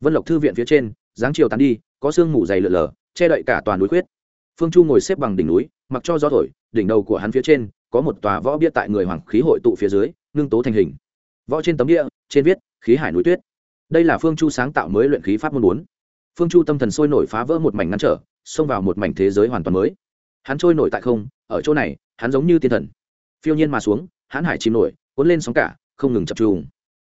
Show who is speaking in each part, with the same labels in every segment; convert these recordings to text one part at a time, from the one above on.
Speaker 1: vân lộc thư viện phía trên, dáng chiều tán đi, có sương mù dày lượn lờ, che đậy cả toàn núi khuyết. Phương chu ngồi xếp bằng đỉnh núi, mặc cho gió thổi, đỉnh đầu của hắn phía trên, có một tòa võ bia tại người hoàng khí hội tụ phía dưới, ngưng tố thành hình. Võ trên tấm địa trên viết, khí hải núi tuyết. Đây là phương chu sáng tạo mới luyện khí pháp môn bốn. Phương chu tâm thần sôi nổi phá vỡ một mảnh ngăn trở, xông vào một mảnh thế giới hoàn toàn mới. Hắn trôi nổi tại không, ở chỗ này, hắn giống như tiên thần. Phiêu nhiên mà xuống, hắn hải chìm nổi, cuốn lên sóng cả, không ngừng chập trùng.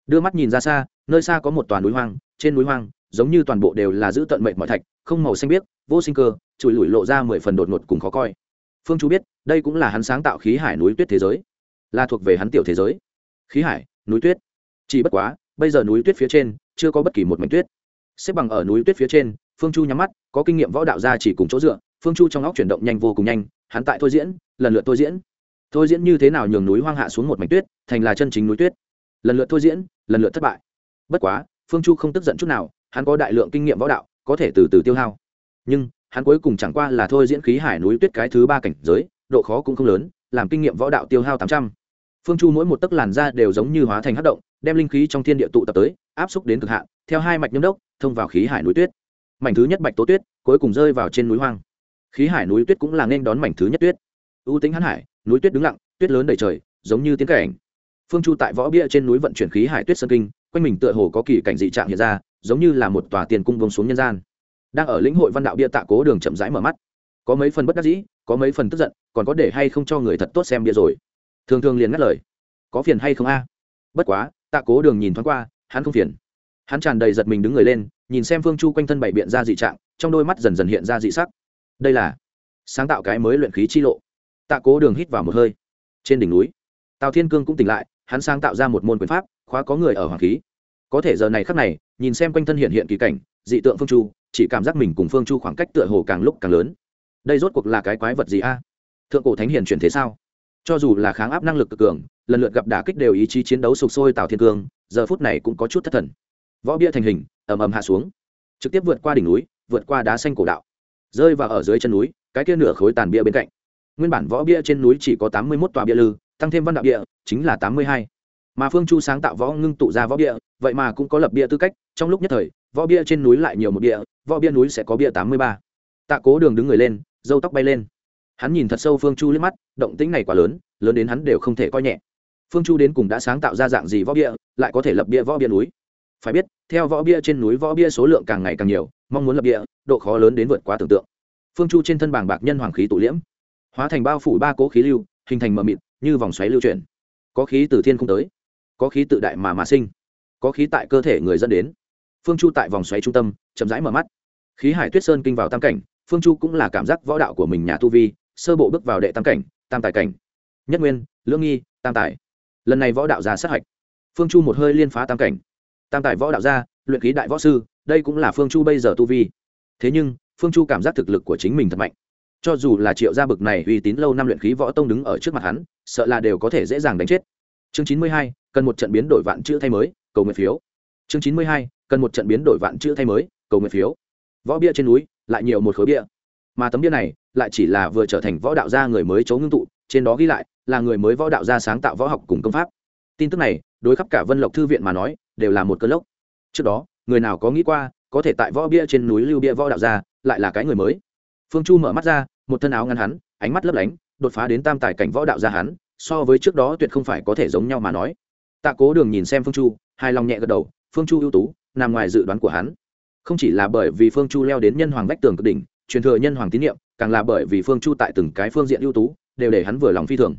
Speaker 1: Đưa mắt nhìn ra xa, nơi xa có một toàn núi hoang trên núi hoang, giống như toàn bộ đều là giữ tận mệnh mọi thạch, không màu xanh biếc, vô sinh cơ, chùi lủi lộ ra mười phần đột ngột cùng khó coi. Phương chú biết, đây cũng là hắn sáng tạo khí hải núi tuyết thế giới, là thuộc về hắn tiểu thế giới. Khí hải, núi tuyết. Chỉ bất quá, bây giờ núi tuyết phía trên, chưa có bất kỳ một mảnh tuyết. Xếp bằng ở núi tuyết phía trên, phương chu nhắm mắt, có kinh nghiệm võ đạo gia chỉ cùng chỗ dựa, phương chu trong óc chuyển động nhanh vô cùng nhanh, hắn tại thôi diễn, lần lượt thôi diễn. Thôi diễn như thế nào nhường núi hoang hạ xuống một mảnh tuyết, thành là chân chính núi tuyết. Lần lượt thôi diễn, lần lượt thất bại. Bất quá phương chu không tức giận chút nào, hắn có đại lượng kinh nghiệm võ đạo, có thể từ từ tiêu hao. Nhưng, hắn cuối cùng chẳng qua là thôi diễn khí hải núi tuyết cái thứ ba cảnh giới, độ khó cũng không lớn, làm kinh nghiệm võ đạo tiêu hao tám trăm. Phương chu mỗi một tấc làn da đều giống như hóa thành hát động, đem linh khí trong thiên địa tụ tập tới, áp xúc đến cực hạn, theo hai mạch nhâm đốc, thông vào khí hải núi tuyết. Mảnh thứ nhất bạch tố tuyết, cuối cùng rơi vào trên núi hoang. Khí hải núi tuyết cũng là nên đón mảnh thứ nhất tuyết. Ưu tính hắn hải, núi tuyết đứng lặng, tuyết lớn đầy trời, giống như tiến cảnh. Phương chu tại võ bia trên núi vận chuyển khí hải tuyết sơn kinh quanh mình tựa hồ có kỳ cảnh dị trạng hiện ra, giống như là một tòa tiền cung vông xuống nhân gian. Đang ở lĩnh hội văn đạo bia tạ cố đường chậm rãi mở mắt. Có mấy phần bất đắc dĩ, có mấy phần tức giận, còn có để hay không cho người thật tốt xem bia rồi. Thường thường liền ngắt lời. Có phiền hay không a? Bất quá, tạ cố đường nhìn thoáng qua, hắn không phiền. Hắn tràn đầy giật mình đứng người lên, nhìn xem phương chu quanh thân bảy biện ra dị trạng, trong đôi mắt dần dần hiện ra dị sắc. Đây là sáng tạo cái mới luyện khí chi lộ. Tạ cố đường hít vào một hơi. Trên đỉnh núi, tào thiên cương cũng tỉnh lại, hắn sáng tạo ra một môn quyền pháp khóa có người ở hoàng khí. Có thể giờ này khắc này, nhìn xem quanh thân hiện hiện kỳ cảnh, dị tượng phương chu, chỉ cảm giác mình cùng phương chu khoảng cách tựa hồ càng lúc càng lớn. Đây rốt cuộc là cái quái vật gì a? Thượng cổ thánh hiền chuyển thế sao? Cho dù là kháng áp năng lực cực cường, lần lượt gặp đả kích đều ý chí chiến đấu sục sôi tào thiên cương, giờ phút này cũng có chút thất thần. Võ bia thành hình, ầm ầm hạ xuống. Trực tiếp vượt qua đỉnh núi, vượt qua đá xanh cổ đạo. Rơi vào ở dưới chân núi, cái kia nửa khối tàn bia bên cạnh. Nguyên bản võ bia trên núi chỉ có tám mươi một tòa bia lư, tăng thêm văn đạo bia, chính là tám mươi hai mà phương chu sáng tạo võ ngưng tụ ra võ bia, vậy mà cũng có lập bia tư cách, trong lúc nhất thời, võ bia trên núi lại nhiều một bia, võ bia núi sẽ có bia tám mươi ba. Tạ cố đường đứng người lên dâu tóc bay lên. Hắn nhìn thật sâu phương chu liếc mắt, động tĩnh này quá lớn lớn đến hắn đều không thể coi nhẹ. Phương chu đến cùng đã sáng tạo ra dạng gì võ bia, lại có thể lập bia võ bia núi? Phải biết, theo võ bia trên núi võ bia số lượng càng ngày càng nhiều, mong muốn lập bia, độ khó lớn đến vượt quá tưởng tượng. Phương chu trên thân bảng bạc nhân hoàng khí tụ liễm, hóa thành bao phủ ba cố khí lưu, hình thành mờ mịt, như vòng xoáy lưu chuyển. Có khí từ thiên không tới có khí tự đại mà mà sinh, có khí tại cơ thể người dẫn đến. Phương chu tại vòng xoáy trung tâm, chậm rãi mở mắt. Khí hải tuyết sơn kinh vào tam cảnh, phương chu cũng là cảm giác võ đạo của mình nhà tu vi, sơ bộ bước vào đệ tam cảnh, tam tài cảnh. Nhất nguyên lương nghi, tam tài. Lần này võ đạo ra sát hạch. Phương chu một hơi liên phá tam cảnh. Tam tài võ đạo gia luyện khí đại võ sư, đây cũng là phương chu bây giờ tu vi. Thế nhưng, phương chu cảm giác thực lực của chính mình thật mạnh. Cho dù là triệu gia bực này uy tín lâu năm luyện khí võ tông đứng ở trước mặt hắn, sợ là đều có thể dễ dàng đánh chết chương chín mươi hai, cần một trận biến đổi vạn chữ thay mới, cầu nguyện phiếu. Chương chín mươi hai, cần một trận biến đổi vạn chữ thay mới, cầu nguyện phiếu. Võ bia trên núi, lại nhiều một khối bia. Mà tấm bia này, lại chỉ là vừa trở thành võ đạo gia người mới chấu ngưng tụ, trên đó ghi lại là người mới võ đạo gia sáng tạo võ học cùng công pháp. Tin tức này, đối khắp cả vân lộc thư viện mà nói, đều là một cơn lốc. Trước đó, người nào có nghĩ qua, có thể tại võ bia trên núi lưu bia võ đạo gia, lại là cái người mới. Phương chu mở mắt ra, một thân áo ngăn hắn, ánh mắt lấp lánh, đột phá đến tam tài cảnh võ đạo gia hắn so với trước đó tuyệt không phải có thể giống nhau mà nói. Tạ cố đường nhìn xem phương chu, hài lòng nhẹ gật đầu, phương chu ưu tú, nằm ngoài dự đoán của hắn. Không chỉ là bởi vì phương chu leo đến nhân hoàng vách tường cực đỉnh, truyền thừa nhân hoàng tín nhiệm càng là bởi vì phương chu tại từng cái phương diện ưu tú, đều để hắn vừa lòng phi thường.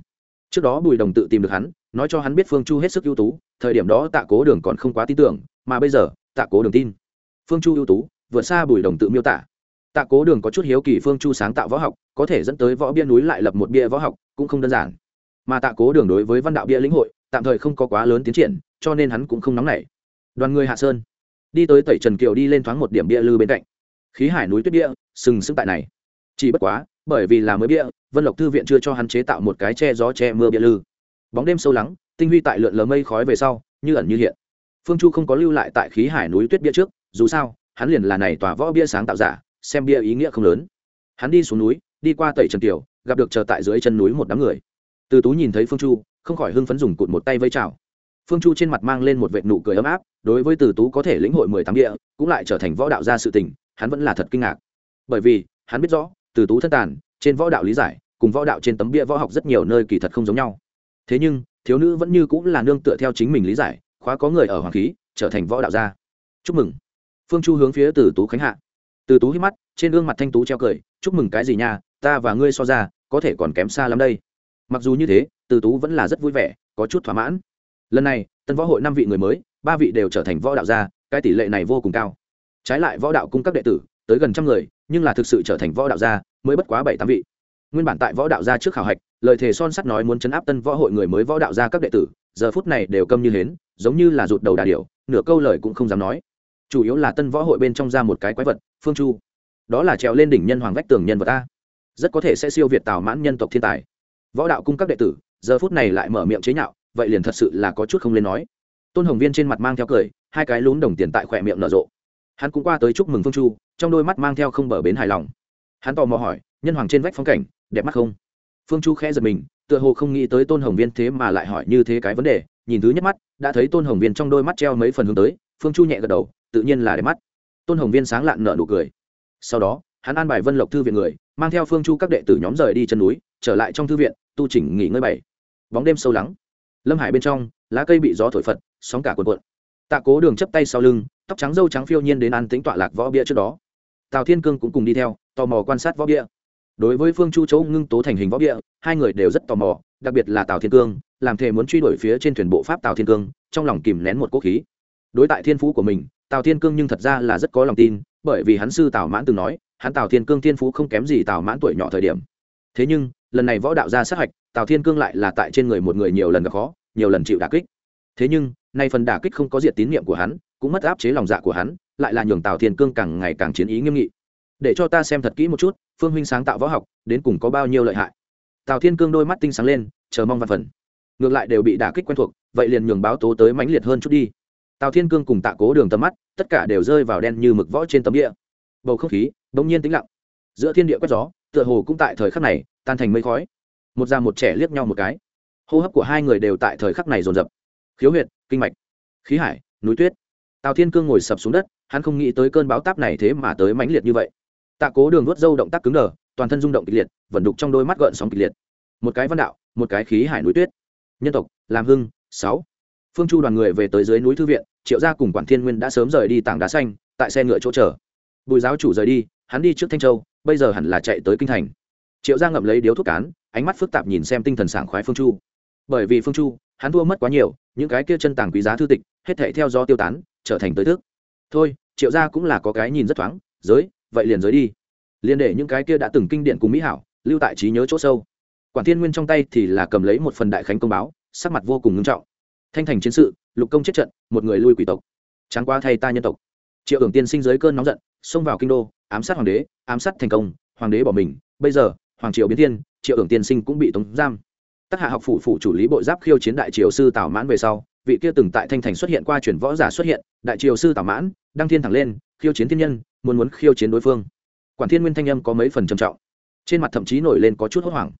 Speaker 1: Trước đó bùi đồng tự tìm được hắn, nói cho hắn biết phương chu hết sức ưu tú, thời điểm đó tạ cố đường còn không quá tin tưởng, mà bây giờ, tạ cố đường tin. Phương chu ưu tú, vượt xa bùi đồng tự miêu tả. Tạ cố đường có chút hiếu kỳ phương chu sáng tạo võ học, có thể dẫn tới võ bia núi lại lập một bia võ học, cũng không đơn giản mà tạ cố đường đối với văn đạo bia lĩnh hội, tạm thời không có quá lớn tiến triển, cho nên hắn cũng không nóng nảy. Đoàn người hạ sơn, đi tới tẩy trần kiều đi lên thoáng một điểm bia lư bên cạnh. Khí hải núi tuyết bia, sừng sững tại này. Chỉ bất quá, bởi vì là mới bia, vân lộc thư viện chưa cho hắn chế tạo một cái che gió che mưa bia lư. Bóng đêm sâu lắng, tinh huy tại lượn lờ mây khói về sau, như ẩn như hiện. Phương chu không có lưu lại tại khí hải núi tuyết bia trước, dù sao, hắn liền là này tòa võ bia sáng tạo giả, xem bia ý nghĩa không lớn. Hắn đi xuống núi, đi qua tẩy trần kiều, gặp được chờ tại dưới chân núi một đám người từ tú nhìn thấy phương chu, không khỏi hưng phấn dùng cụt một tay vây chào. Phương chu trên mặt mang lên một vệt nụ cười ấm áp, đối với từ tú có thể lĩnh hội mười tám địa, cũng lại trở thành võ đạo gia sự tình, hắn vẫn là thật kinh ngạc. Bởi vì, hắn biết rõ, từ tú thân tàn, trên võ đạo lý giải, cùng võ đạo trên tấm bia võ học rất nhiều nơi kỳ thật không giống nhau. Thế nhưng, thiếu nữ vẫn như cũng là nương tựa theo chính mình lý giải, khóa có người ở hoàng khí, trở thành võ đạo gia. Chúc mừng. Phương chu hướng phía từ tú khánh hạ. Từ tú hít mắt, trên gương mặt thanh tú treo cười, chúc mừng cái gì nha, ta và ngươi so ra, có thể còn kém xa lắm đây mặc dù như thế, từ tú vẫn là rất vui vẻ, có chút thỏa mãn. Lần này, tân võ hội năm vị người mới, ba vị đều trở thành võ đạo gia, cái tỷ lệ này vô cùng cao. Trái lại võ đạo cung cấp đệ tử, tới gần trăm người, nhưng là thực sự trở thành võ đạo gia, mới bất quá bảy tám vị. Nguyên bản tại võ đạo gia trước khảo hạch, lời thề son sắt nói muốn chấn áp tân võ hội người mới võ đạo gia các đệ tử, giờ phút này đều câm như hến, giống như là rụt đầu đà điểu, nửa câu lời cũng không dám nói. Chủ yếu là tân võ hội bên trong ra một cái quái vật, phương chu. Đó là trèo lên đỉnh nhân hoàng vách tường nhân vật ta rất có thể sẽ siêu việt tào mãn nhân tộc thiên tài võ đạo cung các đệ tử, giờ phút này lại mở miệng chế nhạo, vậy liền thật sự là có chút không lên nói. Tôn hồng viên trên mặt mang theo cười, hai cái lún đồng tiền tại khỏe miệng nở rộ. Hắn cũng qua tới chúc mừng phương chu, trong đôi mắt mang theo không bờ bến hài lòng. Hắn tò mò hỏi, nhân hoàng trên vách phong cảnh, đẹp mắt không? Phương chu khẽ giật mình, tựa hồ không nghĩ tới tôn hồng viên thế mà lại hỏi như thế cái vấn đề, nhìn thứ nhất mắt, đã thấy tôn hồng viên trong đôi mắt treo mấy phần hướng tới, phương chu nhẹ gật đầu, tự nhiên là đẹp mắt. Tôn hồng viên sáng lạn nở nụ cười. Sau đó, hắn an bài vân lộc thư viện người mang theo phương chu các đệ tử nhóm rời đi chân núi, trở lại trong thư viện, tu chỉnh nghỉ ngơi bảy. Bóng đêm sâu lắng. Lâm hải bên trong, lá cây bị gió thổi phật, sóng cả cuộn cuộn. Tạ cố đường chấp tay sau lưng, tóc trắng dâu trắng phiêu nhiên đến ăn tính tọa lạc võ bia trước đó. Tào thiên cương cũng cùng đi theo, tò mò quan sát võ bia. Đối với phương chu châu ngưng tố thành hình võ bia, hai người đều rất tò mò, đặc biệt là tào thiên cương, làm thề muốn truy đuổi phía trên thuyền bộ pháp tào thiên cương, trong lòng kìm nén một quốc khí. Đối tại thiên phú của mình, tào thiên cương nhưng thật ra là rất có lòng tin, bởi vì hắn sư tào mãn từng nói hắn tào thiên cương thiên phú không kém gì tào mãn tuổi nhỏ thời điểm thế nhưng lần này võ đạo ra sát hạch tào thiên cương lại là tại trên người một người nhiều lần gặp khó nhiều lần chịu đả kích thế nhưng nay phần đả kích không có diệt tín nhiệm của hắn cũng mất áp chế lòng dạ của hắn lại là nhường tào thiên cương càng ngày càng chiến ý nghiêm nghị để cho ta xem thật kỹ một chút phương huynh sáng tạo võ học đến cùng có bao nhiêu lợi hại tào thiên cương đôi mắt tinh sáng lên chờ mong văn phần ngược lại đều bị đả kích quen thuộc vậy liền nhường báo tố tới mãnh liệt hơn chút đi tào thiên cương cùng tạ cố đường tầm mắt tất cả đều rơi vào đen như mực võ trên tấm địa bầu không khí bỗng nhiên tĩnh lặng. Giữa thiên địa quét gió tựa hồ cũng tại thời khắc này tan thành mây khói. Một già một trẻ liếc nhau một cái. Hô hấp của hai người đều tại thời khắc này dồn dập. Khiếu huyệt kinh mạch khí hải núi tuyết. Tào thiên cương ngồi sập xuống đất hắn không nghĩ tới cơn báo táp này thế mà tới mãnh liệt như vậy. Tạ cố đường nuốt dâu động tác cứng đờ toàn thân rung động kịch liệt vận đục trong đôi mắt gợn sóng kịch liệt. Một cái văn đạo một cái khí hải núi tuyết. Nhân tộc làm hưng sáu. Phương chu đoàn người về tới dưới núi thư viện triệu gia cùng quản thiên nguyên đã sớm rời đi tảng đá xanh tại xe ngựa chỗ chờ, bùi giáo chủ rời đi hắn đi trước thanh châu, bây giờ hẳn là chạy tới kinh thành. Triệu gia ngậm lấy điếu thuốc cán, ánh mắt phức tạp nhìn xem tinh thần sảng khoái phương chu. Bởi vì phương chu, hắn thua mất quá nhiều, những cái kia chân tàng quý giá thư tịch, hết thảy theo do tiêu tán, trở thành tới thức. Thôi, triệu gia cũng là có cái nhìn rất thoáng, giới, vậy liền giới đi. Liền để những cái kia đã từng kinh điển cùng mỹ hảo, lưu tại trí nhớ chỗ sâu. Quản thiên nguyên trong tay thì là cầm lấy một phần đại khánh công báo, sắc mặt vô cùng nghiêm trọng. Thanh thành chiến sự, lục công chết trận, một người lui quỷ tộc. Tráng qua thay ta nhân tộc. Triệu hưởng tiên sinh giới cơn nóng giận, xông vào kinh đô ám sát hoàng đế, ám sát thành công, hoàng đế bỏ mình. Bây giờ, hoàng triều biến thiên triệu ưởng tiên sinh cũng bị tống giam. Tác hạ học phủ phủ chủ lý bộ giáp khiêu chiến đại triều sư tào mãn về sau, vị kia từng tại thanh thành xuất hiện qua chuyển võ giả xuất hiện, đại triều sư tào mãn, đăng thiên thẳng lên, khiêu chiến thiên nhân, muốn muốn khiêu chiến đối phương. Quản thiên nguyên thanh âm có mấy phần trầm trọng. Trên mặt thậm chí nổi lên có chút hốt hoảng.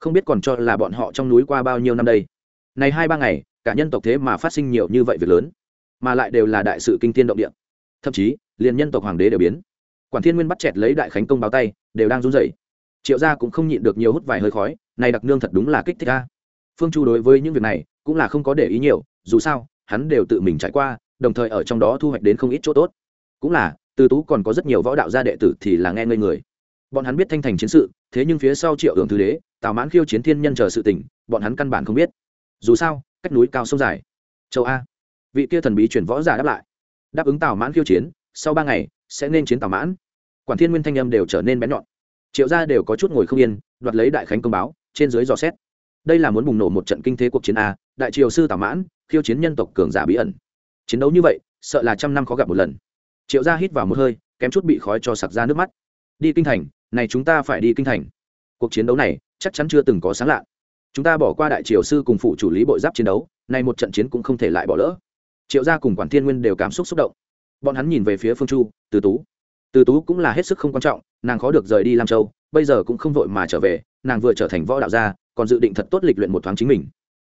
Speaker 1: Không biết còn cho là bọn họ trong núi qua bao nhiêu năm đây. Này hai ba ngày, cả nhân tộc thế mà phát sinh nhiều như vậy việc lớn, mà lại đều là đại sự kinh thiên động địa. Thậm chí, liền nhân tộc hoàng đế đều biến quản thiên nguyên bắt chẹt lấy đại khánh công báo tay, đều đang run rẩy. Triệu gia cũng không nhịn được nhiều hút vài hơi khói, này đặc nương thật đúng là kích thích a. Phương chu đối với những việc này, cũng là không có để ý nhiều, dù sao, hắn đều tự mình trải qua, đồng thời ở trong đó thu hoạch đến không ít chỗ tốt. Cũng là, từ tú còn có rất nhiều võ đạo gia đệ tử thì là nghe ngây người. Bọn hắn biết thanh thành chiến sự, thế nhưng phía sau triệu hưởng thứ đế, tào mãn khiêu chiến thiên nhân chờ sự tỉnh bọn hắn căn bản không biết. Dù sao, cách núi cao sông dài. Châu a. Vị kia thần bí chuyển võ giả đáp lại. Đáp ứng tào mãn khiêu chiến, sau ba ngày, sẽ nên chiến tào mãn quản thiên nguyên thanh âm đều trở nên bén nhọn. Triệu gia đều có chút ngồi không yên, đoạt lấy đại khánh công báo, trên dưới dò xét. Đây là muốn bùng nổ một trận kinh thế cuộc chiến a, đại triều sư tào mãn, khiêu chiến nhân tộc cường giả bí ẩn. Chiến đấu như vậy, sợ là trăm năm khó gặp một lần. Triệu gia hít vào một hơi, kém chút bị khói cho sặc ra nước mắt. Đi kinh thành, này chúng ta phải đi kinh thành. Cuộc chiến đấu này, chắc chắn chưa từng có sáng lạ. Chúng ta bỏ qua đại triều sư cùng phụ chủ lý bội giáp chiến đấu, nay một trận chiến cũng không thể lại bỏ lỡ. Triệu gia cùng quản thiên nguyên đều cảm xúc xúc động. Bọn hắn nhìn về phía phương chu, từ tú từ tú cũng là hết sức không quan trọng, nàng khó được rời đi lam châu, bây giờ cũng không vội mà trở về, nàng vừa trở thành võ đạo gia, còn dự định thật tốt lịch luyện một thoáng chính mình.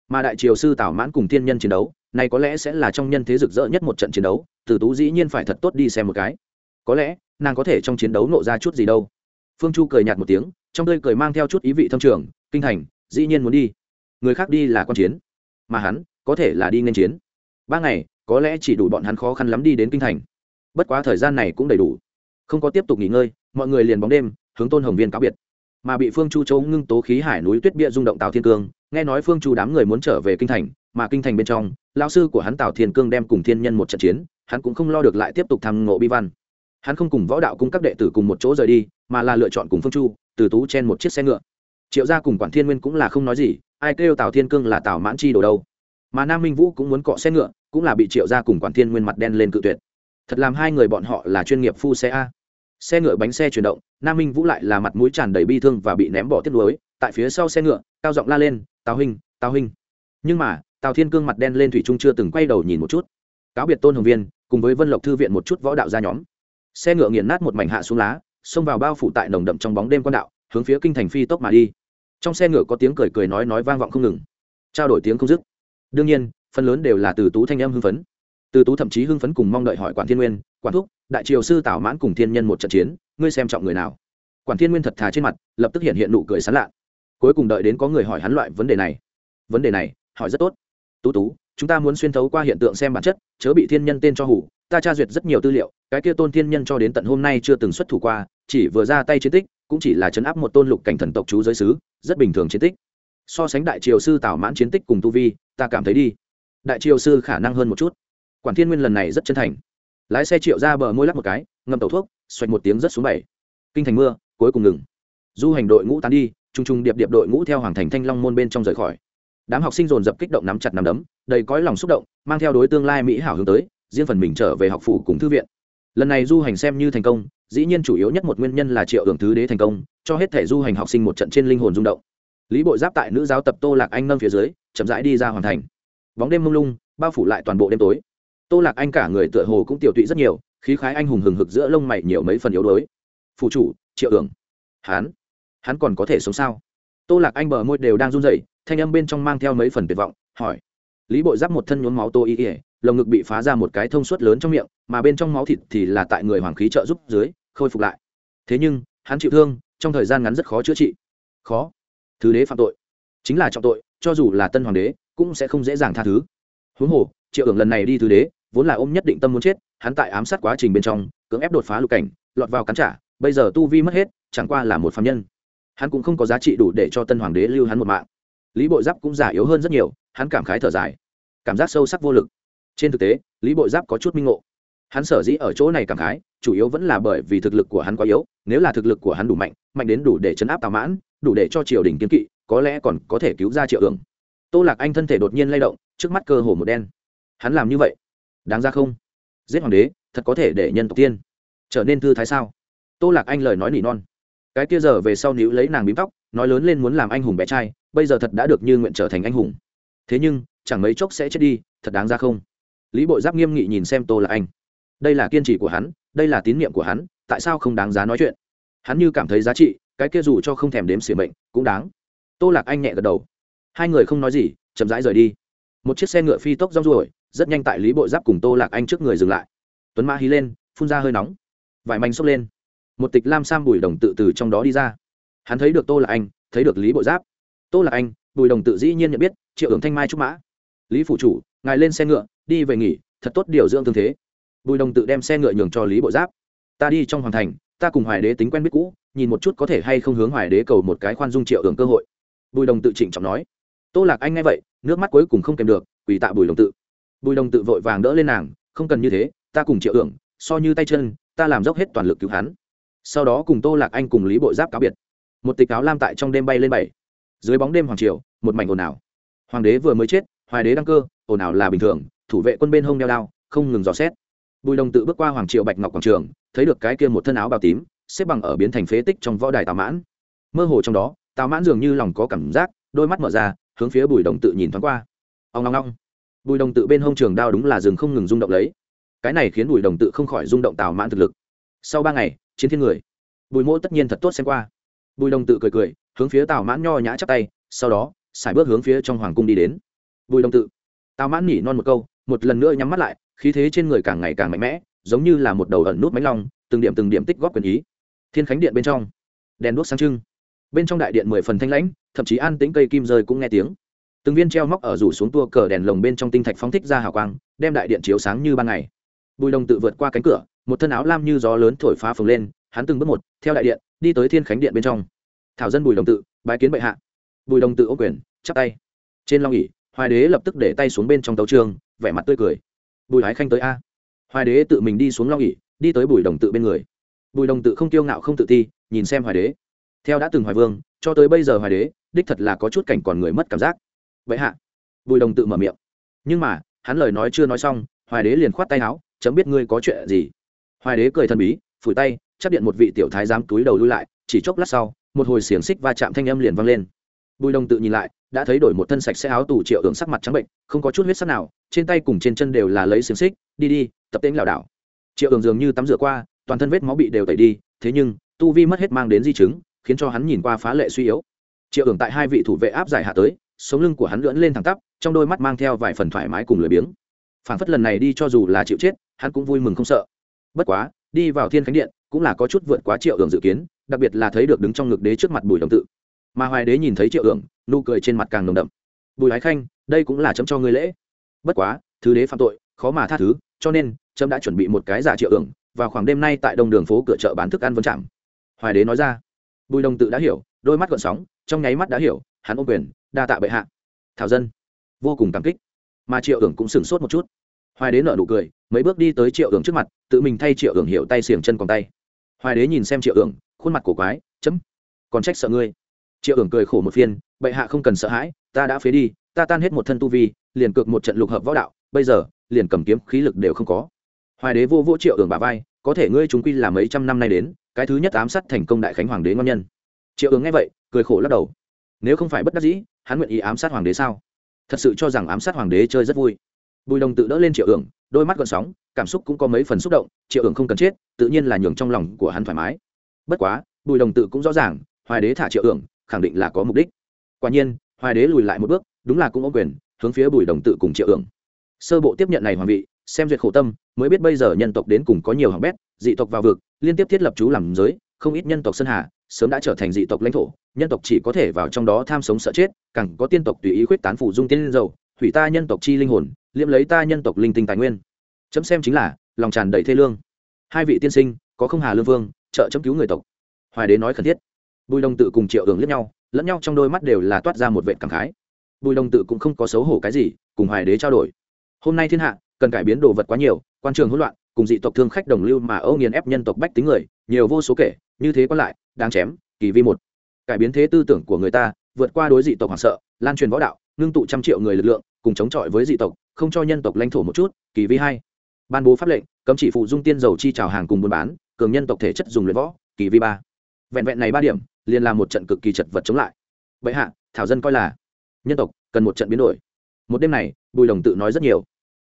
Speaker 1: Mà đại triều sư tảo mãn cùng thiên nhân chiến đấu, này có lẽ sẽ là trong nhân thế rực rỡ nhất một trận chiến đấu, từ tú dĩ nhiên phải thật tốt đi xem một cái. Có lẽ, nàng có thể trong chiến đấu nộ ra chút gì đâu. Phương chu cười nhạt một tiếng, trong tươi cười mang theo chút ý vị thâm trường, kinh thành, dĩ nhiên muốn đi. Người khác đi là quan chiến, mà hắn, có thể là đi nên chiến. Ba ngày, có lẽ chỉ đủ bọn hắn khó khăn lắm đi đến kinh thành. Bất quá thời gian này cũng đầy đủ không có tiếp tục nghỉ ngơi, mọi người liền bóng đêm, hướng tôn hồng viên cáo biệt. Mà bị phương chu châu ngưng tố khí hải núi tuyết bia rung động tào thiên cương, nghe nói phương chu đám người muốn trở về kinh thành, mà kinh thành bên trong lao sư của hắn tào thiên cương đem cùng thiên nhân một trận chiến, hắn cũng không lo được lại tiếp tục tham ngộ bi văn. Hắn không cùng võ đạo cung các đệ tử cùng một chỗ rời đi, mà là lựa chọn cùng phương chu, từ tú chen một chiếc xe ngựa. Triệu gia cùng quản thiên nguyên cũng là không nói gì, ai kêu tào thiên cương là tào mãn chi đồ đâu. Mà nam minh vũ cũng muốn cọ xe ngựa, cũng là bị triệu gia cùng quản thiên nguyên mặt đen lên cự tuyệt thật làm hai người bọn họ là chuyên nghiệp phu xe a. Xe ngựa bánh xe chuyển động, nam minh vũ lại là mặt mũi tràn đầy bi thương và bị ném bỏ tiếp lối tại phía sau xe ngựa, cao giọng la lên, tào huynh tào huynh. Nhưng mà, tào thiên cương mặt đen lên thủy trung chưa từng quay đầu nhìn một chút. Cáo biệt tôn hồng viên, cùng với vân lộc thư viện một chút võ đạo ra nhóm. Xe ngựa nghiền nát một mảnh hạ xuống lá, xông vào bao phủ tại nồng đậm trong bóng đêm quan đạo, hướng phía kinh thành phi tốc mà đi. Trong xe ngựa có tiếng cười cười nói nói vang vọng không ngừng. Trao đổi tiếng không dứt. Đương nhiên, phần lớn đều là từ tú thanh âm hưng phấn từ tú thậm chí hưng phấn cùng mong đợi hỏi quản thiên nguyên, quản thúc, đại triều sư tảo mãn cùng thiên nhân một trận chiến, ngươi xem trọng người nào? Quản thiên nguyên thật thà trên mặt, lập tức hiện hiện nụ cười sán lạ. Cuối cùng đợi đến có người hỏi hắn loại vấn đề này. Vấn đề này, hỏi rất tốt. Tú tú, chúng ta muốn xuyên thấu qua hiện tượng xem bản chất, chớ bị thiên nhân tên cho hủ, ta tra duyệt rất nhiều tư liệu, cái kia tôn thiên nhân cho đến tận hôm nay chưa từng xuất thủ qua, chỉ vừa ra tay chiến tích, cũng chỉ là chấn áp một tôn lục cảnh thần tộc chú giới sứ, rất bình thường chiến tích. So sánh đại triều sư tảo mãn chiến tích cùng tu vi, ta cảm thấy đi. Đại triều sư khả năng hơn một chút quản thiên nguyên lần này rất chân thành. Lái xe triệu ra bờ môi lắc một cái ngâm tàu thuốc, xoạch một tiếng rất xuống bảy. Kinh thành mưa, cuối cùng ngừng. Du hành đội ngũ tán đi t r u n g t r u n g điệp điệp đội ngũ theo hoàng thành thanh long môn bên trong rời khỏi. Đám học sinh dồn dập kích động nắm chặt nắm đấm, đầy cõi lòng xúc động, mang theo đối tương lai mỹ hảo hướng tới, riêng phần mình trở về học phủ cùng thư viện. Lần này du hành xem như thành công, dĩ nhiên chủ yếu nhất một nguyên nhân là triệu hưởng thứ đế thành công, cho hết thể du hành học sinh một trận trên linh hồn rung động. Lý bội giáp tại nữ giáo tập tô lạc anh nâng phía dưới, chậm rãi đi ra hoàn thành. Bóng đêm mông lung, bao phủ lại toàn bộ đêm tối tô lạc anh cả người tựa hồ cũng tiểu tụy rất nhiều, khí khái anh hùng hừng hực giữa lông mày nhiều mấy phần yếu đuối. Phụ chủ, triệu ưởng hắn hắn còn có thể sống sao? Tô lạc anh bờ môi đều đang run rẩy, thanh âm bên trong mang theo mấy phần tuyệt vọng, hỏi. Lý bội giáp một thân nhuốm máu tô y ỉa lồng ngực bị phá ra một cái thông suốt lớn trong miệng, mà bên trong máu thịt thì là tại người hoàng khí trợ giúp dưới, khôi phục lại. Thế nhưng, hắn chịu thương, trong thời gian ngắn rất khó chữa trị. Khó. Thứ đế phạm tội. Chính là trọng tội, cho dù là tân hoàng đế, cũng sẽ không dễ dàng tha thứ. Huống hồ, triệu ưởng lần này đi thứ đế vốn là ôm nhất định tâm muốn chết, hắn tại ám sát quá trình bên trong, cưỡng ép đột phá lục cảnh, lọt vào cắn trả, bây giờ tu vi mất hết, chẳng qua là một phạm nhân. Hắn cũng không có giá trị đủ để cho tân hoàng đế lưu hắn một mạng. Lý bộ giáp cũng giả yếu hơn rất nhiều, hắn cảm khái thở dài. Cảm giác sâu sắc vô lực. Trên thực tế, lý bộ giáp có chút minh ngộ. Hắn sở dĩ ở chỗ này cảm khái, chủ yếu vẫn là bởi vì thực lực của hắn quá yếu, nếu là thực lực của hắn đủ mạnh mạnh đến đủ để chấn áp tào mãn, đủ để cho triều đình kiên kỵ, có lẽ còn có thể cứu ra triệu ương. Tô lạc anh thân thể đột nhiên lay động, trước mắt cơ hồ một đen. Hắn làm như vậy đáng ra không. Giết hoàng đế, thật có thể để nhân tộc tiên trở nên thư thái sao? Tô lạc anh lời nói nỉ non. Cái kia giờ về sau níu lấy nàng bím tóc, nói lớn lên muốn làm anh hùng bé trai, bây giờ thật đã được như nguyện trở thành anh hùng. Thế nhưng, chẳng mấy chốc sẽ chết đi, thật đáng ra không? Lý bộ giáp nghiêm nghị nhìn xem tô lạc anh. Đây là kiên trì của hắn, đây là tín nhiệm của hắn, tại sao không đáng giá nói chuyện? Hắn như cảm thấy giá trị, cái kia dù cho không thèm đếm xỉa mệnh, cũng đáng. Tô lạc anh nhẹ gật đầu. Hai người không nói gì, chậm rãi rời đi. Một chiếc xe ngựa phi tốc rong ruổi rất nhanh tại lý bội giáp cùng tô lạc anh trước người dừng lại tuấn mã hí lên phun ra hơi nóng vải manh xốc lên một tịch lam sam bùi đồng tự từ trong đó đi ra hắn thấy được tô lạc anh thấy được lý bội giáp tô lạc anh bùi đồng tự dĩ nhiên nhận biết triệu hưởng thanh mai trúc mã lý phủ chủ ngài lên xe ngựa đi về nghỉ thật tốt điều dưỡng tương thế bùi đồng tự đem xe ngựa nhường cho lý bội giáp ta đi trong hoàng thành ta cùng hoài đế tính quen biết cũ nhìn một chút có thể hay không hướng hoài đế cầu một cái khoan dung triệu hưởng cơ hội bùi đồng tự trịnh trọng nói tô lạc anh nghe vậy nước mắt cuối cùng không kèm được quỳ tạ bùi đồng tự bùi đồng tự vội vàng đỡ lên nàng, không cần như thế, ta cùng triệu ưởng so như tay chân, ta làm dốc hết toàn lực cứu hắn. Sau đó cùng tô lạc anh cùng lý bội giáp cáo biệt. Một tịch áo lam tại trong đêm bay lên bảy. Dưới bóng đêm hoàng triều, một mảnh ồn ào. Hoàng đế vừa mới chết, hoài đế đăng cơ, ồn ào là bình thường, thủ vệ quân bên hông đeo đao, không ngừng dò xét. Bùi đồng tự bước qua hoàng triều bạch ngọc quảng trường, thấy được cái kia một thân áo bào tím, xếp bằng ở biến thành phế tích trong võ đài tào mãn. Mơ hồ trong đó tào mãn dường như lòng có cảm giác, đôi mắt mở ra, hướng phía bùi đồng tự nhìn thoáng qua. Ông long long bùi đồng tự bên hông trường đao đúng là rừng không ngừng rung động lấy. Cái này khiến bùi đồng tự không khỏi rung động tào mãn thực lực. Sau ba ngày, chiến thiên người. Bùi mỗ tất nhiên thật tốt xem qua. Bùi đồng tự cười cười, hướng phía tào mãn nho nhã chắp tay, sau đó xài bước hướng phía trong hoàng cung đi đến. Bùi đồng tự. Tào mãn nỉ non một câu, một lần nữa nhắm mắt lại, khí thế trên người càng ngày càng mạnh mẽ, giống như là một đầu ẩn nút mánh long, từng điểm từng điểm tích góp quyền ý. Thiên khánh điện bên trong. Đèn đuốc sáng trưng. Bên trong đại điện mười phần thanh lãnh, thậm chí an tĩnh cây kim rơi cũng nghe tiếng từng viên treo móc ở rủ xuống tua cờ đèn lồng bên trong tinh thạch phóng thích ra hào quang, đem đại điện chiếu sáng như ban ngày. Bùi đồng tự vượt qua cánh cửa, một thân áo lam như gió lớn thổi phá phồng lên, hắn từng bước một, theo đại điện, đi tới thiên khánh điện bên trong. Thảo dân bùi đồng tự, bái kiến bệ hạ. Bùi đồng tự ô quyền, chắp tay. Trên long ỉ hoài đế lập tức để tay xuống bên trong tấu trường, vẻ mặt tươi cười. Bùi hái khanh tới a. Hoài đế tự mình đi xuống long ỉ đi tới bùi đồng tự bên người. Bùi đồng tự không tiêu ngạo không tự ti, nhìn xem hoài đế. Theo đã từng hoài vương, cho tới bây giờ hoài đế, đích thật là có chút cảnh còn người mất cảm giác vậy hạ. Bùi đồng tự mở miệng. Nhưng mà, hắn lời nói chưa nói xong, hoài đế liền khoát tay áo, chấm biết ngươi có chuyện gì. Hoài đế cười thần bí, phủi tay chắc điện một vị tiểu thái giám túi đầu lui lại, chỉ chốc lát sau, một hồi xiềng xích va chạm thanh âm liền vang lên. Bùi đồng tự nhìn lại, đã thấy đổi một thân sạch sẽ áo tù triệu ứng sắc mặt trắng bệnh, không có chút huyết sắc nào, trên tay cùng trên chân đều là lấy xiềng xích, đi đi, tập tên lảo đảo. Triệu ứng dường như tắm rửa qua, toàn thân vết máu bị đều tẩy đi, thế nhưng, tu vi mất hết mang đến di chứng, khiến cho hắn nhìn qua phá lệ suy yếu. Triệu ứng tại hai vị thủ vệ áp giải hạ tới sống lưng của hắn lưỡn lên thẳng tắp, trong đôi mắt mang theo vài phần thoải mái cùng lười biếng. Phản phất lần này đi cho dù là chịu chết, hắn cũng vui mừng không sợ. Bất quá, đi vào thiên khánh điện cũng là có chút vượt quá triệu ưởng dự kiến, đặc biệt là thấy được đứng trong ngực đế trước mặt bùi đồng tự. Mà hoài đế nhìn thấy triệu ưởng nụ cười trên mặt càng nồng đậm. Bùi ái khanh, đây cũng là chấm cho ngươi lễ. Bất quá, thứ đế phạm tội, khó mà tha thứ, cho nên trâm đã chuẩn bị một cái giả triệu ưởng vào khoảng đêm nay tại đông đường phố cửa chợ bán thức ăn vân chạm. Hoài đế nói ra. Bùi đồng tự đã hiểu, đôi mắt gợn sóng, trong nháy mắt đã hiểu, hắn ôm quyền đa tạ bệ hạ. Thảo dân, vô cùng cảm kích. Mà triệu ưởng cũng sửng sốt một chút. Hoài đế nở nụ cười, mấy bước đi tới triệu ưởng trước mặt, tự mình thay triệu ưởng hiệu tay xiềng chân còn tay. Hoài đế nhìn xem triệu ưởng khuôn mặt cổ quái, chấm, còn trách sợ ngươi? Triệu ưởng cười khổ một phiên, bệ hạ không cần sợ hãi, ta đã phế đi, ta tan hết một thân tu vi, liền cược một trận lục hợp võ đạo, bây giờ, liền cầm kiếm khí lực đều không có. Hoài đế vô vô triệu ưởng bà vai, có thể ngươi chúng quy là mấy trăm năm nay đến, cái thứ nhất ám sát thành công đại khánh hoàng đế ngon nhân. Triệu ứng nghe vậy, cười khổ lắc đầu. Nếu không phải bất đắc dĩ hắn nguyện ý ám sát hoàng đế sao? Thật sự cho rằng ám sát hoàng đế chơi rất vui. Bùi đồng tự đỡ lên triệu ưởng đôi mắt gọn sóng, cảm xúc cũng có mấy phần xúc động, triệu ưởng không cần chết, tự nhiên là nhường trong lòng của hắn thoải mái. Bất quá, bùi đồng tự cũng rõ ràng, hoài đế thả triệu ưởng khẳng định là có mục đích. Quả nhiên, hoài đế lùi lại một bước, đúng là cũng ô quyền, hướng phía bùi đồng tự cùng triệu ưởng sơ bộ tiếp nhận này hoàng vị, xem duyệt khổ tâm, mới biết bây giờ nhân tộc đến cùng có nhiều hỏng bét, dị tộc vào vực, liên tiếp thiết lập chú làm giới, không ít nhân tộc sơn hà sớm đã trở thành dị tộc lãnh thổ, nhân tộc chỉ có thể vào trong đó tham sống sợ chết, càng có tiên tộc tùy ý khuyết tán phủ dung tiên dầu, hủy ta nhân tộc chi linh hồn liễm lấy ta nhân tộc linh tinh tài nguyên. Chấm xem chính là, lòng tràn đầy thê lương. Hai vị tiên sinh, có không hà lương vương, trợ chấm cứu người tộc. Hoài đế nói khẩn thiết. Bùi đồng tự cùng triệu ưởng lẫn nhau lẫn nhau trong đôi mắt đều là toát ra một vệ cảm khái. Bùi đồng tự cũng không có xấu hổ cái gì, cùng hoài đế trao đổi. Hôm nay thiên hạ, cần cải biến đồ vật quá nhiều, quan trường hỗn loạn, cùng dị tộc thương khách đồng lưu mà âu nghiền ép nhân tộc bách tính người, nhiều vô số kể, như thế còn lại đang chém, kỳ vi một. Cải biến thế tư tưởng của người ta, vượt qua đối dị tộc hoảng sợ, lan truyền võ đạo, ngưng tụ trăm triệu người lực lượng, cùng chống chọi với dị tộc, không cho nhân tộc lãnh thổ một chút, kỳ vi hai. Ban bố pháp lệnh, cấm chỉ phụ dung tiên dầu chi trào hàng cùng buôn bán, cường nhân tộc thể chất dùng luyện võ, kỳ vi ba. Vẹn vẹn này ba điểm, liền là một trận cực kỳ chật vật chống lại. Bệ hạ, thảo dân coi là, nhân tộc, cần một trận biến đổi. Một đêm này, bùi đồng tự nói rất nhiều.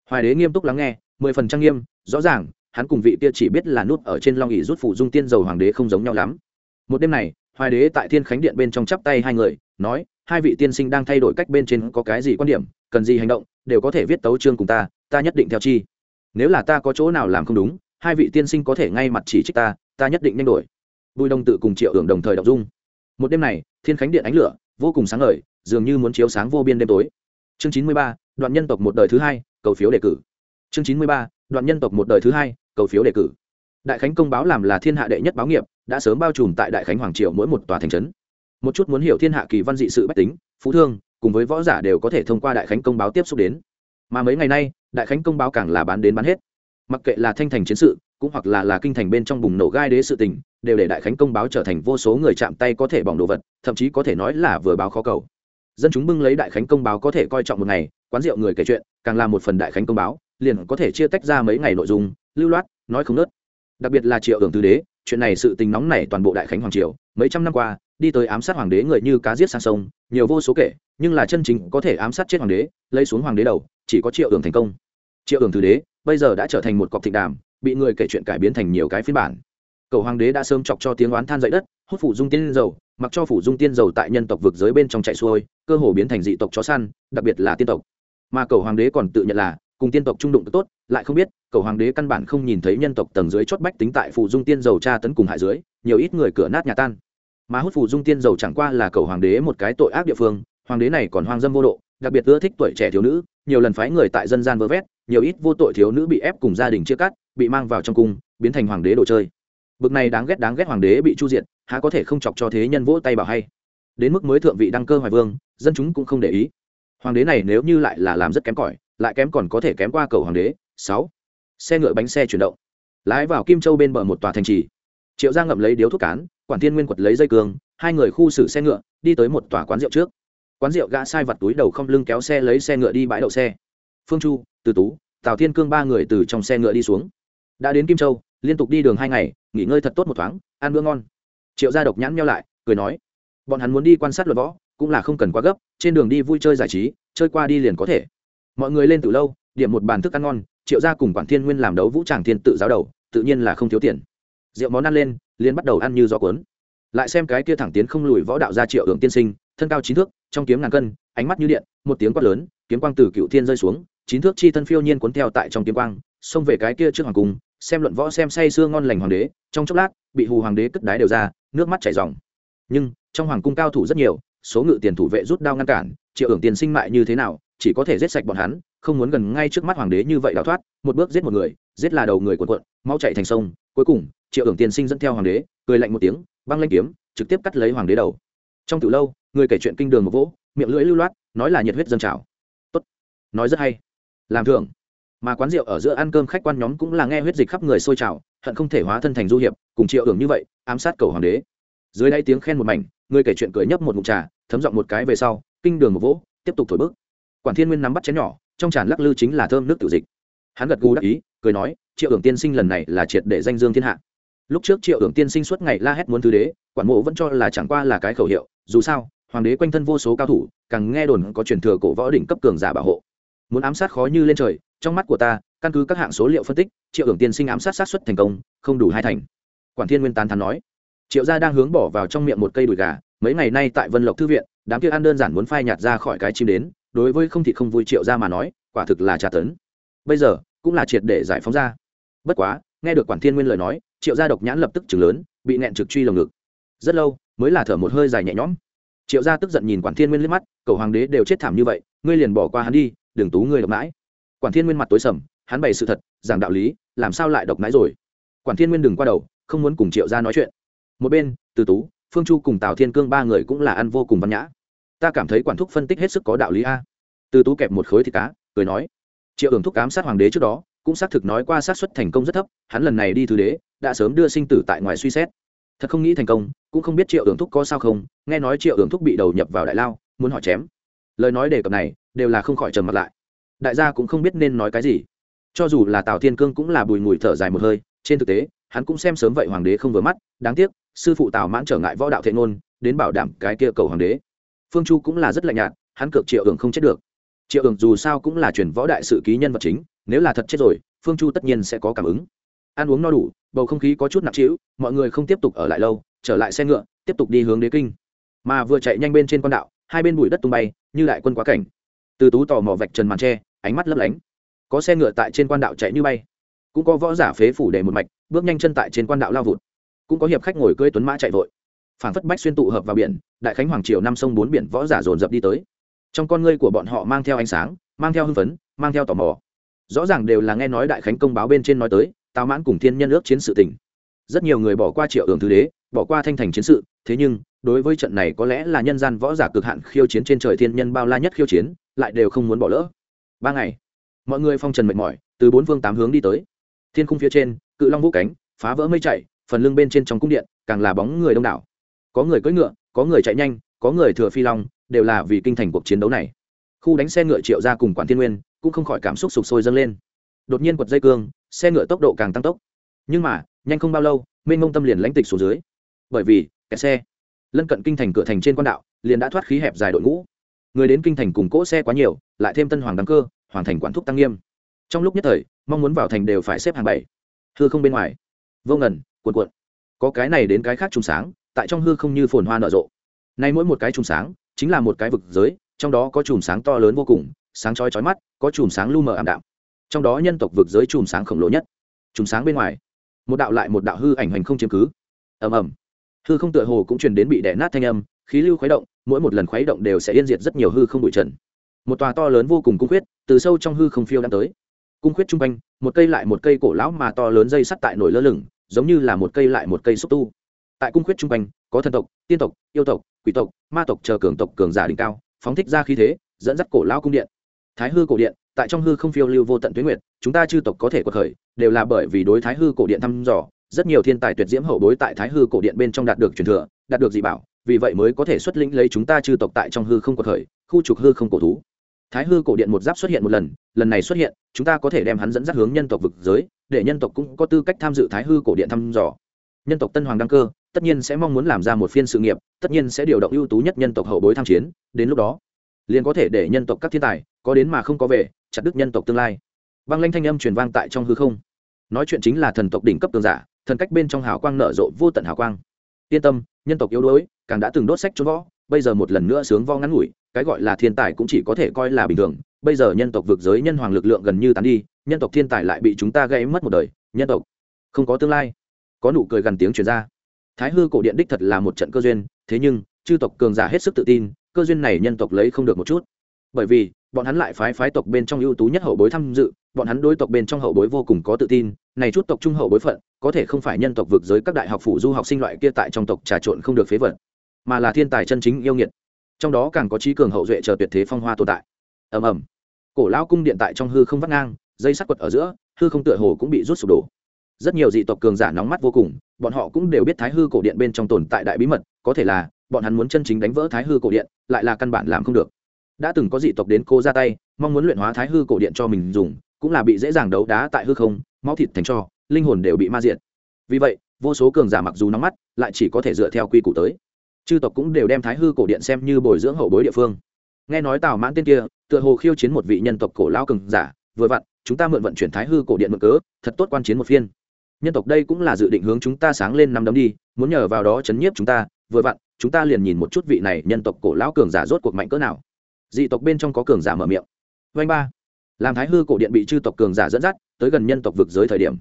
Speaker 1: Hoài đế nghiêm túc lắng nghe, mười phần trang nghiêm, rõ ràng, hắn cùng vị kia chỉ biết là nút ở trên long ỉ rút phụ dung tiên dầu hoàng đế không giống nhau lắm một đêm này, hoài đế tại thiên khánh điện bên trong chắp tay hai người, nói, hai vị tiên sinh đang thay đổi cách bên trên có cái gì quan điểm, cần gì hành động, đều có thể viết tấu chương cùng ta ta nhất định theo chi. Nếu là ta có chỗ nào làm không đúng, hai vị tiên sinh có thể ngay mặt chỉ trích ta ta nhất định nhanh đổi. Bùi đông tự cùng triệu hưởng đồng thời đọc dung. Một đêm này, thiên khánh điện ánh lửa, vô cùng sáng ngời, dường như muốn chiếu sáng vô biên đêm tối. Chương chín mươi ba, đoạn nhân tộc một đời thứ hai, cầu phiếu đề cử. Chương chín mươi ba, đoạn nhân tộc một đời thứ hai, cầu phiếu đề cử. Đại khánh công báo làm là thiên hạ đệ nhất báo nghiệp đã sớm bao trùm tại đại khánh hoàng triều mỗi một tòa thành trấn. Một chút muốn hiểu thiên hạ kỳ văn dị sự bách tính, phú thương, cùng với võ giả đều có thể thông qua đại khánh công báo tiếp xúc đến. Mà mấy ngày nay, đại khánh công báo càng là bán đến bán hết. Mặc kệ là thanh thành chiến sự, cũng hoặc là là kinh thành bên trong bùng nổ gai đế sự tình, đều để đại khánh công báo trở thành vô số người chạm tay có thể bỏng đồ vật, thậm chí có thể nói là vừa báo khó cầu. Dân chúng bưng lấy đại khánh công báo có thể coi trọng một ngày, quán rượu người kể chuyện, càng là một phần đại khánh công báo, liền có thể chia tách ra mấy ngày nội dung, lưu loát, nói không nớt. Đặc biệt là triệu hưởng tứ đế chuyện này sự tình nóng này toàn bộ đại khánh hoàng triều, mấy trăm năm qua, đi tới ám sát hoàng đế người như cá giết sang sông, nhiều vô số kể, nhưng là chân chính có thể ám sát chết hoàng đế, lấy xuống hoàng đế đầu, chỉ có triệu hưởng thành công. Triệu hưởng thứ đế, bây giờ đã trở thành một cọc thịnh đàm, bị người kể chuyện cải biến thành nhiều cái phiên bản. Cầu hoàng đế đã sớm chọc cho tiếng oán than dậy đất, hút phủ dung tiên dầu, mặc cho phủ dung tiên dầu tại nhân tộc vực giới bên trong chạy xuôi, cơ hồ biến thành dị tộc chó săn, đặc biệt là tiên tộc. Mà cầu hoàng đế còn tự nhận là cùng tiên tộc trung đụng tốt lại không biết cầu hoàng đế căn bản không nhìn thấy nhân tộc tầng dưới chót bách tính tại phụ dung tiên dầu tra tấn cùng hạ dưới nhiều ít người cửa nát nhà tan. Mà hút phụ dung tiên dầu chẳng qua là cầu hoàng đế một cái tội ác địa phương hoàng đế này còn hoang dâm vô độ đặc biệt ưa thích tuổi trẻ thiếu nữ nhiều lần phái người tại dân gian vơ vét nhiều ít vô tội thiếu nữ bị ép cùng gia đình chia cắt bị mang vào trong cung biến thành hoàng đế đồ chơi. Bực này đáng ghét đáng ghét hoàng đế bị chu diện, há có thể không chọc cho thế nhân vỗ tay bảo hay. Đến mức mới thượng vị đăng cơ hoài vương dân chúng cũng không để ý. Hoàng đế này nếu như lại là làm rất kém cỏi lại kém còn có thể kém qua cầu hoàng đế. Sáu. Xe ngựa bánh xe chuyển động. Lái vào kim châu bên bờ một tòa thành trì. Triệu giang ngậm lấy điếu thuốc cán, quản thiên nguyên quật lấy dây cường, hai người khu xử xe ngựa, đi tới một tòa quán rượu trước. Quán rượu gã sai vặt túi đầu không lưng kéo xe lấy xe ngựa đi bãi đậu xe. Phương chu, từ tú, tào thiên cương ba người từ trong xe ngựa đi xuống. Đã đến kim châu, liên tục đi đường hai ngày, nghỉ ngơi thật tốt một thoáng, ăn bữa ngon. Triệu gia độc nhãn nhau lại, cười nói, bọn hắn muốn đi quan sát luật võ, cũng là không cần quá gấp, trên đường đi vui chơi giải trí, chơi qua đi liền có thể mọi người lên từ lâu, điểm một bàn thức ăn ngon, triệu gia cùng quản thiên nguyên làm đấu vũ tràng thiên tự giáo đầu, tự nhiên là không thiếu tiền. Rượu món ăn lên, liền bắt đầu ăn như gió cuốn. Lại xem cái kia thẳng tiến không lùi võ đạo gia triệu hưởng tiên sinh, thân cao chín thước, trong kiếm ngàn cân, ánh mắt như điện, một tiếng quát lớn, kiếm quang từ cựu thiên rơi xuống, chín thước chi thân phiêu nhiên cuốn theo tại trong kiếm quang, xông về cái kia trước hoàng cung, xem luận võ xem say sưa ngon lành hoàng đế, trong chốc lát, bị hù hoàng đế cất đái đều ra, nước mắt chảy ròng. Nhưng, trong hoàng cung cao thủ rất nhiều, số ngự tiền thủ vệ rút đao ngăn cản, triệu hưởng tiền sinh mại như thế nào chỉ có thể giết sạch bọn hắn, không muốn gần ngay trước mắt hoàng đế như vậy đào thoát, một bước giết một người, giết là đầu người quần quận mau chạy thành sông, cuối cùng, triệu hưởng Tiên sinh dẫn theo hoàng đế, cười lạnh một tiếng, băng lanh kiếm, trực tiếp cắt lấy hoàng đế đầu. Trong từ lâu, người kể chuyện kinh đường một vỗ, miệng lưỡi lưu loát, nói là nhiệt huyết dân trào. Tốt. Nói rất hay. Làm thường mà quán rượu ở giữa ăn cơm khách quan nhóm cũng là nghe huyết dịch khắp người sôi trào, hận không thể hóa thân thành du hiệp, cùng triệu hưởng như vậy, ám sát cầu hoàng đế. Dưới đây tiếng khen một mảnh, người kể chuyện cười nhấp một ngụm trà, thấm giọng một cái về sau, kinh đường một vỗ, tiếp tục thổi bước quản thiên nguyên nắm bắt chén nhỏ, trong tràn lắc lư chính là thơm nước tiểu dịch. Hắn gật gù đắc ý, cười nói, triệu hưởng tiên sinh lần này là triệt để danh dương thiên hạ. Lúc trước triệu hưởng tiên sinh suốt ngày la hét muốn thứ đế, quản mộ vẫn cho là chẳng qua là cái khẩu hiệu, dù sao, hoàng đế quanh thân vô số cao thủ, càng nghe đồn có truyền thừa cổ võ đỉnh cấp cường giả bảo hộ. Muốn ám sát khó như lên trời, trong mắt của ta, căn cứ các hạng số liệu phân tích, triệu hưởng tiên sinh ám sát sát xuất thành công, không đủ hai thành. Quản thiên nguyên tán thắn nói. Triệu gia đang hướng bỏ vào trong miệng một cây đùi gà, mấy ngày nay tại vân lộc thư viện, đám kia ăn đơn giản muốn phai nhạt ra khỏi cái chim đến đối với không thịt không vui triệu gia mà nói, quả thực là tra tấn. Bây giờ, cũng là triệt để giải phóng ra. Bất quá, nghe được quản thiên nguyên lời nói, triệu gia độc nhãn lập tức chừng lớn, bị nẹn trực truy lồng ngực. Rất lâu, mới là thở một hơi dài nhẹ nhõm. Triệu gia tức giận nhìn quản thiên nguyên liếc mắt cầu hoàng đế đều chết thảm như vậy, ngươi liền bỏ qua hắn đi, đừng tú ngươi độc mãi. Quản thiên nguyên mặt tối sầm, hắn bày sự thật, giảng đạo lý, làm sao lại độc mãi rồi? Quản thiên nguyên đừng qua đầu, không muốn cùng triệu gia nói chuyện. Một bên, từ tú, phương chu cùng tào thiên cương ba người cũng là ăn vô cùng văn nhã ta cảm thấy quản thúc phân tích hết sức có đạo lý a. Từ tú kẹp một khối thịt cá, cười nói. Triệu hưởng thúc cám sát hoàng đế trước đó, cũng xác thực nói qua xác suất thành công rất thấp, hắn lần này đi thứ đế, đã sớm đưa sinh tử tại ngoài suy xét. Thật không nghĩ thành công, cũng không biết triệu hưởng thúc có sao không, nghe nói triệu hưởng thúc bị đầu nhập vào đại lao, muốn họ chém. Lời nói đề cập này, đều là không khỏi trầm mặt lại. Đại gia cũng không biết nên nói cái gì. Cho dù là tào thiên cương cũng là bùi ngùi thở dài một hơi, trên thực tế, hắn cũng xem sớm vậy hoàng đế không vừa mắt, đáng tiếc, sư phụ tào mãn trở ngại võ đạo thệ ngôn, đến bảo đảm cái kia cầu hoàng đế phương chu cũng là rất lạnh nhạt, hắn cược triệu hưởng không chết được. Triệu hưởng dù sao cũng là truyền võ đại sự ký nhân vật chính, nếu là thật chết rồi, phương chu tất nhiên sẽ có cảm ứng. Ăn uống no đủ, bầu không khí có chút nặng trĩu, mọi người không tiếp tục ở lại lâu, trở lại xe ngựa, tiếp tục đi hướng đế kinh. Mà vừa chạy nhanh bên trên con đạo, hai bên bụi đất tung bay, như đại quân quá cảnh. Từ tú tò mò vạch trần màn tre, ánh mắt lấp lánh. Có xe ngựa tại trên quan đạo chạy như bay. Cũng có võ giả phế phủ để một mạch, bước nhanh chân tại trên quan đạo lao vụt. Cũng có hiệp khách ngồi cưỡi tuấn mã chạy vội phản phất bách xuyên tụ hợp vào biển, đại khánh hoàng triều năm sông bốn biển võ giả dồn dập đi tới. Trong con ngươi của bọn họ mang theo ánh sáng, mang theo hưng phấn, mang theo tò mò. Rõ ràng đều là nghe nói đại khánh công báo bên trên nói tới tào mãn cùng thiên nhân ước chiến sự tình. Rất nhiều người bỏ qua triệu ưởng thứ đế, bỏ qua thanh thành chiến sự, thế nhưng, đối với trận này có lẽ là nhân gian võ giả cực hạn khiêu chiến trên trời thiên nhân bao la nhất khiêu chiến, lại đều không muốn bỏ lỡ. Ba ngày, mọi người phong trần mệt mỏi, từ bốn phương tám hướng đi tới. Thiên khung phía trên, cự long vũ cánh, phá vỡ mây chạy phần lưng bên trên trong cung điện, càng là bóng người đông đảo có người cưỡi ngựa, có người chạy nhanh, có người thừa phi long, đều là vì kinh thành cuộc chiến đấu này. Khu đánh xe ngựa triệu ra cùng quản thiên nguyên cũng không khỏi cảm xúc sụp sôi dâng lên. Đột nhiên quật dây cương, xe ngựa tốc độ càng tăng tốc. Nhưng mà, nhanh không bao lâu, mênh mông tâm liền lánh tịch xuống dưới. Bởi vì kẹt xe lân cận kinh thành cửa thành trên quan đạo, liền đã thoát khí hẹp dài đội ngũ. Người đến kinh thành cùng cỗ xe quá nhiều, lại thêm tân hoàng đăng cơ hoàng thành quản thúc tăng nghiêm. Trong lúc nhất thời, mong muốn vào thành đều phải xếp hàng bảy. Thưa không bên ngoài. Vô ngần, cuộn cuộn. Có cái này đến cái khác trùng sáng tại trong hư không như phồn hoa nở rộ. Nay mỗi một cái chùm sáng chính là một cái vực giới, trong đó có chùm sáng to lớn vô cùng, sáng chói chói mắt, có chùm sáng lu mờ ảm đạm. Trong đó nhân tộc vực giới chùm sáng khổng lồ nhất. Chùm sáng bên ngoài, một đạo lại một đạo hư ảnh hành không chiếm cứ. Ầm ầm. Hư không tựa hồ cũng truyền đến bị đè nát thanh âm, khí lưu khuấy động, mỗi một lần khuấy động đều sẽ yên diệt rất nhiều hư không bụi trần. Một tòa to lớn vô cùng cung khuyết, từ sâu trong hư không phiêu đang tới. Cung khuyết trung quanh, một cây lại một cây cổ lão mà to lớn dây sắt tại nổi lơ lửng, giống như là một cây lại một cây xúc tu tại cung khuyết trung quanh, có thần tộc, tiên tộc, yêu tộc, quỷ tộc, ma tộc chờ cường tộc, cường giả đỉnh cao, phóng thích ra khí thế, dẫn dắt cổ lão cung điện. Thái hư cổ điện, tại trong hư không phiêu lưu vô tận tuyến nguyệt, chúng ta chư tộc có thể quật khởi, đều là bởi vì đối thái hư cổ điện thăm dò, rất nhiều thiên tài tuyệt diễm hậu bối tại thái hư cổ điện bên trong đạt được truyền thừa, đạt được dị bảo, vì vậy mới có thể xuất lĩnh lấy chúng ta chư tộc tại trong hư không quật khởi, khu trục hư không cổ thú. Thái hư cổ điện một giáp xuất hiện một lần lần này xuất hiện, chúng ta có thể đem hắn dẫn dắt hướng nhân tộc vực giới, để nhân tộc cũng có tư cách tham dự thái hư cổ điện thăm dò. Nhân tộc tân hoàng đăng cơ tất nhiên sẽ mong muốn làm ra một phiên sự nghiệp, tất nhiên sẽ điều động ưu tú nhất nhân tộc hậu bối tham chiến, đến lúc đó, liền có thể để nhân tộc các thiên tài, có đến mà không có về, chặt đứt nhân tộc tương lai. Băng lanh thanh âm truyền vang tại trong hư không. Nói chuyện chính là thần tộc đỉnh cấp tường giả, thần cách bên trong hào quang nở rộ vô tận hào quang. Yên tâm, nhân tộc yếu đuối, càng đã từng đốt sách trốn võ, bây giờ một lần nữa sướng vo ngắn ngủi, cái gọi là thiên tài cũng chỉ có thể coi là bình thường. Bây giờ nhân tộc vực giới nhân hoàng lực lượng gần như tán đi, nhân tộc thiên tài lại bị chúng ta gây mất một đời, nhân tộc không có tương lai. Có nụ cười gần tiếng truyền ra thái hư cổ điện đích thật là một trận cơ duyên, thế nhưng, chư tộc cường giả hết sức tự tin, cơ duyên này nhân tộc lấy không được một chút. Bởi vì, bọn hắn lại phái phái tộc bên trong ưu tú nhất hậu bối tham dự, bọn hắn đối tộc bên trong hậu bối vô cùng có tự tin, này chút tộc trung hậu bối phận, có thể không phải nhân tộc vực giới các đại học phủ du học sinh loại kia tại trong tộc trà trộn không được phế vật, mà là thiên tài chân chính yêu nghiệt. Trong đó càng có trí cường hậu duệ chờ tuyệt thế phong hoa tồn tại. Ầm ầm. Cổ lão cung điện tại trong hư không vắt ngang, dây sắt quật ở giữa, hư không tựa hồ cũng bị rút sụp đổ rất nhiều dị tộc cường giả nóng mắt vô cùng, bọn họ cũng đều biết thái hư cổ điện bên trong tồn tại đại bí mật, có thể là, bọn hắn muốn chân chính đánh vỡ thái hư cổ điện, lại là căn bản làm không được. Đã từng có dị tộc đến cô ra tay, mong muốn luyện hóa thái hư cổ điện cho mình dùng, cũng là bị dễ dàng đấu đá tại hư không, máu thịt thành cho, linh hồn đều bị ma diện vì vậy, vô số cường giả mặc dù nóng mắt, lại chỉ có thể dựa theo quy củ tới. Chư tộc cũng đều đem thái hư cổ điện xem như bồi dưỡng hậu bối địa phương. Nghe nói tào mãn tên kia, tựa hồ khiêu chiến một vị nhân tộc cổ lao cường giả, vừa vặn, chúng ta mượn vận chuyển thái hư cổ điện mượn cớ, thật tốt quan chiến một phiên nhân tộc đây cũng là dự định hướng chúng ta sáng lên năm đấm đi, muốn nhờ vào đó chấn nhiếp chúng ta, vừa vặn, chúng ta liền nhìn một chút vị này nhân tộc cổ lão cường giả rốt cuộc mạnh cỡ nào. Dị tộc bên trong có cường giả mở miệng. Vanh ba. Làm thái hư cổ điện bị chư tộc cường giả dẫn dắt, tới gần nhân tộc vực giới thời điểm.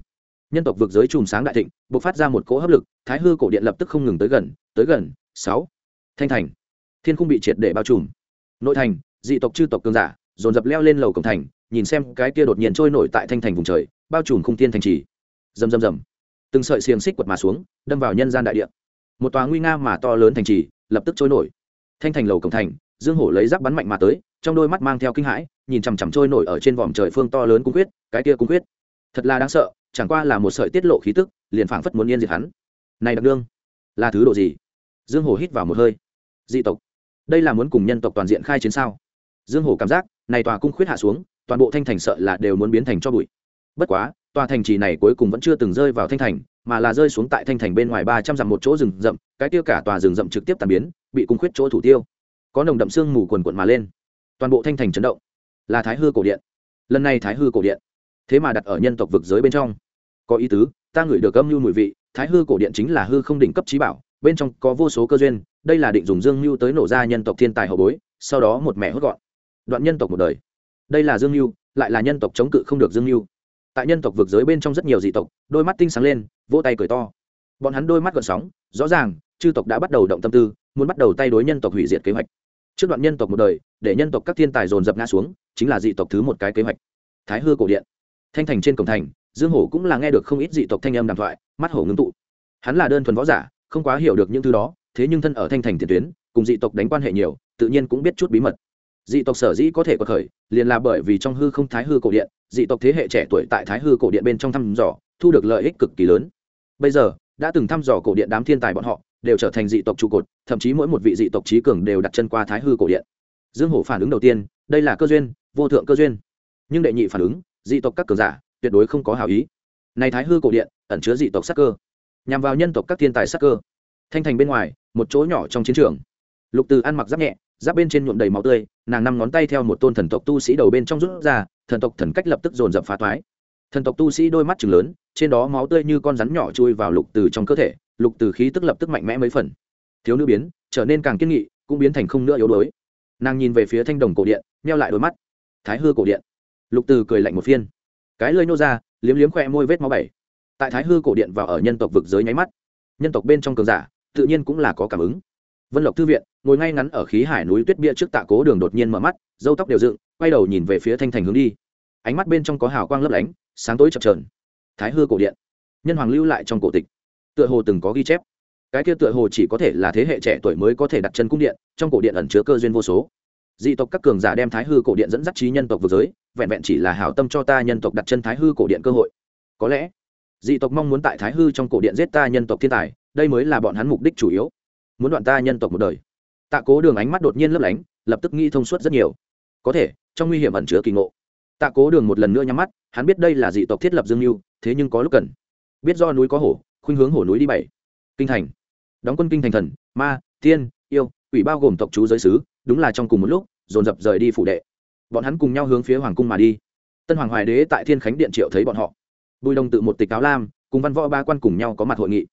Speaker 1: Nhân tộc vực giới chùm sáng đại thịnh b ộ c phát ra một cỗ hấp lực, thái hư cổ điện lập tức không ngừng tới gần tới gần, sáu. Thanh thành. Thiên không bị triệt để bao trùm. Nội thành, dị tộc chư tộc cường giả, dồn dập leo lên lầu cổng thành, nhìn xem cái kia đột nhiên trôi nổi tại thanh thành vùng trời, bao trùm khung tiên thành trì rầm rầm rầm. Từng sợi xiềng xích quật mà xuống, đâm vào nhân gian đại địa. Một tòa nguy nga mà to lớn thành trì, lập tức trôi nổi. Thanh thành lầu cổng thành, dương hổ lấy giáp bắn mạnh mà tới, trong đôi mắt mang theo kinh hãi, nhìn chằm chằm trôi nổi ở trên vòm trời phương to lớn cung quyết, cái kia cung quyết. Thật là đáng sợ, chẳng qua là một sợi tiết lộ khí tức, liền phảng phất muốn yên diệt hắn. Này đặc đương, là thứ độ gì? Dương hổ hít vào một hơi. Dị tộc. Đây là muốn cùng nhân tộc toàn diện khai chiến sao? Dương hổ cảm giác, này tòa cung khuyết hạ xuống, toàn bộ thanh thành sợ là đều muốn biến thành cho bụi. Bất quá tòa thành trì này cuối cùng vẫn chưa từng rơi vào thanh thành, mà là rơi xuống tại thanh thành bên ngoài ba trăm dặm một chỗ rừng rậm, cái tiêu cả tòa rừng rậm trực tiếp tàn biến, bị cung khuyết chỗ thủ tiêu. Có nồng đậm sương mù quần quận mà lên. Toàn bộ thanh thành chấn động. Là thái hư cổ điện. Lần này thái hư cổ điện. Thế mà đặt ở nhân tộc vực giới bên trong. Có ý tứ, ta ngửi được âm mưu mùi vị, thái hư cổ điện chính là hư không đỉnh cấp trí bảo, bên trong có vô số cơ duyên, đây là định dùng dương mưu tới nổ ra nhân tộc thiên tài hậu bối, sau đó một mẹ hốt gọn. Đoạn nhân tộc một đời. Đây là dương mưu lại là nhân tộc chống cự không được dương mưu tại nhân tộc vực giới bên trong rất nhiều dị tộc, đôi mắt tinh sáng lên, vỗ tay cười to. Bọn hắn đôi mắt gợn sóng, rõ ràng, chư tộc đã bắt đầu động tâm tư, muốn bắt đầu tay đối nhân tộc hủy diệt kế hoạch. Trước đoạn nhân tộc một đời, để nhân tộc các thiên tài dồn dập ngã xuống, chính là dị tộc thứ một cái kế hoạch. Thái hư cổ điện. Thanh thành trên cổng thành, dương hổ cũng là nghe được không ít dị tộc thanh âm đàm thoại, mắt hổ ngưng tụ. Hắn là đơn thuần võ giả, không quá hiểu được những thứ đó, thế nhưng thân ở thanh thành tiền tuyến, cùng dị tộc đánh quan hệ nhiều, tự nhiên cũng biết chút bí mật. Dị tộc sở dĩ có thể có khởi, liền là bởi vì trong hư không thái hư cổ điện dị tộc thế hệ trẻ tuổi tại thái hư cổ điện bên trong thăm dò, thu được lợi ích cực kỳ lớn. Bây giờ, đã từng thăm dò cổ điện đám thiên tài bọn họ, đều trở thành dị tộc trụ cột, thậm chí mỗi một vị dị tộc trí cường đều đặt chân qua thái hư cổ điện. Dương hổ phản ứng đầu tiên, đây là cơ duyên, vô thượng cơ duyên. Nhưng đệ nhị phản ứng, dị tộc các cường giả, tuyệt đối không có hảo ý. Này thái hư cổ điện, ẩn chứa dị tộc sắc cơ. Nhằm vào nhân tộc các thiên tài sắc cơ. Thanh thành bên ngoài, một chỗ nhỏ trong chiến trường. Lục từ ăn mặc giáp nhẹ, giáp bên trên nhuộm đầy máu tươi, nàng năm ngón tay theo một tôn thần tộc tu sĩ đầu bên trong rút ra thần tộc thần cách lập tức dồn dập phá toái thần tộc tu sĩ đôi mắt chừng lớn, trên đó máu tươi như con rắn nhỏ chui vào lục từ trong cơ thể, lục từ khí tức lập tức mạnh mẽ mấy phần. Thiếu nữ biến, trở nên càng kiên nghị, cũng biến thành không nữa yếu đuối. Nàng nhìn về phía thanh đồng cổ điện neo lại đôi mắt. Thái hư cổ điện. Lục từ cười lạnh một phiên. Cái lơi nô ra, liếm liếm khoe môi vết máu bảy. Tại thái hư cổ điện vào ở nhân tộc vực giới nháy mắt, nhân tộc bên trong cường giả, tự nhiên cũng là có cảm ứng vân lộc thư viện, ngồi ngay ngắn ở khí hải núi tuyết bia trước tạ cố đường đột nhiên mở mắt dâu tóc đều dựng, quay đầu nhìn về phía thanh thành hướng đi. Ánh mắt bên trong có hào quang lấp lánh, sáng tối chập trờn thái hư cổ điện. Nhân hoàng lưu lại trong cổ tịch. Tựa hồ từng có ghi chép. Cái kia tựa hồ chỉ có thể là thế hệ trẻ tuổi mới có thể đặt chân cung điện, trong cổ điện ẩn chứa cơ duyên vô số. Dị tộc các cường giả đem thái hư cổ điện dẫn dắt trí nhân tộc vực giới, vẹn vẹn chỉ là hảo tâm cho ta nhân tộc đặt chân thái hư cổ điện cơ hội. Có lẽ, dị tộc mong muốn tại thái hư trong cổ điện giết ta nhân tộc thiên tài, đây mới là bọn hắn mục đích chủ yếu muốn đoạn ta nhân tộc một đời. Tạ cố đường ánh mắt đột nhiên lấp lánh, lập tức nghĩ thông suốt rất nhiều. Có thể, trong nguy hiểm ẩn chứa kỳ ngộ. Tạ cố đường một lần nữa nhắm mắt, hắn biết đây là dị tộc thiết lập dương mưu, thế nhưng có lúc cần. Biết do núi có hổ, khuynh hướng hổ núi đi bảy. Kinh thành. Đóng quân kinh thành thần, ma, tiên, yêu ủy bao gồm tộc chú giới sứ đúng là trong cùng một lúc, dồn dập rời đi phủ đệ. Bọn hắn cùng nhau hướng phía hoàng cung mà đi. Tân hoàng hoài đế tại thiên khánh điện triệu thấy bọn họ. Bùi đồng tự một tịch áo lam, cùng văn võ ba quan cùng nhau có mặt hội nghị.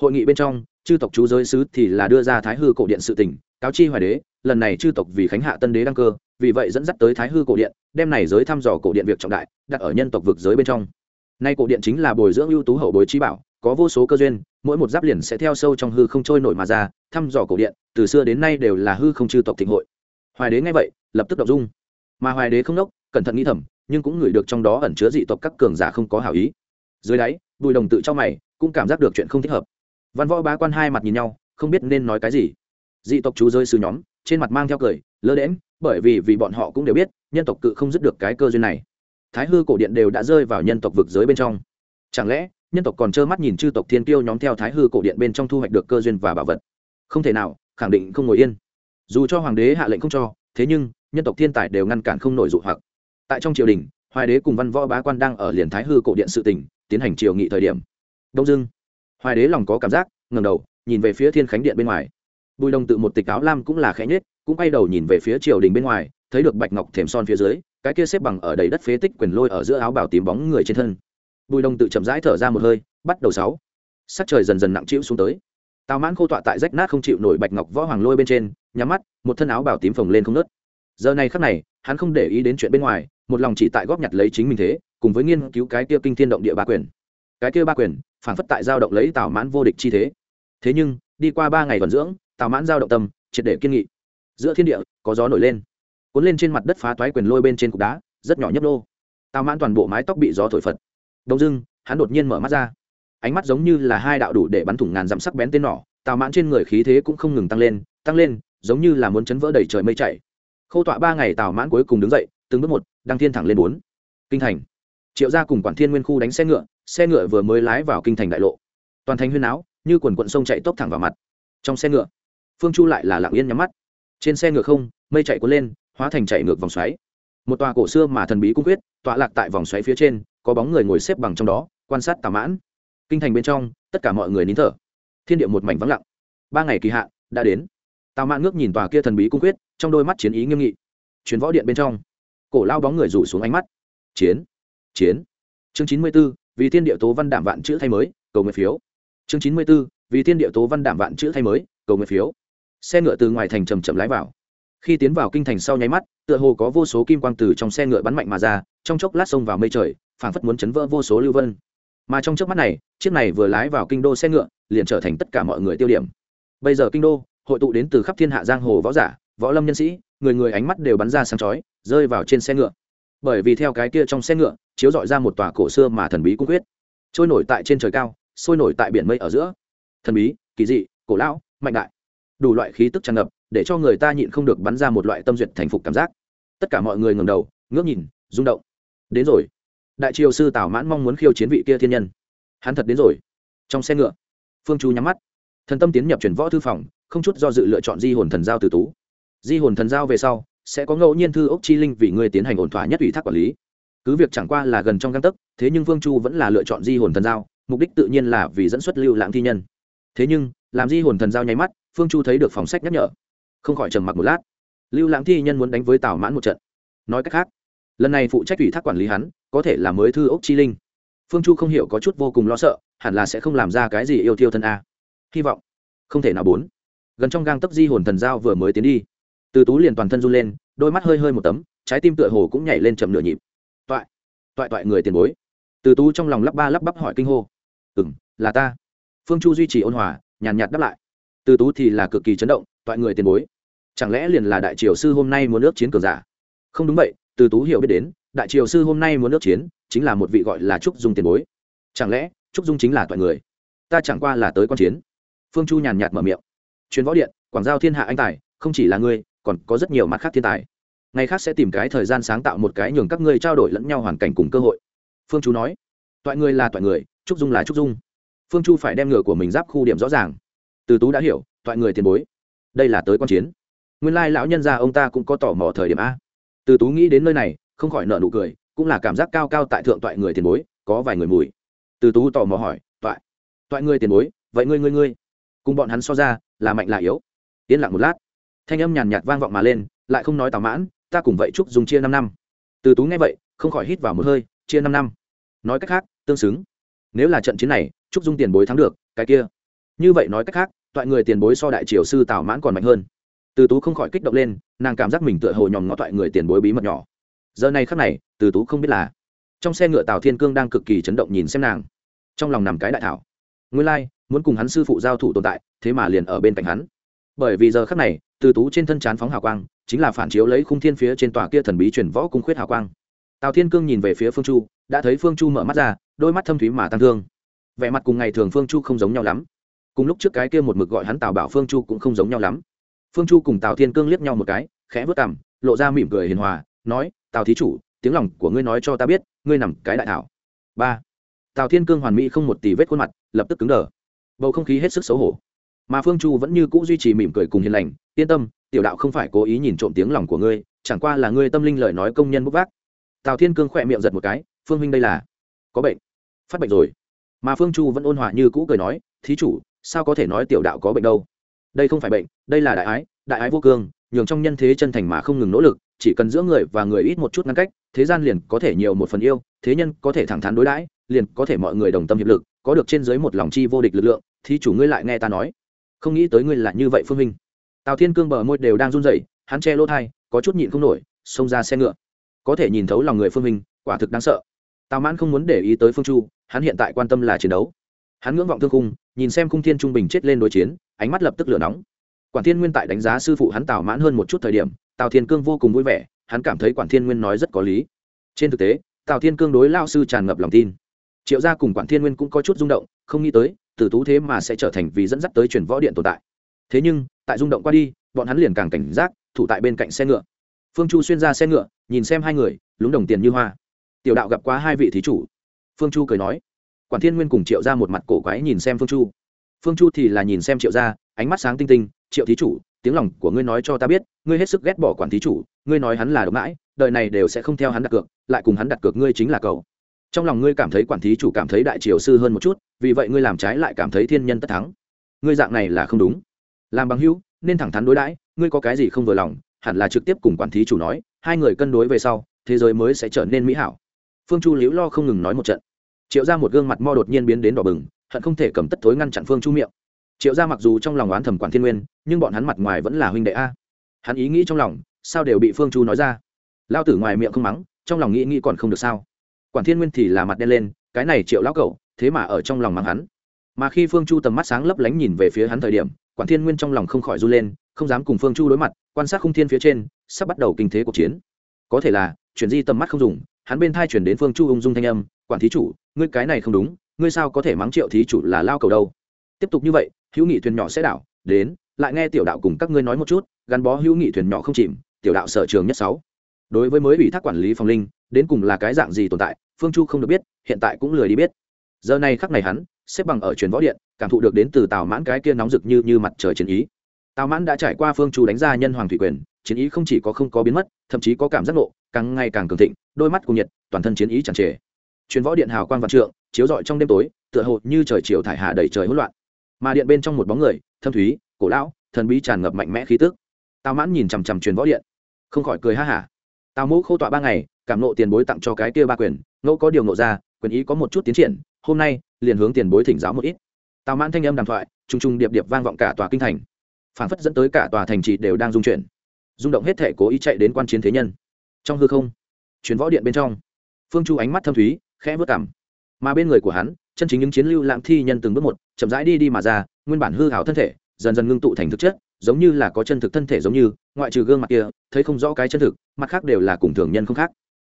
Speaker 1: Hội nghị bên trong chư tộc chú giới sứ thì là đưa ra thái hư cổ điện sự tình, cáo chi hoài đế, lần này chư tộc vì khánh hạ tân đế đăng cơ, vì vậy dẫn dắt tới thái hư cổ điện, đem này giới thăm dò cổ điện việc trọng đại, đặt ở nhân tộc vực giới bên trong. Nay cổ điện chính là bồi dưỡng ưu tú hậu bối trí bảo, có vô số cơ duyên, mỗi một giáp liền sẽ theo sâu trong hư không trôi nổi mà ra, thăm dò cổ điện, từ xưa đến nay đều là hư không chư tộc thịnh hội. Hoài đế nghe vậy, lập tức đọc dung. Mà hoài đế không đốc, cẩn thận nghĩ thầm, nhưng cũng ngửi được trong đó ẩn chứa dị tộc các cường giả không có hảo ý. Dưới đáy, bùi đồng tự cho mày, cũng cảm giác được chuyện không thích hợp văn võ bá quan hai mặt nhìn nhau, không biết nên nói cái gì. Dị tộc chú rơi sư nhóm, trên mặt mang theo cười, lơ đễm bởi vì vì bọn họ cũng đều biết, nhân tộc cự không dứt được cái cơ duyên này. Thái hư cổ điện đều đã rơi vào nhân tộc vực giới bên trong. Chẳng lẽ, nhân tộc còn trơ mắt nhìn chư tộc thiên tiêu nhóm theo thái hư cổ điện bên trong thu hoạch được cơ duyên và bảo vật? Không thể nào, khẳng định không ngồi yên. Dù cho hoàng đế hạ lệnh không cho, thế nhưng, nhân tộc thiên tài đều ngăn cản không nổi dụ hoặc. Tại trong triều đình, hoài đế cùng văn võ bá quan đang ở liền thái hư cổ điện sự tỉnh tiến hành triều nghị thời điểm. Đông dưng hoài đế lòng có cảm giác ngầm đầu, nhìn về phía thiên khánh điện bên ngoài. Bùi đồng tự một tịch áo lam cũng là khẽ nhết cũng quay đầu nhìn về phía triều đình bên ngoài, thấy được bạch ngọc thềm son phía dưới, cái kia xếp bằng ở đầy đất phế tích quyền lôi ở giữa áo bảo tím bóng người trên thân. Bùi đồng tự chậm rãi thở ra một hơi, bắt đầu sáu. Sắc trời dần dần nặng trĩu xuống tới. Tào mãn khô tọa tại rách nát không chịu nổi bạch ngọc võ hoàng lôi bên trên, nhắm mắt, một thân áo bảo tím phồng lên không nớt giờ này khắc này, hắn không để ý đến chuyện bên ngoài, một lòng chỉ tại góp nhặt lấy chính mình thế, cùng với nghiên cứu cái kia kinh thiên động địa ba quyền cái kia ba quyền phản phất tại giao động lấy tào mãn vô địch chi thế. Thế nhưng, đi qua ba ngày vận dưỡng, tào mãn giao động tâm, triệt để kiên nghị. Giữa thiên địa, có gió nổi lên. Cuốn lên trên mặt đất phá toái quyền lôi bên trên cục đá, rất nhỏ nhấp đô tào mãn toàn bộ mái tóc bị gió thổi phật. Đông dưng hắn đột nhiên mở mắt ra. Ánh mắt giống như là hai đạo đủ để bắn thủng ngàn dặm sắc bén tên nỏ, tào mãn trên người khí thế cũng không ngừng tăng lên tăng lên, giống như là muốn chấn vỡ đầy trời mây chạy khâu tọa ba ngày tào mãn cuối cùng đứng dậy, từng bước một, đăng thiên thẳng lên bốn. Kinh thành. Triệu gia cùng quản thiên nguyên khu đánh xe ngựa xe ngựa vừa mới lái vào kinh thành đại lộ. Toàn thành huyên áo như quần quận sông chạy tốc thẳng vào mặt. Trong xe ngựa, phương chu lại là lặng yên nhắm mắt. Trên xe ngựa không, mây chạy cuốn lên, hóa thành chạy ngược vòng xoáy. Một tòa cổ xưa mà thần bí cung quyết, tọa lạc tại vòng xoáy phía trên, có bóng người ngồi xếp bằng trong đó, quan sát tà mãn. Kinh thành bên trong, tất cả mọi người nín thở. Thiên địa một mảnh vắng lặng. Ba ngày kỳ hạn đã đến. Tào mãn ngước nhìn tòa kia thần bí cung quyết, trong đôi mắt chiến ý nghiêm nghị. Chuyến võ điện bên trong, cổ lao bóng người rủ xuống ánh mắt. Chiến chiến. Chương chín mươi b ố vì thiên địa tố văn đảm vạn chữ thay mới, cầu nguyện phiếu. Chương chín mươi b ố vì thiên địa tố văn đảm vạn chữ thay mới, cầu nguyện phiếu. Xe ngựa từ ngoài thành chầm chậm lái vào. Khi tiến vào kinh thành sau nháy mắt, tựa hồ có vô số kim quang từ trong xe ngựa bắn mạnh mà ra, trong chốc lát xông vào mây trời, phảng phất muốn chấn vỡ vô số lưu vân. Mà trong trước mắt này, chiếc này vừa lái vào kinh đô xe ngựa, liền trở thành tất cả mọi người tiêu điểm. Bây giờ kinh đô, hội tụ đến từ khắp thiên hạ giang hồ võ giả, võ lâm nhân sĩ, người người ánh mắt đều bắn ra sáng chói, rơi vào trên xe ngựa bởi vì theo cái kia trong xe ngựa, chiếu dọi ra một tòa cổ xưa mà thần bí cung quyết. Trôi nổi tại trên trời cao, sôi nổi tại biển mây ở giữa. Thần bí, kỳ dị, cổ lão, mạnh đại. Đủ loại khí tức tràn ngập, để cho người ta nhịn không được bắn ra một loại tâm duyệt thành phục cảm giác. Tất cả mọi người ngầm đầu, ngước nhìn, rung động. Đến rồi. Đại triều sư tào mãn mong muốn khiêu chiến vị kia thiên nhân. Hắn thật đến rồi. Trong xe ngựa, phương chu nhắm mắt. Thần tâm tiến nhập chuyển võ thư phòng, không chút do dự lựa chọn di hồn thần giao từ tú. Di hồn thần giao về sau sẽ có ngẫu nhiên thư ốc chi linh vì người tiến hành ổn thỏa nhất ủy thác quản lý. Cứ việc chẳng qua là gần trong găng tấc, thế nhưng vương chu vẫn là lựa chọn di hồn thần giao, mục đích tự nhiên là vì dẫn xuất lưu lãng thi nhân. Thế nhưng, làm di hồn thần giao nháy mắt phương chu thấy được phòng sách nhắc nhở. Không khỏi trầm mặc một lát. Lưu lãng thi nhân muốn đánh với tào mãn một trận. Nói cách khác, lần này phụ trách ủy thác quản lý hắn, có thể là mới thư ốc chi linh. Phương chu không hiểu có chút vô cùng lo sợ, hẳn là sẽ không làm ra cái gì yêu thiêu thân a. Hy vọng không thể nào bốn. Gần trong gang tấp di hồn thần giao vừa mới tiến đi từ tú liền toàn thân run lên, đôi mắt hơi hơi một tấm, trái tim tựa hồ cũng nhảy lên chậm nửa nhịp. Toại toại toại người tiền bối. Từ tú trong lòng lắp ba lắp bắp hỏi kinh hô. Ừ m là ta. Phương chu duy trì ôn hòa, nhàn nhạt đáp lại. Từ tú thì là cực kỳ chấn động, toại người tiền bối. Chẳng lẽ liền là đại triều sư hôm nay muốn ước chiến cường giả? Không đúng vậy, từ tú hiểu biết đến, đại triều sư hôm nay muốn ước chiến, chính là một vị gọi là trúc dung tiền bối. Chẳng lẽ, trúc dung chính là toại người? Ta chẳng qua là tới q chiến. Phương chu nhàn nhạt mở miệng. Chuyến võ điện, quảng giao thiên hạ anh tài, không chỉ là ngươi còn có rất nhiều mặt khác thiên tài. Ngày khác sẽ tìm cái thời gian sáng tạo một cái nhường các ngươi trao đổi lẫn nhau hoàn cảnh cùng cơ hội. Phương chú nói. Toại người là toại người trúc dung là trúc dung. Phương chu phải đem ngựa của mình giáp khu điểm rõ ràng. Từ tú đã hiểu, toại người tiền bối. Đây là tới q chiến. Nguyên lai lão nhân gia ông ta cũng có tò mò thời điểm a. Từ tú nghĩ đến nơi này, không khỏi nợ nụ cười, cũng là cảm giác cao cao tại thượng toại người tiền bối, có vài người mùi. Từ tú tò mò hỏi, toại toại người tiền bối, vậy ngươi ngươi ngươi, cùng bọn hắn so ra, là mạnh là yếu? Yên lặng một lát thanh âm nhàn nhạt vang vọng mà lên lại không nói tào mãn ta cùng vậy trúc dùng chia năm năm. Từ tú nghe vậy không khỏi hít vào một hơi chia năm năm. Nói cách khác tương xứng. Nếu là trận chiến này trúc dung tiền bối thắng được cái kia. Như vậy nói cách khác toại người tiền bối so đại triều sư tào mãn còn mạnh hơn. Từ tú không khỏi kích động lên nàng cảm giác mình tựa hồ nhòm ngó toại người tiền bối bí mật nhỏ. Giờ này khắc này từ tú không biết là trong xe ngựa tào thiên cương đang cực kỳ chấn động nhìn xem nàng. Trong lòng nằm cái đại thảo. Nguyên lai、like, muốn cùng hắn sư phụ giao thủ tồn tại thế mà liền ở bên cạnh hắn. Bởi vì giờ khắc này từ tú trên thân chán phóng hào quang, chính là phản chiếu lấy khung thiên phía trên tòa kia thần bí chuyển võ cung khuyết hào quang. Tào thiên cương nhìn về phía phương chu, đã thấy phương chu mở mắt ra, đôi mắt thâm thúy mà tăng thương. Vẻ mặt cùng ngày thường phương chu không giống nhau lắm. Cùng lúc trước cái kia một mực gọi hắn tào bảo phương chu cũng không giống nhau lắm. Phương chu cùng tào thiên cương liếc nhau một cái, khẽ vớt cảm lộ ra mỉm cười hiền hòa, nói, tào thí chủ, tiếng lòng của ngươi nói cho ta biết, ngươi nằm cái đại thảo. Ba. Tào thiên cương hoàn mỹ không một tỷ vết khuôn mặt, lập tức cứng đờ. Bầu không khí hết sức xấu hổ mà phương chu vẫn như cũ duy trì mỉm cười cùng hiền lành yên tâm tiểu đạo không phải cố ý nhìn trộm tiếng lòng của ngươi chẳng qua là ngươi tâm linh lời nói công nhân bốc vác tào thiên cương khỏe miệng giật một cái phương huynh đây là có bệnh phát bệnh rồi mà phương chu vẫn ôn hòa như cũ cười nói thí chủ sao có thể nói tiểu đạo có bệnh đâu đây không phải bệnh đây là đại ái đại ái vô cương nhường trong nhân thế chân thành mà không ngừng nỗ lực chỉ cần giữa người và người ít một chút ngăn cách thế gian liền có thể nhiều một phần yêu thế nhân có thể thẳng thắn đối đãi liền có thể mọi người đồng tâm hiệp lực có được trên dưới một lòng chi vô địch lực lượng thí chủ ngươi lại nghe ta nói không nghĩ tới ngươi là như vậy phương minh tào thiên cương bờ môi đều đang run rẩy, hắn che lỗ thai có chút nhịn không nổi, xông ra xe ngựa. Có thể nhìn thấu lòng người phương minh quả thực đáng sợ. Tào mãn không muốn để ý tới phương chu, hắn hiện tại quan tâm là chiến đấu. Hắn ngưỡng vọng thương khung, nhìn xem khung thiên trung bình chết lên đối chiến, ánh mắt lập tức lửa nóng. Quản thiên nguyên tại đánh giá sư phụ hắn tào mãn hơn một chút thời điểm, tào thiên cương vô cùng vui vẻ, hắn cảm thấy quản thiên nguyên nói rất có lý. Trên thực tế, tào thiên cương đối lao sư tràn ngập lòng tin. Triệu gia cùng quản thiên nguyên cũng có chút rung động, không nghĩ tới tử tú thế mà sẽ trở thành vì dẫn dắt tới chuyển võ điện tồn tại. Thế nhưng, tại rung động qua đi, bọn hắn liền càng cảnh giác, thủ tại bên cạnh xe ngựa. Phương chu xuyên ra xe ngựa, nhìn xem hai người, lúng đồng tiền như hoa. Tiểu đạo gặp quá hai vị thí chủ. Phương chu cười nói, quản thiên nguyên cùng triệu ra một mặt cổ quái nhìn xem phương chu. Phương chu thì là nhìn xem triệu ra ánh mắt sáng tinh tinh, triệu thí chủ, tiếng lòng của ngươi nói cho ta biết, ngươi hết sức ghét bỏ quản thí chủ, ngươi nói hắn là độc mãi, đời này đều sẽ không theo hắn đặt cược, lại cùng hắn đặt cược ngươi chính là cầu trong lòng ngươi cảm thấy quản thí chủ cảm thấy đại triều sư hơn một chút, vì vậy ngươi làm trái lại cảm thấy thiên nhân tất thắng. Ngươi dạng này là không đúng. Làm bằng hữu, nên thẳng thắn đối đãi, ngươi có cái gì không vừa lòng, hẳn là trực tiếp cùng quản thí chủ nói, hai người cân đối về sau, thế giới mới sẽ trở nên mỹ hảo. Phương chu liễu lo không ngừng nói một trận. Triệu ra một gương mặt mo đột nhiên biến đến đỏ bừng, hận không thể cầm tất thối ngăn chặn phương chu miệng. Triệu ra mặc dù trong lòng oán thầm quản thiên nguyên, nhưng bọn hắn mặt ngoài vẫn là huynh đệ a. Hắn ý nghĩ trong lòng, sao đều bị phương chu nói ra. Lao tử ngoài miệng không mắng, trong lòng nghĩ nghĩ còn không được sao? Quản thiên nguyên thì là mặt đen lên, cái này triệu lão cậu, thế mà ở trong lòng mắng hắn. Mà khi phương chu tầm mắt sáng lấp lánh nhìn về phía hắn thời điểm, quản thiên nguyên trong lòng không khỏi r u lên, không dám cùng phương chu đối mặt, quan sát khung thiên phía trên, sắp bắt đầu kinh thế cuộc chiến. Có thể là, chuyển di tầm mắt không dùng, hắn bên thai chuyển đến phương chu ung dung thanh âm, quản thí chủ, ngươi cái này không đúng, ngươi sao có thể mắng triệu thí chủ là lao cầu đâu? Tiếp tục như vậy, hữu nghị thuyền nhỏ sẽ đảo, đến, lại nghe tiểu đạo cùng các ngươi nói một chút, gắn bó hữu nghị thuyền nhỏ không chìm, tiểu đạo sở trường nhất sáu. Đối với mới ủy thác quản lý phòng linh đến cùng là cái dạng gì tồn tại, phương chu không được biết, hiện tại cũng lười đi biết. Giờ này khắc này hắn, xếp bằng ở truyền võ điện, cảm thụ được đến từ tào mãn cái kia nóng rực như như mặt trời chiến ý. Tào mãn đã trải qua phương chu đánh ra nhân hoàng thủy quyền, chiến ý không chỉ có không có biến mất, thậm chí có cảm giác nộ càng ngày càng cường thịnh, đôi mắt cùng nhiệt, toàn thân chiến ý chẳng trề. Truyền võ điện hào quang văn trượng, chiếu rọi trong đêm tối, tựa hồ như trời chiều thải hạ đầy trời hỗn loạn. Mà điện bên trong một bóng người, thâm thúy, cổ lão, thần bí tràn ngập mạnh mẽ khí tức. Tào mãn nhìn chằm chằm truyền võ điện, không khỏi cười ha hả. Tào mỗ khô tọa ba ngày cảm nộ tiền bối tặng cho cái kia ba quyền, ngẫu có điều nộ ra, quyền ý có một chút tiến triển, hôm nay, liền hướng tiền bối thỉnh giáo một ít. Tào mãn thanh âm đàm thoại t r u n g t r u n g điệp điệp vang vọng cả tòa kinh thành. Phản phất dẫn tới cả tòa thành trì đều đang dung chuyển. Rung động hết thể cố ý chạy đến quan chiến thế nhân. Trong hư không chuyến võ điện bên trong, phương chu ánh mắt thâm thúy, khẽ vớt cảm. Mà bên người của hắn, chân chính những chiến lưu lãng thi nhân từng bước một, chậm rãi đi đi mà ra, nguyên bản hư hảo thân thể, dần dần ngưng tụ thành thực chất, giống như là có chân thực thân thể giống như, ngoại trừ gương mặt kia, thấy không rõ cái chân thực, mặt khác đều là cùng thường nhân không khác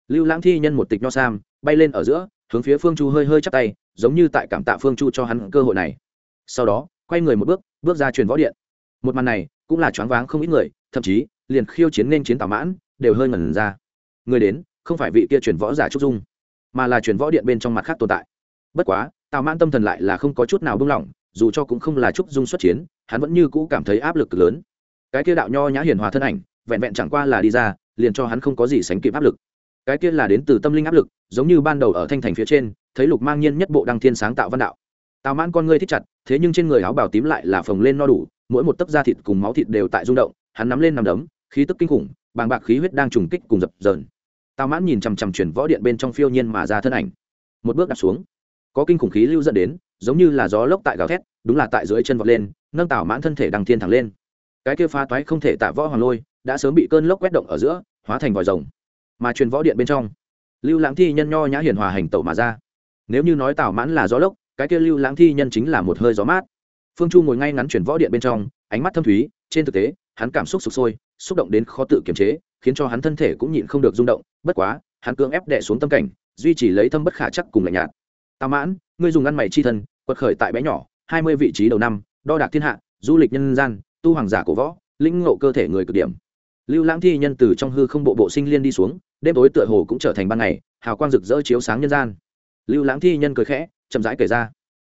Speaker 1: lưu lãng thi nhân một tịch nho sam, bay lên ở giữa, hướng phía phương chu hơi hơi chắp tay, giống như tại cảm tạ phương chu cho hắn cơ hội này. Sau đó, quay người một bước bước ra truyền võ điện. Một màn này, cũng là choáng váng không ít người, thậm chí, liền khiêu chiến nên chiến tào mãn, đều hơi ngẩn ra. Người đến, không phải vị kia truyền võ giả trúc dung, mà là truyền võ điện bên trong mặt khác tồn tại. Bất quá, tào mãn tâm thần lại là không có chút nào buông lỏng, dù cho cũng không là trúc dung xuất chiến, hắn vẫn như cũ cảm thấy áp lực cực lớn. Cái kia đạo nho nhã hiền hòa thân ảnh, vẹn vẹn chẳng qua là đi ra, liền cho hắn không có gì sánh kịp áp lực cái kia là đến từ tâm linh áp lực, giống như ban đầu ở thanh thành phía trên, thấy lục mang nhiên nhất bộ đăng thiên sáng tạo văn đạo. Tào mãn con ngươi thích chặt, thế nhưng trên người áo bào tím lại là phồng lên no đủ, mỗi một tấc da thịt cùng máu thịt đều tại rung động, hắn nắm lên nằm đấm, khí tức kinh khủng, bàng bạc khí huyết đang trùng kích cùng dập dờn. Tào mãn nhìn chằm chằm chuyển võ điện bên trong phiêu nhiên mà ra thân ảnh. Một bước đặt xuống, có kinh khủng khí lưu dẫn đến, giống như là gió lốc tại gào thét, đúng là tại dưới chân vọt lên, nâng tào mãn thân thể đằng thiên thẳng lên. Cái kia phá toái không thể tạ võ hoàng lôi, đã sớm bị cơn lốc quét động ở giữa, hóa thành vòi rồng mà truyền võ điện bên trong. Lưu lãng thi nhân nho nhã hiền hòa hành tẩu mà ra. Nếu như nói tào mãn là gió lốc, cái kia lưu lãng thi nhân chính là một hơi gió mát. Phương chu ngồi ngay ngắn chuyển võ điện bên trong, ánh mắt thâm thúy, trên thực tế, hắn cảm xúc sụp sôi, xúc động đến khó tự kiềm chế, khiến cho hắn thân thể cũng nhịn không được rung động, bất quá, hắn cưỡng ép đẻ xuống tâm cảnh, duy trì lấy thâm bất khả chắc cùng lạnh nhạt. Tào mãn, ngươi dùng ăn mày chi thân, quật khởi tại bé nhỏ, hai mươi vị trí đầu năm, đo đạc thiên hạ, du lịch nhân gian, tu hoàng giả cổ võ, lĩnh ngộ cơ thể người cực điểm lưu lãng thi nhân từ trong hư không bộ bộ sinh liên đi xuống, đêm tối tựa hồ cũng trở thành ban ngày, hào quang rực rỡ chiếu sáng nhân gian. Lưu lãng thi nhân cười khẽ, chậm rãi kể ra.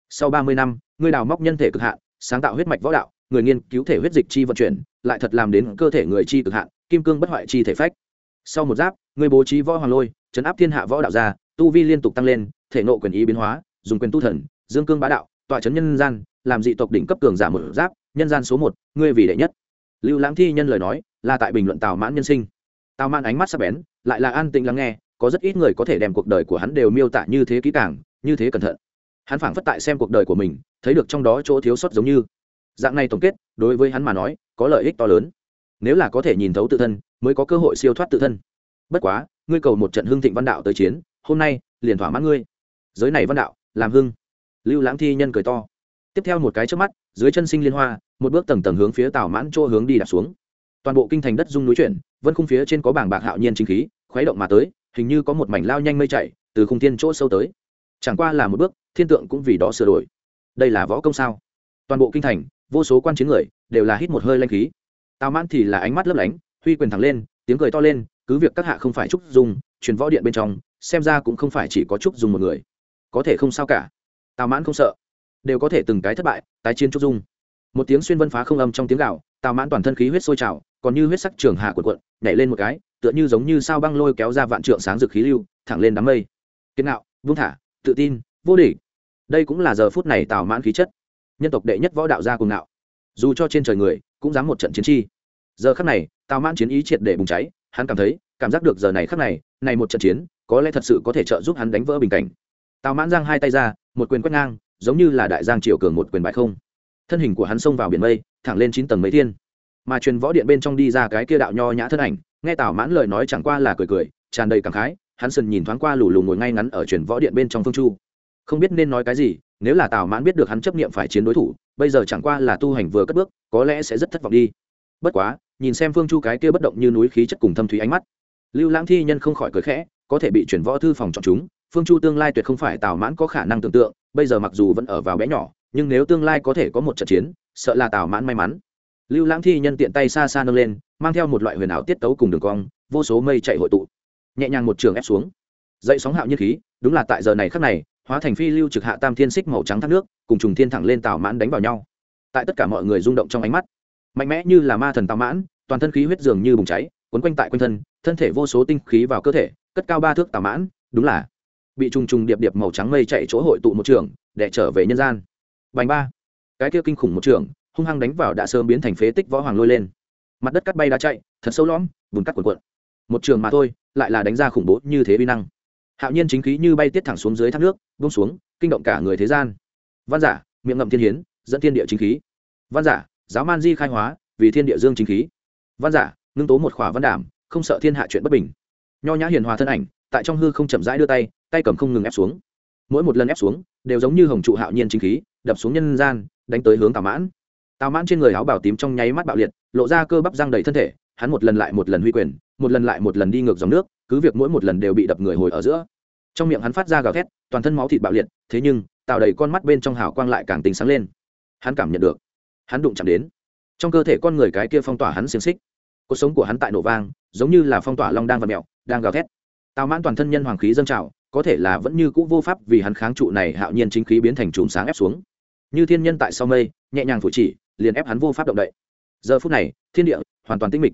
Speaker 1: Sau ba mươi năm, ngươi đào móc nhân thể cực hạn, sáng tạo huyết mạch võ đạo, người nghiên cứu thể huyết dịch chi vận chuyển, lại thật làm đến cơ thể người chi cực hạn, kim cương bất hoại chi thể phách. Sau một giáp người bố trí võ hoàng lôi, chấn áp thiên hạ võ đạo gia, tu vi liên tục tăng lên, thể nộ quyền ý biến hóa, dùng quyền tu thần, dương cương bá đạo, tọa chấn nhân gian, làm dị tộc đỉnh cấp cường giả một giáp, nhân gian số một, ngươi vì đệ nhất lưu lãng thi nhân lời nói là tại bình luận tào mãn nhân sinh. Tào mãn ánh mắt sắc bén, lại là an tĩnh lắng nghe, có rất ít người có thể đem cuộc đời của hắn đều miêu tả như thế kỹ càng, như thế cẩn thận. Hắn phảng phất tại xem cuộc đời của mình, thấy được trong đó chỗ thiếu sót giống như. Dạng này tổng kết, đối với hắn mà nói, có lợi ích to lớn. Nếu là có thể nhìn thấu tự thân, mới có cơ hội siêu thoát tự thân. Bất quá, ngươi cầu một trận hưng thịnh văn đạo tới chiến, hôm nay, liền thỏa mãn ngươi. Giới này văn đạo, làm hưng. Lưu lãng thi nhân cười to. Tiếp theo một cái trước mắt, dưới chân sinh liên hoa một bước tầng tầng hướng phía tào mãn chỗ hướng đi đặt xuống. Toàn bộ kinh thành đất dung núi chuyển, vân khung phía trên có bảng bạc hạo nhiên chính khí, khuấy động mà tới, hình như có một mảnh lao nhanh mây chạy từ khung thiên chỗ sâu tới. Chẳng qua là một bước, thiên tượng cũng vì đó sửa đổi. Đây là võ công sao? Toàn bộ kinh thành, vô số quan chiến người, đều là hít một hơi lanh khí. Tào mãn thì là ánh mắt lấp lánh, huy quyền thẳng lên, tiếng cười to lên, cứ việc các hạ không phải trúc dung, truyền võ điện bên trong, xem ra cũng không phải chỉ có trúc dung một người. Có thể không sao cả. Tào mãn không sợ. Đều có thể từng cái thất bại, tái chiến trúc dung một tiếng xuyên vân phá không âm trong tiếng gạo, tào mãn toàn thân khí huyết sôi trào, còn như huyết sắc trường hạ quần quận nhảy lên một cái, tựa như giống như sao băng lôi kéo ra vạn trượng sáng rực khí lưu, thẳng lên đám mây. Kiên nạo vung thả, tự tin, vô địch. Đây cũng là giờ phút này tào mãn khí chất. Nhân tộc đệ nhất võ đạo gia cùng nạo dù cho trên trời người, cũng dám một trận chiến chi. Giờ khắc này, tào mãn chiến ý triệt để bùng cháy, hắn cảm thấy, cảm giác được giờ này khắc này này một trận chiến, có lẽ thật sự có thể trợ giúp hắn đánh vỡ bình cảnh. Tào mãn giang hai tay ra, một quyền quét ngang, giống như là đại giang triều cường một quyền bại không thân hình của hắn xông vào biển mây, thẳng lên chín tầng mấy thiên. Mà truyền võ điện bên trong đi ra cái kia đạo nho nhã thân ảnh, nghe tào mãn lời nói chẳng qua là cười cười, tràn đầy cảm khái, hắn sần nhìn thoáng qua lù lù ngồi ngay ngắn ở truyền võ điện bên trong phương chu. Không biết nên nói cái gì, nếu là tào mãn biết được hắn chấp nghiệm phải chiến đối thủ, bây giờ chẳng qua là tu hành vừa cất bước, có lẽ sẽ rất thất vọng đi. Bất quá, nhìn xem phương chu cái kia bất động như núi khí chất cùng thâm thúy ánh mắt, lưu lãng thi nhân không khỏi cười khẽ, có thể bị chuyển võ thư phòng chọn chúng, phương chu tương lai tuyệt không phải tào mãn có khả năng tưởng tượng, bây giờ mặc dù vẫn ở vào bé nhỏ nhưng nếu tương lai có thể có một trận chiến, sợ là tào mãn may mắn. Lưu lãng thi nhân tiện tay xa xa nâng lên, mang theo một loại huyền ảo tiết tấu cùng đường cong, vô số mây chạy hội tụ. Nhẹ nhàng một trường ép xuống. Dậy sóng hạo nhiên khí, đúng là tại giờ này khắc này, hóa thành phi lưu trực hạ tam thiên xích màu trắng thác nước, cùng trùng thiên thẳng lên tào mãn đánh vào nhau. Tại tất cả mọi người rung động trong ánh mắt, mạnh mẽ như là ma thần tào mãn, toàn thân khí huyết dường như bùng cháy quấn quanh tại quanh thân thân thể vô số tinh khí vào cơ thể, cất cao ba thước tào mãn, đúng là bị trùng trùng điệp điệp màu trắng mây chạy chỗ hội tụ một trường, để trở về nhân gian bành ba. Cái kia kinh khủng một trường, hung hăng đánh vào đã sớm biến thành phế tích võ hoàng lôi lên. Mặt đất cắt bay đá chạy, thật sâu lõm, bùn cắt cuộn cuộn. Một trường mà thôi, lại là đánh ra khủng bố như thế vi năng. Hạo nhiên chính khí như bay tiết thẳng xuống dưới thác nước, buông xuống, kinh động cả người thế gian. Văn giả, miệng ngậm thiên hiến, dẫn thiên địa chính khí. Văn giả, giáo man di khai hóa, vì thiên địa dương chính khí. Văn giả, ngưng tố một khỏa văn đảm, không sợ thiên hạ chuyện bất bình. Nho nhã hiền hòa thân ảnh, tại trong hư không chậm rãi đưa tay tay cầm không ngừng ép xuống mỗi một lần ép xuống, đều giống như hồng trụ hạo nhiên chính khí, đập xuống nhân gian, đánh tới hướng tào mãn. Tào mãn trên người áo bảo tím trong nháy mắt bạo liệt, lộ ra cơ bắp răng đầy thân thể, hắn một lần lại một lần huy quyền, một lần lại một lần đi ngược dòng nước, cứ việc mỗi một lần đều bị đập người hồi ở giữa. Trong miệng hắn phát ra gào thét, toàn thân máu thịt bạo liệt, thế nhưng tào đầy con mắt bên trong hào quang lại càng tính sáng lên. Hắn cảm nhận được, hắn đụng chạm đến. Trong cơ thể con người cái kia phong tỏa hắn xiềng xích. Cuộc sống của hắn tại nổ vang, giống như là phong tỏa long đang và mẹo đang gào thét. Tào mãn toàn thân nhân hoàng khí dâng trào có thể là vẫn như cũ vô pháp vì hắn kháng trụ này hạo nhiên chính khí biến thành chùm sáng ép xuống. Như thiên nhân tại sau mây, nhẹ nhàng phủ chỉ, liền ép hắn vô pháp động đậy. Giờ phút này, thiên địa hoàn toàn tĩnh mịch.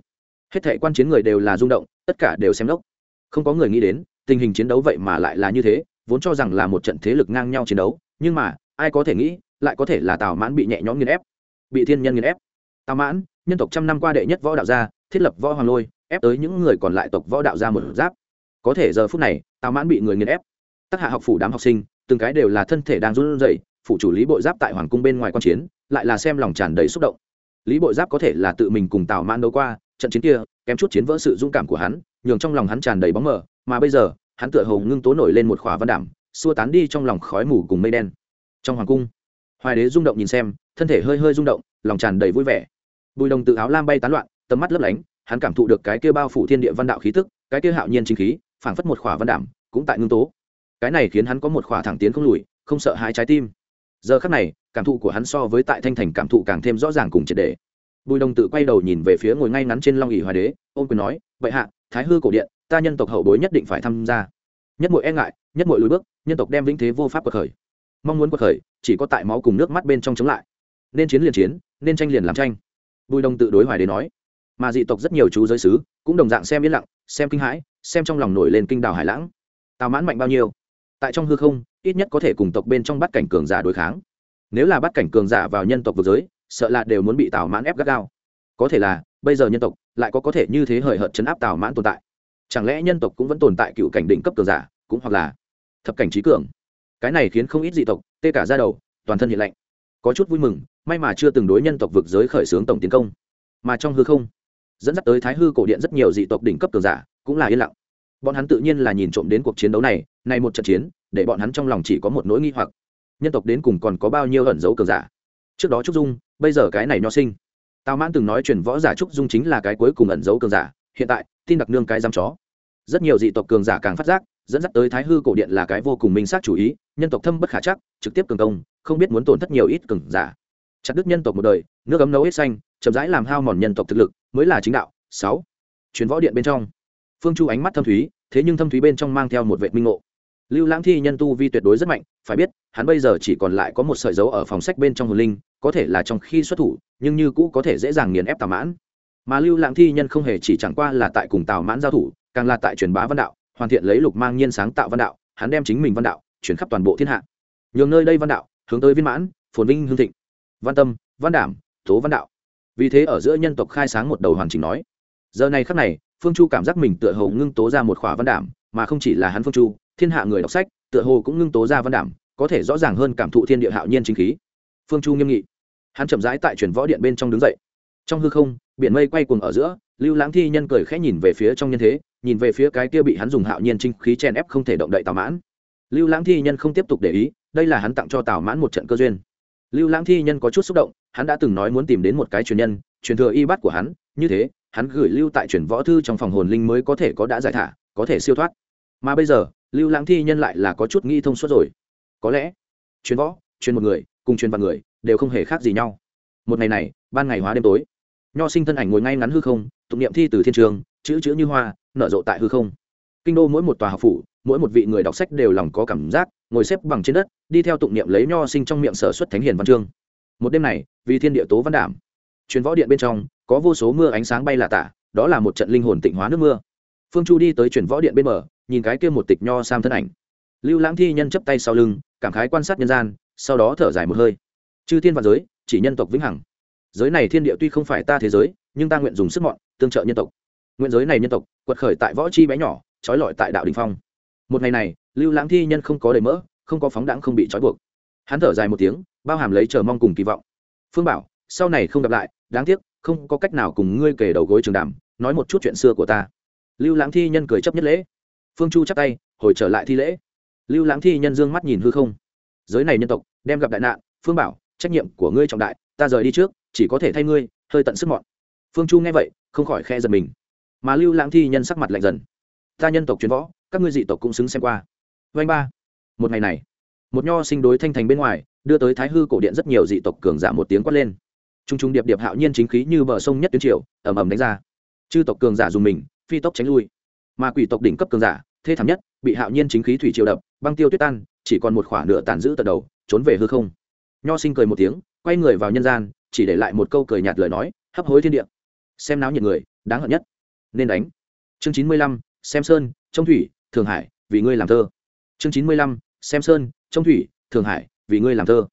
Speaker 1: Hết thệ quan chiến người đều là rung động, tất cả đều xem lốc không có người nghĩ đến, tình hình chiến đấu vậy mà lại là như thế, vốn cho rằng là một trận thế lực ngang nhau chiến đấu, nhưng mà, ai có thể nghĩ, lại có thể là tào mãn bị nhẹ nhõm nghiền ép, bị thiên nhân nghiền ép. Tào mãn, nhân tộc trăm năm qua đệ nhất võ đạo gia, thiết lập võ hoàng lôi, ép tới những người còn lại tộc võ đạo gia một giáp. Có thể giờ phút này tào mãn bị người nghiền ép. Tác hạ học phủ đám học sinh, từng cái đều là thân thể đang run rẩy phụ chủ lý bội giáp tại hoàng cung bên ngoài quan chiến, lại là xem lòng tràn đầy xúc động. Lý bội giáp có thể là tự mình cùng tào mãn đấu qua, trận chiến kia, kém chút chiến vỡ sự dũng cảm của hắn, nhường trong lòng hắn tràn đầy bóng mờ, mà bây giờ, hắn tựa hồ ngưng tố nổi lên một khỏa văn đảm, xua tán đi trong lòng khói mù cùng mây đen. Trong hoàng cung, hoài đế rung động nhìn xem, thân thể hơi hơi rung động, lòng tràn đầy vui vẻ. Bùi đồng tự áo lam bay tán loạn, tầm mắt lấp lánh, hắn cảm thụ được cái kia bao phủ thiên địa văn đạo khí tức, cái kia hạo nhiên chính khí phảng phất một khỏa văn đảm, cũng tại ngưng tố. Cái này khiến hắn có một khỏa thẳng tiến không lùi, không sợ hai trái tim. Giờ khắc này, cảm thụ của hắn so với tại thanh thành cảm thụ càng thêm rõ ràng cùng triệt đề bùi đồng tự quay đầu nhìn về phía ngồi ngay ngắn trên long ỉ hoài đế ôm quyền nói vậy hạ, thái hư cổ điện, ta nhân tộc hậu bối nhất định phải tham gia. Nhất mội e ngại, nhất mội lùi bước, nhân tộc đem vĩnh thế vô pháp cuộc khởi. Mong muốn cuộc khởi, chỉ có tại máu cùng nước mắt bên trong chống lại. Nên chiến liền chiến, nên tranh liền làm tranh. Bùi đồng tự đối hoài đế nói. Mà dị tộc rất nhiều chú giới sứ, cũng đồng dạng xem yên lặng, xem kinh hãi xem trong lòng nổi lên kinh đào hải lãng. Tào mãn mạnh bao nhiêu? Tại trong hư không, ít nhất có thể cùng tộc bên trong bắt cảnh cường giả đối kháng. Nếu là bắt cảnh cường giả vào nhân tộc vực giới, sợ là đều muốn bị tào mãn ép gắt gao. Có thể là, bây giờ nhân tộc lại có có thể như thế hời hợt chấn áp tào mãn tồn tại. Chẳng lẽ nhân tộc cũng vẫn tồn tại cựu cảnh đỉnh cấp cường giả, cũng hoặc là thập cảnh trí cường? Cái này khiến không ít dị tộc, tê cả ra đầu, toàn thân hiện lạnh. Có chút vui mừng, may mà chưa từng đối nhân tộc vực giới khởi xướng tổng tiến công. Mà trong hư không dẫn dắt tới thái hư cổ điện rất nhiều dị tộc đỉnh cấp cường giả, cũng là yên lặng. Bọn hắn tự nhiên là nhìn trộm đến cuộc chiến đấu này này một trận chiến, để bọn hắn trong lòng chỉ có một nỗi nghi hoặc. Nhân tộc đến cùng còn có bao nhiêu ẩn dấu cường giả? Trước đó trúc dung, bây giờ cái này nho sinh. Tào mãn từng nói truyền võ giả trúc dung chính là cái cuối cùng ẩn dấu cường giả, hiện tại, tin đặc nương cái giam chó. Rất nhiều dị tộc cường giả càng phát giác, dẫn dắt tới thái hư cổ điện là cái vô cùng minh xác chủ ý, nhân tộc thâm bất khả chắc, trực tiếp cường công, không biết muốn tổn thất nhiều ít cường giả. Chặt đứt nhân tộc một đời, nước ấm nấu hết xanh chậm rãi làm hao mòn nhân tộc thực lực, mới là chính đạo. Sáu chuyến võ điện bên trong. Phương chu ánh mắt thâm thúy, thế nhưng thâm thúy bên trong mang theo một vệ minh ngộ. Lưu lãng thi nhân tu vi tuyệt đối rất mạnh, phải biết, hắn bây giờ chỉ còn lại có một sợi dấu ở phòng sách bên trong hồn linh, có thể là trong khi xuất thủ, nhưng như cũ có thể dễ dàng nghiền ép tào mãn. Mà lưu lãng thi nhân không hề chỉ chẳng qua là tại cùng tào mãn giao thủ, càng là tại truyền bá văn đạo, hoàn thiện lấy lục mang nhiên sáng tạo văn đạo, hắn đem chính mình văn đạo chuyển khắp toàn bộ thiên hạ. Nhường nơi đây văn đạo, hướng tới viên mãn, phồn vinh hương thịnh. Văn tâm, văn đảm, tố văn đạo vì thế ở giữa nhân tộc khai sáng một đầu hoàn chỉnh nói. Giờ này khắc này, phương chu cảm giác mình tựa hồ ngưng tố ra một khỏa văn đảm, mà không chỉ là hắn phương chu, thiên hạ người đọc sách, tựa hồ cũng ngưng tố ra văn đảm, có thể rõ ràng hơn cảm thụ thiên địa hạo nhiên chính khí. Phương chu nghiêm nghị. Hắn chậm rãi tại truyền võ điện bên trong đứng dậy. Trong hư không, biển mây quay cuồng ở giữa, lưu lãng thi nhân cười khẽ nhìn về phía trong nhân thế, nhìn về phía cái kia bị hắn dùng hạo nhiên chính khí chèn ép không thể động đậy tào mãn. Lưu lãng thi nhân không tiếp tục để ý, đây là hắn tặng cho tào mãn một trận cơ duyên. Lưu lãng thi nhân có chút xúc động hắn đã từng nói muốn tìm đến một cái truyền nhân, truyền thừa y bát của hắn, như thế, hắn gửi lưu tại truyền võ thư trong phòng hồn linh mới có thể có đã giải thả, có thể siêu thoát. Mà bây giờ, lưu lãng thi nhân lại là có chút nghi thông suốt rồi. Có lẽ, truyền võ, truyền một người, cùng truyền vạn người, đều không hề khác gì nhau. Một ngày này, ban ngày hóa đêm tối, nho sinh thân ảnh ngồi ngay ngắn hư không, tụng niệm thi từ thiên trường, chữ chữ như hoa, nở rộ tại hư không. Kinh đô mỗi một tòa học phủ, mỗi một vị người đọc sách đều lòng có cảm giác, ngồi xếp bằng trên đất, đi theo tụng niệm lấy nho sinh trong miệng sở xuất thánh hiền văn chương một đêm này, vì thiên địa tố văn đảm, truyền võ điện bên trong, có vô số mưa ánh sáng bay lạ tả, đó là một trận linh hồn tịnh hóa nước mưa. Phương chu đi tới truyền võ điện bên bờ, nhìn cái kia một tịch nho sam thân ảnh. Lưu lãng thi nhân chấp tay sau lưng, cảm khái quan sát nhân gian, sau đó thở dài một hơi. Chư thiên và giới, chỉ nhân tộc vĩnh hằng. Giới này thiên địa tuy không phải ta thế giới, nhưng ta nguyện dùng sức mọn, tương trợ nhân tộc. Nguyện giới này nhân tộc, quật khởi tại võ chi bé nhỏ, trói lọi tại đạo đình phong. Một ngày này, lưu lãng thi nhân không có đầy mỡ, không có phóng đãng không bị trói buộc. Hắn thở dài một tiếng bao hàm lấy chờ mong cùng kỳ vọng. Phương bảo, sau này không gặp lại, đáng tiếc, không có cách nào cùng ngươi kể đầu gối trường đàm, nói một chút chuyện xưa của ta. Lưu lãng thi nhân cười chấp nhất lễ. Phương chu chắp tay, hồi trở lại thi lễ. Lưu lãng thi nhân dương mắt nhìn hư không. Giới này nhân tộc, đem gặp đại nạn, phương bảo, trách nhiệm của ngươi trọng đại, ta rời đi trước, chỉ có thể thay ngươi, hơi tận sức mọn. Phương chu nghe vậy, không khỏi khe giật mình. Mà lưu lãng thi nhân sắc mặt lạnh dần. Ta nhân tộc truyền võ, các ngươi dị tộc cũng xứng xem qua. Vanh ba. Một ngày này một nho sinh đối thanh thành bên ngoài, đưa tới thái hư cổ điện rất nhiều dị tộc cường giả một tiếng quát lên. T r u n g t r u n g điệp điệp hạo nhiên chính khí như bờ sông nhất tuyến triều ẩm ẩm đánh ra. Chư tộc cường giả dùng mình, phi tốc tránh lui. Mà quỷ tộc đỉnh cấp cường giả, thê thảm nhất, bị hạo nhiên chính khí thủy triều đập, băng tiêu tuyết tan, chỉ còn một khoả nửa tàn giữ tận đầu, trốn về hư không. Nho sinh cười một tiếng, quay người vào nhân gian, chỉ để lại một câu cười nhạt lời nói, hấp hối thiên địa. Xem náo nhiệt người, đáng hận nhất. Nên đánh. Chương chín mươi lăm, xem sơn trong thủy, thường hải, vì ngươi làm thơ. Chương chín mươi lăm, xem sơn trong thủy thường hải, vì ngươi làm thơ.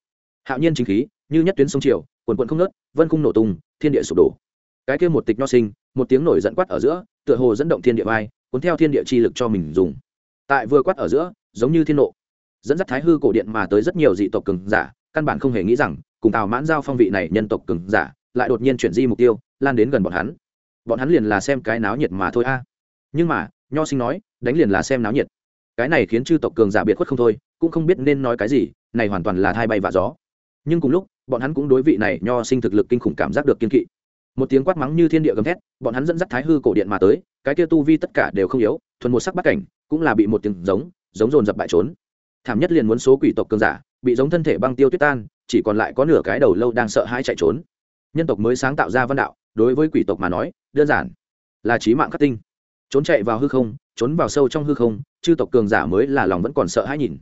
Speaker 1: Hạo nhiên chính khí, như nhất tuyến sông triều, quần quận không nớt vân khung nổ tung, thiên địa sụp đổ. Cái kia một tịch nho sinh, một tiếng nổi giận quát ở giữa, tựa hồ dẫn động thiên địa vai, cuốn theo thiên địa chi lực cho mình dùng. Tại vừa quát ở giữa, giống như thiên nộ, dẫn dắt thái hư cổ điện mà tới rất nhiều dị tộc cường giả, căn bản không hề nghĩ rằng, cùng tào mãn giao phong vị này nhân tộc cường giả, lại đột nhiên chuyển di mục tiêu, lan đến gần bọn hắn. Bọn hắn liền là xem cái náo nhiệt mà thôi a. Nhưng mà, nho sinh nói, đánh liền là xem náo nhiệt. Cái này khiến chư tộc cường giả biệt khuất không thôi cũng không biết nên nói cái gì, này hoàn toàn là thai bay và gió. Nhưng cùng lúc, bọn hắn cũng đối vị này nho sinh thực lực kinh khủng cảm giác được kiên kỵ. Một tiếng quát mắng như thiên địa gầm thét, bọn hắn dẫn dắt thái hư cổ điện mà tới, cái kia tu vi tất cả đều không yếu, thuần một sắc bắt cảnh, cũng là bị một tiếng giống giống dồn dập bại trốn. Thảm nhất liền muốn số quỷ tộc cường giả, bị giống thân thể băng tiêu tuyết tan, chỉ còn lại có nửa cái đầu lâu đang sợ hãi chạy trốn. Nhân tộc mới sáng tạo ra văn đạo, đối với quỷ tộc mà nói, đơn giản là trí mạng khắc tinh. Trốn chạy vào hư không, trốn vào sâu trong hư không, chư tộc cường giả mới là lòng vẫn còn sợ hãi nhìn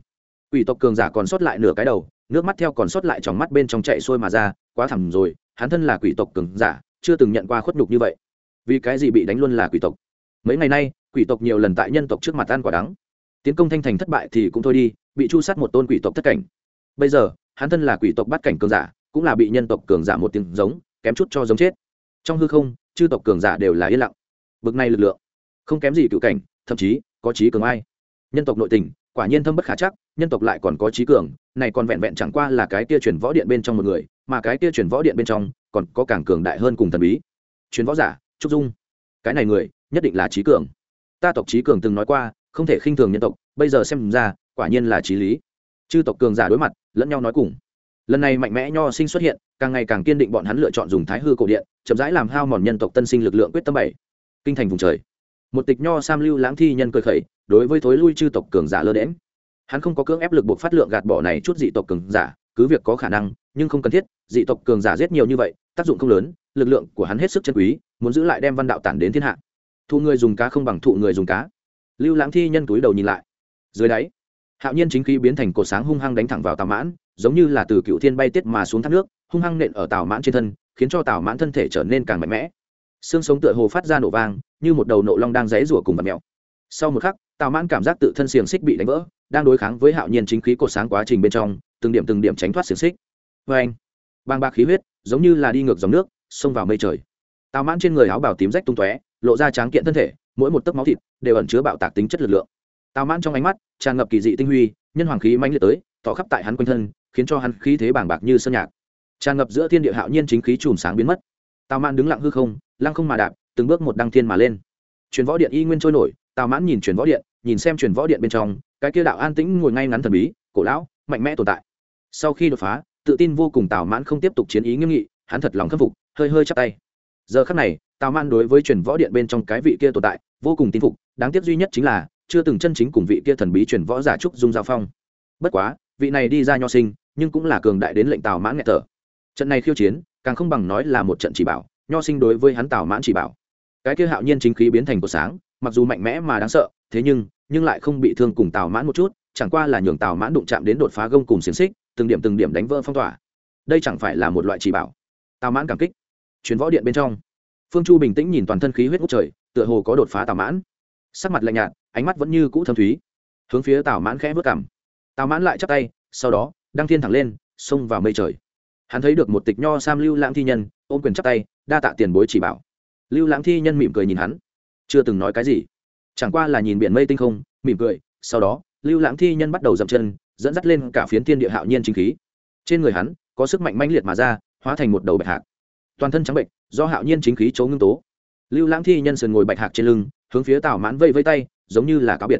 Speaker 1: quỷ tộc cường giả còn sót lại nửa cái đầu, nước mắt theo còn sót lại trong mắt bên trong chạy xuôi mà ra, quá thẳm rồi, hắn thân là quỷ tộc cường giả, chưa từng nhận qua khuất nhục như vậy. Vì cái gì bị đánh luôn là quỷ tộc? Mấy ngày nay, quỷ tộc nhiều lần tại nhân tộc trước mặt ăn quả đắng. Tiến công thanh thành thất bại thì cũng thôi đi, bị chu sát một tôn quỷ tộc thất cảnh. Bây giờ, hắn thân là quỷ tộc bắt cảnh cường giả, cũng là bị nhân tộc cường giả một tiếng giống, kém chút cho giống chết. Trong hư không, chư tộc cường giả đều là yên lặng. Bực này lực lượng, không kém gì cựu cảnh, thậm chí có trí cường ai. Nhân tộc nội tình, quả nhiên thâm bất khả chắc nhân tộc lại còn có trí cường, này còn vẹn vẹn chẳng qua là cái kia chuyển võ điện bên trong một người, mà cái kia chuyển võ điện bên trong còn có càng cường đại hơn cùng thần bí. Chuyển võ giả, trúc dung. Cái này người, nhất định là trí cường. Ta tộc trí cường từng nói qua, không thể khinh thường nhân tộc, bây giờ xem ra, quả nhiên là trí lý. Chư tộc cường giả đối mặt, lẫn nhau nói cùng. Lần này mạnh mẽ nho sinh xuất hiện, càng ngày càng kiên định bọn hắn lựa chọn dùng thái hư cổ điện, chậm rãi làm hao mòn nhân tộc tân sinh lực lượng quyết tâm bảy. Kinh thành vùng trời. Một tịch nho sam lưu lãng thi nhân cười khẩy, đối với thối lui chư tộc cường giả lơ đễm hắn không có cưỡng ép lực buộc phát lượng gạt bỏ này chút dị tộc cường giả, cứ việc có khả năng, nhưng không cần thiết, dị tộc cường giả giết nhiều như vậy, tác dụng không lớn, lực lượng của hắn hết sức chân quý, muốn giữ lại đem văn đạo tản đến thiên hạ. Thụ người dùng cá không bằng thụ người dùng cá. Lưu lãng thi nhân túi đầu nhìn lại. Dưới đáy, hạo nhiên chính khí biến thành cột sáng hung hăng đánh thẳng vào tào mãn, giống như là từ cựu thiên bay tiết mà xuống thác nước, hung hăng nện ở tào mãn trên thân, khiến cho tào mãn thân thể trở nên càng mạnh mẽ. Xương sống tựa hồ phát ra nổ vang, như một đầu nộ long đang dãy rủa cùng vật mèo. Sau một khắc tào mãn cảm giác tự thân xiềng xích bị đánh vỡ đang đối kháng với hạo nhiên chính khí cột sáng quá trình bên trong, từng điểm từng điểm tránh thoát xiềng xích. Vê anh bang bạc khí huyết, giống như là đi ngược dòng nước, xông vào mây trời. Tào mãn trên người áo bào tím rách tung tóe, lộ ra tráng kiện thân thể, mỗi một tấc máu thịt đều ẩn chứa bạo tạc tính chất lực lượng. Tào mãn trong ánh mắt tràn ngập kỳ dị tinh huy, nhân hoàng khí mãnh liệt tới tỏ khắp tại hắn quanh thân, khiến cho hắn khí thế bàng bạc như sơn nhạc. Tràn ngập giữa thiên địa hạo nhiên chính khí chùm sáng biến mất. Tào mãn đứng lặng hư không, lăng không mà đạp, từng bước một đăng thiên mà lên. Truyền võ điện y nguyên trôi nổi tào mãn nhìn truyền võ điện, nhìn xem truyền võ điện bên trong cái kia đạo an tĩnh ngồi ngay ngắn thần bí, cổ lão, mạnh mẽ tồn tại. Sau khi đột phá, tự tin vô cùng tào mãn không tiếp tục chiến ý nghiêm nghị, hắn thật lòng khâm phục, hơi hơi chắp tay. Giờ khắc này, tào mãn đối với truyền võ điện bên trong cái vị kia tồn tại, vô cùng tin phục, đáng tiếc duy nhất chính là, chưa từng chân chính cùng vị kia thần bí truyền võ giả trúc dung giao phong. Bất quá, vị này đi ra nho sinh, nhưng cũng là cường đại đến lệnh tào mãn nghẹt thở. Trận này khiêu chiến, càng không bằng nói là một trận chỉ bảo, nho sinh đối với hắn tào mãn chỉ bảo. Cái kia hạo nhiên chính khí biến thành của sáng, mặc dù mạnh mẽ mà đáng sợ thế nhưng nhưng lại không bị thương cùng tào mãn một chút, chẳng qua là nhường tào mãn đụng chạm đến đột phá gông cùng xiềng xích, từng điểm từng điểm đánh vỡ phong tỏa. Đây chẳng phải là một loại chỉ bảo. Tào mãn cảm kích. Chuyến võ điện bên trong, phương chu bình tĩnh nhìn toàn thân khí huyết ngút trời, tựa hồ có đột phá tào mãn. Sắc mặt lạnh nhạt, ánh mắt vẫn như cũ thâm thúy. Hướng phía tào mãn khẽ vớt cảm tào mãn lại chắp tay, sau đó, đăng thiên thẳng lên, xông vào mây trời. Hắn thấy được một tịch nho sam lưu lãng thi nhân, ôm quyền chắp tay, đa tạ tiền bối chỉ bảo. Lưu lãng thi nhân mỉm cười nhìn hắn. Chưa từng nói cái gì chẳng qua là nhìn biển mây tinh không, mỉm cười, sau đó, lưu lãng thi nhân bắt đầu dậm chân, dẫn dắt lên cả phiến thiên địa hạo nhiên chính khí. Trên người hắn, có sức mạnh mãnh liệt mà ra, hóa thành một đầu bạch hạc. Toàn thân trắng bệnh do hạo nhiên chính khí chấu ngưng tố. Lưu lãng thi nhân sườn ngồi bạch hạc trên lưng, hướng phía tào mãn vây vây tay, giống như là cáo biệt.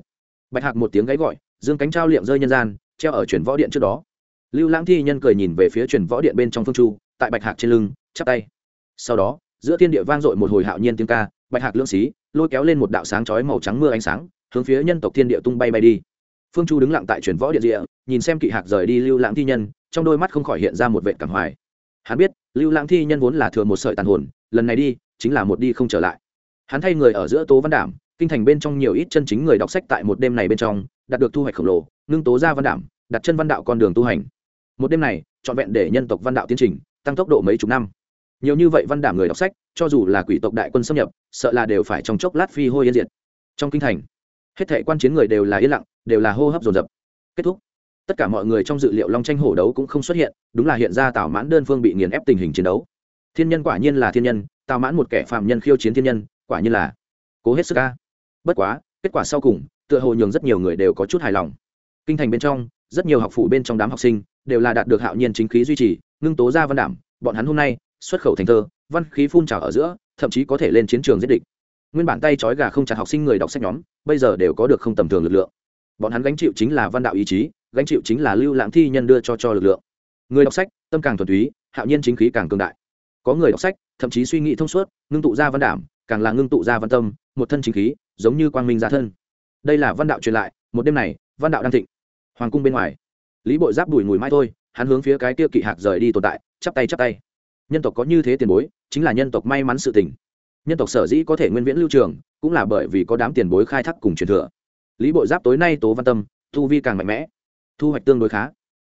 Speaker 1: Bạch hạc một tiếng gáy gọi, dương cánh trao liệm rơi nhân gian, treo ở chuyển võ điện trước đó. Lưu lãng thi nhân cười nhìn về phía chuyển võ điện bên trong phương chu tại bạch hạc trên lưng, chắp tay. Sau đó, giữa thiên địa vang dội một hồi hạo nhiên tiếng ca bạch hạc lưỡng xí, lôi kéo lên một đạo sáng chói màu trắng mưa ánh sáng, hướng phía nhân tộc thiên địa tung bay bay đi. Phương chu đứng lặng tại truyền võ địa địa, nhìn xem kỵ hạc rời đi lưu lãng thi nhân, trong đôi mắt không khỏi hiện ra một vệ cảm hoài. Hắn biết, lưu lãng thi nhân vốn là thừa một sợi tàn hồn, lần này đi, chính là một đi không trở lại. Hắn thay người ở giữa tố văn đảm, kinh thành bên trong nhiều ít chân chính người đọc sách tại một đêm này bên trong, đạt được thu hoạch khổng lồ, ngưng tố ra văn đảm, đặt chân văn đạo con đường tu hành. Một đêm này, trọn vẹn để nhân tộc văn đạo tiến trình, tăng tốc độ mấy chục năm nhiều như vậy văn đảm người đọc sách, cho dù là quỷ tộc đại quân xâm nhập, sợ là đều phải trong chốc lát phi hôi yên diệt. Trong kinh thành, hết thệ quan chiến người đều là yên lặng, đều là hô hấp dồn dập. Kết thúc. Tất cả mọi người trong dự liệu long tranh hổ đấu cũng không xuất hiện, đúng là hiện ra tào mãn đơn phương bị nghiền ép tình hình chiến đấu. Thiên nhân quả nhiên là thiên nhân, tào mãn một kẻ phạm nhân khiêu chiến thiên nhân, quả nhiên là cố hết sức ca bất quá, kết quả sau cùng, tựa hồ nhường rất nhiều người đều có chút hài lòng. Kinh thành bên trong, rất nhiều học phụ bên trong đám học sinh đều là đạt được hạo nhiên chính khí duy trì, ngưng tố ra văn đảm, bọn hắn hôm nay xuất khẩu thành thơ, văn khí phun trào ở giữa, thậm chí có thể lên chiến trường giết địch. Nguyên bản tay trói gà không chặt học sinh người đọc sách nhóm, bây giờ đều có được không tầm thường lực lượng. Bọn hắn gánh chịu chính là văn đạo ý chí, gánh chịu chính là lưu lãng thi nhân đưa cho cho lực lượng. Người đọc sách, tâm càng thuần túy, hạo nhiên chính khí càng cường đại. Có người đọc sách, thậm chí suy nghĩ thông suốt, ngưng tụ ra văn đảm, càng là ngưng tụ ra văn tâm, một thân chính khí, giống như quang minh gia thân. Đây là văn đạo truyền lại, một đêm này, văn đạo đang thịnh. Hoàng cung bên ngoài, lý bội giáp đùi mùi mai thôi, hắn hướng phía cái tiêu kỵ hạc rời đi tồn tại, chắp tay chắp tay nhân tộc có như thế tiền bối, chính là nhân tộc may mắn sự tình. Nhân tộc sở dĩ có thể nguyên viễn lưu trường, cũng là bởi vì có đám tiền bối khai thác cùng truyền thừa. Lý bộ giáp tối nay tố văn tâm thu vi càng mạnh mẽ, thu hoạch tương đối khá.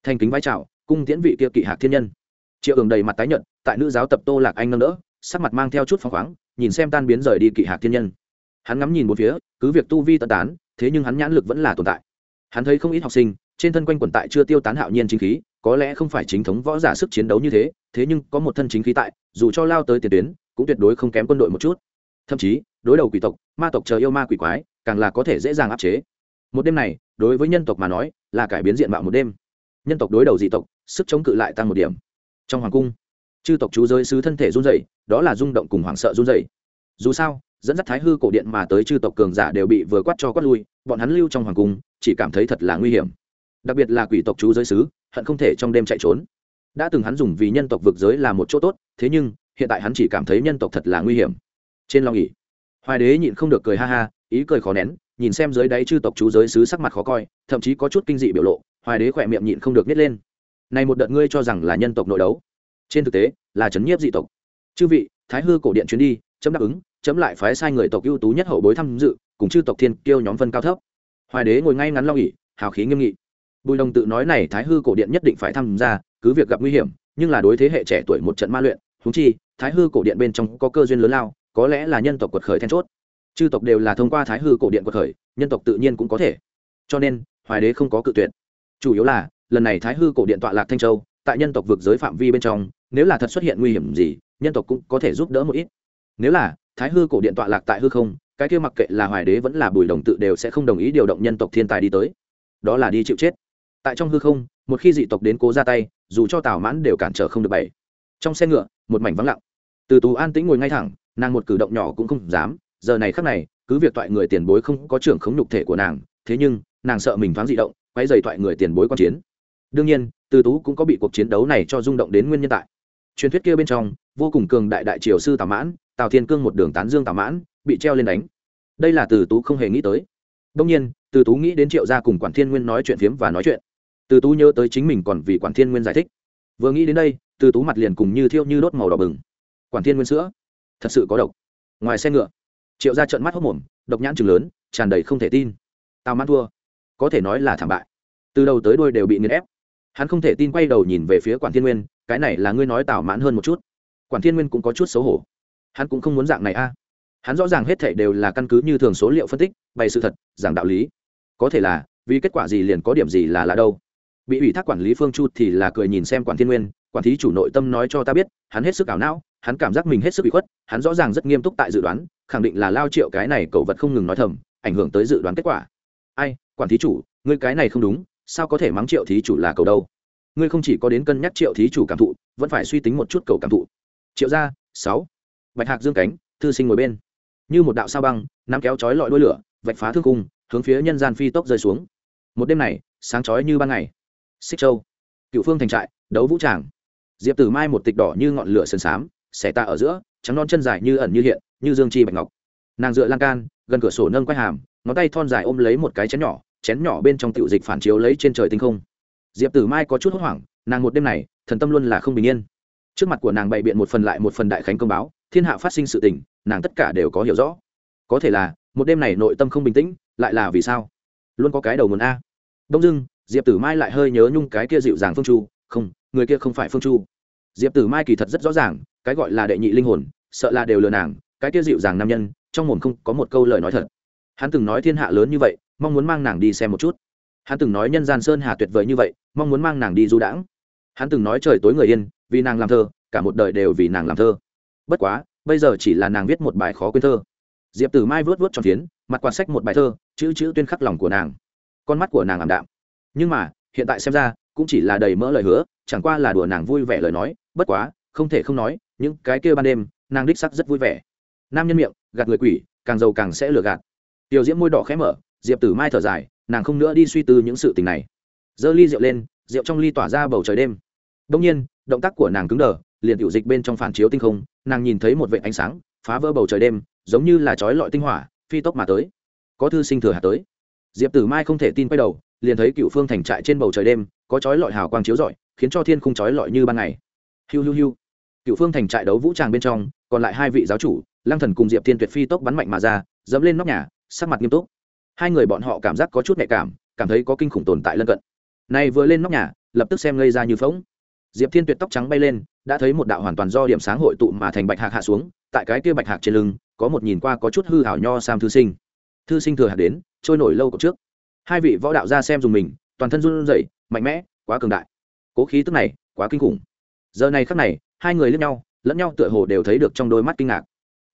Speaker 1: Thành kính vai trào, cung tiễn vị kia kỵ hạc thiên nhân. Triệu ường đầy mặt tái nhận tại nữ giáo tập tô lạc anh nâng đỡ, sắc mặt mang theo chút phăng khoáng, nhìn xem tan biến rời đi kỵ hạc thiên nhân. Hắn ngắm nhìn một phía, cứ việc tu vi tận tán, thế nhưng hắn nhãn lực vẫn là tồn tại. Hắn thấy không ít học sinh, trên thân quanh quần tại chưa tiêu tán hạo nhiên chính khí có lẽ không phải chính thống võ giả sức chiến đấu như thế thế nhưng có một thân chính khí tại, dù cho lao tới tiền tuyến, cũng tuyệt đối không kém quân đội một chút. Thậm chí, đối đầu quỷ tộc, ma tộc chờ yêu ma quỷ quái, càng là có thể dễ dàng áp chế. Một đêm này, đối với nhân tộc mà nói, là cải biến diện mạo một đêm. Nhân tộc đối đầu dị tộc, sức chống cự lại tăng một điểm. Trong hoàng cung, chư tộc chú giới sứ thân thể run dày đó là rung động cùng hoảng sợ run dày dù sao, dẫn dắt thái hư cổ điện mà tới chư tộc cường giả đều bị vừa quát cho quát lui, bọn hắn lưu trong hoàng cung, chỉ cảm thấy thật là nguy hiểm. Đặc biệt là quỷ tộc chú giới sứ hận không thể trong đêm chạy trốn. Đã từng hắn dùng vì nhân tộc vực giới là một chỗ tốt, thế nhưng, hiện tại hắn chỉ cảm thấy nhân tộc thật là nguy hiểm. Trên long nghỉ hoài đế nhịn không được cười ha ha, ý cười khó nén, nhìn xem dưới đáy chư tộc chú giới sứ sắc mặt khó coi, thậm chí có chút kinh dị biểu lộ, hoài đế khỏe miệng nhịn không được nít lên. Này một đợt ngươi cho rằng là nhân tộc nội đấu. Trên thực tế, là chấn nhiếp dị tộc. Chư vị, thái hư cổ điện chuyến đi, chấm đáp ứng, chấm lại phái sai người tộc ưu tú nhất hậu bối tham dự, cùng chư tộc thiên kiêu nhóm phân cao thấp. Hoài đế ngồi ngay ngắn long nghỉ hào khí nghiêm nghị bùi đồng tự nói này thái hư cổ điện nhất định phải tham gia, cứ việc gặp nguy hiểm, nhưng là đối thế hệ trẻ tuổi một trận ma luyện húng chi, thái hư cổ điện bên trong có cơ duyên lớn lao, có lẽ là nhân tộc quật khởi then chốt. Chư tộc đều là thông qua thái hư cổ điện quật khởi, nhân tộc tự nhiên cũng có thể. Cho nên, hoài đế không có cự tuyệt. Chủ yếu là, lần này thái hư cổ điện tọa lạc thanh châu, tại nhân tộc vực giới phạm vi bên trong, nếu là thật xuất hiện nguy hiểm gì, nhân tộc cũng có thể giúp đỡ một ít. Nếu là, thái hư cổ điện tọa lạc tại hư không, cái kia mặc kệ là hoài đế vẫn là bùi đồng tự đều sẽ không đồng ý điều động nhân tộc thiên tài đi tới. Đó là đi chịu chết tại trong hư không, một khi dị tộc đến cố ra tay, dù cho tào mãn đều cản trở không được bày. Trong xe ngựa, một mảnh vắng lặng. Từ tú an tĩnh ngồi ngay thẳng, nàng một cử động nhỏ cũng không dám. Giờ này khắc này, cứ việc toại người tiền bối không có trưởng khống nhục thể của nàng, thế nhưng, nàng sợ mình thoáng dị động quay dày toại người tiền bối quan chiến. Đương nhiên, từ tú cũng có bị cuộc chiến đấu này cho rung động đến nguyên nhân tại. Truyền thuyết kia bên trong, vô cùng cường đại đại triều sư tào mãn, tào thiên cương một đường tán dương tào mãn, bị treo lên đánh. Đây là từ tú không hề nghĩ tới. Đông nhiên, từ tú nghĩ đến triệu gia cùng quản thiên nguyên nói chuyện phiếm và nói chuyện từ tú nhớ tới chính mình còn vì quản thiên nguyên giải thích. Vừa nghĩ đến đây, từ tú mặt liền cùng như thiêu như đốt màu đỏ bừng. Quản thiên nguyên sữa, thật sự có độc. Ngoài xe ngựa, triệu ra trận mắt hốc mồm, độc nhãn chừng lớn, tràn đầy không thể tin. Tào mãn thua, có thể nói là thảm bại. Từ đầu tới đuôi đều bị nghiền ép. Hắn không thể tin quay đầu nhìn về phía quản thiên nguyên, cái này là ngươi nói tào mãn hơn một chút. Quản thiên nguyên cũng có chút xấu hổ. Hắn cũng không muốn dạng này a. Hắn rõ ràng hết thể đều là căn cứ như thường số liệu phân tích, bày sự thật, giảng đạo lý. Có thể là, vì kết quả gì liền có điểm gì là là đâu bị ủy thác quản lý phương chu thì là cười nhìn xem quản thiên nguyên, quản thí chủ nội tâm nói cho ta biết, hắn hết sức ảo não, hắn cảm giác mình hết sức bị khuất, hắn rõ ràng rất nghiêm túc tại dự đoán, khẳng định là lao triệu cái này cậu vật không ngừng nói thầm, ảnh hưởng tới dự đoán kết quả. Ai, quản thí chủ, ngươi cái này không đúng, sao có thể mắng triệu thí chủ là cầu đâu? Ngươi không chỉ có đến cân nhắc triệu thí chủ cảm thụ, vẫn phải suy tính một chút cầu cảm thụ. Triệu gia, sáu. Bạch hạc dương cánh, thư sinh ngồi bên. Như một đạo sao băng, nắm kéo chói lọi đuôi lửa, vạch phá thương cung, hướng phía nhân gian phi tốc rơi xuống. Một đêm này, sáng chói như ban ngày xích châu. Cựu phương thành trại, đấu vũ tràng. Diệp tử mai một tịch đỏ như ngọn lửa sần sám xẻ tạ ở giữa, trắng non chân dài như ẩn như hiện, như dương chi bạch ngọc. Nàng dựa lan can, gần cửa sổ nâng quay hàm, ngón tay thon dài ôm lấy một cái chén nhỏ chén nhỏ bên trong tiểu dịch phản chiếu lấy trên trời tinh không. Diệp tử mai có chút hốt hoảng, nàng một đêm này, thần tâm luôn là không bình yên. Trước mặt của nàng bày biện một phần lại một phần đại khánh công báo, thiên hạ phát sinh sự tình, nàng tất cả đều có hiểu rõ. Có thể là, một đêm này nội tâm không bình tĩnh, lại là vì sao? Luôn có cái đầu nguồn a. Đông dưng diệp tử mai lại hơi nhớ nhung cái kia dịu dàng phương chu. Không, người kia không phải phương chu. Diệp tử mai kỳ thật rất rõ ràng, cái gọi là đệ nhị linh hồn, sợ là đều lừa nàng, cái kia dịu dàng nam nhân, trong mồm không có một câu lời nói thật. Hắn từng nói thiên hạ lớn như vậy, mong muốn mang nàng đi xem một chút. Hắn từng nói nhân gian sơn hà tuyệt vời như vậy, mong muốn mang nàng đi du đãng. Hắn từng nói trời tối người yên, vì nàng làm thơ, cả một đời đều vì nàng làm thơ. Bất quá, bây giờ chỉ là nàng viết một bài khó quên thơ. Diệp tử mai vớt vớt tròn phiến, mặt quan sách một bài thơ, chữ chữ tuyên khắc lòng của nàng. Con mắt của nàng ảm đạm nhưng mà, hiện tại xem ra, cũng chỉ là đầy mỡ lời hứa, chẳng qua là đùa nàng vui vẻ lời nói, bất quá, không thể không nói, những cái kia ban đêm, nàng đích sắc rất vui vẻ. Nam nhân miệng, gạt người quỷ, càng giàu càng sẽ lừa gạt. Tiểu diễm môi đỏ khẽ mở, diệp tử mai thở dài, nàng không nữa đi suy tư những sự tình này. Giơ ly rượu lên, rượu trong ly tỏa ra bầu trời đêm. Đông nhiên, động tác của nàng cứng đờ, liền tiểu dịch bên trong phản chiếu tinh không, nàng nhìn thấy một vệ ánh sáng, phá vỡ bầu trời đêm, giống như là chói lọi tinh hỏa, phi tốc mà tới. Có thư sinh thừa hạt tới. Diệp tử mai không thể tin quay đầu liền thấy cựu phương thành trại trên bầu trời đêm, có chói lọi hào quang chiếu rọi, khiến cho thiên khung chói lọi như ban ngày. Hiu hiu hiu. Cựu phương thành trại đấu vũ tràng bên trong, còn lại hai vị giáo chủ, lăng thần cùng diệp thiên tuyệt phi tốc bắn mạnh mà ra, dẫm lên nóc nhà, sắc mặt nghiêm túc. Hai người bọn họ cảm giác có chút nhạy cảm cảm thấy có kinh khủng tồn tại lân cận. Này vừa lên nóc nhà, lập tức xem ngây ra như phóng diệp thiên tuyệt tóc trắng bay lên, đã thấy một đạo hoàn toàn do điểm sáng hội tụ mà thành bạch hạc hạ xuống, tại cái kia bạch hạc trên lưng, có một nhìn qua có chút hư hảo nho sam thư sinh. Thư sinh thừa hạt đến, trôi nổi lâu cổ trước hai vị võ đạo ra xem dùng mình, toàn thân run rẩy, mạnh mẽ, quá cường đại. Cố khí tức này, quá kinh khủng. Giờ này khắc này, hai người lẫn nhau lẫn nhau tựa hồ đều thấy được trong đôi mắt kinh ngạc.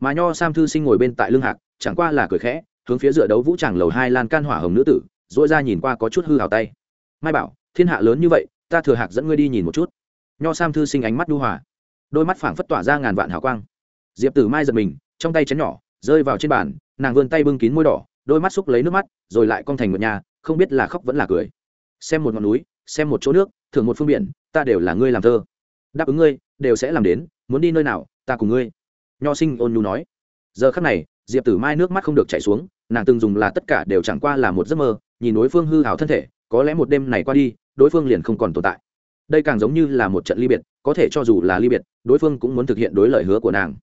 Speaker 1: Mà nho sam thư sinh ngồi bên tại lưng hạc, chẳng qua là cười khẽ, hướng phía dựa đấu vũ tràng lầu hai lan can hỏa hồng nữ tử dỗi ra nhìn qua có chút hư hào tay. Mai bảo, thiên hạ lớn như vậy, ta thừa hạc dẫn ngươi đi nhìn một chút. Nho sam thư sinh ánh mắt đu hòa. Đôi mắt phảng phất tỏa ra ngàn vạn hào quang. Diệp tử mai giật mình, trong tay chén nhỏ, rơi vào trên bàn, nàng vươn tay bưng kín môi đỏ đôi mắt xúc lấy nước mắt, rồi lại cong thành một nhà, không biết là khóc vẫn là cười. Xem một ngọn núi, xem một chỗ nước, thưởng một phương biển, ta đều là ngươi làm thơ. Đáp ứng ngươi, đều sẽ làm đến, muốn đi nơi nào, ta cùng ngươi. Nho sinh ôn nhu nói. Giờ khắc này, diệp tử mai nước mắt không được chảy xuống, nàng từng dùng là tất cả đều chẳng qua là một giấc mơ, nhìn đối phương hư hào thân thể, có lẽ một đêm này qua đi, đối phương liền không còn tồn tại. Đây càng giống như là một trận ly biệt, có thể cho dù là ly biệt, đối phương cũng muốn thực hiện đối lời hứa của nàng.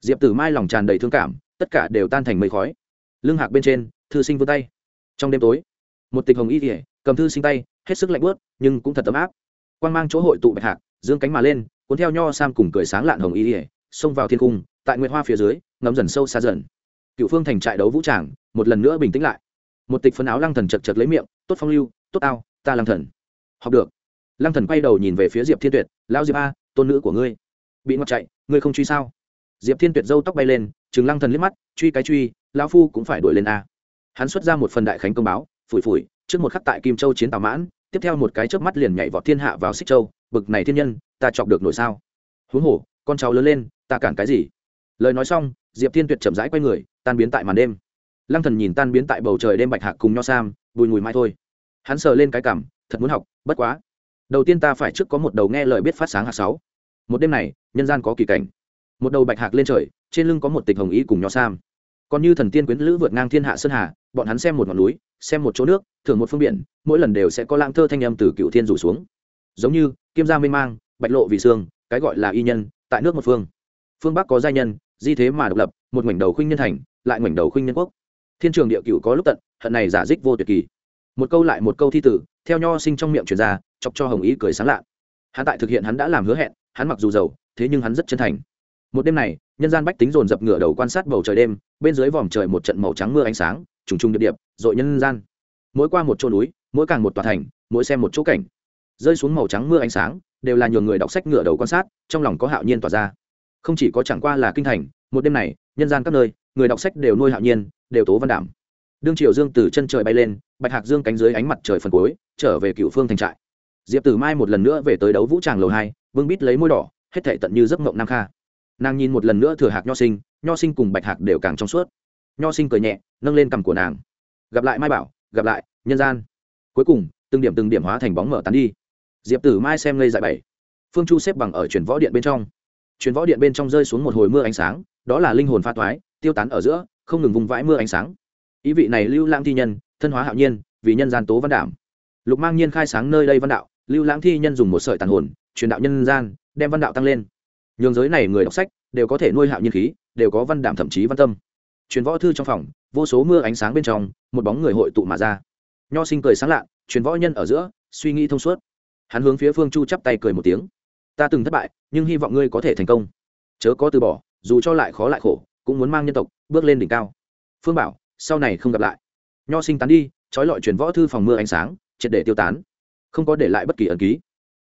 Speaker 1: Diệp tử mai lòng tràn đầy thương cảm, tất cả đều tan thành mây khói lưng hạc bên trên, thư sinh vươn tay. Trong đêm tối, một tịch hồng y kỉa cầm thư sinh tay, hết sức lạnh bớt nhưng cũng thật ấm áp. Quan g mang chỗ hội tụ bạch hạc, dương cánh mà lên, cuốn theo nho sam cùng cười sáng lạn hồng y kỉa xông vào thiên cung, tại nguyệt hoa phía dưới, ngấm dần sâu xa dần. Cựu phương thành trại đấu vũ tràng, một lần nữa bình tĩnh lại. Một tịch phân áo lăng thần chật chật lấy miệng, tốt phong lưu, tốt ao, ta lăng thần. Học được. Lăng thần quay đầu nhìn về phía diệp thiên tuyệt lao diệp a, tôn nữ của ngươi. Bị ngọt chạy, ngươi không truy sao? Diệp thiên tuyệt dâu tóc bay lên chừng lăng thần liếc mắt, truy cái truy lão phu cũng phải đuổi lên a. Hắn xuất ra một phần đại khánh công báo, phủi phủi, trước một khắc tại kim châu chiến tào mãn, tiếp theo một cái chớp mắt liền nhảy vọt thiên hạ vào xích châu, bực này thiên nhân, ta chọc được nổi sao? Huống hồ, con cháu lớn lên, ta cản cái gì? Lời nói xong, diệp thiên tuyệt chậm rãi quay người, tan biến tại màn đêm. Lăng thần nhìn tan biến tại bầu trời đêm bạch hạc cùng nho sam, bùi mùi mai thôi. Hắn sờ lên cái cảm, thật muốn học, bất quá. Đầu tiên ta phải trước có một đầu nghe lời biết phát sáng hạc sáu. Một đêm này, nhân gian có kỳ cảnh. Một đầu bạch hạc lên trời, trên lưng có một tịch hồng ý cùng nho sam còn như thần tiên quyến lữ vượt ngang thiên hạ sơn hà, bọn hắn xem một ngọn núi, xem một chỗ nước thường một phương biển, mỗi lần đều sẽ có lãng thơ thanh âm từ cựu thiên rủ xuống. Giống như kim gia minh mang, bạch lộ vì xương cái gọi là y nhân, tại nước một phương. Phương bắc có giai nhân, di thế mà độc lập, một mảnh đầu khuynh nhân thành, lại mảnh đầu khuynh nhân quốc. Thiên trường địa cựu có lúc tận, hận này giả dích vô tuyệt kỳ. Một câu lại một câu thi tử, theo nho sinh trong miệng truyền ra, chọc cho hồng ý cười sáng lạ. Hắn tại thực hiện hắn đã làm hứa hẹn, hắn mặc dù giàu, thế nhưng hắn rất chân thành một đêm này, nhân gian bách tính dồn dập ngửa đầu quan sát bầu trời đêm, bên dưới vòm trời một trận màu trắng mưa ánh sáng, trùng trùng điệp điệp dội nhân gian. Mỗi qua một chỗ núi, mỗi càng một tòa thành, mỗi xem một chỗ cảnh. Rơi xuống màu trắng mưa ánh sáng, đều là nhường người đọc sách ngửa đầu quan sát, trong lòng có hạo nhiên tỏa ra. Không chỉ có chẳng qua là kinh thành, một đêm này, nhân gian các nơi, người đọc sách đều nuôi hạo nhiên, đều tố văn đảm đương triều dương từ chân trời bay lên, bạch hạc dương cánh dưới ánh mặt trời phần cuối, trở về cựu phương thành trại. Diệp tử mai một lần nữa về tới đấu vũ tràng lầu hai, vương bít lấy môi đỏ, hết thể tận như giấc mộng nam kha nàng nhìn một lần nữa thừa hạc nho sinh nho sinh cùng bạch hạc đều càng trong suốt. Nho sinh cười nhẹ, nâng lên cằm của nàng. Gặp lại mai bảo, gặp lại, nhân gian. Cuối cùng, từng điểm từng điểm hóa thành bóng mở tán đi. Diệp tử mai xem ngây dại bảy. Phương chu xếp bằng ở chuyển võ điện bên trong. Chuyển võ điện bên trong rơi xuống một hồi mưa ánh sáng, đó là linh hồn pha toái, tiêu tán ở giữa, không ngừng vùng vãi mưa ánh sáng. Ý vị này lưu lãng thi nhân, thân hóa hạo nhiên, vì nhân gian tố văn đảm. Lục mang nhiên khai sáng nơi đây văn đạo, lưu lãng thi nhân dùng một sợi tàn hồn, truyền đạo nhân gian, đem văn đạo tăng lên nhường giới này người đọc sách đều có thể nuôi hạo nhiên khí, đều có văn đảm thậm chí văn tâm. Truyền võ thư trong phòng, vô số mưa ánh sáng bên trong, một bóng người hội tụ mà ra. Nho sinh cười sáng lạ, truyền võ nhân ở giữa, suy nghĩ thông suốt. Hắn hướng phía phương chu chắp tay cười một tiếng. Ta từng thất bại, nhưng hy vọng ngươi có thể thành công. Chớ có từ bỏ, dù cho lại khó lại khổ, cũng muốn mang nhân tộc bước lên đỉnh cao. Phương bảo, sau này không gặp lại. Nho sinh tán đi, trói lọi truyền võ thư phòng mưa ánh sáng, triệt để tiêu tán. Không có để lại bất kỳ ẩn ký.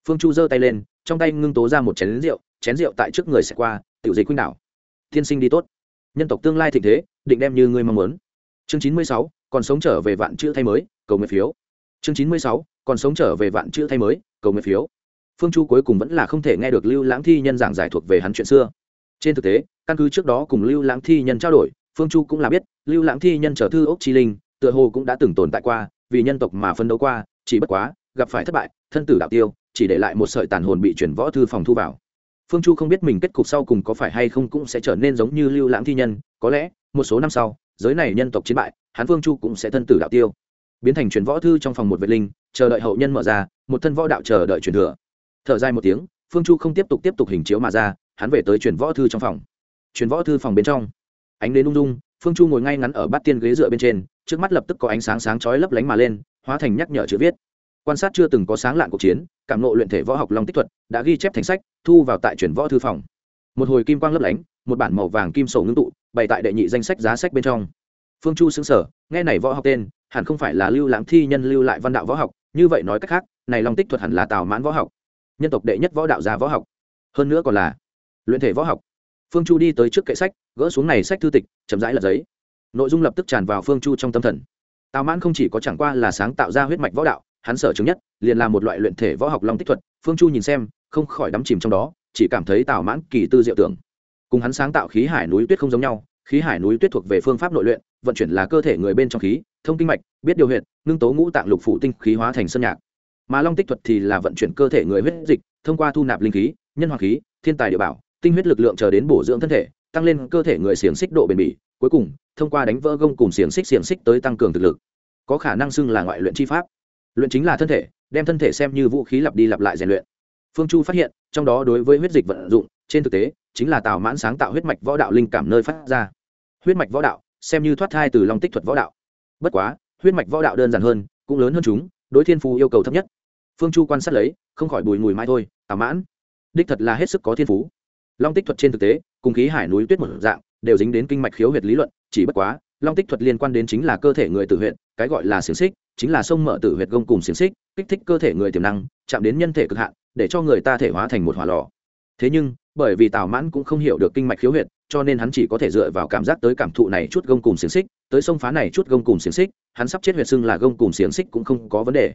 Speaker 1: Phương chu giơ tay lên, trong tay ngưng tố ra một chén rượu chén rượu tại trước người sẽ qua, tiểu dịch khuynh đảo. Thiên sinh đi tốt. Nhân tộc tương lai thịnh thế, định đem như ngươi mong muốn. Chương chín mươi sáu, còn sống trở về vạn chữ thay mới, cầu nguyện phiếu. Chương chín mươi sáu, còn sống trở về vạn chữ thay mới, cầu nguyện phiếu. Phương chu cuối cùng vẫn là không thể nghe được lưu lãng thi nhân giảng giải thuộc về hắn chuyện xưa. Trên thực tế, căn cứ trước đó cùng lưu lãng thi nhân trao đổi, phương chu cũng là biết, lưu lãng thi nhân trở thư ốc chi linh, tựa hồ cũng đã từng tồn tại qua, vì nhân tộc mà phân đấu qua, chỉ bất quá, gặp phải thất bại, thân tử đạo tiêu, chỉ để lại một sợi tàn hồn bị chuyển võ thư phòng thu vào phương chu không biết mình kết cục sau cùng có phải hay không cũng sẽ trở nên giống như lưu lãng thi nhân, có lẽ, một số năm sau, giới này nhân tộc chiến bại, hắn phương chu cũng sẽ thân tử đạo tiêu. Biến thành truyền võ thư trong phòng một vệ linh, chờ đợi hậu nhân mở ra, một thân võ đạo chờ đợi truyền thừa. Thở dài một tiếng, phương chu không tiếp tục tiếp tục hình chiếu mà ra, hắn về tới truyền võ thư trong phòng. Truyền võ thư phòng bên trong, ánh đến ung dung, phương chu ngồi ngay ngắn ở bát tiên ghế dựa bên trên, trước mắt lập tức có ánh sáng sáng chói lấp lánh mà lên, hóa thành nhắc nhở chữ viết. Quan sát chưa từng có sáng lạng cuộc chiến, cảm nộ luyện thể võ học long tích thuật, đã ghi chép thành sách thu vào tại chuyển võ thư phòng. Một hồi kim quang lấp lánh, một bản màu vàng kim sổ ngưng tụ, bày tại đệ nhị danh sách giá sách bên trong. Phương chu xứng sở nghe này võ học tên, hẳn không phải là lưu lãng thi nhân lưu lại văn đạo võ học, như vậy nói cách khác, này long tích thuật hẳn là tào mãn võ học, nhân tộc đệ nhất võ đạo gia võ học. Hơn nữa còn là luyện thể võ học. Phương chu đi tới trước kệ sách, gỡ xuống này sách thư tịch, chậm rãi lật giấy. Nội dung lập tức tràn vào phương chu trong tâm thần. Tào mãn không chỉ có chẳng qua là sáng tạo ra huyết mạch võ đạo, hắn sở chứng nhất, liền là một loại luyện thể võ học long tích thuật. Phương chu nhìn xem không khỏi đắm chìm trong đó, chỉ cảm thấy tào mãn kỳ tư diệu tưởng. Cùng hắn sáng tạo khí hải núi tuyết không giống nhau, khí hải núi tuyết thuộc về phương pháp nội luyện, vận chuyển là cơ thể người bên trong khí, thông kinh mạch, biết điều huyện ngưng tố ngũ tạng lục phụ tinh khí hóa thành sơn nhạc. Mà long tích thuật thì là vận chuyển cơ thể người huyết dịch, thông qua thu nạp linh khí, nhân hoàng khí, thiên tài địa bảo, tinh huyết lực lượng chờ đến bổ dưỡng thân thể, tăng lên cơ thể người xiềng xích độ bền bỉ. Cuối cùng, thông qua đánh vỡ gông cùng xiềng xích xiềng xích tới tăng cường thực lực. Có khả năng xưng là ngoại luyện chi pháp. Luyện chính là thân thể, đem thân thể xem như vũ khí lặp đi lặp lại rèn luyện phương chu phát hiện, trong đó đối với huyết dịch vận dụng, trên thực tế, chính là tào mãn sáng tạo huyết mạch võ đạo linh cảm nơi phát ra. Huyết mạch võ đạo, xem như thoát thai từ long tích thuật võ đạo. Bất quá, huyết mạch võ đạo đơn giản hơn, cũng lớn hơn chúng, đối thiên phú yêu cầu thấp nhất. Phương chu quan sát lấy, không khỏi bùi mùi mai thôi tào mãn. Đích thật là hết sức có thiên phú. Long tích thuật trên thực tế, cùng khí hải núi tuyết một dạng, đều dính đến kinh mạch khiếu huyệt lý luận, chỉ bất quá, long tích thuật liên quan đến chính là cơ thể người tử huyệt, cái gọi là xiềng xích, chính là sông mở tử huyệt gông cùng xiềng xích kích thích cơ thể người tiềm năng, chạm đến nhân thể cực hạn, để cho người ta thể hóa thành một hỏa lò. Thế nhưng, bởi vì tào mãn cũng không hiểu được kinh mạch khiếu huyệt, cho nên hắn chỉ có thể dựa vào cảm giác tới cảm thụ này chút gông cùng xiềng xích, tới sông phá này chút gông cùng xiềng xích, hắn sắp chết huyệt xưng là gông cùng xiềng xích cũng không có vấn đề.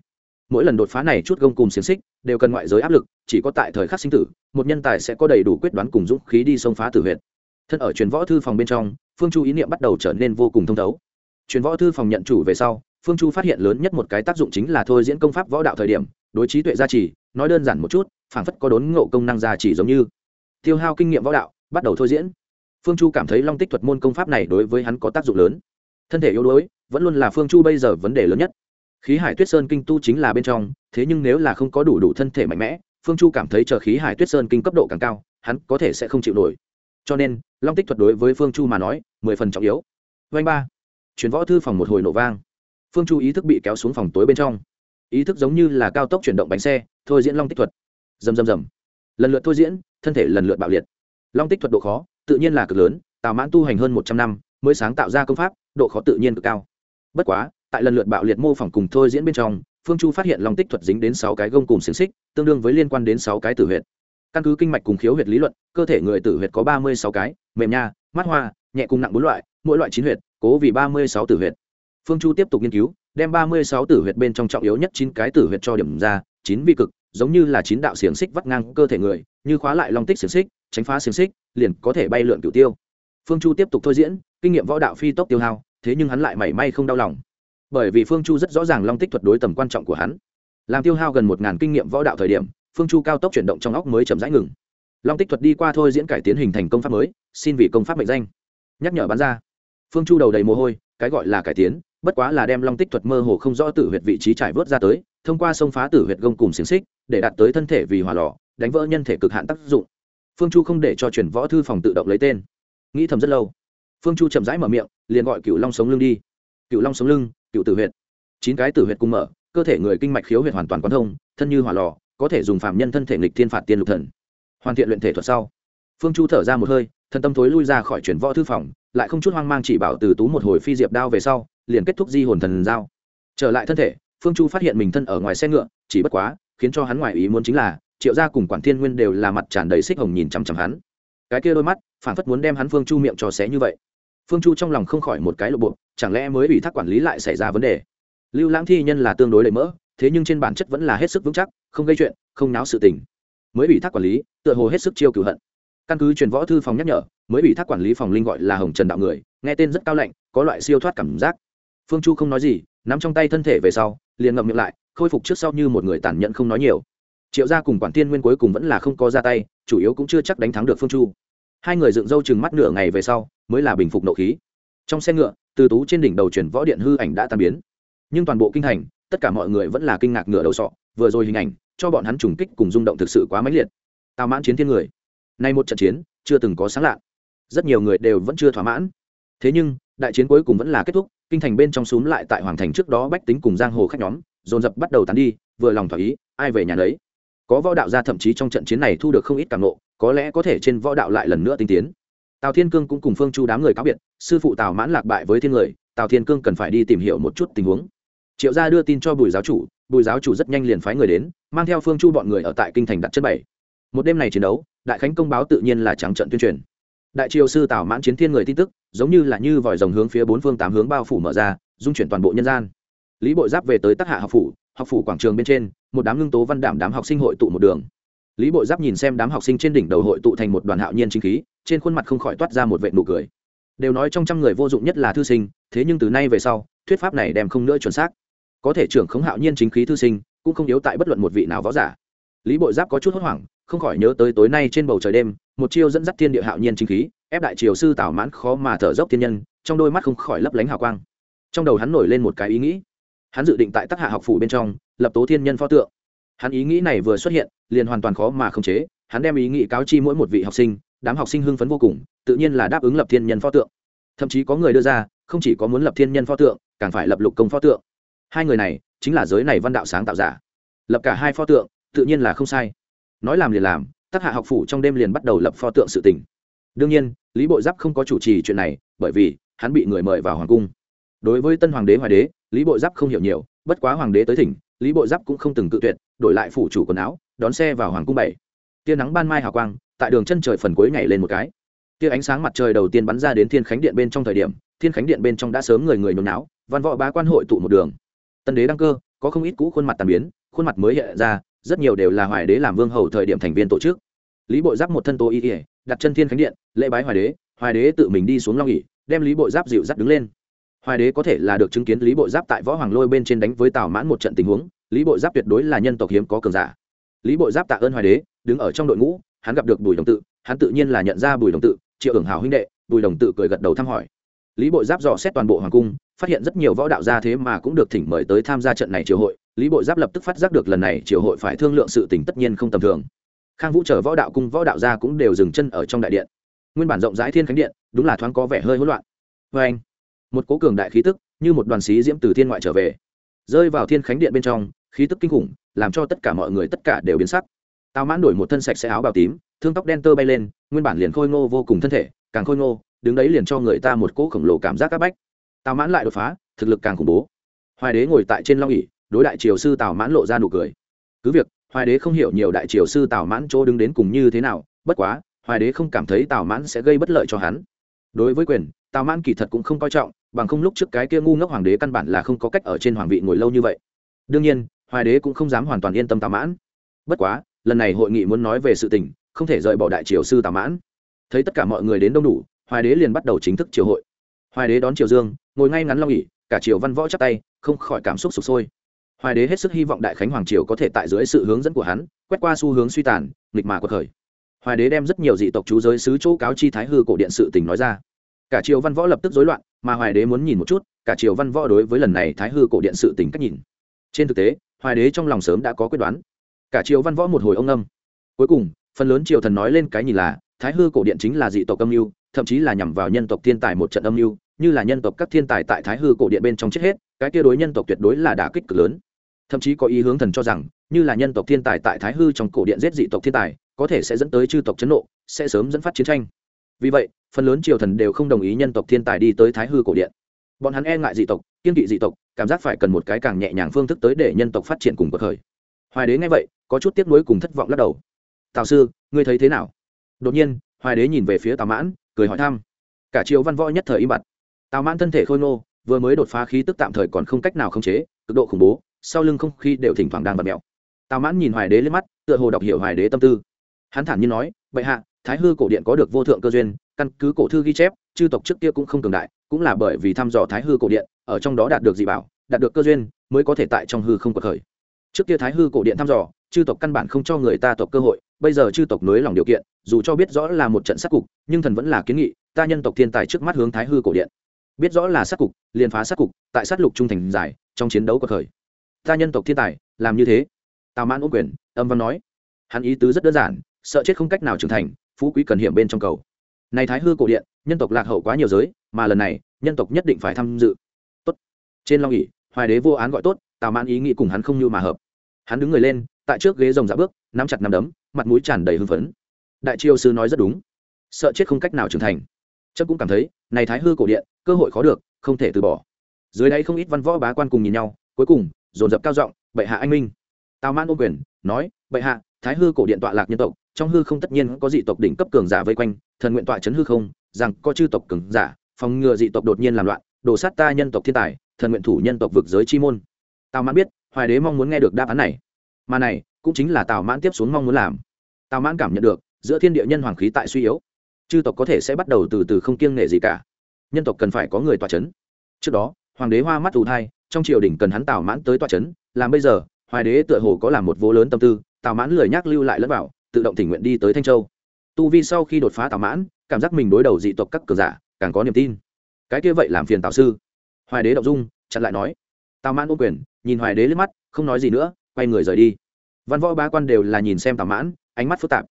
Speaker 1: Mỗi lần đột phá này chút gông cùng xiềng xích, đều cần ngoại giới áp lực, chỉ có tại thời khắc sinh tử, một nhân tài sẽ có đầy đủ quyết đoán cùng dũng khí đi sông phá tử huyệt. Thân ở truyền võ thư phòng bên trong, phương chu ý niệm bắt đầu trở nên vô cùng thông thấu. Truyền võ thư phòng nhận chủ về sau phương chu phát hiện lớn nhất một cái tác dụng chính là thôi diễn công pháp võ đạo thời điểm, đối trí tuệ gia trì, nói đơn giản một chút, phảng phất có đốn ngộ công năng gia trì giống như. Tiêu hao kinh nghiệm võ đạo, bắt đầu thôi diễn. Phương chu cảm thấy long tích thuật môn công pháp này đối với hắn có tác dụng lớn. Thân thể yếu đuối, vẫn luôn là phương chu bây giờ vấn đề lớn nhất. Khí hải tuyết sơn kinh tu chính là bên trong, thế nhưng nếu là không có đủ đủ thân thể mạnh mẽ, phương chu cảm thấy chờ khí hải tuyết sơn kinh cấp độ càng cao, hắn có thể sẽ không chịu nổi. Cho nên, long tích thuật đối với phương chu mà nói, mười phần trọng yếu. Vanh ba. Chuyến võ thư phòng một hồi nổ vang phương chu ý thức bị kéo xuống phòng tối bên trong. Ý thức giống như là cao tốc chuyển động bánh xe, thôi diễn long tích thuật. Dầm dầm dầm lần lượt thôi diễn, thân thể lần lượt bạo liệt. Long tích thuật độ khó, tự nhiên là cực lớn, tào mãn tu hành hơn một trăm năm, mới sáng tạo ra công pháp, độ khó tự nhiên cực cao. Bất quá, tại lần lượt bạo liệt mô phỏng cùng thôi diễn bên trong, phương chu phát hiện long tích thuật dính đến sáu cái gông cùng xiềng xích, tương đương với liên quan đến sáu cái tử huyệt. Căn cứ kinh mạch cùng khiếu huyệt lý luận, cơ thể người tử huyệt có ba mươi sáu cái, mềm nha, mắt hoa, nhẹ cùng nặng bốn loại, mỗi loại chín huyệt, cố vì ba mươi sáu tử huyệt phương chu tiếp tục nghiên cứu, đem ba mươi sáu tử huyệt bên trong trọng yếu nhất chín cái tử huyệt cho điểm ra, chín vi cực, giống như là chín đạo xiềng xích vắt ngang cơ thể người, như khóa lại long tích xiềng xích, tránh phá xiềng xích, liền có thể bay lượn cửu tiêu. Phương chu tiếp tục thôi diễn, kinh nghiệm võ đạo phi tốc tiêu hao, thế nhưng hắn lại mảy may không đau lòng. Bởi vì phương chu rất rõ ràng long tích thuật đối tầm quan trọng của hắn. Làm tiêu hao gần một ngàn kinh nghiệm võ đạo thời điểm, phương chu cao tốc chuyển động trong óc mới chậm rãi ngừng. Long tích thuật đi qua thôi diễn cải tiến hình thành công pháp mới, xin vị công pháp mệnh danh. Nhắc nhở bán ra. Phương chu đầu đầy mồ hôi, cái gọi là cải tiến bất quá là đem long tích thuật mơ hồ không rõ tử huyệt vị trí trải vớt ra tới, thông qua sông phá tử huyệt gông cùng xiềng xích, để đạt tới thân thể vì hỏa lò, đánh vỡ nhân thể cực hạn tác dụng. Phương chu không để cho chuyển võ thư phòng tự động lấy tên. Nghĩ thầm rất lâu. Phương chu chậm rãi mở miệng, liền gọi cựu long sống lưng đi. Cựu long sống lưng cựu tử huyệt. Chín cái tử huyệt cùng mở, cơ thể người kinh mạch khiếu huyệt hoàn toàn quán thông, thân như hỏa lò, có thể dùng phạm nhân thân thể nghịch thiên phạt tiên lục thần. Hoàn thiện luyện thể thuật sau, phương chu thở ra một hơi, thân tâm thối lui ra khỏi chuyển võ thư phòng, lại không chút hoang mang chỉ bảo từ tú một hồi phi diệp đao về sau liền kết thúc di hồn thần giao. Trở lại thân thể, phương chu phát hiện mình thân ở ngoài xe ngựa, chỉ bất quá, khiến cho hắn ngoài ý muốn chính là, triệu gia cùng quản thiên nguyên đều là mặt tràn đầy xích hồng nhìn chằm chằm hắn. Cái kia đôi mắt phản phất muốn đem hắn phương chu miệng cho xé như vậy. Phương chu trong lòng không khỏi một cái lộ bộ, chẳng lẽ mới ủy thác quản lý lại xảy ra vấn đề? Lưu lãng thi nhân là tương đối đầy mỡ, thế nhưng trên bản chất vẫn là hết sức vững chắc, không gây chuyện, không náo sự tình. Mới ủy thác quản lý, tựa hồ hết sức chiêu cửu hận. Căn cứ truyền võ thư phòng nhắc nhở, mới ủy thác quản lý phòng linh gọi là hồng trần đạo người, nghe tên rất cao lạnh, có loại siêu thoát cảm giác phương chu không nói gì, nắm trong tay thân thể về sau, liền ngậm miệng lại, khôi phục trước sau như một người tàn nhẫn không nói nhiều. Triệu gia cùng quản tiên nguyên cuối cùng vẫn là không có ra tay, chủ yếu cũng chưa chắc đánh thắng được phương chu. Hai người dựng râu chừng mắt nửa ngày về sau, mới là bình phục nộ khí. Trong xe ngựa, từ tú trên đỉnh đầu chuyển võ điện hư ảnh đã tan biến. Nhưng toàn bộ kinh thành, tất cả mọi người vẫn là kinh ngạc ngựa đầu sọ, vừa rồi hình ảnh, cho bọn hắn trùng kích cùng rung động thực sự quá mãnh liệt. Tào mãn chiến thiên người. Nay một trận chiến, chưa từng có sáng lạ rất nhiều người đều vẫn chưa thỏa mãn. Thế nhưng, đại chiến cuối cùng vẫn là kết thúc kinh thành bên trong xúm lại tại hoàng thành trước đó bách tính cùng giang hồ khách nhóm, dồn dập bắt đầu tán đi, vừa lòng thỏa ý, ai về nhà đấy có võ đạo gia thậm chí trong trận chiến này thu được không ít cảm nộ, có lẽ có thể trên võ đạo lại lần nữa tinh tiến. Tào thiên cương cũng cùng phương chu đám người cáo biệt, sư phụ tào mãn lạc bại với thiên người, tào thiên cương cần phải đi tìm hiểu một chút tình huống. Triệu gia đưa tin cho bùi giáo chủ, bùi giáo chủ rất nhanh liền phái người đến, mang theo phương chu bọn người ở tại kinh thành đặt chân bảy. Một đêm này chiến đấu, đại khánh công báo tự nhiên là trắng trận tuyên truyền đại triều sư tào mãn chiến thiên người tin tức, giống như là như vòi rồng hướng phía bốn phương tám hướng bao phủ mở ra, dung chuyển toàn bộ nhân gian. Lý bội giáp về tới tác hạ học phủ học phủ quảng trường bên trên, một đám ngưng tố văn đảm đám học sinh hội tụ một đường. Lý bội giáp nhìn xem đám học sinh trên đỉnh đầu hội tụ thành một đoàn hạo nhiên chính khí, trên khuôn mặt không khỏi toát ra một vệ nụ cười. Đều nói trong trăm người vô dụng nhất là thư sinh, thế nhưng từ nay về sau, thuyết pháp này đem không nữa chuẩn xác. Có thể trưởng khống hạo nhiên chính khí thư sinh, cũng không yếu tại bất luận một vị nào võ giả. Lý bội giáp có chút hốt hoảng không khỏi nhớ tới tối nay trên bầu trời đêm, một chiêu dẫn dắt thiên địa hạo nhiên chính khí, ép đại triều sư tảo mãn khó mà thở dốc thiên nhân, trong đôi mắt không khỏi lấp lánh hào quang. Trong đầu hắn nổi lên một cái ý nghĩ. Hắn dự định tại tác hạ học phủ bên trong, lập tố thiên nhân pho tượng. Hắn ý nghĩ này vừa xuất hiện, liền hoàn toàn khó mà khống chế, hắn đem ý nghĩ cáo chi mỗi một vị học sinh, đám học sinh hưng phấn vô cùng, tự nhiên là đáp ứng lập thiên nhân pho tượng. Thậm chí có người đưa ra, không chỉ có muốn lập thiên nhân pho tượng, càng phải lập lục công pho tượng. Hai người này, chính là giới này văn đạo sáng tạo giả. Lập cả hai pho tượng, tự nhiên là không sai nói làm liền làm tác hạ học phủ trong đêm liền bắt đầu lập pho tượng sự tình. Đương nhiên, lý bội giáp không có chủ trì chuyện này, bởi vì hắn bị người mời vào hoàng cung. Đối với tân hoàng đế hoài đế, lý bội giáp không hiểu nhiều, bất quá hoàng đế tới thỉnh, lý bội giáp cũng không từng cự tuyệt, đổi lại phủ chủ quần áo, đón xe vào hoàng cung bảy. Tia nắng ban mai hào quang, tại đường chân trời phần cuối nhảy lên một cái. Tia ánh sáng mặt trời đầu tiên bắn ra đến thiên khánh điện bên trong thời điểm, thiên khánh điện bên trong đã sớm người người nhốn náo, văn võ bá quan hội tụ một đường. Tân đế đăng cơ, có không ít cũ khuôn mặt tàn biến, khuôn mặt mới hiện ra rất nhiều đều là hoài đế làm vương hầu thời điểm thành viên tổ chức. Lý bội giáp một thân tô y ỉa đặt chân thiên khánh điện, lễ bái hoài đế hoài đế tự mình đi xuống long ỉ đem lý bội giáp dịu dắt đứng lên. Hoài đế có thể là được chứng kiến lý bội giáp tại võ hoàng lôi bên trên đánh với tào mãn một trận tình huống, lý bội giáp tuyệt đối là nhân tộc hiếm có cường giả. Lý bội giáp tạ ơn hoài đế, đứng ở trong đội ngũ, hắn gặp được bùi đồng tự, hắn tự nhiên là nhận ra bùi đồng tự, triệu ưởng hào huynh đệ, bùi đồng tự cười gật đầu thăm hỏi. Lý bội giáp dò xét toàn bộ hoàng cung, phát hiện rất nhiều võ đạo gia thế mà cũng được thỉnh mời tới tham gia trận này triều hội lý Bộ giáp lập tức phát giác được lần này triều hội phải thương lượng sự tình tất nhiên không tầm thường. Khang vũ chờ võ đạo cung võ đạo gia cũng đều dừng chân ở trong đại điện. Nguyên bản rộng rãi thiên khánh điện, đúng là thoáng có vẻ hơi hỗn loạn. Vê anh, một cố cường đại khí tức, như một đoàn xí diễm từ thiên ngoại trở về, rơi vào thiên khánh điện bên trong, khí tức kinh khủng, làm cho tất cả mọi người tất cả đều biến sắc. Tào mãn đổi một thân sạch sẽ áo bào tím, thương tóc đen tơ bay lên, nguyên bản liền khôi ngô vô cùng thân thể, càng khôi ngô, đứng đấy liền cho người ta một cỗ khổng lồ cảm giác áp bách. Tào mãn lại đột phá, thực lực càng khủng bố. Hoài đế ngồi tại trên long ỉ đối đại triều sư tào mãn lộ ra nụ cười. Cứ việc, hoài đế không hiểu nhiều đại triều sư tào mãn chỗ đứng đến cùng như thế nào, bất quá, hoài đế không cảm thấy tào mãn sẽ gây bất lợi cho hắn. Đối với quyền, tào mãn kỳ thật cũng không coi trọng, bằng không lúc trước cái kia ngu ngốc hoàng đế căn bản là không có cách ở trên hoàng vị ngồi lâu như vậy. Đương nhiên, hoài đế cũng không dám hoàn toàn yên tâm tào mãn. Bất quá, lần này hội nghị muốn nói về sự tình, không thể rời bỏ đại triều sư tào mãn. Thấy tất cả mọi người đến đông đủ, hoài đế liền bắt đầu chính thức triều hội. Hoài đế đón triều dương, ngồi ngay ngắn long nghỉ cả triều văn võ chắp tay, không khỏi cảm xúc sụp sôi hoài đế hết sức hy vọng đại khánh hoàng triều có thể tại dưới sự hướng dẫn của hắn, quét qua xu hướng suy tàn, nghịch mà của thời hoài đế đem rất nhiều dị tộc chú giới sứ chỗ cáo chi thái hư cổ điện sự tình nói ra. Cả triều văn võ lập tức rối loạn, mà hoài đế muốn nhìn một chút, cả triều văn võ đối với lần này thái hư cổ điện sự tình cách nhìn. Trên thực tế, hoài đế trong lòng sớm đã có quyết đoán. Cả triều văn võ một hồi ông âm cuối cùng, phần lớn triều thần nói lên cái nhìn là, thái hư cổ điện chính là dị tộc âm mưu, thậm chí là nhằm vào nhân tộc thiên tài một trận âm mưu, như là nhân tộc các thiên tài tại thái hư cổ điện bên trong chết hết, cái kia đối nhân tộc tuyệt đối là đả kích cực lớn thậm chí có ý hướng thần cho rằng, như là nhân tộc thiên tài tại thái hư trong cổ điện giết dị tộc thiên tài, có thể sẽ dẫn tới chư tộc chấn nộ, sẽ sớm dẫn phát chiến tranh. Vì vậy, phần lớn triều thần đều không đồng ý nhân tộc thiên tài đi tới thái hư cổ điện. Bọn hắn e ngại dị tộc, kiên kỵ dị tộc, cảm giác phải cần một cái càng nhẹ nhàng phương thức tới để nhân tộc phát triển cùng cuộc khởi. Hoài đế nghe vậy, có chút tiếc nuối cùng thất vọng lắc đầu. Tào sư, ngươi thấy thế nào? Đột nhiên, hoài đế nhìn về phía tào mãn, cười hỏi thăm. Cả triều văn võ nhất thời im bặt. Tào mãn thân thể khôi ngô, vừa mới đột phá khí tức tạm thời còn không cách nào khống chế, cực độ khủng bố sau lưng không khí đều thỉnh thoảng đang bật mẹo. Tào mãn nhìn hoài đế lên mắt, tựa hồ đọc hiểu hoài đế tâm tư. Hắn thản nhiên nói, bệ hạ, thái hư cổ điện có được vô thượng cơ duyên, căn cứ cổ thư ghi chép, chư tộc trước kia cũng không cường đại, cũng là bởi vì thăm dò thái hư cổ điện, ở trong đó đạt được dị bảo, đạt được cơ duyên, mới có thể tại trong hư không cuộc khởi. Trước kia thái hư cổ điện thăm dò, chư tộc căn bản không cho người ta tộc cơ hội, bây giờ chư tộc nới lòng điều kiện, dù cho biết rõ là một trận sát cục, nhưng thần vẫn là kiến nghị, ta nhân tộc thiên tài trước mắt hướng thái hư cổ điện. Biết rõ là sát cục, liền phá sát cục, tại sát lục trung thành giải trong chiến đấu cuộc khởi ta nhân tộc thiên tài, làm như thế. Tào mãn ô quyền, âm văn nói. Hắn ý tứ rất đơn giản, sợ chết không cách nào trưởng thành, phú quý cần hiểm bên trong cầu. Này thái hư cổ điện, nhân tộc lạc hậu quá nhiều giới, mà lần này, nhân tộc nhất định phải tham dự. Tốt. Trên long ỉ hoài đế vô án gọi tốt, tào mãn ý nghĩ cùng hắn không như mà hợp. Hắn đứng người lên, tại trước ghế rồng dạ bước, nắm chặt nắm đấm, mặt mũi tràn đầy hưng phấn. Đại triều sư nói rất đúng. Sợ chết không cách nào trưởng thành. Chấp cũng cảm thấy, này thái hư cổ điện, cơ hội khó được, không thể từ bỏ. Dưới đây không ít văn võ bá quan cùng nhìn nhau, cuối cùng dồn dập cao giọng, bệ hạ anh minh. Tào man ô quyền, nói, bệ hạ, thái hư cổ điện tọa lạc nhân tộc, trong hư không tất nhiên có dị tộc đỉnh cấp cường giả vây quanh, thần nguyện tọa chấn hư không, rằng có chư tộc cường giả, phòng ngừa dị tộc đột nhiên làm loạn, đổ sát ta nhân tộc thiên tài, thần nguyện thủ nhân tộc vực giới chi môn. Tào mãn biết, hoài đế mong muốn nghe được đáp án này. Mà này, cũng chính là tào mãn tiếp xuống mong muốn làm. Tào mãn cảm nhận được, giữa thiên địa nhân hoàng khí tại suy yếu, chư tộc có thể sẽ bắt đầu từ từ không kiêng nể gì cả. Nhân tộc cần phải có người tọa chấn. Trước đó, hoàng đế hoa mắt ù thai trong triều đình cần hắn tào mãn tới tọa chấn, làm bây giờ, hoài đế tựa hồ có làm một vô lớn tâm tư, tào mãn lười nhác lưu lại lẫn vào, tự động tình nguyện đi tới thanh châu. Tu vi sau khi đột phá tào mãn, cảm giác mình đối đầu dị tộc các cờ giả, càng có niềm tin. Cái kia vậy làm phiền tào sư. Hoài đế đậu dung, chặn lại nói. Tào mãn ô quyền, nhìn hoài đế lên mắt, không nói gì nữa, quay người rời đi. Văn võ ba quan đều là nhìn xem tào mãn, ánh mắt phức tạp.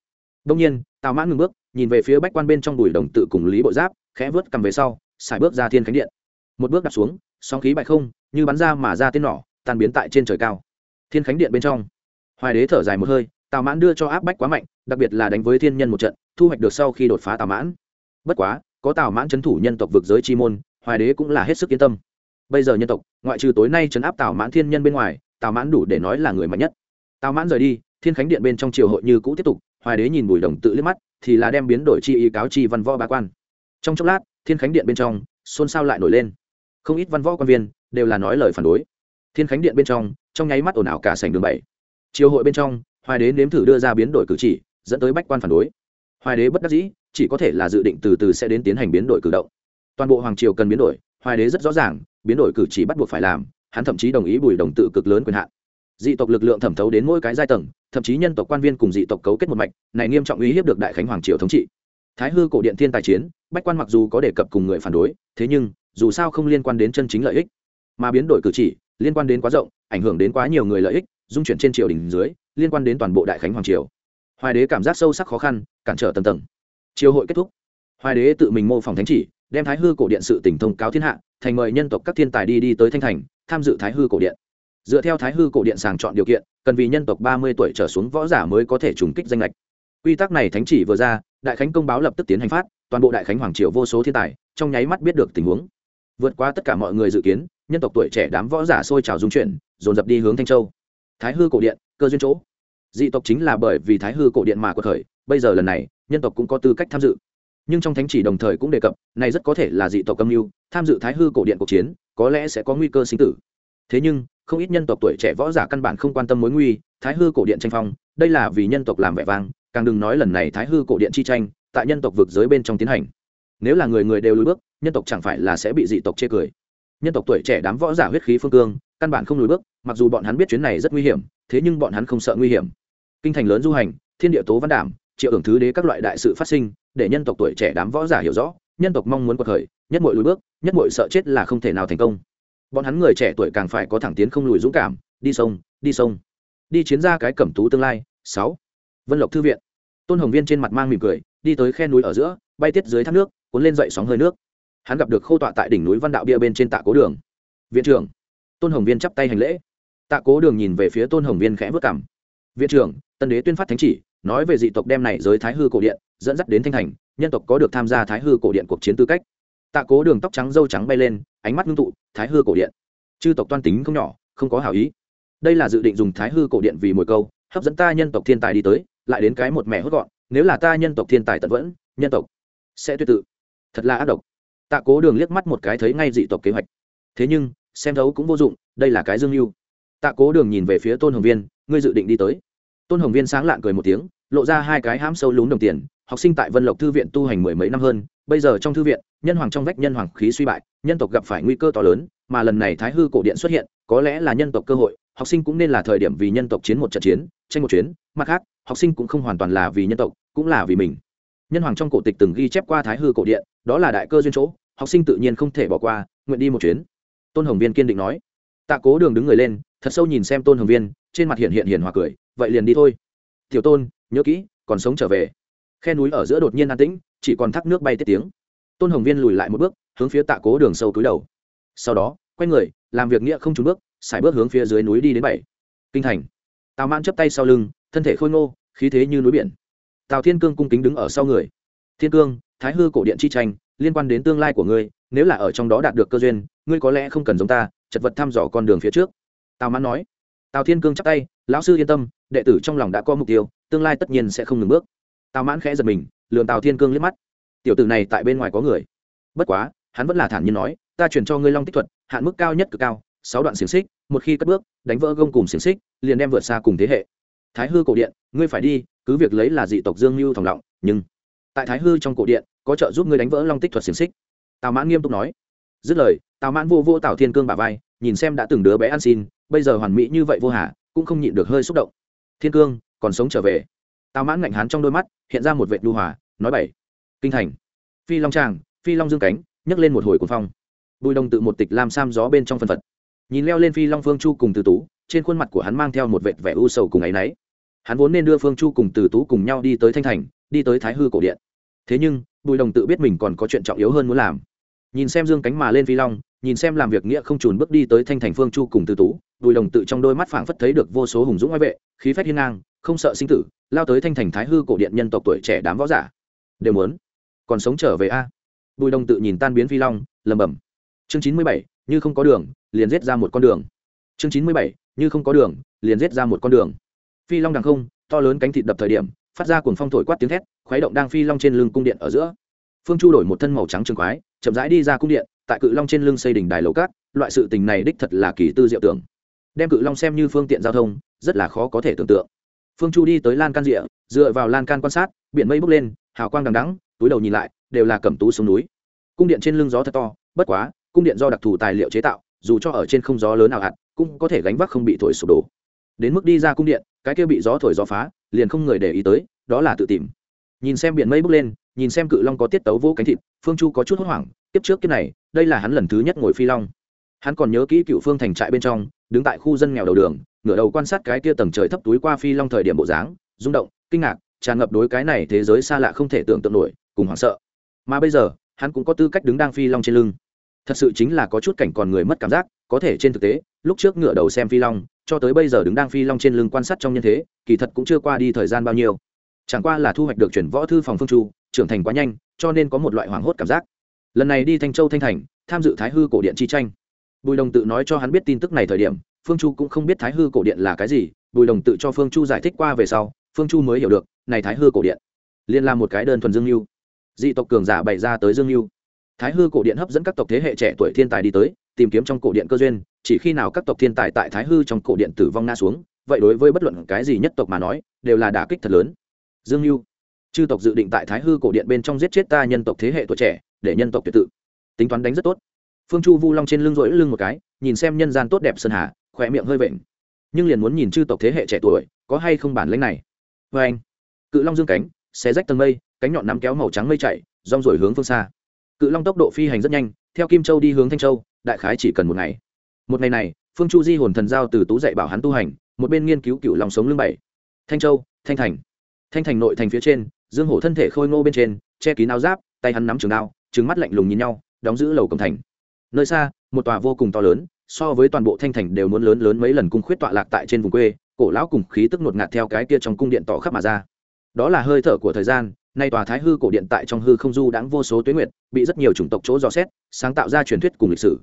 Speaker 1: Đông nhiên, tào mãn ngừng bước, nhìn về phía bách quan bên trong bùi đồng tự cùng lý bộ giáp, khẽ vớt cầm về sau xài bước ra thiên khánh điện. Một bước đặt xuống, sóng khí bại không như bắn ra mà ra tên nỏ, tan biến tại trên trời cao. Thiên khánh điện bên trong. Hoài đế thở dài một hơi, tào mãn đưa cho áp bách quá mạnh, đặc biệt là đánh với thiên nhân một trận, thu hoạch được sau khi đột phá tào mãn. Bất quá, có tào mãn c h ấ n thủ nhân tộc vực giới chi môn, hoài đế cũng là hết sức yên tâm. Bây giờ nhân tộc, ngoại trừ tối nay chấn áp tào mãn thiên nhân bên ngoài, tào mãn đủ để nói là người mạnh nhất. Tào mãn rời đi, thiên khánh điện bên trong triều hội như cũ tiếp tục, hoài đế nhìn bùi đồng tự liếc mắt, thì là đem biến đổi chi ý cáo chi văn võ bá quan. Trong chốc lát, thiên khánh điện bên trong, xôn xao lại nổi lên. Không ít văn võ quan viên đều là nói lời phản đối. Thiên khánh điện bên trong trong nháy mắt ồn ào cả sảnh đường bảy. Chiều hội bên trong, hoài đế nếm thử đưa ra biến đổi cử chỉ, dẫn tới bách quan phản đối. Hoài đế bất đắc dĩ, chỉ có thể là dự định từ từ sẽ đến tiến hành biến đổi cử động. Toàn bộ hoàng triều cần biến đổi, hoài đế rất rõ ràng, biến đổi cử chỉ bắt buộc phải làm, hắn thậm chí đồng ý bùi đồng tự cực lớn quyền hạn. Dị tộc lực lượng thẩm thấu đến mỗi cái giai tầng, thậm chí nhân tộc quan viên cùng dị tộc cấu kết một mạch, này nghiêm trọng uy hiếp được đại khánh hoàng triều thống trị. Thái hư cổ điện thiên tài chiến, bách quan mặc dù có đề cập cùng người phản đối, thế nhưng, dù sao không liên quan đến chân chính lợi ích mà biến đổi cử chỉ liên quan đến quá rộng, ảnh hưởng đến quá nhiều người lợi ích, dung chuyển trên triều đình dưới, liên quan đến toàn bộ đại khánh hoàng triều. Hoài đế cảm giác sâu sắc khó khăn, cản trở tầng tầng. Triều hội kết thúc. Hoài đế tự mình mô phỏng thánh chỉ, đem thái hư cổ điện sự tỉnh thông cáo thiên hạ, thành mời nhân tộc các thiên tài đi đi tới thanh thành, tham dự thái hư cổ điện. Dựa theo thái hư cổ điện sàng chọn điều kiện, cần vì nhân tộc ba mươi tuổi trở xuống võ giả mới có thể trùng kích danh lệch. Quy tắc này thánh chỉ vừa ra, đại khánh công báo lập tức tiến hành phát, toàn bộ đại khánh hoàng triều vô số thiên tài, trong nháy mắt biết được tình huống vượt qua tất cả mọi người dự kiến, nhân tộc tuổi trẻ đám võ giả sôi trào dung chuyển, dồn dập đi hướng thanh châu. Thái hư cổ điện, cơ duyên chỗ. Dị tộc chính là bởi vì thái hư cổ điện mà có thời bây giờ lần này, nhân tộc cũng có tư cách tham dự. Nhưng trong thánh chỉ đồng thời cũng đề cập, này rất có thể là dị tộc âm mưu, tham dự thái hư cổ điện cuộc chiến, có lẽ sẽ có nguy cơ sinh tử. Thế nhưng, không ít nhân tộc tuổi trẻ võ giả căn bản không quan tâm mối nguy, thái hư cổ điện tranh phong, đây là vì nhân tộc làm vẻ vang, càng đừng nói lần này thái hư cổ điện chi tranh, tại nhân tộc vực giới bên trong tiến hành. Nếu là người người đều lùi bước nhân tộc chẳng phải là sẽ bị dị tộc chê cười. Nhân tộc tuổi trẻ đám võ giả huyết khí phương cương, căn bản không lùi bước, mặc dù bọn hắn biết chuyến này rất nguy hiểm, thế nhưng bọn hắn không sợ nguy hiểm. Kinh thành lớn du hành, thiên địa tố văn đảm, triệu ưởng thứ đế các loại đại sự phát sinh, để nhân tộc tuổi trẻ đám võ giả hiểu rõ, nhân tộc mong muốn cuộc khởi, nhất mọi lùi bước, nhất mọi sợ chết là không thể nào thành công. Bọn hắn người trẻ tuổi càng phải có thẳng tiến không lùi dũng cảm, đi sông đi sông. Đi chiến ra cái cẩm tú tương lai, sáu. Vân lộc thư viện. Tôn hồng viên trên mặt mang mỉm cười, đi tới khe núi ở giữa, bay tiết dưới thác nước, cuốn lên dậy sóng hơi nước hắn gặp được khâu tọa tại đỉnh núi văn đạo bia bên trên tạ cố đường. Viện trưởng, tôn hồng viên chắp tay hành lễ. Tạ cố đường nhìn về phía tôn hồng viên khẽ vất cảm viện trưởng, tân đế tuyên phát thánh chỉ, nói về dị tộc đem này giới thái hư cổ điện, dẫn dắt đến thanh thành, nhân tộc có được tham gia thái hư cổ điện cuộc chiến tư cách. Tạ cố đường tóc trắng dâu trắng bay lên, ánh mắt ngưng tụ, thái hư cổ điện. Chư tộc toan tính không nhỏ, không có hảo ý. Đây là dự định dùng thái hư cổ điện vì mồi câu, hấp dẫn ta nhân tộc thiên tài đi tới, lại đến cái một mẹ hốt gọn, nếu là ta nhân tộc thiên tài tận vẫn, nhân tộc sẽ tuyệt tự. Thật là ác độc tạ cố đường liếc mắt một cái thấy ngay dị tộc kế hoạch. Thế nhưng, xem thấu cũng vô dụng, đây là cái dương mưu tạ cố đường nhìn về phía tôn hồng viên, ngươi dự định đi tới. Tôn hồng viên sáng lạng cười một tiếng, lộ ra hai cái hãm sâu lún đồng tiền, học sinh tại vân lộc thư viện tu hành mười mấy năm hơn, bây giờ trong thư viện, nhân hoàng trong vách nhân hoàng khí suy bại, nhân tộc gặp phải nguy cơ to lớn, mà lần này thái hư cổ điện xuất hiện, có lẽ là nhân tộc cơ hội, học sinh cũng nên là thời điểm vì nhân tộc chiến một trận chiến, tranh một chuyến, mặt khác, học sinh cũng không hoàn toàn là vì nhân tộc, cũng là vì mình. Nhân hoàng trong cổ tịch từng ghi chép qua thái hư cổ điện, đó là đại cơ duyên chỗ học sinh tự nhiên không thể bỏ qua, nguyện đi một chuyến. Tôn hồng viên kiên định nói. Tạ cố đường đứng người lên, thật sâu nhìn xem tôn hồng viên, trên mặt hiện hiện hiện hòa cười, vậy liền đi thôi. Tiểu tôn, nhớ kỹ, còn sống trở về. Khe núi ở giữa đột nhiên an tĩnh, chỉ còn thác nước bay tiết tiếng. Tôn hồng viên lùi lại một bước, hướng phía tạ cố đường sâu túi đầu. Sau đó, quay người, làm việc nghĩa không trúng bước xài bước hướng phía dưới núi đi đến bảy. Kinh thành. Tào mãn chấp tay sau lưng, thân thể khôi ngô, khí thế như núi biển. Tào thiên cương cung kính đứng ở sau người. Thiên cương, thái hư cổ điện chi tranh liên quan đến tương lai của ngươi, nếu là ở trong đó đạt được cơ duyên, ngươi có lẽ không cần giống ta, chật vật thăm dò con đường phía trước. Tào mãn nói. Tào thiên cương chắp tay, lão sư yên tâm, đệ tử trong lòng đã có mục tiêu, tương lai tất nhiên sẽ không ngừng bước. Tào mãn khẽ giật mình lường tào thiên cương liếc mắt. Tiểu tử này tại bên ngoài có người. Bất quá, hắn vẫn là thản nhiên nói, ta chuyển cho ngươi long tích thuật, hạn mức cao nhất cực cao, sáu đoạn xiềng xích, một khi cất bước, đánh vỡ gông cùng xiềng xích, liền đem vượt xa cùng thế hệ. Thái hư cổ điện, ngươi phải đi, cứ việc lấy là dị tộc dương mưu thòng lọng, nhưng tại thái hư trong cổ điện, có trợ giúp ngươi đánh vỡ long tích thuật xiềng xích. Tào mãn nghiêm túc nói. Dứt lời, tào mãn vô vô tào thiên cương bà vai, nhìn xem đã từng đứa bé ăn xin, bây giờ hoàn mỹ như vậy vô hà, cũng không nhịn được hơi xúc động. Thiên cương, còn sống trở về? Tào mãn ngạnh hán trong đôi mắt, hiện ra một vệ đu hòa, nói bảy kinh thành. Phi long tràng, phi long dương cánh, nhấc lên một hồi cuồng phong. Bùi đồng tự một tịch làm sam gió bên trong phân phật. Nhìn leo lên phi long phương chu cùng từ tú, trên khuôn mặt của hắn mang theo một vệt vẻ u sầu cùng áy náy. Hắn vốn nên đưa phương chu cùng từ tú cùng nhau đi tới thanh thành đi tới thái hư cổ điện. Thế nhưng, bùi đồng tự biết mình còn có chuyện trọng yếu hơn muốn làm. Nhìn xem dương cánh mà lên phi long, nhìn xem làm việc nghĩa không trùn bước đi tới thanh thành phương chu cùng từ tú, bùi đồng tự trong đôi mắt phảng phất thấy được vô số hùng dũng ngoại vệ, khí phách hiên ngang, không sợ sinh tử, lao tới thanh thành thái hư cổ điện nhân tộc tuổi trẻ đám võ giả. Đều muốn, còn sống trở về a? Bùi đồng tự nhìn tan biến phi long lầm bầm chương chín mươi bảy, như không có đường, liền giết ra một con đường. Chương chín mươi bảy, như không có đường, liền giết ra một con đường. Phi long đằng không, to lớn cánh thịt đập thời điểm phát ra cuồng phong thổi quát tiếng thét, khuấy động đang phi long trên lưng cung điện ở giữa. Phương chu đổi một thân màu trắng trường quái, chậm rãi đi ra cung điện, tại cự long trên lưng xây đỉnh đài lầu cát, loại sự tình này đích thật là kỳ tư diệu tưởng. Đem cự long xem như phương tiện giao thông, rất là khó có thể tưởng tượng. Phương chu đi tới lan can rịa dựa vào lan can quan sát, biển mây bốc lên, hào quang đằng đắng túi đầu nhìn lại, đều là cẩm tú xuống núi. Cung điện trên lưng gió thật to, bất quá, cung điện do đặc thù tài liệu chế tạo, dù cho ở trên không gió lớn nào hạt, cũng có thể gánh vác không bị thổi sụp đổ. Đến mức đi ra cung điện, cái kia bị gió thổi gió phá liền không người để ý tới, đó là tự tìm. Nhìn xem biển mây bốc lên, nhìn xem cự long có tiết tấu vô cánh thịt, phương chu có chút hốt hoảng tiếp trước cái này, đây là hắn lần thứ nhất ngồi phi long. Hắn còn nhớ kỹ cựu phương thành trại bên trong, đứng tại khu dân nghèo đầu đường, ngửa đầu quan sát cái kia tầng trời thấp túi qua phi long thời điểm bộ dáng, rung động, kinh ngạc, tràn ngập đối cái này thế giới xa lạ không thể tưởng tượng nổi, cùng hoảng sợ. Mà bây giờ, hắn cũng có tư cách đứng đang phi long trên lưng. Thật sự chính là có chút cảnh còn người mất cảm giác, có thể trên thực tế, lúc trước ngựa đầu xem phi long cho tới bây giờ đứng đang phi long trên lưng quan sát trong nhân thế kỳ thật cũng chưa qua đi thời gian bao nhiêu. Chẳng qua là thu hoạch được chuyển võ thư phòng phương chu trưởng thành quá nhanh cho nên có một loại hoảng hốt cảm giác. Lần này đi thanh châu thanh thành tham dự thái hư cổ điện chi tranh. Bùi đồng tự nói cho hắn biết tin tức này thời điểm phương chu cũng không biết thái hư cổ điện là cái gì bùi đồng tự cho phương chu giải thích qua về sau phương chu mới hiểu được này thái hư cổ điện liên làm một cái đơn thuần dương Lưu, dị tộc cường giả bày ra tới dương Lưu, thái hư cổ điện hấp dẫn các tộc thế hệ trẻ tuổi thiên tài đi tới tìm kiếm trong cổ điện cơ duyên, chỉ khi nào các tộc thiên tài tại thái hư trong cổ điện tử vong na xuống, vậy đối với bất luận cái gì nhất tộc mà nói, đều là đả kích thật lớn. Dương mưu chư tộc dự định tại thái hư cổ điện bên trong giết chết ta nhân tộc thế hệ tuổi trẻ, để nhân tộc tuyệt tự. Tính toán đánh rất tốt. Phương chu vu long trên lưng rỗi lưng một cái, nhìn xem nhân gian tốt đẹp sơn hà, khỏe miệng hơi vện. Nhưng liền muốn nhìn chư tộc thế hệ trẻ tuổi, có hay không bản lãnh này? Vê anh, cự long dương cánh, xé rách tầng mây, cánh nhọn nắm kéo màu trắng mây chạy rong rồi hướng phương xa. Cự long tốc độ phi hành rất nhanh, theo kim châu đi hướng thanh châu đại khái chỉ cần một ngày. Một ngày này, phương chu di hồn thần giao từ tú dạy bảo hắn tu hành, một bên nghiên cứu cựu lòng sống lưng bảy. Thanh châu, thanh thành. Thanh thành nội thành phía trên, dương hổ thân thể khôi ngô bên trên, che kín áo giáp, tay hắn nắm trường đao trứng mắt lạnh lùng nhìn nhau, đóng giữ lầu cổng thành. Nơi xa, một tòa vô cùng to lớn, so với toàn bộ thanh thành đều muốn lớn lớn mấy lần cung khuyết tọa lạc tại trên vùng quê, cổ lão cùng khí tức nột ngạt theo cái kia trong cung điện tỏ khắp mà ra. Đó là hơi thở của thời gian, nay tòa thái hư cổ điện tại trong hư không du đãng vô số tuyến nguyệt, bị rất nhiều chủng tộc chỗ dò xét, sáng tạo ra truyền thuyết cùng lịch sử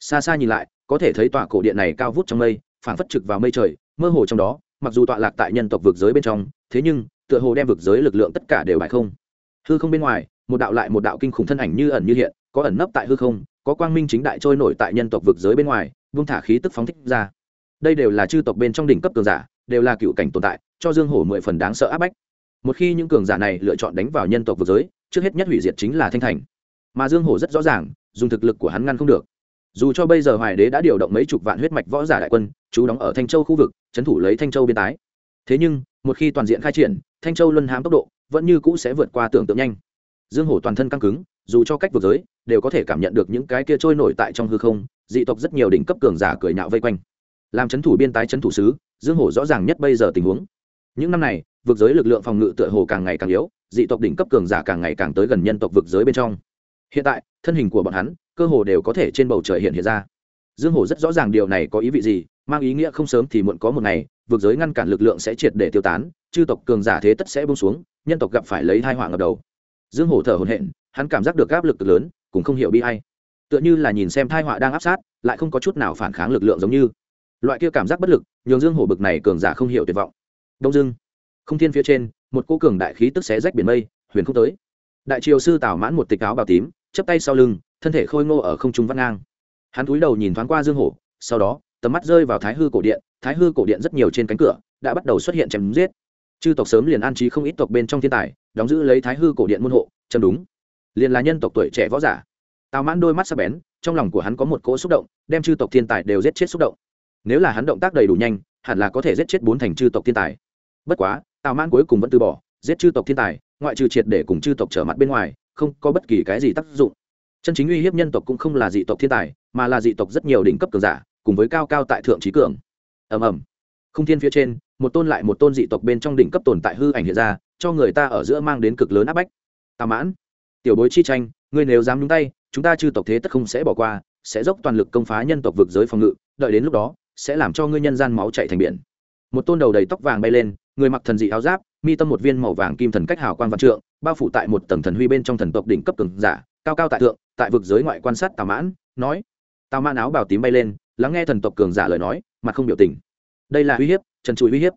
Speaker 1: xa xa nhìn lại, có thể thấy tòa cổ điện này cao vút trong mây, phảng phất trực vào mây trời, mơ hồ trong đó, mặc dù tọa lạc tại nhân tộc vực giới bên trong, thế nhưng, tựa hồ đem vực giới lực lượng tất cả đều bại không. Hư không bên ngoài, một đạo lại một đạo kinh khủng thân ảnh như ẩn như hiện, có ẩn nấp tại hư không, có quang minh chính đại trôi nổi tại nhân tộc vực giới bên ngoài vung thả khí tức phóng thích ra. Đây đều là chư tộc bên trong đỉnh cấp cường giả, đều là cựu cảnh tồn tại, cho dương hổ mười phần đáng sợ áp bách. Một khi những cường giả này lựa chọn đánh vào nhân tộc vực giới, trước hết nhất hủy diệt chính là thanh thành. Mà dương hổ rất rõ ràng, dùng thực lực của hắn ngăn không được dù cho bây giờ hoài đế đã điều động mấy chục vạn huyết mạch võ giả đại quân chú đóng ở thanh châu khu vực, trấn thủ lấy thanh châu biên tái. Thế nhưng, một khi toàn diện khai triển, thanh châu luân hãm tốc độ vẫn như cũ sẽ vượt qua tưởng tượng nhanh. Dương hổ toàn thân căng cứng, dù cho cách vượt giới, đều có thể cảm nhận được những cái kia trôi nổi tại trong hư không, dị tộc rất nhiều đỉnh cấp cường giả cười nhạo vây quanh. Làm trấn thủ biên tái trấn thủ sứ, dương hổ rõ ràng nhất bây giờ tình huống. Những năm này vượt giới lực lượng phòng ngự tựa hồ càng ngày càng yếu, dị tộc đỉnh cấp cường giả càng ngày càng tới gần nhân tộc vượt giới bên trong hiện tại, thân hình của bọn hắn, cơ hồ đều có thể trên bầu trời hiện hiện ra. Dương hổ rất rõ ràng điều này có ý vị gì, mang ý nghĩa không sớm thì muộn có một ngày vượt giới ngăn cản lực lượng sẽ triệt để tiêu tán, chư tộc cường giả thế tất sẽ bông xuống, nhân tộc gặp phải lấy hai họa ngập đầu. Dương hổ thở hồn hện hắn cảm giác được áp lực lớn, cũng không hiểu bi hay tựa như là nhìn xem thai họa đang áp sát, lại không có chút nào phản kháng lực lượng giống như. Loại kia cảm giác bất lực, nhường dương hổ bực này cường giả không hiểu tuyệt vọng. Đông dương, không thiên phía trên, một cô cường đại khí tức xé rách biển mây, huyền không tới. Đại triều sư tảo mãn một tịch áo bào tím chấp tay sau lưng, thân thể khôi ngô ở không trung vắt ngang. Hắn cúi đầu nhìn thoáng qua dương hổ, sau đó, tầm mắt rơi vào thái hư cổ điện. Thái hư cổ điện rất nhiều trên cánh cửa đã bắt đầu xuất hiện chém giết. Chư tộc sớm liền an trí không ít tộc bên trong thiên tài, đóng giữ lấy thái hư cổ điện môn hộ, chấm đúng. Liền là nhân tộc tuổi trẻ võ giả. Tào mãn đôi mắt sắc bén, trong lòng của hắn có một cỗ xúc động, đem chư tộc thiên tài đều giết chết xúc động. Nếu là hắn động tác đầy đủ nhanh, hẳn là có thể giết chết bốn thành chư tộc thiên tài. Bất quá, tào mãn cuối cùng vẫn từ bỏ, giết chư tộc thiên tài, ngoại trừ triệt để cùng chư tộc trở mặt bên ngoài không có bất kỳ cái gì tác dụng. Chân chính uy hiếp nhân tộc cũng không là dị tộc thiên tài, mà là dị tộc rất nhiều đỉnh cấp cường giả, cùng với cao cao tại thượng trí cường. Ầm ầm. Không thiên phía trên, một tôn lại một tôn dị tộc bên trong đỉnh cấp tồn tại hư ảnh hiện ra, cho người ta ở giữa mang đến cực lớn áp bách. Tà mãn. Tiểu bối chi tranh, ngươi nếu dám nhúng tay, chúng ta chư tộc thế tất không sẽ bỏ qua, sẽ dốc toàn lực công phá nhân tộc vực giới phòng ngự, đợi đến lúc đó, sẽ làm cho ngươi nhân gian máu chạy thành biển. Một tôn đầu đầy tóc vàng bay lên, người mặc thần dị áo giáp, mi tâm một viên màu vàng kim thần cách hào quan văn trượng bao phủ tại một tầng thần huy bên trong thần tộc đỉnh cấp cường giả, cao cao tại thượng, tại vực giới ngoại quan sát tào mãn, nói tào mãn áo bào tím bay lên, lắng nghe thần tộc cường giả lời nói, mặt không biểu tình. Đây là uy hiếp, trần trụi uy hiếp.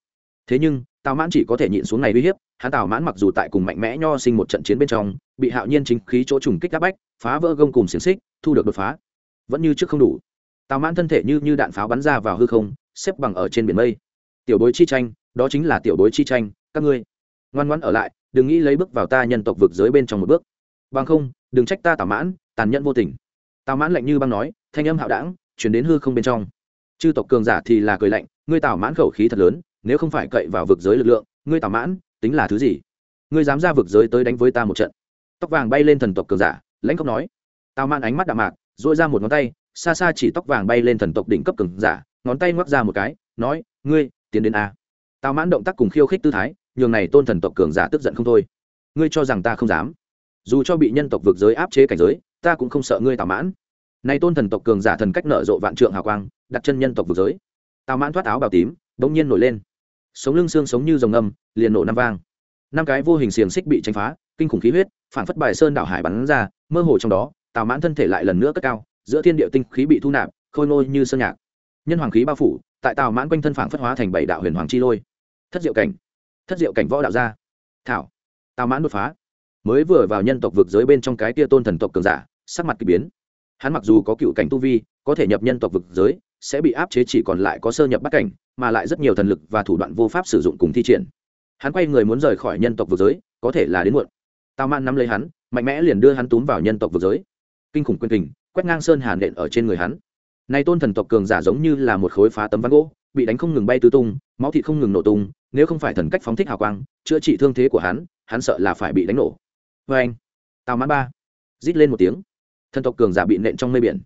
Speaker 1: Thế nhưng tào mãn chỉ có thể nhịn xuống này uy hiếp, hắn tào mãn mặc dù tại cùng mạnh mẽ nho sinh một trận chiến bên trong, bị hạo nhiên chính khí chỗ trùng kích áp bách, phá vỡ gông cùng xiềng xích, thu được đột phá. Vẫn như trước không đủ. Tào mãn thân thể như như đạn pháo bắn ra vào hư không, xếp bằng ở trên biển mây. Tiểu bối chi tranh, đó chính là tiểu bối chi tranh, các ngươi. Ngoan ngoãn ở lại đừng nghĩ lấy bước vào ta nhân tộc vực giới bên trong một bước. Bằng không, đừng trách ta tào mãn, tàn nhẫn vô tình. Tào mãn lạnh như băng nói, thanh âm hạo đảng, chuyển đến hư không bên trong. Chư tộc cường giả thì là cười lạnh, ngươi tào mãn khẩu khí thật lớn, nếu không phải cậy vào vực giới lực lượng, ngươi tào mãn, tính là thứ gì? Ngươi dám ra vực giới tới đánh với ta một trận. Tóc vàng bay lên thần tộc cường giả, lãnh không nói. Tào mãn ánh mắt đạm mạc dội ra một ngón tay, xa xa chỉ tóc vàng bay lên thần tộc đỉnh cấp cường giả, ngón tay ngoắc ra một cái, nói, ngươi, tiến đến a. Tào mãn động tác cùng khiêu khích tư thái nhường này tôn thần tộc cường giả tức giận không thôi. Ngươi cho rằng ta không dám? Dù cho bị nhân tộc vực giới áp chế cảnh giới, ta cũng không sợ ngươi tào mãn. Nay tôn thần tộc cường giả thần cách nở rộ vạn trượng hào quang, đặt chân nhân tộc vực giới. Tào mãn thoát áo bào tím, bỗng nhiên nổi lên. Sống lưng xương sống như dòng âm liền nổ năm vang. Năm cái vô hình xiềng xích bị tranh phá, kinh khủng khí huyết, phản phất bài sơn đảo hải bắn ra, mơ hồ trong đó tào mãn thân thể lại lần nữa cất cao, giữa thiên địa tinh khí bị thu nạp, khôi nôi như sơn nhạc. Nhân hoàng khí bao phủ, tại tào mãn quanh thân phản phất hóa thành bảy đạo huyền hoàng chi lôi. Thất diệu cảnh thất diệu cảnh võ đạo gia. Thảo, tào mãn đột phá. Mới vừa vào nhân tộc vực giới bên trong cái tia tôn thần tộc cường giả, sắc mặt k ỳ biến. Hắn mặc dù có cựu cảnh tu vi, có thể nhập nhân tộc vực giới, sẽ bị áp chế chỉ còn lại có sơ nhập bắt cảnh, mà lại rất nhiều thần lực và thủ đoạn vô pháp sử dụng cùng thi triển. Hắn quay người muốn rời khỏi nhân tộc vực giới, có thể là đến muộn. Tào mãn nắm lấy hắn, mạnh mẽ liền đưa hắn túm vào nhân tộc vực giới. Kinh khủng quyền tình quét ngang sơn hàn đện ở trên người hắn. Nay tôn thần tộc cường giả giống như là một khối phá tấm ván gỗ bị đánh không ngừng bay tứ tung, máu thịt không ngừng nổ tung, nếu không phải thần cách phóng thích hào quang, chữa trị thương thế của hắn hắn sợ là phải bị đánh nổ. Vê anh, tào mãn ba, rít lên một tiếng. Thần tộc cường giả bị nện trong mây biển.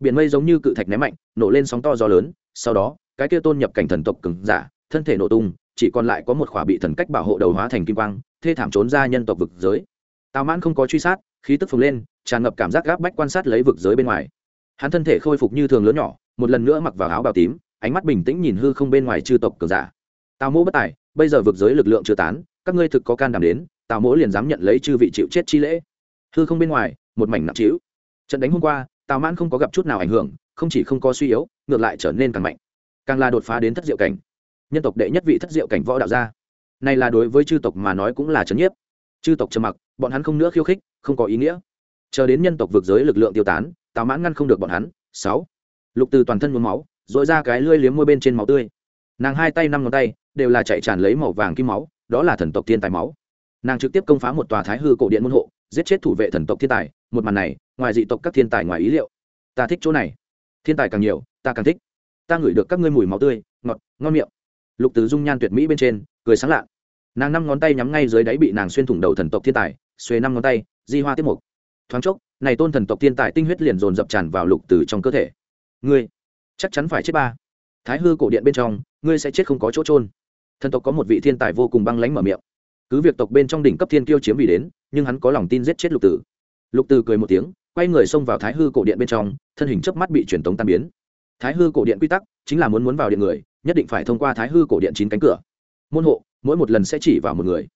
Speaker 1: Biển mây giống như cự thạch ném mạnh, nổ lên sóng to gió lớn, sau đó, cái kia tôn nhập cảnh thần tộc cường giả, thân thể nổ tung, chỉ còn lại có một khỏa bị thần cách bảo hộ đầu hóa thành kim quang, thê thảm trốn ra nhân tộc vực giới. Tào mãn không có truy sát, khí tức phồng lên, tràn ngập cảm giác gáp bách quan sát lấy vực giới bên ngoài. Hắn thân thể khôi phục như thường lớn nhỏ, một lần nữa mặc vào áo bào tím ánh mắt bình tĩnh nhìn hư không bên ngoài chư tộc cường giả. Tào mỗ bất tài, bây giờ vực giới lực lượng chưa tán, các ngươi thực có can đảm đến, tào mỗ liền dám nhận lấy chư vị chịu chết chi lễ. Hư không bên ngoài, một mảnh nặng trĩu. Trận đánh hôm qua, tào mãn không có gặp chút nào ảnh hưởng, không chỉ không có suy yếu, ngược lại trở nên càng mạnh. Càng là đột phá đến thất diệu cảnh. Nhân tộc đệ nhất vị thất diệu cảnh võ đạo gia. Này là đối với chư tộc mà nói cũng là trấn nhiếp. Chư tộc trầm mặc, bọn hắn không nữa khiêu khích, không có ý nghĩa. Chờ đến nhân tộc vượt giới lực lượng tiêu tán, tào mãn ngăn không được bọn hắn. Sáu. Lục từ toàn thân nhuốm máu dội ra cái lưỡi liếm môi bên trên máu tươi. Nàng hai tay năm ngón tay đều là chạy tràn lấy màu vàng kim máu, đó là thần tộc thiên tài máu. Nàng trực tiếp công phá một tòa thái hư cổ điện môn hộ, giết chết thủ vệ thần tộc thiên tài, một màn này, ngoài dị tộc các thiên tài ngoài ý liệu. Ta thích chỗ này. Thiên tài càng nhiều, ta càng thích. Ta ngửi được các ngươi mùi máu tươi, ngọt, ngon miệng. Lục tứ dung nhan tuyệt mỹ bên trên, cười sáng lạ. Nàng năm ngón tay nhắm ngay dưới đáy bị nàng xuyên thủng đầu thần tộc thiên tài xuê năm ngón tay, di hoa tiết mục. Thoáng chốc, này tôn thần tộc thiên tài tinh huyết liền dồn dập tràn vào lục từ trong cơ thể. Ngươi chắc chắn phải chết ba. Thái hư cổ điện bên trong, ngươi sẽ chết không có chỗ trôn thần tộc có một vị thiên tài vô cùng băng lánh mở miệng. Cứ việc tộc bên trong đỉnh cấp thiên kiêu chiếm vì đến, nhưng hắn có lòng tin giết chết lục tử. Lục tử cười một tiếng, quay người xông vào thái hư cổ điện bên trong, thân hình chớp mắt bị truyền tống tan biến. Thái hư cổ điện quy tắc, chính là muốn muốn vào điện người, nhất định phải thông qua thái hư cổ điện chín cánh cửa. Môn hộ, mỗi một lần sẽ chỉ vào một người.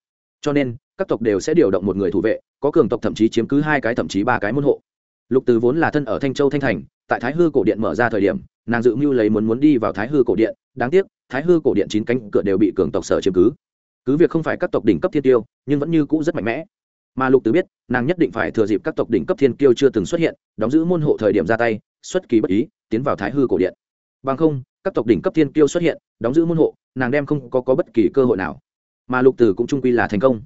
Speaker 1: Cho nên, các tộc đều sẽ điều động một người thủ vệ, có cường tộc thậm chí chiếm cứ hai cái thậm chí ba cái môn hộ. Lục từ vốn là thân ở thanh châu thanh thành, tại thái hư cổ điện mở ra thời điểm nàng dự mưu lấy muốn muốn đi vào thái hư cổ điện đáng tiếc thái hư cổ điện chín cánh cửa đều bị cường tộc sở chiếm cứ. Cứ việc không phải các tộc đỉnh cấp thiên tiêu nhưng vẫn như cũ rất mạnh mẽ. Mà lục Tử biết nàng nhất định phải thừa dịp các tộc đỉnh cấp thiên kiêu chưa từng xuất hiện đóng giữ môn hộ thời điểm ra tay xuất kỳ bất ý tiến vào thái hư cổ điện. Bằng không các tộc đỉnh cấp thiên kiêu xuất hiện đóng giữ môn hộ nàng đem không có, có bất kỳ cơ hội nào. Mà lục Tử cũng trung quy là thành công.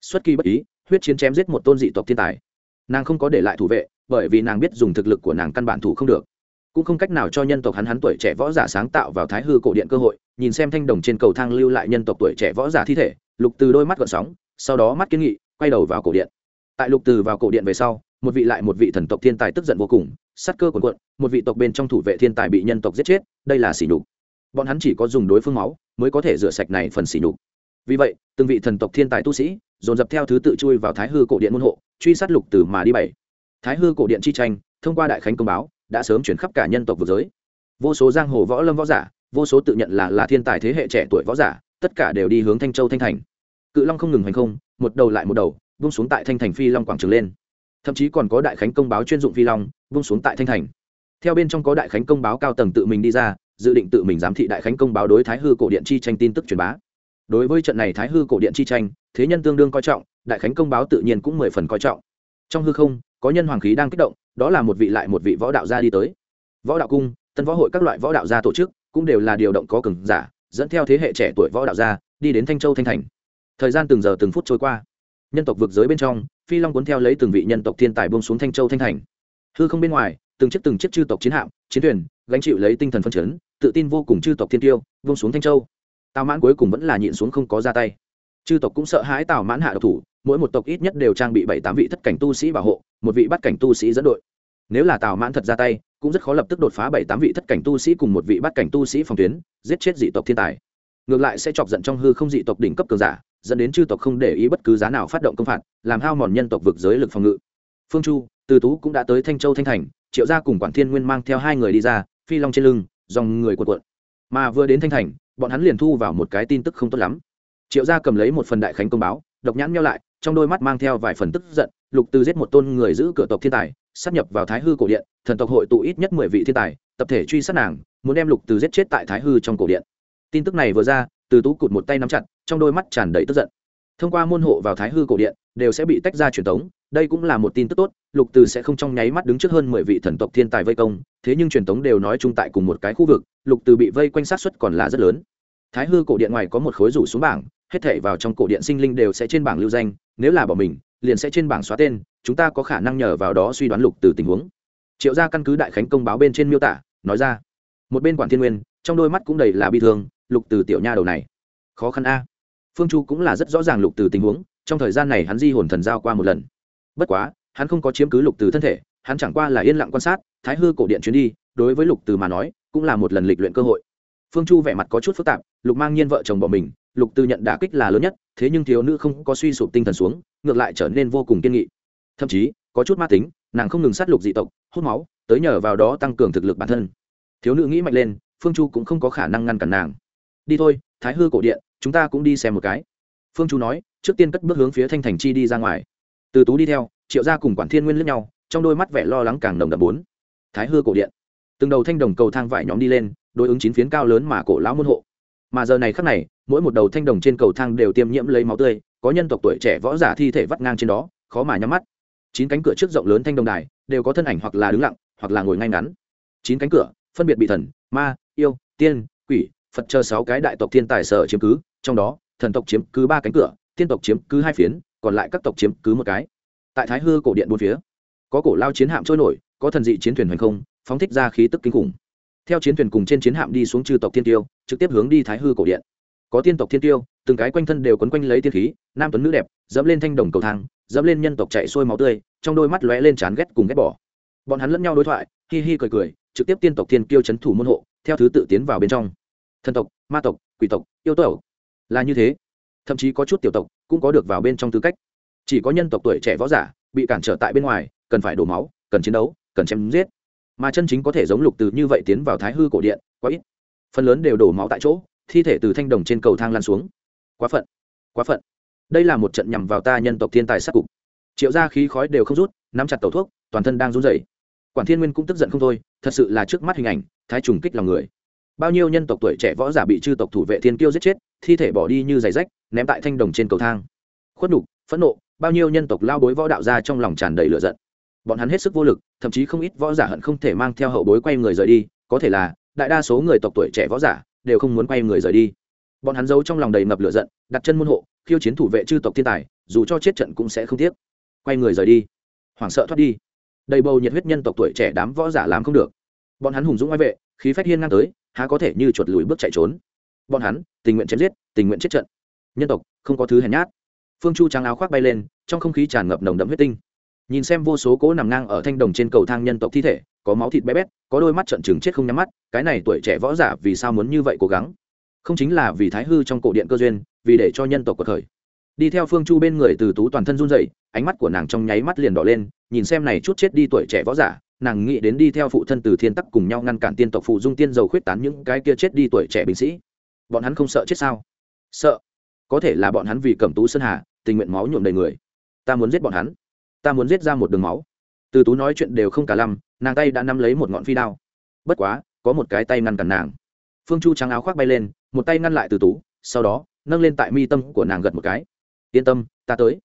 Speaker 1: Xuất kỳ bất ý huyết chiến chém giết một tôn dị tộc thiên tài. Nàng không có để lại thủ vệ bởi vì nàng biết dùng thực lực của nàng căn bản thủ không được cũng không cách nào cho nhân tộc hắn hắn tuổi trẻ võ giả sáng tạo vào thái hư cổ điện cơ hội, nhìn xem thanh đồng trên cầu thang lưu lại nhân tộc tuổi trẻ võ giả thi thể, lục từ đôi mắt gợn sóng, sau đó mắt kiến nghị, quay đầu vào cổ điện. Tại lục từ vào cổ điện về sau, một vị lại một vị thần tộc thiên tài tức giận vô cùng sắt cơ quần quận một vị tộc bên trong thủ vệ thiên tài bị nhân tộc giết chết, đây là sỉ nhục. Bọn hắn chỉ có dùng đối phương máu mới có thể rửa sạch này phần sỉ nhục. Vì vậy, từng vị thần tộc thiên tài tu sĩ dồn dập theo thứ tự chui vào thái hư cổ điện môn hộ, truy sát lục từ mà đi bảy. Thái hư cổ điện chi tranh, thông qua đại khánh công báo đã sớm chuyển khắp cả nhân tộc vực giới. Vô số giang hồ võ lâm võ giả, vô số tự nhận là là thiên tài thế hệ trẻ tuổi võ giả, tất cả đều đi hướng thanh châu thanh thành. Cự long không ngừng hành không, một đầu lại một đầu, vung xuống tại thanh thành phi long quảng trường lên. Thậm chí còn có đại khánh công báo chuyên dụng phi long, vung xuống tại thanh thành. Theo bên trong có đại khánh công báo cao tầng tự mình đi ra, dự định tự mình giám thị đại khánh công báo đối thái hư cổ điện chi tranh tin tức truyền bá. Đối với trận này thái hư cổ điện chi tranh, thế nhân tương đương coi trọng, đại khánh công báo tự nhiên cũng mười phần coi trọng. Trong hư không có nhân hoàng khí đang kích động, đó là một vị lại một vị võ đạo gia đi tới. Võ đạo cung, tân võ hội các loại võ đạo gia tổ chức cũng đều là điều động có cường giả, dẫn theo thế hệ trẻ tuổi võ đạo gia đi đến thanh châu thanh thành. Thời gian từng giờ từng phút trôi qua, nhân tộc vực giới bên trong, phi long cuốn theo lấy từng vị nhân tộc thiên tài bông xuống thanh châu thanh thành. Hư không bên ngoài, từng chiếc từng chiếc chư tộc chiến hạm, chiến thuyền, gánh chịu lấy tinh thần phân chấn, tự tin vô cùng chư tộc thiên tiêu vông xuống thanh châu. Tào mãn cuối cùng vẫn là nhịn xuống không có ra tay chư tộc cũng sợ hãi tào mãn hạ độc thủ, mỗi một tộc ít nhất đều trang bị bảy tám vị thất cảnh tu sĩ bảo hộ, một vị bắt cảnh tu sĩ dẫn đội. Nếu là tào mãn thật ra tay, cũng rất khó lập tức đột phá bảy tám vị thất cảnh tu sĩ cùng một vị bắt cảnh tu sĩ phòng tuyến, giết chết dị tộc thiên tài. Ngược lại sẽ chọc giận trong hư không dị tộc đỉnh cấp cường giả, dẫn đến chư tộc không để ý bất cứ giá nào phát động công phạt, làm hao mòn nhân tộc vực giới lực phòng ngự. Phương chu, từ tú cũng đã tới thanh châu thanh thành, triệu gia cùng quản thiên nguyên mang theo hai người đi ra, phi long trên lưng, dòng người cuộn cuộn. Mà vừa đến thanh thành, bọn hắn liền thu vào một cái tin tức không tốt lắm triệu gia cầm lấy một phần đại khánh công báo, độc nhãn nhau lại, trong đôi mắt mang theo vài phần tức giận, lục từ giết một tôn người giữ cửa tộc thiên tài sắp nhập vào thái hư cổ điện, thần tộc hội tụ ít nhất mười vị thiên tài, tập thể truy sát nàng, muốn đem lục từ giết chết tại thái hư trong cổ điện. Tin tức này vừa ra, từ tú cụt một tay nắm chặt, trong đôi mắt tràn đầy tức giận. Thông qua môn hộ vào thái hư cổ điện, đều sẽ bị tách ra truyền tống, đây cũng là một tin tức tốt, lục từ sẽ không trong nháy mắt đứng trước hơn mười vị thần tộc thiên tài vây công, thế nhưng truyền tống đều nói chung tại cùng một cái khu vực, lục từ bị vây quanh sát xuất còn là rất lớn. Thái hư cổ điện ngoài có một khối rủ xuống bảng hết thể vào trong cổ điện sinh linh đều sẽ trên bảng lưu danh, nếu là bỏ mình, liền sẽ trên bảng xóa tên, chúng ta có khả năng nhờ vào đó suy đoán lục từ tình huống. Triệu gia căn cứ đại khánh công báo bên trên miêu tả, nói ra. Một bên quản thiên nguyên, trong đôi mắt cũng đầy là bi thương, lục từ tiểu nha đầu này, khó khăn a. Phương chu cũng là rất rõ ràng lục từ tình huống, trong thời gian này hắn di hồn thần giao qua một lần. Bất quá, hắn không có chiếm cứ lục từ thân thể, hắn chẳng qua là yên lặng quan sát, thái hư cổ điện chuyến đi, đối với lục từ mà nói, cũng là một lần lịch luyện cơ hội. Phương chu vẻ mặt có chút phức tạp, lục mang nhiên vợ chồng bỏ mình lục từ nhận đả kích là lớn nhất, thế nhưng thiếu nữ không có suy sụp tinh thần xuống, ngược lại trở nên vô cùng kiên nghị. Thậm chí, có chút ma tính, nàng không ngừng sát lục dị tộc, hút máu, tới nhờ vào đó tăng cường thực lực bản thân. Thiếu nữ nghĩ mạnh lên, phương chu cũng không có khả năng ngăn cản nàng. Đi thôi, thái hư cổ điện, chúng ta cũng đi xem một cái. Phương chu nói, trước tiên cất bước hướng phía thanh thành chi đi ra ngoài. Từ tú đi theo, triệu gia cùng quản thiên nguyên lẫn nhau, trong đôi mắt vẻ lo lắng càng nồng đậm bốn. Thái hư cổ điện. Từng đầu thanh đồng cầu thang vải nhóm đi lên, đối ứng chín phiến cao lớn mà cổ lão môn hộ mà giờ này khắc này, mỗi một đầu thanh đồng trên cầu thang đều tiêm nhiễm lấy máu tươi, có nhân tộc tuổi trẻ võ giả thi thể vắt ngang trên đó, khó mà nhắm mắt. Chín cánh cửa trước rộng lớn thanh đồng đài, đều có thân ảnh hoặc là đứng lặng, hoặc là ngồi ngay ngắn. Chín cánh cửa, phân biệt bị thần, ma, yêu, tiên, quỷ, phật chờ sáu cái đại tộc thiên tài sở chiếm cứ, trong đó, thần tộc chiếm cứ ba cánh cửa, tiên tộc chiếm cứ hai phiến, còn lại các tộc chiếm cứ một cái. Tại thái hư cổ điện bốn phía, có cổ lao chiến hạm trôi nổi, có thần dị chiến thuyền hoành không, phóng thích ra khí tức kinh khủng theo chiến thuyền cùng trên chiến hạm đi xuống chư tộc thiên tiêu, trực tiếp hướng đi thái hư cổ điện. Có tiên tộc thiên tiêu, từng cái quanh thân đều quấn quanh lấy tiên khí, nam tuấn nữ đẹp, dẫm lên thanh đồng cầu thang, dẫm lên nhân tộc chạy sôi máu tươi, trong đôi mắt lóe lên chán ghét cùng ghét bỏ. Bọn hắn lẫn nhau đối thoại, hi hi cười cười, trực tiếp tiên tộc thiên kiêu chấn thủ môn hộ, theo thứ tự tiến vào bên trong. Thần tộc, ma tộc, quỷ tộc, yêu tộc. Là như thế. Thậm chí có chút tiểu tộc cũng có được vào bên trong tư cách. Chỉ có nhân tộc tuổi trẻ võ giả, bị cản trở tại bên ngoài, cần phải đổ máu, cần chiến đấu, cần chém giết mà chân chính có thể giống lục từ như vậy tiến vào thái hư cổ điện, quá ít. Phần lớn đều đổ máu tại chỗ, thi thể từ thanh đồng trên cầu thang lan xuống. Quá phận quá phận. Đây là một trận nhằm vào ta nhân tộc thiên tài sát cục. Triệu ra khí khói đều không rút, nắm chặt tàu thuốc, toàn thân đang run rẩy. Quản thiên nguyên cũng tức giận không thôi, thật sự là trước mắt hình ảnh, thái trùng kích lòng người. Bao nhiêu nhân tộc tuổi trẻ võ giả bị chư tộc thủ vệ thiên kiêu giết chết, thi thể bỏ đi như giày rách, ném tại thanh đồng trên cầu thang. Khuất nhục, phẫn nộ, bao nhiêu nhân tộc lao bối võ đạo ra trong lòng tràn đầy lửa giận. Bọn hắn hết sức vô lực thậm chí không ít võ giả hận không thể mang theo hậu bối quay người rời đi, có thể là, đại đa số người tộc tuổi trẻ võ giả, đều không muốn quay người rời đi. Bọn hắn giấu trong lòng đầy ngập lửa giận, đặt chân môn hộ, khiêu chiến thủ vệ chư tộc thiên tài, dù cho chết trận cũng sẽ không tiếc. Quay người rời đi. Hoảng sợ thoát đi. Đầy bầu nhiệt huyết nhân tộc tuổi trẻ đám võ giả làm không được. Bọn hắn hùng dũng ngoại vệ, khí phách hiên ngang tới, há có thể như chuột lùi bước chạy trốn. Bọn hắn, tình nguyện chém giết, tình nguyện chết trận. Nhân tộc, không có thứ hèn nhát. Phương chu trắng áo khoác bay lên, trong không khí tràn ngập nồng đậm huyết tinh nhìn xem vô số cỗ nằm ngang ở thanh đồng trên cầu thang nhân tộc thi thể, có máu thịt bé bét, có đôi mắt trận trừng chết không nhắm mắt, cái này tuổi trẻ võ giả vì sao muốn như vậy cố gắng? Không chính là vì thái hư trong cổ điện cơ duyên, vì để cho nhân tộc cuộc khởi đi theo phương chu bên người từ tú toàn thân run rẩy, ánh mắt của nàng trong nháy mắt liền đỏ lên, nhìn xem này chút chết đi tuổi trẻ võ giả, nàng nghĩ đến đi theo phụ thân từ thiên tắc cùng nhau ngăn cản tiên tộc phụ dung tiên dầu khuyết tán những cái kia chết đi tuổi trẻ binh sĩ. Bọn hắn không sợ chết sao? Sợ. Có thể là bọn hắn vì cẩm tú sơn hà, tình nguyện máu nhuộm đầy người. Ta muốn giết bọn hắn ta muốn giết ra một đường máu. Từ tú nói chuyện đều không cả lăm, nàng tay đã nắm lấy một ngọn phi đao. Bất quá, có một cái tay ngăn cản nàng. Phương chu trắng áo khoác bay lên, một tay ngăn lại từ tú, sau đó, nâng lên tại mi tâm của nàng gật một cái. Yên tâm, ta tới.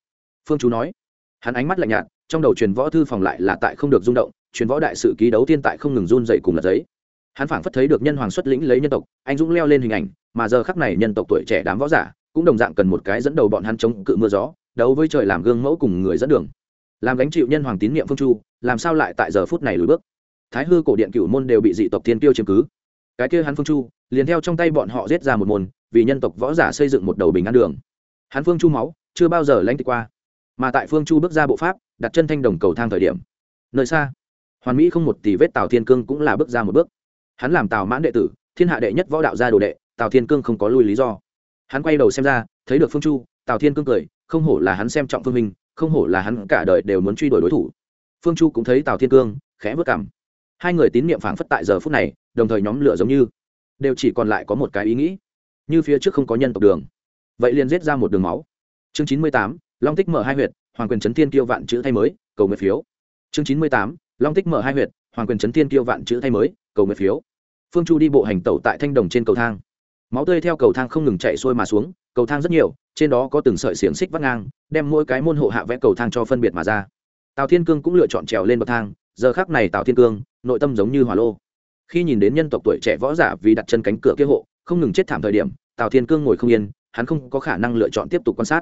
Speaker 1: Phương chú nói. Hắn ánh mắt lạnh nhạt, trong đầu truyền võ thư phòng lại là tại không được rung động, truyền võ đại sự ký đấu tiên tại không ngừng run dậy cùng là giấy. Hắn phảng phất thấy được nhân hoàng xuất lĩnh lấy nhân tộc, anh dũng leo lên hình ảnh, mà giờ khắc này nhân tộc tuổi trẻ đám võ giả, cũng đồng dạng cần một cái dẫn đầu bọn hắn chống cự mưa gió, đấu với trời làm gương mẫu cùng người dẫn đường làm gánh chịu nhân hoàng tín nhiệm phương chu, làm sao lại tại giờ phút này lùi bước? Thái hư cổ điện cửu môn đều bị dị tộc thiên tiêu chiếm cứ. Cái kia hắn phương chu, liền theo trong tay bọn họ giết ra một môn, vì nhân tộc võ giả xây dựng một đầu bình an đường. Hắn phương chu máu, chưa bao giờ lãnh tịch qua. Mà tại phương chu bước ra bộ pháp, đặt chân thanh đồng cầu thang thời điểm. Nơi xa, hoàn mỹ không một tỷ vết tào thiên cương cũng là bước ra một bước. Hắn làm tào mãn đệ tử, thiên hạ đệ nhất võ đạo gia đồ đệ, tào thiên cương không có lui lý do. Hắn quay đầu xem ra, thấy được phương chu, tào thiên cương cười, không hổ là hắn xem trọng phương minh không hổ là hắn cả đời đều muốn truy đuổi đối thủ. Phương chu cũng thấy tào thiên cương, khẽ vất cảm hai người tín niệm phảng phất tại giờ phút này, đồng thời nhóm lửa giống như, đều chỉ còn lại có một cái ý nghĩ, như phía trước không có nhân tộc đường. Vậy liền giết ra một đường máu. Chương chín mươi tám, long tích mở hai huyệt, hoàng quyền trấn thiên kiêu vạn chữ thay mới, cầu nguyện phiếu. Chương chín mươi tám, long tích mở hai huyệt, hoàng quyền trấn thiên kiêu vạn chữ thay mới, cầu nguyện phiếu. Phương chu đi bộ hành tẩu tại thanh đồng trên cầu thang. Máu tươi theo cầu thang không ngừng chạy xuôi mà xuống cầu thang rất nhiều, trên đó có từng sợi xiềng xích vắt ngang, đem mỗi cái môn hộ hạ vẽ cầu thang cho phân biệt mà ra. Tào thiên cương cũng lựa chọn trèo lên bậc thang, giờ khác này tào thiên cương, nội tâm giống như hỏa lô. Khi nhìn đến nhân tộc tuổi trẻ võ giả vì đặt chân cánh cửa kia hộ, không ngừng chết thảm thời điểm, tào thiên cương ngồi không yên, hắn không có khả năng lựa chọn tiếp tục quan sát.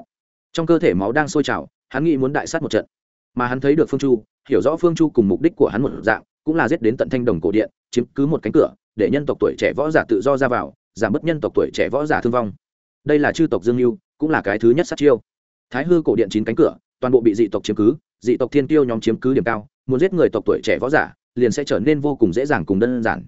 Speaker 1: Trong cơ thể máu đang sôi trào, hắn nghĩ muốn đại sát một trận. Mà hắn thấy được phương chu, hiểu rõ phương chu cùng mục đích của hắn một dạng, cũng là giết đến tận thanh đồng cổ điện, chiếm cứ một cánh cửa, để nhân tộc tuổi trẻ võ giả tự do ra vào, giảm bớt nhân tộc tuổi trẻ võ giả thương vong đây là chư tộc dương mưu, cũng là cái thứ nhất sát chiêu. Thái hư cổ điện chín cánh cửa, toàn bộ bị dị tộc chiếm cứ, dị tộc thiên tiêu nhóm chiếm cứ điểm cao, muốn giết người tộc tuổi trẻ võ giả, liền sẽ trở nên vô cùng dễ dàng cùng đơn giản.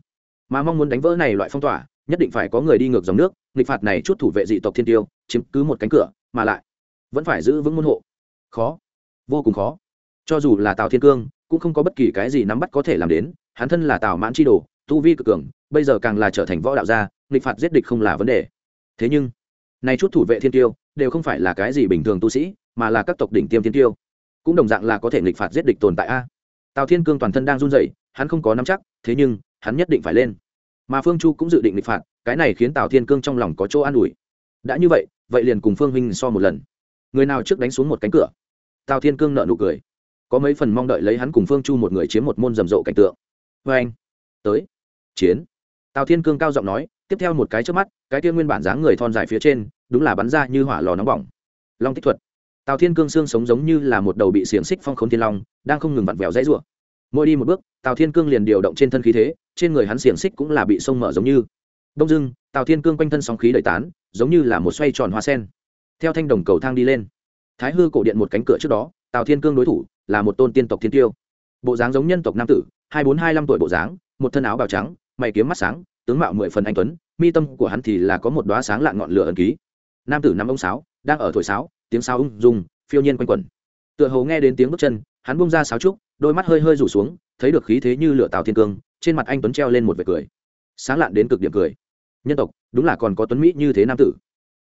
Speaker 1: Mà mong muốn đánh vỡ này loại phong tỏa, nhất định phải có người đi ngược dòng nước, nghịch phạt này chút thủ vệ dị tộc thiên tiêu chiếm cứ một cánh cửa, mà lại vẫn phải giữ vững môn hộ. Khó, vô cùng khó. Cho dù là tào thiên cương, cũng không có bất kỳ cái gì nắm bắt có thể làm đến, hắn thân là tào mãn chi đồ, tu vi cực cường, bây giờ càng là trở thành võ đạo gia, nghịch phạt giết địch không là vấn đề. Thế nhưng nay chút thủ vệ thiên tiêu, đều không phải là cái gì bình thường tu sĩ, mà là các tộc đỉnh tiêm thiên tiêu. Cũng đồng dạng là có thể nghịch phạt giết địch tồn tại a. Tào thiên cương toàn thân đang run rẩy, hắn không có nắm chắc, thế nhưng, hắn nhất định phải lên. Mà phương chu cũng dự định nghịch phạt, cái này khiến tào thiên cương trong lòng có chỗ an ủi. Đã như vậy vậy liền cùng phương huynh so một lần. Người nào trước đánh xuống một cánh cửa? Tào thiên cương nợ nụ cười. Có mấy phần mong đợi lấy hắn cùng phương chu một người chiếm một môn rầm rộ cảnh tượng. Vê anh tới. Chiến. Tào thiên cương cao giọng nói tiếp theo một cái trước mắt, cái kia nguyên bản dáng người thon dài phía trên, đúng là bắn ra như hỏa lò nóng bỏng. Long tích thuật. Tào thiên cương xương sống giống như là một đầu bị xiềng xích phong không thiên long, đang không ngừng vặn vẹo dãy rủa. Mỗi đi một bước, tào thiên cương liền điều động trên thân khí thế, trên người hắn xiềng xích cũng là bị sông mở giống như. Đông dưng tào thiên cương quanh thân sóng khí đẩy tán, giống như là một xoay tròn hoa sen. Theo thanh đồng cầu thang đi lên. Thái hư cổ điện một cánh cửa trước đó, tào thiên cương đối thủ là một tôn tiên tộc thiên tiêu. Bộ dáng giống nhân tộc nam tử, hai bốn hai năm tuổi bộ dáng, một thân áo bào trắng, mày kiếm mắt sáng tướng mạo mười phần anh tuấn, mi tâm của hắn thì là có một đoá sáng lạn ngọn lửa ẩn ký. Nam tử năm ông sáo, đang ở thổi sáo, tiếng sáo ung dung, phiêu nhiên quanh quẩn. Tựa hồ nghe đến tiếng bước chân, hắn bung ra sáo trúc, đôi mắt hơi hơi rủ xuống, thấy được khí thế như lửa tào thiên cương, trên mặt anh tuấn treo lên một vệt cười. Sáng lạn đến cực điểm cười. Nhân tộc, đúng là còn có tuấn mỹ như thế nam tử.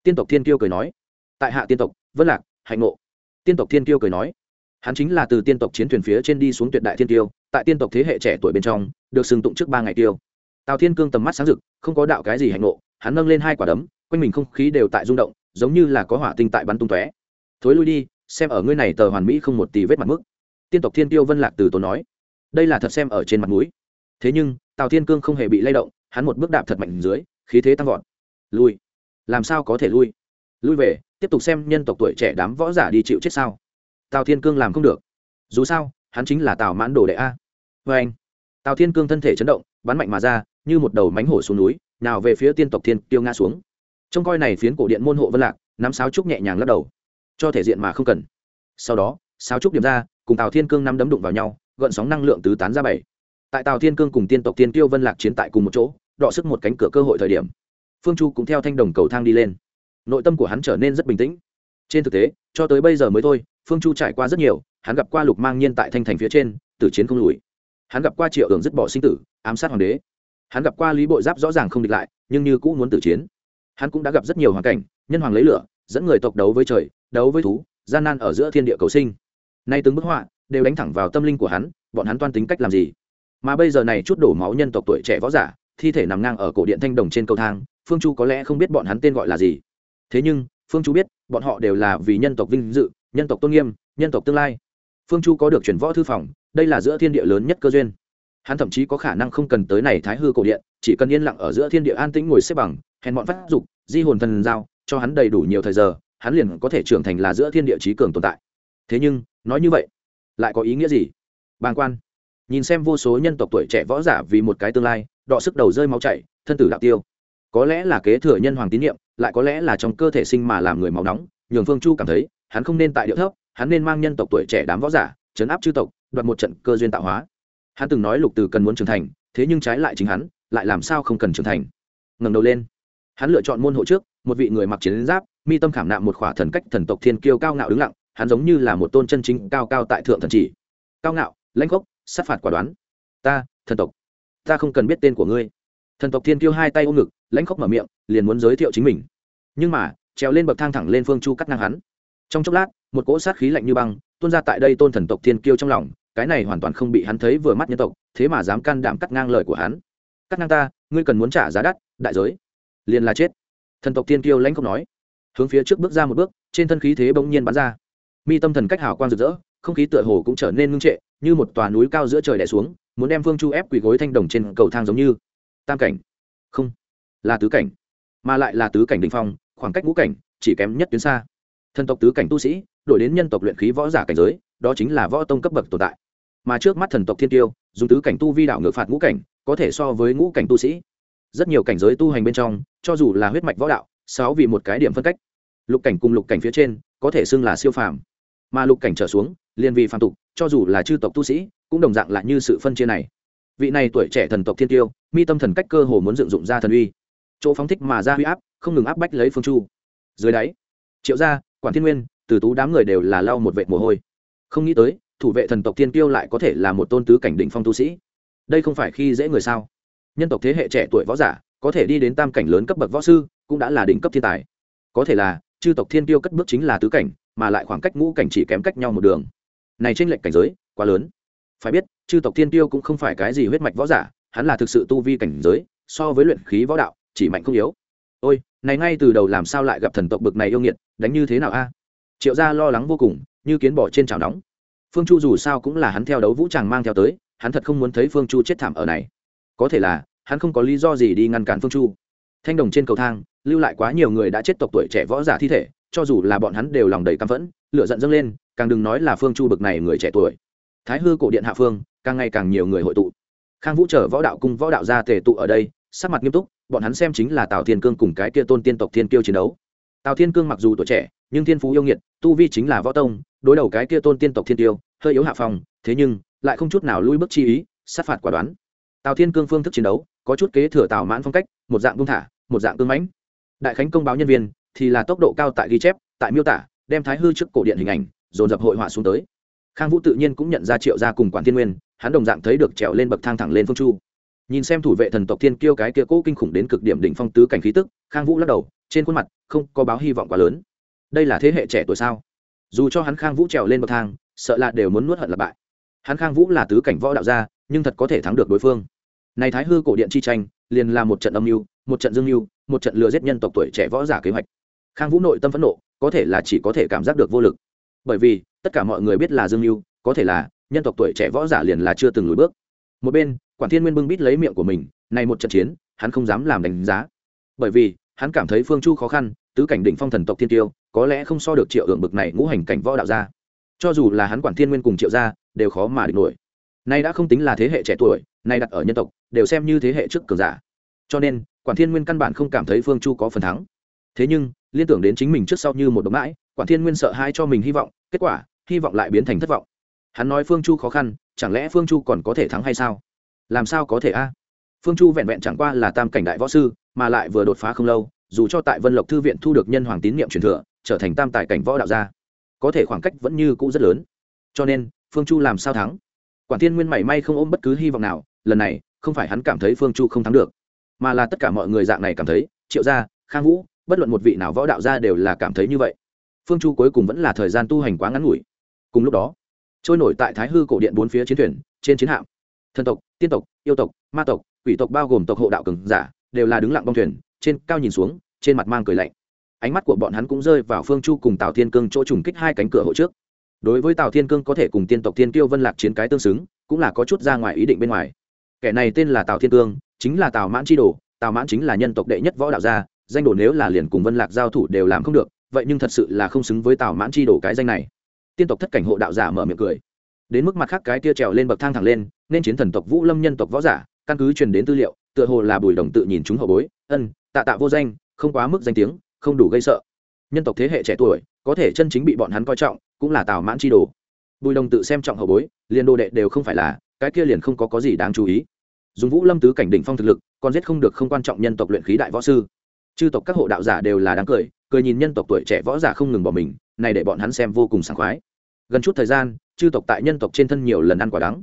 Speaker 1: Tiên tộc thiên kiêu cười nói. Tại hạ tiên tộc, vân lạc, hạnh ngộ. Tiên tộc thiên kiêu cười nói. Hắn chính là từ tiên tộc chiến thuyền phía trên đi xuống tuyệt đại thiên tiêu, tại tiên tộc thế hệ trẻ tuổi bên trong, được sừng tụng trước ba ngày tiêu tào thiên cương tầm mắt sáng rực, không có đạo cái gì hành nộ hắn nâng lên hai quả đấm, quanh mình không khí đều tại rung động, giống như là có hỏa tinh tại bắn tung tóe. Thối lui đi, xem ở ngươi này tờ hoàn mỹ không một tì vết mặt mức. Tiên tộc thiên tiêu vân lạc từ tốn nói. Đây là thật xem ở trên mặt mũi. Thế nhưng, tào thiên cương không hề bị lay động, hắn một bước đạp thật mạnh dưới, khí thế tăng vọt. Lui. Làm sao có thể lui? Lui về, tiếp tục xem nhân tộc tuổi trẻ đám võ giả đi chịu chết sao? Tào thiên cương làm không được. Dù sao, hắn chính là tào mãn đồ đệ a. Vê anh tào thiên cương thân thể chấn động, bắn mạnh mà ra như một đầu mánh hổ xuống núi, nào về phía tiên tộc thiên tiêu ngã xuống. Trông coi này phiến cổ điện môn hộ vân lạc, nắm sáo trúc nhẹ nhàng lắc đầu. Cho thể diện mà không cần. Sau đó, sáo trúc điểm ra, cùng tào thiên cương nắm đấm đụng vào nhau, gợn sóng năng lượng tứ tán ra bảy. Tại tào thiên cương cùng tiên tộc tiên tiêu vân lạc chiến tại cùng một chỗ, đọ sức một cánh cửa cơ hội thời điểm, phương chu cũng theo thanh đồng cầu thang đi lên. Nội tâm của hắn trở nên rất bình tĩnh. Trên thực tế, cho tới bây giờ mới thôi, phương chu trải qua rất nhiều, hắn gặp qua lục mang nhiên tại thanh thành phía trên, tử chiến không lùi. Hắn gặp qua triệu hưởng dứt bỏ sinh tử, ám sát hoàng đế hắn gặp qua lý bội giáp rõ ràng không địch lại, nhưng như cũ muốn tử chiến. Hắn cũng đã gặp rất nhiều hoàn cảnh, nhân hoàng lấy lửa, dẫn người tộc đấu với trời, đấu với thú, gian nan ở giữa thiên địa cầu sinh. Nay từng bức họa đều đánh thẳng vào tâm linh của hắn, bọn hắn toan tính cách làm gì? Mà bây giờ này chút đổ máu nhân tộc tuổi trẻ võ giả, thi thể nằm ngang ở cổ điện thanh đồng trên cầu thang, phương chu có lẽ không biết bọn hắn tên gọi là gì. Thế nhưng, phương chu biết, bọn họ đều là vì nhân tộc vinh dự, nhân tộc tôn nghiêm, nhân tộc tương lai. Phương chu có được chuyển võ thư phòng, đây là giữa thiên địa lớn nhất cơ duyên hắn thậm chí có khả năng không cần tới này thái hư cổ điện, chỉ cần yên lặng ở giữa thiên địa an tĩnh ngồi xếp bằng, hèn bọn phát dục, di hồn thần giao, cho hắn đầy đủ nhiều thời giờ, hắn liền có thể trưởng thành là giữa thiên địa trí cường tồn tại. Thế nhưng, nói như vậy, lại có ý nghĩa gì? Bàng quan. Nhìn xem vô số nhân tộc tuổi trẻ võ giả vì một cái tương lai, đọ sức đầu rơi máu chảy, thân tử đạo tiêu. Có lẽ là kế thừa nhân hoàng tín nhiệm lại có lẽ là trong cơ thể sinh mà làm người máu nóng, nhường phương chu cảm thấy, hắn không nên tại điệu thấp, hắn nên mang nhân tộc tuổi trẻ đám võ giả chấn áp chư tộc, đoạt một trận cơ duyên tạo hóa hắn từng nói lục từ cần muốn trưởng thành, thế nhưng trái lại chính hắn, lại làm sao không cần trưởng thành? Ngẩng đầu lên. Hắn lựa chọn môn hộ trước, một vị người mặc chiến giáp, mi tâm khảm nạm một khỏa thần cách thần tộc thiên kiêu cao ngạo đứng lặng, hắn giống như là một tôn chân chính cao cao tại thượng thần chỉ. Cao ngạo, lãnh gốc, sát phạt quả đoán. Ta, thần tộc. Ta không cần biết tên của ngươi. Thần tộc thiên kiêu hai tay ôm ngực, lãnh khóc mở miệng, liền muốn giới thiệu chính mình. Nhưng mà, trèo lên bậc thang thẳng lên phương chu cắt ngang hắn. Trong chốc lát, một cỗ sát khí lạnh như băng, tuôn ra tại đây tôn thần tộc thiên kiêu trong lòng cái này hoàn toàn không bị hắn thấy vừa mắt nhân tộc, thế mà dám can đảm cắt ngang lời của hắn. Cắt ngang ta, ngươi cần muốn trả giá đắt, đại giới. Liền là chết. Thần tộc tiên kiêu lãnh không nói. Hướng phía trước bước ra một bước, trên thân khí thế bỗng nhiên bắn ra. Mi tâm thần cách hào quang rực rỡ, không khí tựa hồ cũng trở nên ngưng trệ, như một tòa núi cao giữa trời đè xuống, muốn đem phương chu ép quỳ gối thanh đồng trên cầu thang giống như. Tam cảnh. Không. Là tứ cảnh. Mà lại là tứ cảnh đình phong, khoảng cách ngũ cảnh, chỉ kém nhất tuyến xa. Thần tộc tứ cảnh tu sĩ, đổi đến nhân tộc luyện khí võ giả cảnh giới, đó chính là võ tông cấp bậc tồn tại mà trước mắt thần tộc thiên tiêu, dùng tứ cảnh tu vi đạo ngược phạt ngũ cảnh, có thể so với ngũ cảnh tu sĩ. Rất nhiều cảnh giới tu hành bên trong, cho dù là huyết mạch võ đạo, sáu vì một cái điểm phân cách. Lục cảnh cùng lục cảnh phía trên, có thể xưng là siêu phàm. Mà lục cảnh trở xuống, liền vì phàm tục, cho dù là chư tộc tu sĩ, cũng đồng dạng lại như sự phân chia này. Vị này tuổi trẻ thần tộc thiên tiêu, mi tâm thần cách cơ hồ muốn dựng dụng ra thần uy. Chỗ phóng thích mà ra huy áp, không ngừng áp bách lấy phương chu. Dưới đáy, triệu gia, quản thiên nguyên, từ tú đám người đều là lau một vệ mồ hôi. Không nghĩ tới thủ vệ thần tộc thiên tiêu lại có thể là một tôn tứ cảnh đỉnh phong tu sĩ. Đây không phải khi dễ người sao? Nhân tộc thế hệ trẻ tuổi võ giả, có thể đi đến tam cảnh lớn cấp bậc võ sư, cũng đã là đỉnh cấp thiên tài. Có thể là, chư tộc thiên tiêu cất bước chính là tứ cảnh, mà lại khoảng cách ngũ cảnh chỉ kém cách nhau một đường. Này trên lệnh cảnh giới, quá lớn. Phải biết, chư tộc thiên tiêu cũng không phải cái gì huyết mạch võ giả, hắn là thực sự tu vi cảnh giới, so với luyện khí võ đạo, chỉ mạnh không yếu. Ôi, này ngay từ đầu làm sao lại gặp thần tộc bực này yêu nghiệt, đánh như thế nào a? Triệu gia lo lắng vô cùng, như kiến bỏ trên chảo nóng phương chu dù sao cũng là hắn theo đấu vũ tràng mang theo tới, hắn thật không muốn thấy phương chu chết thảm ở này. Có thể là, hắn không có lý do gì đi ngăn cản phương chu. Thanh đồng trên cầu thang, lưu lại quá nhiều người đã chết tộc tuổi trẻ võ giả thi thể, cho dù là bọn hắn đều lòng đầy căm phẫn, lửa giận dâng lên, càng đừng nói là phương chu bực này người trẻ tuổi. Thái hư cổ điện hạ phương, càng ngày càng nhiều người hội tụ. Khang vũ trở võ đạo cung võ đạo gia tề tụ ở đây, sắc mặt nghiêm túc, bọn hắn xem chính là tào thiên cương cùng cái kia tôn tiên tộc thiên kiêu chiến đấu. Tào thiên cương mặc dù tuổi trẻ, nhưng thiên phú yêu nghiệt, tu vi chính là võ tông đối đầu cái kia tôn tiên tộc thiên tiêu, hơi yếu hạ phòng thế nhưng, lại không chút nào lui bước chi ý, sát phạt quả đoán. Tào thiên cương phương thức chiến đấu, có chút kế thừa tào mãn phong cách, một dạng buông thả, một dạng cương mãnh. Đại khánh công báo nhân viên, thì là tốc độ cao tại ghi chép, tại miêu tả, đem thái hư trước cổ điện hình ảnh, dồn dập hội họa xuống tới. Khang vũ tự nhiên cũng nhận ra triệu gia cùng quản thiên nguyên, hắn đồng dạng thấy được trèo lên bậc thang thẳng lên phương chu. Nhìn xem thủ vệ thần tộc thiên kiêu cái kia cố kinh khủng đến cực điểm đỉnh phong tứ cảnh khí tức, khang vũ lắc đầu, trên khuôn mặt không có báo hy vọng quá lớn. Đây là thế hệ trẻ tuổi sao? Dù cho hắn khang vũ trèo lên bậc thang, sợ là đều muốn nuốt hận lập bại. Hắn khang vũ là tứ cảnh võ đạo gia, nhưng thật có thể thắng được đối phương. Này thái hư cổ điện chi tranh, liền là một trận âm mưu, một trận dương mưu, một trận lừa giết nhân tộc tuổi trẻ võ giả kế hoạch. Khang vũ nội tâm phẫn nộ, có thể là chỉ có thể cảm giác được vô lực. Bởi vì, tất cả mọi người biết là dương mưu, có thể là nhân tộc tuổi trẻ võ giả liền là chưa từng lùi bước. Một bên, quản thiên nguyên bưng bít lấy miệng của mình, này một trận chiến, hắn không dám làm đánh giá. Bởi vì, hắn cảm thấy phương chu khó khăn, tứ cảnh đỉnh phong thần tộc thiên tiêu có lẽ không so được triệu hưởng bực này ngũ hành cảnh võ đạo gia. Cho dù là hắn quản thiên nguyên cùng triệu gia, đều khó mà địch nổi. Nay đã không tính là thế hệ trẻ tuổi, nay đặt ở nhân tộc, đều xem như thế hệ trước cường giả. Cho nên, quản thiên nguyên căn bản không cảm thấy phương chu có phần thắng. Thế nhưng, liên tưởng đến chính mình trước sau như một đống mãi, quản thiên nguyên sợ hai cho mình hy vọng, kết quả, hy vọng lại biến thành thất vọng. Hắn nói phương chu khó khăn, chẳng lẽ phương chu còn có thể thắng hay sao? Làm sao có thể a? Phương chu vẹn vẹn chẳng qua là tam cảnh đại võ sư, mà lại vừa đột phá không lâu, dù cho tại vân lộc thư viện thu được nhân hoàng tín nhiệm truyền thừa trở thành tam tài cảnh võ đạo gia. Có thể khoảng cách vẫn như cũ rất lớn. Cho nên, phương chu làm sao thắng? Quản thiên nguyên mảy may không ôm bất cứ hy vọng nào, lần này, không phải hắn cảm thấy phương chu không thắng được, mà là tất cả mọi người dạng này cảm thấy, triệu gia, khang vũ, bất luận một vị nào võ đạo gia đều là cảm thấy như vậy. Phương chu cuối cùng vẫn là thời gian tu hành quá ngắn ngủi. Cùng lúc đó, trôi nổi tại thái hư cổ điện bốn phía chiến thuyền, trên chiến hạm. Thần tộc, tiên tộc, yêu tộc, ma tộc, quỷ tộc bao gồm tộc hộ đạo cường giả, đều là đứng lặng bong thuyền, trên cao nhìn xuống, trên mặt mang cười lạnh ánh mắt của bọn hắn cũng rơi vào phương chu cùng tào thiên cương chỗ trùng kích hai cánh cửa hộ trước. Đối với tào thiên cương có thể cùng tiên tộc Thiên tiêu vân lạc chiến cái tương xứng, cũng là có chút ra ngoài ý định bên ngoài. Kẻ này tên là tào thiên cương, chính là tào mãn tri đồ, tào mãn chính là nhân tộc đệ nhất võ đạo gia, danh đồ nếu là liền cùng vân lạc giao thủ đều làm không được, vậy nhưng thật sự là không xứng với tào mãn tri đồ cái danh này. Tiên tộc thất cảnh hộ đạo giả mở miệng cười. Đến mức mặt khác cái tia trèo lên bậc thang thẳng lên, nên chiến thần tộc vũ lâm nhân tộc võ giả, căn cứ truyền đến tư liệu, tựa hồ là bùi đồng tự nhìn chúng hậu bối, ân, tạ tạ vô danh, không quá mức danh tiếng không đủ gây sợ. Nhân tộc thế hệ trẻ tuổi, có thể chân chính bị bọn hắn coi trọng, cũng là tào mãn chi đồ. Bùi đồng tự xem trọng hậu bối, liền đồ đệ đều không phải là, cái kia liền không có có gì đáng chú ý. Dùng vũ lâm tứ cảnh đỉnh phong thực lực, còn giết không được không quan trọng nhân tộc luyện khí đại võ sư. Chư tộc các hộ đạo giả đều là đáng cười cười nhìn nhân tộc tuổi trẻ võ giả không ngừng bỏ mình, này để bọn hắn xem vô cùng sảng khoái. Gần chút thời gian, chư tộc tại nhân tộc trên thân nhiều lần ăn quả đắng.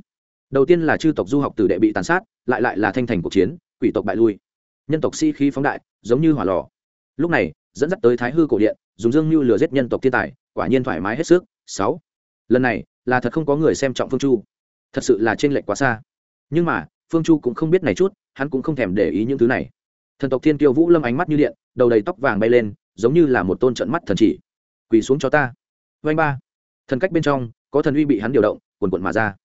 Speaker 1: Đầu tiên là chư tộc du học tử đệ bị tàn sát, lại lại là thanh thành cuộc chiến, quỷ tộc bại lui. Nhân tộc si khí phóng đại, giống như hỏa lò. Lúc này dẫn dắt tới thái hư cổ điện, dùng dương mưu lừa giết nhân tộc thiên tài, quả nhiên thoải mái hết sức. Sáu, lần này là thật không có người xem trọng phương chu. Thật sự là trên lệch quá xa. Nhưng mà, phương chu cũng không biết này chút, hắn cũng không thèm để ý những thứ này. Thần tộc thiên kiêu vũ lâm ánh mắt như điện, đầu đầy tóc vàng bay lên, giống như là một tôn trận mắt thần chỉ. Quỳ xuống cho ta. Vanh ba. Thần cách bên trong, có thần uy bị hắn điều động quần quận mà ra.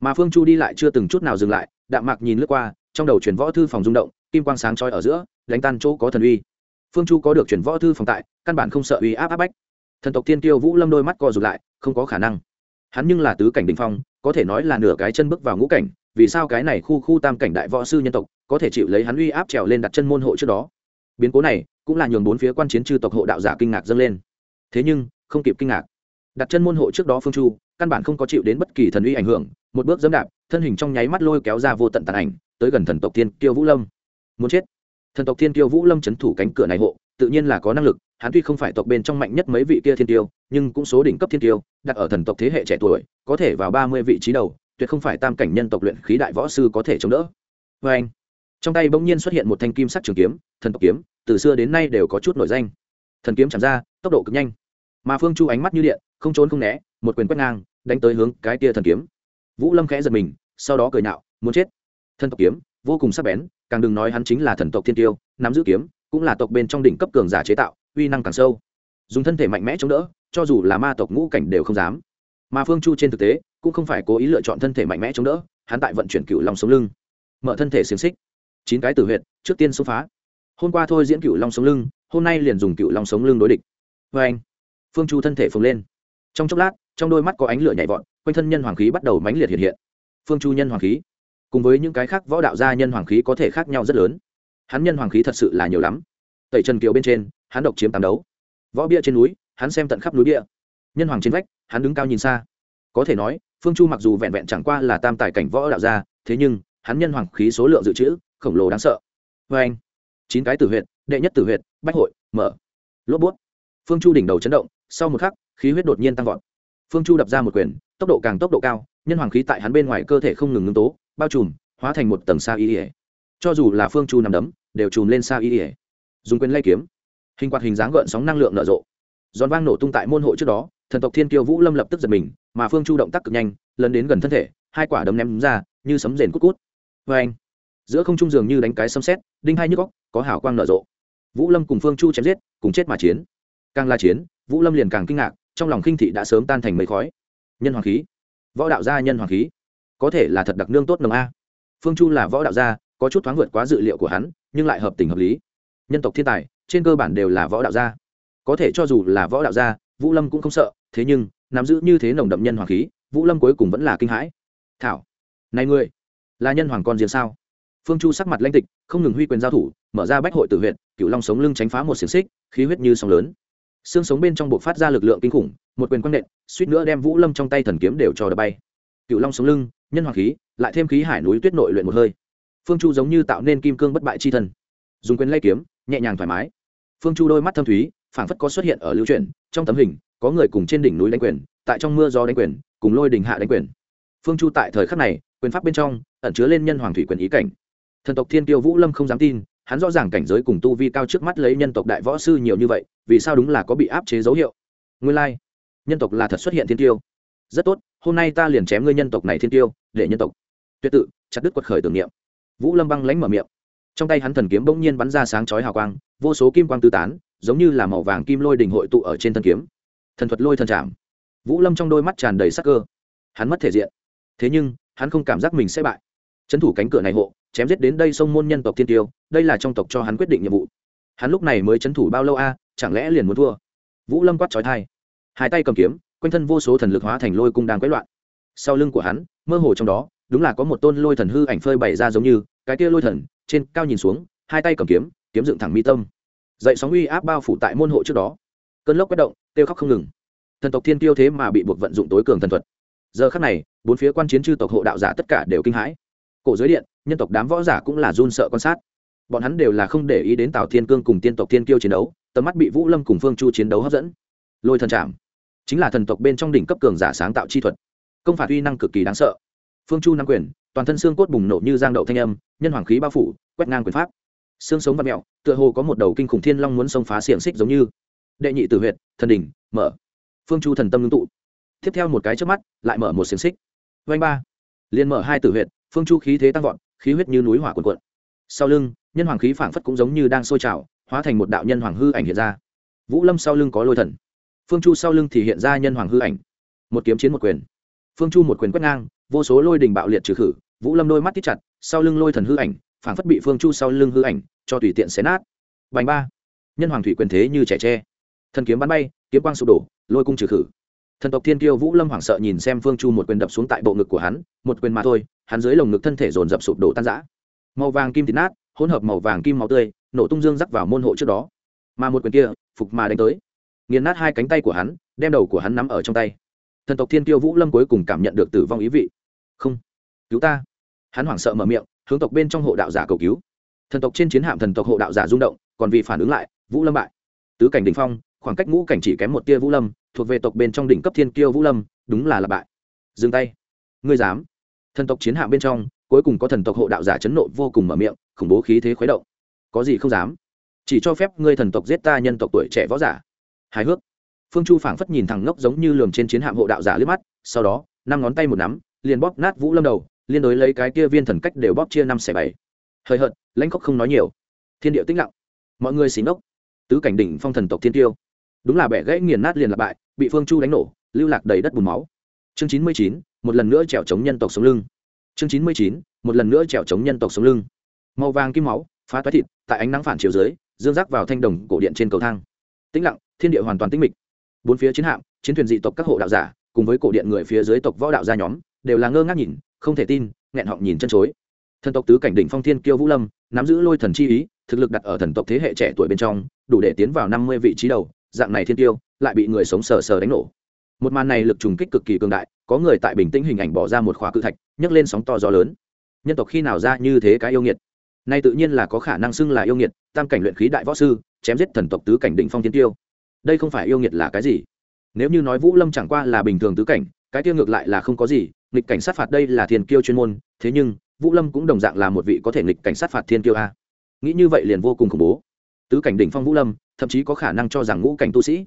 Speaker 1: Mà phương chu đi lại chưa từng chút nào dừng lại, đạm mạc nhìn lướt qua, trong đầu chuyển võ thư phòng rung động, kim quang sáng trói ở giữa, đánh tan chỗ có thần uy phương chu có được chuyển võ thư phòng tại, căn bản không sợ uy áp áp bách. Thần tộc tiên tiêu vũ lâm đôi mắt co rụt lại, không có khả năng. Hắn nhưng là tứ cảnh đình phong, có thể nói là nửa cái chân bước vào ngũ cảnh, vì sao cái này khu khu tam cảnh đại võ sư nhân tộc có thể chịu lấy hắn uy áp trèo lên đặt chân môn hộ trước đó? Biến cố này cũng là nhường bốn phía quan chiến chư tộc hộ đạo giả kinh ngạc dâng lên. Thế nhưng, không kịp kinh ngạc. Đặt chân môn hộ trước đó phương chu, căn bản không có chịu đến bất kỳ thần uy ảnh hưởng, một bước dẫm đạp, thân hình trong nháy mắt lôi kéo ra vô tận tàn ảnh, tới gần thần tộc tiên kiêu vũ lâm. Muốn chết thần tộc thiên tiêu vũ lâm c h ấ n thủ cánh cửa này hộ, tự nhiên là có năng lực, hắn tuy không phải tộc bên trong mạnh nhất mấy vị kia thiên tiêu nhưng cũng số đỉnh cấp thiên tiêu đặt ở thần tộc thế hệ trẻ tuổi, có thể vào ba mươi vị trí đầu, tuyệt không phải tam cảnh nhân tộc luyện khí đại võ sư có thể chống đỡ. Vê anh, trong tay bỗng nhiên xuất hiện một thanh kim sắc trường kiếm, thần tộc kiếm, từ xưa đến nay đều có chút nổi danh. Thần kiếm chạm ra, tốc độ cực nhanh. Mà phương chu ánh mắt như điện, không trốn không né, một quyền quét ngang, đánh tới hướng cái tia thần kiếm. Vũ lâm khẽ giật mình, sau đó cười nạo, muốn chết. Thần tộc kiếm, vô cùng sắc bén càng đừng nói hắn chính là thần tộc thiên tiêu, nắm giữ kiếm, cũng là tộc bên trong đỉnh cấp cường giả chế tạo, uy năng càng sâu. Dùng thân thể mạnh mẽ chống đỡ, cho dù là ma tộc ngũ cảnh đều không dám. Mà phương chu trên thực tế, cũng không phải cố ý lựa chọn thân thể mạnh mẽ chống đỡ, hắn tại vận chuyển cựu long sống lưng. Mở thân thể xiềng xích. Chín cái tử huyệt, trước tiên xông phá. Hôm qua thôi diễn cựu long sống lưng, hôm nay liền dùng cựu long sống lưng đối địch. Vê anh, phương chu thân thể phồng lên. Trong chốc lát, trong đôi mắt có ánh lửa nhảy vọt, quanh thân nhân hoàng khí bắt đầu mãnh liệt hiện hiện. Phương chu nhân hoàng khí cùng với những cái khác võ đạo gia nhân hoàng khí có thể khác nhau rất lớn. Hắn nhân hoàng khí thật sự là nhiều lắm. Tẩy trần kiều bên trên, hắn độc chiếm tám đấu. Võ bia trên núi, hắn xem tận khắp núi bia. Nhân hoàng trên vách, hắn đứng cao nhìn xa. Có thể nói, phương chu mặc dù vẹn vẹn chẳng qua là tam tài cảnh võ đạo gia, thế nhưng, hắn nhân hoàng khí số lượng dự trữ, khổng lồ đáng sợ. Vê anh, chín cái tử huyệt, đệ nhất tử huyệt, bách hội, mở. Lốp bút. Phương chu đỉnh đầu chấn động, sau một khắc, khí huyết đột nhiên tăng vọt. Phương chu đập ra một quyền, tốc độ càng tốc độ cao, nhân hoàng khí tại hắn bên ngoài cơ thể không ngừng ngưng tố bao trùm, hóa thành một tầng sa y ỉa cho dù là phương chu nằm đấm, đều trùm lên sa y ỉa dùng quyền lay kiếm. Hình quạt hình dáng gợn sóng năng lượng nở rộ. Giòn vang nổ tung tại môn hộ trước đó, thần tộc thiên kiêu vũ lâm lập tức giật mình, mà phương chu động tác cực nhanh lần đến gần thân thể, hai quả đấm ném ra, như sấm rền cút cút. Vê anh, giữa không trung dường như đánh cái sấm xét đinh hai nhức góc có hảo quang nở rộ. Vũ lâm cùng phương chu chém giết, cùng chết mà chiến. Càng la chiến, vũ lâm liền càng kinh ngạc, trong lòng khinh thị đã sớm tan thành mấy khói. Nhân hoàng khí. Võ đạo gia nhân hoàng khí có thể là thật đặc nương tốt nồng a. Phương chu là võ đạo gia, có chút thoáng vượt quá dự liệu của hắn, nhưng lại hợp tình hợp lý. Nhân tộc thiên tài, trên cơ bản đều là võ đạo gia. Có thể cho dù là võ đạo gia, vũ lâm cũng không sợ, thế nhưng, nắm giữ như thế nồng đậm nhân hoàng khí, vũ lâm cuối cùng vẫn là kinh hãi. Thảo, này ngươi, là nhân hoàng con riêng sao? Phương chu sắc mặt lanh tịch, không ngừng huy quyền giao thủ, mở ra bách hội tử huyện cựu long sống lưng tránh phá một xiềng xích, khí huyết như sóng lớn. Xương sống bên trong buộc phát ra lực lượng kinh khủng, một quyền quang nện, suýt nữa đem vũ lâm trong tay thần kiếm đều cho đập bay cựu long sống lưng, nhân hoàng khí, lại thêm khí hải núi tuyết nội luyện một hơi. Phương chu giống như tạo nên kim cương bất bại chi thân. Dùng quyền lay kiếm, nhẹ nhàng thoải mái. Phương chu đôi mắt thâm thúy, phảng phất có xuất hiện ở lưu truyền trong tấm hình, có người cùng trên đỉnh núi đánh quyền, tại trong mưa gió đánh quyền, cùng lôi đỉnh hạ đánh quyền. Phương chu tại thời khắc này, quyền pháp bên trong, ẩn chứa lên nhân hoàng thủy quyền ý cảnh. Thần tộc thiên tiêu vũ lâm không dám tin, hắn rõ ràng cảnh giới cùng tu vi cao trước mắt lấy nhân tộc đại võ sư nhiều như vậy, vì sao đúng là có bị áp chế dấu hiệu? Nguyên lai、like. nhân tộc là thật xuất hiện thiên tiêu rất tốt, hôm nay ta liền chém ngươi nhân tộc này thiên tiêu, để nhân tộc. Tuyệt tự, chặt đứt quật khởi tưởng niệm. Vũ lâm băng lánh mở miệng. Trong tay hắn thần kiếm bỗng nhiên bắn ra sáng chói hào quang, vô số kim quang tư tán, giống như là màu vàng kim lôi đình hội tụ ở trên thân kiếm. Thần thuật lôi thần trảm vũ lâm trong đôi mắt tràn đầy sắc cơ. Hắn mất thể diện. Thế nhưng, hắn không cảm giác mình sẽ bại. Trấn thủ cánh cửa này hộ, chém giết đến đây sông môn nhân tộc thiên tiêu, đây là trong tộc cho hắn quyết định nhiệm vụ. Hắn lúc này mới trấn thủ bao lâu a, chẳng lẽ liền muốn thua? Vũ lâm quát trói thai hai tay cầm kiếm quanh thân vô số thần lực hóa thành lôi cung đang quấy loạn. Sau lưng của hắn, mơ hồ trong đó, đúng là có một tôn lôi thần hư ảnh phơi bày ra giống như, cái kia lôi thần, trên cao nhìn xuống, hai tay cầm kiếm kiếm dựng thẳng mi tâm. Dậy sóng uy áp bao phủ tại môn hộ trước đó. Cơn lốc quét động, kêu khóc không ngừng. Thần tộc thiên tiêu thế mà bị buộc vận dụng tối cường thần thuật. Giờ khắc này, bốn phía quan chiến chư tộc hộ đạo giả tất cả đều kinh hãi. Cổ giới điện, nhân tộc đám võ giả cũng là run sợ quan sát. Bọn hắn đều là không để ý đến tào thiên cương cùng tiên tộc thiên kiêu chiến đấu, tầm mắt bị vũ lâm cùng phương chu chiến đấu hấp dẫn. Lôi thần trảm chính là thần tộc bên trong đỉnh cấp cường giả sáng tạo chi thuật. Công phạt uy năng cực kỳ đáng sợ. Phương chu nắm quyền, toàn thân xương cốt bùng nổ như giang đậu thanh âm, nhân hoàng khí bao phủ, quét ngang quyền pháp. Xương sống và mẹo tựa hồ có một đầu kinh khủng thiên long muốn xông phá xiềng xích giống như. Đệ nhị tử huyệt, thần đỉnh, mở. Phương chu thần tâm ngưng tụ. Tiếp theo một cái trước mắt, lại mở một xiềng xích. Vanh ba. Liền mở hai tử huyệt, phương chu khí thế tăng vọt, khí huyết như núi hỏa cuồn cuộn. Sau lưng, nhân hoàng khí phảng phất cũng giống như đang sôi trào, hóa thành một đạo nhân hoàng hư ảnh hiện ra. Vũ lâm sau lưng có lôi thần phương chu sau lưng thì hiện ra nhân hoàng hư ảnh. Một kiếm chiến một quyền. Phương chu một quyền quét ngang, vô số lôi đình bạo liệt trừ khử, vũ lâm đôi mắt tít chặt, sau lưng lôi thần hư ảnh, phảng phất bị phương chu sau lưng hư ảnh cho tùy tiện xé nát. Bành ba. Nhân hoàng thủy quyền thế như trẻ tre. Thần kiếm bắn bay, kiếm quang sụp đổ, lôi cung trừ khử. Thần tộc thiên kiêu vũ lâm hoảng sợ nhìn xem phương chu một quyền đập xuống tại bộ ngực của hắn, một quyền mà thôi, hắn dưới lồng ngực thân thể dồn dập sụp đổ tan rã. Màu vàng kim thịt nát, hỗn hợp màu vàng kim máu tươi, nổ tung dương rắc vào môn hộ trước đó. Mà một quyền kia, phục mà đánh tới nghiền nát hai cánh tay của hắn, đem đầu của hắn nắm ở trong tay. Thần tộc thiên kiêu vũ lâm cuối cùng cảm nhận được tử vong ý vị. Không, cứu ta. Hắn hoảng sợ mở miệng, hướng tộc bên trong hộ đạo giả cầu cứu. Thần tộc trên chiến hạm thần tộc hộ đạo giả rung động, còn vì phản ứng lại, vũ lâm bại. Tứ cảnh đình phong, khoảng cách ngũ cảnh chỉ kém một tia vũ lâm, thuộc về tộc bên trong đỉnh cấp thiên kiêu vũ lâm, đúng là là bại. Dừng tay. Ngươi dám. Thần tộc chiến hạm bên trong, cuối cùng có thần tộc hộ đạo giả chấn nộ vô cùng mở miệng, khủng bố khí thế khuấy động. Có gì không dám? Chỉ cho phép ngươi thần tộc giết ta nhân tộc tuổi trẻ võ giả hài hước. Phương chu phảng phất nhìn thẳng ngốc giống như lường trên chiến hạm hộ đạo giả liếc mắt, sau đó, năm ngón tay một nắm, liền bóp nát vũ lâm đầu, liên đối lấy cái kia viên thần cách đều bóp chia năm xẻ bảy. Hơi hợt, lãnh khóc không nói nhiều. Thiên điệu tĩnh lặng. Mọi người xí ngốc. Tứ cảnh đỉnh phong thần tộc thiên tiêu. Đúng là bẻ gãy nghiền nát liền lặp bại, bị phương chu đánh nổ, lưu lạc đầy đất bùn máu. Chương chín mươi chín, một lần nữa trèo chống nhân tộc sống lưng. Chương chín mươi chín, một lần nữa trèo chống nhân tộc sống lưng. Màu vàng kim máu, phá toái thịt, tại ánh nắng phản chiều dưới, dương rác vào thanh đồng cổ điện trên cầu thang tĩnh lặng, thiên địa hoàn toàn tĩnh mịch. Bốn phía chiến hạm, chiến thuyền dị tộc các hộ đạo giả, cùng với cổ điện người phía dưới tộc võ đạo gia nhóm, đều là ngơ ngác nhìn, không thể tin, nghẹn họng nhìn chân chối. Thần tộc tứ cảnh đỉnh phong thiên kiêu vũ lâm, nắm giữ lôi thần chi ý, thực lực đặt ở thần tộc thế hệ trẻ tuổi bên trong, đủ để tiến vào năm mươi vị trí đầu, dạng này thiên tiêu lại bị người sống sờ sờ đánh nổ. Một màn này lực trùng kích cực kỳ cường đại, có người tại bình tĩnh hình ảnh bỏ ra một khóa cự thạch, nhấc lên sóng to gió lớn. Nhân tộc khi nào ra như thế cái yêu nghiệt? Nay tự nhiên là có khả năng xưng là yêu nghiệt, tam cảnh luyện khí đại võ sư, chém giết thần tộc tứ cảnh đỉnh phong thiên tiêu. Đây không phải yêu nghiệt là cái gì? Nếu như nói vũ lâm chẳng qua là bình thường tứ cảnh, cái tiêu ngược lại là không có gì, nghịch cảnh sát phạt đây là thiên kiêu chuyên môn, thế nhưng, vũ lâm cũng đồng dạng là một vị có thể nghịch cảnh sát phạt thiên kiêu a. Nghĩ như vậy liền vô cùng khủng bố. Tứ cảnh đỉnh phong vũ lâm, thậm chí có khả năng cho rằng ngũ cảnh tu sĩ.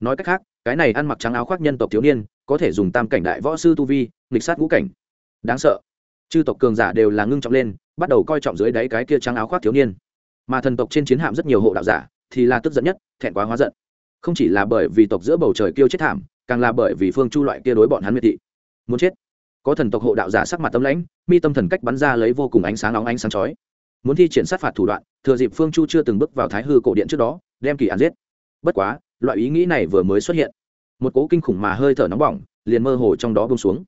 Speaker 1: Nói cách khác, cái này ăn mặc trắng áo khoác nhân tộc thiếu niên, có thể dùng tam cảnh đại võ sư tu vi, nghịch sát ngũ cảnh. Đáng sợ. Chư tộc cường giả đều là ngưng trọng lên bắt đầu coi trọng dưới đáy cái kia trắng áo khoác thiếu niên. Mà thần tộc trên chiến hạm rất nhiều hộ đạo giả thì là tức giận nhất, thẹn quá hóa giận. Không chỉ là bởi vì tộc giữa bầu trời kêu chết thảm, càng là bởi vì phương chu loại kia đối bọn hắn miệt thị. Muốn chết. Có thần tộc hộ đạo giả sắc mặt tâm lãnh, mi tâm thần cách bắn ra lấy vô cùng ánh sáng nóng ánh sáng chói. Muốn thi triển sát phạt thủ đoạn, thừa dịp phương chu chưa từng bước vào thái hư cổ điện trước đó, đem kỳ án giết. Bất quá, loại ý nghĩ này vừa mới xuất hiện, một cố kinh khủng mà hơi thở nóng bỏng liền mơ hồ trong đó bông xuống.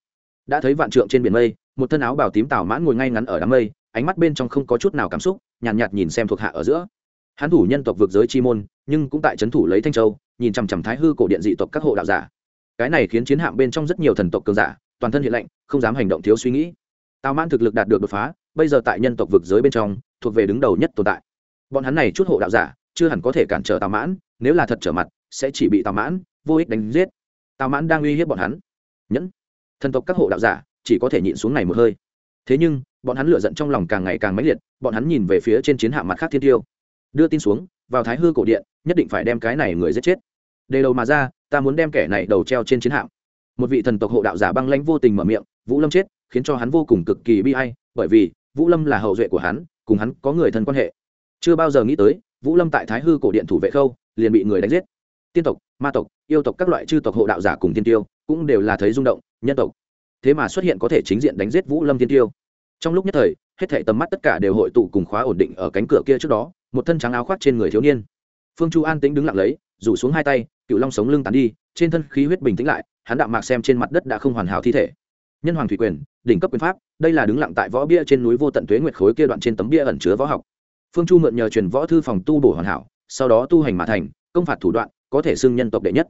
Speaker 1: Đã thấy vạn trượng trên biển mây, một thân áo bào tím tào mãn ngồi ngay ngắn ở đám mây ánh mắt bên trong không có chút nào cảm xúc nhàn nhạt, nhạt nhìn xem thuộc hạ ở giữa. Hắn thủ nhân tộc vượt giới chi môn nhưng cũng tại trấn thủ lấy thanh châu nhìn chằm chằm thái hư cổ điện dị tộc các hộ đạo giả. Cái này khiến chiến hạm bên trong rất nhiều thần tộc cường giả toàn thân hiện lạnh, không dám hành động thiếu suy nghĩ. Tào mãn thực lực đạt được đột phá bây giờ tại nhân tộc vực giới bên trong thuộc về đứng đầu nhất tồn tại. Bọn hắn này chút hộ đạo giả chưa hẳn có thể cản trở tào mãn nếu là thật trở mặt sẽ chỉ bị tào mãn vô ích đánh giết. Tào mãn đang uy hiếp bọn hắn. Nhẫn. Thần tộc các hộ đạo giả chỉ có thể nhịn xuống này một hơi. Thế nhưng bọn hắn lựa giận trong lòng càng ngày càng mãnh liệt, bọn hắn nhìn về phía trên chiến hạm mặt khác thiên tiêu. Đưa tin xuống, vào thái hư cổ điện, nhất định phải đem cái này người giết chết. Đề đầu mà ra, ta muốn đem kẻ này đầu treo trên chiến hạm. Một vị thần tộc hộ đạo giả băng lãnh vô tình mở miệng, vũ lâm chết, khiến cho hắn vô cùng cực kỳ bi ai, bởi vì vũ lâm là hậu duệ của hắn, cùng hắn có người thân quan hệ. Chưa bao giờ nghĩ tới, vũ lâm tại thái hư cổ điện thủ vệ khâu, liền bị người đánh giết. Tiên tộc, ma tộc, yêu tộc các loại chư tộc hộ đạo giả cùng tiên tiêu cũng đều là thấy rung động, nhân tộc. Thế mà xuất hiện có thể chính diện đánh giết vũ lâm tiên tiêu trong lúc nhất thời, hết thể tầm mắt tất cả đều hội tụ cùng khóa ổn định ở cánh cửa kia trước đó, một thân trắng áo khoác trên người thiếu niên. Phương chu an tĩnh đứng lặng lấy, rủ xuống hai tay, cựu long sống lưng tàn đi, trên thân khí huyết bình tĩnh lại, hắn đạo mạc xem trên mặt đất đã không hoàn hảo thi thể. Nhân hoàng thủy quyền, đỉnh cấp quyền pháp, đây là đứng lặng tại võ bia trên núi vô tận tuế nguyệt khối kia đoạn trên tấm bia ẩn chứa võ học. Phương chu mượn nhờ truyền võ thư phòng tu bổ hoàn hảo, sau đó tu hành mà thành, công phạt thủ đoạn, có thể xưng nhân tộc đệ nhất.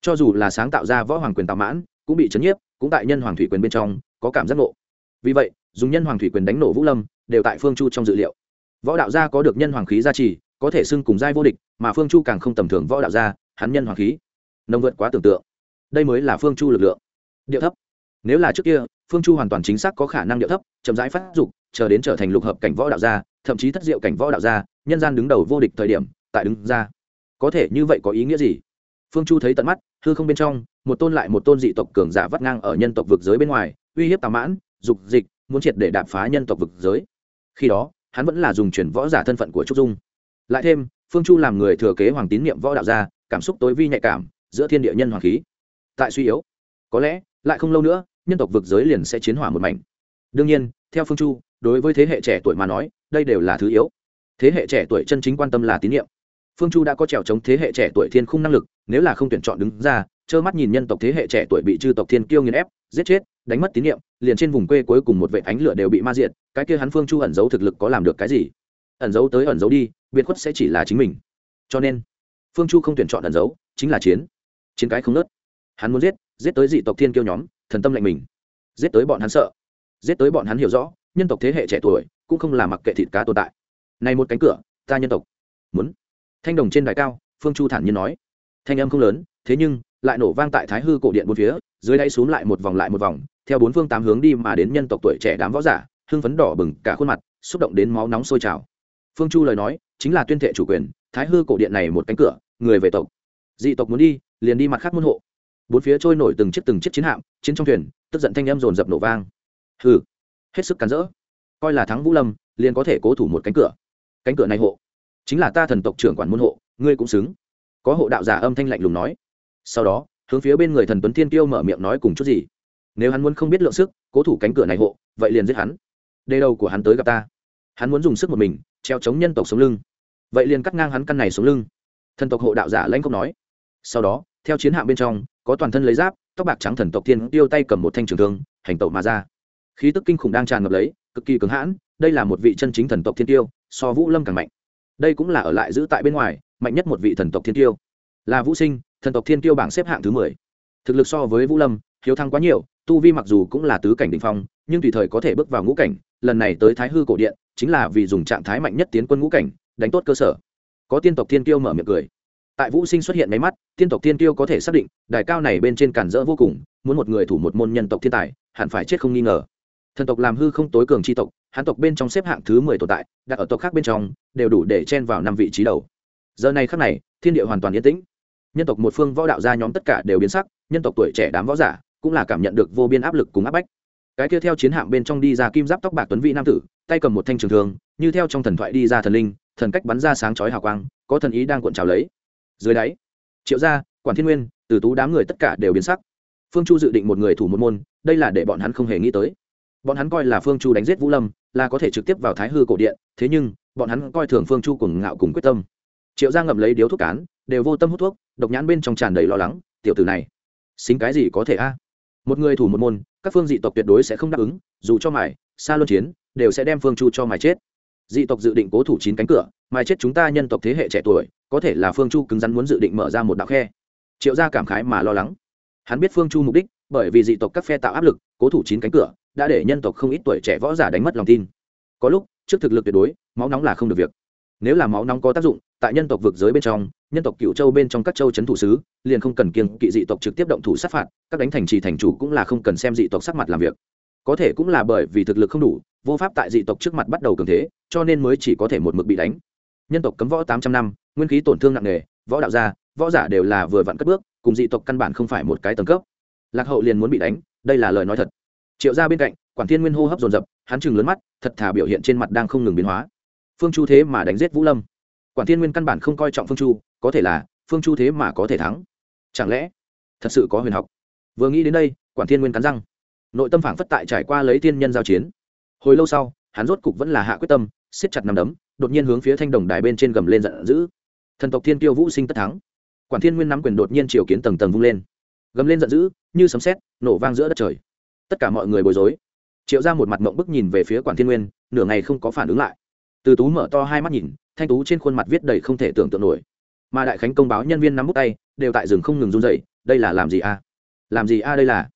Speaker 1: Cho dù là sáng tạo ra võ hoàng quyền tạo mãn, cũng bị chấn nhiếp, cũng tại nhân hoàng thủy quyền bên trong, có cảm giác ngộ. Vì vậy dùng nhân hoàng thủy quyền đánh nổ vũ lâm, đều tại phương chu trong dự liệu. Võ đạo gia có được nhân hoàng khí gia trì, có thể xưng cùng giai vô địch, mà phương chu càng không tầm thường võ đạo gia, hắn nhân hoàng khí, nông vượt quá tưởng tượng. Đây mới là phương chu lực lượng. Điệu thấp. Nếu là trước kia, phương chu hoàn toàn chính xác có khả năng điệu thấp, chậm rãi phát dục, chờ đến trở thành lục hợp cảnh võ đạo gia, thậm chí thất diệu cảnh võ đạo gia, nhân gian đứng đầu vô địch thời điểm, tại đứng ra. Có thể như vậy có ý nghĩa gì? Phương chu thấy tận mắt, hư không bên trong, một tôn lại một tôn dị tộc cường giả vắt ngang ở nhân tộc vực giới bên ngoài, uy hiếp tà mãn, dục dịch muốn triệt để đạp phá nhân tộc vực giới. Khi đó, hắn vẫn là dùng chuyển võ giả thân phận của trúc dung. Lại thêm, phương chu làm người thừa kế hoàng tín niệm võ đạo gia, cảm xúc tối vi nhạy cảm, giữa thiên địa nhân hoàng khí. Tại suy yếu, có lẽ, lại không lâu nữa, nhân tộc vực giới liền sẽ chiến hỏa một mảnh. Đương nhiên, theo phương chu, đối với thế hệ trẻ tuổi mà nói, đây đều là thứ yếu. Thế hệ trẻ tuổi chân chính quan tâm là tín nhiệm phương chu đã có trèo chống thế hệ trẻ tuổi thiên khung năng lực, nếu là không tuyển chọn đứng ra trơ mắt nhìn nhân tộc thế hệ trẻ tuổi bị chư tộc thiên kiêu nghiền ép, giết chết, đánh mất tín nhiệm, liền trên vùng quê cuối cùng một vệ ánh lửa đều bị ma diệt, cái kia hắn phương chu ẩn giấu thực lực có làm được cái gì? Ẩn giấu tới ẩn giấu đi, biệt khuất sẽ chỉ là chính mình. Cho nên, phương chu không tuyển chọn ẩn giấu, chính là chiến. Chiến cái không nớt. Hắn muốn giết giết tới dị tộc thiên kiêu nhóm, thần tâm lạnh mình. Giết tới bọn hắn sợ. Giết tới bọn hắn hiểu rõ, nhân tộc thế hệ trẻ tuổi cũng không là mặc kệ thịt cá tồn tại. Này một cánh cửa, ta nhân tộc. Muốn. Thanh đồng trên đài cao, phương chu thản nhiên nói. Thanh âm không lớn, thế nhưng lại nổ vang tại thái hư cổ điện bốn phía, dưới đáy xuống lại một vòng lại một vòng, theo bốn phương tám hướng đi mà đến nhân tộc tuổi trẻ đám võ giả, hưng phấn đỏ bừng cả khuôn mặt, xúc động đến máu nóng sôi trào. Phương chu lời nói, chính là tuyên thệ chủ quyền, thái hư cổ điện này một cánh cửa, người về tộc. Dị tộc muốn đi, liền đi mặt khác môn hộ. Bốn phía trôi nổi từng chiếc từng chiếc chiến hạm, chiến trong thuyền, tức giận thanh âm dồn dập nổ vang. Hừ, hết sức cắn rỡ. Coi là thắng vũ lâm, liền có thể cố thủ một cánh cửa. Cánh cửa này hộ, chính là ta thần tộc trưởng quản môn hộ, ngươi cũng xứng. Có hộ đạo giả âm thanh lạnh lùng nói sau đó, hướng phía bên người thần tuấn thiên tiêu mở miệng nói cùng chút gì. Nếu hắn muốn không biết lượng sức, cố thủ cánh cửa này hộ, vậy liền giết hắn. Đây đầu của hắn tới gặp ta. Hắn muốn dùng sức một mình, treo chống nhân tộc sống lưng. Vậy liền cắt ngang hắn căn này sống lưng. Thần tộc hộ đạo giả lãnh không nói. Sau đó, theo chiến hạm bên trong, có toàn thân lấy giáp, tóc bạc trắng thần tộc thiên tiêu tay cầm một thanh trường thương, hành tẩu mà ra. Khí tức kinh khủng đang tràn ngập lấy, cực kỳ cứng hãn, đây là một vị chân chính thần tộc thiên tiêu so vũ lâm càng mạnh. Đây cũng là ở lại giữ tại bên ngoài, mạnh nhất một vị thần tộc thiên tiêu là vũ sinh thần tộc thiên tiêu bảng xếp hạng thứ mười. Thực lực so với vũ lâm, hiếu thăng quá nhiều, tu vi mặc dù cũng là tứ cảnh đ ỉ n h phong, nhưng tùy thời có thể bước vào ngũ cảnh, lần này tới thái hư cổ điện, chính là vì dùng trạng thái mạnh nhất tiến quân ngũ cảnh, đánh tốt cơ sở. Có tiên tộc thiên tiêu mở miệng cười. Tại vũ sinh xuất hiện máy mắt, tiên tộc thiên tiêu có thể xác định, đài cao này bên trên cản rỡ vô cùng, muốn một người thủ một môn nhân tộc thiên tài, hẳn phải chết không nghi ngờ. Thần tộc làm hư không tối cường chi tộc hãn tộc bên trong xếp hạng thứ mười tồn tại, đặt ở tộc khác bên trong, đều đủ để chen vào năm vị trí đầu. Giờ này khác này, thiên địa hoàn toàn yên tĩnh nhân tộc một phương võ đạo gia nhóm tất cả đều biến sắc, nhân tộc tuổi trẻ đám võ giả cũng là cảm nhận được vô biên áp lực cùng áp bách. Cái kia theo chiến hạm bên trong đi ra kim giáp tóc bạc tuấn vị nam tử, tay cầm một thanh trường thường như theo trong thần thoại đi ra thần linh, thần cách bắn ra sáng chói hào quang, có thần ý đang cuộn trào lấy. Dưới đáy, triệu gia, quản thiên nguyên, từ tú đám người tất cả đều biến sắc. Phương chu dự định một người thủ một môn, đây là để bọn hắn không hề nghĩ tới. Bọn hắn coi là phương chu đánh giết vũ lâm, là có thể trực tiếp vào thái hư cổ điện, thế nhưng, bọn hắn coi thường phương chu cùng ngạo cùng quyết tâm. Triệu gia ngậm lấy điếu thuốc cán đều vô tâm hút thuốc, độc nhãn bên trong tràn đầy lo lắng, tiểu tử này, xính cái gì có thể a? Một người thủ một môn, các phương dị tộc tuyệt đối sẽ không đáp ứng, dù cho mải xa luân chiến, đều sẽ đem phương chu cho mài chết. Dị tộc dự định cố thủ chín cánh cửa, mài chết chúng ta nhân tộc thế hệ trẻ tuổi, có thể là phương chu cứng rắn muốn dự định mở ra một đạo khe. Triệu gia cảm khái mà lo lắng. Hắn biết phương chu mục đích, bởi vì dị tộc các phe tạo áp lực, cố thủ chín cánh cửa, đã để nhân tộc không ít tuổi trẻ võ giả đánh mất lòng tin. Có lúc, trước thực lực tuyệt đối, máu nóng là không được việc nếu là máu nóng có tác dụng, tại nhân tộc vực giới bên trong, nhân tộc cựu châu bên trong các châu c h ấ n thủ sứ, liền không cần kiêng kỵ dị tộc trực tiếp động thủ sát phạt, các đánh thành trì thành chủ cũng là không cần xem dị tộc sắc mặt làm việc. Có thể cũng là bởi vì thực lực không đủ, vô pháp tại dị tộc trước mặt bắt đầu cường thế, cho nên mới chỉ có thể một mực bị đánh. Nhân tộc cấm võ tám trăm năm, nguyên khí tổn thương nặng nề, võ đạo gia, võ giả đều là vừa vặn cất bước, cùng dị tộc căn bản không phải một cái tầng cấp. Lạc hậu liền muốn bị đánh, đây là lời nói thật. Triệu ra bên cạnh, quản thiên nguyên hô hấp dồn dập, hắn chừng lớn mắt, thật thà biểu hiện trên mặt đang không ngừng biến hóa phương chu thế mà đánh giết vũ lâm. Quản thiên nguyên căn bản không coi trọng phương chu, có thể là, phương chu thế mà có thể thắng. Chẳng lẽ, thật sự có huyền học? Vừa nghĩ đến đây, quản thiên nguyên cắn răng. Nội tâm phảng phất tại trải qua lấy thiên nhân giao chiến. Hồi lâu sau, hắn rốt cục vẫn là hạ quyết tâm, siết chặt nằm đấm, đột nhiên hướng phía thanh đồng đài bên trên gầm lên giận dữ. Thần tộc thiên tiêu vũ sinh tất thắng. Quản thiên nguyên nắm quyền đột nhiên chiều kiến tầng tầng vung lên. Gầm lên giận dữ, như sấm sét, nổ vang giữa đất trời. Tất cả mọi người bối rối. Triệu ra một mặt mộng bức nhìn về phía quản thiên nguyên, nửa ngày không có phản ứng lại từ tú mở to hai mắt nhìn, thanh tú trên khuôn mặt viết đầy không thể tưởng tượng nổi. Mà đại khánh công báo nhân viên nắm bút tay, đều tại rừng không ngừng run dậy đây là làm gì a? Làm gì a đây là?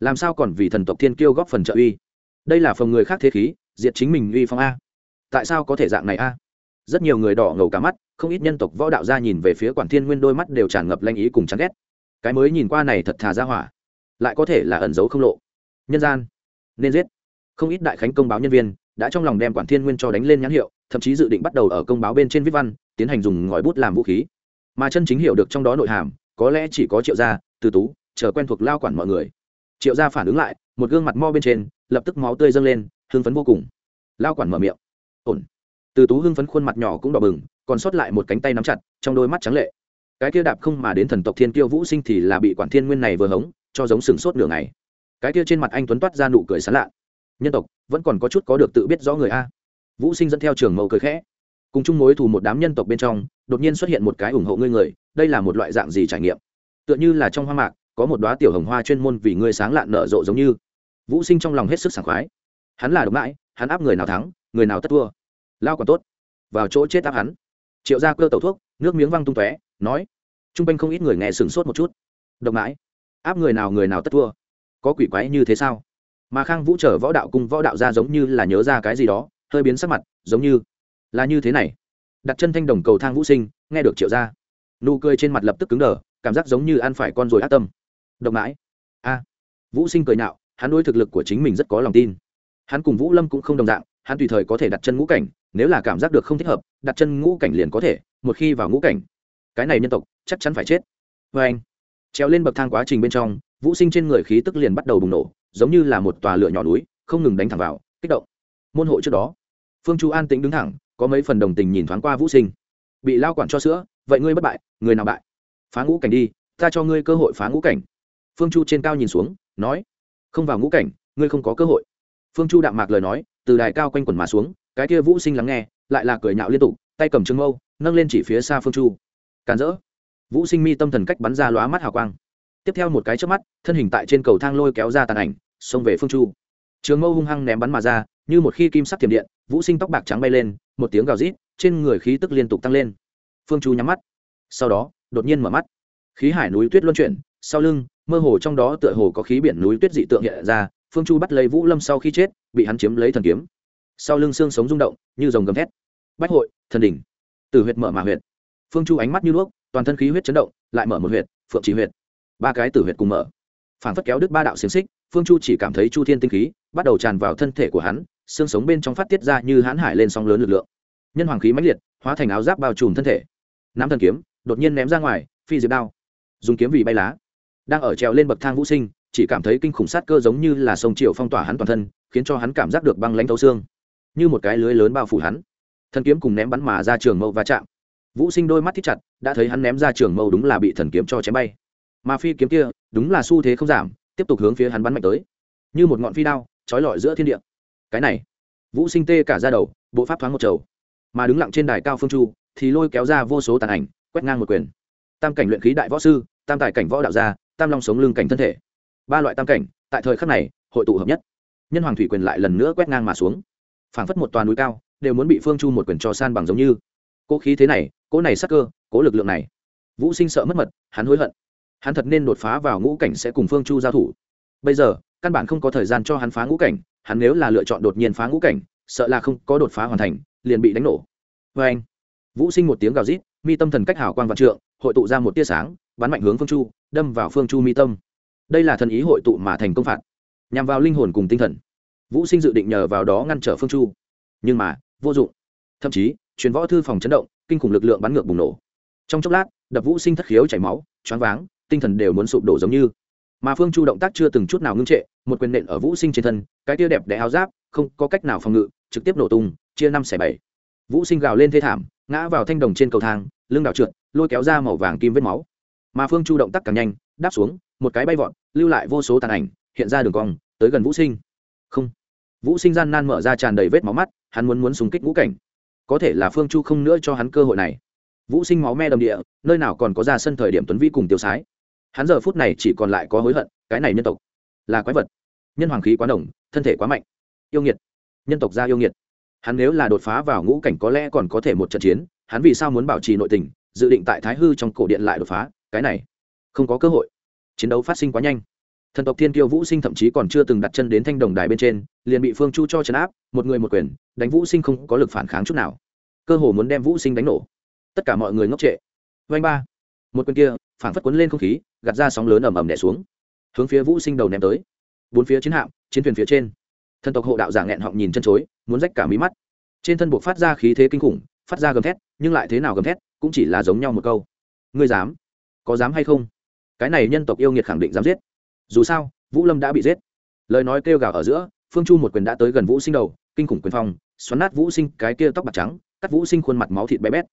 Speaker 1: Làm sao còn vì thần tộc thiên kiêu góp phần trợ uy? Đây là phòng người khác thế khí, diệt chính mình uy phong a. Tại sao có thể dạng này a? Rất nhiều người đỏ ngầu cả mắt, không ít nhân tộc võ đạo ra nhìn về phía quản thiên nguyên đôi mắt đều tràn ngập lanh ý cùng chán ghét. Cái mới nhìn qua này thật thà ra hỏa. Lại có thể là ẩn giấu không lộ. Nhân gian. Nên giết. Không ít đại khánh công báo nhân viên đã trong lòng đem quản thiên nguyên cho đánh lên nhãn hiệu thậm chí dự định bắt đầu ở công báo bên trên viết văn, tiến hành dùng ngòi bút làm vũ khí. Mà chân chính hiểu được trong đó nội hàm, có lẽ chỉ có triệu gia, từ tú, chờ quen thuộc lao quản mọi người. Triệu gia phản ứng lại, một gương mặt mo bên trên, lập tức máu tươi dâng lên, hưng phấn vô cùng. Lao quản mở miệng. Ổn. Từ tú hưng phấn khuôn mặt nhỏ cũng đỏ bừng, còn sót lại một cánh tay nắm chặt, trong đôi mắt trắng lệ. Cái kia đạp không mà đến thần tộc thiên kiêu vũ sinh thì là bị quản thiên nguyên này vừa hống, cho giống sừng sốt nửa ngày. Cái kia trên mặt anh tuấn toát ra nụ cười sán lạ. Nhân tộc, vẫn còn có chút có được tự biết rõ người a vũ sinh dẫn theo trường mẫu cười khẽ. Cùng chung mối thù một đám nhân tộc bên trong, đột nhiên xuất hiện một cái ủng hộ ngươi người, đây là một loại dạng gì trải nghiệm? Tựa như là trong hoa mạc, có một đoá tiểu hồng hoa chuyên môn vì ngươi sáng lạn nở rộ giống như. Vũ sinh trong lòng hết sức sảng khoái. Hắn là độc mãi, hắn áp người nào thắng, người nào tất thua. Lao còn tốt. Vào chỗ chết áp hắn. Triệu ra cơ tẩu thuốc, nước miếng văng tung tóe, nói. T r u n g quanh không ít người nghe sửng sốt một chút. Độc mãi. Áp người nào người nào tất thua. Có quỷ quái như thế sao? Mà khang vũ trở võ đạo cùng võ đạo ra giống như là nhớ ra cái gì đó hơi biến sắc mặt, giống như là như thế này. Đặt chân thanh đồng cầu thang vũ sinh, nghe được triệu ra nụ cười trên mặt lập tức cứng đờ, cảm giác giống như ăn phải con rồi ác tâm. Độc mãi. A. Vũ sinh cười nhạo, hắn đối thực lực của chính mình rất có lòng tin. Hắn cùng vũ lâm cũng không đồng dạng, hắn tùy thời có thể đặt chân ngũ cảnh, nếu là cảm giác được không thích hợp, đặt chân ngũ cảnh liền có thể, một khi vào ngũ cảnh. Cái này nhân tộc, chắc chắn phải chết. Vê anh treo lên bậc thang quá trình bên trong, vũ sinh trên người khí tức liền bắt đầu bùng nổ, giống như là một tòa lửa nhỏ núi, không ngừng đánh thẳng vào, kích động. Môn hộ trước đó phương chu an tĩnh đứng thẳng, có mấy phần đồng tình nhìn thoáng qua vũ sinh. Bị lao quản cho sữa, vậy ngươi bất bại, người nào bại? Phá ngũ cảnh đi, ta cho ngươi cơ hội phá ngũ cảnh. Phương chu trên cao nhìn xuống, nói, không vào ngũ cảnh, ngươi không có cơ hội. Phương chu đạm mạc lời nói, từ đài cao quanh quần mà xuống, cái kia vũ sinh lắng nghe, lại là cười nhạo liên tục, tay cầm trưng mâu, nâng lên chỉ phía xa phương chu. Càn rỡ. Vũ sinh mi tâm thần cách bắn ra lóa mắt hào quang. Tiếp theo một cái trước mắt, thân hình tại trên cầu thang lôi kéo ra tàn ảnh, xông về phương chu. Trường mâu hung hăng ném bắn mà ra như một khi kim sắc thiểm điện, vũ sinh tóc bạc trắng bay lên, một tiếng gào rít, trên người khí tức liên tục tăng lên. Phương chu nhắm mắt. Sau đó, đột nhiên mở mắt. Khí hải núi tuyết luân chuyển, sau lưng, mơ hồ trong đó tựa hồ có khí biển núi tuyết dị tượng hiện ra, phương chu bắt lấy vũ lâm sau khi chết, bị hắn chiếm lấy thần kiếm. Sau lưng xương sống rung động, như dòng gầm thét. Bách hội, thần đỉnh. Từ huyệt mở mà huyệt. Phương chu ánh mắt như đuốc, toàn thân khí huyết chấn động, lại mở một huyệt, phượng chỉ huyệt. Ba cái tử huyệt cùng mở. Phản phất kéo đứt ba đạo xiềng xích, phương chu chỉ cảm thấy chu thiên tinh khí, bắt đầu tràn vào thân thể của hắn xương sống bên trong phát tiết ra như hãn hải lên sóng lớn lực lượng. Nhân hoàng khí mãnh liệt, hóa thành áo giáp bao trùm thân thể. Nắm thần kiếm, đột nhiên ném ra ngoài, phi diệt đao. Dùng kiếm vì bay lá. Đang ở trèo lên bậc thang vũ sinh, chỉ cảm thấy kinh khủng sát cơ giống như là sông triệu phong tỏa hắn toàn thân, khiến cho hắn cảm giác được băng lãnh thấu xương. Như một cái lưới lớn bao phủ hắn. Thần kiếm cùng ném bắn mà ra trường mâu va chạm. Vũ sinh đôi mắt thích chặt, đã thấy hắn ném ra trường mâu đúng là bị thần kiếm cho chém bay. Mà phi kiếm kia, đúng là xu thế không giảm, tiếp tục hướng phía hắn bắn mạnh tới. Như một ngọn phi đao, trói lọi giữa thiên địa cái này vũ sinh tê cả ra đầu bộ pháp thoáng một trầu mà đứng lặng trên đài cao phương chu thì lôi kéo ra vô số tàn ảnh quét ngang một quyền tam cảnh luyện khí đại võ sư tam tài cảnh võ đạo gia tam long sống lưng cảnh thân thể ba loại tam cảnh tại thời khắc này hội tụ hợp nhất nhân hoàng thủy quyền lại lần nữa quét ngang mà xuống phảng phất một toàn núi cao đều muốn bị phương chu một quyền cho san bằng giống như cố khí thế này cố này sắc cơ cố lực lượng này vũ sinh sợ mất mật hắn hối hận hắn thật nên đột phá vào ngũ cảnh sẽ cùng phương chu giao thủ bây giờ căn bản không có thời gian cho hắn phá ngũ cảnh hắn nếu là lựa chọn đột nhiên phá ngũ cảnh, sợ là không có đột phá hoàn thành, liền bị đánh nổ. Vê anh, vũ sinh một tiếng gào rít, mi tâm thần cách hảo quan vạn trượng, hội tụ ra một tia sáng, bắn mạnh hướng phương chu, đâm vào phương chu mi tâm. Đây là thần ý hội tụ mà thành công phạt. Nhằm vào linh hồn cùng tinh thần. Vũ sinh dự định nhờ vào đó ngăn trở phương chu. Nhưng mà, vô dụng. Thậm chí, truyền võ thư phòng chấn động, kinh khủng lực lượng bắn ngược bùng nổ. Trong chốc lát, đập vũ sinh thất khiếu chảy máu, choáng váng, tinh thần đều muốn sụp đổ giống như. Mà phương chu động tác chưa từng chút nào ngưng trệ một quyền nện ở vũ sinh trên thân, cái tia đẹp đẽ áo giáp, không có cách nào phòng ngự, trực tiếp nổ tung, chia năm xẻ bảy. Vũ sinh gào lên thê thảm, ngã vào thanh đồng trên cầu thang, lưng đảo trượt, lôi kéo ra màu vàng kim vết máu. Mà phương chu động tác càng nhanh, đáp xuống, một cái bay vọt, lưu lại vô số tàn ảnh, hiện ra đường cong, tới gần vũ sinh. Không. Vũ sinh gian nan mở ra tràn đầy vết máu mắt, hắn muốn muốn súng kích ngũ cảnh. Có thể là phương chu không nữa cho hắn cơ hội này. Vũ sinh máu me đầm địa, nơi nào còn có ra sân thời điểm tuấn vi cùng tiêu sái. Hắn giờ phút này chỉ còn lại có hối hận, cái này nhân tộc là quái vật nhân hoàng khí quá nồng, thân thể quá mạnh. Yêu nghiệt. Nhân tộc gia yêu nghiệt. Hắn nếu là đột phá vào ngũ cảnh có lẽ còn có thể một trận chiến hắn vì sao muốn bảo trì nội tình dự định tại thái hư trong cổ điện lại đột phá cái này không có cơ hội. Chiến đấu phát sinh quá nhanh. Thần tộc thiên kiêu vũ sinh thậm chí còn chưa từng đặt chân đến thanh đồng đài bên trên liền bị phương chu cho chấn áp một người một quyền đánh vũ sinh không có lực phản kháng chút nào. Cơ hồ muốn đem vũ sinh đánh nổ. Tất cả mọi người ngốc trệ. Vanh ba. Một quyền kia phản phất quấn lên không khí gạt ra sóng lớn ầm ầm đẻ xuống. Hướng phía vũ sinh đầu ném tới bốn phía chiến hạm, chiến thuyền phía trên. Thần tộc hộ đạo giả nghẹn họng nhìn chân chối, muốn rách cả mí mắt. Trên thân buộc phát ra khí thế kinh khủng, phát ra gầm thét, nhưng lại thế nào gầm thét, cũng chỉ là giống nhau một câu. Ngươi dám? Có dám hay không? Cái này nhân tộc yêu nghiệt khẳng định dám giết. Dù sao, vũ lâm đã bị giết. Lời nói kêu gào ở giữa, phương chu một quyền đã tới gần vũ sinh đầu, kinh khủng quyền phong, xoắn nát vũ sinh cái kia tóc bạc trắng, cắt vũ sinh khuôn mặt máu thịt bé bét.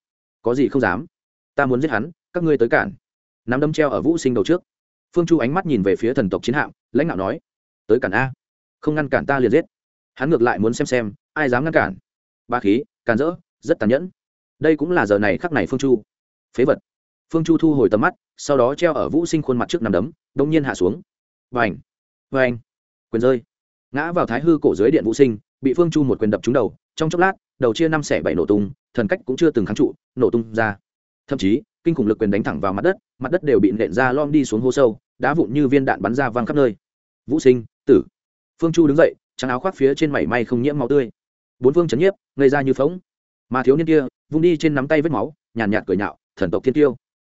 Speaker 1: Có gì không dám? Ta muốn giết hắn, các ngươi tới cản. Nắm đâm treo ở vũ sinh đầu trước. Phương chu ánh mắt nhìn về phía thần tộc chiến hạm, lãnh đạo nói tới cản a. Không ngăn cản ta liền giết. Hắn ngược lại muốn xem xem, ai dám ngăn cản. Ba khí, càn rỡ, rất tàn nhẫn. Đây cũng là giờ này khắc này phương chu. Phế vật. Phương chu thu hồi tầm mắt, sau đó treo ở vũ sinh khuôn mặt trước nằm đấm, đông nhiên hạ xuống. Vành vành, quyền rơi. Ngã vào thái hư cổ dưới điện vũ sinh, bị phương chu một quyền đập trúng đầu, trong chốc lát, đầu chia năm xẻ bảy nổ tung, thần cách cũng chưa từng kháng trụ, nổ tung ra. Thậm chí, kinh khủng lực quyền đánh thẳng vào mặt đất mặt đất đều bị nện ra lom đi xuống hố sâu, đá vụn như viên đạn bắn ra văng khắp nơi. Vũ sinh tử. Phương chu đứng dậy trắng áo khoác phía trên mảy may không nhiễm máu tươi. Bốn phương chấn nhiếp ngây ra như phóng mà thiếu niên kia vung đi trên nắm tay vết máu nhàn nhạt, nhạt cười nhạo thần tộc thiên tiêu.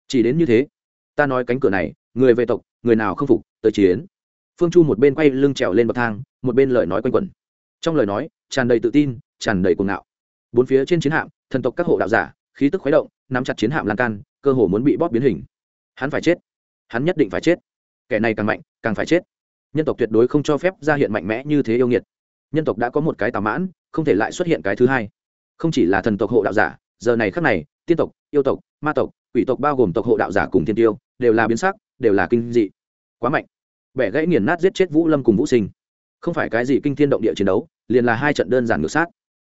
Speaker 1: Chỉ đến như thế ta nói cánh cửa này người về tộc người nào không phục tới chiến phương chu một bên quay lưng trèo lên bậc thang một bên lời nói quanh quẩn. Trong lời nói tràn đầy tự tin tràn đầy cuồng ngạo. Bốn phía trên chiến hạm thần tộc các hộ đạo giả khí tức khuấy động nắm chặt chiến hạm lan can cơ hồ muốn bị bóp biến hình. Hắn phải chết. Hắn nhất định phải chết. Kẻ này càng mạnh càng phải chết nhân tộc tuyệt đối không cho phép ra hiện mạnh mẽ như thế yêu nghiệt. Nhân tộc đã có một cái tà mãn, không thể lại xuất hiện cái thứ hai. Không chỉ là thần tộc hộ đạo giả, giờ này khắc này, tiên tộc, yêu tộc, ma tộc, quỷ tộc bao gồm tộc hộ đạo giả cùng thiên tiêu, đều là biến sắc, đều là kinh dị. Quá mạnh. Bẻ gãy nghiền nát giết chết vũ lâm cùng vũ sinh. Không phải cái gì kinh thiên động địa chiến đấu, liền là hai trận đơn giản ngược sát.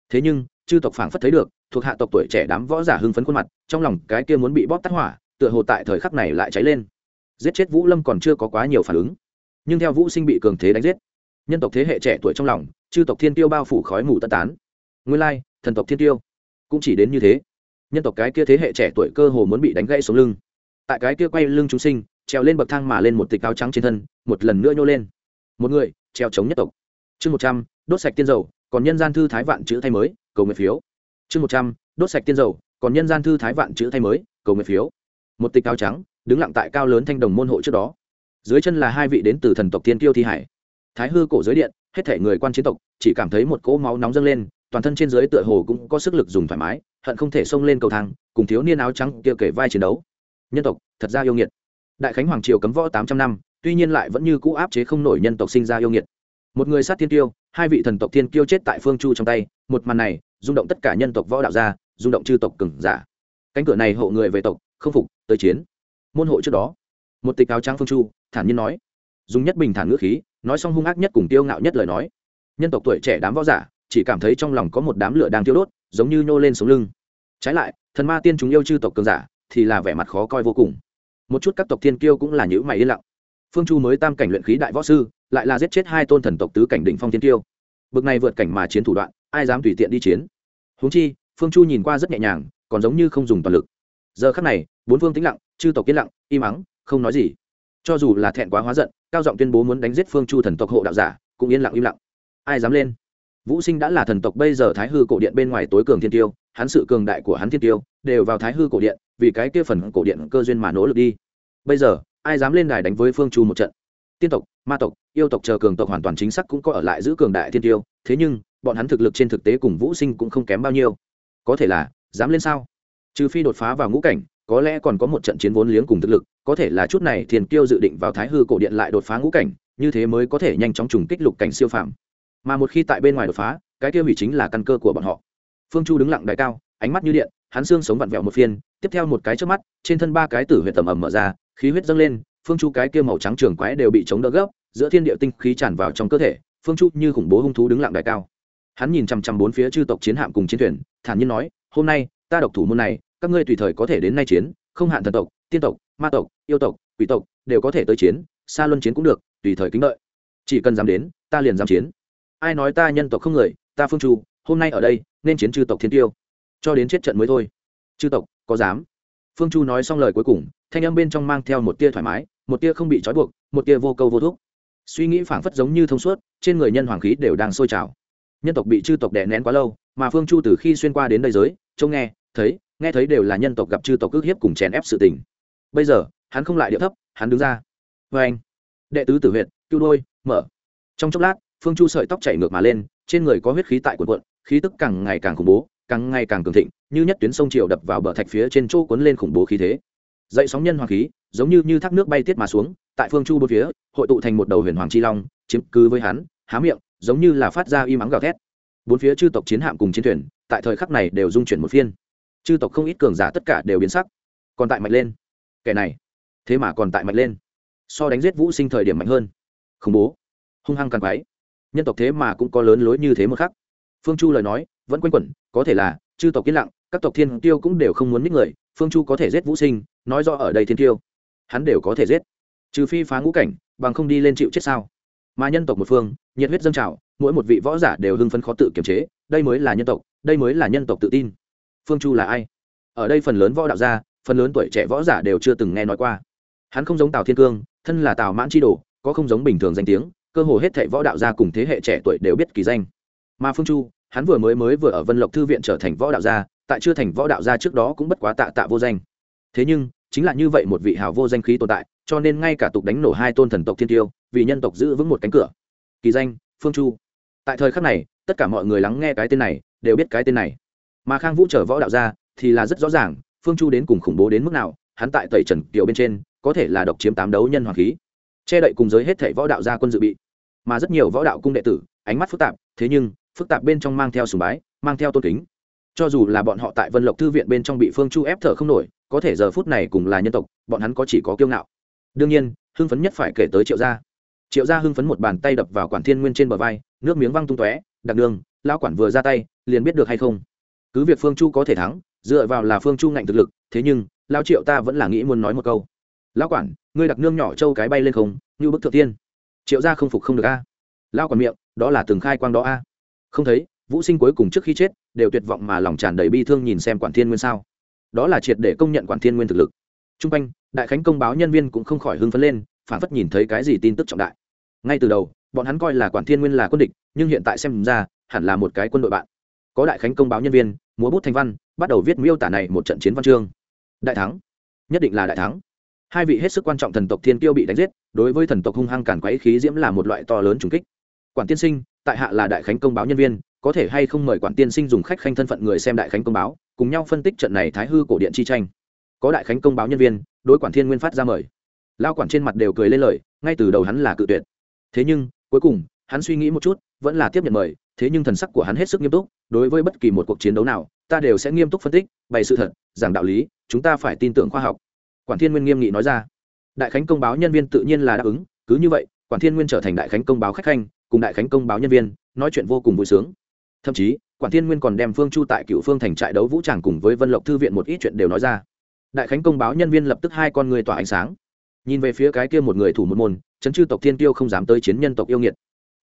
Speaker 1: Thế nhưng, chư tộc phảng phất thấy được, thuộc hạ tộc tuổi trẻ đám võ giả hưng phấn khuôn mặt, trong lòng cái kia muốn bị bóp tắt hỏa, tựa hồ tại thời khắc này lại cháy lên. Giết chết vũ lâm còn chưa có quá nhiều phản ứng nhưng theo vũ sinh bị cường thế đánh giết, nhân tộc thế hệ trẻ tuổi trong lòng, chư tộc thiên tiêu bao phủ khói mù tất tán. Nguyên lai, thần tộc thiên tiêu cũng chỉ đến như thế. Nhân tộc cái kia thế hệ trẻ tuổi cơ hồ muốn bị đánh gãy xuống lưng. Tại cái kia quay lưng chúng sinh, trèo lên bậc thang mà lên một tịch áo trắng trên thân, một lần nữa nhô lên. Một người treo chống nhất tộc. Chương một trăm, đốt sạch tiên dầu, còn nhân gian thư thái vạn chữ thay mới, cầu nguyện phiếu. Chương một trăm, đốt sạch tiên dầu, còn nhân gian thư thái vạn chữ thay mới, cầu nguyện phiếu. Một tịch áo trắng, đứng lặng tại cao lớn thanh đồng môn hộ trước đó dưới chân là hai vị đến từ thần tộc tiên tiêu thi hải. Thái hư cổ giới điện, hết thể người quan chiến tộc, chỉ cảm thấy một cỗ máu nóng dâng lên, toàn thân trên dưới tựa hồ cũng có sức lực dùng thoải mái, hận không thể xông lên cầu thang, cùng thiếu niên áo trắng kia kể vai chiến đấu. Nhân tộc, thật ra yêu nghiệt. Đại khánh hoàng triều cấm võ tám trăm năm, tuy nhiên lại vẫn như cũ áp chế không nổi nhân tộc sinh ra yêu nghiệt. Một người sát thiên tiêu hai vị thần tộc thiên kiêu chết tại phương chu trong tay, một màn này, rung động tất cả nhân tộc võ đạo gia rung động chư tộc cừng giả. Cánh cửa này hộ người về tộc, không phục, tới chiến. Môn hộ trước đó, một tịch áo trắng phương chu thản nhiên nói. Dùng nhất bình thản ngữ khí, nói xong hung ác nhất cùng tiêu ngạo nhất lời nói. Nhân tộc tuổi trẻ đám võ giả, chỉ cảm thấy trong lòng có một đám lửa đang tiêu đốt, giống như nhô lên sống lưng. Trái lại, thần ma tiên chúng yêu chư tộc cường giả, thì là vẻ mặt khó coi vô cùng. Một chút các tộc thiên kiêu cũng là những mày yên lặng. Phương chu mới tam cảnh luyện khí đại võ sư, lại là giết chết hai tôn thần tộc tứ cảnh đỉnh phong thiên kiêu. Bực này vượt cảnh mà chiến thủ đoạn, ai dám tùy tiện đi chiến? Huống chi, phương chu nhìn qua rất nhẹ nhàng, còn giống như không dùng toàn lực. Giờ khắc này, bốn phương tĩnh lặng, chư tộc yên lặng, im ắng, không nói gì cho dù là thẹn quá hóa giận, cao giọng tuyên bố muốn đánh giết phương chu thần tộc hộ đạo giả, cũng yên lặng im lặng. Ai dám lên? Vũ sinh đã là thần tộc bây giờ thái hư cổ điện bên ngoài tối cường thiên tiêu, hắn sự cường đại của hắn thiên tiêu đều vào thái hư cổ điện, vì cái kia phần cổ điện cơ duyên mà nỗ lực đi. Bây giờ, ai dám lên đài đánh với phương chu một trận? Tiên tộc, ma tộc, yêu tộc chờ cường tộc hoàn toàn chính xác cũng có ở lại giữ cường đại thiên tiêu, thế nhưng, bọn hắn thực lực trên thực tế cùng vũ sinh cũng không kém bao nhiêu. Có thể là, dám lên sao? Trừ phi đột phá vào ngũ cảnh có lẽ còn có một trận chiến vốn liếng cùng thực lực, có thể là chút này thiền kiêu dự định vào thái hư cổ điện lại đột phá ngũ cảnh, như thế mới có thể nhanh chóng trùng kích lục cảnh siêu phàm. Mà một khi tại bên ngoài đột phá, cái kia hủy chính là căn cơ của bọn họ. Phương chu đứng lặng đại cao, ánh mắt như điện, hắn xương sống vặn vẹo một phiên, tiếp theo một cái trước mắt, trên thân ba cái tử huyệt tầm ầm mở ra, khí huyết dâng lên, phương chu cái kia màu trắng trường quái đều bị chống đỡ gấp, giữa thiên địa tinh khí tràn vào trong cơ thể, phương chu như khủng bố hung thú đứng lặng đại cao. Hắn nhìn chằm chằm bốn phía chư tộc chiến hạm cùng chiến thuyền, thản nhiên nói, hôm nay, ta độc thủ môn này các ngươi tùy thời có thể đến nay chiến, không hạn thần tộc, tiên tộc, ma tộc, yêu tộc, quỷ tộc đều có thể tới chiến xa luân chiến cũng được, tùy thời kính đợi. Chỉ cần dám đến, ta liền dám chiến. Ai nói ta nhân tộc không người, ta phương chu, hôm nay ở đây, nên chiến chư tộc thiên tiêu. Cho đến chết trận mới thôi. Chư tộc, có dám? Phương chu nói xong lời cuối cùng, thanh âm bên trong mang theo một tia thoải mái, một tia không bị trói buộc, một tia vô câu vô thúc. Suy nghĩ phảng phất giống như thông suốt, trên người nhân hoàng khí đều đang sôi trào. Nhân tộc bị chư tộc đè nén quá lâu, mà phương chu từ khi xuyên qua đến đây giới, trông nghe thấy, nghe thấy đều là nhân tộc gặp chư tộc ước hiếp cùng chèn ép sự tình. Bây giờ, hắn không lại điệu thấp, hắn đứng ra. Vê anh, đệ tứ tử huyện cưu đôi, mở. Trong chốc lát, phương chu sợi tóc chảy ngược mà lên, trên người có huyết khí tại cuộn cuộn, khí tức càng ngày càng khủng bố, càng ngày càng cường thịnh, như nhất tuyến sông triều đập vào bờ thạch phía trên chỗ cuốn lên khủng bố khí thế. Dậy sóng nhân hoàng khí, giống như như thác nước bay tiết mà xuống, tại phương chu bốn phía, hội tụ thành một đầu huyền hoàng chi long, chiếm cứ với hắn, há miệng, giống như là phát ra y mắng gào thét. Bốn phía chư tộc chiến hạm cùng chiến thuyền, tại thời khắc này đều dung chuyển một phiên chư tộc không ít cường giả tất cả đều biến sắc. Còn tại mạnh lên. Kẻ này, thế mà còn tại mạnh lên. So đánh giết vũ sinh thời điểm mạnh hơn. Khủng bố. Hung hăng càng quái. Nhân tộc thế mà cũng có lớn lối như thế một khắc. Phương chu lời nói, vẫn quanh quẩn, có thể là chư tộc yên lặng, các tộc thiên tiêu cũng đều không muốn ních người, phương chu có thể giết vũ sinh, nói do ở đây thiên tiêu, hắn đều có thể giết. Trừ phi phá ngũ cảnh, bằng không đi lên chịu chết sao? Mà nhân tộc một phương, nhiệt huyết dâng trào, mỗi một vị võ giả đều hưng phấn khó tự kiềm chế, đây mới là nhân tộc, đây mới là nhân tộc tự tin phương chu là ai? Ở đây phần lớn võ đạo gia, phần lớn tuổi trẻ võ giả đều chưa từng nghe nói qua. Hắn không giống tào thiên cương, thân là tào mãn Chi đồ, có không giống bình thường danh tiếng, cơ hồ hết thệ võ đạo gia cùng thế hệ trẻ tuổi đều biết kỳ danh. Mà phương chu, hắn vừa mới mới vừa ở vân lộc thư viện trở thành võ đạo gia, tại chưa thành võ đạo gia trước đó cũng bất quá tạ tạ vô danh. Thế nhưng, chính là như vậy một vị hào vô danh khí tồn tại, cho nên ngay cả tục đánh nổ hai tôn thần tộc thiên tiêu, vì nhân tộc giữ vững một cánh cửa. Kỳ danh, phương chu. Tại thời khắc này, tất cả mọi người lắng nghe cái tên này, đều biết cái tên này mà khang vũ trở võ đạo ra thì là rất rõ ràng, phương chu đến cùng khủng bố đến mức nào, hắn tại tẩy trần kiều bên trên, có thể là độc chiếm tám đấu nhân hoàng khí. Che đậy cùng giới hết thảy võ đạo gia quân dự bị. Mà rất nhiều võ đạo cung đệ tử, ánh mắt phức tạp, thế nhưng, phức tạp bên trong mang theo sùng bái, mang theo tôn kính. Cho dù là bọn họ tại vân lộc thư viện bên trong bị phương chu ép thở không nổi, có thể giờ phút này cùng là nhân tộc, bọn hắn có chỉ có kiêu ngạo. Đương nhiên, hưng phấn nhất phải kể tới triệu gia. Triệu gia hưng phấn một bàn tay đập vào quản thiên nguyên trên bờ vai, nước miếng văng tung tóe đặc đường, lão quản vừa ra tay, liền biết được hay không? Cứ việc phương chu có thể thắng, dựa vào là phương chu ngạnh thực lực, thế nhưng, lao triệu ta vẫn là nghĩ muốn nói một câu. Lão quản, ngươi đặc nương nhỏ trâu cái bay lên không, như bức thượng tiên. Triệu gia không phục không được a. Lao quản miệng, đó là từng khai quang đó a. Không thấy, vũ sinh cuối cùng trước khi chết, đều tuyệt vọng mà lòng tràn đầy bi thương nhìn xem quản thiên nguyên sao. Đó là triệt để công nhận quản thiên nguyên thực lực. T r u n g quanh, đại khánh công báo nhân viên cũng không khỏi hưng phấn lên, phản phất nhìn thấy cái gì tin tức trọng đại. Ngay từ đầu, bọn hắn coi là quản thiên nguyên là quân địch, nhưng hiện tại xem ra, hẳn là một cái quân đội bạn có đại khánh công báo nhân viên, múa bút thanh văn, bắt đầu viết miêu tả này một trận chiến văn chương. Đại thắng. Nhất định là đại thắng. Hai vị hết sức quan trọng thần tộc thiên kiêu bị đánh giết, đối với thần tộc hung hăng cản quấy khí diễm là một loại to lớn trùng kích. Quản tiên sinh, tại hạ là đại khánh công báo nhân viên, có thể hay không mời quản tiên sinh dùng khách khanh thân phận người xem đại khánh công báo, cùng nhau phân tích trận này thái hư cổ điện chi tranh. Có đại khánh công báo nhân viên, đối quản thiên nguyên phát ra mời. Lao quản trên mặt đều cười lên lời, ngay từ đầu hắn là cự tuyệt. Thế nhưng, cuối cùng, hắn suy nghĩ một chút, vẫn là tiếp nhận mời thế nhưng thần sắc của hắn hết sức nghiêm túc, đối với bất kỳ một cuộc chiến đấu nào, ta đều sẽ nghiêm túc phân tích, bày sự thật, giảng đạo lý, chúng ta phải tin tưởng khoa học. Quản thiên nguyên nghiêm nghị nói ra. Đại khánh công báo nhân viên tự nhiên là đáp ứng, cứ như vậy, quản thiên nguyên trở thành đại khánh công báo khách khanh, cùng đại khánh công báo nhân viên, nói chuyện vô cùng vui sướng. Thậm chí, quản thiên nguyên còn đem phương chu tại cựu phương thành trại đấu vũ tràng cùng với vân lộc thư viện một ít chuyện đều nói ra. Đại khánh công báo nhân viên lập tức hai con người tỏa ánh sáng. Nhìn về phía cái kia một người thủ một môn, chấn chư tộc thiên tiêu không dám tới chiến nhân tộc yêu nghiệt.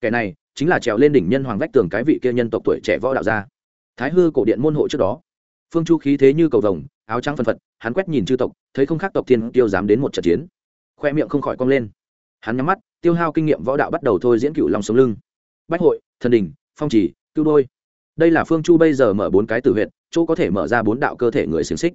Speaker 1: Kẻ này chính là trèo lên đỉnh nhân hoàng vách tường cái vị kia nhân tộc tuổi trẻ võ đạo gia. Thái hư cổ điện môn hộ trước đó. Phương chu khí thế như cầu vồng, áo trắng phân phật, hắn quét nhìn chư tộc, thấy không khác tộc thiên tiêu dám đến một trận chiến. Khoe miệng không khỏi cong lên. Hắn nhắm mắt, tiêu hao kinh nghiệm võ đạo bắt đầu thôi diễn cựu lòng sống lưng. Bách hội, thần đình, phong trì, cưu đôi. Đây là phương chu bây giờ mở bốn cái tử huyệt, chỗ có thể mở ra bốn đạo cơ thể người xiềng xích.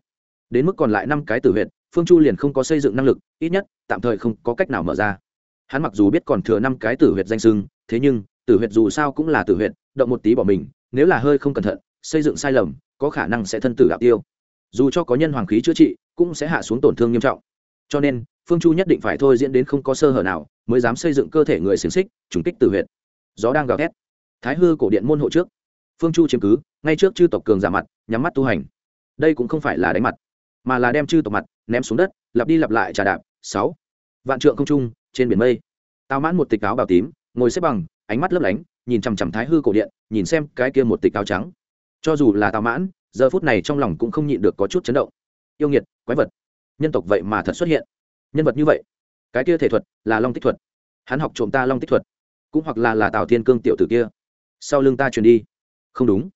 Speaker 1: Đến mức còn lại năm cái tử huyệt, phương chu liền không có xây dựng năng lực, ít nhất, tạm thời không có cách nào mở ra. Hắn mặc dù biết còn thừa năm cái tử huyệt danh sưng thế nhưng tử huyệt dù sao cũng là tử huyệt, động một tí bỏ mình, nếu là hơi không cẩn thận, xây dựng sai lầm, có khả năng sẽ thân tử đạo tiêu. Dù cho có nhân hoàng khí chữa trị, cũng sẽ hạ xuống tổn thương nghiêm trọng. Cho nên, phương chu nhất định phải thôi diễn đến không có sơ hở nào, mới dám xây dựng cơ thể người xiềng xích, trùng kích tử huyệt. Gió đang gào thét. Thái hư cổ điện môn hộ trước. Phương chu chiếm cứ, ngay trước chư tộc cường giả mặt, nhắm mắt tu hành. Đây cũng không phải là đánh mặt, mà là đem chư tộc mặt ném xuống đất, lặp đi lặp lại trà đạp. Sáu. Vạn trượng không trung, trên biển mây. Tao mãn một tịch áo bào tím, ngồi xếp bằng ánh mắt lấp lánh, nhìn chằm chằm thái hư cổ điện, nhìn xem cái kia một tịch áo trắng. Cho dù là tào mãn, giờ phút này trong lòng cũng không nhịn được có chút chấn động. Yêu nghiệt, quái vật. Nhân tộc vậy mà thật xuất hiện. Nhân vật như vậy. Cái kia thể thuật là long tích thuật. Hắn học trộm ta long tích thuật. Cũng hoặc là là tào thiên cương tiểu tử kia. Sau lưng ta truyền đi. Không đúng.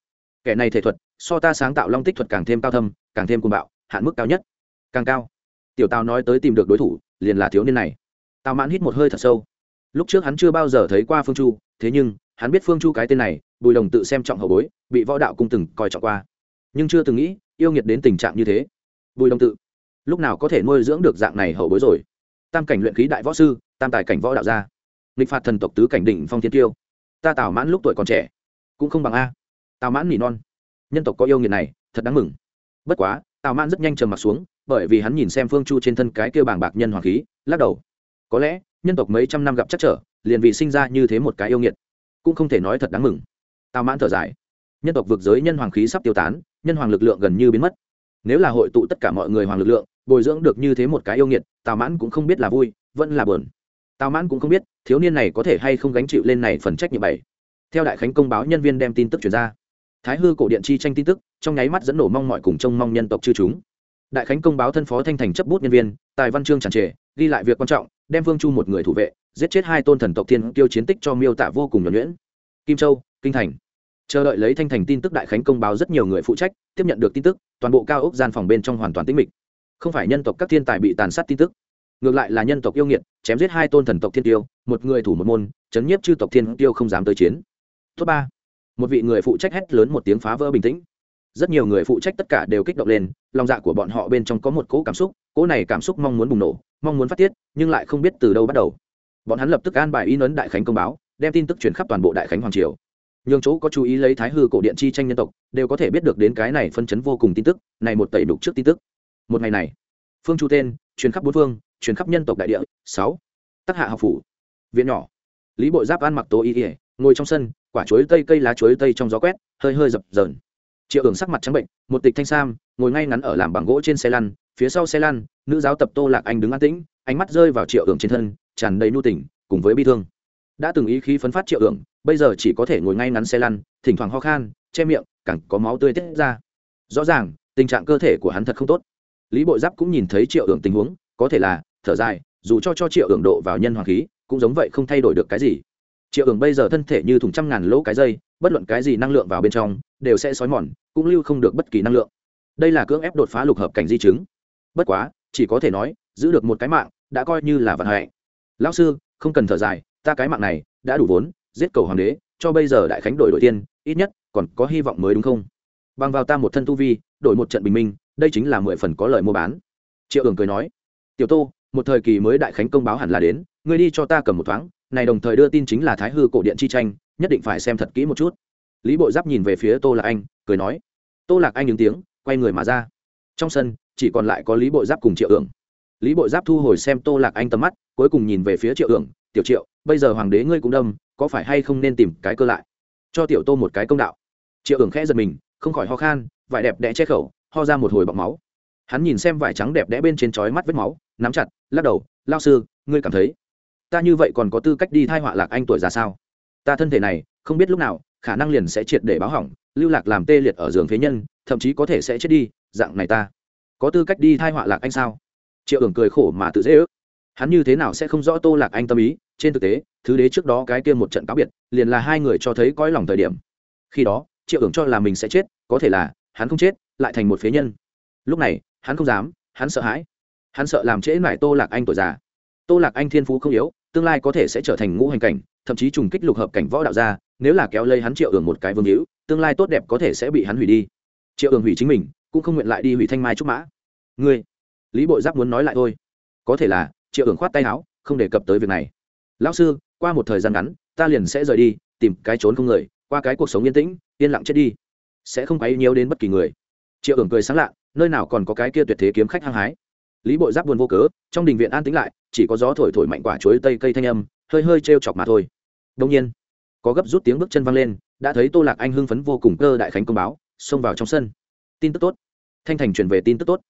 Speaker 1: Kẻ này thể thuật, so ta sáng tạo long tích thuật càng thêm cao thâm, càng thêm cuồng bạo, hạn mức cao nhất. Càng cao. Tiểu tào nói tới tìm được đối thủ, liền là thiếu niên này. Tào mãn hít một hơi thật sâu lúc trước hắn chưa bao giờ thấy qua phương chu, thế nhưng, hắn biết phương chu cái tên này, bùi đồng tự xem trọng hậu bối, bị võ đạo cung từng coi trọng qua. Nhưng chưa từng nghĩ, yêu nghiệt đến tình trạng như thế. Bùi đồng tự, lúc nào có thể nuôi dưỡng được dạng này hậu bối rồi? Tam cảnh luyện khí đại võ sư, tam tài cảnh võ đạo gia. Nghịch phạt thần tộc tứ cảnh đỉnh phong thiên tiêu. Ta tào mãn lúc tuổi còn trẻ, cũng không bằng a. Tào mãn nỉ non. Nhân tộc có yêu nghiệt này, thật đáng mừng. Bất quá, tào mãn rất nhanh trầm m ặ t xuống, bởi vì hắn nhìn xem phương chu trên thân cái kêu bàng bạc nhân hoàng khí, lắc đầu. Có lẽ nhân tộc mấy trăm năm gặp chắc trở, liền vì sinh ra như thế một cái yêu nghiệt. Cũng không thể nói thật đáng mừng. Tào mãn thở dài. Nhân tộc vực giới nhân hoàng khí sắp tiêu tán, nhân hoàng lực lượng gần như biến mất. Nếu là hội tụ tất cả mọi người hoàng lực lượng, bồi dưỡng được như thế một cái yêu nghiệt, tào mãn cũng không biết là vui, vẫn là bờn tào mãn cũng không biết, thiếu niên này có thể hay không gánh chịu lên này phần trách nhiệm bảy. Theo đại khánh công báo, nhân viên đem tin tức chuyển ra. Thái hư cổ điện chi tranh tin tức, trong nháy mắt dẫn nổ mong mọi cùng trông mong nhân tộc chư chúng đại khánh công báo thân phó thanh thành chấp bút nhân viên, tài văn chương tràn trề, ghi lại việc quan trọng, đem vương chu một người thủ vệ, giết chết hai tôn thần tộc thiên tiêu chiến tích cho miêu tả vô cùng nhuẩn nhuyễn. Kim châu, kinh thành. Chờ đợi lấy thanh thành tin tức đại khánh công báo rất nhiều người phụ trách, tiếp nhận được tin tức, toàn bộ cao ốc gian phòng bên trong hoàn toàn tĩnh mịch. Không phải nhân tộc các thiên tài bị tàn sát tin tức, ngược lại là nhân tộc yêu nghiệt, chém giết hai tôn thần tộc thiên tiêu một người thủ một môn, chấn nhiếp chư tộc thiên tiêu không dám tới chiến. Thứ ba. Một vị người phụ trách hét lớn một tiếng phá vỡ bình tĩnh rất nhiều người phụ trách tất cả đều kích động lên, lòng dạ của bọn họ bên trong có một cỗ cảm xúc, cỗ này cảm xúc mong muốn bùng nổ, mong muốn phát tiết, nhưng lại không biết từ đâu bắt đầu. Bọn hắn lập tức an bài in ấn đại khánh công báo, đem tin tức truyền khắp toàn bộ đại khánh hoàng triều. Nhường chỗ có chú ý lấy thái hư cổ điện chi tranh nhân tộc, đều có thể biết được đến cái này phân chấn vô cùng tin tức, này một tẩy đục trước tin tức. Một ngày này, phương chu tên, truyền khắp bốn phương, truyền khắp nhân tộc đại địa, sáu. Tắc hạ học phủ, viện nhỏ. Lý bội giáp ăn mặc tố y ỉa ngồi trong sân, quả chuối tây cây lá chuối tây trong gió quét, hơi hơi dập dờn triệu ưởng sắc mặt trắng bệnh, một tịch thanh sam, ngồi ngay ngắn ở làm bằng gỗ trên xe lăn, phía sau xe lăn, nữ giáo tập tô lạc anh đứng an tĩnh, ánh mắt rơi vào triệu ưởng trên thân, tràn đầy nu tỉnh, cùng với bi thương. Đã từng ý khí phấn phát triệu ưởng bây giờ chỉ có thể ngồi ngay ngắn xe lăn, thỉnh thoảng ho khan, che miệng cẳng có máu tươi tiết ra. Rõ ràng, tình trạng cơ thể của hắn thật không tốt. Lý bội giáp cũng nhìn thấy triệu ưởng tình huống, có thể là, thở dài, dù cho cho triệu ưởng độ vào nhân hoàng khí, cũng giống vậy không thay đổi được cái gì triệu ưởng bây giờ thân thể như thùng trăm ngàn lỗ cái dây, bất luận cái gì năng lượng vào bên trong, đều sẽ xói mòn, cũng lưu không được bất kỳ năng lượng. Đây là cưỡng ép đột phá lục hợp cảnh di chứng. Bất quá, chỉ có thể nói, giữ được một cái mạng, đã coi như là vận hạnh. Lão sư, không cần thở dài, ta cái mạng này, đã đủ vốn, giết cầu hoàng đế, cho bây giờ đại khánh đổi đội tiên, ít nhất, còn có hy vọng mới đúng không? Bằng vào ta một thân tu vi, đổi một trận bình minh, đây chính là mười phần có lợi mua bán. Triệu ưởng cười nói, tiểu tô, một thời kỳ mới đại khánh công báo hẳn là đến, ngươi đi cho ta cầm một thoáng này đồng thời đưa tin chính là thái hư cổ điện chi tranh, nhất định phải xem thật kỹ một chút. Lý bội giáp nhìn về phía tô lạc anh, cười nói. Tô lạc anh những tiếng, quay người mà ra. Trong sân, chỉ còn lại có lý bội giáp cùng triệu ưởng lý bội giáp thu hồi xem tô lạc anh tầm mắt, cuối cùng nhìn về phía triệu ưởng tiểu triệu, bây giờ hoàng đế ngươi cũng đâm, có phải hay không nên tìm cái cơ lại? Cho tiểu tô một cái công đạo. Triệu ưởng khẽ giật mình, không khỏi ho khan, vải đẹp đẽ che khẩu, ho ra một hồi bọc máu. Hắn nhìn xem vải trắng đẹp đẽ bên trên trói mắt vết máu, nắm chặt, lắc đầu lao sư, ngươi cảm thấy ta như vậy còn có tư cách đi thai họa lạc anh tuổi già sao? Ta thân thể này, không biết lúc nào, khả năng liền sẽ triệt để báo hỏng, lưu lạc làm tê liệt ở giường phế nhân, thậm chí có thể sẽ chết đi, dạng này ta. Có tư cách đi thai họa lạc anh sao? Triệu ưởng cười khổ mà tự dễ ước. Hắn như thế nào sẽ không rõ tô lạc anh tâm ý? Trên thực tế, thứ đế trước đó cái kia một trận cáo biệt, liền là hai người cho thấy cõi lòng thời điểm. Khi đó, triệu ưởng cho là mình sẽ chết, có thể là hắn không chết, lại thành một phế nhân. Lúc này, hắn không dám, hắn sợ hãi. Hắn sợ làm trễ mải tô lạc anh tuổi già. Tô lạc anh thiên phú không yếu tương lai có thể sẽ trở thành ngũ hành cảnh, thậm chí trùng kích lục hợp cảnh võ đạo gia, nếu là kéo lây hắn triệu ưởng một cái vương hữu, tương lai tốt đẹp có thể sẽ bị hắn hủy đi. Triệu ưởng hủy chính mình, cũng không nguyện lại đi hủy thanh mai trúc mã. Ngươi, lý bội giáp muốn nói lại thôi. Có thể là, triệu ưởng khoát tay áo, không đề cập tới việc này. Lão sư, qua một thời gian ngắn, ta liền sẽ rời đi, tìm cái trốn không người, qua cái cuộc sống yên tĩnh, yên lặng chết đi. Sẽ không quấy nhiều đến bất kỳ người. Triệu ưởng cười sáng lạ, nơi nào còn có cái kia tuyệt thế kiếm khách hăng hái lý bội giáp buồn vô cớ, trong đình viện an tĩnh lại, chỉ có gió thổi thổi mạnh quả chuối tây cây thanh âm, hơi hơi t chọc mà thôi. Đông nhiên, có gấp rút tiếng bước chân văng lên, đã thấy tô lạc anh hưng phấn vô cùng cơ đại khánh công báo, xông vào trong sân. Tin tức tốt. Thanh thành truyền về tin tức tốt.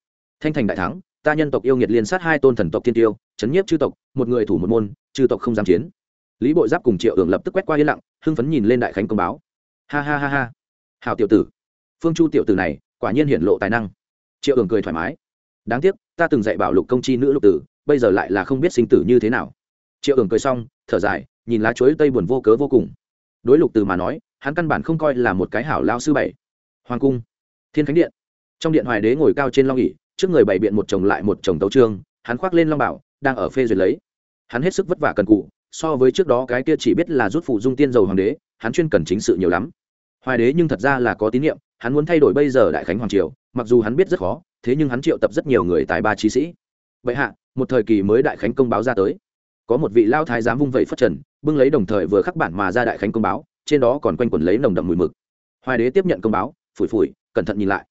Speaker 1: Thanh thành đại thắng, ta nhân tộc yêu nghiệt liên sát hai tôn thần tộc thiên tiêu, chấn nhiếp chư tộc, một người thủ một môn, chư tộc không dám chiến. Lý bội giáp cùng triệu ưởng lập tức quét qua yên lặng, hưng phấn nhìn lên đại khánh công báo. Ha ha ha ha. Hào tiểu tử. Phương chu tiểu tử này, quả nhiên hiển lộ tài năng. Triệu ưởng cười thoải mái đáng tiếc, ta từng dạy bảo lục công chi nữ lục tử, bây giờ lại là không biết sinh tử như thế nào. Triệu ưởng cười xong, thở dài, nhìn lá chuối tây buồn vô cớ vô cùng. Đối lục từ mà nói, hắn căn bản không coi là một cái hảo lao sư bảy. Hoàng cung, thiên khánh điện. Trong điện hoài đế ngồi cao trên long ỉ trước người bày biện một chồng lại một chồng tấu trương, hắn khoác lên long bảo, đang ở phê duyệt lấy. Hắn hết sức vất vả cần cụ, so với trước đó cái kia chỉ biết là rút phụ dung tiên dầu hoàng đế, hắn chuyên cần chính sự nhiều lắm. Hoài đế nhưng thật ra là có tín nhiệm hắn muốn thay đổi bây giờ đại khánh hoàng triều, mặc dù hắn biết rất khó, thế nhưng hắn triệu tập rất nhiều người tài ba trí sĩ. Vậy hạ, một thời kỳ mới đại khánh công báo ra tới. Có một vị lao thái giám vung vẩy phất trần, bưng lấy đồng thời vừa khắc bản mà ra đại khánh công báo, trên đó còn quanh quẩn lấy nồng đậm mùi mực. Hoài đế tiếp nhận công báo, phủi phủi, cẩn thận nhìn lại.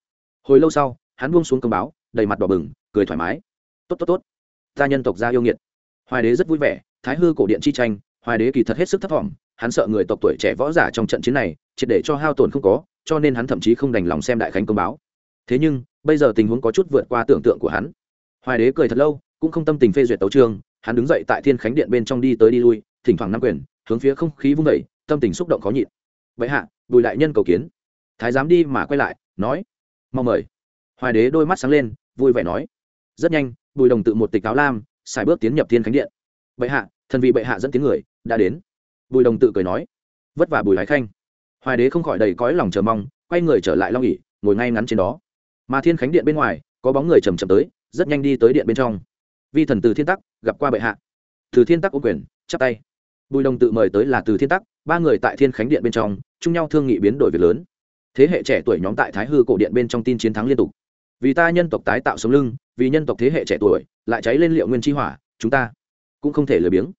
Speaker 1: Hồi lâu sau, hắn buông xuống công báo, đầy mặt đỏ bừng, cười thoải mái. Tốt tốt tốt. Ta nhân tộc gia yêu nghiệt. Hoài đế rất vui vẻ, thái hư cổ điện chi tranh, hoài đế kỳ thật hết sức thấp thỏm hắn sợ người tộc tuổi trẻ võ giả trong trận chiến này, triệt để cho hao tổn không có, cho nên hắn thậm chí không đành lòng xem đại khánh công báo. Thế nhưng, bây giờ tình huống có chút vượt qua tưởng tượng của hắn. Hoài đế cười thật lâu, cũng không tâm tình phê duyệt tấu trương hắn đứng dậy tại thiên khánh điện bên trong đi tới đi lui, thỉnh thoảng nắm quyền, hướng phía không khí vung vẩy tâm tình xúc động khó nhịn. Vậy hạ, bùi đại nhân cầu kiến. Thái giám đi mà quay lại, nói mong mời. Hoài đế đôi mắt sáng lên, vui vẻ nói, rất nhanh, bùi đồng tự một tịch áo lam, xài bước tiến nhập thiên khánh điện. Bệ hạ, thần vị bệ hạ dẫn tiếng người, đã đến bùi đồng tự cười nói, vất vả bùi hải khanh. Hoài đế không khỏi đầy cõi lòng chờ mong, quay người trở lại long ỉ ngồi ngay ngắn trên đó. Mà thiên khánh điện bên ngoài, có bóng người chầm chậm tới, rất nhanh đi tới điện bên trong. Vi thần từ thiên tắc, gặp qua bệ hạ. Từ thiên tắc ô quyền, chắp tay. Bùi đồng tự mời tới là từ thiên tắc, ba người tại thiên khánh điện bên trong, chung nhau thương nghị biến đổi việc lớn. Thế hệ trẻ tuổi nhóm tại thái hư cổ điện bên trong tin chiến thắng liên tục. Vì ta nhân tộc tái tạo sống lưng, vì nhân tộc thế hệ trẻ tuổi, lại cháy lên liệu nguyên chi hỏa, chúng ta cũng không thể lười biếng.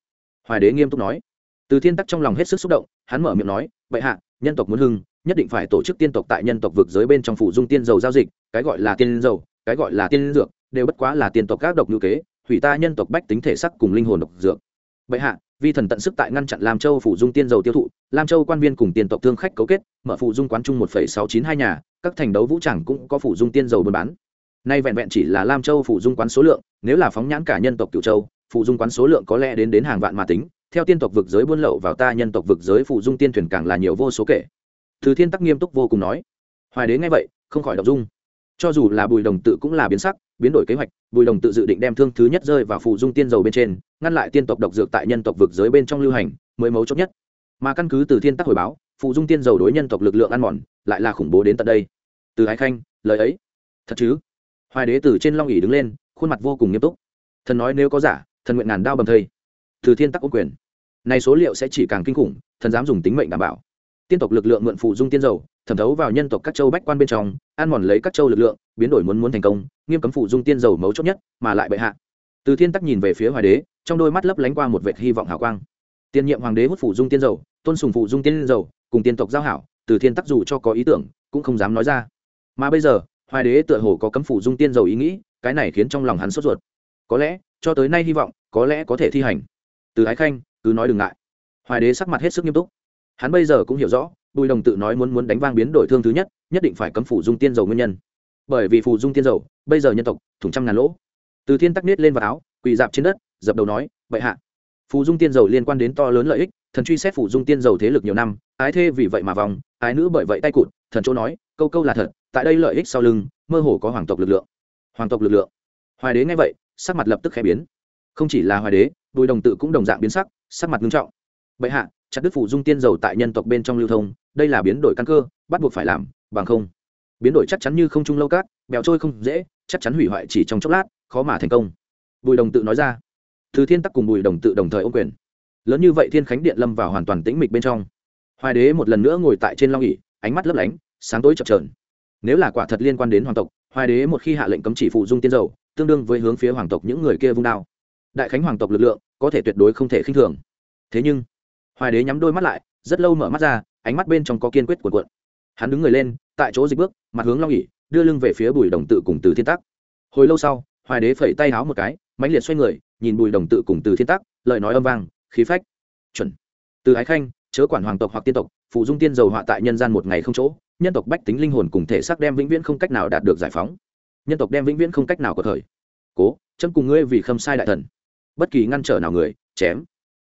Speaker 1: Hoài đế nghiêm túc nói từ thiên tắc trong lòng hết sức xúc động, hắn mở miệng nói vậy hạ, nhân tộc muốn hưng, nhất định phải tổ chức tiên tộc tại nhân tộc vực giới bên trong phủ dung tiên dầu giao dịch, cái gọi là tiên dầu, cái gọi là tiên dược, đều bất quá là tiên tộc các độc ngữ kế, hủy ta nhân tộc bách tính thể sắc cùng linh hồn độc dược. Bệ hạ, vi thần tận sức tại ngăn chặn lam châu phủ dung tiên dầu tiêu thụ, lam châu quan viên cùng tiền tộc thương khách cấu kết, mở phủ dung quán chung một sáu chín hai nhà, các thành đấu vũ chẳng cũng có phủ dung tiên dầu buôn bán. Nay vẹn vẹn chỉ là lam châu phủ dung quán số lượng, nếu là phóng nhãn cả nhân tộc cửu châu, phủ dung quán số lượng có lẽ đến đến hàng vạn mà tính theo tiên tộc vực giới buôn lậu vào ta nhân tộc vực giới phụ dung tiên thuyền càng là nhiều vô số kể. Từ thiên tắc nghiêm túc vô cùng nói. Hoài đế nghe vậy, không khỏi đọc dung. Cho dù là bùi đồng tự cũng là biến sắc, biến đổi kế hoạch, bùi đồng tự dự định đem thương thứ nhất rơi vào phụ dung tiên dầu bên trên, ngăn lại tiên tộc độc dược tại nhân tộc vực giới bên trong lưu hành, mới mấu chốt nhất. Mà căn cứ từ thiên tắc hồi báo, phụ dung tiên dầu đối nhân tộc lực lượng ăn mòn, lại là khủng bố đến tận đây. Từ ái khanh, lời ấy. Thật chứ? Hoài đế từ trên long ỉ đứng lên, khuôn mặt vô cùng nghiêm túc. Thần nói nếu có giả, thần nguyện ngàn đao bầm thây. Từ thiên tắc ô quyền này số liệu sẽ chỉ càng kinh khủng, thần dám dùng tính mệnh đảm bảo. Tiên tộc lực lượng mượn phụ dung tiên dầu, thẩm thấu vào nhân tộc các châu bách quan bên trong, ăn mòn lấy các châu lực lượng, biến đổi muốn muốn thành công, nghiêm cấm phụ dung tiên dầu mấu chốt nhất, mà lại bệ hạ. Từ thiên tắc nhìn về phía hoài đế, trong đôi mắt lấp lánh qua một vệt hy vọng hào quang. Tiên nhiệm hoàng đế hút phụ dung tiên dầu, tôn sùng phụ dung tiên dầu, cùng tiên tộc giao hảo, từ thiên tắc dù cho có ý tưởng, cũng không dám nói ra. Mà bây giờ, hoài đế tựa hồ có cấm phụ dung tiên dầu ý nghĩ, cái này khiến trong lòng hắn sốt ruột. Có lẽ, cho tới nay hy vọng, có lẽ có thể thi hành. Từ ái khanh cứ nói đừng ngại. Hoài đế sắc mặt hết sức nghiêm túc. Hắn bây giờ cũng hiểu rõ, bùi đồng tự nói muốn muốn đánh vang biến đổi thương thứ nhất nhất định phải cấm phủ dung tiên dầu nguyên nhân. Bởi vì phủ dung tiên dầu, bây giờ nhân tộc, thủng trăm ngàn lỗ. Từ thiên tắc nết lên vào áo, quỳ dạp trên đất, dập đầu nói vậy hạ. Phù dung tiên dầu liên quan đến to lớn lợi ích, thần truy xét phủ dung tiên dầu thế lực nhiều năm, ái thê vì vậy mà vòng, ái nữ bởi vậy tay cụt, thần chỗ nói, câu câu là thật, tại đây lợi ích sau lưng, mơ hồ có hoàng tộc lực lượng. Hoàng tộc lực lượng. Hoài đế nghe vậy, sắc mặt lập tức khẽ biến. Không chỉ là hoài đế, bùi đồng tự cũng đồng dạng biến sắc sắc mặt nghiêm trọng. Bệ hạ, chặt đứt phủ dung tiên dầu tại nhân tộc bên trong lưu thông, đây là biến đổi căn cơ, bắt buộc phải làm, bằng không. Biến đổi chắc chắn như không trung lâu cát, bèo trôi không dễ, chắc chắn hủy hoại chỉ trong chốc lát, khó mà thành công. Bùi đồng tự nói ra. Thứ thiên tắc cùng bùi đồng tự đồng thời ô quyền. Lớn như vậy thiên khánh điện lâm vào hoàn toàn tĩnh mịch bên trong. Hoài đế một lần nữa ngồi tại trên long ỉ ánh mắt lấp lánh, sáng tối chập trờn nếu là quả thật liên quan đến hoàng tộc, hoài đế một khi hạ lệnh cấm chỉ phụ dung tiên dầu, tương đương với hướng phía hoàng tộc những người kia vung đao đại khánh hoàng tộc lực lượng có thể tuyệt đối không thể khinh thường. Thế nhưng, hoài đế nhắm đôi mắt lại, rất lâu mở mắt ra, ánh mắt bên trong có kiên quyết cuộn cuộn. Hắn đứng người lên, tại chỗ dịch bước, mặt hướng long ỉ đưa lưng về phía bùi đồng tự cùng từ thiên tắc. Hồi lâu sau, hoài đế phẩy tay háo một cái, mãnh liệt xoay người, nhìn bùi đồng tự cùng từ thiên tắc, lời nói âm vang, khí phách. Chuẩn. Từ ái khanh, chớ quản hoàng tộc hoặc tiên tộc, phụ dung tiên dầu họa tại nhân gian một ngày không chỗ, nhân tộc bách tính linh hồn cùng thể xác đem vĩnh viễn không cách nào đạt được giải phóng. Nhân tộc đem vĩnh viễn không cách nào có thời. Cố, chấm cùng ngươi vì khâm sai đại thần bất kỳ ngăn trở nào người, chém.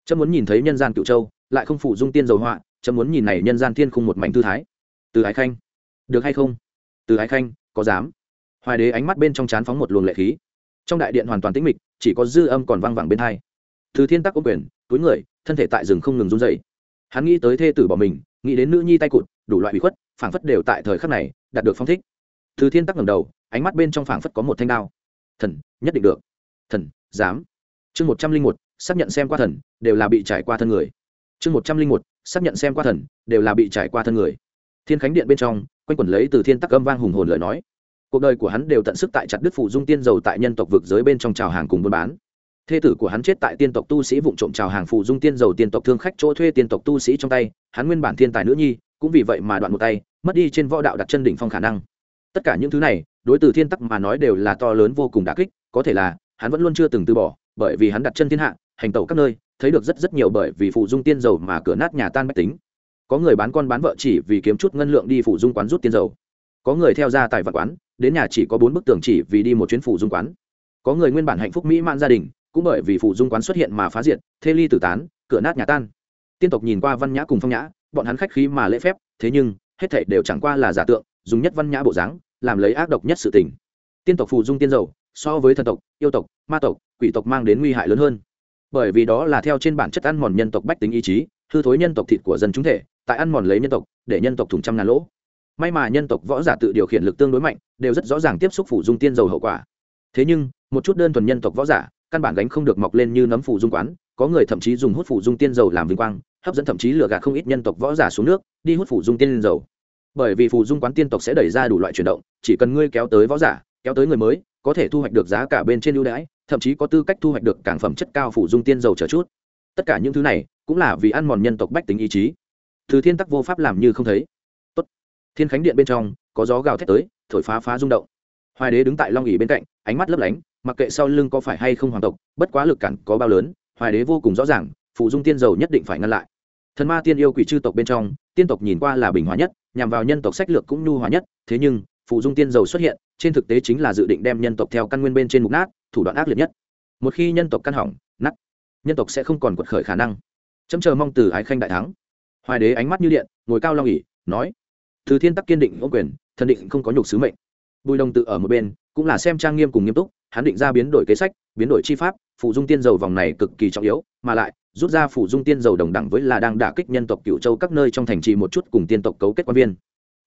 Speaker 1: Chấm muốn nhìn thấy nhân gian cựu châu, lại không phụ dung tiên dầu họa, chấm muốn nhìn này nhân gian thiên khung một mảnh thư thái. Từ ái khanh. Được hay không? Từ ái khanh, có dám. Hoài đế ánh mắt bên trong chán phóng một luồng lệ khí. Trong đại điện hoàn toàn tĩnh mịch, chỉ có dư âm còn vang vẳng bên hai. Từ thiên tắc ô quyền, túi người, thân thể tại rừng không ngừng run dậy hắn nghĩ tới thê tử bỏ mình, nghĩ đến nữ nhi tay cụt, đủ loại bị khuất, phảng phất đều tại thời khắc này, đạt được phong thích. Từ thiên tắc ngầm đầu, ánh mắt bên trong phảng phất có một thanh đao. Thần, nhất định được. Thần, dám chương một trăm linh một, xác nhận xem qua thần, đều là bị trải qua thân người. Chương một trăm linh một, xác nhận xem qua thần, đều là bị trải qua thân người. Thiên khánh điện bên trong, quanh quẩn lấy từ thiên tắc âm vang hùng hồn lời nói. Cuộc đời của hắn đều tận sức tại chặt đức phụ dung tiên dầu tại nhân tộc vực giới bên trong trào hàng cùng buôn bán. Thê tử của hắn chết tại tiên tộc tu sĩ vụ trộm trào hàng phụ dung tiên dầu tiên tộc thương khách chỗ thuê tiên tộc tu sĩ trong tay, hắn nguyên bản thiên tài nữ nhi, cũng vì vậy mà đoạn một tay, mất đi trên võ đạo đặt chân đỉnh phong khả năng. Tất cả những thứ này, đối từ thiên tắc mà nói đều là to lớn vô cùng đà kích, có thể là, hắn vẫn luôn chưa từng từ bỏ bởi vì hắn đặt chân thiên hạ, hành tẩu các nơi, thấy được rất rất nhiều bởi vì phụ dung tiên dầu mà cửa nát nhà tan bách tính. Có người bán con bán vợ chỉ vì kiếm chút ngân lượng đi phụ dung quán rút tiên dầu. Có người theo ra tại vật quán, đến nhà chỉ có bốn bức tường chỉ vì đi một chuyến phụ dung quán. Có người nguyên bản hạnh phúc mỹ mãn gia đình, cũng bởi vì phụ dung quán xuất hiện mà phá diệt, thê ly tử tán, cửa nát nhà tan. Tiên tộc nhìn qua văn nhã cùng phong nhã, bọn hắn khách khí mà lễ phép, thế nhưng, hết thảy đều chẳng qua là giả tượng, dùng nhất văn nhã bộ dáng, làm lấy ác độc nhất sự tình. Tiên tộc phù dung tiên dầu, so với thần tộc, yêu tộc, ma tộc quỷ tộc mang đến nguy hại lớn hơn. Bởi vì đó là theo trên bản chất ăn mòn nhân tộc bách tính ý chí, hư thối nhân tộc thịt của dân chúng thể, tại ăn mòn lấy nhân tộc, để nhân tộc thủng trăm ngàn lỗ. May mà nhân tộc võ giả tự điều khiển lực tương đối mạnh, đều rất rõ ràng tiếp xúc phủ dung tiên dầu hậu quả. Thế nhưng, một chút đơn thuần nhân tộc võ giả, căn bản gánh không được mọc lên như nấm phủ dung quán, có người thậm chí dùng hút phủ dung tiên dầu làm vinh quang, hấp dẫn thậm chí lừa gạt không ít nhân tộc võ giả xuống nước, đi hút phủ dung tiên dầu. Bởi vì phủ dung quán tiên tộc sẽ đẩy ra đủ loại chuyển động, chỉ cần ngươi kéo tới võ giả, kéo tới người mới, có thể thu hoạch được giá cả bên trên ưu đãi thậm chí có tư cách thu hoạch được cảng phẩm chất cao phủ dung tiên dầu trở chút. Tất cả những thứ này cũng là vì ăn mòn nhân tộc bách tính ý chí. Thứ thiên tắc vô pháp làm như không thấy. Tốt. thiên khánh điện bên trong, có gió gào thét tới, thổi phá phá rung động. Hoài đế đứng tại long ỉ bên cạnh, ánh mắt lấp lánh, mặc kệ sau lưng có phải hay không hoàng tộc, bất quá lực cản có bao lớn, hoài đế vô cùng rõ ràng phụ dung tiên dầu nhất định phải ngăn lại. Thần ma tiên yêu quỷ chư tộc bên trong, tiên tộc nhìn qua là bình hóa nhất, nhằm vào nhân tộc sách lược cũng nhu hóa nhất, thế nhưng phụ dung tiên dầu xuất hiện, trên thực tế chính là dự định đem nhân tộc theo căn nguyên bên trên mục nát thủ đoạn ác liệt nhất. Một khi nhân tộc căn hỏng, nát, nhân tộc sẽ không còn quật khởi khả năng. Chấm chờ mong từ ái khanh đại thắng. Hoài đế ánh mắt như điện, ngồi cao long ỉ nói, từ thiên tắc kiên định ô quyền, thần định không có nhục sứ mệnh. Bùi đồng tự ở một bên, cũng là xem trang nghiêm cùng nghiêm túc, hắn định ra biến đổi kế sách, biến đổi chi pháp, phụ dung tiên dầu vòng này cực kỳ trọng yếu, mà lại, rút ra phụ dung tiên dầu đồng đẳng với là đang đả kích nhân tộc cựu châu các nơi trong thành trì một chút cùng tiên tộc cấu kết quan viên.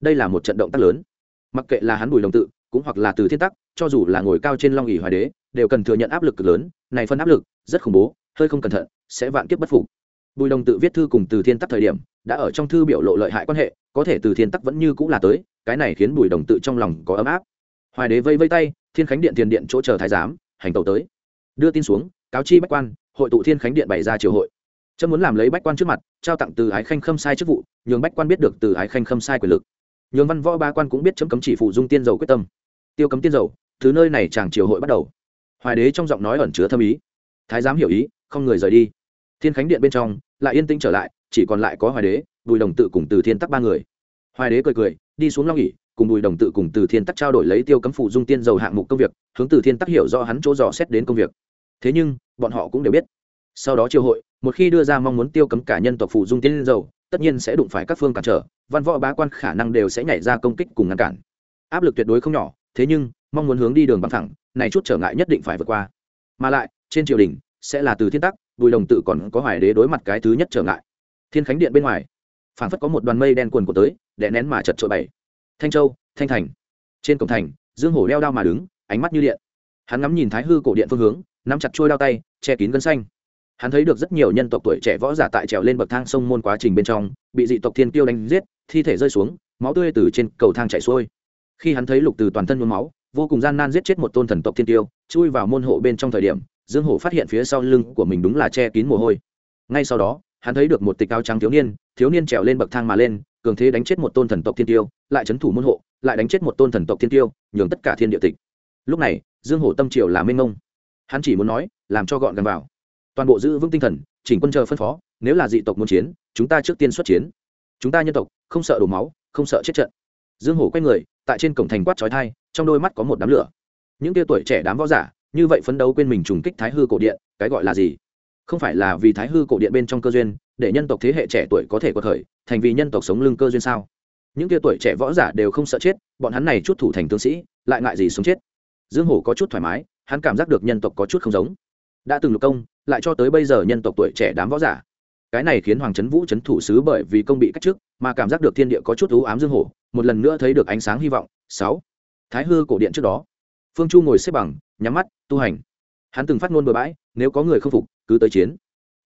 Speaker 1: Đây là một trận động tác lớn. Mặc kệ là hắn bùi đồng tự, cũng hoặc là từ thiên tắc, cho dù là ngồi cao trên long ỉ hoài đế đều cần thừa nhận áp lực cực lớn, này phân áp lực rất khủng bố, hơi không cẩn thận, sẽ vạn kiếp bất phục. Bùi đồng tự viết thư cùng từ thiên tắc thời điểm, đã ở trong thư biểu lộ lợi hại quan hệ, có thể từ thiên tắc vẫn như cũng là tới, cái này khiến bùi đồng tự trong lòng có ấm áp. Hoài đế vây vây tay, thiên khánh điện tiền điện chỗ chờ thái giám, hành tàu tới. Đưa tin xuống, cáo chi bách quan, hội tụ thiên khánh điện bày ra triều hội. Trâm muốn làm lấy bách quan trước mặt, trao tặng từ ái khanh khâm sai chức vụ, nhường bách quan biết được từ ái khanh khâm sai quyền lực. Nhường văn võ ba quan cũng biết chấm cấm chỉ phụ dung tiên dầu quyết tâm. Tiêu cấm tiên dầu, thứ nơi này chàng triều hội bắt đầu hoài đế trong giọng nói ẩn chứa thâm ý. Thái giám hiểu ý, không người rời đi. Thiên khánh điện bên trong, lại yên tĩnh trở lại, chỉ còn lại có hoài đế, bùi đồng tự cùng từ thiên tắc ba người. Hoài đế cười cười, đi xuống long nghỉ, cùng bùi đồng tự cùng từ thiên tắc trao đổi lấy tiêu cấm phụ dung tiên dầu hạng mục công việc, hướng từ thiên tắc hiểu do hắn chỗ dò xét đến công việc. Thế nhưng, bọn họ cũng đều biết. Sau đó triều hội, một khi đưa ra mong muốn tiêu cấm cả nhân tộc phụ dung tiên dầu, tất nhiên sẽ đụng phải các phương cản trở, văn võ bá quan khả năng đều sẽ nhảy ra công kích cùng ngăn cản. Áp lực tuyệt đối không nhỏ, thế nhưng, mong muốn hướng đi đường bằng thẳng này chút trở ngại nhất định phải vượt qua. Mà lại, trên triều đình, sẽ là từ thiên tắc, bùi đồng tự còn có hoài đế đối mặt cái thứ nhất trở ngại. Thiên khánh điện bên ngoài phản phất có một đoàn mây đen quần của tới, đè nén mà chật trội bảy. Thanh châu, thanh thành. Trên cổng thành, dương hổ leo đao mà đứng, ánh mắt như điện. Hắn ngắm nhìn thái hư cổ điện phương hướng, nắm chặt trôi đao tay, che kín gân xanh. Hắn thấy được rất nhiều nhân tộc tuổi trẻ võ giả tại trèo lên bậc thang sông môn quá trình bên trong, bị dị tộc thiên tiêu đánh giết, thi thể rơi xuống, máu tươi từ trên cầu thang chảy xuôi. Khi hắn thấy lục từ toàn thân nhuốm máu vô cùng gian nan giết chết một tôn thần tộc thiên tiêu, chui vào môn hộ bên trong thời điểm, dương hổ phát hiện phía sau lưng của mình đúng là che kín mồ hôi. Ngay sau đó, hắn thấy được một tịch áo trắng thiếu niên thiếu niên trèo lên bậc thang mà lên, cường thế đánh chết một tôn thần tộc thiên tiêu, lại c thủ môn hộ, lại đánh chết một tôn thần tộc thiên tiêu, nhường tất cả thiên địa tịch. Lúc này, dương hổ tâm triều là minh mông. Hắn chỉ muốn nói, làm cho gọn gần vào. Toàn bộ giữ vững tinh thần, chỉnh quân chờ phân phó, nếu là dị tộc muốn chiến, chúng ta trước tiên xuất chiến. Chúng ta nhân tộc, không sợ đổ máu, không sợ chết trận dương hổ quay người, tại trên cổng thành quát trói thai, trong đôi mắt có một đám lửa. Những tia tuổi trẻ đám võ giả, như vậy phấn đấu quên mình trùng kích thái hư cổ điện, cái gọi là gì? Không phải là vì thái hư cổ điện bên trong cơ duyên, để nhân tộc thế hệ trẻ tuổi có thể có thời thành vì nhân tộc sống lưng cơ duyên sao? Những tia tuổi trẻ võ giả đều không sợ chết, bọn hắn này chút thủ thành tướng sĩ, lại ngại gì sống chết? Dương hổ có chút thoải mái, hắn cảm giác được nhân tộc có chút không giống. Đã từng lục công, lại cho tới bây giờ nhân tộc tuổi trẻ đám võ giả cái này khiến hoàng trấn vũ trấn thủ sứ bởi vì công bị cách chức, mà cảm giác được thiên địa có chút ưu ám dương hổ, một lần nữa thấy được ánh sáng hy vọng. Sáu. Thái hư cổ điện trước đó. Phương chu ngồi xếp bằng, nhắm mắt, tu hành. Hắn từng phát ngôn bừa bãi, nếu có người không phục, cứ tới chiến.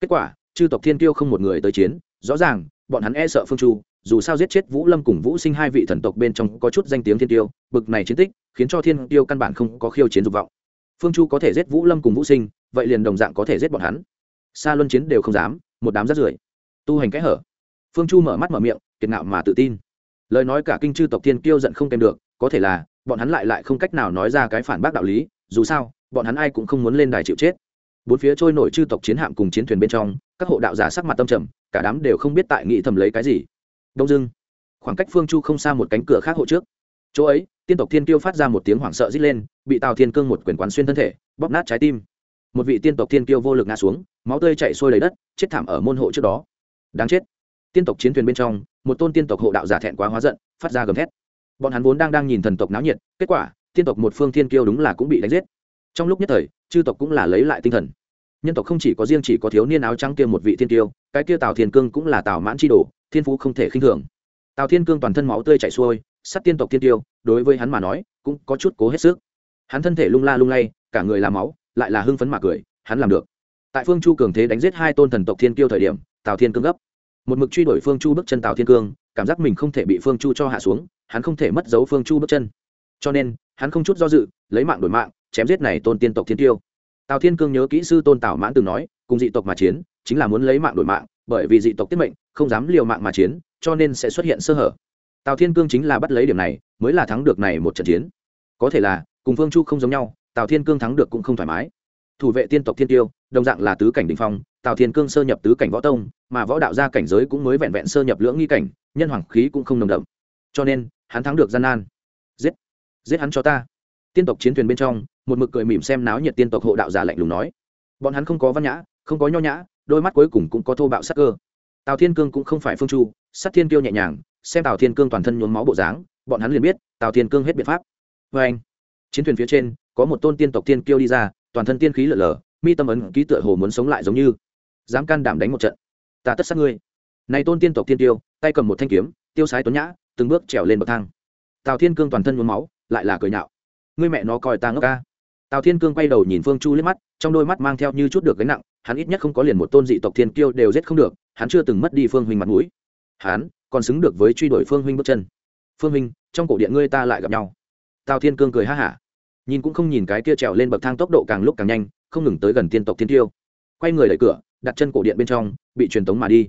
Speaker 1: Kết quả, chư tộc thiên tiêu không một người tới chiến. Rõ ràng, bọn hắn e sợ phương chu, dù sao giết chết vũ lâm cùng vũ sinh hai vị thần tộc bên trong có chút danh tiếng thiên tiêu bực này chiến tích, khiến cho thiên tiêu căn bản không có khiêu chiến dục vọng. Phương chu có thể giết vũ lâm cùng vũ sinh, vậy liền đồng dạng có thể giết bọn hắn. Xa luân chiến đều không dám một đám rất rưởi. Tu hành kẽ hở. Phương chu mở mắt mở miệng, kiệt ngạo mà tự tin. Lời nói cả kinh chư tộc thiên kiêu giận không kèm được, có thể là, bọn hắn lại lại không cách nào nói ra cái phản bác đạo lý, dù sao, bọn hắn ai cũng không muốn lên đài chịu chết. Bốn phía trôi nổi chư tộc chiến hạm cùng chiến thuyền bên trong, các hộ đạo giả sắc mặt tâm trầm, cả đám đều không biết tại nghĩ thầm lấy cái gì. Đông dưng khoảng cách phương chu không xa một cánh cửa khác hộ trước. Chỗ ấy, tiên tộc thiên kiêu phát ra một tiếng hoảng sợ rít lên, bị tào thiên cương một quyền quán xuyên thân thể, bóp nát trái tim một vị tiên tộc thiên kiêu vô lực ngã xuống, máu tươi chạy sôi lấy đất, chết thảm ở môn hộ trước đó. Đáng chết. Tiên tộc chiến thuyền bên trong, một tôn tiên tộc hộ đạo giả thẹn quá hóa giận, phát ra gầm thét. Bọn hắn vốn đang đang nhìn thần tộc náo nhiệt, kết quả, tiên tộc một phương thiên kiêu đúng là cũng bị đánh giết. Trong lúc nhất thời, chư tộc cũng là lấy lại tinh thần. Nhân tộc không chỉ có riêng chỉ có thiếu niên áo trắng kia một vị thiên tiêu cái kia tào thiên cương cũng là tào mãn chi đồ, thiên phú không thể khinh thường. Tào thiên cương toàn thân máu tươi chảy xuôi sắt tiên tộc thiên tiêu đối với hắn mà nói, cũng có chút cố hết sức. Hắn thân thể lung la lung lay, cả người làm máu lại là hưng phấn mà cười, hắn làm được. Tại phương chu cường thế đánh giết hai tôn thần tộc thiên kiêu thời điểm, tào thiên cương gấp. Một mực truy đuổi phương chu bước chân tào thiên cương, cảm giác mình không thể bị phương chu cho hạ xuống, hắn không thể mất dấu phương chu bước chân. Cho nên, hắn không chút do dự, lấy mạng đổi mạng, chém giết này tôn tiên tộc thiên tiêu tào thiên cương nhớ kỹ sư tôn tào mãn từng nói, cùng dị tộc mà chiến, chính là muốn lấy mạng đổi mạng, bởi vì dị tộc tiết mệnh, không dám liều mạng mà chiến, cho nên sẽ xuất hiện sơ hở. Tào thiên cương chính là bắt lấy điểm này, mới là thắng được này một trận chiến. Có thể là, cùng phương chu không giống nhau tào thiên cương thắng được cũng không thoải mái. Thủ vệ tiên tộc thiên tiêu, đồng dạng là tứ cảnh đình phong, tào thiên cương sơ nhập tứ cảnh võ tông, mà võ đạo gia cảnh giới cũng mới vẹn vẹn sơ nhập lưỡng nghi cảnh, nhân hoàng khí cũng không nồng đậm. Cho nên, hắn thắng được gian nan. Giết! Giết hắn cho ta! Tiên tộc chiến thuyền bên trong, một mực cười mỉm xem náo nhiệt tiên tộc hộ đạo giả lạnh lùng nói. Bọn hắn không có văn nhã, không có nho nhã, đôi mắt cuối cùng cũng có thô bạo sắc cơ. Tào thiên cương cũng không phải phương chu, sát thiên kiêu nhẹ nhàng, xem tào thiên cương toàn thân nhuốm máu bộ dáng, bọn hắn liền biết tào thiên cương hết biện pháp. Vê anh, chiến thuyền phía trên có một tôn tiên tộc tiên kiêu đi ra, toàn thân tiên khí lở lở, mi tâm ấn ký tựa hồ muốn sống lại giống như. Dám can đảm đánh một trận, ta tất sát ngươi. Này tôn tiên tộc tiên tiêu tay cầm một thanh kiếm, tiêu sái tuấn nhã, từng bước trèo lên bậc thang. Tào thiên cương toàn thân nhuốm máu, lại là cười nhạo. Ngươi mẹ nó coi ta ngốc ca. Tào thiên cương quay đầu nhìn phương chu liếc mắt, trong đôi mắt mang theo như chút được gánh nặng, hắn ít nhất không có liền một tôn dị tộc thiên kiêu đều giết không được, hắn chưa từng mất đi phương huynh mặt mũi. Hắn còn xứng được với truy đuổi phương huynh bước chân. Phương huynh, trong cổ điện ngươi ta lại gặp nhau. Tào thiên cương cười ha hả nhìn cũng không nhìn cái kia trèo lên bậc thang tốc độ càng lúc càng nhanh, không ngừng tới gần tiên tộc thiên tiêu. Quay người đẩy cửa, đặt chân cổ điện bên trong, bị truyền tống mà đi.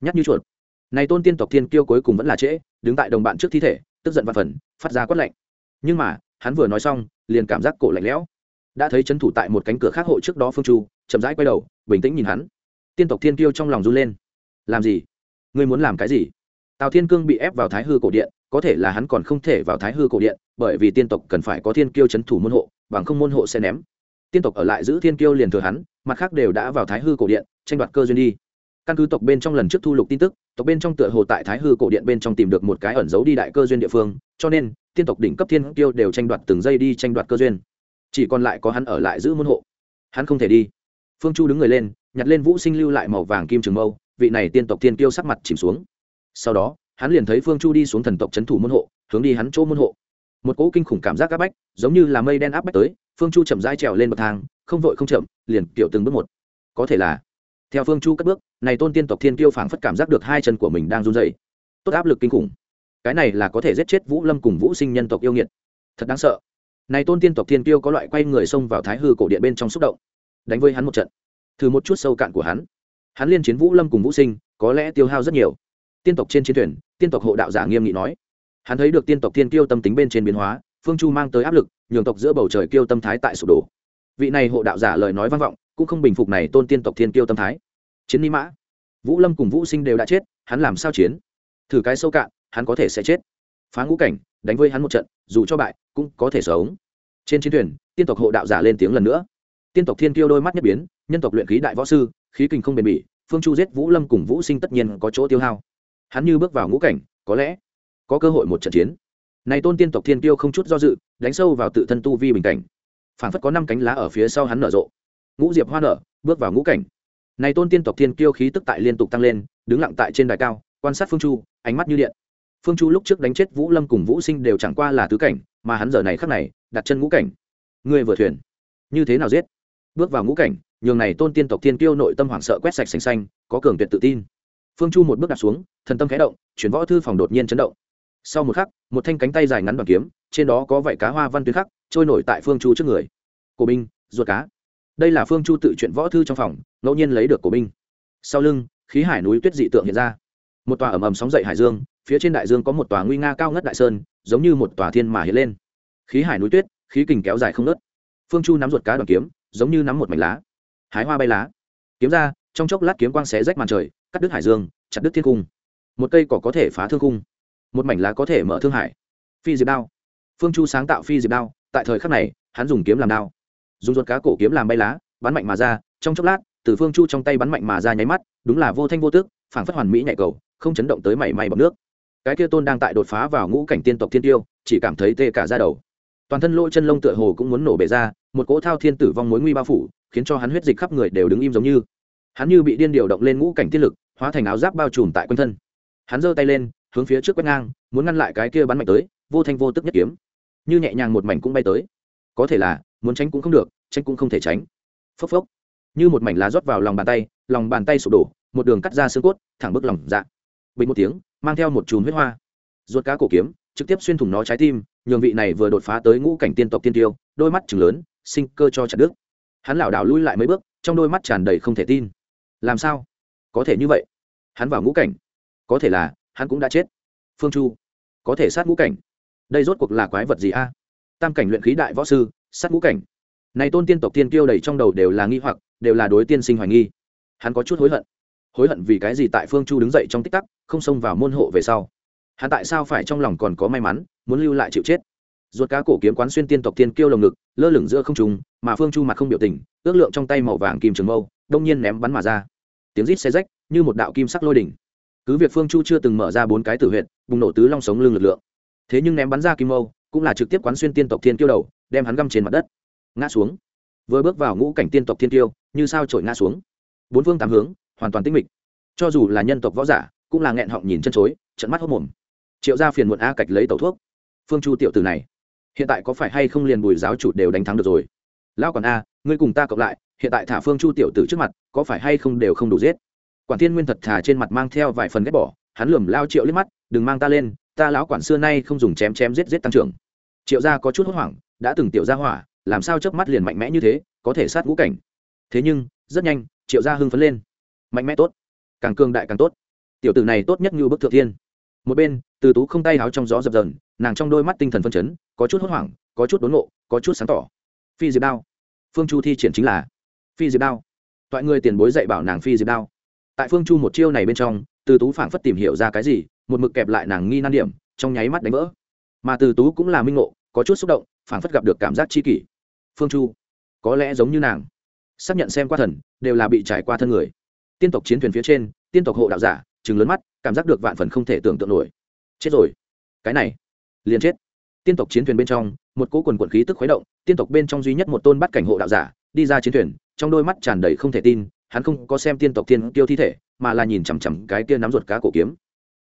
Speaker 1: Nhắc như chuột. Này tôn tiên tộc thiên kiêu cuối cùng vẫn là trễ, đứng tại đồng bạn trước thi thể, tức giận văn phần phát ra quát lạnh. Nhưng mà, hắn vừa nói xong, liền cảm giác cổ lạnh lẽo. Đã thấy trấn thủ tại một cánh cửa khác hộ trước đó phương chu, chậm rãi quay đầu, bình tĩnh nhìn hắn. Tiên tộc thiên kiêu trong lòng run lên. Làm gì? Ngươi muốn làm cái gì? Tào thiên cương bị ép vào thái hư cổ điện có thể là hắn còn không thể vào thái hư cổ điện, bởi vì tiên tộc cần phải có thiên kiêu c h ấ n thủ môn hộ, bằng không môn hộ sẽ ném. Tiên tộc ở lại giữ thiên kiêu liền thừa hắn, mặt khác đều đã vào thái hư cổ điện, tranh đoạt cơ duyên đi. Căn cứ tộc bên trong lần trước thu lục tin tức, tộc bên trong tựa hồ tại thái hư cổ điện bên trong tìm được một cái ẩn giấu đi đại cơ duyên địa phương, cho nên, tiên tộc đỉnh cấp thiên kiêu đều tranh đoạt từng giây đi tranh đoạt cơ duyên. Chỉ còn lại có hắn ở lại giữ môn hộ. Hắn không thể đi. Phương chu đứng người lên, nhặt lên vũ sinh lưu lại màu vàng kim trường mâu, vị này tiên tộc tiên kiêu sắc mặt chìm xuống. Sau đó hắn liền thấy phương chu đi xuống thần tộc c h ấ n thủ môn hộ, hướng đi hắn chỗ môn hộ. Một cỗ kinh khủng cảm giác áp bách, giống như là mây đen áp bách tới, phương chu chậm rãi trèo lên bậc thang, không vội không chậm, liền kiểu từng bước một. Có thể là, theo phương chu cất bước, này tôn tiên tộc thiên kiêu phảng phất cảm giác được hai chân của mình đang run dày tốt áp lực kinh khủng. Cái này là có thể giết chết vũ lâm cùng vũ sinh nhân tộc yêu nghiệt. Thật đáng sợ. Này tôn tiên tộc thiên kiêu có loại quay người xông vào thái hư cổ điện bên trong xúc động. Đánh với hắn một trận. Thử một chút sâu cạn của hắn. Hắn liên chiến vũ lâm cùng vũ sinh, có lẽ tiêu hao rất nhiều. Tiên tộc trên chiến thuyền tiên tộc hộ đạo giả nghiêm nghị nói. Hắn thấy được tiên tộc Thiên kiêu tâm tính bên trên biến hóa, phương chu mang tới áp lực, nhường tộc giữa bầu trời kiêu tâm thái tại sụp đổ. Vị này hộ đạo giả lời nói vang vọng, cũng không bình phục này tôn tiên tộc thiên kiêu tâm thái. Chiến ni mã. Vũ lâm cùng vũ sinh đều đã chết, hắn làm sao chiến? Thử cái sâu cạn, hắn có thể sẽ chết. Phá ngũ cảnh, đánh với hắn một trận, dù cho bại, cũng có thể sống. Trên chiến thuyền, tiên tộc hộ đạo giả lên tiếng lần nữa. Tiên tộc thiên kiêu đôi mắt nhất biến, nhân tộc luyện khí đại võ sư, khí kinh không bền bỉ, phương chu giết vũ lâm cùng vũ sinh tất nhiên có chỗ tiêu hao hắn như bước vào ngũ cảnh, có lẽ có cơ hội một trận chiến. Này tôn tiên tộc thiên tiêu không chút do dự, đánh sâu vào tự thân tu vi bình cảnh. Phản phất có năm cánh lá ở phía sau hắn nở rộ. Ngũ diệp hoa nở, bước vào ngũ cảnh. Này tôn tiên tộc thiên kiêu khí tức tại liên tục tăng lên, đứng lặng tại trên đài cao, quan sát phương chu, ánh mắt như điện. Phương chu lúc trước đánh chết vũ lâm cùng vũ sinh đều chẳng qua là tứ cảnh, mà hắn giờ này khắc này, đặt chân ngũ cảnh. Người vừa thuyền, như thế nào giết? Bước vào ngũ cảnh, nhường này tôn tiên tộc thiên kiêu nội tâm hoảng sợ quét sạch xanh xanh, có cường tuyệt tự tin phương chu một bước đặt xuống, thần tâm khẽ động, chuyển võ thư phòng đột nhiên chấn động. Sau một khắc, một thanh cánh tay dài ngắn bằng kiếm, trên đó có vảy cá hoa văn tuyến khắc, trôi nổi tại phương chu trước người. Cổ binh, ruột cá. Đây là phương chu tự chuyện võ thư trong phòng, ngẫu nhiên lấy được cổ binh. Sau lưng, khí hải núi tuyết dị tượng hiện ra. Một tòa ẩm ẩm sóng dậy hải dương, phía trên đại dương có một tòa nguy nga cao ngất đại sơn, giống như một tòa thiên mà hiện lên. Khí hải núi tuyết, khí kình kéo dài không nớt phương chu nắm ruột cá đoàn kiếm, giống như nắm một mảnh lá. Hái hoa bay lá. Kiếm ra, trong chốc lát kiếm quang xé rách màn trời cắt đứt hải dương, chặt đứt thiên cung. Một cây cỏ có thể phá thương cung một mảnh lá có thể mở thương hải. Phi diệp đao. Phương chu sáng tạo phi diệp đao, tại thời khắc này, hắn dùng kiếm làm đao. Dùng ruột cá cổ kiếm làm bay lá, bắn mạnh mà ra, trong chốc lát, từ phương chu trong tay bắn mạnh mà ra nháy mắt, đúng là vô thanh vô tước phảng phất hoàn mỹ nhạy cầu, không chấn động tới mảy may bọc nước. Cái kia tôn đang tại đột phá vào ngũ cảnh tiên tộc thiên tiêu, chỉ cảm thấy tê cả ra đầu. Toàn thân lỗ chân lông tựa hồ cũng muốn nổ bể ra, một cỗ thao thiên tử vong mối nguy bao phủ, khiến cho hắn huyết dịch khắp người đều đứng im giống như. Hắn như bị điên điều động lên ngũ cảnh tiên lực hóa thành áo giáp bao trùm tại quanh thân. Hắn giơ tay lên, hướng phía trước quét ngang, muốn ngăn lại cái kia bắn mạnh tới, vô thanh vô tức nhất kiếm. Như nhẹ nhàng một mảnh cũng bay tới. Có thể là, muốn tránh cũng không được, tránh cũng không thể tránh. Phốc phốc. Như một mảnh lá rót vào lòng bàn tay, lòng bàn tay sụp đổ, một đường cắt ra xương cốt, thẳng bức lòng dạ. Bình một tiếng, mang theo một chùm huyết hoa. Ruột cá cổ kiếm, trực tiếp xuyên thủng nó trái tim, nhường vị này vừa đột phá tới ngũ cảnh tiên tộc tiên tiêu, đôi mắt chừng lớn, sinh cơ cho chặt đức hắn lảo đảo lui lại mấy bước, trong đôi mắt tràn đầy không thể tin. Làm sao? Có thể như vậy. Hắn vào ngũ cảnh. Có thể là, hắn cũng đã chết. Phương chu, có thể sát ngũ cảnh. Đây rốt cuộc là quái vật gì a? Tam cảnh luyện khí đại võ sư, sát ngũ cảnh. Này tôn tiên tộc tiên kiêu đầy trong đầu đều là nghi hoặc, đều là đối tiên sinh hoài nghi. Hắn có chút hối hận. Hối hận vì cái gì tại phương chu đứng dậy trong tích tắc, không xông vào môn hộ về sau. Hắn tại sao phải trong lòng còn có may mắn, muốn lưu lại chịu chết? Ruột cá cổ kiếm quán xuyên tiên tộc tiên kiêu lồng ngực, lơ lửng giữa không trùng mà phương chu mặt không biểu tình, ước lượng trong tay màu vàng kim trường mâu, đông nhiên ném bắn mà ra tiếng rít xe rách, như một đạo kim sắc lôi đỉnh. Cứ việc phương chu chưa từng mở ra bốn cái tử huyện bùng nổ tứ long sống lưng lực lượng. Thế nhưng ném bắn ra kim mâu, cũng là trực tiếp quán xuyên tiên tộc thiên kiêu đầu, đem hắn găm trên mặt đất. Ngã xuống. Vừa bước vào ngũ cảnh tiên tộc thiên kiêu, như sao trổi ngã xuống. Bốn phương tám hướng, hoàn toàn tinh mịch. Cho dù là nhân tộc võ giả, cũng là nghẹn họng nhìn chân chối trận mắt hốc mồm. Triệu ra phiền muộn a cạch lấy tẩu thuốc. Phương chu tiểu từ này, hiện tại có phải hay không liền bùi giáo chủ đều đánh thắng được rồi? Lão còn a, ngươi cùng ta cộng lại hiện tại thả phương chu tiểu tử trước mặt, có phải hay không đều không đủ giết? Quản thiên nguyên thật thà trên mặt mang theo vài phần ghét bỏ, hắn lườm lao triệu liếc mắt, đừng mang ta lên, ta lão quản xưa nay không dùng chém chém giết giết tăng trưởng. Triệu gia có chút hốt hoảng, đã từng tiểu gia hỏa, làm sao chớp mắt liền mạnh mẽ như thế, có thể sát ngũ cảnh. Thế nhưng, rất nhanh, triệu gia hưng phấn lên. Mạnh mẽ tốt, càng cương đại càng tốt. Tiểu tử này tốt nhất như bức thượng thiên. Một bên, từ tú không tay háo trong gió dập dờn, nàng trong đôi mắt tinh thần phân chấn, có chút hốt hoảng, có chút đốn ngộ, có chút sáng tỏ. Phi diệp đao, phương chu thi triển chính là phi diệp đao. Toại người tiền bối dạy bảo nàng phi diệp đao. Tại phương chu một chiêu này bên trong, từ tú phảng phất tìm hiểu ra cái gì, một mực kẹp lại nàng nghi nan điểm, trong nháy mắt đánh vỡ. Mà từ tú cũng là minh ngộ, có chút xúc động, phảng phất gặp được cảm giác chi kỷ. Phương chu, có lẽ giống như nàng. Xác nhận xem qua thần, đều là bị trải qua thân người. Tiên tộc chiến thuyền phía trên, tiên tộc hộ đạo giả chừng lớn mắt, cảm giác được vạn phần không thể tưởng tượng nổi. Chết rồi. Cái này, liền chết. Tiên tộc chiến thuyền bên trong, một cỗ quần quận khí tức khuấy động, tiên tộc bên trong duy nhất một tôn bắt cảnh hộ đạo giả, đi ra chiến thuyền trong đôi mắt tràn đầy không thể tin hắn không có xem tiên tộc tiên tiêu thi thể mà là nhìn chằm chằm cái kia nắm ruột cá cổ kiếm.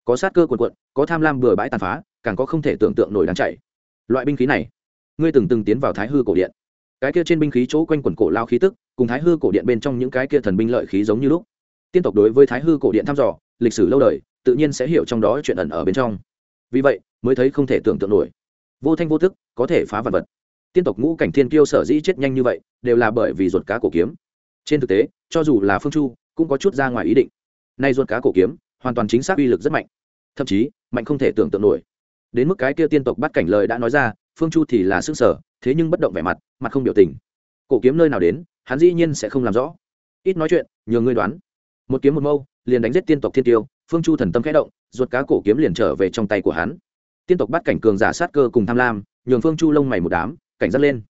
Speaker 1: Có sát cơ cuồn cuộn, có tham lam bừa bãi tàn phá càng có không thể tưởng tượng nổi đáng chạy. Loại binh khí này ngươi từng từng tiến vào thái hư cổ điện. Cái kia trên binh khí chỗ quanh quần cổ lao khí tức cùng thái hư cổ điện bên trong những cái kia thần binh lợi khí giống như lúc. Tiên tộc đối với thái hư cổ điện thăm dò lịch sử lâu đời tự nhiên sẽ hiểu trong đó chuyện ẩn ở bên trong. Vì vậy mới thấy không thể tưởng tượng nổi. Vô thanh vô thức có thể phá vật vật tiên tộc ngũ cảnh thiên kiêu sở dĩ chết nhanh như vậy, đều là bởi vì ruột cá cổ kiếm. Trên thực tế, cho dù là phương chu, cũng có chút ra ngoài ý định. Nay ruột cá cổ kiếm, hoàn toàn chính xác uy lực rất mạnh. Thậm chí, mạnh không thể tưởng tượng nổi. Đến mức cái kia tiên tộc bắt cảnh lời đã nói ra, phương chu thì là xương sở thế nhưng bất động vẻ mặt mặt không biểu tình. Cổ kiếm nơi nào đến, hắn dĩ nhiên sẽ không làm rõ. Ít nói chuyện, nhờ ngươi đoán. Một kiếm một mâu, liền đánh giết tiên tộc thiên tiêu phương chu thần tâm khẽ động, ruột cá cổ kiếm liền trở về trong tay của hắn. Tiên tộc bắt cảnh cường giả sát cơ cùng tham lam, nhường phương chu lông mày một đám cảnh giác lên.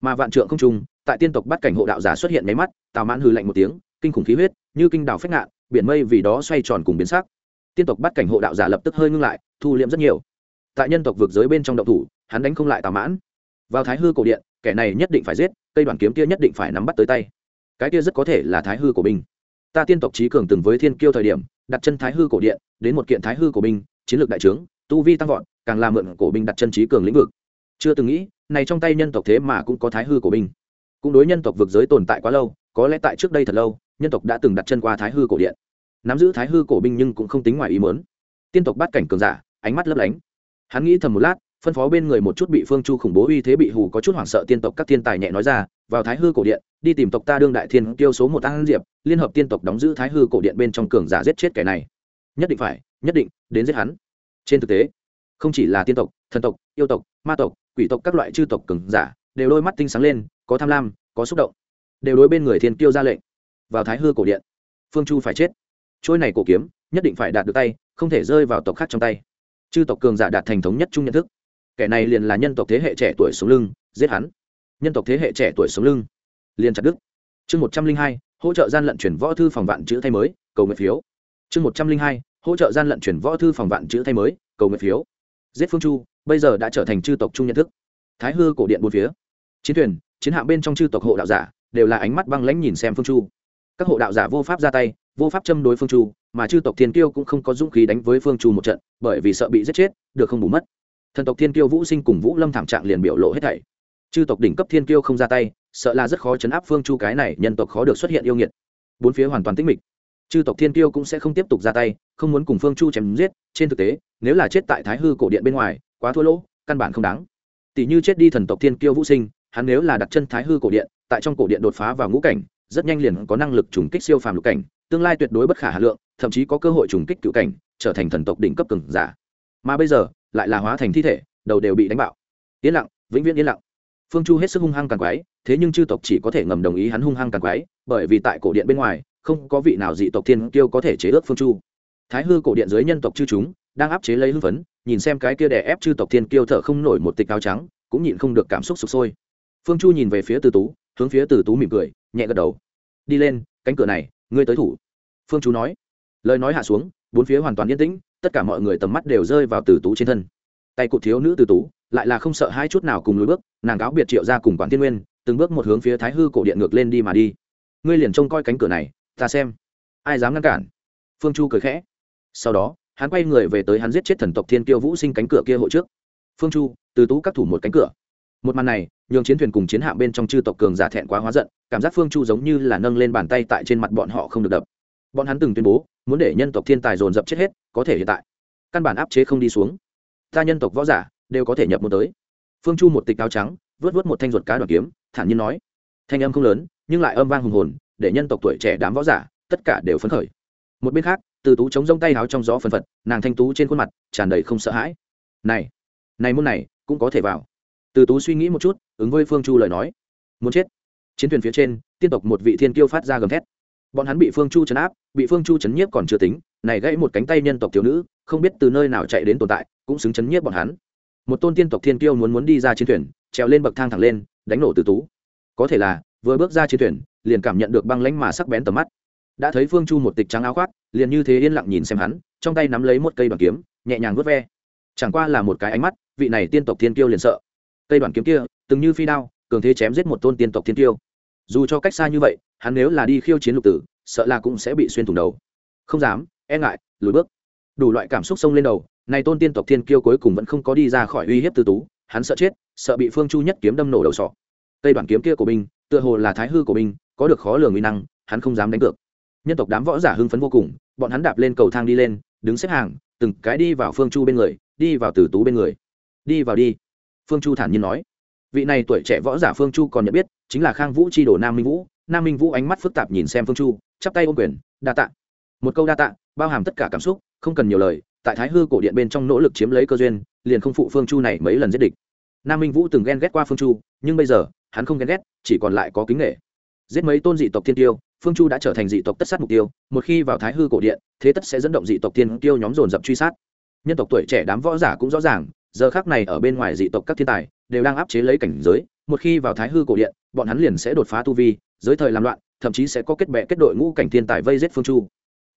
Speaker 1: Mà vạn trượng không trùng, tại tiên tộc bắt cảnh hộ đạo giả xuất hiện máy mắt tào mãn hư lạnh một tiếng kinh khủng khí huyết như kinh đảo phách ngạn biển mây vì đó xoay tròn cùng biến sắc. Tiên tộc bắt cảnh hộ đạo giả lập tức hơi ngưng lại thu liệm rất nhiều. Tại nhân tộc vượt giới bên trong động thủ hắn đánh không lại tào mãn. Vào thái hư cổ điện kẻ này nhất định phải giết cây đoàn kiếm kia nhất định phải nắm bắt tới tay. Cái kia rất có thể là thái hư cổ binh. Ta tiên tộc trí cường từng với thiên kiêu thời điểm đặt chân thái hư cổ điện đến một kiện thái hư cổ binh chiến lược đại trướng tu vi tăng vọt càng làm mượn cổ binh đặt chân trí cường lĩnh vực. Chưa từng nghĩ này trong tay nhân tộc thế mà cũng có thái hư cổ binh. Cũng đối nhân tộc vực giới tồn tại quá lâu, có lẽ tại trước đây thật lâu, nhân tộc đã từng đặt chân qua thái hư cổ điện. Nắm giữ thái hư cổ binh nhưng cũng không tính ngoài ý mớn tiên tộc bắt cảnh cường giả, ánh mắt lấp lánh. Hắn nghĩ thầm một lát, phân phó bên người một chút bị phương chu khủng bố uy thế bị hù có chút hoảng sợ tiên tộc các thiên tài nhẹ nói ra, vào thái hư cổ điện, đi tìm tộc ta đương đại thiên tiêu số một an diệp, liên hợp tiên tộc đóng giữ thái hư cổ điện bên trong cường giả giết chết kẻ này. Nhất định phải, nhất định, đến giết hắn. Trên thực tế, không chỉ là tiên tộc, thần tộc, yêu tộc, ma tộc quỷ tộc các loại chư tộc cường giả, đều đôi mắt tinh sáng lên, có tham lam, có xúc động. Đều đối bên người thiên tiêu ra lệnh. Vào thái hư cổ điện. Phương chu phải chết. Trôi này cổ kiếm, nhất định phải đạt được tay, không thể rơi vào tộc khác trong tay. Chư tộc cường giả đạt thành thống nhất chung nhận thức. Kẻ này liền là nhân tộc thế hệ trẻ tuổi sống lưng, giết hắn. Nhân tộc thế hệ trẻ tuổi sống lưng, liền chặt đức chương một trăm linh hai, hỗ trợ gian lận chuyển võ thư phòng vạn chữ thay mới, cầu nguyện phiếu. Chương một trăm linh hai, hỗ trợ gian lận chuyển võ thư phòng vạn chữ thay mới, cầu nguyện phiếu. Giết phương chu bây giờ đã trở thành chư tộc chung nhận thức. Thái hư cổ điện bốn phía. Chiến thuyền, chiến hạm bên trong chư tộc hộ đạo giả đều là ánh mắt băng lãnh nhìn xem phương chu. Các hộ đạo giả vô pháp ra tay, vô pháp châm đối phương chu, mà chư tộc thiên kiêu cũng không có dũng khí đánh với phương chu một trận, bởi vì sợ bị giết chết, được không bù mất. Thần tộc thiên kiêu vũ sinh cùng vũ lâm thảm trạng liền biểu lộ hết thảy. Chư tộc đỉnh cấp thiên kiêu không ra tay, sợ là rất khó chấn áp phương chu cái này nhân tộc khó được xuất hiện yêu nghiệt. Bốn phía hoàn toàn tĩnh mịch. Chư tộc thiên kiêu cũng sẽ không tiếp tục ra tay, không muốn cùng phương chu chém giết, trên thực tế, nếu là chết tại thái hư cổ điện bên ngoài quá thua lỗ, căn bản không đáng. Tỷ như chết đi thần tộc thiên kiêu vũ sinh, hắn nếu là đặt chân thái hư cổ điện, tại trong cổ điện đột phá vào ngũ cảnh, rất nhanh liền có năng lực trùng kích siêu phàm lục cảnh, tương lai tuyệt đối bất khả hà lượng, thậm chí có cơ hội trùng kích cựu cảnh, trở thành thần tộc đỉnh cấp cường giả. Mà bây giờ, lại là hóa thành thi thể, đầu đều bị đánh bạo. Yên lặng, vĩnh viễn yên lặng. Phương chu hết sức hung hăng càng quái, thế nhưng chư tộc chỉ có thể ngầm đồng ý hắn hung hăng càng quái, bởi vì tại cổ điện bên ngoài, không có vị nào dị tộc thiên kiêu có thể chế ước phương chu. Thái hư cổ điện dưới nhân tộc chư chúng đang áp chế lấy hưng phấn, nhìn xem cái kia đè ép chư tộc thiên kiêu thở không nổi một tịch áo trắng, cũng nhịn không được cảm xúc sụp sôi. Phương chu nhìn về phía từ tú, hướng phía từ tú mỉm cười, nhẹ gật đầu. Đi lên, cánh cửa này, ngươi tới thủ. Phương chu nói. Lời nói hạ xuống, bốn phía hoàn toàn yên tĩnh, tất cả mọi người tầm mắt đều rơi vào từ tú trên thân. Tay cụ thiếu nữ từ tú, lại là không sợ hai chút nào cùng lối bước, nàng cáo biệt triệu ra cùng quản Thiên nguyên, từng bước một hướng phía thái hư cổ điện ngược lên đi mà đi. Ngươi liền trông coi cánh cửa này, ta xem. Ai dám ngăn cản? Phương chu cười khẽ. Sau đó hắn quay người về tới hắn giết chết thần tộc thiên kiêu vũ sinh cánh cửa kia hộ trước. Phương chu, từ tú các thủ một cánh cửa. Một màn này, nhường chiến thuyền cùng chiến hạm bên trong chư tộc cường giả thẹn quá hóa giận, cảm giác phương chu giống như là nâng lên bàn tay tại trên mặt bọn họ không được đập. Bọn hắn từng tuyên bố, muốn để nhân tộc thiên tài dồn dập chết hết, có thể hiện tại. Căn bản áp chế không đi xuống. Ta nhân tộc võ giả, đều có thể nhập một tới. Phương chu một tịch áo trắng, vớt vớt một thanh ruột cá đoàn kiếm, thản nhiên nói. Thanh âm không lớn, nhưng lại âm vang hùng hồn, để nhân tộc tuổi trẻ đám võ giả, tất cả đều phấn khởi. Một bên khác từ tú chống rông tay áo trong gió phần phật, nàng thanh tú trên khuôn mặt, tràn đầy không sợ hãi. Này này môn này cũng có thể vào. Từ tú suy nghĩ một chút, ứng với phương chu lời nói. Muốn chết. Chiến thuyền phía trên, tiên tộc một vị thiên kiêu phát ra gầm thét. Bọn hắn bị phương chu chấn áp, bị phương chu chấn nhiếp còn chưa tính, này gãy một cánh tay nhân tộc thiếu nữ, không biết từ nơi nào chạy đến tồn tại, cũng xứng chấn nhiếp bọn hắn. Một tôn tiên tộc thiên kiêu muốn muốn đi ra chiến thuyền, trèo lên bậc thang thẳng lên, đánh nổ từ tú. Có thể là, vừa bước ra chiến thuyền, liền cảm nhận được băng lánh mà sắc bén tầm mắt đã thấy phương chu một tịch trắng áo khoác liền như thế yên lặng nhìn xem hắn trong tay nắm lấy một cây đoàn kiếm nhẹ nhàng vớt ve. Chẳng qua là một cái ánh mắt vị này tiên tộc thiên kiêu liền sợ. Cây đoàn kiếm kia từng như phi đao cường thế chém giết một tôn tiên tộc thiên kiêu. Dù cho cách xa như vậy hắn nếu là đi khiêu chiến lục tử sợ là cũng sẽ bị xuyên thủng đầu. Không dám e ngại lùi bước. Đủ loại cảm xúc xông lên đầu này tôn tiên tộc thiên kiêu cuối cùng vẫn không có đi ra khỏi uy hiếp từ tú hắn sợ chết sợ bị phương chu nhất kiếm đâm nổ đầu sọ. Cây đoàn kiếm kia của mình, tựa hồ là thái hư của mình, có được khó lường nguy năng hắn không dám đánh cược nhân tộc đám võ giả hưng phấn vô cùng, bọn hắn đạp lên cầu thang đi lên, đứng xếp hàng, từng cái đi vào phương chu bên người, đi vào tử tú bên người. Đi vào đi, phương chu thản nhiên nói. Vị này tuổi trẻ võ giả phương chu còn nhận biết, chính là khang vũ c h i đồ nam minh vũ. Nam minh vũ ánh mắt phức tạp nhìn xem phương chu, chắp tay ôm quyền, đa tạ. Một câu đa tạ, bao hàm tất cả cảm xúc, không cần nhiều lời, tại thái hư cổ điện bên trong nỗ lực chiếm lấy cơ duyên, liền không phụ phương chu này mấy lần giết địch. Nam minh vũ từng ghen ghét qua phương chu, nhưng bây giờ, hắn không ghen ghét, chỉ còn lại có kính nghệ giết mấy tôn dị tộc thiên tiêu phương chu đã trở thành dị tộc tất sát mục tiêu, một khi vào thái hư cổ điện, thế tất sẽ dẫn động dị tộc thiên tiêu nhóm dồn dập truy sát. Nhân tộc tuổi trẻ đám võ giả cũng rõ ràng, giờ khác này ở bên ngoài dị tộc các thiên tài đều đang áp chế lấy cảnh giới, một khi vào thái hư cổ điện, bọn hắn liền sẽ đột phá tu vi, giới thời làm loạn, thậm chí sẽ có kết bệ kết đội ngũ cảnh thiên tài vây giết phương chu.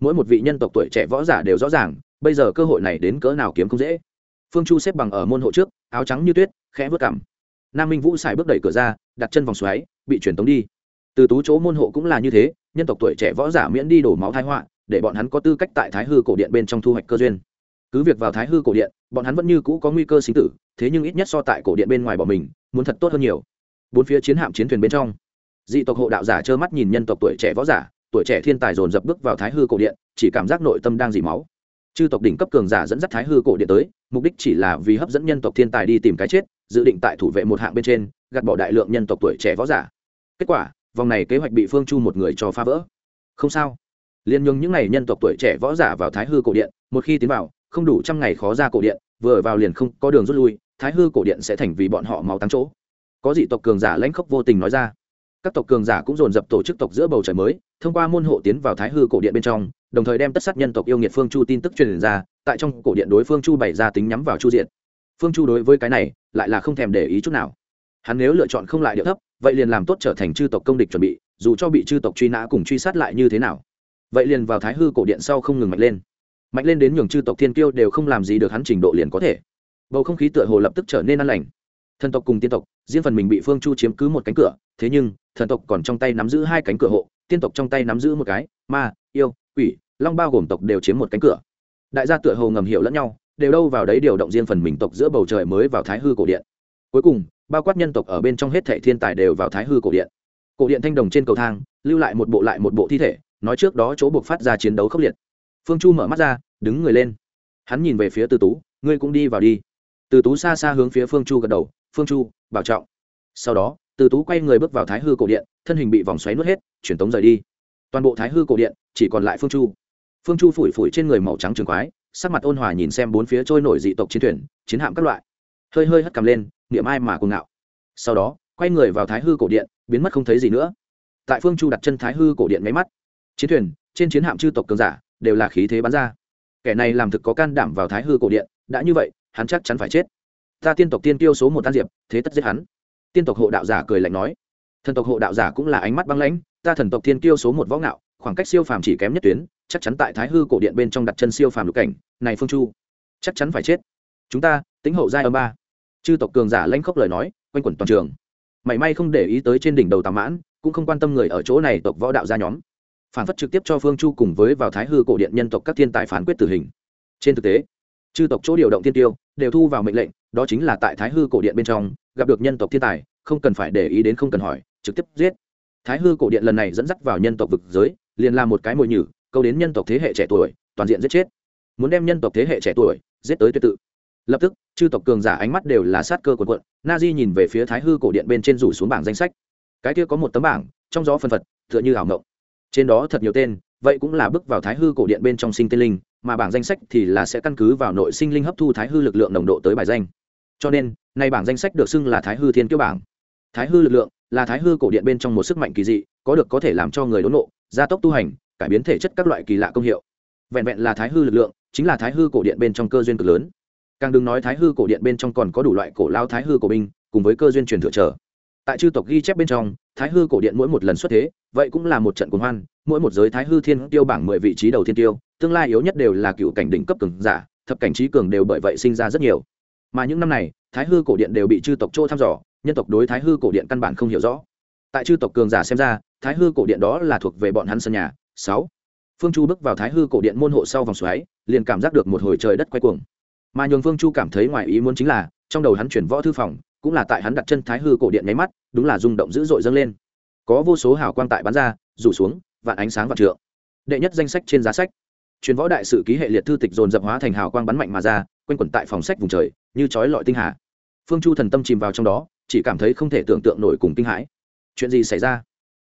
Speaker 1: Mỗi một vị nhân tộc tuổi trẻ võ giả đều rõ ràng, bây giờ cơ hội này đến cỡ nào kiếm không dễ. Phương chu xếp bằng ở môn hộ trước, áo trắng như tuyết, khẽ vớt cảm nam minh vũ xài bước đẩy cửa ra, đặt chân vòng xoáy, bị truyền tống đi từ tú chỗ môn hộ cũng là như thế, nhân tộc tuổi trẻ võ giả miễn đi đổ máu thái họa, để bọn hắn có tư cách tại thái hư cổ điện bên trong thu hoạch cơ duyên. Cứ việc vào thái hư cổ điện, bọn hắn vẫn như cũ có nguy cơ sinh tử, thế nhưng ít nhất so tại cổ điện bên ngoài bọn mình, muốn thật tốt hơn nhiều. Bốn phía chiến hạm chiến thuyền bên trong, dị tộc hộ đạo giả trơ mắt nhìn nhân tộc tuổi trẻ võ giả, tuổi trẻ thiên tài dồn dập bước vào thái hư cổ điện, chỉ cảm giác nội tâm đang dỉ máu. Chư tộc đỉnh cấp cường giả dẫn dắt thái hư cổ điện tới, mục đích chỉ là vì hấp dẫn nhân tộc thiên tài đi tìm cái chết, dự định tại thủ vệ một hạng bên trên, gạt bỏ đại lượng nhân tộc tuổi trẻ võ giả. Kết quả vòng này kế hoạch bị phương chu một người cho phá vỡ. Không sao. Liên nhường những n à y nhân tộc tuổi trẻ võ giả vào thái hư cổ điện, một khi tiến vào, không đủ trăm ngày khó ra cổ điện, vừa vào liền không có đường rút lui, thái hư cổ điện sẽ thành vì bọn họ máu tăng chỗ. Có dị tộc cường giả lãnh khốc vô tình nói ra. Các tộc cường giả cũng dồn dập tổ chức tộc giữa bầu trời mới, thông qua môn hộ tiến vào thái hư cổ điện bên trong, đồng thời đem tất sát nhân tộc yêu nghiệt phương chu tin tức truyền ra, tại trong cổ điện đối phương chu bày ra tính nhắm vào chu diện phương chu đối với cái này, lại là không thèm để ý chút nào. Hắn nếu lựa chọn không lại địa thấp vậy liền làm tốt trở thành chư tộc công địch chuẩn bị, dù cho bị chư tộc truy nã cùng truy sát lại như thế nào. Vậy liền vào thái hư cổ điện sau không ngừng mạnh lên. Mạnh lên đến nhường chư tộc thiên kiêu đều không làm gì được hắn trình độ liền có thể. Bầu không khí tựa hồ lập tức trở nên an lành. Thần tộc cùng tiên tộc, riêng phần mình bị phương chu chiếm cứ một cánh cửa, thế nhưng, thần tộc còn trong tay nắm giữ hai cánh cửa hộ, tiên tộc trong tay nắm giữ một cái, ma, yêu, quỷ, long bao gồm tộc đều chiếm một cánh cửa. Đại gia tựa hồ ngầm hiểu lẫn nhau, đều đâu vào đấy điều động riêng phần mình tộc giữa bầu trời mới vào thái hư cổ điện cuối cùng, bao quát nhân tộc ở bên trong hết thệ thiên tài đều vào thái hư cổ điện. Cổ điện thanh đồng trên cầu thang, lưu lại một bộ lại một bộ thi thể, nói trước đó chỗ buộc phát ra chiến đấu khốc liệt. Phương chu mở mắt ra, đứng người lên. Hắn nhìn về phía từ tú, ngươi cũng đi vào đi. Từ tú xa xa hướng phía phương chu gật đầu, phương chu, bảo trọng. Sau đó từ tú quay người bước vào thái hư cổ điện, thân hình bị vòng xoáy nuốt hết truyền tống rời đi. Toàn bộ thái hư cổ điện, chỉ còn lại phương chu. Phương chu phủi phủi trên người màu trắng trường quái, sắc mặt ôn hòa nhìn xem bốn phía trôi nổi dị tộc chiến thuyền, chiến hạm các loại hơi hơi hất cầm lên, niệm ai mà cuồng ngạo. Sau đó, quay người vào thái hư cổ điện, biến mất không thấy gì nữa. Tại phương chu đặt chân thái hư cổ điện máy mắt. Chiến thuyền, trên chiến hạm chư tộc cường giả, đều là khí thế bắn ra. Kẻ này làm thực có can đảm vào thái hư cổ điện, đã như vậy, hắn chắc chắn phải chết. Ta tiên tộc tiên tiêu số một tan diệp thế tất giết hắn. Tiên tộc hộ đạo giả cười lạnh nói. Thần tộc hộ đạo giả cũng là ánh mắt băng lãnh, ta thần tộc tiên tiêu số một võ ngạo, khoảng cách siêu phàm chỉ kém nhất tuyến, chắc chắn tại thái hư cổ điện bên trong đặt chân siêu phàm lục cảnh, này phương chu, chắc chắn phải chết. Chúng ta tính hậu giai âm ba chư tộc cường giả lanh khốc lời nói, quanh quẩn toàn trường. Mảy may không để ý tới trên đỉnh đầu tà mãn, cũng không quan tâm người ở chỗ này tộc võ đạo gia nhóm. Phản phất trực tiếp cho phương chu cùng với vào thái hư cổ điện nhân tộc các thiên tài phán quyết tử hình. Trên thực tế, chư tộc chỗ điều động thiên tiêu, đều thu vào mệnh lệnh, đó chính là tại thái hư cổ điện bên trong, gặp được nhân tộc thiên tài, không cần phải để ý đến không cần hỏi, trực tiếp giết. Thái hư cổ điện lần này dẫn dắt vào nhân tộc vực giới, liền làm một cái mồi nhử, câu đến nhân tộc thế hệ trẻ tuổi, toàn diện giết chết. Muốn đem nhân tộc thế hệ trẻ tuổi giết tới tuyệt tự lập tức, chư tộc cường giả ánh mắt đều là sát cơ quần quận na di nhìn về phía thái hư cổ điện bên trên rủ xuống bảng danh sách. Cái kia có một tấm bảng, trong gió phân phật, tựa như ảo ngộng trên đó thật nhiều tên, vậy cũng là bước vào thái hư cổ điện bên trong sinh tên linh, mà bảng danh sách thì là sẽ căn cứ vào nội sinh linh hấp thu thái hư lực lượng nồng độ tới bài danh. Cho nên, nay bảng danh sách được xưng là thái hư thiên kiêu bảng. Thái hư lực lượng là thái hư cổ điện bên trong một sức mạnh kỳ dị, có được có thể làm cho người đốn nộ, gia tốc tu hành, cải biến thể chất các loại kỳ lạ công hiệu. Vẹn vẹn là thái hư lực lượng, chính là thái hư cổ điện bên trong cơ duyên cực lớn càng đừng nói thái hư cổ điện bên trong còn có đủ loại cổ lao thái hư cổ binh, cùng với cơ duyên truyền thừa trở tại chư tộc ghi chép bên trong, thái hư cổ điện mỗi một lần xuất thế, vậy cũng là một trận cuồng hoan, mỗi một giới thái hư thiên tiêu bảng mười vị trí đầu thiên tiêu, tương lai yếu nhất đều là cựu cảnh đỉnh cấp cường giả, thập cảnh trí cường đều bởi vậy sinh ra rất nhiều. Mà những năm này, thái hư cổ điện đều bị chư tộc chỗ thăm dò, nhân tộc đối thái hư cổ điện căn bản không hiểu rõ. Tại chư tộc cường giả xem ra, thái hư cổ điện đó là thuộc về bọn hắn sân nhà. Sáu. Phương chu bước vào thái hư cổ điện môn hộ sau vòng xoáy, liền cảm giác được một hồi trời đất quay cuồng mà nhường phương chu cảm thấy ngoài ý muốn chính là, trong đầu hắn chuyển võ thư phòng, cũng là tại hắn đặt chân thái hư cổ điện nháy mắt, đúng là rung động dữ dội dâng lên. Có vô số hào quang tại bắn ra, rủ xuống, vạn ánh sáng vạn trượng. Đệ nhất danh sách trên giá sách. Truyền võ đại sự ký hệ liệt thư tịch dồn dập hóa thành hào quang bắn mạnh mà ra, quanh quẩn tại phòng sách vùng trời, như chói lọi tinh hà. Phương chu thần tâm chìm vào trong đó, chỉ cảm thấy không thể tưởng tượng nổi cùng kinh hãi. Chuyện gì xảy ra?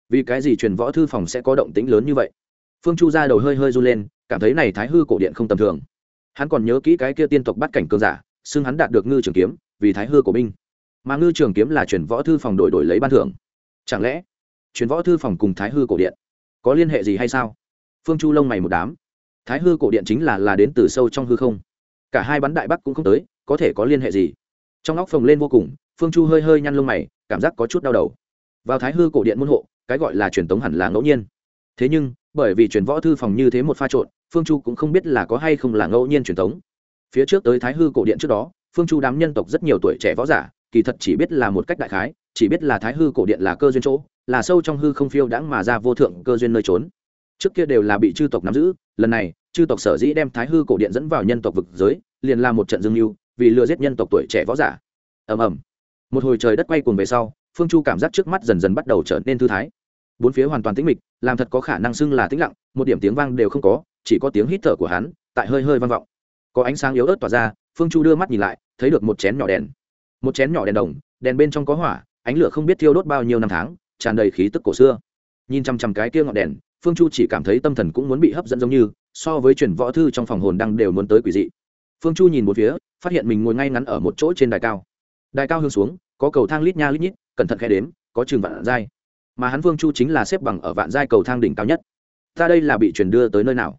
Speaker 1: Vì cái gì truyền võ thư phòng sẽ có động tĩnh lớn như vậy? Phương chu ra đầu hơi hơi run lên, cảm thấy này thái hư cổ điện không tầm thường hắn còn nhớ kỹ cái kia tiên tộc bắt cảnh cường giả, xưng hắn đạt được ngư trường kiếm, vì thái hư của binh. Mà ngư trường kiếm là truyền võ thư phòng đổi đổi lấy ban thưởng. Chẳng lẽ truyền võ thư phòng cùng thái hư cổ điện có liên hệ gì hay sao? Phương chu lông mày một đám. Thái hư cổ điện chính là là đến từ sâu trong hư không. Cả hai bắn đại bắc cũng không tới, có thể có liên hệ gì? Trong óc phồng lên vô cùng, phương chu hơi hơi nhăn lông mày, cảm giác có chút đau đầu. Vào thái hư cổ điện môn hộ, cái gọi là truyền tống hẳn là ngẫu nhiên. Thế nhưng, bởi vì truyền võ thư phòng như thế một pha trộn phương chu cũng không biết là có hay không là ngẫu nhiên truyền thống. phía trước tới thái hư cổ điện trước đó, phương chu đám nhân tộc rất nhiều tuổi trẻ võ giả, kỳ thật chỉ biết là một cách đại khái, chỉ biết là thái hư cổ điện là cơ duyên chỗ, là sâu trong hư không phiêu đãng mà ra vô thượng cơ duyên nơi trốn. Trước kia đều là bị chư tộc nắm giữ, lần này, chư tộc sở dĩ đem thái hư cổ điện dẫn vào nhân tộc vực giới, liền là một trận dương mưu, vì lừa giết nhân tộc tuổi trẻ võ giả. Ầm ầm. Một hồi trời đất quay cuồng về sau, phương chu cảm giác trước mắt dần dần bắt đầu trở nên thư thái bốn phía hoàn toàn tĩnh mịch, làm thật có khả năng xưng là tĩnh lặng, một điểm tiếng vang đều không có, chỉ có tiếng hít thở của hắn, tại hơi hơi vang vọng. Có ánh sáng yếu ớt tỏa ra, phương chu đưa mắt nhìn lại, thấy được một chén nhỏ đèn. Một chén nhỏ đèn đồng, đèn bên trong có hỏa, ánh lửa không biết thiêu đốt bao nhiêu năm tháng, tràn đầy khí tức cổ xưa. Nhìn chằm chằm cái kia ngọn đèn, phương chu chỉ cảm thấy tâm thần cũng muốn bị hấp dẫn giống như, so với truyền võ thư trong phòng hồn đang đều muốn tới quỷ dị. Phương chu nhìn một phía, phát hiện mình ngồi ngay ngắn ở một chỗ trên đài cao. Đài cao hướng xuống, có cầu thang lít nha lít nhít, cẩn thận khe đếm, có trường vạn dai mà hắn phương chu chính là xếp bằng ở vạn giai cầu thang đỉnh cao nhất. Ta đây là bị truyền đưa tới nơi nào?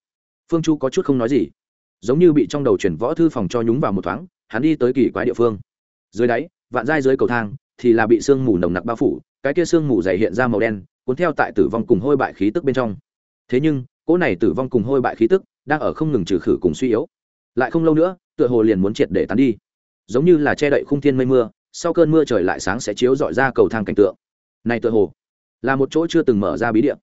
Speaker 1: Phương chu có chút không nói gì. Giống như bị trong đầu chuyển võ thư phòng cho nhúng vào một thoáng, hắn đi tới kỳ quái địa phương. Dưới đáy, vạn giai dưới cầu thang thì là bị sương mù nồng nặc bao phủ, cái kia sương mù dày hiện ra màu đen, cuốn theo tại tử vong cùng hôi bại khí tức bên trong. Thế nhưng, cỗ này tử vong cùng hôi bại khí tức đang ở không ngừng trừ khử cùng suy yếu. Lại không lâu nữa, tựa hồ liền muốn triệt để tán đi. Giống như là che đậy khung thiên mây mưa, sau cơn mưa trời lại sáng sẽ chiếu dọi ra cầu thang cảnh tượng. Này tựa hồ là một chỗ chưa từng mở ra bí địa.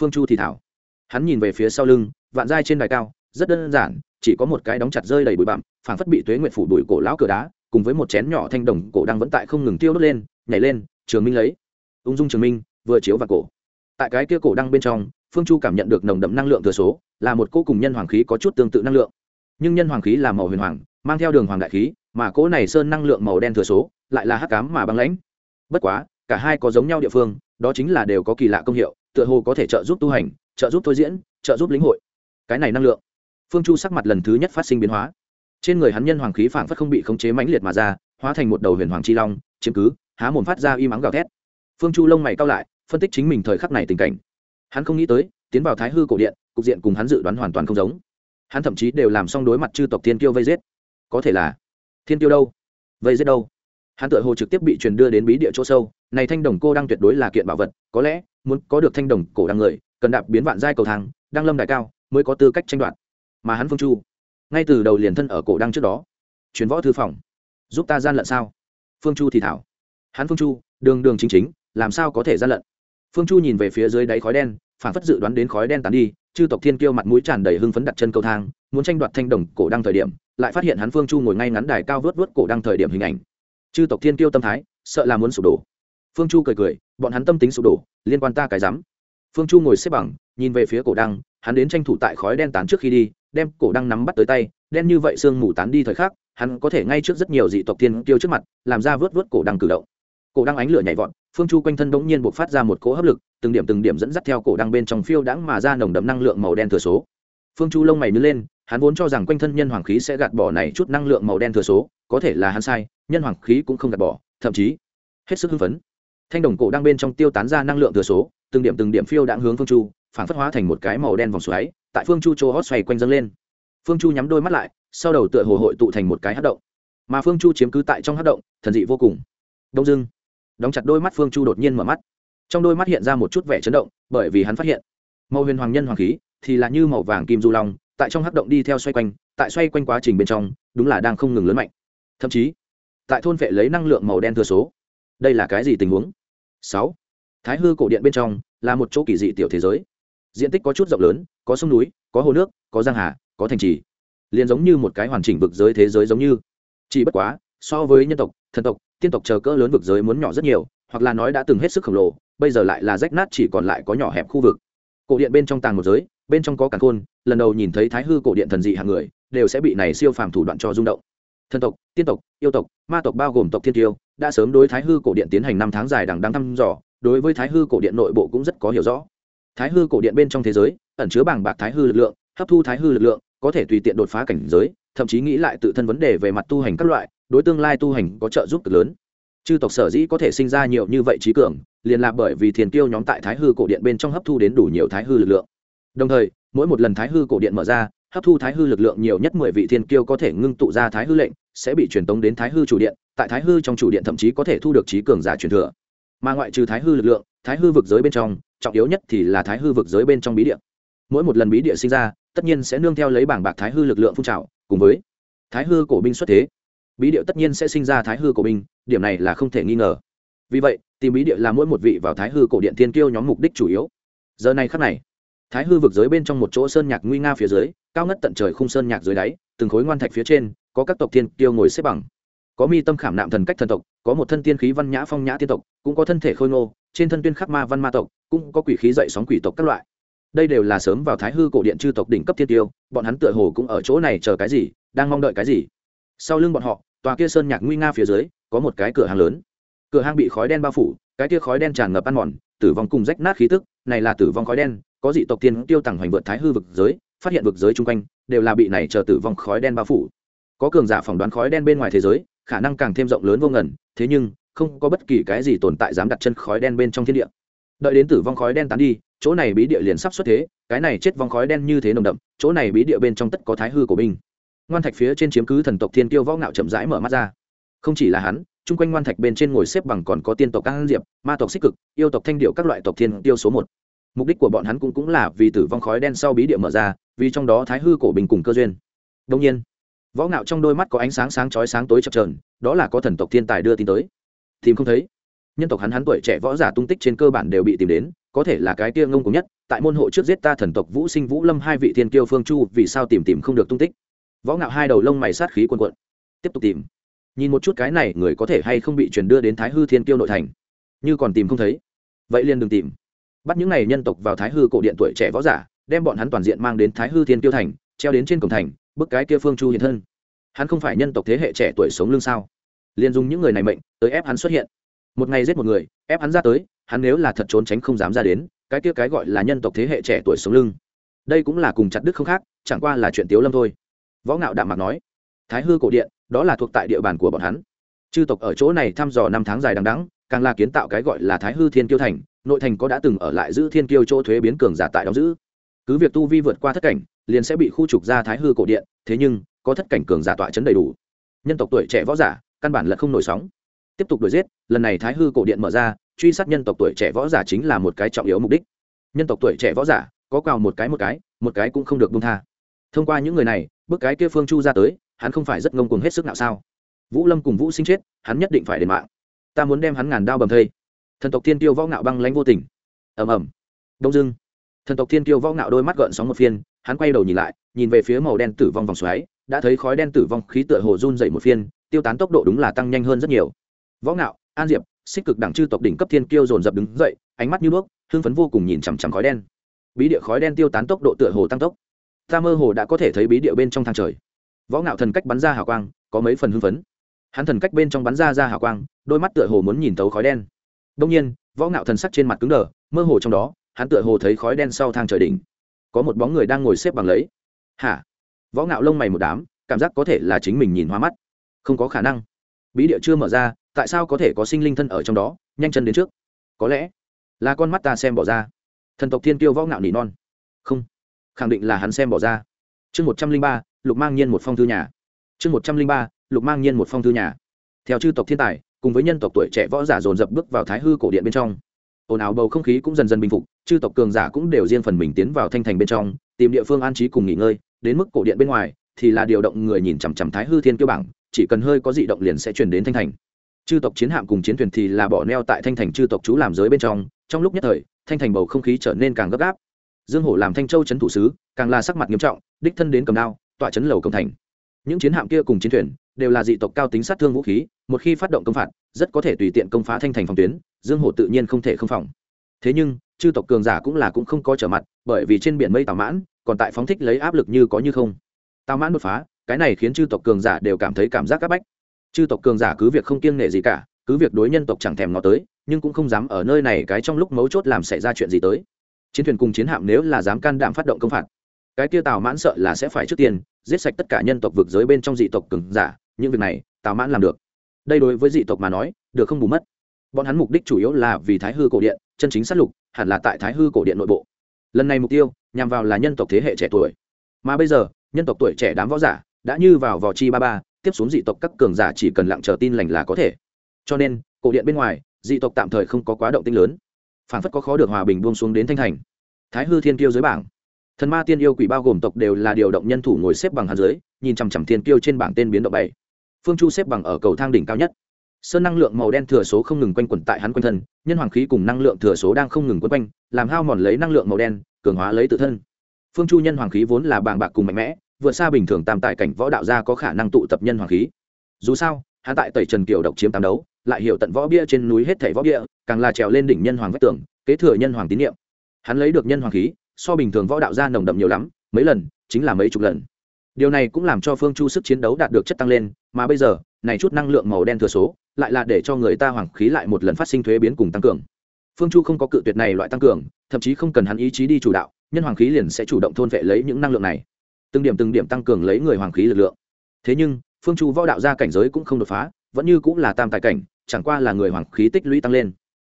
Speaker 1: Phương chu thì thảo. Hắn nhìn về phía sau lưng, vạn giai trên đài cao, rất đơn giản, chỉ có một cái đóng chặt rơi đầy bụi bặm, phảng phất bị tuế nguyện phủ đuổi cổ lão cửa đá, cùng với một chén nhỏ thanh đồng cổ đang vẫn tại không ngừng tiêu đốt lên, nhảy lên, trường minh lấy. Ung dung trường minh, vừa chiếu vào cổ. Tại cái kia cổ đăng bên trong, phương chu cảm nhận được nồng đậm năng lượng thừa số, là một cô cùng nhân hoàng khí có chút tương tự năng lượng. Nhưng nhân hoàng khí là màu huyền hoàng, mang theo đường hoàng đại khí, mà cỗ này sơn năng lượng màu đen thừa số, lại là hắc cám mà băng lãnh. Bất quá, cả hai có giống nhau địa phương đó chính là đều có kỳ lạ công hiệu, tựa hồ có thể trợ giúp tu hành, trợ giúp thôi diễn, trợ giúp lĩnh hội. Cái này năng lượng. Phương chu sắc mặt lần thứ nhất phát sinh biến hóa. Trên người hắn nhân hoàng khí phảng phất không bị khống chế mãnh liệt mà ra, hóa thành một đầu huyền hoàng chi long, chiếm cứ, há mồm phát ra y mắng gào thét. Phương chu lông mày cao lại, phân tích chính mình thời khắc này tình cảnh. Hắn không nghĩ tới, tiến vào thái hư cổ điện, cục diện cùng hắn dự đoán hoàn toàn không giống. Hắn thậm chí đều làm xong đối mặt chư tộc thiên kiêu vây giết. Có thể là, thiên kiêu đâu? Vây giết đâu? Hắn tự hồ trực tiếp bị truyền đưa đến bí địa chỗ sâu này thanh đồng cô đang tuyệt đối là kiện bảo vật, có lẽ muốn có được thanh đồng cổ đăng người, cần đạp biến vạn giai cầu thang đăng lâm đại cao mới có tư cách tranh đoạt. Mà hắn phương chu, ngay từ đầu liền thân ở cổ đăng trước đó. Chuyến võ thư phòng, giúp ta gian lận sao? Phương chu thì thảo. Hắn phương chu, đường đường chính chính, làm sao có thể gian lận? Phương chu nhìn về phía dưới đáy khói đen, phản phất dự đoán đến khói đen tán đi, chư tộc thiên kiêu mặt mũi tràn đầy hưng phấn đặt chân cầu thang, muốn tranh đoạt thanh đồng cổ đăng thời điểm, lại phát hiện hắn phương chu ngồi ngay ngắn đài cao vớt vớt cổ đăng thời điểm hình ảnh. Chư tộc thiên kiêu tâm thái, sợ là muốn sụp đổ phương chu cười cười, bọn hắn tâm tính sụp đổ, liên quan ta cái rắm. Phương chu ngồi xếp bằng, nhìn về phía cổ đăng, hắn đến tranh thủ tại khói đen tán trước khi đi, đem cổ đăng nắm bắt tới tay, đen như vậy sương mù tán đi thời khắc, hắn có thể ngay trước rất nhiều dị tộc thiên tiêu trước mặt, làm ra vớt vớt cổ đăng cử động. Cổ đăng ánh lửa nhảy vọt, phương chu quanh thân bỗng nhiên buộc phát ra một cỗ hấp lực, từng điểm từng điểm dẫn dắt theo cổ đăng bên trong phiêu đãng mà ra nồng đậm năng lượng màu đen thừa số. Phương chu lông mày nứt lên, hắn vốn cho rằng quanh thân nhân hoàng khí sẽ gạt bỏ này chút năng lượng màu đen thừa số, có thể là hắn sai, nhân hoàng khí cũng không gạt bỏ, thậm chí hết sức hưng phấn thanh đồng cổ đang bên trong tiêu tán ra năng lượng thừa số, từng điểm từng điểm phiêu đạn hướng phương chu, phản phất hóa thành một cái màu đen vòng xoáy, tại phương chu chỗ hót xoay quanh dâng lên. Phương chu nhắm đôi mắt lại, sau đầu tựa hồ hội tụ thành một cái hát động. Mà phương chu chiếm cứ tại trong hát động, thần dị vô cùng. Đông dưng đóng chặt đôi mắt phương chu đột nhiên mở mắt. Trong đôi mắt hiện ra một chút vẻ chấn động, bởi vì hắn phát hiện, màu huyền hoàng nhân hoàng khí thì là như màu vàng kim du long, tại trong hắc động đi theo xoay quanh, tại xoay quanh quá trình bên trong, đúng là đang không ngừng lớn mạnh. Thậm chí, tại thôn vệ lấy năng lượng màu đen thừa số. Đây là cái gì tình huống? Sáu. Thái hư cổ điện bên trong là một chỗ kỳ dị tiểu thế giới. Diện tích có chút rộng lớn, có sông núi, có hồ nước, có giang hà, có thành trì. Liền giống như một cái hoàn chỉnh vực giới thế giới giống như. Chỉ bất quá, so với nhân tộc, thần tộc, tiên tộc chờ cỡ lớn vực giới muốn nhỏ rất nhiều, hoặc là nói đã từng hết sức khổng lồ, bây giờ lại là rách nát chỉ còn lại có nhỏ hẹp khu vực. Cổ điện bên trong tàng một giới, bên trong có càn khôn, lần đầu nhìn thấy thái hư cổ điện thần dị hàng người, đều sẽ bị này siêu phàm thủ đoạn cho rung động thần tộc, tiên tộc, yêu tộc, ma tộc bao gồm tộc thiên tiêu, đã sớm đối thái hư cổ điện tiến hành năm tháng dài đằng đang thăm dò, đối với thái hư cổ điện nội bộ cũng rất có hiểu rõ. Thái hư cổ điện bên trong thế giới, ẩn chứa bảng bạc thái hư lực lượng, hấp thu thái hư lực lượng, có thể tùy tiện đột phá cảnh giới, thậm chí nghĩ lại tự thân vấn đề về mặt tu hành các loại, đối tương lai tu hành có trợ giúp cực lớn. Chư tộc sở dĩ có thể sinh ra nhiều như vậy trí cường, liền là bởi vì thiền tiêu nhóm tại thái hư cổ điện bên trong hấp thu đến đủ nhiều thái hư lực lượng. Đồng thời, mỗi một lần thái hư cổ điện mở ra hấp thu thái hư lực lượng nhiều nhất mười vị thiên kiêu có thể ngưng tụ ra thái hư lệnh sẽ bị truyền tống đến thái hư chủ điện tại thái hư trong chủ điện thậm chí có thể thu được trí cường giả truyền thừa mà ngoại trừ thái hư lực lượng thái hư vực giới bên trong trọng yếu nhất thì là thái hư vực giới bên trong bí địa mỗi một lần bí địa sinh ra tất nhiên sẽ nương theo lấy bảng bạc thái hư lực lượng phun trào cùng với thái hư cổ binh xuất thế bí địa tất nhiên sẽ sinh ra thái hư cổ binh điểm này là không thể nghi ngờ vì vậy tìm bí địa là mỗi một vị vào thái hư cổ điện thiên kiêu nhóm mục đích chủ yếu giờ này khắc này thái hư vực giới bên trong một chỗ sơn nhạc nguy nga phía dưới, cao ngất tận trời khung sơn nhạc dưới đáy, từng khối ngoan thạch phía trên, có các tộc thiên kiêu ngồi xếp bằng. Có mi tâm khảm nạm thần cách thần tộc, có một thân tiên khí văn nhã phong nhã tiên tộc, cũng có thân thể khôi ngô, trên thân tuyên khắc ma văn ma tộc, cũng có quỷ khí dậy sóng quỷ tộc các loại. Đây đều là sớm vào thái hư cổ điện chư tộc đỉnh cấp thiên tiêu, bọn hắn tựa hồ cũng ở chỗ này chờ cái gì, đang mong đợi cái gì. Sau lưng bọn họ, tòa kia sơn nhạc nguy nga phía dưới, có một cái cửa hàng lớn. Cửa hàng bị khói đen bao phủ, cái kia khói đen tràn ngập ăn mòn, tử vong cùng rách nát khí tức, này là tử vong khói đen có dị tộc tiên tiêu tàng hoành vượt thái hư vực giới, phát hiện vực giới chung quanh, đều là bị này chờ tử vong khói đen bao phủ. Có cường giả phỏng đoán khói đen bên ngoài thế giới, khả năng càng thêm rộng lớn vô ngần, thế nhưng, không có bất kỳ cái gì tồn tại dám đặt chân khói đen bên trong thiên địa. Đợi đến tử vong khói đen tán đi, chỗ này bí địa liền sắp xuất thế, cái này chết vong khói đen như thế nồng đậm, chỗ này bí địa bên trong tất có thái hư của binh ngoan thạch phía trên chiếm cứ thần tộc thiên tiêu võ ngạo chậm rãi mở mắt ra. Không chỉ là hắn, chung quanh ngoan thạch bên trên ngồi xếp bằng còn có tiên tộc an diệp, ma tộc xích cực, yêu tộc thanh điệu các loại tộc thiên tiêu số một mục đích của bọn hắn cũng cũng là vì tử vong khói đen sau bí địa mở ra, vì trong đó thái hư cổ bình cùng cơ duyên. Đông nhiên, võ ngạo trong đôi mắt có ánh sáng sáng chói sáng tối chập chờn, đó là có thần tộc thiên tài đưa tin tới. Tìm không thấy. Nhân tộc hắn hắn tuổi trẻ võ giả tung tích trên cơ bản đều bị tìm đến, có thể là cái kia ngông cùng nhất, tại môn hộ trước giết ta thần tộc vũ sinh vũ lâm hai vị thiên kiêu phương chu, vì sao tìm tìm không được tung tích? Võ ngạo hai đầu lông mày sát khí cuồn cuộn. Tiếp tục tìm. Nhìn một chút cái này người có thể hay không bị chuyển đưa đến thái hư thiên kiêu nội thành. Như còn tìm không thấy. Vậy liền đừng tìm bắt những này nhân tộc vào thái hư cổ điện tuổi trẻ võ giả, đem bọn hắn toàn diện mang đến thái hư thiên tiêu thành, treo đến trên cổng thành, bức cái kia phương chu hiện thân. Hắn không phải nhân tộc thế hệ trẻ tuổi sống lưng sao? Liền dùng những người này mệnh, tới ép hắn xuất hiện. Một ngày giết một người, ép hắn ra tới, hắn nếu là thật trốn tránh không dám ra đến, cái kia cái gọi là nhân tộc thế hệ trẻ tuổi sống lưng. Đây cũng là cùng chặt đức không khác, chẳng qua là chuyện tiếu lâm thôi. Võ ngạo đạm mạc nói, thái hư cổ điện, đó là thuộc tại địa bàn của bọn hắn. Chư tộc ở chỗ này thăm dò năm tháng dài đằng đẵng, càng là kiến tạo cái gọi là thái hư thiên kiêu thành nội thành có đã từng ở lại giữ thiên kiêu chỗ thuế biến cường giả tại đóng giữ. Cứ việc tu vi vượt qua thất cảnh, liền sẽ bị khu trục ra thái hư cổ điện, thế nhưng, có thất cảnh cường giả tọa chấn đầy đủ. Nhân tộc tuổi trẻ võ giả, căn bản là không nổi sóng. Tiếp tục đuổi giết, lần này thái hư cổ điện mở ra, truy sát nhân tộc tuổi trẻ võ giả chính là một cái trọng yếu mục đích. Nhân tộc tuổi trẻ võ giả, có cào một cái một cái một cái cũng không được bung tha. Thông qua những người này, bước cái kia phương chu ra tới, hắn không phải rất ngông cuồng hết sức nào sao? Vũ lâm cùng vũ sinh chết, hắn nhất định phải đền mạng. Ta muốn đem hắn ngàn đao bầm thây thần tộc thiên tiêu võ ngạo băng lánh vô tình. Ầm ầm. Đông dưng thần tộc thiên tiêu võ ngạo đôi mắt gợn sóng một phiên, hắn quay đầu nhìn lại, nhìn về phía màu đen tử vong vòng xoáy, đã thấy khói đen tử vong khí tựa hồ run dậy một phiên, tiêu tán tốc độ đúng là tăng nhanh hơn rất nhiều. Võ ngạo, an diệp, xích cực đẳng chư tộc đỉnh cấp thiên kiêu dồn dập đứng dậy, ánh mắt như bước, hưng phấn vô cùng nhìn chằm chằm khói đen. Bí địa khói đen tiêu tán tốc độ tựa hồ tăng tốc. Ta mơ hồ đã có thể thấy bí địa bên trong thang trời. Võ ngạo thần cách bắn ra hào quang, có mấy phần hưng phấn. Hắn thần cách bên trong bắn ra ra hào quang, đôi mắt tựa hồ muốn nhìn tấu khói đen đông nhiên, võ ngạo thần sắc trên mặt cứng đờ, mơ hồ trong đó, hắn tựa hồ thấy khói đen sau thang trời đỉnh. Có một bóng người đang ngồi xếp bằng lấy. Hả? Võ ngạo lông mày một đám, cảm giác có thể là chính mình nhìn hoa mắt. Không có khả năng. Bí địa chưa mở ra, tại sao có thể có sinh linh thân ở trong đó, nhanh chân đến trước? Có lẽ là con mắt ta xem bỏ ra. Thần tộc thiên tiêu võ ngạo nỉ non. Không. Khẳng định là hắn xem bỏ ra. Chương một trăm linh ba, lục mang nhiên một phong thư nhà. Chương một trăm linh ba, lục mang nhiên một phong thư nhà. Theo chư tộc thiên tài cùng với nhân tộc tuổi trẻ võ giả dồn dập bước vào thái hư cổ điện bên trong. Ồn ào bầu không khí cũng dần dần bình phục, chư tộc cường giả cũng đều riêng phần mình tiến vào thanh thành bên trong, tìm địa phương an trí cùng nghỉ ngơi. Đến mức cổ điện bên ngoài, thì là điều động người nhìn chằm chằm thái hư thiên kiêu bảng, chỉ cần hơi có dị động liền sẽ truyền đến thanh thành. Chư tộc chiến hạm cùng chiến thuyền thì là bỏ neo tại thanh thành chư tộc chú làm giới bên trong trong lúc nhất thời, thanh thành bầu không khí trở nên càng gấp gáp. Dương hổ làm thanh châu trấn thủ sứ, càng là sắc mặt nghiêm trọng, đích thân đến cầm đao, tọa trấn lầu công thành những chiến hạm kia cùng chiến thuyền đều là dị tộc cao tính sát thương vũ khí, một khi phát động công phạt, rất có thể tùy tiện công phá thanh thành phòng tuyến, dương hổ tự nhiên không thể không phòng. Thế nhưng, chư tộc cường giả cũng là cũng không có trở mặt, bởi vì trên biển mây tào mãn, còn tại phóng thích lấy áp lực như có như không. Tào mãn đột phá, cái này khiến chư tộc cường giả đều cảm thấy cảm giác áp bách. Chư tộc cường giả cứ việc không kiêng nể gì cả, cứ việc đối nhân tộc chẳng thèm nó tới, nhưng cũng không dám ở nơi này cái trong lúc mấu chốt làm xảy ra chuyện gì tới. Chiến thuyền cùng chiến hạm nếu là dám can đảm phát động công phạt cái kia tào mãn sợ là sẽ phải trước tiên giết sạch tất cả nhân tộc vực giới bên trong dị tộc cường giả, những việc này tào mãn làm được. Đây đối với dị tộc mà nói, được không bù mất. Bọn hắn mục đích chủ yếu là vì thái hư cổ điện, chân chính sát lục, hẳn là tại thái hư cổ điện nội bộ. Lần này mục tiêu, nhằm vào là nhân tộc thế hệ trẻ tuổi. Mà bây giờ, nhân tộc tuổi trẻ đám võ giả đã như vào vò chi ba ba, tiếp xuống dị tộc các cường giả chỉ cần lặng chờ tin lành là có thể. Cho nên, cổ điện bên ngoài, dị tộc tạm thời không có quá động tinh lớn. Phản phất có khó được hòa bình buông xuống đến thanh thành. Thái hư thiên kiêu dưới bảng thần ma tiên yêu quỷ bao gồm tộc đều là điều động nhân thủ ngồi xếp bằng hàn dưới, nhìn chằm chằm thiên kiêu trên bảng tên biến động bảy. Phương chu xếp bằng ở cầu thang đỉnh cao nhất. Sơn năng lượng màu đen thừa số không ngừng quanh quẩn tại hắn quanh thân, nhân hoàng khí cùng năng lượng thừa số đang không ngừng quấn quanh, làm hao mòn lấy năng lượng màu đen, cường hóa lấy tự thân. Phương chu nhân hoàng khí vốn là bàng bạc cùng mạnh mẽ, vượt xa bình thường tam tại cảnh võ đạo gia có khả năng tụ tập nhân hoàng khí. Dù sao, hắn tại tẩy trần kiều độc chiếm tám đấu, lại hiểu tận võ bia trên núi hết thảy võ bia, càng là trèo lên đỉnh nhân hoàng vách tường, kế thừa nhân hoàng tín nhiệm hắn lấy được nhân hoàng khí so bình thường võ đạo gia nồng đậm nhiều lắm, mấy lần, chính là mấy chục lần. Điều này cũng làm cho phương chu sức chiến đấu đạt được chất tăng lên, mà bây giờ, này chút năng lượng màu đen thừa số, lại là để cho người ta hoàng khí lại một lần phát sinh thuế biến cùng tăng cường. Phương chu không có cự tuyệt này loại tăng cường, thậm chí không cần hắn ý chí đi chủ đạo, nhân hoàng khí liền sẽ chủ động thôn vệ lấy những năng lượng này. Từng điểm từng điểm tăng cường lấy người hoàng khí lực lượng. Thế nhưng, phương chu võ đạo ra cảnh giới cũng không đột phá, vẫn như cũng là tam tài cảnh, chẳng qua là người hoàng khí tích lũy tăng lên.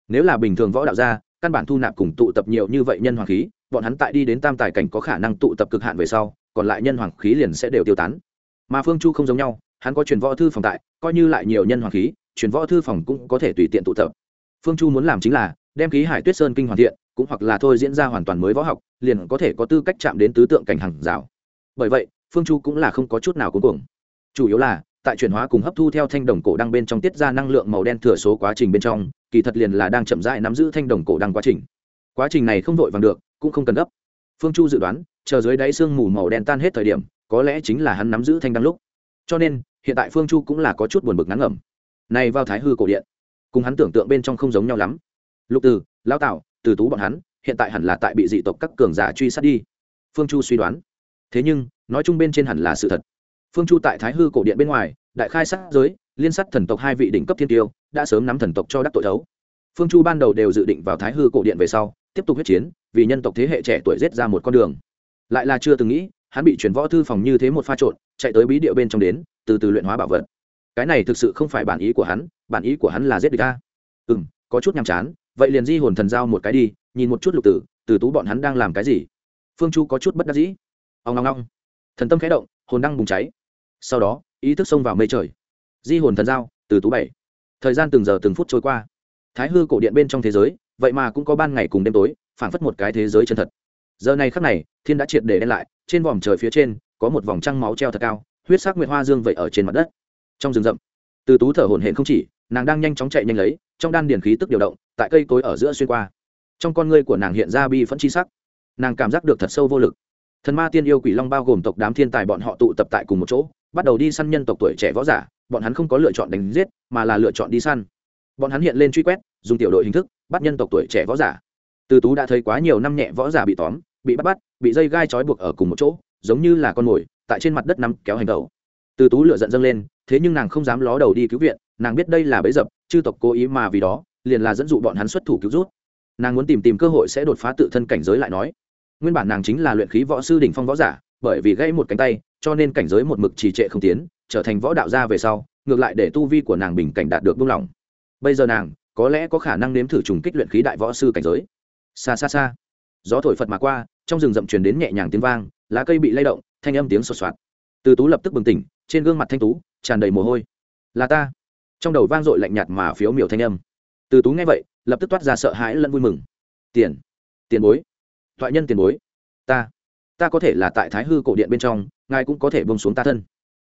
Speaker 1: Nếu là bình thường võ đạo gia, căn bản thu nạp cùng tụ tập nhiều như vậy nhân hoàng khí bọn hắn tại đi đến tam tài cảnh có khả năng tụ tập cực hạn về sau, còn lại nhân hoàng khí liền sẽ đều tiêu tán. Mà phương chu không giống nhau, hắn có truyền võ thư phòng tại, coi như lại nhiều nhân hoàng khí, truyền võ thư phòng cũng có thể tùy tiện tụ tập. Phương chu muốn làm chính là đem khí hải tuyết sơn kinh hoàn thiện, cũng hoặc là thôi diễn ra hoàn toàn mới võ học, liền có thể có tư cách chạm đến tứ tượng cảnh hàng rào. Bởi vậy, phương chu cũng là không có chút nào cuối cùng chủ yếu là, tại chuyển hóa cùng hấp thu theo thanh đồng cổ đăng bên trong tiết ra năng lượng màu đen thừa số quá trình bên trong, kỳ thật liền là đang chậm rãi nắm giữ thanh đồng cổ đăng quá trình. Quá trình này không vội vàng được cũng không cần gấp. Phương chu dự đoán, chờ dưới đáy sương mù màu đen tan hết thời điểm, có lẽ chính là hắn nắm giữ thanh đăng lúc. Cho nên, hiện tại phương chu cũng là có chút buồn bực ngắn ngẩm. Này vào thái hư cổ điện, cùng hắn tưởng tượng bên trong không giống nhau lắm. Lục từ lao tạo từ tú bọn hắn, hiện tại hẳn là tại bị dị tộc các cường giả truy sát đi. Phương chu suy đoán. Thế nhưng, nói chung bên trên hẳn là sự thật. Phương chu tại thái hư cổ điện bên ngoài, đại khai sát giới, liên sát thần tộc hai vị đỉnh cấp thiên tiêu, đã sớm nắm thần tộc cho đắc tội thấu phương chu ban đầu đều dự định vào thái hư cổ điện về sau tiếp tục huyết chiến, vì nhân tộc thế hệ trẻ tuổi rết ra một con đường. Lại là chưa từng nghĩ, hắn bị chuyển võ thư phòng như thế một pha trộn, chạy tới bí địa bên trong đến, từ từ luyện hóa bảo vật. Cái này thực sự không phải bản ý của hắn, bản ý của hắn là giết địch ta ừ m có chút nhàm chán, vậy liền di hồn thần giao một cái đi, nhìn một chút lục tử, từ tú bọn hắn đang làm cái gì? Phương chu có chút bất đắc dĩ. Ông ngong ngong thần tâm khẽ động, hồn đang bùng cháy. Sau đó, ý thức xông vào mây trời. Di hồn thần giao, từ tú bảy. Thời gian từng giờ từng phút trôi qua. Thái hư cổ điện bên trong thế giới vậy mà cũng có ban ngày cùng đêm tối, phảng phất một cái thế giới chân thật. Giờ này khắc này, thiên đã triệt để đen lại, trên vòm trời phía trên, có một vòng trăng máu treo thật cao, huyết sắc nguyệt hoa dương vậy ở trên mặt đất. Trong rừng rậm, từ tú thở hổn hển không chỉ, nàng đang nhanh chóng chạy nhanh lấy, trong đan điền khí tức điều động, tại cây cối ở giữa xuyên qua. Trong con ngươi của nàng hiện ra bi phẫn chi sắc. Nàng cảm giác được thật sâu vô lực. Thần ma tiên yêu quỷ long bao gồm tộc đám thiên tài bọn họ tụ tập tại cùng một chỗ, bắt đầu đi săn nhân tộc tuổi trẻ võ giả, bọn hắn không có lựa chọn đánh giết, mà là lựa chọn đi săn. Bọn hắn hiện lên truy quét, dùng tiểu đội hình thức bắt nhân tộc tuổi trẻ võ giả. Từ tú đã thấy quá nhiều năm nhẹ võ giả bị tóm, bị bắt bắt, bị dây gai trói buộc ở cùng một chỗ, giống như là con mồi, tại trên mặt đất nằm kéo hành đầu từ tú lựa giận dâng lên, thế nhưng nàng không dám ló đầu đi cứu viện, nàng biết đây là bẫy dập, chư tộc cố ý mà vì đó, liền là dẫn dụ bọn hắn xuất thủ cứu rút. Nàng muốn tìm tìm cơ hội sẽ đột phá tự thân cảnh giới lại nói. Nguyên bản nàng chính là luyện khí võ sư đỉnh phong võ giả, bởi vì gãy một cánh tay, cho nên cảnh giới một mực trì trệ không tiến, trở thành võ đạo gia về sau, ngược lại để tu vi của nàng bình cảnh đạt được buông lỏng. Bây giờ nàng có lẽ có khả năng nếm thử trùng kích luyện khí đại võ sư cảnh giới. Xa xa xa. Gió thổi phật mà qua, trong rừng rậm truyền đến nhẹ nhàng tiếng vang, lá cây bị lay động, thanh âm tiếng sột soạt. Từ tú lập tức bừng tỉnh, trên gương mặt thanh tú, tràn đầy mồ hôi. Là ta. Trong đầu vang dội lạnh nhạt mà phiếu miểu thanh âm. Từ tú nghe vậy, lập tức toát ra sợ hãi lẫn vui mừng. Tiền tiền bối, thoại nhân tiền bối, ta ta có thể là tại thái hư cổ điện bên trong, ngài cũng có thể bông xuống ta thân.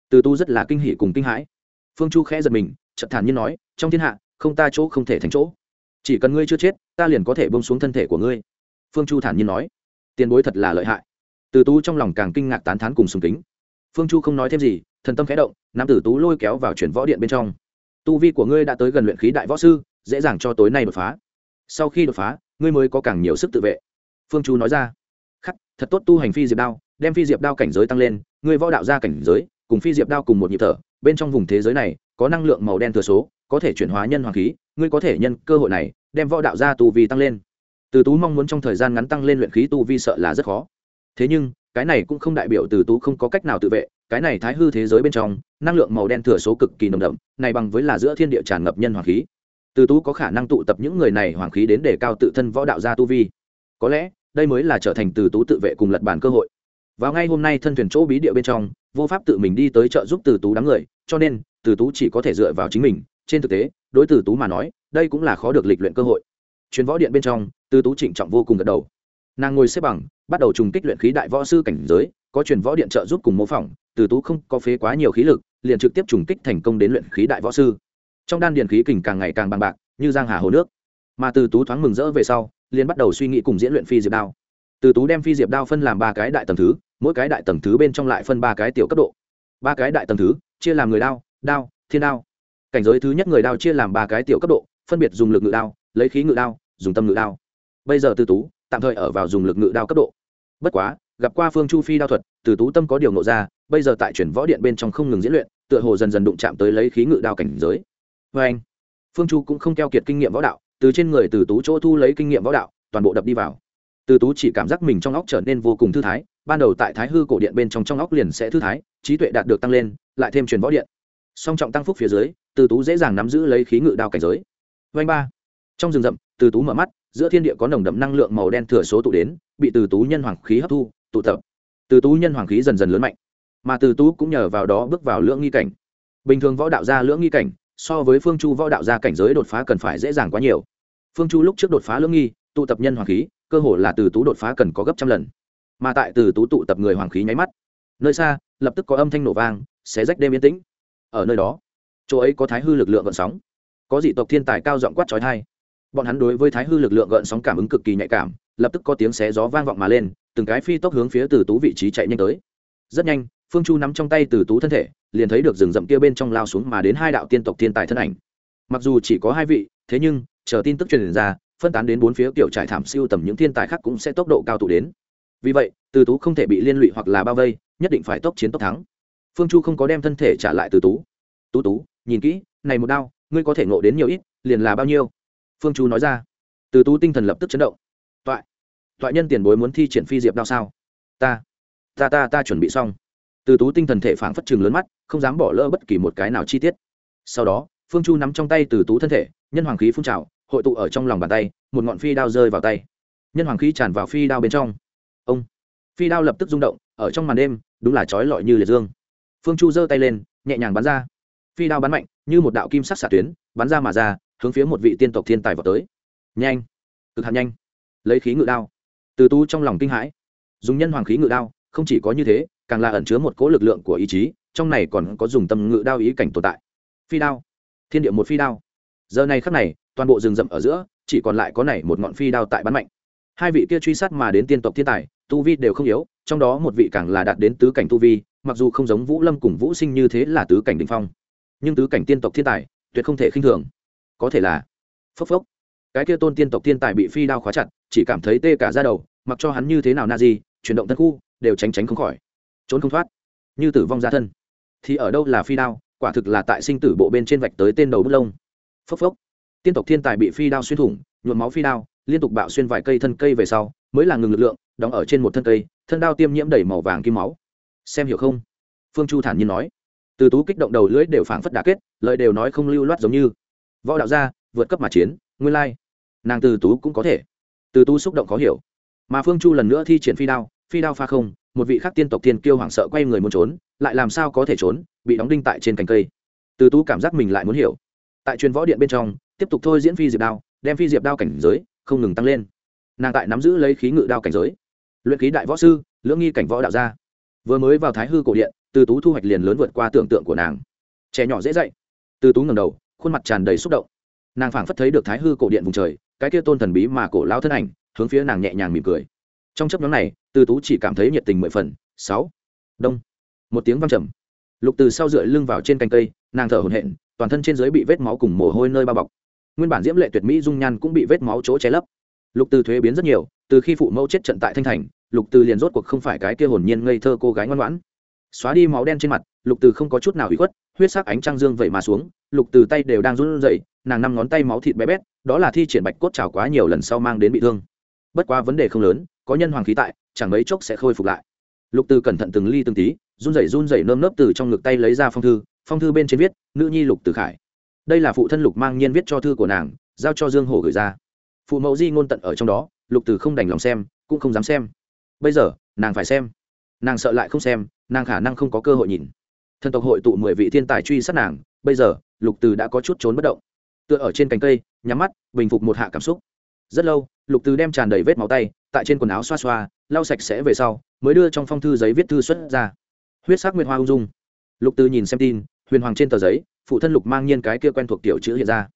Speaker 1: Từ tú rất là kinh hỉ cùng kinh hãi. Phương chu khẽ giật mình, chợt thản nhiên nói, trong thiên hạ không ta chỗ không thể thành chỗ. Chỉ cần ngươi chưa chết, ta liền có thể bông xuống thân thể của ngươi. Phương chu thản nhiên nói. Tiền bối thật là lợi hại. Từ tú trong lòng càng kinh ngạc tán thán cùng sùng kính. Phương chu không nói thêm gì, thần tâm khẽ động, nam tử tú lôi kéo vào chuyển võ điện bên trong. Tu vi của ngươi đã tới gần luyện khí đại võ sư, dễ dàng cho tối nay đột phá. Sau khi đột phá, ngươi mới có càng nhiều sức tự vệ. Phương chu nói ra. Khắc, thật tốt tu hành phi diệp đao, đem phi diệp đao cảnh giới tăng lên, ngươi võ đạo ra cảnh giới, cùng phi diệp đao cùng một nhịp thở, bên trong vùng thế giới này, có năng lượng màu đen thừa số có thể chuyển hóa nhân hoàng khí, ngươi có thể nhân cơ hội này, đem võ đạo ra tu vi tăng lên. Từ tú mong muốn trong thời gian ngắn tăng lên luyện khí tu vi sợ là rất khó. Thế nhưng, cái này cũng không đại biểu từ tú không có cách nào tự vệ, cái này thái hư thế giới bên trong, năng lượng màu đen thừa số cực kỳ nồng đậm, này bằng với là giữa thiên địa tràn ngập nhân hoàng khí. Từ tú có khả năng tụ tập những người này hoàng khí đến để cao tự thân võ đạo gia tu vi. Có lẽ, đây mới là trở thành từ tú tự vệ cùng lật bản cơ hội. Vào ngay hôm nay thân thuyền chỗ bí địa bên trong, vô pháp tự mình đi tới trợ giúp từ tú đám người, cho nên, từ tú chỉ có thể dựa vào chính mình trên thực tế, đối từ tú mà nói, đây cũng là khó được lịch luyện cơ hội. Chuyến võ điện bên trong, từ tú trịnh trọng vô cùng gật đầu. Nàng ngồi xếp bằng, bắt đầu trùng kích luyện khí đại võ sư cảnh giới, có truyền võ điện trợ giúp cùng mô phỏng, từ tú không có phế quá nhiều khí lực, liền trực tiếp trùng kích thành công đến luyện khí đại võ sư. Trong đan điền khí kình càng ngày càng bằng bạc, như giang hà hồ nước. Mà từ tú thoáng mừng rỡ về sau, liền bắt đầu suy nghĩ cùng diễn luyện phi diệp đao. Từ tú đem phi diệp đao phân làm ba cái đại tầng thứ, mỗi cái đại tầng thứ bên trong lại phân ba cái tiểu cấp độ. Ba cái đại tầng thứ, chia làm người đao đao, thiên đao cảnh giới thứ nhất người đao chia làm ba cái tiểu cấp độ, phân biệt dùng lực ngự đao, lấy khí ngự đao, dùng tâm ngự đao. Bây giờ từ tú tạm thời ở vào dùng lực ngự đao cấp độ. Bất quá, gặp qua phương chu phi đao thuật từ tú tâm có điều nộ ra, bây giờ tại chuyển võ điện bên trong không ngừng diễn luyện, tựa hồ dần dần đụng chạm tới lấy khí ngự đao cảnh giới. Vê anh, phương chu cũng không keo kiệt kinh nghiệm võ đạo, từ trên người từ tú chỗ thu lấy kinh nghiệm võ đạo, toàn bộ đập đi vào. Từ tú chỉ cảm giác mình trong óc trở nên vô cùng thư thái, ban đầu tại thái hư cổ điện bên trong trong óc liền sẽ thư thái, trí tuệ đạt được tăng lên, lại thêm truyền võ điện. Song trọng tăng phúc phía dưới từ tú dễ dàng nắm giữ lấy khí ngự đao cảnh giới. Vanh ba. Trong rừng rậm, từ tú mở mắt, giữa thiên địa có nồng đậm năng lượng màu đen thừa số tụ đến, bị từ tú nhân hoàng khí hấp thu, tụ tập. Từ tú nhân hoàng khí dần dần lớn mạnh, mà từ tú cũng nhờ vào đó bước vào lưỡng nghi cảnh. Bình thường võ đạo gia lưỡng nghi cảnh, so với phương chu võ đạo gia cảnh giới đột phá cần phải dễ dàng quá nhiều. Phương chu lúc trước đột phá lưỡng nghi, tụ tập nhân hoàng khí, cơ hồ là từ tú đột phá cần có gấp trăm lần. Mà tại từ tú tụ tập người hoàng khí nháy mắt, nơi xa, lập tức có âm thanh nổ vang, xé rách đêm yên tĩnh. Ở nơi đó chỗ ấy có thái hư lực lượng gợn sóng. Có dị tộc thiên tài cao giọng quát trói thai bọn hắn đối với thái hư lực lượng gợn sóng cảm ứng cực kỳ nhạy cảm, lập tức có tiếng xé gió vang vọng mà lên, từng cái phi tốc hướng phía từ tú vị trí chạy nhanh tới. Rất nhanh, phương chu nắm trong tay từ tú thân thể, liền thấy được rừng rậm kia bên trong lao xuống mà đến hai đạo tiên tộc thiên tài thân ảnh. Mặc dù chỉ có hai vị, thế nhưng, chờ tin tức truyền ra, phân tán đến bốn phía kiểu trải thảm siêu tầm những thiên tài khác cũng sẽ tốc độ cao tụ đến. Vì vậy, từ tú không thể bị liên lụy hoặc là bao vây, nhất định phải tốc chiến tốc thắng. Phương chu không có đem thân thể trả lại từ tú tú tú, nhìn kỹ, này một đao, ngươi có thể ngộ đến nhiều ít, liền là bao nhiêu? Phương chu nói ra. Từ tú tinh thần lập tức chấn động. Toại toại nhân tiền bối muốn thi triển phi diệp đao sao? Ta ta ta ta chuẩn bị xong. Từ tú tinh thần thể phảng phất chừng lớn mắt, không dám bỏ lỡ bất kỳ một cái nào chi tiết. Sau đó, phương chu nắm trong tay từ tú thân thể, nhân hoàng khí phun trào, hội tụ ở trong lòng bàn tay, một ngọn phi đao rơi vào tay. Nhân hoàng khí tràn vào phi đao bên trong. Ông, phi đao lập tức rung động, ở trong màn đêm, đúng là trói lọi như liệt dương. Phương chu giơ tay lên, nhẹ nhàng bắn ra phi đao bắn mạnh, như một đạo kim sắc xạ tuyến, bắn ra mà ra, hướng phía một vị tiên tộc thiên tài vào tới. Nhanh! Cực hạt nhanh! Lấy khí ngự đao. Từ tú trong lòng kinh hãi. Dùng nhân hoàng khí ngự đao, không chỉ có như thế, càng là ẩn chứa một cỗ lực lượng của ý chí, trong này còn có dùng tâm ngự đao ý cảnh tồn tại. Phi đao. Thiên địa một phi đao. Giờ này khắc này, toàn bộ rừng rậm ở giữa, chỉ còn lại có này một ngọn phi đao tại bắn mạnh. Hai vị kia truy sát mà đến tiên tộc thiên tài, tu vi đều không yếu, trong đó một vị càng là đạt đến tứ cảnh tu vi, mặc dù không giống vũ lâm cùng vũ sinh như thế là tứ cảnh đình phong nhưng tứ cảnh tiên tộc thiên tài tuyệt không thể khinh thường. Có thể là, phốc phốc. Cái kia tôn tiên tộc thiên tài bị phi đao khóa chặt, chỉ cảm thấy tê cả ra đầu, mặc cho hắn như thế nào na gì chuyển động thân khu, đều tránh tránh không khỏi. Trốn không thoát. Như tử vong ra thân. Thì ở đâu là phi đao, quả thực là tại sinh tử bộ bên trên vạch tới tên đầu bút lông. Phốc phốc. Tiên tộc thiên tài bị phi đao xuyên thủng, nhuộm máu phi đao, liên tục bạo xuyên vài cây thân cây về sau, mới là ngừng lực lượng, đóng ở trên một thân cây, thân đao tiêm nhiễm đầy màu vàng kim máu. Xem hiểu không? Phương chu thản nhiên nói từ tú kích động đầu lưỡi đều phảng phất đà kết lợi đều nói không lưu loát giống như. Võ đạo gia, vượt cấp mà chiến, nguyên lai. Nàng từ tú cũng có thể. Từ tú xúc động khó hiểu. Mà phương chu lần nữa thi triển phi đao phi đao pha không, một vị khắc tiên tộc tiên kiêu hoảng sợ quay người muốn trốn, lại làm sao có thể trốn, bị đóng đinh tại trên cành cây. Từ tú cảm giác mình lại muốn hiểu. Tại truyền võ điện bên trong, tiếp tục thôi diễn phi diệp đao, đem phi diệp đao cảnh giới, không ngừng tăng lên. Nàng tại nắm giữ lấy khí ngự đao cảnh giới. Luyện khí đại võ sư, lưỡng nghi cảnh võ đạo gia vừa mới vào thái hư cổ điện, từ tú thu hoạch liền lớn vượt qua tưởng tượng của nàng. Trẻ nhỏ dễ dạy. Từ tú ngầm đầu, khuôn mặt tràn đầy xúc động. Nàng phảng phất thấy được thái hư cổ điện vùng trời, cái kia tôn thần bí mà cổ lao thân ảnh, hướng phía nàng nhẹ nhàng mỉm cười. Trong chấp nhóm này, từ tú chỉ cảm thấy nhiệt tình mười phần. Sáu. Đông. Một tiếng văng trầm. Lục từ sau dựa lưng vào trên cành cây, nàng thở hổn hển, toàn thân trên dưới bị vết máu cùng mồ hôi nơi bao bọc. Nguyên bản diễm lệ tuyệt mỹ dung nhan cũng bị vết máu chỗ che lấp. Lục từ thuế biến rất nhiều, từ khi phụ mẫu chết trận tại thanh thành lục từ liền rốt cuộc không phải cái kia hồn nhiên ngây thơ cô gái ngoan ngoãn. Xóa đi máu đen trên mặt, lục từ không có chút nào bị khuất, huyết sắc ánh trăng dương vậy mà xuống, lục từ tay đều đang run rẩy, nàng năm ngón tay máu thịt bé bét, đó là thi triển bạch cốt trào quá nhiều lần sau mang đến bị thương. Bất quá vấn đề không lớn, có nhân hoàng khí tại, chẳng mấy chốc sẽ khôi phục lại. Lục từ cẩn thận từng ly từng tí, run rẩy run rẩy nơm nớp từ trong ngực tay lấy ra phong thư phong thư bên trên viết, nữ nhi lục từ khải. Đây là phụ thân lục mang nhiên viết cho thư của nàng, giao cho dương hổ gửi ra. Phụ mẫu di ngôn tận ở trong đó, lục từ không đành lòng xem, cũng không dám xem bây giờ, nàng phải xem. Nàng sợ lại không xem, nàng khả năng không có cơ hội nhìn. Thần tộc hội tụ mười vị thiên tài truy sát nàng, bây giờ, lục từ đã có chút trốn bất động. Tựa ở trên cành cây, nhắm mắt, bình phục một hạ cảm xúc. Rất lâu, lục từ đem tràn đầy vết máu tay, tại trên quần áo xoa xoa, lau sạch sẽ về sau, mới đưa trong phong thư giấy viết thư xuất ra. Huyết sắc nguyên hoa ung dung. Lục từ nhìn xem tin, huyền hoàng trên tờ giấy, phụ thân lục mang nhiên cái kia quen thuộc tiểu chữ hiện ra.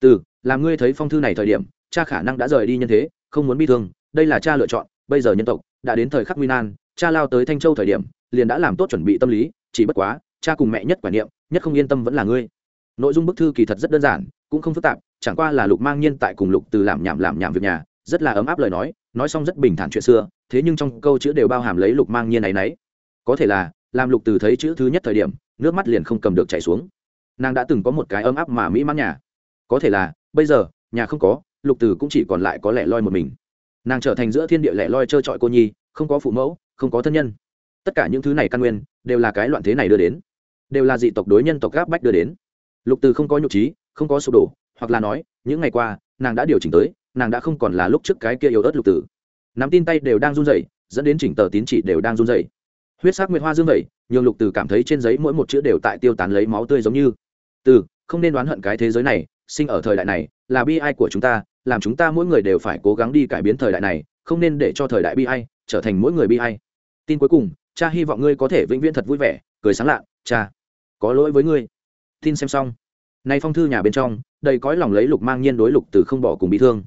Speaker 1: Từ, làm ngươi thấy phong thư này thời điểm, cha khả năng đã rời đi nhân thế, không muốn bi thương, đây là cha lựa chọn, bây giờ nhân tộc đã đến thời khắc nguy nan, cha lao tới thanh châu thời điểm, liền đã làm tốt chuẩn bị tâm lý, chỉ bất quá, cha cùng mẹ nhất quả niệm, nhất không yên tâm vẫn là ngươi. Nội dung bức thư kỳ thật rất đơn giản, cũng không phức tạp, chẳng qua là lục mang nhiên tại cùng lục từ làm nhảm làm nhảm việc nhà, rất là ấm áp lời nói nói xong rất bình thản chuyện xưa, thế nhưng trong câu chữ đều bao hàm lấy lục mang nhiên này nấy. Có thể là, làm lục từ thấy chữ thứ nhất thời điểm, nước mắt liền không cầm được chảy xuống. Nàng đã từng có một cái ấm áp mà mỹ mãn nhà. Có thể là, bây giờ, nhà không có, lục từ cũng chỉ còn lại có lẻ loi một mình nàng trở thành giữa thiên địa lẻ loi trơ trọi cô nhi, không có phụ mẫu, không có thân nhân. Tất cả những thứ này căn nguyên, đều là cái loạn thế này đưa đến. Đều là dị tộc đối nhân tộc gáp bách đưa đến. Lục từ không có nhục trí, không có sụp đổ, hoặc là nói, những ngày qua, nàng đã điều chỉnh tới, nàng đã không còn là lúc trước cái kia yếu ớt lục tử nắm tin tay đều đang run rẩy, dẫn đến chỉnh tờ tín chỉ đều đang run rẩy. Huyết sắc nguyệt hoa dương vẩy, nhường lục từ cảm thấy trên giấy mỗi một chữ đều tại tiêu tán lấy máu tươi giống như. Từ, không nên đoán hận cái thế giới này, sinh ở thời đại này, là bi ai của chúng ta làm chúng ta mỗi người đều phải cố gắng đi cải biến thời đại này, không nên để cho thời đại bi ai trở thành mỗi người bi ai. Tin cuối cùng, cha hy vọng ngươi có thể vĩnh viễn thật vui vẻ, cười sáng lạ cha, có lỗi với ngươi. Tin xem xong. Nay phong thư nhà bên trong, đầy cõi lòng lấy lục mang nhiên đối lục từ không bỏ cùng bị thương.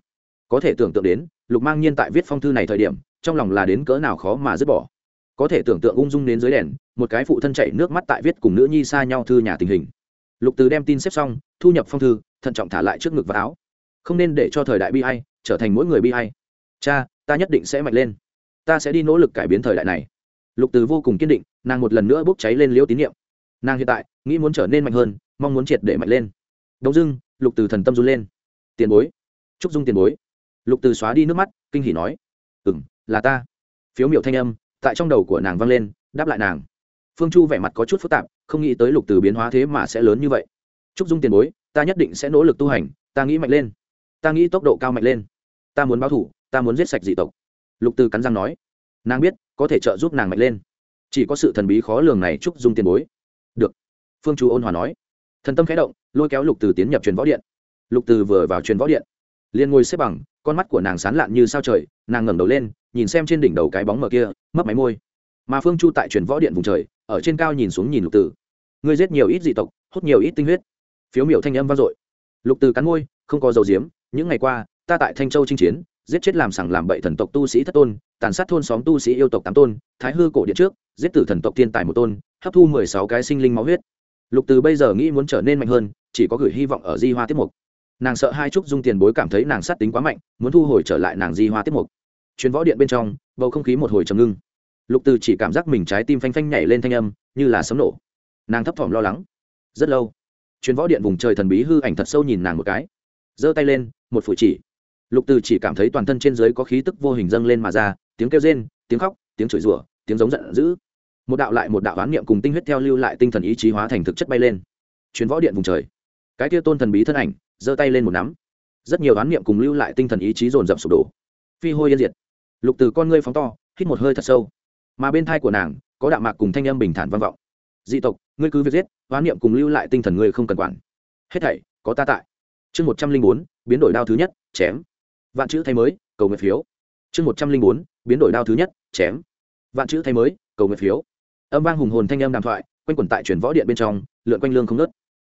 Speaker 1: Có thể tưởng tượng đến, lục mang nhiên tại viết phong thư này thời điểm, trong lòng là đến cỡ nào khó mà dứt bỏ. Có thể tưởng tượng ung dung đến dưới đèn, một cái phụ thân chạy nước mắt tại viết cùng nữ nhi xa nhau thư nhà tình hình. Lục từ đem tin xếp xong, thu nhập phong thư, thận trọng thả lại trước ngực và áo không nên để cho thời đại bi ai trở thành mỗi người bi ai. Cha, ta nhất định sẽ mạnh lên. Ta sẽ đi nỗ lực cải biến thời đại này. Lục từ vô cùng kiên định, nàng một lần nữa bốc cháy lên liễu tín nhiệm nàng hiện tại, nghĩ muốn trở nên mạnh hơn, mong muốn triệt để mạnh lên. Đông dưng lục từ thần tâm run lên. Tiền bối. Trúc dung tiền bối. Lục từ xóa đi nước mắt, kinh hỉ nói. Ừ m là ta. Phiếu miệu thanh âm, tại trong đầu của nàng vang lên, đáp lại nàng. Phương chu vẻ mặt có chút phức tạp, không nghĩ tới lục từ biến hóa thế mà sẽ lớn như vậy. Trúc dung tiền bối, ta nhất định sẽ nỗ lực tu hành, ta nghĩ mạnh lên ta nghĩ tốc độ cao mạnh lên. Ta muốn báo thủ, ta muốn giết sạch dị tộc. Lục từ cắn răng nói. Nàng biết, có thể trợ giúp nàng mạnh lên. Chỉ có sự thần bí khó lường này chúc dung tiền bối. Được. Phương chú ôn hòa nói. Thần tâm khẽ động, lôi kéo lục từ tiến nhập truyền võ điện. Lục từ vừa vào truyền võ điện, liền ngồi xếp bằng, con mắt của nàng sán lạn như sao trời, nàng ngẩng đầu lên, nhìn xem trên đỉnh đầu cái bóng mờ kia, mấp máy môi. Mà phương chu tại truyền võ điện vùng trời, ở trên cao nhìn xuống nhìn lục từ. Ngươi giết nhiều ít dị tộc, hút nhiều ít tinh huyết. Phiếu miểu thanh âm vang dội. Lục từ cắn môi, không có dầu diếm những ngày qua, ta tại thanh châu chinh chiến, giết chết làm sẳng làm bậy thần tộc tu sĩ thất tôn, tàn sát thôn xóm tu sĩ yêu tộc tám tôn, thái hư cổ điện trước, giết tử thần tộc thiên tài một tôn, hấp thu mười sáu cái sinh linh máu huyết. Lục từ bây giờ nghĩ muốn trở nên mạnh hơn, chỉ có gửi hy vọng ở di hoa tiết mục. Nàng sợ hai trúc dung tiền bối cảm thấy nàng sát tính quá mạnh, muốn thu hồi trở lại nàng di hoa tiết mục. Chuyến võ điện bên trong, bầu không khí một hồi trầm ngưng. Lục từ chỉ cảm giác mình trái tim phanh phanh nhảy lên thanh âm, như là sấm nổ. Nàng thấp thỏm lo lắng. Rất lâu chuyến võ điện vùng trời thần bí hư ảnh thật sâu nhìn nàng một cái. Giơ tay lên một phủ chỉ. Lục từ chỉ cảm thấy toàn thân trên dưới có khí tức vô hình dâng lên mà ra, tiếng kêu rên, tiếng khóc, tiếng chửi rủa, tiếng giống giận dữ. Một đạo lại một đạo oán niệm cùng tinh huyết theo lưu lại tinh thần ý chí hóa thành thực chất bay lên. Chuyến võ điện vùng trời. Cái kia tôn thần bí thân ảnh, giơ tay lên một nắm. Rất nhiều oán niệm cùng lưu lại tinh thần ý chí dồn dập sụp đổ. Phi hôi yên diệt. Lục từ con ngươi phóng to, hít một hơi thật sâu. Mà bên thai của nàng, có đạo mạc cùng thanh âm bình thản vang vọng. Dị tộc, ngươi cứ việc giết, oán niệm cùng lưu lại tinh thần ngươi không cần quản. Hết thảy, có ta tại chương một trăm linh bốn, biến đổi đao thứ nhất, chém. Vạn chữ thay mới, cầu nguyện phiếu. Chương một trăm linh bốn, biến đổi đao thứ nhất, chém. Vạn chữ thay mới, cầu nguyện phiếu. Âm vang hùng hồn thanh âm đàm thoại, quanh quẩn tại chuyển võ điện bên trong, lượn quanh lương không nớt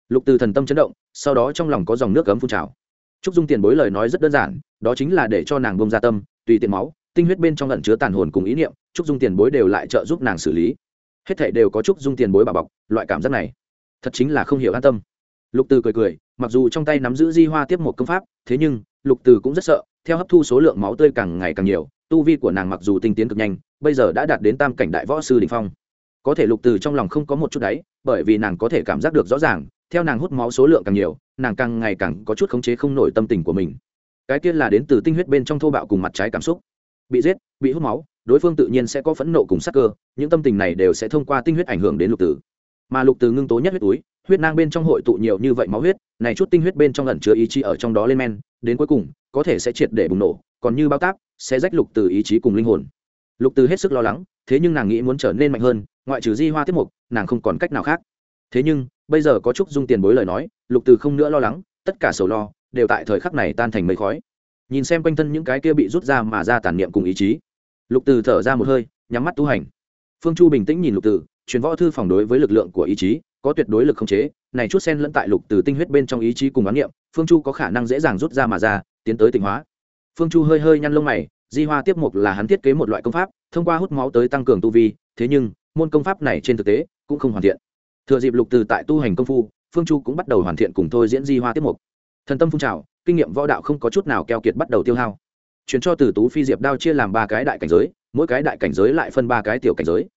Speaker 1: lục từ thần tâm chấn động, sau đó trong lòng có dòng nước cấm phun trào. Trúc dung tiền bối lời nói rất đơn giản, đó chính là để cho nàng bông ra tâm, tùy tiện máu, tinh huyết bên trong lẫn chứa tàn hồn cùng ý niệm, trúc dung tiền bối đều lại trợ giúp nàng xử lý. Hết thảy đều có trúc dung tiền bối bà bọc, loại cảm giác này, thật chính là không hiểu an tâm lục từ cười cười, mặc dù trong tay nắm giữ di hoa tiếp một công pháp, thế nhưng, lục từ cũng rất sợ, theo hấp thu số lượng máu tươi càng ngày càng nhiều, tu vi của nàng mặc dù tinh tiến cực nhanh, bây giờ đã đạt đến tam cảnh đại võ sư đình phong. Có thể lục từ trong lòng không có một chút đáy, bởi vì nàng có thể cảm giác được rõ ràng, theo nàng hút máu số lượng càng nhiều, nàng càng ngày càng có chút khống chế không nổi tâm tình của mình. Cái kia là đến từ tinh huyết bên trong thô bạo cùng mặt trái cảm xúc. Bị giết, bị hút máu, đối phương tự nhiên sẽ có phẫn nộ cùng sắc cơ, những tâm tình này đều sẽ thông qua tinh huyết ảnh hưởng đến lục tử mà lục từ ngưng tố nhất huyết túi, huyết nang bên trong hội tụ nhiều như vậy máu huyết, này chút tinh huyết bên trong ẩn chứa ý chí ở trong đó lên men, đến cuối cùng, có thể sẽ triệt để bùng nổ, còn như bao tác sẽ rách lục từ ý chí cùng linh hồn. Lục từ hết sức lo lắng, thế nhưng nàng nghĩ muốn trở nên mạnh hơn, ngoại trừ di hoa tiếp mục, nàng không còn cách nào khác. Thế nhưng, bây giờ có chúc dung tiền bối lời nói, lục từ không nữa lo lắng, tất cả sầu lo, đều tại thời khắc này tan thành mây khói. Nhìn xem quanh thân những cái kia bị rút ra mà ra tàn niệm cùng ý chí, lục từ thở ra một hơi, nhắm mắt tu hành. Phương chu bình tĩnh nhìn lục từ truyền võ thư phòng đối với lực lượng của ý chí có tuyệt đối lực không chế, này chút sen lẫn tại lục từ tinh huyết bên trong ý chí cùng bán niệm, phương chu có khả năng dễ dàng rút ra mà ra, tiến tới tịnh hóa. Phương chu hơi hơi nhăn lông mày, di hoa tiếp mục là hắn thiết kế một loại công pháp, thông qua hút máu tới tăng cường tu vi, thế nhưng, môn công pháp này trên thực tế cũng không hoàn thiện. Thừa dịp lục từ tại tu hành công phu, phương chu cũng bắt đầu hoàn thiện cùng thôi diễn di hoa tiếp mục. Thần tâm phun trào, kinh nghiệm võ đạo không có chút nào keo kiệt bắt đầu tiêu hao. Chuyến cho từ tú phi diệp đao chia làm ba cái đại cảnh giới, mỗi cái đại cảnh giới lại phân ba cái tiểu cảnh giới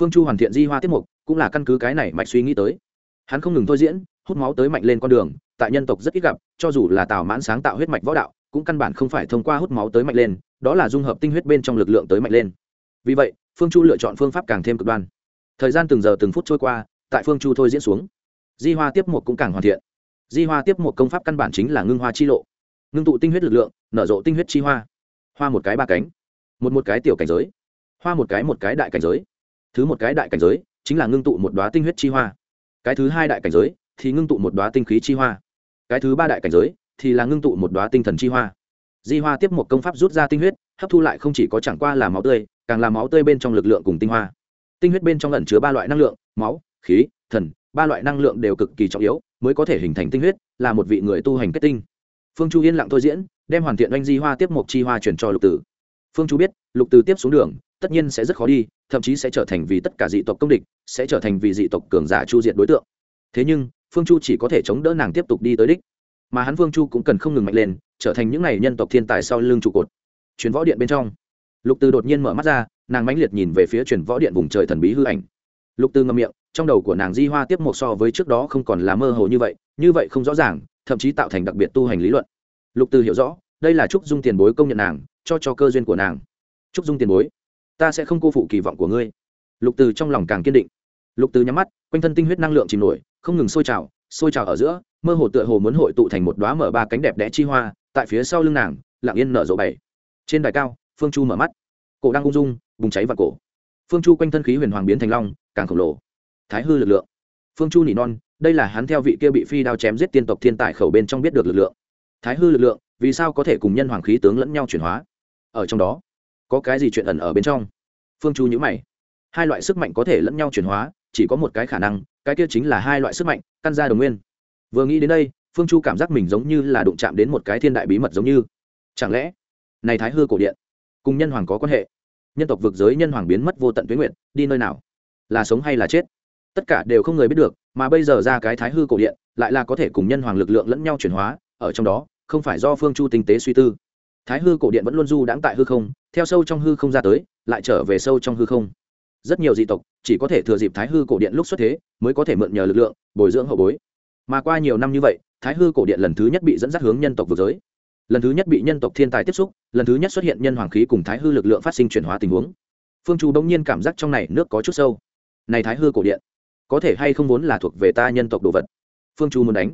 Speaker 1: phương chu hoàn thiện di hoa tiết mục, cũng là căn cứ cái này mạch suy nghĩ tới. Hắn không ngừng thôi diễn, hút máu tới mạnh lên con đường, tại nhân tộc rất ít gặp, cho dù là tào mãn sáng tạo huyết mạch võ đạo, cũng căn bản không phải thông qua hút máu tới mạnh lên, đó là dung hợp tinh huyết bên trong lực lượng tới mạnh lên. Vì vậy, phương chu lựa chọn phương pháp càng thêm cực đoan. Thời gian từng giờ từng phút trôi qua, tại phương chu thôi diễn xuống. Di hoa tiếp một cũng càng hoàn thiện. Di hoa tiếp một công pháp căn bản chính là ngưng hoa chi lộ. Ngưng tụ tinh huyết lực lượng, nở rộ tinh huyết chi hoa. Hoa một cái ba cánh. Một một cái tiểu cảnh giới. Hoa một cái một cái đại cảnh giới thứ một cái đại cảnh giới chính là ngưng tụ một đoá tinh huyết chi hoa. Cái thứ hai đại cảnh giới thì ngưng tụ một đoá tinh khí chi hoa. Cái thứ ba đại cảnh giới thì là ngưng tụ một đoá tinh thần chi hoa. Di hoa tiếp một công pháp rút ra tinh huyết, hấp thu lại không chỉ có chẳng qua là máu tươi, càng là máu tươi bên trong lực lượng cùng tinh hoa. Tinh huyết bên trong lẩn chứa ba loại năng lượng, máu, khí, thần, ba loại năng lượng đều cực kỳ trọng yếu mới có thể hình thành tinh huyết, là một vị người tu hành kết tinh. Phương chu yên lặng thôi diễn, đem hoàn thiện oanh di hoa tiếp mộc chi hoa chuyển cho lục tử. Phương chu biết, lục tử tiếp xuống đường tất nhiên sẽ rất khó đi, thậm chí sẽ trở thành vì tất cả dị tộc công địch, sẽ trở thành vì dị tộc cường giả chu diệt đối tượng. Thế nhưng, phương chu chỉ có thể chống đỡ nàng tiếp tục đi tới đích. Mà hắn phương chu cũng cần không ngừng mạnh lên, trở thành những n à y nhân tộc thiên tài sau lưng trụ cột. Chuyến võ điện bên trong, lục từ đột nhiên mở mắt ra, nàng mãnh liệt nhìn về phía chuyển võ điện vùng trời thần bí hư ảnh. Lục từ ngâm miệng, trong đầu của nàng di hoa tiếp một so với trước đó không còn là mơ hồ như vậy như vậy không rõ ràng, thậm chí tạo thành đặc biệt tu hành lý luận. Lục từ hiểu rõ, đây là trúc dung tiền bối công nhận nàng, cho cho cơ duyên của nàng. Trúc dung tiền bối ta sẽ không cô phụ kỳ vọng của ngươi. Lục từ trong lòng càng kiên định. Lục từ nhắm mắt, quanh thân tinh huyết năng lượng chìm nổi, không ngừng sôi trào sôi trào ở giữa, mơ hồ tựa hồ muốn hội tụ thành một đoá mở ba cánh đẹp đẽ chi hoa, tại phía sau lưng nàng, lặng yên nở rộ bảy. Trên đài cao, phương chu mở mắt. Cổ đang ung dung, bùng cháy và cổ. Phương chu quanh thân khí huyền hoàng biến thành long, càng khổng lồ. Thái hư lực lượng. Phương chu nỉ non, đây là hắn theo vị kia bị phi đao chém giết tiên tộc thiên tài khẩu bên trong biết được lực lượng. Thái hư lực lượng, vì sao có thể cùng nhân hoàng khí tướng lẫn nhau chuyển hóa? Ở trong đó có cái gì chuyện ẩn ở bên trong? Phương chu nhữ mày. Hai loại sức mạnh có thể lẫn nhau chuyển hóa, chỉ có một cái khả năng, cái kia chính là hai loại sức mạnh, căn ra đồng nguyên. Vừa nghĩ đến đây, phương chu cảm giác mình giống như là đụng chạm đến một cái thiên đại bí mật giống như. Chẳng lẽ, này thái hư cổ điện, cùng nhân hoàng có quan hệ? Nhân tộc vực giới nhân hoàng biến mất vô tận tuyến nguyện, đi nơi nào? Là sống hay là chết? Tất cả đều không người biết được, mà bây giờ ra cái thái hư cổ điện, lại là có thể cùng nhân hoàng lực lượng lẫn nhau chuyển hóa, ở trong đó, không phải do phương chu tinh tế suy tư thái hư cổ điện vẫn luôn du đãng tại hư không, theo sâu trong hư không ra tới, lại trở về sâu trong hư không. Rất nhiều dị tộc chỉ có thể thừa dịp thái hư cổ điện lúc xuất thế, mới có thể mượn nhờ lực lượng, bồi dưỡng hậu bối. Mà qua nhiều năm như vậy, thái hư cổ điện lần thứ nhất bị dẫn dắt hướng nhân tộc vực giới. Lần thứ nhất bị nhân tộc thiên tài tiếp xúc, lần thứ nhất xuất hiện nhân hoàng khí cùng thái hư lực lượng phát sinh chuyển hóa tình huống. Phương chu bỗng nhiên cảm giác trong này nước có chút sâu. Này thái hư cổ điện, có thể hay không vốn là thuộc về ta nhân tộc đồ vật? Phương chu muốn đánh.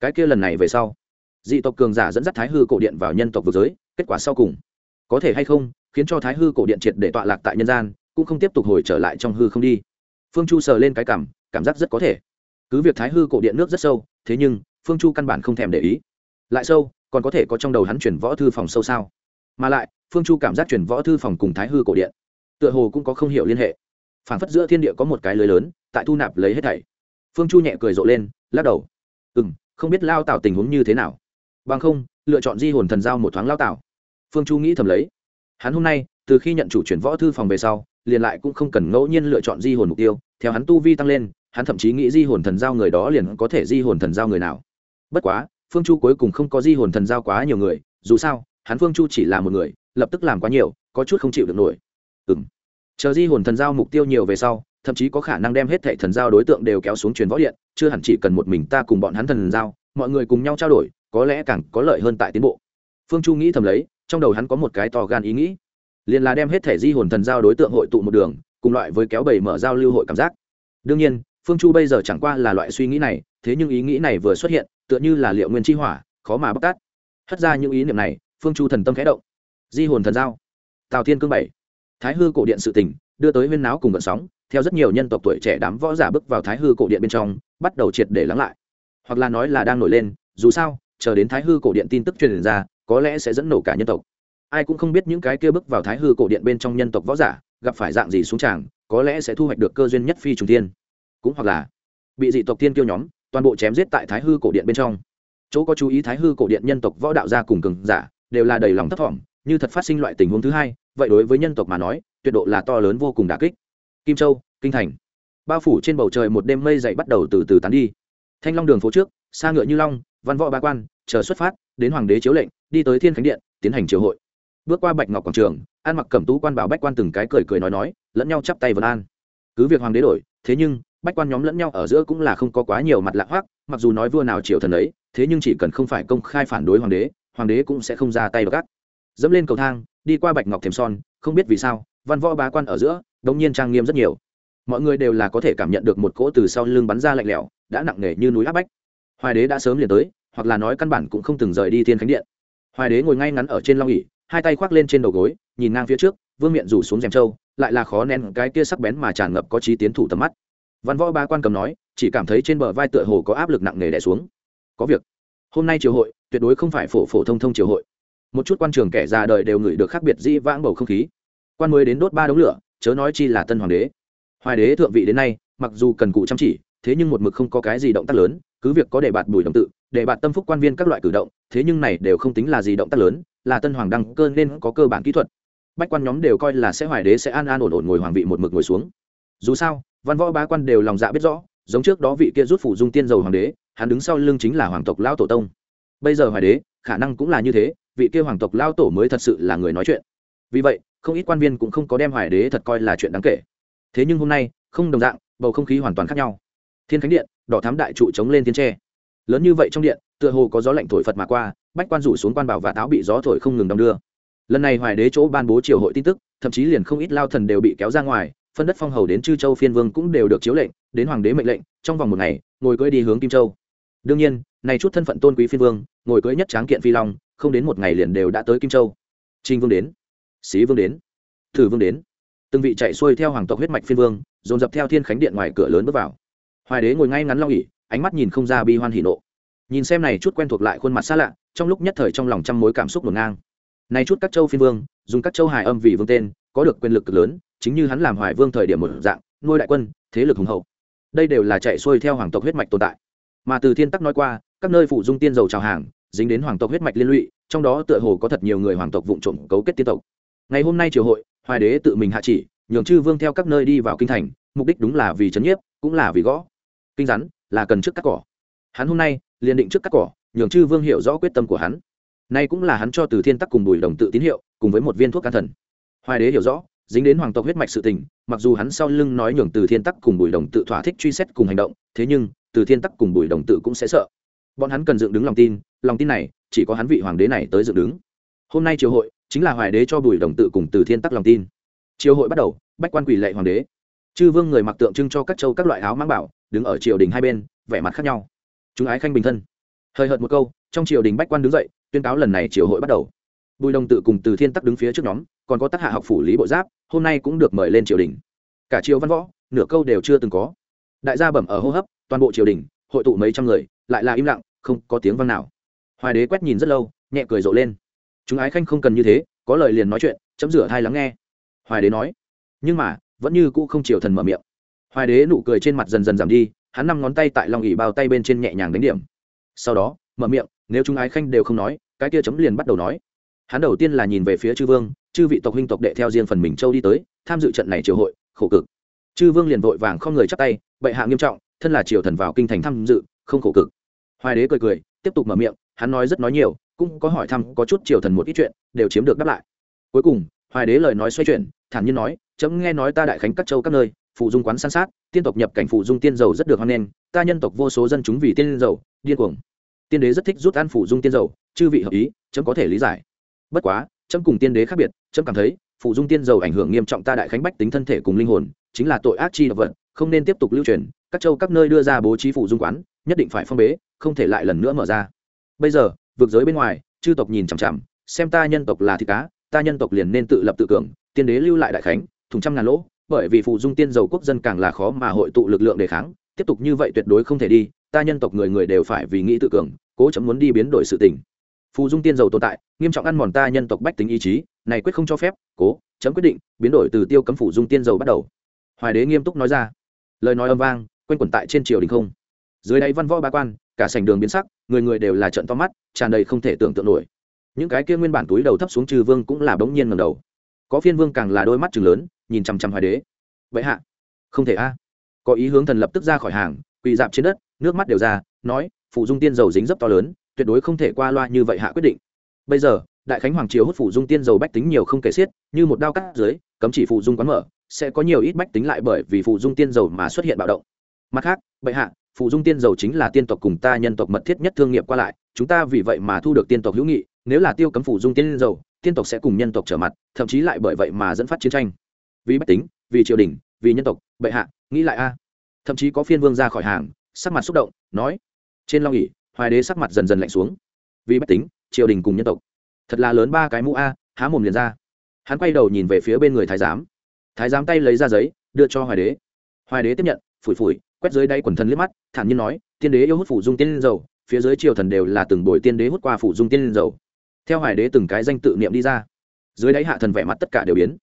Speaker 1: Cái kia lần này về sau, dị tộc cường giả dẫn dắt thái hư cổ điện vào nhân tộc vực giới kết quả sau cùng. Có thể hay không, khiến cho thái hư cổ điện triệt để tọa lạc tại nhân gian, cũng không tiếp tục hồi trở lại trong hư không đi. Phương chu sờ lên cái cảm cảm giác rất có thể. Cứ việc thái hư cổ điện nước rất sâu, thế nhưng, phương chu căn bản không thèm để ý. Lại sâu, còn có thể có trong đầu hắn chuyển võ thư phòng sâu sao? Mà lại, phương chu cảm giác chuyển võ thư phòng cùng thái hư cổ điện, tựa hồ cũng có không hiểu liên hệ. Phản phất giữa thiên địa có một cái lưới lớn, tại thu nạp lấy hết thảy. Phương chu nhẹ cười rộ lên, lắc đầu. Ừ m không biết lao tạo tình huống như thế nào. Bằng không, lựa chọn di hồn thần giao một thoáng lao tạo phương chu nghĩ thầm lấy. Hắn hôm nay, từ khi nhận chủ chuyển võ thư phòng về sau, liền lại cũng không cần ngẫu nhiên lựa chọn di hồn mục tiêu. Theo hắn tu vi tăng lên, hắn thậm chí nghĩ di hồn thần giao người đó liền có thể di hồn thần giao người nào. Bất quá, phương chu cuối cùng không có di hồn thần giao quá nhiều người, dù sao, hắn phương chu chỉ là một người, lập tức làm quá nhiều, có chút không chịu được nổi. Ừ m chờ di hồn thần giao mục tiêu nhiều về sau, thậm chí có khả năng đem hết thệ thần giao đối tượng đều kéo xuống truyền võ điện, chưa hẳn chỉ cần một mình ta cùng bọn hắn thần giao, mọi người cùng nhau trao đổi, có lẽ càng có lợi hơn tại tiến bộ. Phương chu nghĩ thầm lấy trong đầu hắn có một cái to gan ý nghĩ. Liền là đem hết thẻ di hồn thần giao đối tượng hội tụ một đường, cùng loại với kéo bầy mở giao lưu hội cảm giác. Đương nhiên, phương chu bây giờ chẳng qua là loại suy nghĩ này, thế nhưng ý nghĩ này vừa xuất hiện, tựa như là liệu nguyên chi hỏa, khó mà bóc tát. Hất ra những ý niệm này, phương chu thần tâm khẽ động. Di hồn thần giao. Tào thiên cương bảy. Thái hư cổ điện sự tình, đưa tới huyên náo cùng vận sóng, theo rất nhiều nhân tộc tuổi trẻ đám võ giả bước vào thái hư cổ điện bên trong, bắt đầu triệt để lắng lại. Hoặc là nói là đang nổi lên, dù sao, chờ đến thái hư cổ điện tin tức truyền ra có lẽ sẽ dẫn nổ cả nhân tộc. Ai cũng không biết những cái kia bước vào thái hư cổ điện bên trong nhân tộc võ giả, gặp phải dạng gì xuống tràng, có lẽ sẽ thu hoạch được cơ duyên nhất phi trùng tiên cũng hoặc là bị dị tộc tiên kiêu nhóm toàn bộ chém giết tại thái hư cổ điện bên trong. Chỗ có chú ý thái hư cổ điện nhân tộc võ đạo gia cùng cường giả đều là đầy lòng thất vọng như thật phát sinh loại tình huống thứ hai, vậy đối với nhân tộc mà nói, tuyệt độ là to lớn vô cùng đà kích. Kim châu, kinh thành. Bao phủ trên bầu trời một đêm mây dậy bắt đầu từ từ tán đi. Thanh long đường phố trước, xa ngựa như long, văn võ ba quan chờ xuất phát, đến hoàng đế chiếu lệnh, đi tới thiên khánh điện, tiến hành triều hội. Bước qua bạch ngọc quảng trường, an mặc cẩm tú quan bảo bách quan từng cái cười cười nói nói, lẫn nhau chắp tay vân an. Cứ việc hoàng đế đổi, thế nhưng, bách quan nhóm lẫn nhau ở giữa cũng là không có quá nhiều mặt lạ hoác mặc dù nói vua nào triều thần ấy, thế nhưng chỉ cần không phải công khai phản đối hoàng đế hoàng đế cũng sẽ không ra tay gắt. Dẫm lên cầu thang, đi qua bạch ngọc thềm son, không biết vì sao, văn võ bá quan ở giữa, đống nhiên trang nghiêm rất nhiều. Mọi người đều là có thể cảm nhận được một cỗ từ sau lưng bắn ra lạnh lẽo, đã nặng nề như núi áp bách. Hoài đế đã sớm liền tới hoặc là nói căn bản cũng không từng rời đi thiên khánh điện. Hoài đế ngồi ngay ngắn ở trên long ỉ hai tay khoác lên trên đầu gối, nhìn ngang phía trước, vương miện rủ xuống rèm trâu, lại là khó nén cái kia sắc bén mà tràn ngập có trí tiến thủ tầm mắt. Văn võ ba quan cầm nói, chỉ cảm thấy trên bờ vai tựa hồ có áp lực nặng nề đẻ xuống. Có việc. Hôm nay triều hội, tuyệt đối không phải phổ phổ thông thông triều hội. Một chút quan trường kẻ già đời đều ngửi được khác biệt dĩ vãng bầu không khí. Quan mới đến đốt ba đống lửa, chớ nói chi là tân hoàng đế. Hoài đế thượng vị đến nay, mặc dù cần cụ chăm chỉ, thế nhưng một mực không có cái gì động tác lớn, cứ việc có để bạt bùi đồng tự để bạn tâm phúc quan viên các loại cử động, thế nhưng này đều không tính là gì động tác lớn, là tân hoàng đăng cơ nên có cơ bản kỹ thuật. Bách quan nhóm đều coi là sẽ hoài đế sẽ an an ổn ổn ngồi hoàng vị một mực ngồi xuống. Dù sao, văn võ bá quan đều lòng dạ biết rõ, giống trước đó vị kia rút phủ dung tiên dầu hoàng đế, hắn đứng sau lưng chính là hoàng tộc lao tổ tông. Bây giờ hoài đế, khả năng cũng là như thế, vị kia hoàng tộc lao tổ mới thật sự là người nói chuyện. Vì vậy, không ít quan viên cũng không có đem hoài đế thật coi là chuyện đáng kể. Thế nhưng hôm nay, không đồng dạng, bầu không khí hoàn toàn khác nhau. Thiên khánh điện, đỏ thám đại trụ chống lên thiên tre lớn như vậy trong điện, tựa hồ có gió lạnh thổi phật mà qua, bách quan rủ xuống quan bảo và táo bị gió thổi không ngừng đong đưa. Lần này hoài đế chỗ ban bố triều hội tin tức, thậm chí liền không ít lao thần đều bị kéo ra ngoài, phân đất phong hầu đến chư châu phiên vương cũng đều được chiếu lệnh, đến hoàng đế mệnh lệnh, trong vòng một ngày, ngồi cưỡi đi hướng kim châu. Đương nhiên này chút thân phận tôn quý phiên vương, ngồi cưỡi nhất tráng kiện phi long, không đến một ngày liền đều đã tới kim châu. Trinh vương đến, xí vương đến, thử vương đến. Từng vị chạy xuôi theo hoàng tộc huyết mạch phiên vương, dồn dập theo thiên khánh điện ngoài cửa lớn bước vào. Hoài đế ngồi ngay ngắn long ỉ ánh mắt nhìn không ra bi hoan hỉ nộ. Nhìn xem này chút quen thuộc lại khuôn mặt xa lạ, trong lúc nhất thời trong lòng trăm mối cảm xúc ngổn ngang. Này chút các châu phiên vương, dùng các châu hài âm vì vương tên, có được quyền lực cực lớn, chính như hắn làm hoài vương thời điểm một dạng, nuôi đại quân, thế lực hùng hậu. Đây đều là chạy xuôi theo hoàng tộc huyết mạch tồn tại. Mà từ thiên tắc nói qua, các nơi phụ dung tiên dầu trào hàng, dính đến hoàng tộc huyết mạch liên lụy, trong đó tựa hồ có thật nhiều người hoàng tộc vụng trộm cấu kết tiên tộc. Ngày hôm nay triều hội, hoài đế tự mình hạ chỉ, nhường chư vương theo các nơi đi vào kinh thành, mục đích đúng là vì trấn nhiếp, cũng là vì gõ. Kinh rắn là cần trước cắt cỏ. Hắn hôm nay, liền định trước cắt cỏ, nhường chư vương hiểu rõ quyết tâm của hắn. Nay cũng là hắn cho từ thiên tắc cùng bùi đồng tự tín hiệu, cùng với một viên thuốc can thần. Hoài đế hiểu rõ, dính đến hoàng tộc huyết mạch sự tình, mặc dù hắn sau lưng nói nhường từ thiên tắc cùng bùi đồng tự thỏa thích truy xét cùng hành động, thế nhưng, từ thiên tắc cùng bùi đồng tự cũng sẽ sợ. Bọn hắn cần dựng đứng lòng tin lòng tin này, chỉ có hắn vị hoàng đế này tới dựng đứng. Hôm nay triều hội, chính là hoài đế cho bùi đồng tự cùng từ thiên tắc lòng tin. Triều hội bắt đầu, bách quan quỷ lệ hoàng đế chư vương người mặc tượng trưng cho các châu các loại áo mang bảo, đứng ở triều đình hai bên, vẻ mặt khác nhau. Chúng ái khanh bình thân. Hơi hợt một câu, trong triều đình bách quan đứng dậy, tuyên cáo lần này triều hội bắt đầu. Bùi đồng tự cùng từ thiên tắc đứng phía trước nhóm, còn có tác hạ học phủ lý bộ giáp, hôm nay cũng được mời lên triều đình. Cả triều văn võ, nửa câu đều chưa từng có. Đại gia bẩm ở hô hấp, toàn bộ triều đình, hội tụ mấy trăm người, lại là im lặng, không có tiếng văn nào. Hoài đế quét nhìn rất lâu, nhẹ cười rộ lên. Chúng ái khanh không cần như thế, có lời liền nói chuyện, chấm rửa thai lắng nghe. Hoài đế nói, nhưng mà vẫn như cũ không chiều thần mở miệng. Hoài đế nụ cười trên mặt dần dần giảm đi, hắn năm ngón tay tại lòng ỉ bao tay bên trên nhẹ nhàng đánh điểm. Sau đó, mở miệng, nếu chúng ái khanh đều không nói, cái kia chấm liền bắt đầu nói. Hắn đầu tiên là nhìn về phía chư vương, chư vị tộc huynh tộc đệ theo riêng phần mình châu đi tới, tham dự trận này triều hội, khổ cực. Chư vương liền vội vàng không người chắp tay, bệ hạ nghiêm trọng, thân là triều thần vào kinh thành tham dự, không khổ cực. Hoài đế cười cười, tiếp tục mở miệng, hắn nói rất nói nhiều, cũng có hỏi thăm, có chút triều thần một ít chuyện, đều chiếm được đáp lại. Cuối cùng hoài đế lời nói xoay chuyển, thản nhiên nói, chấm nghe nói ta đại khánh các châu các nơi, phụ dung quán san sát, tiên tộc nhập cảnh phụ dung tiên dầu rất được hoan nghênh, ta nhân tộc vô số dân chúng vì tiên dầu, điên cuồng. Tiên đế rất thích rút ăn phụ dung tiên dầu, chư vị hợp ý, chấm có thể lý giải. Bất quá, chấm cùng tiên đế khác biệt, chấm cảm thấy, phụ dung tiên dầu ảnh hưởng nghiêm trọng ta đại khánh bách tính thân thể cùng linh hồn, chính là tội ác chi độc vật, không nên tiếp tục lưu truyền, các châu các nơi đưa ra bố trí phụ dung quán, nhất định phải phong bế, không thể lại lần nữa mở ra. Bây giờ vượt giới bên ngoài, chư tộc nhìn chằm chằm, xem ta nhân tộc là thịt cá ta nhân tộc liền nên tự lập tự cường, tiên đế lưu lại đại khánh, thùng trăm ngàn lỗ, bởi vì phụ dung tiên dầu quốc dân càng là khó mà hội tụ lực lượng đề kháng, tiếp tục như vậy tuyệt đối không thể đi, ta nhân tộc người người đều phải vì nghĩ tự cường, cố chấm muốn đi biến đổi sự tình. Phù dung tiên dầu tồn tại, nghiêm trọng ăn mòn ta nhân tộc bách tính ý chí, này quyết không cho phép, cố, chấm quyết định, biến đổi từ tiêu cấm phủ dung tiên dầu bắt đầu. Hoài đế nghiêm túc nói ra. Lời nói âm vang, quanh quẩn tại trên triều đình không. Dưới đáy văn võ ba quan, cả sảnh đường biến sắc, người người đều là trận to mắt, tràn đầy không thể tưởng tượng nổi những cái kia nguyên bản túi đầu thấp xuống trừ vương cũng là bỗng nhiên ngầm đầu. Có phiên vương càng là đôi mắt chừng lớn, nhìn chằm chằm hoài đế. Vậy hạ. Không thể a. Có ý hướng thần lập tức ra khỏi hàng, quỳ dạp trên đất, nước mắt đều ra, nói phụ dung tiên dầu dính dấp to lớn, tuyệt đối không thể qua loa như vậy hạ quyết định. Bây giờ, đại khánh hoàng triều hút phụ dung tiên dầu bách tính nhiều không kể xiết, như một đao cắt dưới, cấm chỉ phụ dung quán mở, sẽ có nhiều ít bách tính lại bởi vì phụ dung tiên dầu mà xuất hiện bạo động. Mặt khác, bệ hạ phụ dung tiên dầu chính là tiên tộc cùng ta nhân tộc mật thiết nhất thương nghiệp qua lại, chúng ta vì vậy mà thu được tiên tộc hữu nghị nếu là tiêu cấm phủ dung tiên dầu, tiên tộc sẽ cùng nhân tộc trở mặt, thậm chí lại bởi vậy mà dẫn phát chiến tranh. Vì bách tính, vì triều đình, vì nhân tộc, bệ hạ, nghĩ lại a. Thậm chí có phiên vương ra khỏi hàng, sắc mặt xúc động, nói, trên long ỉ hoài đế sắc mặt dần dần lạnh xuống. Vì bách tính, triều đình cùng nhân tộc. Thật là lớn ba cái mũ a, há mồm liền ra. Hắn quay đầu nhìn về phía bên người thái giám. Thái giám tay lấy ra giấy, đưa cho hoài đế. Hoài đế tiếp nhận, phủi phủi, quét dưới đáy quần thần liếc mắt, thản nhiên nói, tiên đế yêu hút phủ dung tiên dầu, phía dưới triều thần đều là từng bồi tiên đế hút qua phủ dung tiên dầu theo hoài đế từng cái danh tự niệm đi ra. Dưới đáy hạ thần vẻ mặt tất cả đều biến.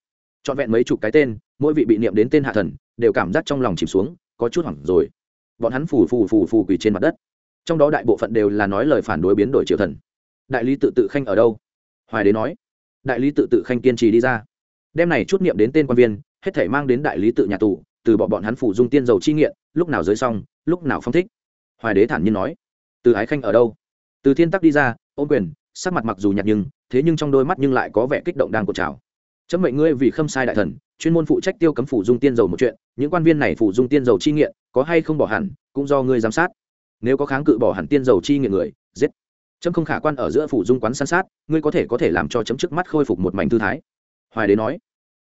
Speaker 1: Trọn vẹn mấy chục cái tên, mỗi vị bị niệm đến tên hạ thần, đều cảm giác trong lòng chìm xuống, có chút hoảng rồi. Bọn hắn phù phù phù phù quỳ trên mặt đất. Trong đó đại bộ phận đều là nói lời phản đối biến đổi triều thần. Đại lý tự tự khanh ở đâu? Hoài đế nói. Đại lý tự tự khanh kiên trì đi ra. Đem này chút niệm đến tên quan viên, hết thể mang đến đại lý tự nhà tù, từ bỏ bọn hắn phủ dung tiên dầu chi nghiện, lúc nào giới xong, lúc nào phong thích. Hoài đế thản nhiên nói. Từ ái khanh ở đâu? Từ thiên tắc đi ra, ôm quyền sắc mặt mặc dù nhạt nhưng, thế nhưng trong đôi mắt nhưng lại có vẻ kích động đang cột trào. Chấm mệnh ngươi vì khâm sai đại thần, chuyên môn phụ trách tiêu cấm phủ dung tiên dầu một chuyện, những quan viên này phủ dung tiên dầu chi nghiện, có hay không bỏ hẳn, cũng do ngươi giám sát. Nếu có kháng cự bỏ hẳn tiên dầu chi nghiện người, giết. Chấm không khả quan ở giữa phủ dung quán san sát, ngươi có thể có thể làm cho chấm trước mắt khôi phục một mảnh thư thái. Hoài đế nói.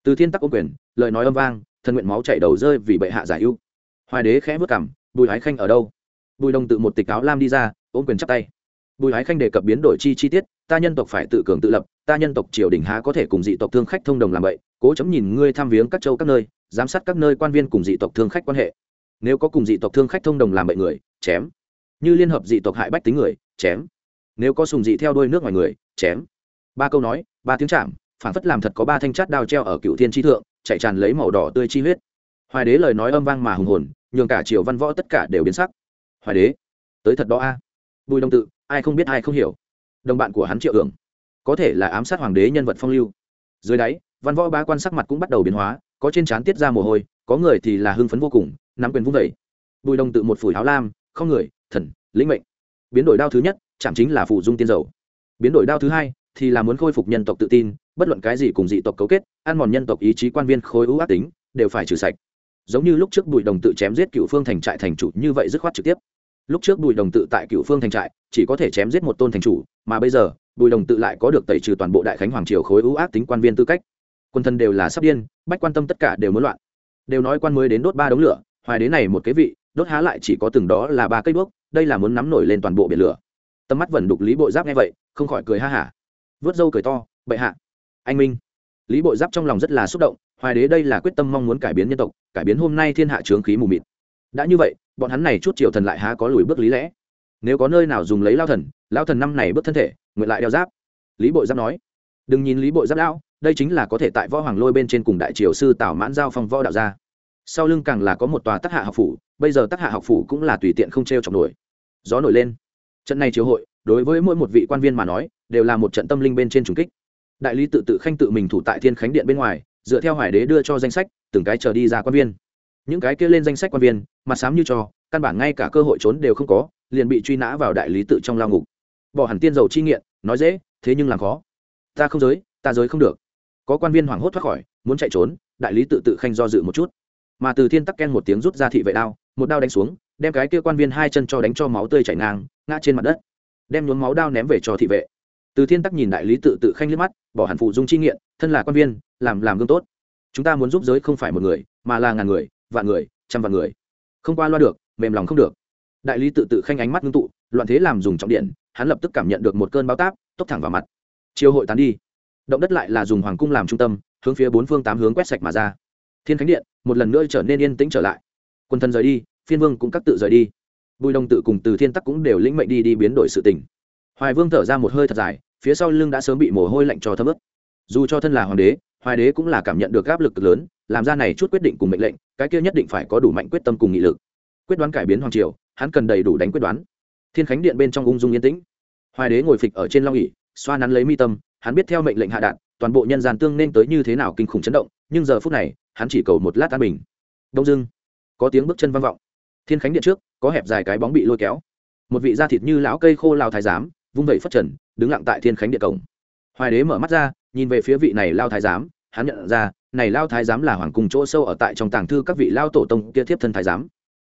Speaker 1: Từ thiên tắc ô quyền, lời nói âm vang, thân nguyện máu chảy đầu rơi vì bệ hạ giải ưu. Hoài đế khẽ vất cảm bùi ái khanh ở đâu? Bùi đồng tự một tịch áo lam đi ra, ôm quyền chắp tay bùi Hải khanh đề cập biến đổi chi chi tiết, ta nhân tộc phải tự cường tự lập, ta nhân tộc triều đình há có thể cùng dị tộc thương khách thông đồng làm vậy, cố chấm nhìn ngươi tham viếng các châu các nơi, giám sát các nơi quan viên cùng dị tộc thương khách quan hệ. Nếu có cùng dị tộc thương khách thông đồng làm bậy người, chém. Như liên hợp dị tộc hại bách tính người, chém. Nếu có sùng dị theo đuôi nước ngoài người, chém. Ba câu nói, ba tiếng chạm, phản phất làm thật có ba thanh chát đao treo ở cựu thiên tri thượng, chạy tràn lấy màu đỏ tươi chi huyết. Hoài đế lời nói âm vang mà hùng hồn, nhường cả triều văn võ tất cả đều biến sắc. Hoài đế, tới thật đó a. Bùi đông tự ai không biết ai không hiểu. Đồng bạn của hắn triệu hưởng, có thể là ám sát hoàng đế nhân vật phong lưu. Dưới đáy, văn võ ba quan sắc mặt cũng bắt đầu biến hóa, có trên trán tiết ra mồ hôi, có người thì là hưng phấn vô cùng, nắm quyền vung vẩy bùi đông tự một phủi áo lam, không người, thần, lĩnh mệnh. Biến đổi đao thứ nhất chạm chính là phụ dung tiên dầu. Biến đổi đao thứ hai, thì là muốn khôi phục nhân tộc tự tin, bất luận cái gì cùng dị tộc cấu kết, ăn mòn nhân tộc ý chí quan viên khối ưu ác tính, đều phải trừ sạch. Giống như lúc trước bùi đồng tự chém giết cựu phương thành trại thành chủ, như vậy dứt khoát trực tiếp lúc trước bùi đồng tự tại cựu phương thành trại, chỉ có thể chém giết một tôn thành chủ, mà bây giờ, bùi đồng tự lại có được tẩy trừ toàn bộ đại khánh hoàng triều khối ưu ác tính quan viên tư cách. Quân thân đều là sắp điên, bách quan tâm tất cả đều muốn loạn. Đều nói quan mới đến đốt ba đống lửa, hoài đến này một cái vị, đốt há lại chỉ có từng đó là ba cây đuốc, đây là muốn nắm nổi lên toàn bộ biển lửa. Tầm mắt vẫn đục lý bộ giáp nghe vậy, không khỏi cười ha hả. Vớt râu cười to, bệ hạ, anh minh. Lý bộ giáp trong lòng rất là xúc động, hoài đế đây là quyết tâm mong muốn cải biến nhân tộc, cải biến hôm nay thiên hạ trướng khí mù mịt. Đã như vậy bọn hắn này chút triều thần lại há có lùi bước lý lẽ. Nếu có nơi nào dùng lấy lao thần lao thần năm này bước thân thể, nguyện lại đeo giáp. Lý bội giáp nói, đừng nhìn lý bội giáp lão, đây chính là có thể tại võ hoàng lôi bên trên cùng đại triều sư tào mãn giao phong võ đạo gia. Sau lưng càng là có một tòa tác hạ học phủ, bây giờ tác hạ học phủ cũng là tùy tiện không t r e o chọc nổi. Gió nổi lên. Trận này chiếu hội, đối với mỗi một vị quan viên mà nói, đều là một trận tâm linh bên trên trùng kích. Đại lý tự tự khanh tự mình thủ tại thiên khánh điện bên ngoài, dựa theo hải đế đưa cho danh sách, từng cái chờ đi ra quan viên những cái kia lên danh sách quan viên, mặt sám như cho, căn bản ngay cả cơ hội trốn đều không có, liền bị truy nã vào đại lý tự trong lao ngục. Bỏ hẳn tiên dầu chi nghiện, nói dễ, thế nhưng làm khó. Ta không giới, ta giới không được. Có quan viên hoảng hốt thoát khỏi, muốn chạy trốn, đại lý tự tự khanh do dự một chút. Mà từ thiên tắc ken một tiếng rút ra thị vệ đao, một đao đánh xuống, đem cái kia quan viên hai chân cho đánh cho máu tươi chảy ngang, ngã trên mặt đất. Đem nhuốm máu đao ném về cho thị vệ. Từ thiên tắc nhìn đại lý tự tự khanh liếc mắt, bỏ hẳn phụ dung chi nghiện, thân là quan viên, làm làm gương tốt. Chúng ta muốn giúp giới không phải một người, mà là ngàn người vạn người, trăm vạn người. Không qua loa được, mềm lòng không được. Đại lý tự tự khanh ánh mắt ngưng tụ, loạn thế làm dùng trọng điện, hắn lập tức cảm nhận được một cơn bao táp, tốc thẳng vào mặt. Chiều hội tán đi. Động đất lại là dùng hoàng cung làm trung tâm, hướng phía bốn phương tám hướng quét sạch mà ra. Thiên khánh điện, một lần nữa trở nên yên tĩnh trở lại. Quân thân rời đi, phiên vương cũng các tự rời đi. Bùi đồng tự cùng từ thiên tắc cũng đều lĩnh mệnh đi đi biến đổi sự tình. Hoài vương thở ra một hơi thật dài, phía sau lưng đã sớm bị mồ hôi lạnh cho thấm ướt. Dù cho thân là hoàng đế, hoài đế cũng là cảm nhận được áp lực cực lớn, làm ra này chút quyết định cùng mệnh lệnh cái kia nhất định phải có đủ mạnh quyết tâm cùng nghị lực. Quyết đoán cải biến hoàng triều, hắn cần đầy đủ đánh quyết đoán. Thiên khánh điện bên trong ung dung yên tĩnh. Hoài đế ngồi phịch ở trên long ỉ xoa nắn lấy mi tâm, hắn biết theo mệnh lệnh hạ đạn, toàn bộ nhân gian tương nên tới như thế nào kinh khủng chấn động, nhưng giờ phút này, hắn chỉ cầu một lát an bình. Đông dưng có tiếng bước chân vang vọng. Thiên khánh điện trước, có hẹp dài cái bóng bị lôi kéo. Một vị da thịt như lão cây khô lao thái giám, vung vẩy phất trần, đứng lặng tại thiên khánh điện cổng. Hoài đế mở mắt ra, nhìn về phía vị này lao thái giám, hắn nhận ra này lao thái giám là hoàng cung chỗ sâu ở tại trong tàng thư các vị lao tổ tông kia thiếp thân thái giám.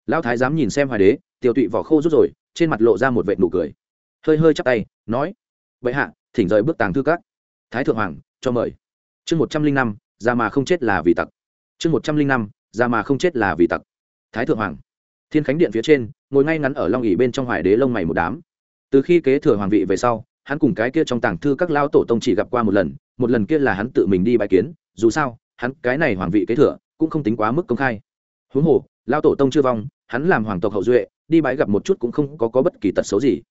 Speaker 1: Lao thái giám nhìn xem hoài đế Tiêu tụy vỏ khô rút rồi, trên mặt lộ ra một vệt nụ cười. Hơi hơi chắp tay, nói vậy hạ, thỉnh rời bước tàng thư các. Thái thượng hoàng, cho mời. Chương một trăm linh năm, ra mà không chết là vì tặc. Chương một trăm linh năm, ra mà không chết là vì tặc. Thái thượng hoàng. Thiên khánh điện phía trên, ngồi ngay ngắn ở long ỉ bên trong hoài đế lông mày một đám. Từ khi kế thừa hoàng vị về sau, hắn cùng cái kia trong tàng thư các lao tổ tông chỉ gặp qua một lần một lần kia là hắn tự mình đi bài kiến, dù sao hắn cái này hoàng vị kế thừa cũng không tính quá mức công khai. Huống hồ lao tổ tông chưa vong hắn làm hoàng tộc hậu duệ đi bãi gặp một chút cũng không có, có bất kỳ tật xấu gì.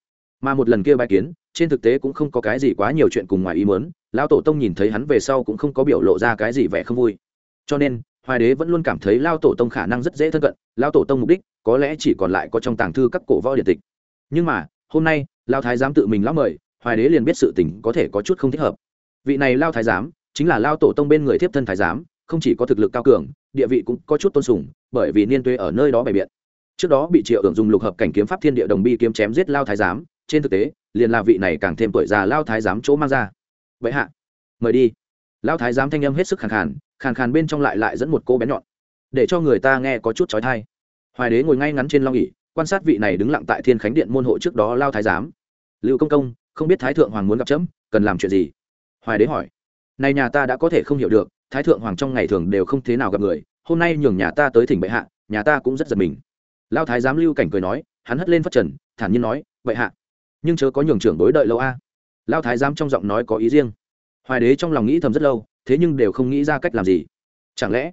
Speaker 1: Mà một lần kia bãi kiến trên thực tế cũng không có cái gì quá nhiều chuyện cùng ngoài ý muốn lão tổ tông nhìn thấy hắn về sau cũng không có biểu lộ ra cái gì vẻ không vui. Cho nên hoài đế vẫn luôn cảm thấy lao tổ tông khả năng rất dễ thân cận lao tổ tông mục đích có lẽ chỉ còn lại có trong tàng thư các cổ võ điện tịch. Nhưng mà hôm nay lao thái giám tự mình lão mời hoài đế liền biết sự tình có thể có chút không thích hợp. Vị này lao thái giám chính là lao tổ tông bên người thiếp thân thái giám, không chỉ có thực lực cao cường, địa vị cũng có chút tôn sùng, bởi vì niên tuế ở nơi đó bày biện. Trước đó bị triệu ưởng dùng lục hợp cảnh kiếm pháp thiên địa đồng bi kiếm chém giết lao thái giám, trên thực tế, liền là vị này càng thêm tuổi già lao thái giám chỗ mang ra. Vậy hạ, mời đi. Lao thái giám thanh âm hết sức khàn khàn khàn khàn bên trong lại lại dẫn một cô bé nhọn, để cho người ta nghe có chút trói thai hoài đế ngồi ngay ngắn trên long ỉ quan sát vị này đứng lặng tại thiên khánh điện môn hộ trước đó lao thái giám. Lưu công công, không biết thái thượng hoàng muốn gặp chấm, cần làm chuyện gì? Hoài đế hỏi này nhà ta đã có thể không hiểu được, thái thượng hoàng trong ngày thường đều không thế nào gặp người, hôm nay nhường nhà ta tới thỉnh bệ hạ, nhà ta cũng rất giật mình. Lao thái giám lưu cảnh cười nói, hắn hất lên phát trần, thản nhiên nói, bệ hạ, nhưng chớ có nhường trưởng đối đợi lâu a. Lao thái giám trong giọng nói có ý riêng. Hoài đế trong lòng nghĩ thầm rất lâu, thế nhưng đều không nghĩ ra cách làm gì. Chẳng lẽ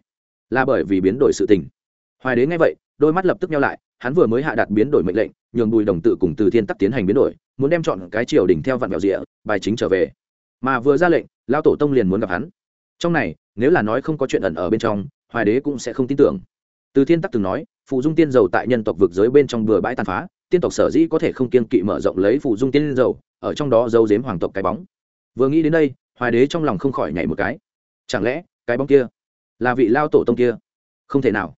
Speaker 1: là bởi vì biến đổi sự tình? Hoài đế nghe vậy, đôi mắt lập tức nhau lại, hắn vừa mới hạ đặt biến đổi mệnh lệnh, nhường bùi đồng tự cùng từ thiên tắc tiến hành biến đổi, muốn đem chọn cái triều đình theo vạn mẹo rịa bài chính trở về mà vừa ra lệnh lao tổ tông liền muốn gặp hắn. Trong này, nếu là nói không có chuyện ẩn ở bên trong, hoài đế cũng sẽ không tin tưởng. Từ thiên tắc từng nói, phụ dung tiên dầu tại nhân tộc vực giới bên trong bừa bãi tàn phá, tiên tộc sở dĩ có thể không kiên kỵ mở rộng lấy phụ dung tiên dầu, ở trong đó giấu dếm hoàng tộc cái bóng. Vừa nghĩ đến đây, hoài đế trong lòng không khỏi nhảy một cái. Chẳng lẽ, cái bóng kia là vị lao tổ tông kia? Không thể nào.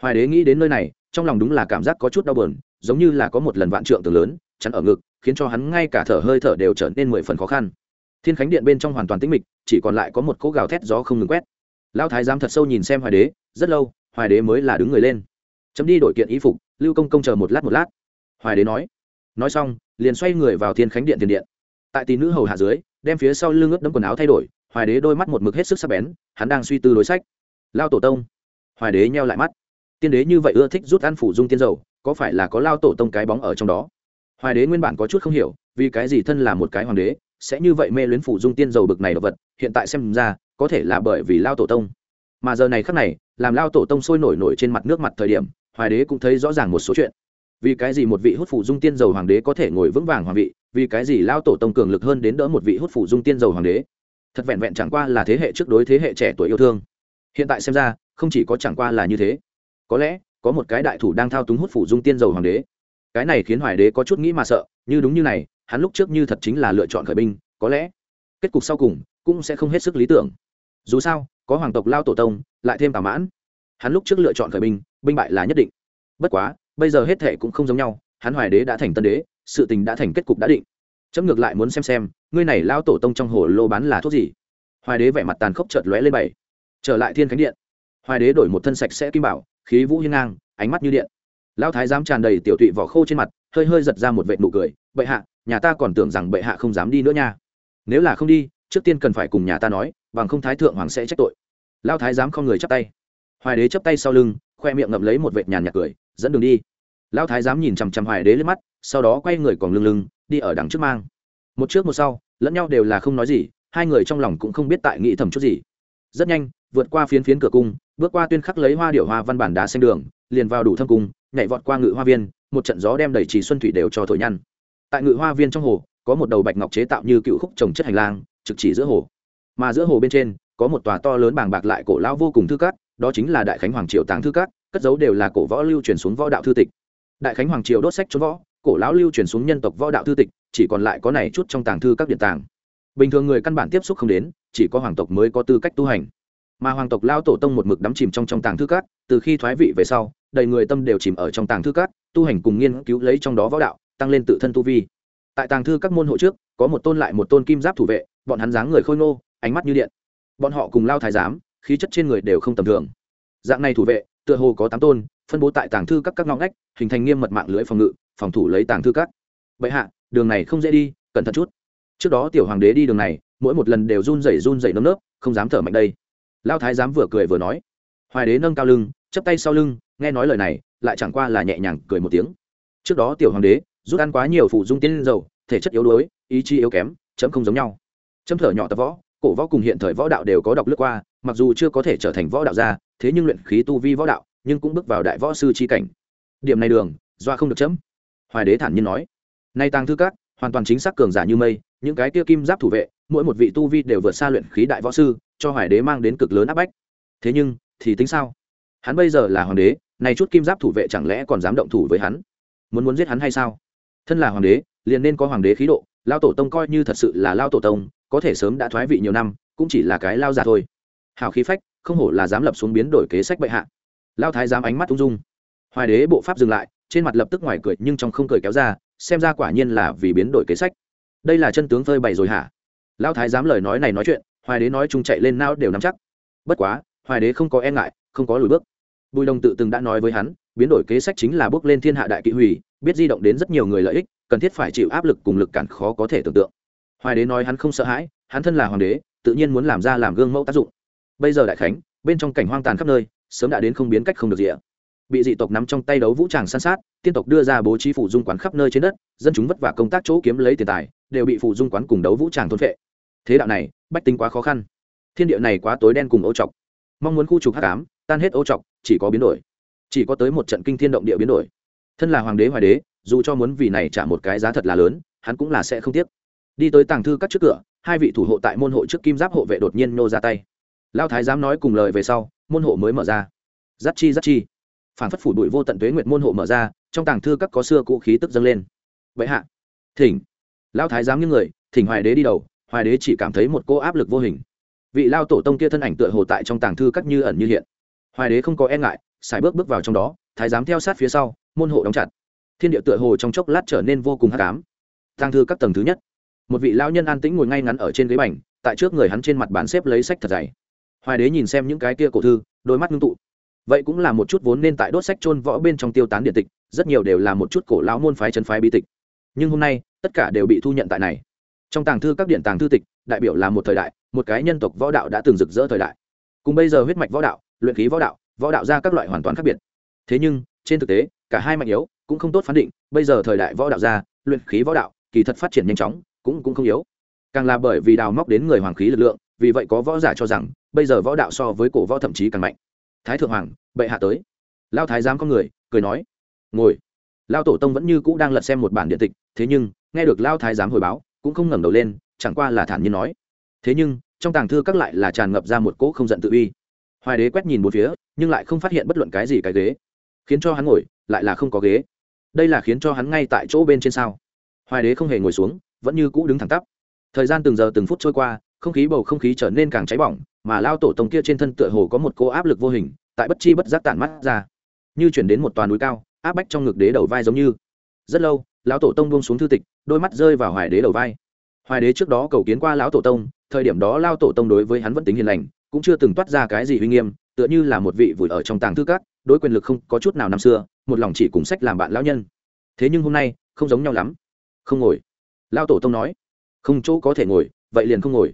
Speaker 1: Hoài đế nghĩ đến nơi này, trong lòng đúng là cảm giác có chút đau buồn, giống như là có một lần vạn trượng tường lớn chắn ở ngực, khiến cho hắn ngay cả thở hơi thở đều trở nên mười phần khó khăn thiên khánh điện bên trong hoàn toàn tĩnh mịch, chỉ còn lại có một cỗ gào thét gió không ngừng quét. Lao thái giám thật sâu nhìn xem hoài đế, rất lâu, hoài đế mới là đứng người lên. Chấm đi đổi kiện y phục, lưu công công chờ một lát một lát. Hoài đế nói. Nói xong, liền xoay người vào thiên khánh điện tiền điện. Tại tỷ nữ hầu hạ dưới, đem phía sau lưng ướt đấm quần áo thay đổi, hoài đế đôi mắt một mực hết sức sắc bén, hắn đang suy tư đối sách. Lao tổ tông. Hoài đế nheo lại mắt. Tiên đế như vậy ưa thích rút ăn phủ dung tiên dầu, có phải là có lao tổ tông cái bóng ở trong đó? Hoài đế nguyên bản có chút không hiểu, vì cái gì thân là một cái hoàng đế sẽ như vậy mê luyến phủ dung tiên dầu bực này đồ vật, hiện tại xem ra, có thể là bởi vì lao tổ tông. Mà giờ này khắc này, làm lao tổ tông sôi nổi nổi trên mặt nước mặt thời điểm, hoài đế cũng thấy rõ ràng một số chuyện. Vì cái gì một vị hút phủ dung tiên dầu hoàng đế có thể ngồi vững vàng hoàng vị, vì cái gì lao tổ tông cường lực hơn đến đỡ một vị hút phủ dung tiên dầu hoàng đế? Thật vẹn vẹn chẳng qua là thế hệ trước đối thế hệ trẻ tuổi yêu thương. Hiện tại xem ra, không chỉ có chẳng qua là như thế. Có lẽ, có một cái đại thủ đang thao túng hút phủ dung tiên dầu hoàng đế. Cái này khiến hoài đế có chút nghĩ mà sợ, như đúng như này hắn lúc trước như thật chính là lựa chọn khởi binh, có lẽ kết cục sau cùng cũng sẽ không hết sức lý tưởng. Dù sao, có hoàng tộc lao tổ tông, lại thêm tà mãn. Hắn lúc trước lựa chọn khởi binh binh bại là nhất định. Bất quá, bây giờ hết thệ cũng không giống nhau, hắn hoài đế đã thành tân đế, sự tình đã thành kết cục đã định. Chấm ngược lại muốn xem xem, ngươi này lao tổ tông trong hồ lô bán là thuốc gì? Hoài đế vẻ mặt tàn khốc chợt lóe lên bảy. Trở lại thiên khánh điện. Hoài đế đổi một thân sạch sẽ kim bảo, khí vũ hiên ngang, ánh mắt như điện. Lao thái giám tràn đầy tiểu tụy vỏ khô trên mặt, hơi hơi giật ra một vệt nụ cười, bệ hạ nhà ta còn tưởng rằng bệ hạ không dám đi nữa nha. Nếu là không đi, trước tiên cần phải cùng nhà ta nói, bằng không thái thượng hoàng sẽ trách tội. Lao thái dám không người chắp tay. Hoài đế chắp tay sau lưng, khoe miệng ngậm lấy một vệt nhàn nhạt cười, dẫn đường đi. Lao thái dám nhìn chằm chằm hoài đế lên mắt, sau đó quay người còn lưng lưng, đi ở đằng trước mang. Một trước một sau, lẫn nhau đều là không nói gì, hai người trong lòng cũng không biết tại nghĩ thầm chút gì. Rất nhanh, vượt qua phiến phiến cửa cung, bước qua tuyên khắc lấy hoa điệu hoa văn bản đá xanh đường, liền vào đủ thâm cung, nhảy vọt qua ngự hoa viên, một trận gió đem đầy trì xuân thủy đều cho thổi nhăn tại ngự hoa viên trong hồ, có một đầu bạch ngọc chế tạo như cựu khúc trồng chất hành lang, trực chỉ giữa hồ. Mà giữa hồ bên trên, có một tòa to lớn bàng bạc lại cổ lão vô cùng thư cát, đó chính là đại khánh hoàng triều tàng thư cát, cất dấu đều là cổ võ lưu truyền xuống võ đạo thư tịch. Đại khánh hoàng triều đốt sách trốn võ, cổ lão lưu truyền xuống nhân tộc võ đạo thư tịch, chỉ còn lại có này chút trong tàng thư các điện tàng. Bình thường người căn bản tiếp xúc không đến, chỉ có hoàng tộc mới có tư cách tu hành. Mà hoàng tộc lao tổ tông một mực đắm chìm trong trong tàng thư cát, từ khi thoái vị về sau, đầy người tâm đều chìm ở trong tàng thư cát, tu hành cùng nghiên cứu lấy trong đó võ đạo tăng lên tự thân tu vi. Tại tàng thư các môn hộ trước, có một tôn lại một tôn kim giáp thủ vệ, bọn hắn dáng người khôi ngô, ánh mắt như điện. Bọn họ cùng lao thái giám, khí chất trên người đều không tầm thường. Dạng này thủ vệ, tựa hồ có tám tôn, phân bố tại tàng thư các các ngõ ngách, hình thành nghiêm mật mạng lưới phòng ngự, phòng thủ lấy tàng thư các. Vậy hạ, đường này không dễ đi, cẩn thận chút. Trước đó tiểu hoàng đế đi đường này, mỗi một lần đều run rẩy run rẩy nấm nớp, không dám thở mạnh đây. Lao thái giám vừa cười vừa nói. Hoài đế nâng cao lưng, chắp tay sau lưng, nghe nói lời này, lại chẳng qua là nhẹ nhàng cười một tiếng. Trước đó tiểu hoàng đế rút ăn quá nhiều phụ dung tiên dầu, thể chất yếu đuối, ý chí yếu kém, chấm không giống nhau. Chấm thở nhỏ tập võ, cổ võ cùng hiện thời võ đạo đều có đọc lướt qua, mặc dù chưa có thể trở thành võ đạo gia, thế nhưng luyện khí tu vi võ đạo, nhưng cũng bước vào đại võ sư chi cảnh. Điểm này đường, doa không được chấm. Hoài đế thản nhiên nói. Nay tàng thư các, hoàn toàn chính xác cường giả như mây, những cái kia kim giáp thủ vệ, mỗi một vị tu vi đều vượt xa luyện khí đại võ sư, cho hoài đế mang đến cực lớn áp bách. Thế nhưng, thì tính sao? Hắn bây giờ là hoàng đế này chút kim giáp thủ vệ chẳng lẽ còn dám động thủ với hắn? Muốn muốn giết hắn hay sao? Thân là hoàng đế, liền nên có hoàng đế khí độ lao tổ tông coi như thật sự là lao tổ tông, có thể sớm đã thoái vị nhiều năm, cũng chỉ là cái lao già thôi. Hào khí phách, không hổ là dám lập xuống biến đổi kế sách bệ hạ. Lao thái dám ánh mắt ung dung. Hoài đế bộ pháp dừng lại, trên mặt lập tức ngoài cười nhưng trong không cười kéo ra, xem ra quả nhiên là vì biến đổi kế sách. Đây là chân tướng phơi bày rồi hả? Lao thái dám lời nói này nói chuyện, hoài đế nói chung chạy lên nao đều nắm chắc. Bất quá, hoài đế không có e ngại, không có lùi bước. Bùi đồng tự từng đã nói với hắn, biến đổi kế sách chính là bước lên thiên hạ đại kỵ hủy biết di động đến rất nhiều người lợi ích, cần thiết phải chịu áp lực cùng lực cản khó có thể tưởng tượng. Hoài đế nói hắn không sợ hãi, hắn thân là hoàng đế, tự nhiên muốn làm ra làm gương mẫu tác dụng. Bây giờ đại khánh, bên trong cảnh hoang tàn khắp nơi, sớm đã đến không biến cách không được gì ạ. Bị dị tộc nắm trong tay đấu vũ tràng san sát, tiên tộc đưa ra bố trí phủ dung quán khắp nơi trên đất, dân chúng vất vả công tác chỗ kiếm lấy tiền tài, đều bị phủ dung quán cùng đấu vũ tràng thôn phệ. Thế đạo này, bách tính quá khó khăn. Thiên địa này quá tối đen cùng ô trọc. Mong muốn khu trục hắc ám, tan hết ô trọc, chỉ có biến đổi. Chỉ có tới một trận kinh thiên động địa biến đổi thân là hoàng đế hoài đế, dù cho muốn vì này trả một cái giá thật là lớn, hắn cũng là sẽ không tiếc. Đi tới tàng thư các trước cửa, hai vị thủ hộ tại môn hộ trước kim giáp hộ vệ đột nhiên nô ra tay. Lao thái giám nói cùng lời về sau, môn hộ mới mở ra. Giắt chi giắt chi. Phản phất phủ bụi vô tận tuế nguyệt môn hộ mở ra, trong tàng thư các có xưa cũ khí tức dâng lên. Vậy hạ. Thỉnh. Lao thái giám những người, thỉnh hoài đế đi đầu, hoài đế chỉ cảm thấy một cô áp lực vô hình. Vị lao tổ tông kia thân ảnh tựa hồ tại trong tàng thư các như ẩn như hiện. Hoài đế không có e ngại xài bước bước vào trong đó, thái giám theo sát phía sau môn hộ đóng chặt. Thiên địa tựa hồ trong chốc lát trở nên vô cùng hắc ám. Tàng thư các tầng thứ nhất. Một vị lao nhân an tĩnh ngồi ngay ngắn ở trên ghế bành, tại trước người hắn trên mặt bàn xếp lấy sách thật dày. Hoài đế nhìn xem những cái kia cổ thư, đôi mắt ngưng tụ. Vậy cũng là một chút vốn nên tại đốt sách trôn võ bên trong tiêu tán điện tịch, rất nhiều đều là một chút cổ lão môn phái chân phái bi tịch. Nhưng hôm nay, tất cả đều bị thu nhận tại này. Trong tàng thư các điện tàng thư tịch, đại biểu là một thời đại, một cái nhân tộc võ đạo đã từng rực rỡ thời đại. Cùng bây giờ huyết mạch võ đạo, luyện khí võ đạo võ đạo ra các loại hoàn toàn khác biệt. Thế nhưng, trên thực tế cả hai mạnh yếu, cũng không tốt phán định, bây giờ thời đại võ đạo ra, luyện khí võ đạo, kỳ thật phát triển nhanh chóng, cũng cũng không yếu. Càng là bởi vì đào móc đến người hoàng khí lực lượng, vì vậy có võ giả cho rằng, bây giờ võ đạo so với cổ võ thậm chí càng mạnh. Thái thượng hoàng, bệ hạ tới. Lao thái giám con người, cười nói, ngồi. Lao tổ tông vẫn như cũ đang lật xem một bản điện tịch, thế nhưng, nghe được lao thái giám hồi báo, cũng không ngẩng đầu lên, chẳng qua là thản nhiên nói, thế nhưng, trong tàng thư các lại là tràn ngập ra một cỗ không giận tự uy. Hoài đế quét nhìn một phía, nhưng lại không phát hiện bất luận cái gì cái ghế khiến cho hắn ngồi, lại là không có ghế. Đây là khiến cho hắn ngay tại chỗ bên trên sao. Hoài đế không hề ngồi xuống, vẫn như cũ đứng thẳng tắp. Thời gian từng giờ từng phút trôi qua, không khí bầu không khí trở nên càng cháy bỏng, mà lao tổ tông kia trên thân tựa hồ có một cô áp lực vô hình, tại bất chi bất giác tản mắt ra. Như chuyển đến một toàn núi cao, áp bách trong ngực đế đầu vai giống như. Rất lâu, lão tổ tông buông xuống thư tịch, đôi mắt rơi vào hoài đế đầu vai. Hoài đế trước đó cầu kiến qua lão tổ tông, thời điểm đó lao tổ tông đối với hắn vẫn tính hiền lành, cũng chưa từng toát ra cái gì uy nghiêm, tựa như là một vị vùi ở trong tàng thư cát đối quyền lực không có chút nào năm xưa, một lòng chỉ cùng sách làm bạn lão nhân. Thế nhưng hôm nay, không giống nhau lắm. Không ngồi. Lao tổ tông nói. Không chỗ có thể ngồi, vậy liền không ngồi.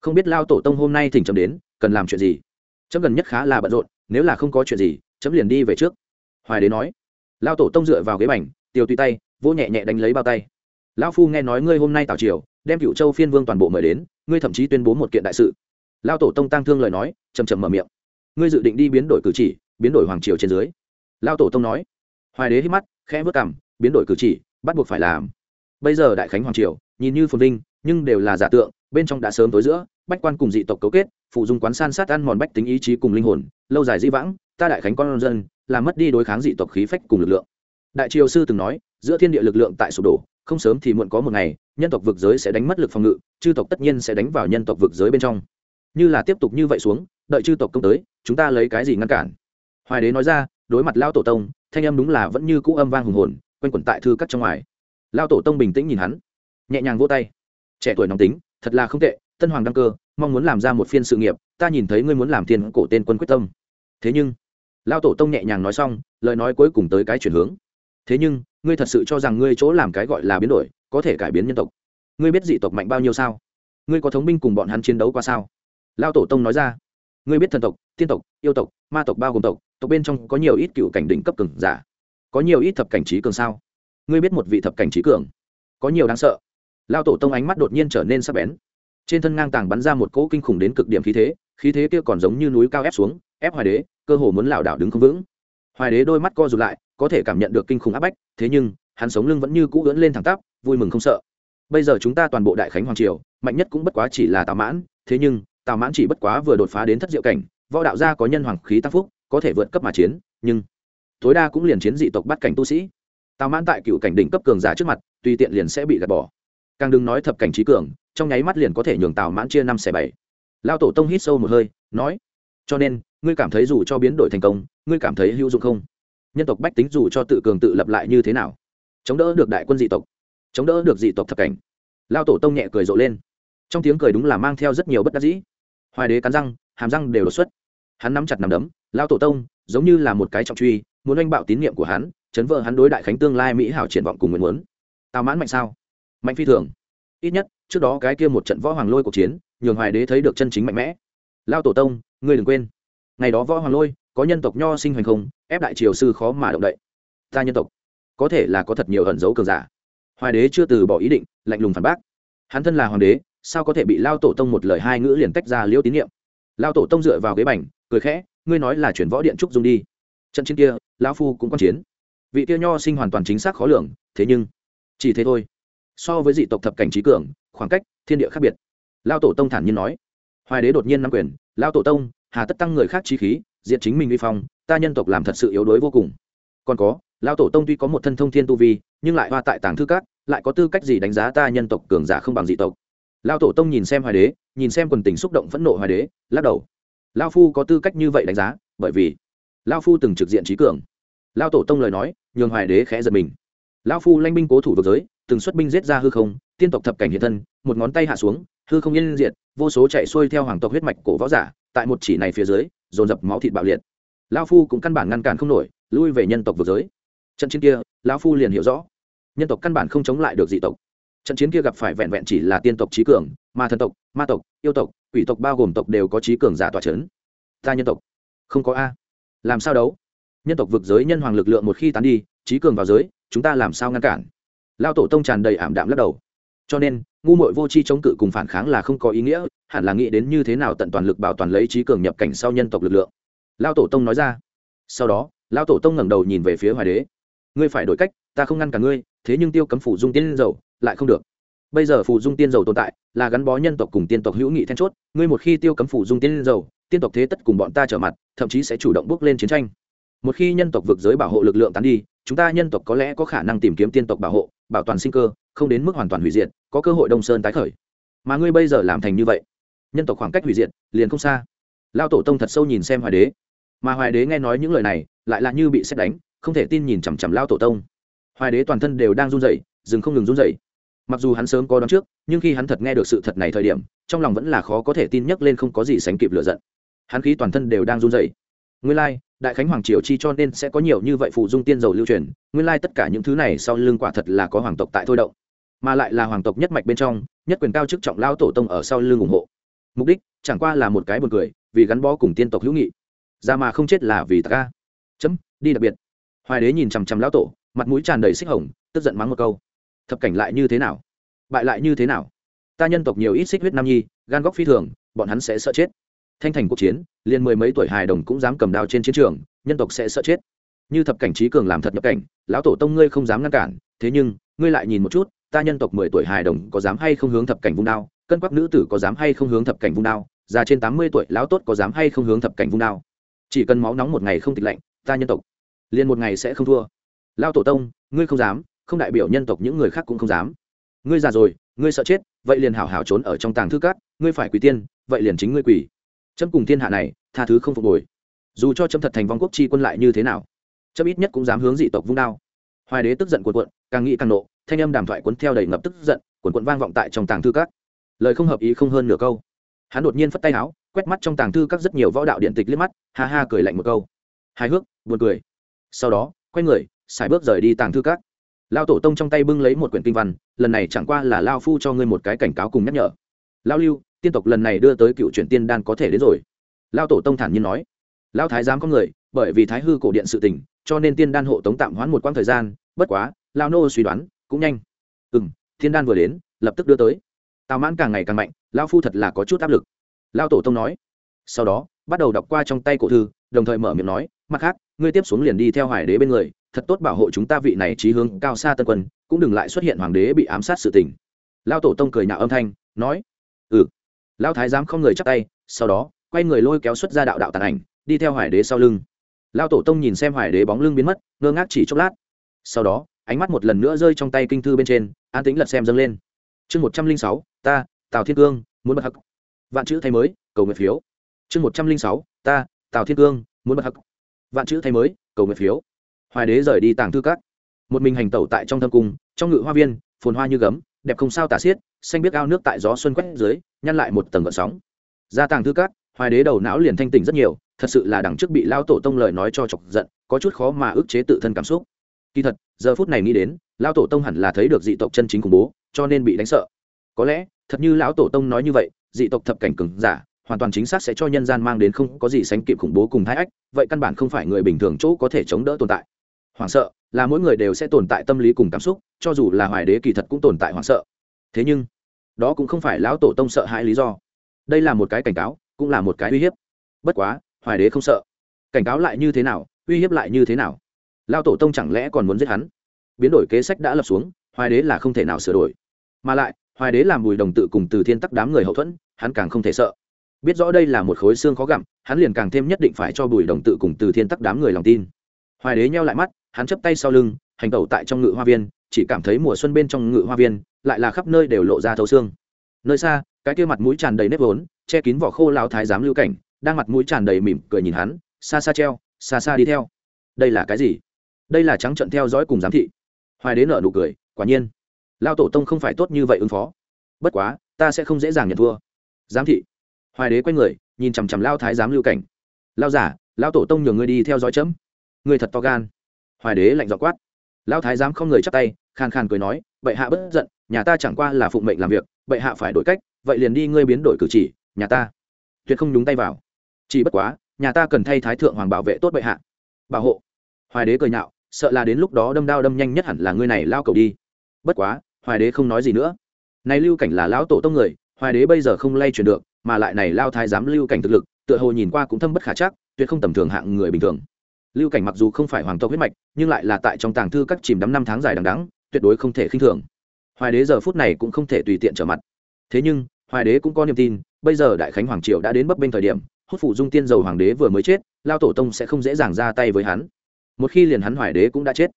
Speaker 1: Không biết lao tổ tông hôm nay thỉnh chấm đến, cần làm chuyện gì? Chấm gần nhất khá là bận rộn, nếu là không có chuyện gì, chấm liền đi về trước. Hoài đế nói. Lao tổ tông dựa vào ghế bành tiều tùy tay, vỗ nhẹ nhẹ đánh lấy bao tay. Lão phu nghe nói ngươi hôm nay tào triều, đem cựu châu phiên vương toàn bộ mời đến, ngươi thậm chí tuyên bố một kiện đại sự. Lao tổ tông tăng thương lời nói chầm chầm mở miệng. Ngươi dự định đi biến đổi cử chỉ biến đổi hoàng triều trên dưới. Lao tổ tông nói, hoài đế hít mắt, khẽ vớt cảm biến đổi cử chỉ, bắt buộc phải làm. Bây giờ đại khánh hoàng triều, nhìn như phồn vinh, nhưng đều là giả tượng, bên trong đã sớm tối giữa, bách quan cùng dị tộc cấu kết, phụ dung quán san sát ăn mòn bách tính ý chí cùng linh hồn, lâu dài dĩ vãng, ta đại khánh con dân làm mất đi đối kháng dị tộc khí phách cùng lực lượng. Đại triều sư từng nói, giữa thiên địa lực lượng tại sụp đổ, không sớm thì muộn có một ngày, nhân tộc vực giới sẽ đánh mất lực phòng ngự, chư tộc tất nhiên sẽ đánh vào nhân tộc vực giới bên trong. Như là tiếp tục như vậy xuống, đợi chư tộc công tới, chúng ta lấy cái gì ngăn cản? Hoài đế nói ra, đối mặt lao tổ tông, thanh âm đúng là vẫn như cũ âm vang hùng hồn, quanh quẩn tại thư cắt trong ngoài. Lao tổ tông bình tĩnh nhìn hắn, nhẹ nhàng vỗ tay. Trẻ tuổi nóng tính, thật là không tệ, tân hoàng đăng cơ, mong muốn làm ra một phiên sự nghiệp, ta nhìn thấy ngươi muốn làm tiền cổ tên quân quyết tâm. Thế nhưng lao tổ tông nhẹ nhàng nói xong, lời nói cuối cùng tới cái chuyển hướng. Thế nhưng, ngươi thật sự cho rằng ngươi chỗ làm cái gọi là biến đổi, có thể cải biến nhân tộc? Ngươi biết dị tộc mạnh bao nhiêu sao? Ngươi có thống binh cùng bọn hắn chiến đấu qua sao? Lao tổ tông nói ra, ngươi biết thần tộc, tiên tộc, yêu tộc, ma tộc bao gồm tộc tộc bên trong có nhiều ít cựu cảnh đỉnh cấp cường giả. Có nhiều ít thập cảnh trí cường sao? Ngươi biết một vị thập cảnh trí cường? Có nhiều đáng sợ. Lao tổ tông ánh mắt đột nhiên trở nên sắc bén. Trên thân ngang tàng bắn ra một cỗ kinh khủng đến cực điểm khí thế khí thế kia còn giống như núi cao ép xuống, ép hoài đế, cơ hồ muốn lảo đảo đứng không vững. Hoài đế đôi mắt co rụt lại, có thể cảm nhận được kinh khủng áp bách, thế nhưng, hắn sống lưng vẫn như cũ ưỡn lên thẳng tắp, vui mừng không sợ. Bây giờ chúng ta toàn bộ đại khánh hoàng triều, mạnh nhất cũng bất quá chỉ là tào mãn, thế nhưng tào mãn chỉ bất quá vừa đột phá đến thất diệu cảnh, võ đạo gia có nhân hoàng khí tăng phúc có thể vượt cấp mà chiến, nhưng tối đa cũng liền chiến dị tộc bắt cảnh tu sĩ. Tào mãn tại cựu cảnh đỉnh cấp cường giả trước mặt, tùy tiện liền sẽ bị gạt bỏ. Càng đừng nói thập cảnh trí cường, trong nháy mắt liền có thể nhường tào mãn chia năm xẻ bảy. Lao tổ tông hít sâu một hơi, nói, cho nên, ngươi cảm thấy dù cho biến đổi thành công, ngươi cảm thấy hữu dụng không? Nhân tộc bách tính dù cho tự cường tự lập lại như thế nào, chống đỡ được đại quân dị tộc, chống đỡ được dị tộc thập cảnh. Lao tổ tông nhẹ cười rộ lên. Trong tiếng cười đúng là mang theo rất nhiều bất đắc dĩ. Hoài đế cắn răng, hàm răng đều đột xuất hắn nắm chặt nằm đấm lao tổ tông, giống như là một cái trọng truy, muốn oanh bạo tín nhiệm của hắn, chấn vỡ hắn đối đại khánh tương lai mỹ hảo triển vọng cùng nguyện muốn. Tào mãn mạnh sao? Mạnh phi thường. Ít nhất, trước đó cái kia một trận võ hoàng lôi cuộc chiến, nhường hoài đế thấy được chân chính mạnh mẽ. Lao tổ tông, ngươi đừng quên. Ngày đó võ hoàng lôi, có nhân tộc nho sinh hoành không, ép đại triều sư khó mà động đậy. Ta nhân tộc, có thể là có thật nhiều ẩn dấu cường giả. Hoài đế chưa từ bỏ ý định, lạnh lùng phản bác. Hắn thân là hoàng đế, sao có thể bị lao tổ tông một lời hai ngữ liền tách ra liễu tín nhiệm lao tổ tông dựa vào ghế bành cười khẽ, ngươi nói là chuyển võ điện trúc dung đi. Trận chiến kia, lão phu cũng quan chiến. Vị kia nho sinh hoàn toàn chính xác khó lường, thế nhưng, chỉ thế thôi. So với dị tộc thập cảnh trí cường, khoảng cách, thiên địa khác biệt. Lao tổ tông thản nhiên nói. Hoài đế đột nhiên nắm quyền lao tổ tông, hà tất tăng người khác trí khí diện chính mình uy phong, ta nhân tộc làm thật sự yếu đuối vô cùng. Còn có lao tổ tông tuy có một thân thông thiên tu vi, nhưng lại hoa tại tàng thư cát lại có tư cách gì đánh giá ta nhân tộc cường giả không bằng dị tộc? Lao tổ tông nhìn xem hoài đế, nhìn xem quần tình xúc động phẫn nộ hoài đế, lắc đầu lao phu có tư cách như vậy đánh giá, bởi vì lao phu từng trực diện trí cường. Lao tổ tông lời nói, nhường hoài đế khẽ giật mình. Lao phu lanh binh cố thủ vực giới, từng xuất binh giết ra hư không, tiên tộc thập cảnh hiện thân, một ngón tay hạ xuống, hư không yên diệt, vô số chạy xuôi theo hoàng tộc huyết mạch cổ võ giả, tại một chỉ này phía dưới, dồn dập máu thịt bạo liệt. Lao phu cũng căn bản ngăn cản không nổi, lui về nhân tộc vực giới. Trận chiến kia lao phu liền hiểu rõ, nhân tộc căn bản không chống lại được dị tộc trận chiến kia gặp phải vẹn vẹn chỉ là tiên tộc trí cường, ma thần tộc, ma tộc, yêu tộc, quỷ tộc bao gồm tộc đều có trí cường giả tòa c h ấ n ta nhân tộc, không có a. Làm sao đấu? Nhân tộc vực giới nhân hoàng lực lượng một khi tán đi, trí cường vào giới, chúng ta làm sao ngăn cản? Lao tổ tông tràn đầy ảm đạm lắc đầu. Cho nên, ngu mội vô c h i chống cự cùng phản kháng là không có ý nghĩa, hẳn là nghĩ đến như thế nào tận toàn lực bảo toàn lấy trí cường nhập cảnh sau nhân tộc lực lượng. Lao tổ tông nói ra. Sau đó, lao tổ tông ngẩng đầu nhìn về phía hoài đế. Ngươi phải đổi cách, ta không ngăn cả ngươi thế nhưng tiêu cấm phủ dung tiên dầu lại không được. Bây giờ phù dung tiên dầu tồn tại, là gắn bó nhân tộc cùng tiên tộc hữu nghị then chốt, ngươi một khi tiêu cấm phủ dung tiên dầu, tiên tộc thế tất cùng bọn ta trở mặt, thậm chí sẽ chủ động bước lên chiến tranh. Một khi nhân tộc vực giới bảo hộ lực lượng tán đi, chúng ta nhân tộc có lẽ có khả năng tìm kiếm tiên tộc bảo hộ, bảo toàn sinh cơ, không đến mức hoàn toàn hủy diệt, có cơ hội đông sơn tái khởi. Mà ngươi bây giờ làm thành như vậy, nhân tộc khoảng cách hủy diệt, liền không xa. Lao tổ tông thật sâu nhìn xem hoài đế. Mà hoài đế nghe nói những lời này, lại là như bị xét đánh, không thể tin nhìn chằm chằm lao tổ tông hoài đế toàn thân đều đang run rẩy dừng không ngừng run rẩy. Mặc dù hắn sớm có đón trước, nhưng khi hắn thật nghe được sự thật này thời điểm, trong lòng vẫn là khó có thể tin nhắc lên không có gì sánh kịp lựa giận. Hắn khí toàn thân đều đang run rẩy. nguyên lai, đại khánh hoàng triều chi cho nên sẽ có nhiều như vậy phụ dung tiên dầu lưu truyền, nguyên lai tất cả những thứ này sau lưng quả thật là có hoàng tộc tại thôi động. Mà lại là hoàng tộc nhất mạch bên trong, nhất quyền cao chức trọng lao tổ tông ở sau lưng ủng hộ. Mục đích, chẳng qua là một cái buồn cười, vì gắn bó cùng tiên tộc hữu nghị. Ra mà không chết là vì ta. Ca chấm, đi đặc biệt. Hoài đế nhìn chằm chằm lão tổ mặt mũi tràn đầy xích hồng, tức giận mắng một câu. Thập cảnh lại như thế nào? Bại lại như thế nào? Ta nhân tộc nhiều ít xích huyết nam nhi, gan góc phi thường, bọn hắn sẽ sợ chết. Thanh thành cuộc chiến, liền mười mấy tuổi hài đồng cũng dám cầm đao trên chiến trường, nhân tộc sẽ sợ chết. Như thập cảnh trí cường làm thật nhập cảnh, lão tổ tông ngươi không dám ngăn cản, thế nhưng, ngươi lại nhìn một chút, ta nhân tộc mười tuổi hài đồng có dám hay không hướng thập cảnh vung đao, cân quắc nữ tử có dám hay không hướng thập cảnh vung đao, già trên tám mươi tuổi lão tốt có dám hay không hướng thập cảnh vung đao. Chỉ cần máu nóng một ngày không tịch lạnh, ta nhân tộc liền một ngày sẽ không thua lao tổ tông, ngươi không dám, không đại biểu nhân tộc những người khác cũng không dám. Ngươi già rồi, ngươi sợ chết, vậy liền hảo hảo trốn ở trong tàng thư cát ngươi phải quỳ tiên, vậy liền chính ngươi quỳ. Trâm cùng thiên hạ này, tha thứ không phục hồi. Dù cho trâm thật thành vong quốc chi quân lại như thế nào? Trâm ít nhất cũng dám hướng dị tộc vung đao. Hoài đế tức giận cuộn cuộn, càng nghĩ càng nộ, thanh âm đàm thoại cuốn theo đầy ngập tức giận cuộn cuộn vang vọng tại trong tàng thư cát lời không hợp ý không hơn nửa câu. Hắn đột nhiên phất tay áo, quét mắt trong tàng thư các rất nhiều võ đạo điện tịch liếc mắt, ha ha cười lạnh một câu. Hài hước, buồn cười. Sau đó, quay người xài bước rời đi tàng thư các. Lao tổ tông trong tay bưng lấy một quyển kinh văn, lần này chẳng qua là lao phu cho ngươi một cái cảnh cáo cùng nhắc nhở. Lao lưu, tiên tộc lần này đưa tới cựu chuyển tiên đan có thể đến rồi. Lao tổ tông thản nhiên nói. Lao thái giám có người, bởi vì thái hư cổ điện sự tình, cho nên tiên đan hộ tống tạm hoãn một quãng thời gian, bất quá, lao nô suy đoán, cũng nhanh. Ừ m thiên đan vừa đến, lập tức đưa tới. Tào mãn càng ngày càng mạnh, lao phu thật là có chút áp lực. Lao tổ tông nói. Sau đó, bắt đầu đọc qua trong tay cổ thư, đồng thời mở miệng nói, mặt khác, ngươi tiếp xuống liền đi theo hải đế bên người thật tốt bảo hộ chúng ta vị này trí hướng cao xa tân quân, cũng đừng lại xuất hiện hoàng đế bị ám sát sự tình. Lao tổ tông cười nhạo âm thanh, nói ừ. Lao thái giám không người chắc tay, sau đó, quay người lôi kéo xuất ra đạo đạo tàn ảnh, đi theo hoài đế sau lưng. Lao tổ tông nhìn xem hoài đế bóng lưng biến mất, ngơ ngác chỉ chốc lát. Sau đó, ánh mắt một lần nữa rơi trong tay kinh thư bên trên, an tĩnh lật xem dâng lên. Chương một trăm linh sáu, ta, tào thiên cương, muốn bật hặc vạn chữ thay mới, cầu nguyện phiếu. Chương một trăm linh sáu, ta, tào thiên cương, muốn bật hặc vạn chữ thay mới, cầu nguyện phiếu hoài đế rời đi tàng thư các. Một mình hành tẩu tại trong thâm cung, trong ngự hoa viên, phồn hoa như gấm, đẹp không sao tả xiết, xanh biết ao nước tại gió xuân quét dưới, nhăn lại một tầng gợn sóng. Ra tàng thư các, hoài đế đầu não liền thanh tỉnh rất nhiều, thật sự là đằng trước bị lao tổ tông lời nói cho chọc giận, có chút khó mà ức chế tự thân cảm xúc. Kỳ thật, giờ phút này nghĩ đến lao tổ tông hẳn là thấy được dị tộc chân chính khủng bố, cho nên bị đánh sợ. Có lẽ, thật như lão tổ tông nói như vậy, dị tộc thập cảnh cừng giả, hoàn toàn chính xác sẽ cho nhân gian mang đến không có gì sánh kịp khủng bố cùng thái ách, vậy căn bản không phải người bình thường chỗ có thể chống đỡ tồn tại hoảng sợ là mỗi người đều sẽ tồn tại tâm lý cùng cảm xúc, cho dù là hoài đế kỳ thật cũng tồn tại hoảng sợ. Thế nhưng, đó cũng không phải lão tổ tông sợ hãi lý do. Đây là một cái cảnh cáo, cũng là một cái uy hiếp. Bất quá, hoài đế không sợ. Cảnh cáo lại như thế nào, uy hiếp lại như thế nào? Lao tổ tông chẳng lẽ còn muốn giết hắn? Biến đổi kế sách đã lập xuống, hoài đế là không thể nào sửa đổi. Mà lại, hoài đế làm bùi đồng tự cùng từ thiên tắc đám người hậu thuẫn, hắn càng không thể sợ. Biết rõ đây là một khối xương khó gặm, hắn liền càng thêm nhất định phải cho bùi đồng tự cùng từ thiên tắc đám người lòng tin. Hoài đế nheo lại mắt hắn chấp tay sau lưng, hành tẩu tại trong ngự hoa viên, chỉ cảm thấy mùa xuân bên trong ngự hoa viên lại là khắp nơi đều lộ ra thấu xương. Nơi xa, cái kia mặt mũi tràn đầy nếp vốn, che kín vỏ khô lao thái giám lưu cảnh, đang mặt mũi tràn đầy mỉm cười nhìn hắn, xa xa treo, xa xa đi theo. Đây là cái gì? Đây là trắng trận theo dõi cùng giám thị. Hoài đế nợ nụ cười, quả nhiên. Lao tổ tông không phải tốt như vậy ứng phó. Bất quá, ta sẽ không dễ dàng nhận thua. Giám thị. Hoài đế quay người, nhìn chằm chằm lao thái giám lưu cảnh. Lao giả lao tổ tông nhường ngươi đi theo dõi chấm. Ngươi thật to gan hoài đế lạnh dọ quát. Lao thái giám không người chắp tay, khàn khàn cười nói, bệ hạ bất giận, nhà ta chẳng qua là phụng mệnh làm việc, bệ hạ phải đổi cách, vậy liền đi ngươi biến đổi cử chỉ, nhà ta. Tuyệt không nhúng tay vào. Chỉ bất quá, nhà ta cần thay thái thượng hoàng bảo vệ tốt bệ hạ. Bảo hộ. Hoài đế cười nhạo, sợ là đến lúc đó đâm đao đâm nhanh nhất hẳn là ngươi này lao cầu đi. Bất quá, hoài đế không nói gì nữa. Này lưu cảnh là lão tổ tông người, hoài đế bây giờ không lay chuyển được, mà lại này lao thái giám lưu cảnh thực lực, tựa hồ nhìn qua cũng thâm bất khả chắc, tuyệt không tầm thường hạng người bình thường lưu cảnh mặc dù không phải hoàng tộc huyết mạch, nhưng lại là tại trong tàng thư các chìm đắm năm tháng dài đằng đắng tuyệt đối không thể khinh thường. Hoài đế giờ phút này cũng không thể tùy tiện trở mặt. Thế nhưng, hoài đế cũng có niềm tin, bây giờ đại khánh hoàng triều đã đến bấp bênh thời điểm, hốt phụ dung tiên dầu hoàng đế vừa mới chết, lao tổ tông sẽ không dễ dàng ra tay với hắn. Một khi liền hắn hoài đế cũng đã chết.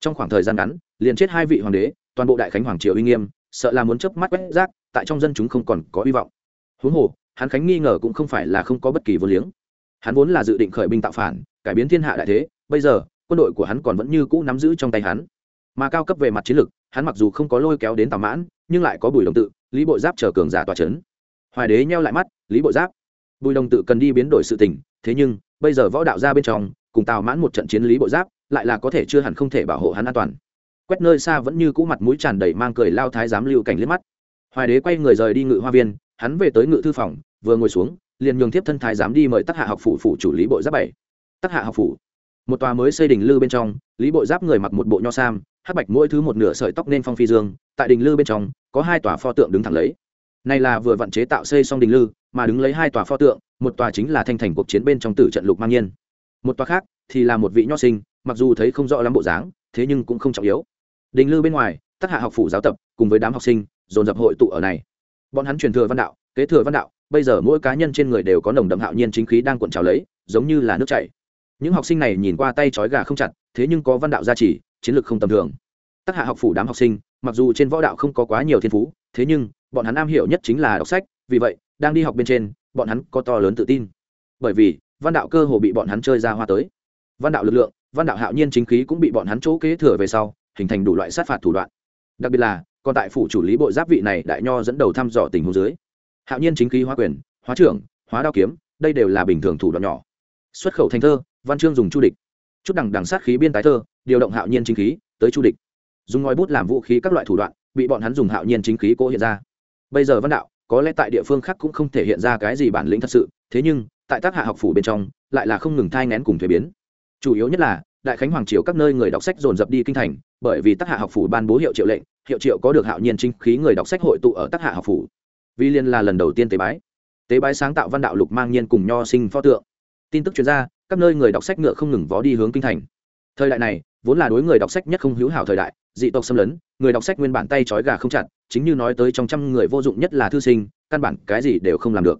Speaker 1: Trong khoảng thời gian ngắn, liền chết hai vị hoàng đế, toàn bộ đại khánh hoàng triều uy nghiêm, sợ là muốn chớp mắt quét rác, tại trong dân chúng không còn có hy vọng. Huống hồ, hắn khánh nghi ngờ cũng không phải là không có bất kỳ vô liếng. Hắn vốn là dự định khởi binh tạo phản cải biến thiên hạ đại thế, bây giờ, quân đội của hắn còn vẫn như cũ nắm giữ trong tay hắn. Mà cao cấp về mặt chiến lược, hắn mặc dù không có lôi kéo đến tào mãn, nhưng lại có bùi đồng tự, lý bộ giáp chờ cường giả tòa c h ấ n hoài đế nheo lại mắt, lý bộ giáp, bùi đồng tự cần đi biến đổi sự tình, thế nhưng, bây giờ võ đạo ra bên trong, cùng tào mãn một trận chiến lý bộ giáp, lại là có thể chưa hẳn không thể bảo hộ hắn an toàn. Quét nơi xa vẫn như cũ mặt mũi tràn đầy mang cười lao thái giám lưu cảnh liếc mắt. Hoài đế quay người rời đi ngự hoa viên, hắn về tới ngự thư phòng, vừa ngồi xuống, liền nhường tiếp thân thái giám đi mời tác hạ học phủ phủ chủ lý bộ giáp bảy tắc hạ học phủ. Một tòa mới xây đình lư bên trong, lý bộ giáp người mặc một bộ nho sam, hắc bạch mỗi thứ một nửa sợi tóc nên phong phi dương, tại đình lư bên trong, có hai tòa pho tượng đứng thẳng lấy. Này là vừa vận chế tạo xây xong đình lư, mà đứng lấy hai tòa pho tượng, một tòa chính là thanh thành cuộc chiến bên trong tử trận lục mang nhiên. Một tòa khác thì là một vị nho sinh, mặc dù thấy không rõ lắm bộ dáng, thế nhưng cũng không trọng yếu. Đình lư bên ngoài tác hạ học phủ giáo tập, cùng với đám học sinh, dồn dập hội tụ ở này. Bọn hắn truyền thừa văn đạo, kế thừa văn đạo, bây giờ mỗi cá nhân trên người đều có nồng đậm hạo nhiên chính khí đang cuộn trào lấy, giống như là nước chảy những học sinh này nhìn qua tay trói gà không chặt, thế nhưng có văn đạo gia trì, chiến lược không tầm thường. Tác hạ học phủ đám học sinh, mặc dù trên võ đạo không có quá nhiều thiên phú, thế nhưng, bọn hắn am hiểu nhất chính là đọc sách, vì vậy, đang đi học bên trên, bọn hắn có to lớn tự tin. Bởi vì, văn đạo cơ hồ bị bọn hắn chơi ra hoa tới. Văn đạo lực lượng, văn đạo hạo nhiên chính khí cũng bị bọn hắn chỗ kế thừa về sau, hình thành đủ loại sát phạt thủ đoạn. Đặc biệt là, còn tại phủ chủ lý bộ giáp vị này đại nho dẫn đầu thăm dò tình huống dưới. Hạo nhiên chính khí hóa quyền, hóa trưởng, hóa đao kiếm, đây đều là bình thường thủ đoạn nhỏ. Xuất khẩu thành thơ văn chương dùng chu địch. Chút đằng đằng sát khí biên tái thơ, điều động hạo nhiên chính khí, tới chu địch. Dùng ngòi bút làm vũ khí các loại thủ đoạn, bị bọn hắn dùng hạo nhiên chính khí cố hiện ra. Bây giờ văn đạo, có lẽ tại địa phương khác cũng không thể hiện ra cái gì bản lĩnh thật sự, thế nhưng, tại tác hạ học phủ bên trong, lại là không ngừng thai ngén cùng thuế biến. Chủ yếu nhất là, đại khánh hoàng triều các nơi người đọc sách dồn dập đi kinh thành, bởi vì tác hạ học phủ ban bố hiệu triệu lệnh, hiệu triệu có được hạo nhiên chính khí người đọc sách hội tụ ở tác hạ học phủ. Vì liên là lần đầu tiên tế bái. Tế bái sáng tạo văn đạo lục mang nhiên cùng nho sinh pho tượng. Tin tức chuyên gia các nơi người đọc sách ngựa không ngừng vó đi hướng kinh thành. Thời đại này, vốn là đối người đọc sách nhất không hữu hảo thời đại, dị tộc xâm lấn, người đọc sách nguyên bản tay trói gà không chặt, chính như nói tới trong trăm người vô dụng nhất là thư sinh, căn bản cái gì đều không làm được.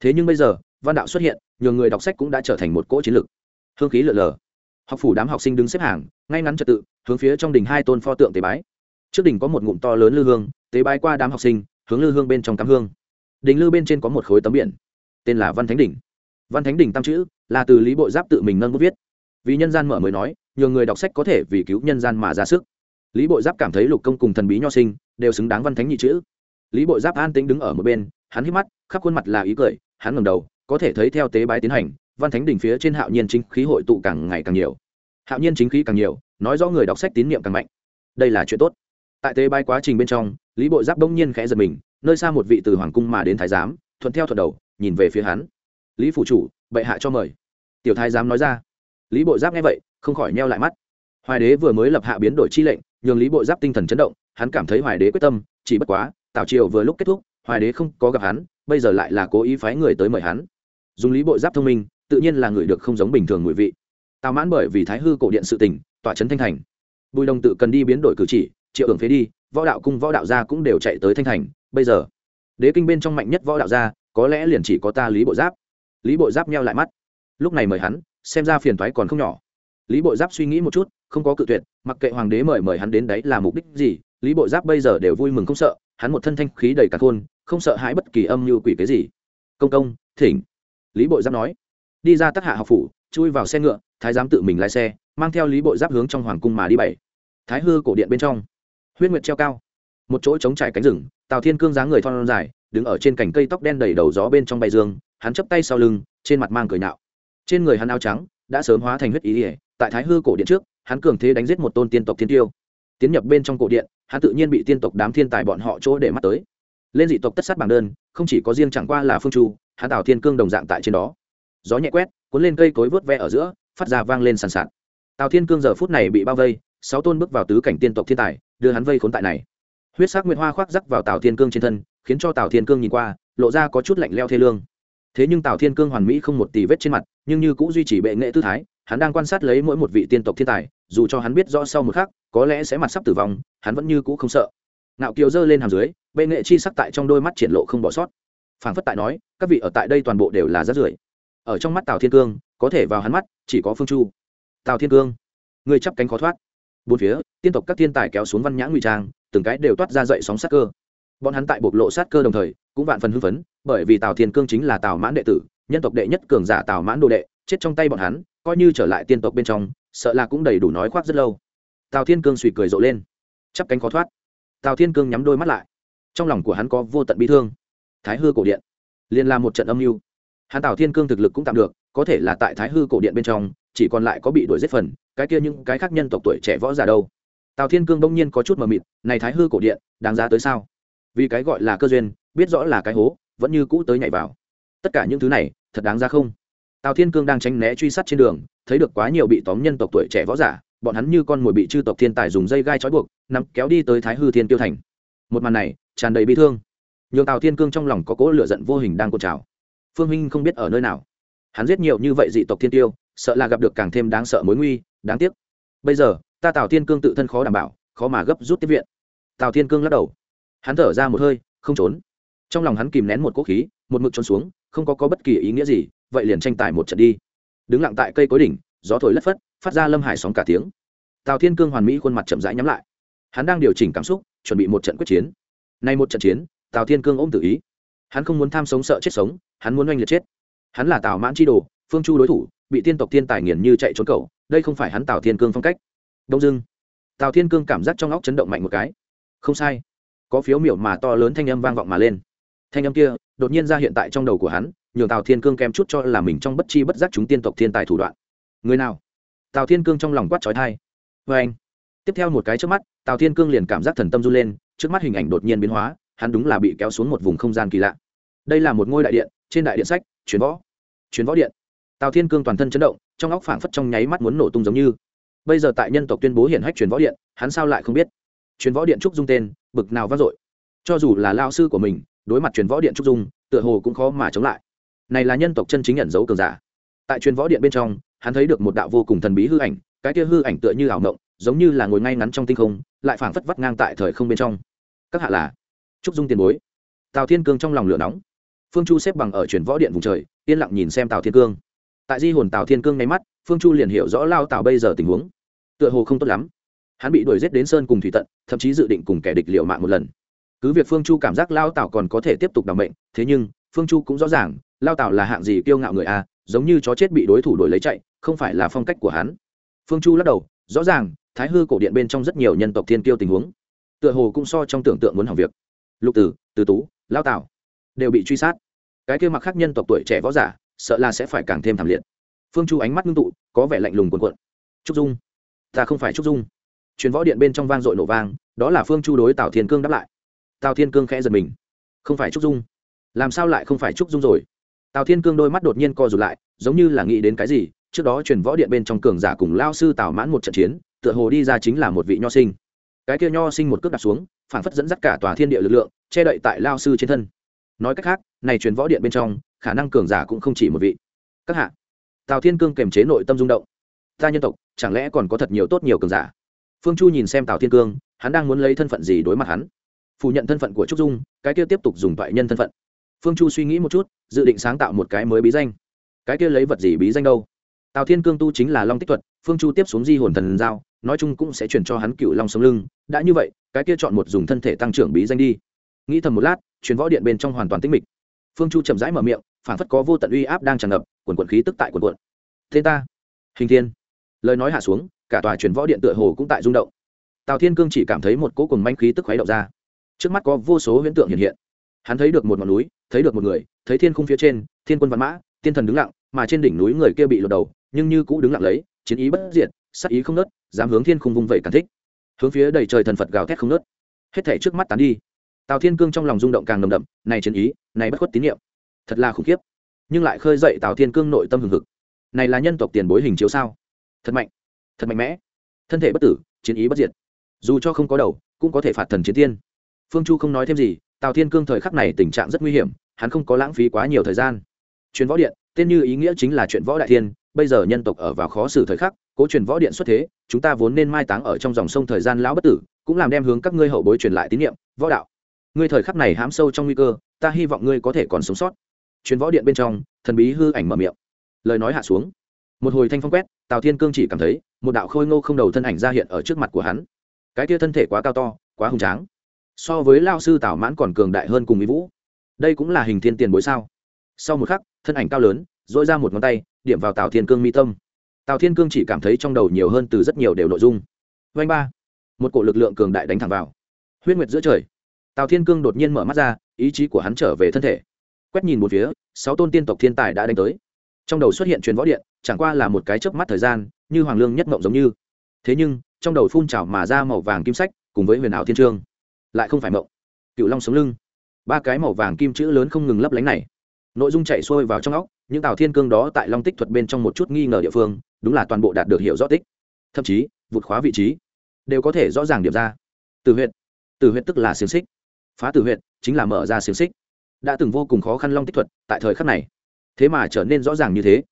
Speaker 1: Thế nhưng bây giờ, văn đạo xuất hiện nhiều người đọc sách cũng đã trở thành một cỗ chiến lược. Hương khí lượn lờ. Học phủ đám học sinh đứng xếp hàng, ngay ngắn trật tự, hướng phía trong đình hai tôn pho tượng tế bái. Trước đình có một ngụm to lớn lư hương, tế bái qua đám học sinh, hướng lư hương bên trong cắm hương. Đình lư bên trên có một khối tấm biển, tên là văn thánh đỉnh văn thánh đỉnh tam chữ là từ lý bộ giáp tự mình nâng bút viết. Vì nhân gian mở mới nói nhiều người đọc sách có thể vì cứu nhân gian mà ra sức. Lý bộ giáp cảm thấy lục công cùng thần bí nho sinh đều xứng đáng văn thánh nhị chữ. Lý bộ giáp an tĩnh đứng ở một bên, hắn hít mắt, khắp khuôn mặt là ý cười, hắn ngầm đầu, có thể thấy theo tế bái tiến hành, văn thánh đỉnh phía trên hạo nhiên chính khí hội tụ càng ngày càng nhiều. Hạo nhiên chính khí càng nhiều, nói rõ người đọc sách tín nhiệm càng mạnh. Đây là chuyện tốt. Tại tế bái quá trình bên trong, lý bộ giáp bỗng nhiên khẽ giật mình, nơi xa một vị từ hoàng cung mà đến thái giám, thuận theo thuận đầu, nhìn về phía hắn lý phủ chủ, bệ hạ cho mời. Tiểu thái giám nói ra. Lý bộ giáp nghe vậy, không khỏi neo lại mắt. Hoài đế vừa mới lập hạ biến đổi chi lệnh, nhường lý bộ giáp tinh thần chấn động, hắn cảm thấy hoài đế quyết tâm, chỉ bất quá, tào triều vừa lúc kết thúc, hoài đế không có gặp hắn, bây giờ lại là cố ý phái người tới mời hắn. Dùng lý bộ giáp thông minh, tự nhiên là người được không giống bình thường ngụy vị. Tào mãn bởi vì thái hư cổ điện sự tình, tỏa trấn thanh thành. Bùi đồng tự cần đi biến đổi cử chỉ, triệu ưởng phế đi, võ đạo cung võ đạo gia cũng đều chạy tới thanh thành. Bây giờ, đế kinh bên trong mạnh nhất võ đạo gia, có lẽ liền chỉ có ta lý bộ giáp lý bộ giáp nheo lại mắt. Lúc này mời hắn, xem ra phiền thoái còn không nhỏ. Lý bộ giáp suy nghĩ một chút, không có cự tuyệt, mặc kệ hoàng đế mời mời hắn đến đấy là mục đích gì, lý bộ giáp bây giờ đều vui mừng không sợ, hắn một thân thanh khí đầy cả khôn, không sợ hãi bất kỳ âm mưu quỷ cái gì. Công công, thỉnh. Lý bộ giáp nói. Đi ra tác hạ học phủ, chui vào xe ngựa, thái giám tự mình lái xe, mang theo lý bộ giáp hướng trong hoàng cung mà đi bảy. Thái hư cổ điện bên trong. Huyết nguyệt treo cao. Một chỗ trống trải cánh rừng, tào thiên cương dáng người thon dài đứng ở trên cành cây tóc đen đầy đầu gió bên trong bay dương, hắn chấp tay sau lưng, trên mặt mang cười nạo trên người hắn áo trắng đã sớm hóa thành huyết ý ỉa, tại thái hư cổ điện trước, hắn cường thế đánh giết một tôn tiên tộc thiên tiêu. Tiến nhập bên trong cổ điện, hắn tự nhiên bị tiên tộc đám thiên tài bọn họ chỗ để mắt tới. Lên dị tộc tất sát bảng đơn, không chỉ có riêng chẳng qua là phương chu, hắn tạo thiên cương đồng dạng tại trên đó. Gió nhẹ quét, cuốn lên cây cối vớt ve ở giữa, phát ra vang lên sàn sạt. Tào thiên cương giờ phút này bị bao vây, sáu tôn bước vào tứ cảnh tiên tộc thiên tài, đưa hắn vây khốn tại này. Huyết sắc nguyệt hoa khoác rắc vào tào thiên cương trên thân khiến cho tào thiên cương nhìn qua, lộ ra có chút lạnh leo thê lương. Thế nhưng tào thiên cương hoàn mỹ không một tì vết trên mặt, nhưng như cũng duy trì bệ nghệ tư thái, hắn đang quan sát lấy mỗi một vị tiên tộc thiên tài, dù cho hắn biết rõ sau một khắc, có lẽ sẽ mặt sắp tử vong, hắn vẫn như cũ không sợ. Nạo kiều giơ lên hàm dưới, bệ nghệ chi sắc tại trong đôi mắt triển lộ không bỏ sót. Phảng phất tại nói, các vị ở tại đây toàn bộ đều là rát rưởi. Ở trong mắt tào thiên cương, có thể vào hắn mắt, chỉ có phương chu. Tào thiên cương người chắp cánh khó thoát. Bốn phía, tiên tộc các thiên tài kéo xuống văn nhã ngụy trang, từng cái đều toát ra dậy sóng sát cơ bọn hắn tại bộc lộ sát cơ đồng thời, cũng vạn phần hưng phấn, bởi vì tào thiên cương chính là tào mãn đệ tử, nhân tộc đệ nhất cường giả tào mãn đồ đệ, chết trong tay bọn hắn, coi như trở lại tiên tộc bên trong, sợ là cũng đầy đủ nói khoác rất lâu. Tào thiên cương suy cười rộ lên. Chắp cánh khó thoát. Tào thiên cương nhắm đôi mắt lại. Trong lòng của hắn có vô tận bi thương. Thái hư cổ điện. Liền là một trận âm mưu. Hắn tào thiên cương thực lực cũng tạm được, có thể là tại thái hư cổ điện bên trong, chỉ còn lại có bị đuổi giết phần, cái kia những cái khác nhân tộc tuổi trẻ võ giả đâu. Tào thiên cương đông nhiên có chút mờ mịt, này thái hư cổ điện, đáng giá tới sao? Vì cái gọi là cơ duyên, biết rõ là cái hố, vẫn như cũ tới nhảy vào. Tất cả những thứ này, thật đáng ra không? Tào thiên cương đang tránh né truy sát trên đường, thấy được quá nhiều bị tóm nhân tộc tuổi trẻ võ giả, bọn hắn như con mồi bị chư tộc thiên tài dùng dây gai trói buộc, nắm kéo đi tới thái hư thiên tiêu thành. Một màn này, tràn đầy bi thương. Nhường tào thiên cương trong lòng có cỗ lửa giận vô hình đang cột trào. Phương minh không biết ở nơi nào. Hắn giết nhiều như vậy dị tộc thiên tiêu, sợ là gặp được càng thêm đáng sợ mối nguy, đáng tiếc. Bây giờ, ta tào thiên cương tự thân khó đảm bảo, khó mà gấp rút tiếp viện. Tào thiên cương lắc đầu hắn thở ra một hơi không trốn. Trong lòng hắn kìm nén một cỗ khí một mực trốn xuống không có, có bất kỳ ý nghĩa gì vậy liền tranh tài một trận đi. Đứng lặng tại cây cối đỉnh gió thổi lất phất phát ra lâm hải sóng cả tiếng. Tào thiên cương hoàn mỹ khuôn mặt chậm rãi nhắm lại. Hắn đang điều chỉnh cảm xúc chuẩn bị một trận quyết chiến. Nay một trận chiến tào thiên cương ôm tự ý. Hắn không muốn tham sống sợ chết sống hắn muốn oanh liệt chết. Hắn là tào mãn chi đồ phương chu đối thủ bị tiên tộc thiên tài nghiền như chạy trốn cầu đây không phải hắn tào thiên cương phong cách. Đông dưng tào thiên cương cảm giác trong óc chấn động mạnh một cái. Không sai có phiếu miểu mà to lớn thanh âm vang vọng mà lên. Thanh âm kia, đột nhiên ra hiện tại trong đầu của hắn, nhường tào thiên cương kém chút cho là mình trong bất chi bất giác chúng tiên tộc thiên tài thủ đoạn. Người nào? Tào thiên cương trong lòng quát trói thai vê anh. Tiếp theo một cái trước mắt, tào thiên cương liền cảm giác thần tâm run lên, trước mắt hình ảnh đột nhiên biến hóa, hắn đúng là bị kéo xuống một vùng không gian kỳ lạ. Đây là một ngôi đại điện, trên đại điện sách chuyến võ. Chuyến võ điện. Tào thiên cương toàn thân chấn động, trong óc phảng phất trong nháy mắt muốn nổ tung giống như. Bây giờ tại nhân tộc tuyên bố hiển hách truyền võ điện, hắn sao lại không biết? Truyền võ điện trúc dung tên, bực nào vang dội. Cho dù là lao sư của mình, đối mặt truyền võ điện trúc dung, tựa hồ cũng khó mà chống lại. Này là nhân tộc chân chính nhận dấu cường giả. Tại truyền võ điện bên trong, hắn thấy được một đạo vô cùng thần bí hư ảnh, cái kia hư ảnh tựa như ảo mộng, giống như là ngồi ngay ngắn trong tinh không, lại phảng phất vắt ngang tại thời không bên trong. Các hạ là trúc dung tiền bối. Tào thiên cương trong lòng lửa nóng. Phương chu xếp bằng ở chuyển võ điện vùng trời, yên lặng nhìn xem tào thiên cương. Tại di hồn tào thiên cương nháy mắt, phương chu liền hiểu rõ lao tào bây giờ tình huống. Tựa hồ không tốt lắm hắn bị đuổi g i ế t đến sơn cùng thủy tận, thậm chí dự định cùng kẻ địch liệu mạng một lần. Cứ việc phương chu cảm giác lao tảo còn có thể tiếp tục đ ả bệnh thế nhưng, phương chu cũng rõ ràng, lao tảo là hạng gì kiêu ngạo người a, giống như chó chết bị đối thủ đuổi lấy chạy, không phải là phong cách của hắn. Phương chu lắc đầu, rõ ràng, thái hư cổ điện bên trong rất nhiều nhân tộc thiên kiêu tình huống, tựa hồ cũng so trong tưởng tượng muốn hỏng việc. Lục tử, từ tú, lao tảo đều bị truy sát. Cái kia mặc khác nhân tộc tuổi trẻ võ giả, sợ là sẽ phải càng thêm thảm liệt. Phương chu ánh mắt ngưng tụ, có vẻ lạnh lùng cuồn cuộn. Trúc dung, ta không phải trúc dung truyền võ điện bên trong vang dội nổ vang, đó là phương chu đối tào thiên cương đáp lại. Tào thiên cương khẽ giật mình. Không phải trúc dung. Làm sao lại không phải trúc dung rồi? Tào thiên cương đôi mắt đột nhiên co rụt lại, giống như là nghĩ đến cái gì, trước đó truyền võ điện bên trong cường giả cùng lao sư tào mãn một trận chiến, tựa hồ đi ra chính là một vị nho sinh. Cái kia nho sinh một cước đặt xuống, phản phất dẫn dắt cả tòa thiên địa lực lượng, che đậy tại lao sư trên thân. Nói cách khác, này truyền võ điện bên trong, khả năng cường giả cũng không chỉ một vị. Các hạ, tào thiên cương kềm chế nội tâm rung động. Ta nhân tộc, chẳng lẽ còn có thật nhiều tốt nhiều cường giả? Phương chu nhìn xem tào thiên cương, hắn đang muốn lấy thân phận gì đối mặt hắn? Phủ nhận thân phận của trúc dung, cái kia tiếp tục dùng toại nhân thân phận. Phương chu suy nghĩ một chút, dự định sáng tạo một cái mới bí danh. Cái kia lấy vật gì bí danh đâu? Tào thiên cương tu chính là long tích thuật, phương chu tiếp xuống di hồn thần giao, nói chung cũng sẽ chuyển cho hắn cựu long sống lưng. Đã như vậy, cái kia chọn một dùng thân thể tăng trưởng bí danh đi. Nghĩ thầm một lát chuyến võ điện bên trong hoàn toàn tĩnh mịch. Phương chu chậm rãi mở miệng, phản phất có vô tận uy áp đang tràn ngập, quần quận khí tức tại quần quận thế ta, hình thiên. Lời nói hạ xuống cả tòa truyền võ điện tựa hồ cũng tại rung động. Tào thiên cương chỉ cảm thấy một cỗ cùng manh khí tức khuấy động ra. Trước mắt có vô số huyễn tượng hiện hiện. Hắn thấy được một ngọn núi, thấy được một người, thấy thiên khung phía trên, thiên quân văn mã thiên thần đứng lặng, mà trên đỉnh núi người kia bị lột đầu, nhưng như cũ đứng lặng lấy, chiến ý bất diệt, sắc ý không nớt dám hướng thiên khung vung vẩy cản thích. Hướng phía đầy trời thần phật gào thét không nớt hết thể trước mắt tán đi. Tào thiên cương trong lòng rung động càng nồng đậm, này chiến ý, này bất khuất tín nhiệm thật là khủng khiếp. Nhưng lại khơi dậy tào thiên cương nội tâm hừng hực. Này là nhân tộc tiền bối hình chiếu sao? Thật mạnh thật mạnh mẽ. Thân thể bất tử, chiến ý bất diệt. Dù cho không có đầu, cũng có thể phạt thần chiến tiên. Phương chu không nói thêm gì, tào thiên cương thời khắc này tình trạng rất nguy hiểm, hắn không có lãng phí quá nhiều thời gian. Truyền võ điện, tên như ý nghĩa chính là chuyện võ đại thiên, bây giờ nhân tộc ở vào khó xử thời khắc, cố truyền võ điện xuất thế, chúng ta vốn nên mai táng ở trong dòng sông thời gian lão bất tử, cũng làm đem hướng các ngươi hậu bối truyền lại tín nhiệm võ đạo. Ngươi thời khắc này hám sâu trong nguy cơ, ta hy vọng ngươi có thể còn sống sót. Truyền võ điện bên trong, thần bí hư ảnh mở miệng. Lời nói hạ xuống. Một hồi thanh phong quét, tào thiên cương chỉ cảm thấy một đạo khôi ngô không đầu thân ảnh ra hiện ở trước mặt của hắn. Cái kia thân thể quá cao to, quá hùng tráng. So với lao sư tào mãn còn cường đại hơn cùng mỹ vũ. Đây cũng là hình thiên tiền bối sao? Sau một khắc, thân ảnh cao lớn dỗi ra một ngón tay, điểm vào tào thiên cương mi tâm. Tào thiên cương chỉ cảm thấy trong đầu nhiều hơn từ rất nhiều đều nội dung. Vanh ba, một cổ lực lượng cường đại đánh thẳng vào. Huyết nguyệt giữa trời. Tào thiên cương đột nhiên mở mắt ra, ý chí của hắn trở về thân thể. Quét nhìn một phía, sáu tôn tiên tộc thiên tài đã đánh tới. Trong đầu xuất hiện truyền võ điện, chẳng qua là một cái chớp mắt thời gian như hoàng lương nhất mộng giống như. Thế nhưng, trong đầu phun trào mà ra màu vàng kim sách, cùng với huyền ảo thiên trương, lại không phải mộng. Cựu long sống lưng. Ba cái màu vàng kim chữ lớn không ngừng lấp lánh này. Nội dung chạy xuôi vào trong óc, những tào thiên cương đó tại long tích thuật bên trong một chút nghi ngờ địa phương, đúng là toàn bộ đạt được hiệu rõ tích. Thậm chí, vụt khóa vị trí, đều có thể rõ ràng điểm ra. Từ huyện từ huyện tức là xiềng xích. Phá từ huyện chính là mở ra xiềng xích. Đã từng vô cùng khó khăn long tích thuật tại thời khắc này. Thế mà trở nên rõ ràng như thế.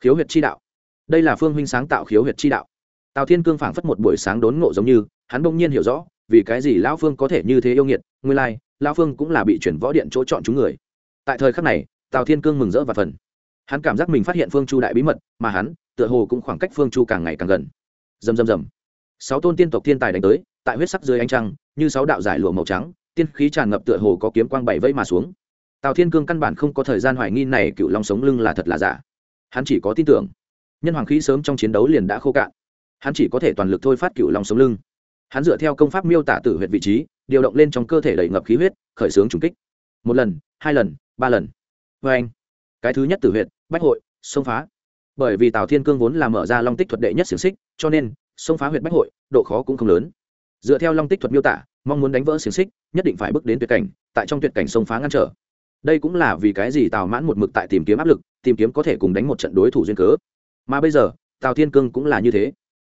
Speaker 1: Khiếu huyệt chi đạo đây là phương huynh sáng tạo khiếu huyệt chi đạo. Tào thiên cương phảng phất một buổi sáng đốn ngộ giống như, hắn bỗng nhiên hiểu rõ, vì cái gì lão phương có thể như thế yêu nghiệt, nguyên lai, lão phương cũng là bị chuyển võ điện chỗ chọn chúng người. Tại thời khắc này, tào thiên cương mừng rỡ và phần hắn cảm giác mình phát hiện phương chu đại bí mật, mà hắn, tựa hồ cũng khoảng cách phương chu càng ngày càng gần. Dầm dầm dầm sáu tôn tiên tộc thiên tài đánh tới, tại huyết sắc dưới ánh trăng, như sáu đạo giải lụa màu trắng, tiên khí tràn ngập tựa hồ có kiếm quang bảy vây mà xuống. Tào thiên cương căn bản không có thời gian hoài nghi này cựu long sống lưng là thật là giả. Hắn chỉ có tin tưởng nhân hoàng khí sớm trong chiến đấu liền đã khô cạn. Hắn chỉ có thể toàn lực thôi phát cựu long sống lưng. Hắn dựa theo công pháp miêu tả tử huyệt vị trí, điều động lên trong cơ thể đầy ngập khí huyết, khởi xướng trùng kích. Một lần, hai lần, ba lần. Vê anh, cái thứ nhất tử huyệt, bách hội xông phá. Bởi vì tào thiên cương vốn là mở ra long tích thuật đệ nhất xiềng xích, cho nên xông phá huyệt bách hội, độ khó cũng không lớn. Dựa theo long tích thuật miêu tả, mong muốn đánh vỡ xiềng xích, nhất định phải bước đến tuyệt cảnh, tại trong tuyệt cảnh xông phá ngăn trở. Đây cũng là vì cái gì tào mãn một mực tại tìm kiếm áp lực, tìm kiếm có thể cùng đánh một trận đối thủ duyên cớ mà bây giờ, tào thiên cương cũng là như thế.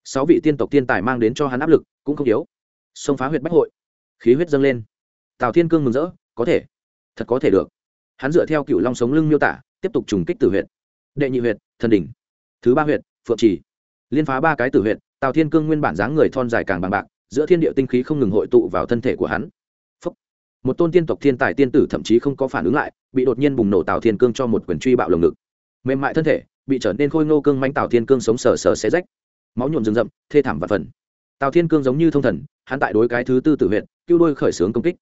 Speaker 1: Sáu vị tiên tộc tiên tài mang đến cho hắn áp lực cũng không yếu. Xông phá huyệt bách hội, khí huyết dâng lên. Tào thiên cương mừng rỡ, có thể, thật có thể được. Hắn dựa theo cựu long sống lưng miêu tả, tiếp tục trùng kích tử huyệt. Đệ nhị huyệt, thần đỉnh. Thứ ba huyệt, phượng trì. Liên phá ba cái tử huyệt, tào thiên cương nguyên bản dáng người thon dài càng bằng bạc, giữa thiên địa tinh khí không ngừng hội tụ vào thân thể của hắn. Một tôn tiên tộc thiên tài tiên tử thậm chí không có phản ứng lại, bị đột nhiên bùng nổ tào thiên cương cho một quyền truy bạo lồng ngực. Mềm mại thân thể bị trở nên khôi ngô cương manh tào thiên cương sống sờ sờ xé rách. Máu nhuộm rừng rậm, thê thảm và phần. Tào thiên cương giống như thông thần, hắn tại đối cái thứ tư tử huyện cứu đôi khởi xướng công kích.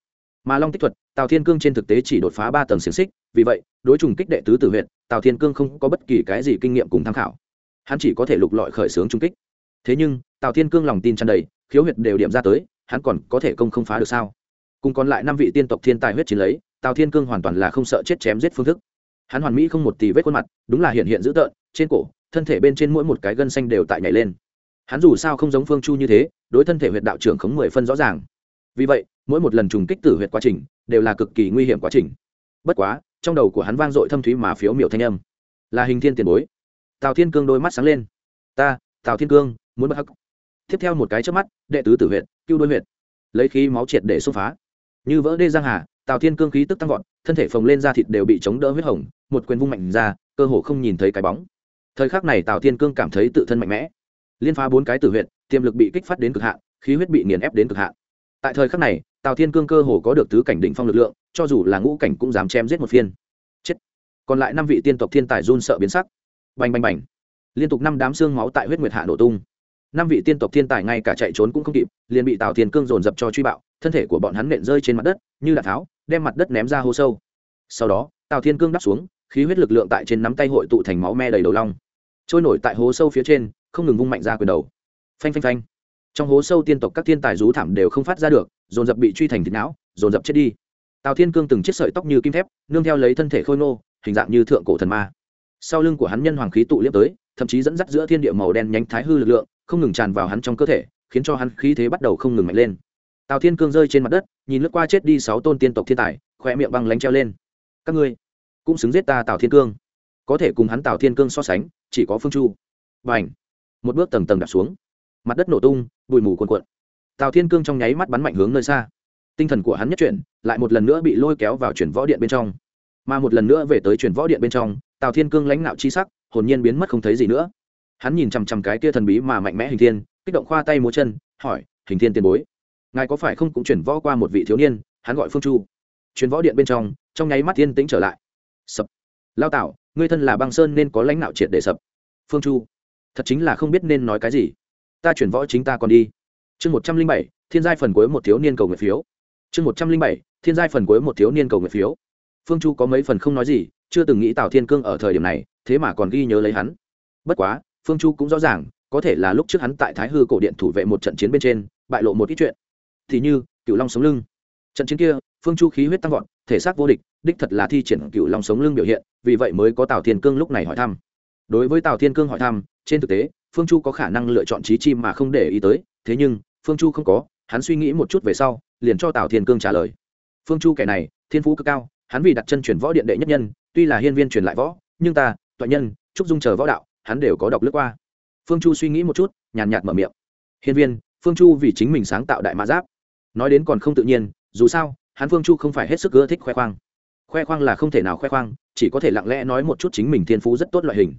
Speaker 1: Mà long tích thuật, tào thiên cương trên thực tế chỉ đột phá ba tầng xiềng xích, vì vậy, đối trùng kích đệ tứ tử huyện, tào thiên cương không có bất kỳ cái gì kinh nghiệm cùng tham khảo. Hắn chỉ có thể lục lọi khởi xướng trung kích. Thế nhưng, tào thiên cương lòng tin tràn đầy, khiếu huyệt đều điểm ra tới, hắn còn có thể công không phá được sao? Cùng còn lại năm vị tiên tộc thiên tài huyết chiến lấy, tào thiên cương hoàn toàn là không sợ chết chém giết phương thức hắn hoàn mỹ không một tì vết khuôn mặt, đúng là hiện hiện dữ tợn, trên cổ, thân thể bên trên mỗi một cái gân xanh đều tại nhảy lên. Hắn dù sao không giống phương chu như thế, đối thân thể huyệt đạo trưởng khống mười phân rõ ràng. Vì vậy, mỗi một lần trùng kích tử huyệt quá trình, đều là cực kỳ nguy hiểm quá trình. Bất quá, trong đầu của hắn vang dội thâm thúy mà phiếu miểu thanh âm. Là hình thiên tiền bối. Tào thiên cương đôi mắt sáng lên. Ta, tào thiên cương, muốn bất hắc. Tiếp theo một cái trước mắt, đệ tứ tử huyện cưu đôi huyện lấy khí máu triệt để xúc phá. Như vỡ đê giang hà tào thiên cương khí tức tăng vọt, thân thể phồng lên ra thịt đều bị chống đỡ huyết hồng, một quyền vung mạnh ra, cơ hồ không nhìn thấy cái bóng. Thời khắc này tào thiên cương cảm thấy tự thân mạnh mẽ. Liên phá bốn cái tử huyện tiềm lực bị kích phát đến cực hạn, khí huyết bị nghiền ép đến cực hạn. Tại thời khắc này, tào thiên cương cơ hồ có được tứ cảnh đỉnh phong lực lượng, cho dù là ngũ cảnh cũng dám chém giết một phiên. Chết. Còn lại năm vị tiên tộc thiên tài run sợ biến sắc. Bành bành bành. Liên tục năm đám xương máu tại huyết nguyệt hạ nổ tung. Năm vị tiên tộc thiên tài ngay cả chạy trốn cũng không kịp, liền bị tào thiên cương dồn dập cho truy bạo, thân thể của bọn hắn nện rơi trên mặt đất, như đạn tháo đem mặt đất ném ra hố sâu. Sau đó, tào thiên cương đắp xuống, khí huyết lực lượng tại trên nắm tay hội tụ thành máu me đầy đầu long. Trôi nổi tại hố sâu phía trên, không ngừng vung mạnh ra quyền đầu. Phanh phanh phanh. Trong hố sâu tiên tộc các thiên tài rú thảm đều không phát ra được, dồn dập bị truy thành thịt não, dồn dập chết đi. Tào thiên cương từng chiếc sợi tóc như kim thép, nương theo lấy thân thể khôi nô hình dạng như thượng cổ thần ma. Sau lưng của hắn nhân hoàng khí tụ liếp tới, thậm chí dẫn dắt giữa thiên địa màu đen nhánh thái hư lực lượng, không ngừng tràn vào hắn trong cơ thể, khiến cho hắn khí thế bắt đầu không ngừng mạnh lên tào thiên cương rơi trên mặt đất, nhìn lướt qua chết đi sáu tôn tiên tộc thiên tài khoe miệng băng lánh treo lên. Các ngươi cũng xứng giết ta tào thiên cương. Có thể cùng hắn tào thiên cương so sánh, chỉ có phương chu. Và h một bước tầng tầng đặt xuống. Mặt đất nổ tung, bụi mù cuồn cuộn. Tào thiên cương trong nháy mắt bắn mạnh hướng nơi xa. Tinh thần của hắn nhất chuyển, lại một lần nữa bị lôi kéo vào chuyển võ điện bên trong. Mà một lần nữa về tới chuyển võ điện bên trong, tào thiên cương lãnh nạo chi sắc, hồn nhiên biến mất không thấy gì nữa. Hắn nhìn chằm chằm cái kia thần bí mà mạnh mẽ hình thiên, kích động khoa tay múa chân, hỏi, hình thiên tiền bối ngài có phải không cũng chuyển võ qua một vị thiếu niên, hắn gọi phương chu. Chuyển võ điện bên trong trong nháy mắt yên tĩnh trở lại. Sập. Lao tạo ngươi thân là băng sơn nên có lãnh nạo triệt để sập. Phương chu. Thật chính là không biết nên nói cái gì. Ta chuyển võ chính ta còn đi. Chương một trăm linh bảy, thiên giai phần cuối một thiếu niên cầu nguyện phiếu. Chương một trăm linh bảy, thiên giai phần cuối một thiếu niên cầu nguyện phiếu. Phương chu có mấy phần không nói gì, chưa từng nghĩ tào thiên cương ở thời điểm này, thế mà còn ghi nhớ lấy hắn. Bất quá, phương chu cũng rõ ràng, có thể là lúc trước hắn tại thái hư cổ điện thủ vệ một trận chiến bên trên, bại lộ một ít chuyện thì như cựu long sống lưng. Trận chiến kia, phương chu khí huyết tăng vọt, thể xác vô địch, đích thật là thi triển cựu long sống lưng biểu hiện, vì vậy mới có tào thiên cương lúc này hỏi thăm. Đối với tào thiên cương hỏi thăm, trên thực tế, phương chu có khả năng lựa chọn trí chi mà không để ý tới, thế nhưng, phương chu không có, hắn suy nghĩ một chút về sau, liền cho tào thiên cương trả lời. Phương chu kẻ này, thiên phú cực cao, hắn vì đặt chân chuyển võ điện đệ nhất nhân, tuy là hiên viên truyền lại võ, nhưng ta toại nhân, trúc dung chờ võ đạo, hắn đều có đọc lướt qua. Phương chu suy nghĩ một chút, nhàn nhạt mở miệng. Hiên viên, phương chu vì chính mình sáng tạo đại mã giáp nói đến còn không tự nhiên, dù sao, hắn phương chu không phải hết sức ưa thích khoe khoang. Khoe khoang là không thể nào khoe khoang, chỉ có thể lặng lẽ nói một chút chính mình thiên phú rất tốt loại hình.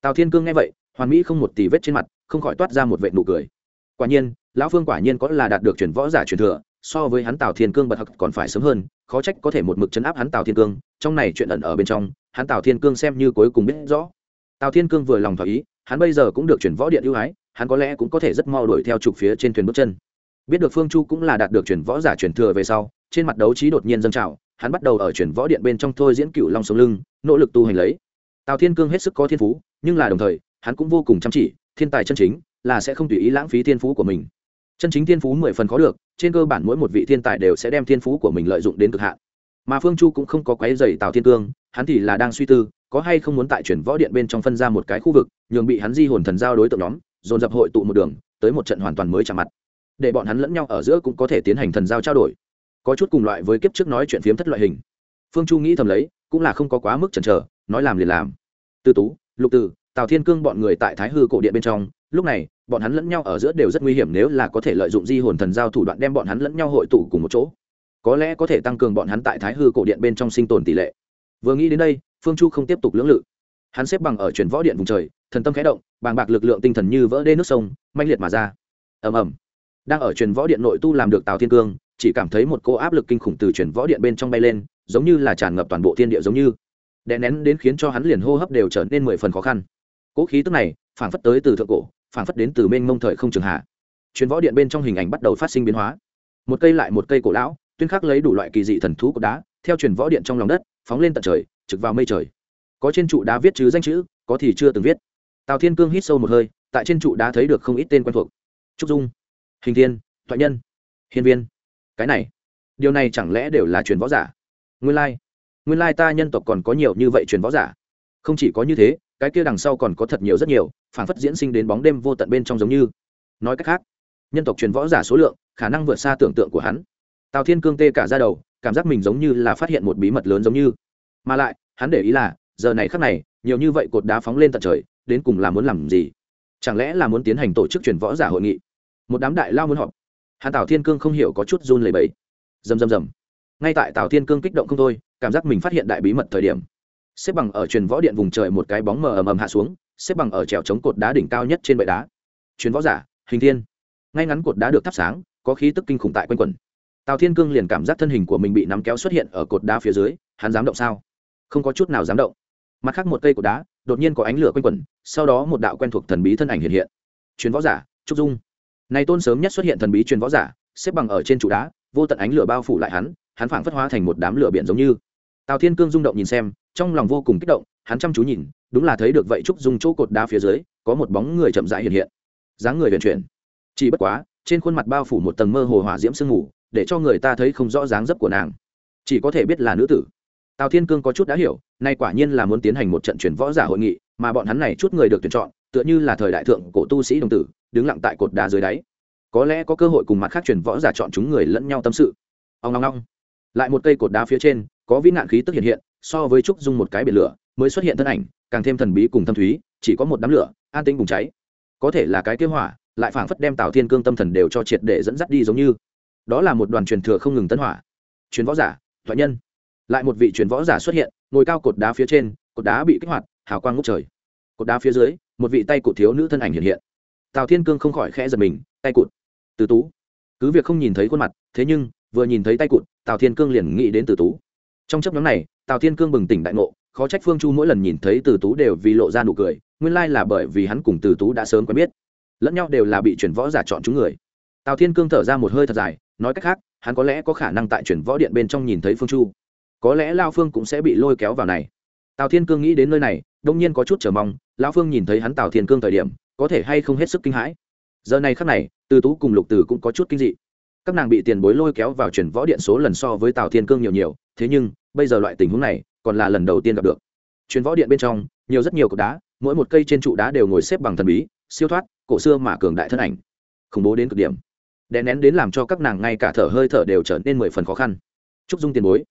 Speaker 1: Tào thiên cương nghe vậy, hoàn mỹ không một tì vết trên mặt, không khỏi toát ra một vệ nụ cười. Quả nhiên, lão phương quả nhiên có là đạt được chuyển võ giả truyền thừa, so với hắn tào thiên cương bật hặc còn phải sớm hơn, khó trách có thể một mực chấn áp hắn tào thiên cương, trong này chuyện ẩn ở bên trong, hắn tào thiên cương xem như cuối cùng biết rõ. Tào thiên cương vừa lòng thỏa ý, hắn bây giờ cũng được chuyển võ điện ưu ái, hắn có lẽ cũng có thể rất mau đuổi theo trục phía trên thuyền bước chân biết được phương chu cũng là đạt được chuyển võ giả truyền thừa về sau, trên mặt đấu trí đột nhiên dâng trào, hắn bắt đầu ở chuyển võ điện bên trong thôi diễn cựu long sống lưng, nỗ lực tu hành lấy. Tào thiên cương hết sức có thiên phú, nhưng là đồng thời, hắn cũng vô cùng chăm chỉ, thiên tài chân chính, là sẽ không tùy ý lãng phí thiên phú của mình. Chân chính thiên phú mười phần khó được, trên cơ bản mỗi một vị thiên tài đều sẽ đem thiên phú của mình lợi dụng đến cực hạn. Mà phương chu cũng không có quái dày tào thiên cương, hắn thì là đang suy tư, có hay không muốn tại chuyển võ điện bên trong phân ra một cái khu vực, nhường bị hắn di hồn thần giao đối tượng nhóm, dồn dập hội tụ một đường, tới một trận hoàn toàn mới chạm mặt để bọn hắn lẫn nhau ở giữa cũng có thể tiến hành thần giao trao đổi. Có chút cùng loại với kiếp trước nói chuyện phiếm thất loại hình. Phương chu nghĩ thầm lấy, cũng là không có quá mức chần chờ, nói làm liền làm. Tư tú, lục tử, tào thiên cương bọn người tại thái hư cổ điện bên trong, lúc này, bọn hắn lẫn nhau ở giữa đều rất nguy hiểm nếu là có thể lợi dụng di hồn thần giao thủ đoạn đem bọn hắn lẫn nhau hội tụ cùng một chỗ. Có lẽ có thể tăng cường bọn hắn tại thái hư cổ điện bên trong sinh tồn tỷ lệ. Vừa nghĩ đến đây, phương chu không tiếp tục lưỡng lự. Hắn xếp bằng ở truyền võ điện vùng trời, thần tâm khẽ động, bàng bạc lực lượng tinh thần như vỡ đê nước sông manh liệt mà ra. Ầm ầm đang ở truyền võ điện nội tu làm được tào thiên cương, chỉ cảm thấy một cô áp lực kinh khủng từ truyền võ điện bên trong bay lên, giống như là tràn ngập toàn bộ thiên địa giống như. Đè nén đến khiến cho hắn liền hô hấp đều trở nên mười phần khó khăn. Cỗ khí tức này, phảng phất tới từ thượng cổ, phảng phất đến từ mênh mông thời không trường hạ. Truyền võ điện bên trong hình ảnh bắt đầu phát sinh biến hóa. Một cây lại một cây cổ lão, tuyên khắc lấy đủ loại kỳ dị thần thú của đá, theo truyền võ điện trong lòng đất, phóng lên tận trời, trực vào mây trời. Có trên trụ đá viết chứ danh chữ, có thì chưa từng viết. Tào thiên cương hít sâu một hơi, tại trên trụ đá thấy được không ít tên quen thuộc. Trúc dung hình thiên, thoại nhân, hiên viên. Cái này, điều này chẳng lẽ đều là truyền võ giả? Nguyên lai、like. nguyên lai ta nhân tộc còn có nhiều như vậy truyền võ giả. Không chỉ có như thế, cái kia đằng sau còn có thật nhiều rất nhiều phản phất diễn sinh đến bóng đêm vô tận bên trong giống như. Nói cách khác, nhân tộc truyền võ giả số lượng, khả năng vượt xa tưởng tượng của hắn. Tào thiên cương tê cả ra đầu, cảm giác mình giống như là phát hiện một bí mật lớn giống như. Mà lại, hắn để ý là, giờ này khắc này, nhiều như vậy cột đá phóng lên tận trời, đến cùng là muốn làm gì? Chẳng lẽ là muốn tiến hành tổ chức truyền võ giả hội nghị? Một đám đại lao muốn họp. Hắn tào thiên cương không hiểu có chút run lầy bẫy rầm rầm rầm. Ngay tại tào thiên cương kích động không thôi, cảm giác mình phát hiện đại bí mật thời điểm. Xếp bằng ở truyền võ điện vùng trời một cái bóng mờ ầm ầm hạ xuống, xếp bằng ở trèo chống cột đá đỉnh cao nhất trên bệ đá. Truyền võ giả, hình thiên. Ngay ngắn cột đá được thắp sáng, có khí tức kinh khủng tại quanh quẩn. Tào thiên cương liền cảm giác thân hình của mình bị nắm kéo xuất hiện ở cột đá phía dưới, hắn dám động sao? Không có chút nào dám động. Mặt khác một cây cột đá, đột nhiên có ánh lửa quanh quẩn, sau đó một đạo quen thuộc thần bí thân ảnh hiện hiện. Truyền võ giả, trúc dung này tôn sớm nhất xuất hiện thần bí truyền võ giả, xếp bằng ở trên trụ đá, vô tận ánh lửa bao phủ lại hắn hắn phảng phất hóa thành một đám lửa biển giống như. Tào thiên cương rung động nhìn xem, trong lòng vô cùng kích động, hắn chăm chú nhìn, đúng là thấy được vậy trúc dung chỗ cột đá phía dưới, có một bóng người chậm rãi hiện hiện. Dáng người huyền chuyển. Chỉ bất quá, trên khuôn mặt bao phủ một tầng mơ hồ hỏa diễm sương mù, để cho người ta thấy không rõ dáng dấp của nàng. Chỉ có thể biết là nữ tử. Tào thiên cương có chút đã hiểu, nay quả nhiên là muốn tiến hành một trận chuyển võ giả hội nghị, mà bọn hắn này chút người được tuyển chọn, tựa như là thời đại thượng cổ tu sĩ đồng tử đứng lặng tại cột đá dưới đáy. Có lẽ có cơ hội cùng mặt khác truyền võ giả chọn chúng người lẫn nhau tâm sự. Ông long long lại một cây cột đá phía trên, có vĩ nạn khí tức hiện hiện, so với trúc dung một cái biển lửa, mới xuất hiện thân ảnh, càng thêm thần bí cùng thâm thúy, chỉ có một đám lửa, an tĩnh cùng cháy. Có thể là cái kế hỏa, lại phảng phất đem tào thiên cương tâm thần đều cho triệt để dẫn dắt đi giống như. Đó là một đoàn truyền thừa không ngừng tân hỏa. Truyền võ giả, thoại nhân. Lại một vị truyền võ giả xuất hiện, ngồi cao cột đá phía trên, cột đá bị kích hoạt, hào quang ngút trời. Cột đá phía dưới, một vị tay cụ thiếu nữ thân ảnh hiện hiện tào thiên cương không khỏi khẽ giật mình, tay cụt. Từ tú. Cứ việc không nhìn thấy khuôn mặt, thế nhưng, vừa nhìn thấy tay cụt, tào thiên cương liền nghĩ đến từ tú. Trong chấp nhóm này, tào thiên cương bừng tỉnh đại ngộ, khó trách phương chu mỗi lần nhìn thấy từ tú đều vì lộ ra nụ cười, nguyên lai là bởi vì hắn cùng từ tú đã sớm quen biết. Lẫn nhau đều là bị chuyển võ giả chọn chúng người. Tào thiên cương thở ra một hơi thật dài, nói cách khác, hắn có lẽ có khả năng tại chuyển võ điện bên trong nhìn thấy phương chu. Có lẽ lao phương cũng sẽ bị lôi kéo vào này. Tào thiên cương nghĩ đến nơi này, đông nhiên có chút chờ mong, lao phương nhìn thấy hắn tào thiên cương thời điểm có thể hay không hết sức kinh hãi. Giờ này khắc này, từ tú cùng lục từ cũng có chút kinh dị. Các nàng bị tiền bối lôi kéo vào chuyển võ điện số lần so với tào thiên cương nhiều nhiều, thế nhưng, bây giờ loại tình huống này, còn là lần đầu tiên gặp được. Chuyển võ điện bên trong, nhiều rất nhiều cột đá, mỗi một cây trên trụ đá đều ngồi xếp bằng thần bí, siêu thoát, cổ xưa mà cường đại thân ảnh. Khủng bố đến cực điểm. Đè nén đến làm cho các nàng ngay cả thở hơi thở đều trở nên mười phần khó khăn. Trúc dung tiền bối.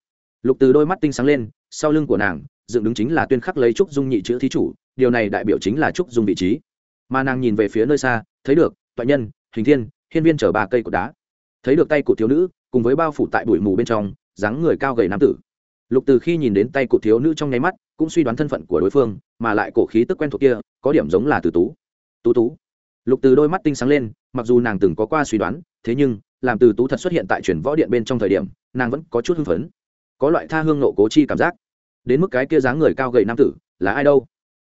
Speaker 1: Lục từ đôi mắt tinh sáng lên, sau lưng của nàng, dựng đứng chính là tuyên khắc lấy trúc dung nhị chữ thí chủ, điều này đại biểu chính là trúc dung vị trí mà nàng nhìn về phía nơi xa, thấy được, toại nhân, hình thiên, hiên viên chở ba cây cột đá. Thấy được tay của thiếu nữ, cùng với bao phủ tại bụi mù bên trong, dáng người cao gầy nam tử. Lục từ khi nhìn đến tay của thiếu nữ trong nháy mắt, cũng suy đoán thân phận của đối phương, mà lại cổ khí tức quen thuộc kia, có điểm giống là từ tú. Tú tú. Lục từ đôi mắt tinh sáng lên, mặc dù nàng từng có qua suy đoán, thế nhưng, làm từ tú thật xuất hiện tại chuyển võ điện bên trong thời điểm, nàng vẫn có chút hưng phấn. Có loại tha hương nộ cố chi cảm giác. Đến mức cái kia dáng người cao gầy nam tử, là ai đâu?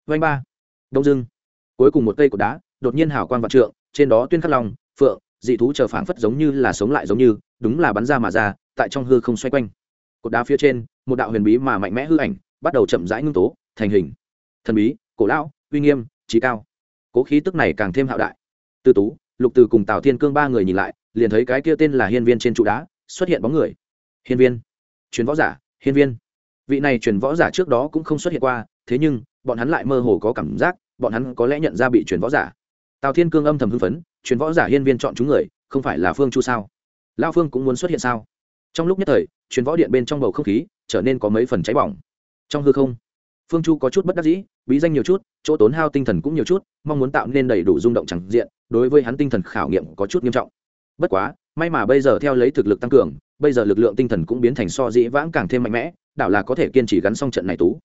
Speaker 1: Vanh ba. Đông dưng cuối cùng một cây cột đá đột nhiên hào quang vạn trượng, trên đó tuyên khắc long, phượng, dị thú chờ phảng phất giống như là sống lại giống như, đúng là bắn ra mà ra, tại trong hư không xoay quanh. Cột đá phía trên, một đạo huyền bí mà mạnh mẽ hư ảnh bắt đầu chậm rãi ngưng tố, thành hình. Thần bí, cổ lão, uy nghiêm, trí cao. Cố khí tức này càng thêm hạo đại. Tư tú, lục từ cùng tào thiên cương ba người nhìn lại, liền thấy cái kia tên là hiên viên trên trụ đá xuất hiện bóng người. Hiên viên. Truyền võ giả, hiên viên. Vị này truyền võ giả trước đó cũng không xuất hiện qua, thế nhưng, bọn hắn lại mơ hồ có cảm giác bọn hắn có lẽ nhận ra bị truyền võ giả. Tào thiên cương âm thầm hưng phấn, truyền võ giả hiên viên chọn chúng người, không phải là phương chu sao? Lao phương cũng muốn xuất hiện sao? Trong lúc nhất thời, truyền võ điện bên trong bầu không khí trở nên có mấy phần cháy bỏng. Trong hư không, phương chu có chút bất đắc dĩ, bí danh nhiều chút, chỗ tốn hao tinh thần cũng nhiều chút, mong muốn tạo nên đầy đủ rung động chẳng diện, đối với hắn tinh thần khảo nghiệm có chút nghiêm trọng. Bất quá, may mà bây giờ theo lấy thực lực tăng cường, bây giờ lực lượng tinh thần cũng biến thành so dĩ vãng càng thêm mạnh mẽ, đảo là có thể kiên trì gắn xong trận này tú.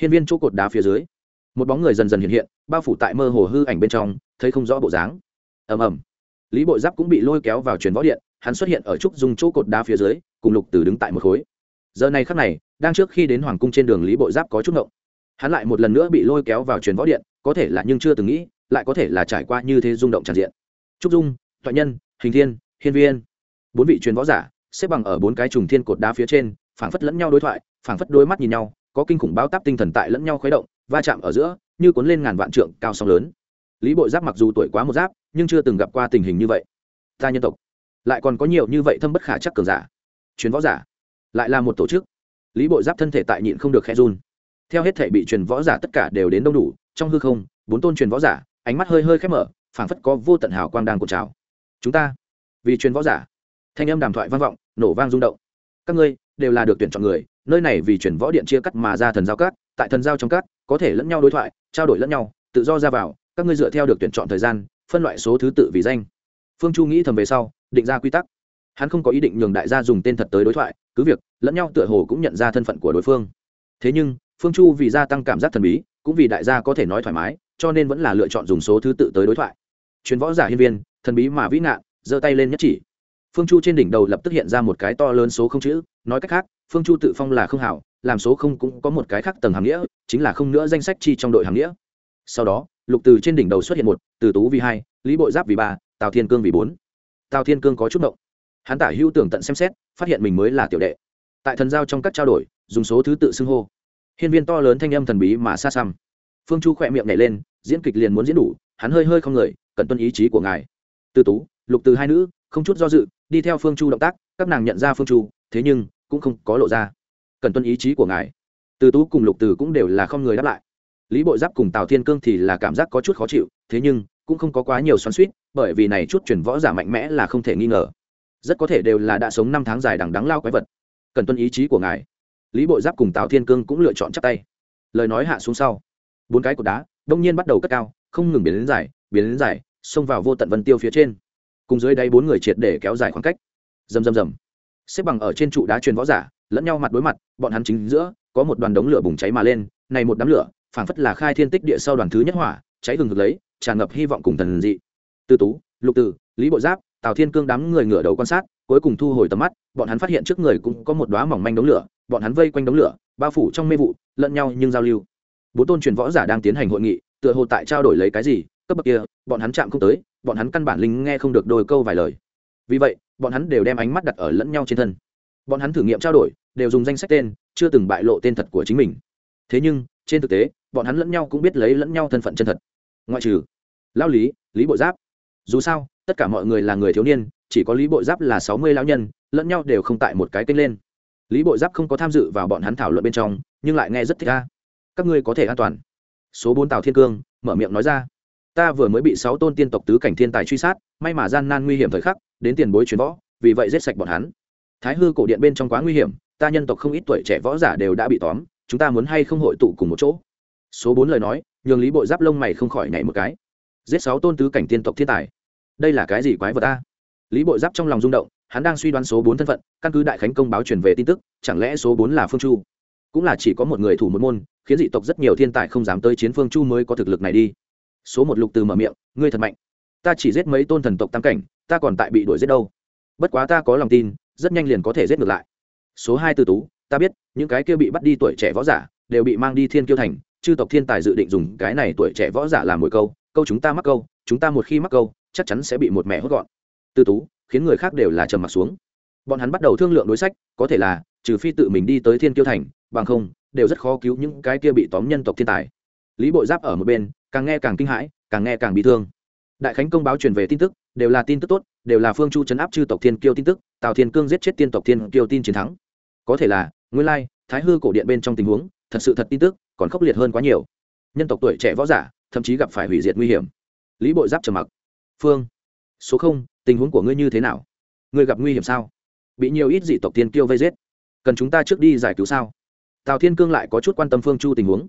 Speaker 1: Hiên viên chỗ cột đá phía dưới một bóng người dần dần hiện hiện, bao phủ tại mơ hồ hư ảnh bên trong, thấy không rõ bộ dáng. Ầm ầm. Lý bội giáp cũng bị lôi kéo vào truyền võ điện, hắn xuất hiện ở trúc dung chỗ cột đá phía dưới, cùng lục từ đứng tại một khối. Giờ này khắc này, đang trước khi đến hoàng cung trên đường lý bội giáp có chút ngộng. Hắn lại một lần nữa bị lôi kéo vào truyền võ điện, có thể là nhưng chưa từng nghĩ, lại có thể là trải qua như thế rung động tràn diện. Trúc dung, thoại nhân, hình thiên, hiên viên. Bốn vị truyền võ giả, xếp bằng ở bốn cái trùng thiên cột đá phía trên, phảng phất lẫn nhau đối thoại, phảng phất đôi mắt nhìn nhau, có kinh khủng bao táp tinh thần tại lẫn nhau khuấy động va chạm ở giữa, như cuốn lên ngàn vạn trượng cao sóng lớn. Lý bội giáp mặc dù tuổi quá một giáp, nhưng chưa từng gặp qua tình hình như vậy. Ta nhân tộc, lại còn có nhiều như vậy thâm bất khả chắc cường giả. Truyền võ giả, lại là một tổ chức. Lý bội giáp thân thể tại nhịn không được khe run. Theo hết thể bị truyền võ giả tất cả đều đến đông đủ, trong hư không, bốn tôn truyền võ giả, ánh mắt hơi hơi khép mở, phảng phất có vô tận hào quang đang cột trào. Chúng ta, vì truyền võ giả, thanh âm đàm thoại vang vọng, nổ vang rung động. Các ngươi đều là được tuyển chọn người, nơi này vì truyền võ điện chia cắt mà ra thần giao cát tại thần giao trong cát có thể lẫn nhau đối thoại, trao đổi lẫn nhau, tự do ra vào, các ngươi dựa theo được tuyển chọn thời gian, phân loại số thứ tự vì danh. Phương chu nghĩ thầm về sau, định ra quy tắc. Hắn không có ý định nhường đại gia dùng tên thật tới đối thoại, cứ việc, lẫn nhau tựa hồ cũng nhận ra thân phận của đối phương. Thế nhưng, phương chu vì gia tăng cảm giác thần bí, cũng vì đại gia có thể nói thoải mái, cho nên vẫn là lựa chọn dùng số thứ tự tới đối thoại. Chuyến võ giả hiên viên, thần bí mà vĩ nạn giơ tay lên nhất chỉ. Phương chu trên đỉnh đầu lập tức hiện ra một cái to lớn số không chữ, nói cách khác, phương chu tự phong là không hảo làm số không cũng có một cái khác tầng hàm nghĩa, chính là không nữa danh sách chi trong đội hàm nghĩa. Sau đó, lục từ trên đỉnh đầu xuất hiện một, từ tú vì hai, lý bội giáp vì ba, tào thiên cương vì bốn. Tào thiên cương có chút động hắn tả hữu tưởng tận xem xét, phát hiện mình mới là tiểu đệ. Tại thần giao trong các trao đổi, dùng số thứ tự xưng hô. Hiên viên to lớn thanh âm thần bí mà xa xăm. Phương chu khỏe miệng nhảy lên, diễn kịch liền muốn diễn đủ, hắn hơi hơi không người, cần tuân ý chí của ngài. Từ tú, lục từ hai nữ, không chút do dự, đi theo phương chu động tác, các nàng nhận ra phương chu, thế nhưng cũng không có lộ ra cần tuân ý chí của ngài. Từ tú cùng lục từ cũng đều là không người đáp lại. Lý bộ giáp cùng tào thiên cương thì là cảm giác có chút khó chịu, thế nhưng cũng không có quá nhiều xoắn suýt bởi vì này chút chuyển võ giả mạnh mẽ là không thể nghi ngờ. Rất có thể đều là đã sống năm tháng dài đằng đắng lao quái vật. Cần tuân ý chí của ngài. Lý bộ giáp cùng tào thiên cương cũng lựa chọn chắc tay. Lời nói hạ xuống sau, bốn cái cột đá đông nhiên bắt đầu cất cao, không ngừng biến đến dài, biến đến dài, xông vào vô tận vân tiêu phía trên. Cùng dưới đáy bốn người triệt để kéo dài khoảng cách. Rầm rầm rầm. Xếp bằng ở trên trụ đá truyền võ giả lẫn nhau mặt đối mặt, bọn hắn chính giữa, có một đoàn đống lửa bùng cháy mà lên, này một đám lửa, phảng phất là khai thiên tích địa sau đoàn thứ nhất hỏa, cháy hừng hực lấy, tràn ngập hy vọng cùng thần dị. Tư tú, lục tử, lý bộ giáp, tào thiên cương đám người ngửa đầu quan sát, cuối cùng thu hồi tầm mắt, bọn hắn phát hiện trước người cũng có một đoá mỏng manh đống lửa, bọn hắn vây quanh đống lửa, bao phủ trong mê vụ, lẫn nhau nhưng giao lưu. Bốn tôn truyền võ giả đang tiến hành hội nghị, tựa hồ tại trao đổi lấy cái gì, cấp bậc kia, bọn hắn chạm không tới, bọn hắn căn bản linh nghe không được đôi câu vài lời. Vì vậy, bọn hắn đều đem ánh mắt đặt ở lẫn nhau trên thân bọn hắn thử nghiệm trao đổi, đều dùng danh sách tên, chưa từng bại lộ tên thật của chính mình. Thế nhưng, trên thực tế, bọn hắn lẫn nhau cũng biết lấy lẫn nhau thân phận chân thật. Ngoại trừ lao lý lý bộ giáp. Dù sao, tất cả mọi người là người thiếu niên, chỉ có lý bộ giáp là sáu mươi lão nhân, lẫn nhau đều không tại một cái kênh lên. Lý bộ giáp không có tham dự vào bọn hắn thảo luận bên trong, nhưng lại nghe rất thích ca. Các ngươi có thể an toàn. Số bốn tào thiên cương, mở miệng nói ra. Ta vừa mới bị sáu tôn tiên tộc tứ cảnh thiên tài truy sát, may mà gian nan nguy hiểm thời khắc, đến tiền bối truyền võ, vì vậy giết sạch bọn hắn thái hư cổ điện bên trong quá nguy hiểm, ta nhân tộc không ít tuổi trẻ võ giả đều đã bị tóm, chúng ta muốn hay không hội tụ cùng một chỗ? Số bốn lời nói, nhường lý bội giáp lông mày không khỏi nhảy một cái. Giết sáu tôn tứ cảnh tiên tộc thiên tài. Đây là cái gì quái vật ta lý bội giáp trong lòng rung động, hắn đang suy đoán số bốn thân phận, căn cứ đại khánh công báo truyền về tin tức, chẳng lẽ số bốn là phương chu? Cũng là chỉ có một người thủ một môn, khiến dị tộc rất nhiều thiên tài không dám tới chiến phương chu mới có thực lực này đi. Số một lục từ mở miệng, ngươi thật mạnh. Ta chỉ giết mấy tôn thần tộc tam cảnh, ta còn tại bị đuổi giết đâu. Bất quá ta có lòng tin rất nhanh liền có thể giết ngược lại. Số hai tư tú, ta biết, những cái kia bị bắt đi tuổi trẻ võ giả, đều bị mang đi thiên kiêu thành, chư tộc thiên tài dự định dùng cái này tuổi trẻ võ giả làm mồi câu câu chúng ta mắc câu, chúng ta một khi mắc câu, chắc chắn sẽ bị một mẹ hốt gọn. Tư tú, khiến người khác đều là trầm mặt xuống. Bọn hắn bắt đầu thương lượng đối sách, có thể là, trừ phi tự mình đi tới thiên kiêu thành, bằng không, đều rất khó cứu những cái kia bị tóm nhân tộc thiên tài. Lý bội giáp ở một bên, càng nghe càng kinh hãi, càng nghe càng bị thương. Đại khánh công báo truyền về tin tức, đều là tin tức tốt, đều là phương chu chấn áp chư tộc thiên kiêu tin tức tào thiên cương giết chết tiên tộc thiên kiêu tin chiến thắng. Có thể là, nguyên lai, thái hư cổ điện bên trong tình huống, thật sự thật tin tức, còn khốc liệt hơn quá nhiều. Nhân tộc tuổi trẻ võ giả, thậm chí gặp phải hủy diệt nguy hiểm. Lý bội giáp trầm mặc. Phương, số không, tình huống của ngươi như thế nào? Ngươi gặp nguy hiểm sao? Bị nhiều ít dị tộc tiên kiêu vây giết. Cần chúng ta trước đi giải cứu sao? Tào thiên cương lại có chút quan tâm phương chu tình huống.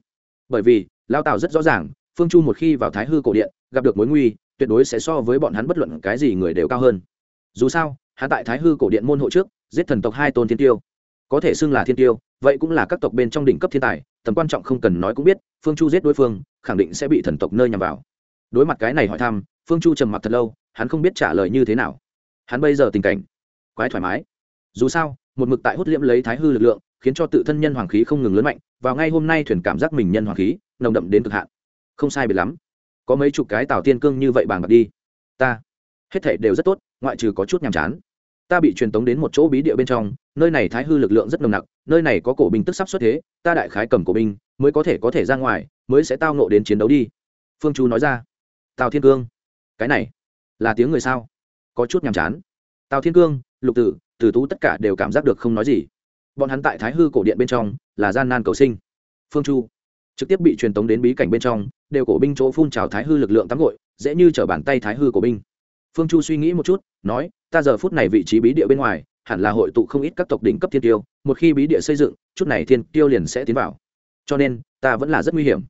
Speaker 1: Bởi vì, lao tào rất rõ ràng, phương chu một khi vào thái hư cổ điện, gặp được mối nguy, tuyệt đối sẽ so với bọn hắn bất luận cái gì người đều cao hơn. Dù sao hắn tại thái hư cổ điện môn hộ trước, giết thần tộc hai tôn thiên tiêu. Có thể xưng là thiên tiêu, vậy cũng là các tộc bên trong đỉnh cấp thiên tài, tầm quan trọng không cần nói cũng biết, phương chu giết đối phương, khẳng định sẽ bị thần tộc nơi nhằm vào. Đối mặt cái này hỏi thăm, phương chu trầm mặc thật lâu, hắn không biết trả lời như thế nào. Hắn bây giờ tình cảnh, quái thoải mái. Dù sao, một mực tại hút liễm lấy thái hư lực lượng, khiến cho tự thân nhân hoàng khí không ngừng lớn mạnh, vào ngay hôm nay thuyền cảm giác mình nhân hoàng khí, nồng đậm đến cực hạn. Không sai biệt lắm. Có mấy chục cái tào tiên cương như vậy bàng bạc đi. Ta hết thể đều rất tốt, ngoại trừ có chút nhàm chán. Ta bị truyền tống đến một chỗ bí địa bên trong, nơi này thái hư lực lượng rất nồng nặc, nơi này có cổ binh tức sắp xuất thế, ta đại khái cầm cổ binh, mới có thể có thể ra ngoài, mới sẽ tao nộ đến chiến đấu đi. Phương chu nói ra. Tào thiên cương, cái này là tiếng người sao? Có chút nhàm chán. Tào thiên cương, lục tử tử tú tất cả đều cảm giác được không nói gì. Bọn hắn tại thái hư cổ điện bên trong là gian nan cầu sinh. Phương chu trực tiếp bị truyền tống đến bí cảnh bên trong, đều cổ binh chỗ phun trào thái hư lực lượng tắm gội, dễ như t r ở bàn tay thái hư cổ binh phương chu suy nghĩ một chút, nói, ta giờ phút này vị trí bí địa bên ngoài, hẳn là hội tụ không ít các tộc đỉnh cấp thiên tiêu, một khi bí địa xây dựng, chút này thiên tiêu liền sẽ tiến vào. Cho nên, ta vẫn là rất nguy hiểm.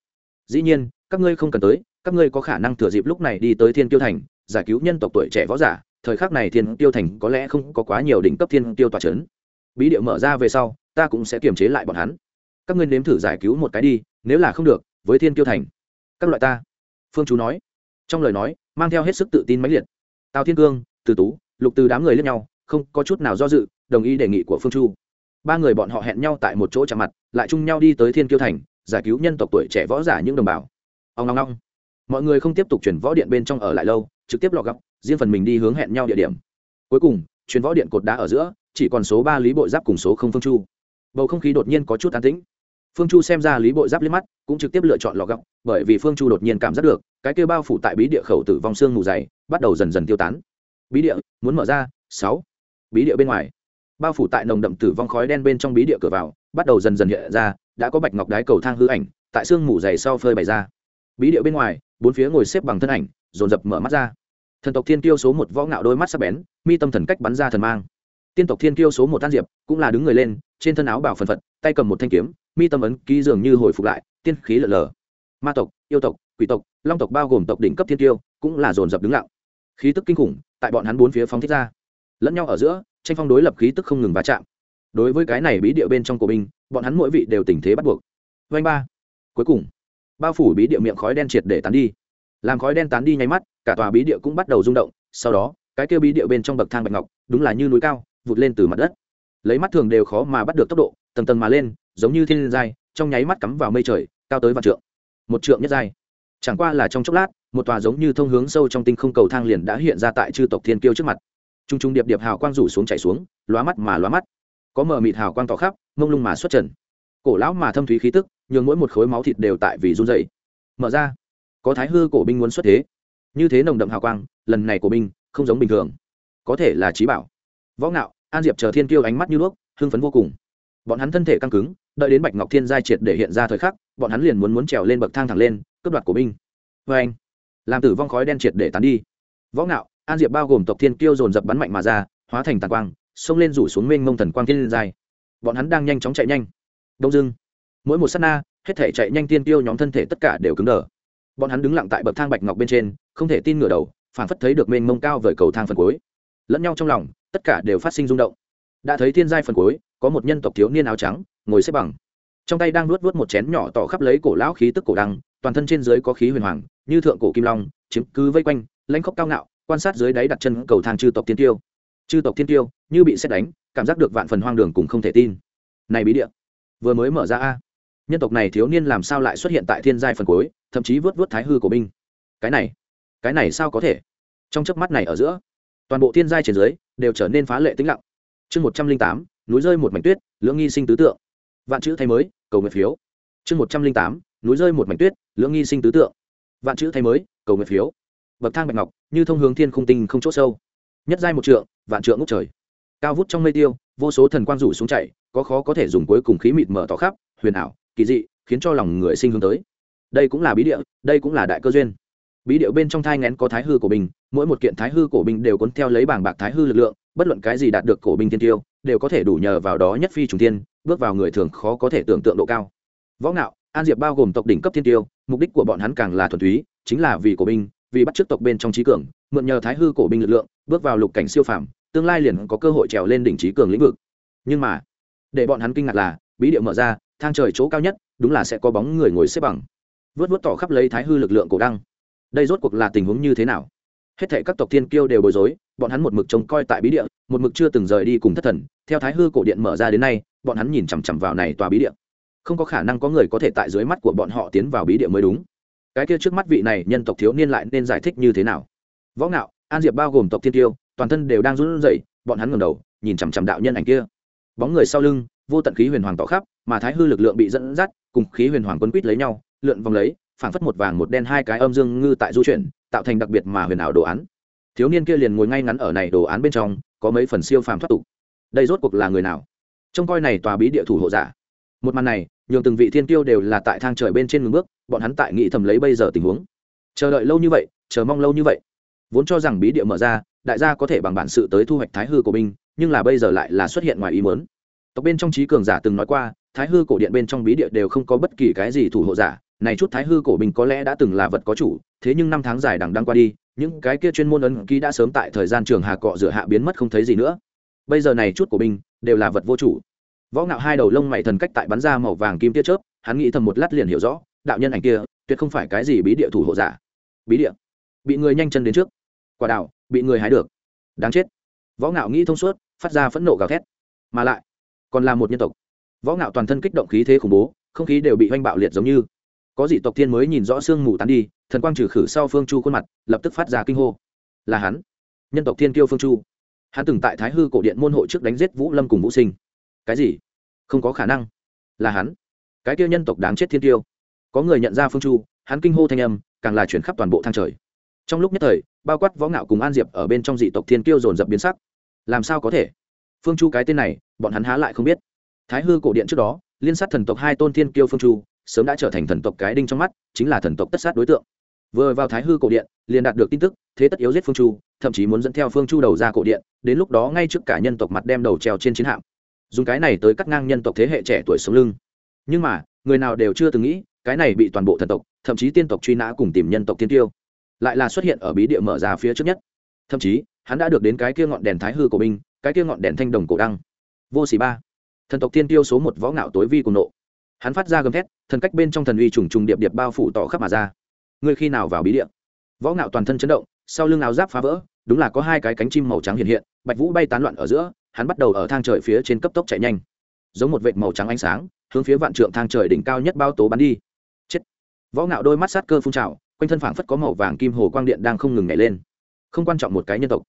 Speaker 1: Dĩ nhiên, các ngươi không cần tới, các ngươi có khả năng thừa dịp lúc này đi tới thiên tiêu thành, giải cứu nhân tộc tuổi trẻ võ giả, thời khắc này thiên tiêu thành có lẽ không có quá nhiều đỉnh cấp thiên tiêu tòa c h ấ n bí địa mở ra về sau, ta cũng sẽ kiềm chế lại bọn hắn. Các ngươi nếm thử giải cứu một cái đi, nếu là không được, với thiên tiêu thành. Các loại ta. Phương chú nói. Trong lời nói, mang theo hết sức tự tin mãnh liệt tào thiên cương, từ tú, lục từ đám người lên nhau, không có chút nào do dự, đồng ý đề nghị của phương chu. Ba người bọn họ hẹn nhau tại một chỗ chạm mặt, lại chung nhau đi tới thiên kiêu thành, giải cứu nhân tộc tuổi trẻ võ giả những đồng bào. Ông long long mọi người không tiếp tục chuyển võ điện bên trong ở lại lâu, trực tiếp lọ góc riêng phần mình đi hướng hẹn nhau địa điểm. Cuối cùng chuyển võ điện cột đá ở giữa, chỉ còn số ba lý bội giáp cùng số không phương chu. Bầu không khí đột nhiên có chút tán tĩnh. Phương chu xem ra lý bội giáp liếc mắt, cũng trực tiếp lựa chọn lọ góc bởi vì phương chu đột nhiên cảm giác được, cái kêu bao phủ tại bí địa khẩu tử vong xương mù dày bắt đầu dần dần tiêu tán. Bí địa, muốn mở ra, sáu. Bí địa bên ngoài. Bao phủ tại nồng đậm tử vong khói đen bên trong bí địa cửa vào, bắt đầu dần dần hiện ra, đã có bạch ngọc đái cầu thang hư ảnh, tại xương mù dày sau phơi bày ra. Bí địa bên ngoài, bốn phía ngồi xếp bằng thân ảnh, dồn dập mở mắt ra. Thần tộc thiên kiêu số một võ ngạo đôi mắt sắc bén, mi tâm thần cách bắn ra thần mang. Tiên tộc thiên kiêu số một tan diệp, cũng là đứng người lên, trên thân áo bảo phần phật, tay cầm một thanh kiếm, mi tâm ấn ký dường như hồi phục lại, tiên khí lở lở ma tộc, yêu tộc, quỷ tộc, long tộc bao gồm tộc đỉnh cấp thiên kiêu, cũng là dồn dập đứng lặng khí tức kinh khủng, tại bọn hắn bốn phía phóng thích ra. Lẫn nhau ở giữa, tranh phong đối lập khí tức không ngừng va chạm. Đối với cái này bí địa bên trong của binh, bọn hắn mỗi vị đều tình thế bắt buộc. Vanh ba. Cuối cùng, bao phủ bí địa miệng khói đen triệt để tán đi. Làm khói đen tán đi nháy mắt, cả tòa bí địa cũng bắt đầu rung động, sau đó, cái kêu bí địa bên trong bậc thang bạch ngọc, đúng là như núi cao, vụt lên từ mặt đất. Lấy mắt thường đều khó mà bắt được tốc độ, tầng tầng mà lên, giống như thiên giai, trong nháy mắt cắm vào mây trời, cao tới vạn trượng. Một trượng nhất giai chẳng qua là trong chốc lát, một tòa giống như thông hướng sâu trong tinh không cầu thang liền đã hiện ra tại chư tộc thiên kiêu trước mặt. T r u n g t r u n g điệp điệp hào quang rủ xuống chạy xuống, lóa mắt mà lóa mắt. Có mờ mịt hào quang tỏ khắp, mông lung mà xuất trần. Cổ lão mà thâm thúy khí tức, nhường mỗi một khối máu thịt đều tại vì run dày mở ra, có thái hư cổ binh muốn xuất thế. Như thế nồng đậm hào quang, lần này cổ binh không giống bình thường. Có thể là trí bảo. Võ ngạo, an diệp chờ thiên kiêu ánh mắt như đuốc hưng phấn vô cùng. Bọn hắn thân thể căng cứng, đợi đến bạch ngọc thiên giai triệt để hiện ra thời khắc, bọn hắn liền muốn muốn trèo lên bậc thang thẳng lên cướp đoạt của binh. Vê anh. Làm tử vong khói đen triệt để tán đi. Võ ngạo, an diệp bao gồm tộc thiên kiêu dồn dập bắn mạnh mà ra, hóa thành tàn quang, xông lên rủ xuống mênh mông thần quang thiên dài. bọn hắn đang nhanh chóng chạy nhanh. Đông dưng mỗi một sát na, hết thể chạy nhanh tiên tiêu nhóm thân thể tất cả đều cứng đờ. Bọn hắn đứng lặng tại bậc thang bạch ngọc bên trên, không thể tin ngửa đầu, phản phất thấy được mênh mông cao vời cầu thang phần cuối. Lẫn nhau trong lòng, tất cả đều phát sinh rung động. Đã thấy thiên giai phần cuối, có một nhân tộc thiếu niên áo trắng, ngồi xếp bằng. Trong tay đang nuốt vớt một chén nhỏ tỏ khắp lấy cổ lão khí tức cổ đăng toàn thân trên dưới có khí huyền hoàng, như thượng cổ kim long, chiếm cứ vây quanh, lãnh khốc cao ngạo, quan sát dưới đáy đặt chân cầu thang chư tộc tiên tiêu. Chư tộc tiên tiêu, như bị xét đánh, cảm giác được vạn phần hoang đường cùng không thể tin. Này bí địa, vừa mới mở ra a. Nhân tộc này thiếu niên làm sao lại xuất hiện tại thiên giai phần cuối, thậm chí vớt vớt thái hư của binh? Cái này cái này sao có thể? Trong chớp mắt này ở giữa, toàn bộ thiên giai trên dưới đều trở nên phá lệ tĩnh lặng. Chương một trăm linh tám, núi rơi một mảnh tuyết, lưỡng nghi sinh tứ tượng. Vạn chữ thay mới, cầu nguyện phiếu. Chương một trăm linh tám núi rơi một mảnh tuyết, lưỡng nghi sinh tứ tượng. Vạn chữ thay mới, cầu nguyện phiếu. Bậc thang bạch ngọc, như thông hướng thiên không tinh không chỗ sâu. Nhất giai một trượng, vạn trượng ngốc trời. Cao vút trong mây tiêu, vô số thần quang rủ xuống chạy, có khó có thể dùng cuối cùng khí mịt mở tỏ khắp, huyền ảo, kỳ dị, khiến cho lòng người sinh hướng tới. Đây cũng là bí địa, đây cũng là đại cơ duyên. Bí điệu bên trong thai ngén có thái hư cổ binh mỗi một kiện thái hư cổ binh đều cuốn theo lấy bảng bạc thái hư lực lượng, bất luận cái gì đạt được cổ binh tiên tiêu, đều có thể đủ nhờ vào đó nhất phi trùng tiên bước vào người thường khó có thể tưởng tượng độ cao. Võ ngạo an diệp bao gồm tộc đỉnh cấp thiên tiêu, mục đích của bọn hắn càng là thuần túy, chính là vì cổ binh, vì bắt chước tộc bên trong trí cường, mượn nhờ thái hư cổ binh lực lượng, bước vào lục cảnh siêu phàm, tương lai liền có cơ hội trèo lên đỉnh trí cường lĩnh vực. Nhưng mà, để bọn hắn kinh ngạc là, bí địa mở ra, thang trời chỗ cao nhất, đúng là sẽ có bóng người ngồi xếp bằng. Vớt vớt tỏ khắp lấy thái hư lực lượng cổ đăng. Đây rốt cuộc là tình huống như thế nào? Hết thệ các tộc thiên kiêu đều bối rối, bọn hắn một mực trông coi tại bí địa, một mực chưa từng rời đi cùng thất thần. Theo thái hư cổ điện mở ra đến nay, bọn hắn nhìn chằm chằm vào này tòa bí địa không có khả năng có người có thể tại dưới mắt của bọn họ tiến vào bí địa mới đúng. Cái kia trước mắt vị này nhân tộc thiếu niên lại nên giải thích như thế nào? Võ ngạo, an diệp bao gồm tộc thiên tiêu, toàn thân đều đang run rẩy, bọn hắn ngẩng đầu, nhìn chằm chằm đạo nhân ảnh kia. Bóng người sau lưng, vô tận khí huyền hoàng tỏ khắp, mà thái hư lực lượng bị dẫn dắt, cùng khí huyền hoàng quân quýt lấy nhau, lượn vòng lấy, phảng phất một vàng một đen hai cái âm dương ngư tại du chuyển, tạo thành đặc biệt mà huyền ảo đồ án. Thiếu niên kia liền ngồi ngay ngắn ở này đồ án bên trong, có mấy phần siêu phàm thoát tục. Đây rốt cuộc là người nào? Trông coi này tòa bí địa thủ hộ giả. Một màn này nhường từng vị thiên tiêu đều là tại thang trời bên trên ngừng bước, bọn hắn tại nghĩ thầm lấy bây giờ tình huống. Chờ đợi lâu như vậy, chờ mong lâu như vậy. Vốn cho rằng bí địa mở ra, đại gia có thể bằng bản sự tới thu hoạch thái hư của binh, nhưng là bây giờ lại là xuất hiện ngoài ý muốn. Tộc bên trong trí cường giả từng nói qua, thái hư cổ điện bên trong bí địa đều không có bất kỳ cái gì thủ hộ giả, này chút thái hư cổ binh có lẽ đã từng là vật có chủ, thế nhưng năm tháng dài đằng đang qua đi, những cái kia chuyên môn ấn ký đã sớm tại thời gian trường hà cọ rửa hạ biến mất không thấy gì nữa. Bây giờ này chút cổ binh đều là vật vô chủ võ ngạo hai đầu lông mày thần cách tại bắn ra màu vàng kim tia chớp hắn nghĩ thầm một lát liền hiểu rõ đạo nhân ảnh kia tuyệt không phải cái gì bí địa thủ hộ giả. Bí địa? Bị người nhanh chân đến trước. Quả đào, bị người hái được. Đáng chết. Võ ngạo nghĩ thông suốt phát ra phẫn nộ gào thét. Mà lại còn là một nhân tộc. Võ ngạo toàn thân kích động khí thế khủng bố không khí đều bị hoanh bạo liệt giống như. Có dị tộc thiên mới nhìn rõ xương mù tán đi thần quang trừ khử sau phương chu khuôn mặt lập tức phát ra kinh hô. Là hắn. Nhân tộc thiên kiêu phương chu. Hắn từng tại thái hư cổ điện môn hộ trước đánh giết vũ lâm cùng vũ sinh. Cái gì? Không có khả năng. Là hắn. Cái kia nhân tộc đáng chết thiên tiêu. Có người nhận ra phương chu, hắn kinh hô thanh âm, càng là chuyển khắp toàn bộ thang trời. Trong lúc nhất thời, bao quát võ ngạo cùng an diệp ở bên trong dị tộc thiên kiêu dồn dập biến sắc. Làm sao có thể? Phương chu cái tên này, bọn hắn há lại không biết. Thái hư cổ điện trước đó, liên sát thần tộc hai tôn thiên kiêu phương chu, sớm đã trở thành thần tộc cái đinh trong mắt, chính là thần tộc tất sát đối tượng. Vừa vào thái hư cổ điện, liền đạt được tin tức, thế tất yếu giết phương chu, thậm chí muốn dẫn theo phương chu đầu ra cổ điện, đến lúc đó ngay trước cả nhân tộc mặt đem đầu treo trên chiến hạm dùng cái này tới cắt ngang nhân tộc thế hệ trẻ tuổi sống lưng. Nhưng mà, người nào đều chưa từng nghĩ, cái này bị toàn bộ thần tộc, thậm chí tiên tộc truy nã cùng tìm nhân tộc tiên tiêu, lại là xuất hiện ở bí địa mở ra phía trước nhất. Thậm chí, hắn đã được đến cái kia ngọn đèn thái hư của binh, cái kia ngọn đèn thanh đồng cổ đăng. Vô xỉ ba. Thần tộc tiên tiêu số một võ ngạo tối vi cùng nộ. Hắn phát ra gầm thét, thần cách bên trong thần uy trùng trùng điệp điệp bao phủ tỏ khắp mà ra. Ngươi khi nào vào bí địa? Võ ngạo toàn thân chấn động, sau lưng áo giáp phá vỡ, đúng là có hai cái cánh chim màu trắng hiện hiện, bạch vũ bay tán loạn ở giữa hắn bắt đầu ở thang trời phía trên cấp tốc chạy nhanh. Giống một vệt màu trắng ánh sáng, hướng phía vạn trượng thang trời đỉnh cao nhất bao tố bắn đi. Chết. Võ ngạo đôi mắt sát cơ phun trào, quanh thân phảng phất có màu vàng kim hồ quang điện đang không ngừng nhảy lên. Không quan trọng một cái nhân tộc,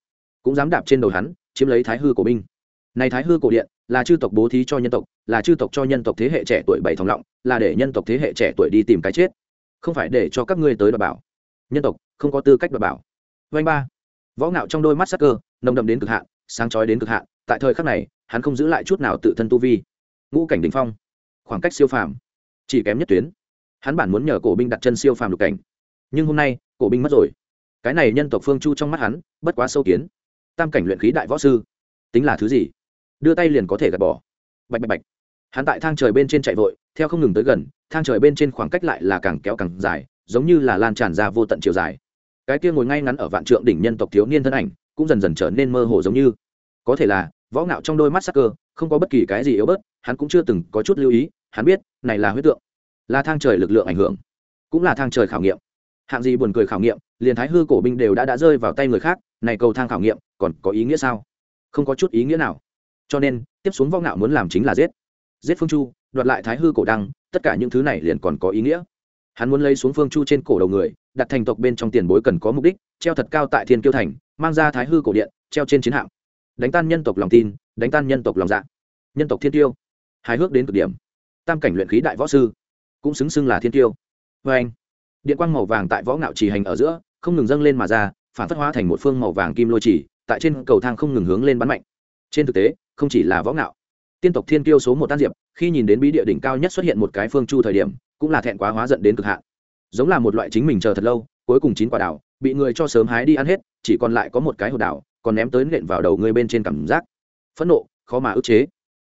Speaker 1: cũng dám đạp trên đầu hắn, chiếm lấy thái hư của binh này thái hư cổ điện, là chư tộc bố thí cho nhân tộc, là chư tộc cho nhân tộc thế hệ trẻ tuổi bảy thòng lọng, là để nhân tộc thế hệ trẻ tuổi đi tìm cái chết. Không phải để cho các ngươi tới đoạt bảo. Nhân tộc, không có tư cách đoạt bảo. Vanh ba. Võ ngạo trong đôi mắt sắc cơ, nồng đậm đến cực hạn, sáng chói đến cực hạn tại thời khắc này, hắn không giữ lại chút nào tự thân tu vi. Ngũ cảnh đỉnh phong, khoảng cách siêu phàm, chỉ kém nhất tuyến. Hắn bản muốn nhờ cổ binh đặt chân siêu phàm lục cảnh. Nhưng hôm nay, cổ binh mất rồi. Cái này nhân tộc phương chu trong mắt hắn, bất quá sâu kiến. Tam cảnh luyện khí đại võ sư, tính là thứ gì? Đưa tay liền có thể gạt bỏ. Bạch bạch bạch. Hắn tại thang trời bên trên chạy vội, theo không ngừng tới gần, thang trời bên trên khoảng cách lại là càng kéo càng dài, giống như là lan tràn ra vô tận chiều dài. Cái kia ngồi ngay ngắn ở vạn trượng đỉnh nhân tộc thiếu niên thân ảnh, cũng dần dần trở nên mơ hồ giống như. Có thể là võ ngạo trong đôi mắt sắc cơ, không có bất kỳ cái gì yếu bớt, hắn cũng chưa từng có chút lưu ý, hắn biết, này là huyết tượng, là thang trời lực lượng ảnh hưởng, cũng là thang trời khảo nghiệm. Hạng gì buồn cười khảo nghiệm, liền thái hư cổ binh đều đã đã rơi vào tay người khác, này cầu thang khảo nghiệm, còn có ý nghĩa sao? Không có chút ý nghĩa nào. Cho nên, tiếp xuống võ ngạo muốn làm chính là giết. Giết phương chu, đoạt lại thái hư cổ đăng, tất cả những thứ này liền còn có ý nghĩa. Hắn muốn lấy xuống phương chu trên cổ đầu người, đặt thành tộc bên trong tiền bối cần có mục đích, treo thật cao tại thiên kiêu thành, mang ra thái hư cổ điện, treo trên chiến hạm đánh tan nhân tộc lòng tin, đánh tan nhân tộc lòng dạ. Nhân tộc thiên tiêu, hài hước đến cực điểm. Tam cảnh luyện khí đại võ sư, cũng xứng xưng là thiên tiêu. Vê anh, điện quang màu vàng tại võ ngạo trì hành ở giữa, không ngừng dâng lên mà ra, phản phất hóa thành một phương màu vàng kim lôi chỉ tại trên cầu thang không ngừng hướng lên bắn mạnh. Trên thực tế, không chỉ là võ ngạo, tiên tộc thiên tiêu số một tan diệp, khi nhìn đến bí địa đỉnh cao nhất xuất hiện một cái phương chu thời điểm, cũng là thẹn quá hóa giận đến cực hạn. Giống là một loại chính mình chờ thật lâu, cuối cùng chín quả đảo, bị người cho sớm hái đi ăn hết, chỉ còn lại có một cái hột đảo còn ném tới nện vào đầu người bên trên cảm giác. Phẫn nộ, khó mà ức chế.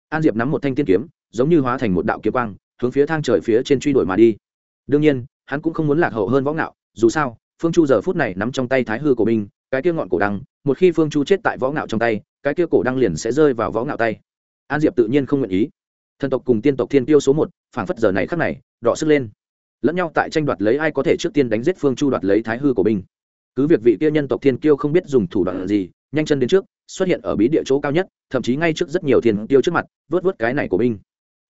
Speaker 1: An diệp nắm một thanh tiên kiếm, giống như hóa thành một đạo kiếm quang, hướng phía thang trời phía trên truy đuổi mà đi. Đương nhiên, hắn cũng không muốn lạc hậu hơn võ ngạo, dù sao, phương chu giờ phút này nắm trong tay thái hư của mình cái kia ngọn cổ đăng, một khi phương chu chết tại võ ngạo trong tay, cái kia cổ đăng liền sẽ rơi vào võ ngạo tay. An diệp tự nhiên không nguyện ý. Thần tộc cùng tiên tộc thiên tiêu số một, phảng phất giờ này khắc này đọ sức lên. Lẫn nhau tại tranh đoạt lấy ai có thể trước tiên đánh giết phương chu đoạt lấy thái hư của binh. Cứ việc vị kia nhân tộc thiên kiêu không biết dùng thủ đoạn gì nhanh chân đến trước, xuất hiện ở bí địa chỗ cao nhất, thậm chí ngay trước rất nhiều thiên tiêu trước mặt, vớt vớt cái này của binh.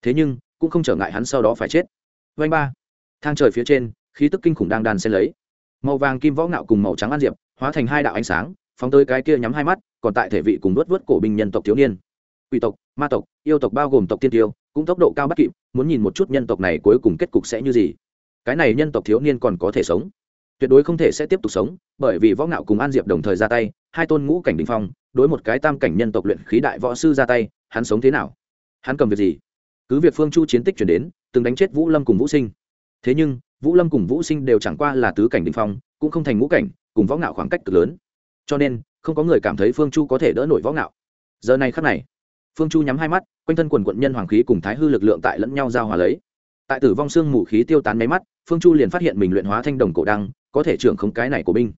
Speaker 1: Thế nhưng, cũng không trở ngại hắn sau đó phải chết. Vanh ba. Thang trời phía trên, khí tức kinh khủng đang đàn xen lấy. Màu vàng kim võ ngạo cùng màu trắng an diệp, hóa thành hai đạo ánh sáng, phóng tới cái kia nhắm hai mắt, còn tại thể vị cùng vớt vớt cổ binh nhân tộc thiếu niên. Quỷ tộc, ma tộc, yêu tộc bao gồm tộc tiên tiêu, cũng tốc độ cao bắt kịp, muốn nhìn một chút nhân tộc này cuối cùng kết cục sẽ như gì. Cái này nhân tộc thiếu niên còn có thể sống tuyệt đối không thể sẽ tiếp tục sống, bởi vì võ ngạo cùng an diệp đồng thời ra tay, hai tôn ngũ cảnh đình phong, đối một cái tam cảnh nhân tộc luyện khí đại võ sư ra tay, hắn sống thế nào? Hắn cầm việc gì? Cứ việc phương chu chiến tích chuyển đến, từng đánh chết vũ lâm cùng vũ sinh. Thế nhưng, vũ lâm cùng vũ sinh đều chẳng qua là tứ cảnh đình phong, cũng không thành ngũ cảnh, cùng võ ngạo khoảng cách cực lớn. Cho nên, không có người cảm thấy phương chu có thể đỡ nổi võ ngạo. Giờ này khắc này, phương chu nhắm hai mắt, quanh thân quần quận nhân hoàng khí cùng thái hư lực lượng tại lẫn nhau giao hòa lấy. Tại tử vong xương mù khí tiêu tán máy mắt, phương chu liền phát hiện mình luyện hóa thanh đồng cổ đăng có thể trưởng không cái này của binh.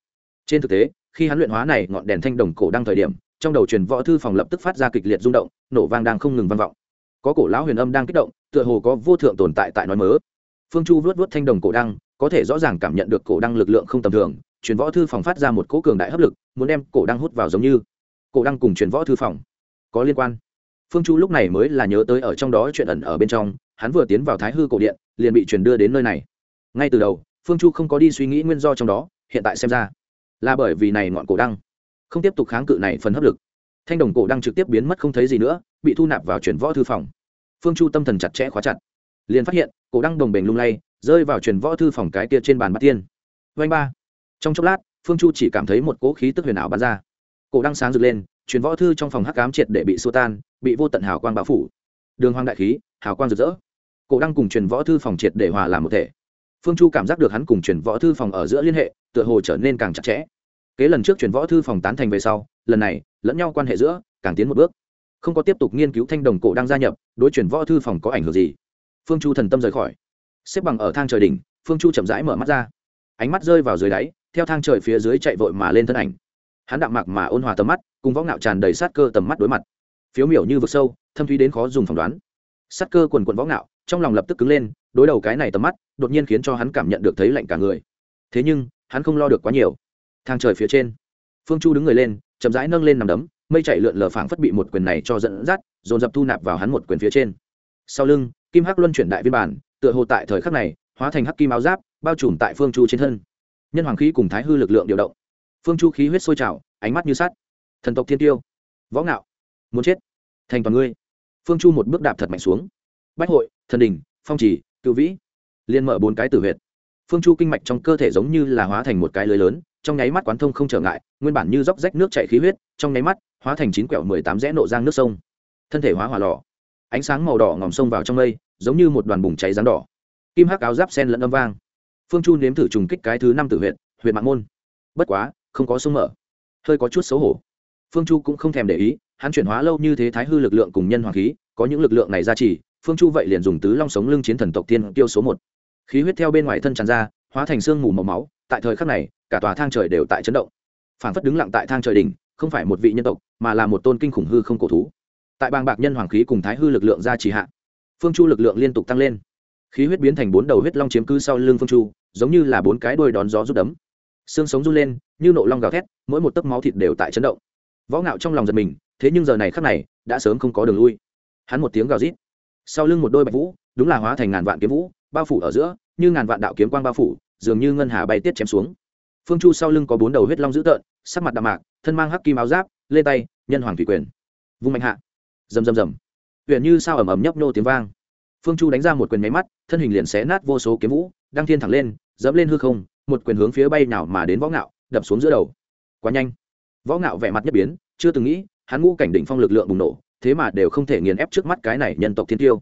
Speaker 1: Trên thực tế, khi hắn luyện hóa này, ngọn đèn thanh đồng cổ đang thời điểm, trong đầu truyền võ thư phòng lập tức phát ra kịch liệt rung động, nổ vang đang không ngừng vang vọng. Có cổ lão huyền âm đang kích động, tựa hồ có vô thượng tồn tại tại nói mớ. Phương chu vuốt vuốt thanh đồng cổ đăng, có thể rõ ràng cảm nhận được cổ đăng lực lượng không tầm thường, truyền võ thư phòng phát ra một cỗ cường đại hấp lực, muốn đem cổ đăng hút vào giống như. Cổ đăng cùng truyền võ thư phòng có liên quan. Phương chu lúc này mới là nhớ tới ở trong đó chuyện ẩn ở bên trong, hắn vừa tiến vào thái hư cổ điện, liền bị truyền đưa đến nơi này. Ngay từ đầu phương chu không có đi suy nghĩ nguyên do trong đó, hiện tại xem ra là bởi vì này ngọn cổ đăng. Không tiếp tục kháng cự này phần hấp lực. Thanh đồng cổ đăng trực tiếp biến mất không thấy gì nữa, bị thu nạp vào chuyển võ thư phòng. Phương chu tâm thần chặt chẽ khóa chặt. Liền phát hiện, cổ đăng đồng bền lung lay, rơi vào chuyển võ thư phòng cái kia trên bàn bát tiên. Vanh ba. Trong chốc lát, phương chu chỉ cảm thấy một cỗ khí tức huyền ảo bắn ra. Cổ đăng sáng rực lên chuyển võ thư trong phòng hắc cám triệt để bị xô tan, bị vô tận hào quang bao phủ. Đường hoàng đại khí, hào quang rực rỡ. Cổ đăng cùng truyền võ thư phòng triệt để hòa làm một thể phương chu cảm giác được hắn cùng truyền võ thư phòng ở giữa liên hệ, tựa hồ trở nên càng chặt chẽ. Kế lần trước truyền võ thư phòng tán thành về sau, lần này, lẫn nhau quan hệ giữa, càng tiến một bước. Không có tiếp tục nghiên cứu thanh đồng cổ đang gia nhập, đối truyền võ thư phòng có ảnh hưởng gì? Phương chu thần tâm rời khỏi. Xếp bằng ở thang trời đỉnh, phương chu chậm rãi mở mắt ra. Ánh mắt rơi vào dưới đáy, theo thang trời phía dưới chạy vội mà lên thân ảnh. Hắn đạm mạc mà ôn hòa tầm mắt, cùng võ ngạo tràn đầy sát cơ tầm mắt đối mặt. Phiếu miểu như vực sâu, thâm thúy đến khó dùng phỏng đoán. Sát cơ quần quần võ ngạo, trong lòng lập tức cứng lên đối đầu cái này tầm mắt, đột nhiên khiến cho hắn cảm nhận được thấy lạnh cả người. Thế nhưng, hắn không lo được quá nhiều. Thang trời phía trên, phương chu đứng người lên, chậm rãi nâng lên nằm đấm, mây chạy lượn lờ phảng phất bị một quyền này cho dẫn dắt, dồn dập thu nạp vào hắn một quyền phía trên. Sau lưng, kim hắc luân chuyển đại viên bản, tựa hồ tại thời khắc này, hóa thành hắc kim áo giáp, bao trùm tại phương chu trên thân. Nhân hoàng khí cùng thái hư lực lượng điều động. Phương chu khí huyết sôi trào, ánh mắt như sắt. Thần tộc thiên tiêu, võ ngạo, muốn chết, thành toàn ngươi. Phương chu một bước đạp thật mạnh xuống. Bách hội, thần đình, phong trì cựu vĩ. Liên mở bốn cái tử huyệt. Phương chu kinh mạch trong cơ thể giống như là hóa thành một cái lưới lớn, trong nháy mắt quán thông không trở ngại, nguyên bản như dốc rách nước chảy khí huyết, trong nháy mắt, hóa thành chín quẹo mười tám rẽ nộ giang nước sông. Thân thể hóa hỏa lò. Ánh sáng màu đỏ ngòm sông vào trong mây, giống như một đoàn bùng cháy rắn đỏ. Kim hắc áo giáp sen lẫn âm vang. Phương chu nếm thử trùng kích cái thứ năm tử huyện huyện mạng môn. Bất quá, không có sông mở. Hơi có chút xấu hổ. Phương chu cũng không thèm để ý, hắn chuyển hóa lâu như thế thái hư lực lượng cùng nhân hoàng khí, có những lực lượng này ra chỉ phương chu vậy liền dùng tứ long sống lưng chiến thần tộc tiên tiêu số một. Khí huyết theo bên ngoài thân tràn ra, hóa thành sương mù màu máu, tại thời khắc này, cả tòa thang trời đều tại chấn động. Phản phất đứng lặng tại thang trời đỉnh, không phải một vị nhân tộc, mà là một tôn kinh khủng hư không cổ thú. Tại bang bạc nhân hoàng khí cùng thái hư lực lượng ra chỉ hạ, phương chu lực lượng liên tục tăng lên. Khí huyết biến thành bốn đầu huyết long chiếm cứ sau lưng phương chu, giống như là bốn cái đôi đón gió rút đấm. Xương sống run lên, như nộ long gào thét, mỗi một tấc máu thịt đều tại chấn động. Võ ngạo trong lòng giật mình, thế nhưng giờ này khắc này, đã sớm không có đường lui. Hắn một tiếng gào rít sau lưng một đôi bạch vũ, đúng là hóa thành ngàn vạn kiếm vũ, bao phủ ở giữa, như ngàn vạn đạo kiếm quang bao phủ, dường như ngân hà bay tiết chém xuống. Phương chu sau lưng có bốn đầu huyết long dữ tợn, sắc mặt đạm mạc, thân mang hắc kim áo giáp lên tay, nhân hoàng thủy quyền. Vung mạnh hạ. Rầm rầm rầm. Huyện như sao ẩm ẩm nhấp nhô tiếng vang. Phương chu đánh ra một quyền máy mắt, thân hình liền xé nát vô số kiếm vũ đang thiên thẳng lên, dẫm lên hư không, một quyền hướng phía bay nào mà đến võ ngạo, đập xuống giữa đầu. Quá nhanh. Võ ngạo vẻ mặt nhất biến, chưa từng nghĩ, hắn ngũ cảnh đỉnh phong lực lượng bùng nổ thế mà đều không thể nghiền ép trước mắt cái này nhân tộc thiên tiêu.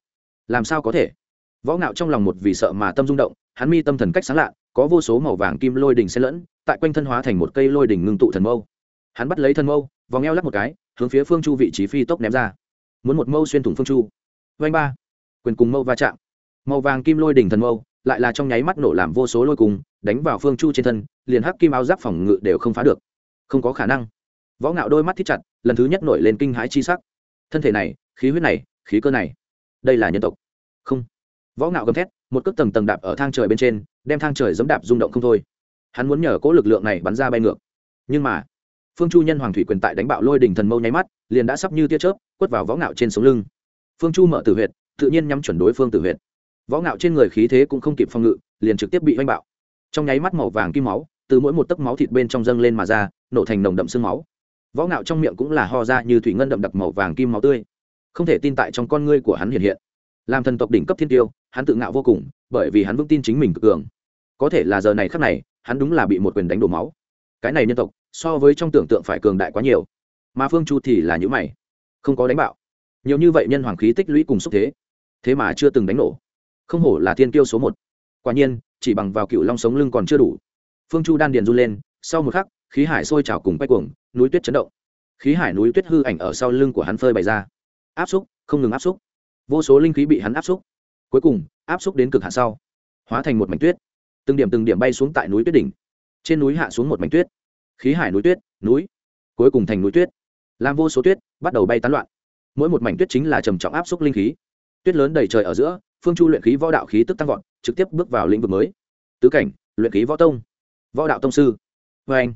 Speaker 1: Làm sao có thể? Võ ngạo trong lòng một vì sợ mà tâm rung động, hắn mi tâm thần cách sáng lạ, có vô số màu vàng kim lôi đỉnh xen lẫn, tại quanh thân hóa thành một cây lôi đỉnh ngưng tụ thần mâu. Hắn bắt lấy thần mâu, vòng eo lắc một cái, hướng phía phương chu vị trí phi tốc ném ra. Muốn một mâu xuyên thủng phương chu. Vanh ba. Quyền cùng mâu va chạm. Màu vàng kim lôi đỉnh thần mâu lại là trong nháy mắt nổ làm vô số lôi cùng, đánh vào phương chu trên thân, liền hắc kim áo giáp phòng ngự đều không phá được. Không có khả năng. Võ ngạo đôi mắt thít chặt, lần thứ nhất nổi lên kinh hãi chi sắc thân thể này, khí huyết này, khí cơ này. Đây là nhân tộc. Không. Võ ngạo gầm thét, một cước tầng tầng đạp ở thang trời bên trên, đem thang trời dẫm đạp rung động không thôi. Hắn muốn nhờ cố lực lượng này bắn ra bay ngược. Nhưng mà, phương chu nhân hoàng thủy quyền tại đánh bạo lôi đỉnh thần mâu nháy mắt, liền đã sắp như tia chớp, quất vào võ ngạo trên sống lưng. Phương chu mở tử huyệt, tự nhiên nhắm chuẩn đối phương tử huyệt. Võ ngạo trên người khí thế cũng không kịp phòng ngự, liền trực tiếp bị oanh bạo. Trong nháy mắt màu vàng kim máu, từ mỗi một tấc máu thịt bên trong dâng lên mà ra, nổ thành nồng đậm sương máu võ ngạo trong miệng cũng là ho ra như thủy ngân đậm đặc màu vàng kim máu tươi. Không thể tin tại trong con ngươi của hắn hiện hiện. Làm thần tộc đỉnh cấp thiên tiêu, hắn tự ngạo vô cùng, bởi vì hắn vững tin chính mình cực cường. Có thể là giờ này khắc này, hắn đúng là bị một quyền đánh đổ máu. Cái này nhân tộc, so với trong tưởng tượng phải cường đại quá nhiều. Mà phương chu thì là những mày. Không có đánh bạo. Nhiều như vậy nhân hoàng khí tích lũy cùng xúc thế. Thế mà chưa từng đánh nổ. Không hổ là thiên tiêu số một. Quả nhiên, chỉ bằng vào cựu long sống lưng còn chưa đủ. Phương chu đan điền run lên, sau một khắc, khí hải sôi trào cùng quay cuồng núi tuyết chấn động. Khí hải núi tuyết hư ảnh ở sau lưng của hắn phơi bày ra. Áp xúc, không ngừng áp xúc. Vô số linh khí bị hắn áp xúc. Cuối cùng, áp xúc đến cực hạ sau, hóa thành một mảnh tuyết. Từng điểm từng điểm bay xuống tại núi tuyết đỉnh. Trên núi hạ xuống một mảnh tuyết. Khí hải núi tuyết, núi. Cuối cùng thành núi tuyết. Làm vô số tuyết bắt đầu bay tán loạn. Mỗi một mảnh tuyết chính là trầm trọng áp xúc linh khí. Tuyết lớn đầy trời ở giữa, phương chu luyện khí võ đạo khí tức tăng vọt, trực tiếp bước vào lĩnh vực mới. Tứ cảnh, luyện khí võ tông. Võ đạo tông sư. Vê anh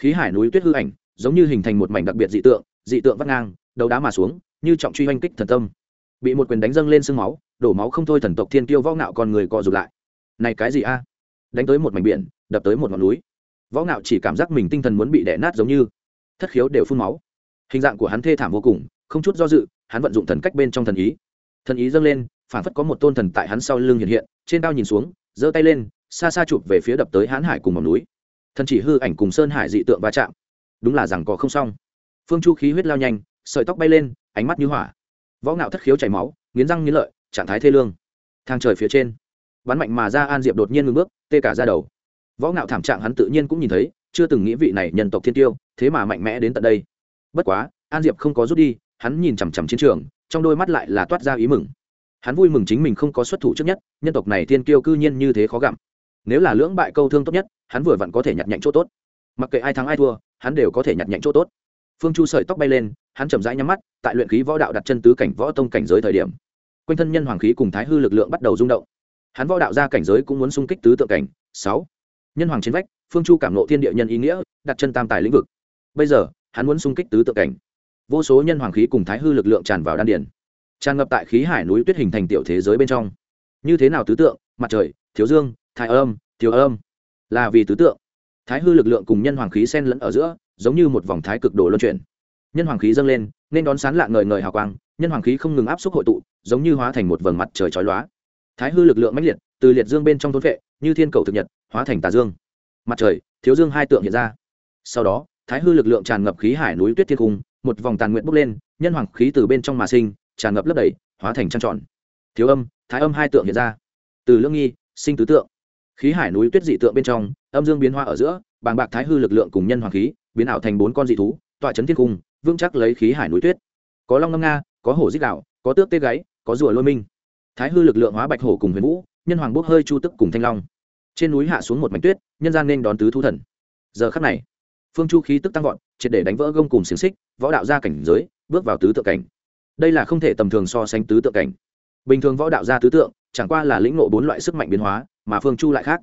Speaker 1: khí hải núi tuyết hư ảnh giống như hình thành một mảnh đặc biệt dị tượng dị tượng vắt ngang đầu đá mà xuống, như trọng truy oanh kích thần tâm. Bị một quyền đánh dâng lên sương máu, đổ máu không thôi thần tộc thiên tiêu võ ngạo con người co rụt lại. Này cái gì a? Đánh tới một mảnh biển, đập tới một ngọn núi. Võ ngạo chỉ cảm giác mình tinh thần muốn bị đè nát giống như thất khiếu đều phun máu. Hình dạng của hắn thê thảm vô cùng, không chút do dự, hắn vận dụng thần cách bên trong thần ý. Thần ý dâng lên, phản phất có một tôn thần tại hắn sau lưng hiện hiện, trên cao nhìn xuống, giơ tay lên, xa xa chụp về phía đập tới hãn hải cùng mỏm núi. Thần chỉ hư ảnh cùng sơn hải dị tượng va chạm đúng là rằng có không xong. Phương chu khí huyết lao nhanh, sợi tóc bay lên, ánh mắt như hỏa. Võ ngạo thất khiếu chảy máu, nghiến răng nghiến lợi, trạng thái thê lương. Thang trời phía trên bắn mạnh mà ra an diệp đột nhiên ngưng bước, tê cả ra đầu. Võ ngạo thảm trạng hắn tự nhiên cũng nhìn thấy, chưa từng nghĩ vị này nhân tộc thiên tiêu, thế mà mạnh mẽ đến tận đây. Bất quá, an diệp không có rút đi, hắn nhìn chằm chằm chiến trường, trong đôi mắt lại là toát ra ý mừng. Hắn vui mừng chính mình không có xuất thủ trước nhất, nhân tộc này thiên kiêu cư nhiên như thế khó gặm. Nếu là lưỡng bại câu thương tốt nhất, hắn vừa vặn có thể nhặt nhạnh chỗ tốt. Mặc kệ ai thắng ai thua hắn đều có thể nhặt nhạnh chỗ tốt. Phương chu sợi tóc bay lên, hắn chậm rãi nhắm mắt, tại luyện khí võ đạo đặt chân tứ cảnh võ tông cảnh giới thời điểm, quanh thân nhân hoàng khí cùng thái hư lực lượng bắt đầu rung động. Hắn võ đạo ra cảnh giới cũng muốn xung kích tứ tượng cảnh, sáu. Nhân hoàng chiến vách, phương chu cảm ngộ thiên địa nhân ý nghĩa, đặt chân tam tài lĩnh vực. Bây giờ, hắn muốn xung kích tứ tượng cảnh. Vô số nhân hoàng khí cùng thái hư lực lượng tràn vào đan điền, tràn ngập tại khí hải núi tuyết hình thành tiểu thế giới bên trong. Như thế nào tứ tượng? Mặt trời, thiếu dương, thái âm thiếu âm. Là vì tứ tượng thái hư lực lượng cùng nhân hoàng khí sen lẫn ở giữa, giống như một vòng thái cực đồ luân chuyển. Nhân hoàng khí dâng lên, nên đón sán lạ ngời ngời hào quang, nhân hoàng khí không ngừng áp suất hội tụ, giống như hóa thành một vầng mặt trời chói lóa. Thái hư lực lượng mãnh liệt, từ liệt dương bên trong thôn vệ, như thiên cầu thực nhật, hóa thành tà dương. Mặt trời, thiếu dương hai tượng hiện ra. Sau đó, thái hư lực lượng tràn ngập khí hải núi tuyết thiên cung, một vòng tàn nguyện bốc lên, nhân hoàng khí từ bên trong mà sinh, tràn ngập lấp đầy, hóa thành trăng tròn. Thiếu âm, thái âm hai tượng hiện ra. Từ lương nghi, sinh tứ tượng khí hải núi tuyết dị tượng bên trong, âm dương biến hoa ở giữa, bàng bạc thái hư lực lượng cùng nhân hoàng khí, biến ảo thành bốn con dị thú, tọa chấn thiên cung, vững chắc lấy khí hải núi tuyết. Có long ngâm nga, có hổ dích đạo, có tước tê gáy, có rùa lôi minh. Thái hư lực lượng hóa bạch hổ cùng huyền vũ, nhân hoàng bốc hơi chu tức cùng thanh long. Trên núi hạ xuống một mảnh tuyết, nhân gian nên đón tứ thu thần. Giờ khắc này, phương chu khí tức tăng vọt, triệt để đánh vỡ gông cùng xiềng xích, võ đạo gia cảnh giới, bước vào tứ tượng cảnh. Đây là không thể tầm thường so sánh tứ tượng cảnh. Bình thường võ đạo gia tứ tượng, chẳng qua là lĩnh ngộ bốn loại sức mạnh biến hóa mà phương chu lại khác.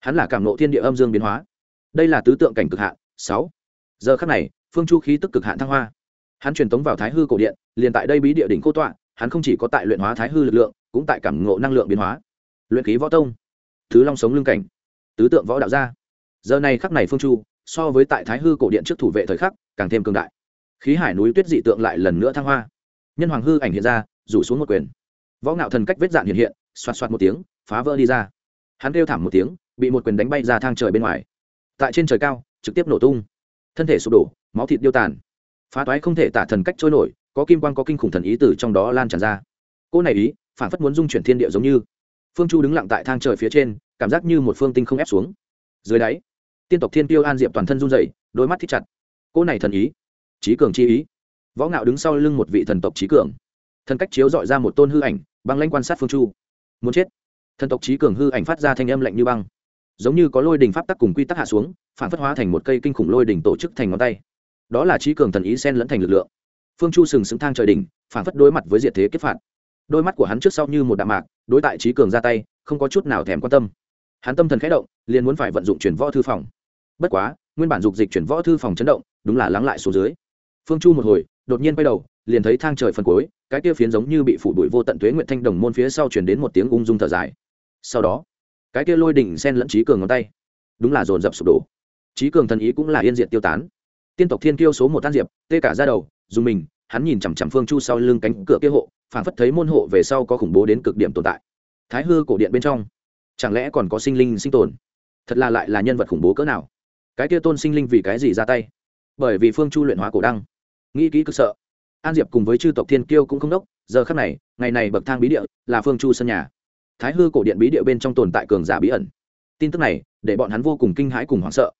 Speaker 1: Hắn là cảm nộ thiên địa âm dương biến hóa. Đây là tứ tượng cảnh cực hạn, sáu. Giờ khắc này, phương chu khí tức cực hạn thăng hoa. Hắn truyền tống vào thái hư cổ điện, liền tại đây bí địa đỉnh cô tọa, hắn không chỉ có tại luyện hóa thái hư lực lượng, cũng tại cảm ngộ năng lượng biến hóa. Luyện khí võ tông, thứ long sống lưng cảnh, tứ tượng võ đạo gia. Giờ này khắc này phương chu, so với tại thái hư cổ điện trước thủ vệ thời khắc, càng thêm cường đại. Khí hải núi tuyết dị tượng lại lần nữa thăng hoa. Nhân hoàng hư ảnh hiện ra, rủ xuống một quyền. Võ ngạo thần cách vết dạn hiện hiện, xoạt xoạt một tiếng, phá vỡ đi ra hắn kêu thảm một tiếng, bị một quyền đánh bay ra thang trời bên ngoài. Tại trên trời cao, trực tiếp nổ tung. Thân thể sụp đổ, máu thịt điêu tàn. Phá toái không thể tả thần cách trôi nổi, có kim quan có kinh khủng thần ý từ trong đó lan tràn ra. Cô này ý, phản phất muốn dung chuyển thiên địa giống như. Phương chu đứng lặng tại thang trời phía trên, cảm giác như một phương tinh không ép xuống. Dưới đáy, tiên tộc thiên tiêu an diệp toàn thân run dậy đôi mắt thích chặt. Cô này thần ý, trí cường chi ý. Võ ngạo đứng sau lưng một vị thần tộc trí cường. Thần cách chiếu dọi ra một tôn hư ảnh, băng lanh quan sát phương chu. Muốn chết thần tộc trí cường hư ảnh phát ra thanh âm lạnh như băng. Giống như có lôi đình pháp tắc cùng quy tắc hạ xuống, phản phất hóa thành một cây kinh khủng lôi đình tổ chức thành ngón tay. Đó là trí cường thần ý sen lẫn thành lực lượng. Phương chu sừng sững thang trời đỉnh, phản phất đối mặt với diệt thế kết phạt. Đôi mắt của hắn trước sau như một đạm mạc, đối tại trí cường ra tay, không có chút nào thèm quan tâm. Hắn tâm thần khẽ động, liền muốn phải vận dụng chuyển võ thư phòng. Bất quá, nguyên bản dục dịch chuyển võ thư phòng chấn động, đúng là lắng lại xuống dưới. Phương chu một hồi, đột nhiên quay đầu, liền thấy thang trời phần cuối, cái kia phiến giống như bị phủ đuổi vô tận tuế nguyện thanh đồng môn phía sau chuyển đến một tiếng ung dung thở dài sau đó, cái kia lôi đỉnh sen lẫn trí cường ngón tay, đúng là dồn dập sụp đổ. Trí cường thần ý cũng là yên diện tiêu tán. Tiên tộc thiên kiêu số một tan diệp, tê cả ra đầu, dùng mình, hắn nhìn chằm chằm phương chu sau lưng cánh cửa kia hộ, phảng phất thấy môn hộ về sau có khủng bố đến cực điểm tồn tại. Thái hư cổ điện bên trong, chẳng lẽ còn có sinh linh sinh tồn? Thật là lại là nhân vật khủng bố cỡ nào? Cái kia tôn sinh linh vì cái gì ra tay? Bởi vì phương chu luyện hóa cổ đăng. Nghĩ kỹ cực sợ. An diệp cùng với chư tộc thiên kiêu cũng không đốc, giờ khắc này, ngày này bậc thang bí địa là phương chu sân nhà thái hư cổ điện bí địa bên trong tồn tại cường giả bí ẩn. Tin tức này, để bọn hắn vô cùng kinh hãi cùng hoảng sợ.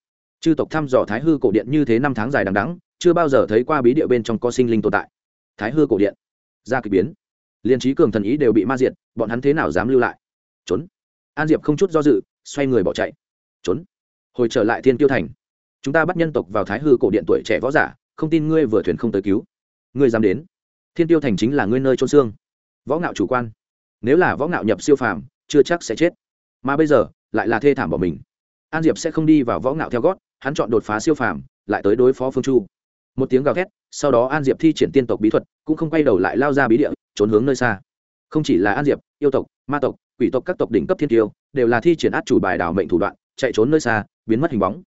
Speaker 1: Chư tộc thăm dò thái hư cổ điện như thế năm tháng dài đằng đắng chưa bao giờ thấy qua bí địa bên trong có sinh linh tồn tại. Thái hư cổ điện. Ra k ỳ biến. Liên trí cường thần ý đều bị ma diệt, bọn hắn thế nào dám lưu lại? Trốn. An diệp không chút do dự, xoay người bỏ chạy. Trốn. Hồi trở lại thiên tiêu thành. Chúng ta bắt nhân tộc vào thái hư cổ điện tuổi trẻ võ giả, không tin ngươi vừa thuyền không tới cứu. Ngươi dám đến. Thiên tiêu thành chính là ngươi nơi trôn xương. Võ ngạo chủ quan nếu là võ ngạo nhập siêu phàm, chưa chắc sẽ chết. Mà bây giờ, lại là thê thảm bỏ mình. An diệp sẽ không đi vào võ ngạo theo gót, hắn chọn đột phá siêu phàm, lại tới đối phó phương chu. Một tiếng gào thét, sau đó an diệp thi triển tiên tộc bí thuật, cũng không quay đầu lại lao ra bí địa, trốn hướng nơi xa. Không chỉ là an diệp, yêu tộc, ma tộc, quỷ tộc các tộc đỉnh cấp thiên tiêu, đều là thi triển át chủ bài đảo mệnh thủ đoạn, chạy trốn nơi xa, biến mất hình bóng.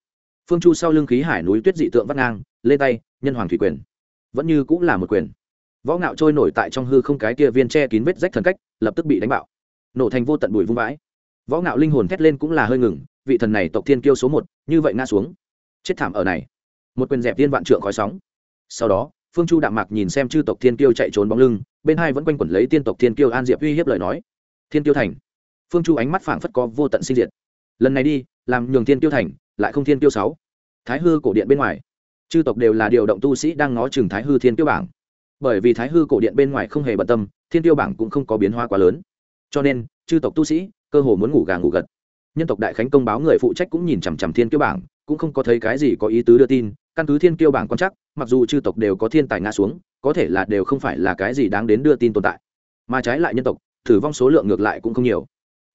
Speaker 1: Phương chu sau lưng khí hải núi tuyết dị tượng vắt ngang, lên tay, nhân hoàng thủy quyền. Vẫn như cũng là một quyền võ ngạo trôi nổi tại trong hư không cái kia viên che kín vết rách thần cách, lập tức bị đánh bạo. Nổ thành vô tận bụi vung vãi. Võ ngạo linh hồn thét lên cũng là hơi ngừng, vị thần này tộc thiên kiêu số một, như vậy ngã xuống. Chết thảm ở này. Một quyền dẹp tiên vạn trượng khói sóng. Sau đó, phương chu đạm mạc nhìn xem chư tộc thiên kiêu chạy trốn bóng lưng, bên hai vẫn quanh quẩn lấy tiên tộc thiên kiêu an diệp uy hiếp lời nói. Thiên kiêu thành. Phương chu ánh mắt phảng phất có vô tận sinh diệt. Lần này đi, làm nhường thiên kiêu thành, lại không thiên kiêu sáu. Thái hư cổ điện bên ngoài. Chư tộc đều là điều động tu sĩ đang ngó chừng thái hư thiên kiêu bảng bởi vì thái hư cổ điện bên ngoài không hề bận tâm, thiên tiêu bảng cũng không có biến hóa quá lớn. Cho nên, chư tộc tu sĩ cơ hồ muốn ngủ gà ngủ gật. Nhân tộc đại khánh công báo người phụ trách cũng nhìn chằm chằm thiên Tiêu bảng, cũng không có thấy cái gì có ý tứ đưa tin, căn cứ thiên Tiêu bảng quan chắc mặc dù chư tộc đều có thiên tài ngã xuống, có thể là đều không phải là cái gì đáng đến đưa tin tồn tại. Mà trái lại nhân tộc, thử vong số lượng ngược lại cũng không nhiều.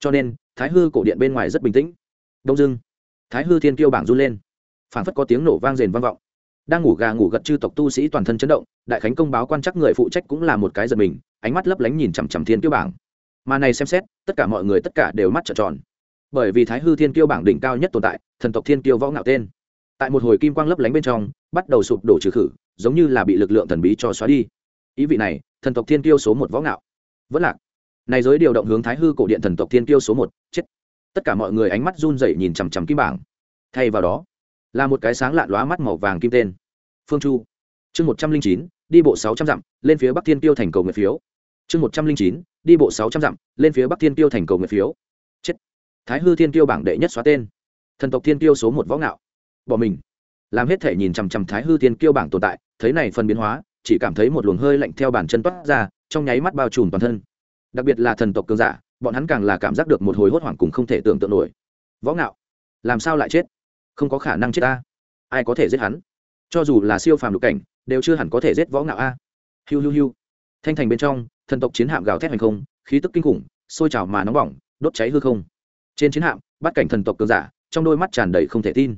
Speaker 1: Cho nên, thái hư cổ điện bên ngoài rất bình tĩnh. Đông dưng thái hư thiên Tiêu bảng run lên. Phảng phất có tiếng nổ vang rền vang vọng đang ngủ gà ngủ gật chư tộc tu sĩ toàn thân chấn động, đại khánh công báo quan chắc người phụ trách cũng là một cái giật mình, ánh mắt lấp lánh nhìn chằm chằm thiên kiêu bảng. Mà này xem xét, tất cả mọi người tất cả đều mắt trợn tròn. Bởi vì thái hư thiên kiêu bảng đỉnh cao nhất tồn tại, thần tộc thiên kiêu võ ngạo tên. Tại một hồi kim quang lấp lánh bên trong, bắt đầu sụp đổ trừ khử, giống như là bị lực lượng thần bí cho xóa đi. Ý vị này, thần tộc thiên kiêu số một võ ngạo. Vẫn lạc. Này giới điều động hướng thái hư cổ điện thần tộc thiên kiêu số một, chết. Tất cả mọi người ánh mắt run rẩy nhìn chằm chằm kim bảng. Thay vào đó là một cái sáng lạn lóa mắt màu vàng kim tên. Phương chu. Chương một trăm linh chín, đi bộ sáu trăm dặm, lên phía bắc thiên tiêu thành cầu nguyện phiếu. Chương một trăm linh chín, đi bộ sáu trăm dặm, lên phía bắc thiên tiêu thành cầu nguyện phiếu. Chết. Thái hư thiên tiêu bảng đệ nhất xóa tên. Thần tộc thiên tiêu số một võ ngạo. Bỏ mình. Làm hết thể nhìn chằm chằm thái hư thiên Tiêu bảng tồn tại, thấy này phần biến hóa, chỉ cảm thấy một luồng hơi lạnh theo bàn chân toát ra, trong nháy mắt bao trùm toàn thân. Đặc biệt là thần tộc cường giả, bọn hắn càng là cảm giác được một hồi hốt hoảng cùng không thể tưởng tượng nổi. Võ ngạo. Làm sao lại chết? Không có khả năng chết ta. Ai có thể giết hắn? Cho dù là siêu phàm lục cảnh, đều chưa hẳn có thể giết võ ngạo a. Hiu hiu hiu. Thanh thành bên trong, thần tộc chiến hạm gào thét hành không, khí tức kinh khủng, sôi trào mà nóng bỏng, đốt cháy hư không. Trên chiến hạm, bắt cảnh thần tộc cường giả, trong đôi mắt tràn đầy không thể tin.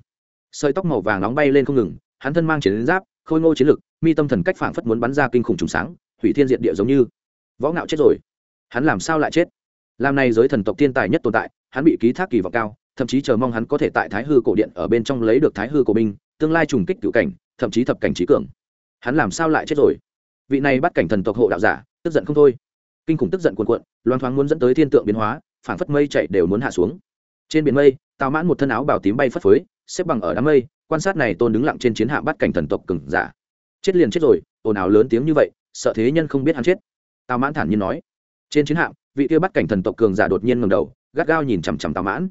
Speaker 1: Sợi tóc màu vàng nóng bay lên không ngừng, hắn thân mang chiến giáp, khôi ngô chiến lực, mi tâm thần cách phảng phất muốn bắn ra kinh khủng trùng sáng, hủy thiên diện địa giống như. Võ ngạo chết rồi. Hắn làm sao lại chết? Làm này giới thần tộc thiên tài nhất tồn tại, hắn bị ký thác kỳ vọng cao thậm chí chờ mong hắn có thể tại thái hư cổ điện ở bên trong lấy được thái hư cổ binh, tương lai trùng kích cựu cảnh, thậm chí thập cảnh trí cường. Hắn làm sao lại chết rồi? Vị này bắt cảnh thần tộc hộ đạo giả, tức giận không thôi. Kinh khủng tức giận cuồn cuộn loan thoáng muốn dẫn tới thiên tượng biến hóa, phảng phất mây chạy đều muốn hạ xuống. Trên biển mây, tào mãn một thân áo bảo tím bay phất phới, xếp bằng ở đám mây, quan sát này tôn đứng lặng trên chiến hạm bắt cảnh thần tộc cừng giả. Chết liền chết rồi, ồn ào lớn tiếng như vậy, sợ thế nhân không biết hắn chết. Tào mãn thản nhiên nói. Trên chiến hạm, vị kia bắt cảnh thần tộc cường giả đột nhiên ngầm đầu, gắt gao nhìn chằm chằm tào mãn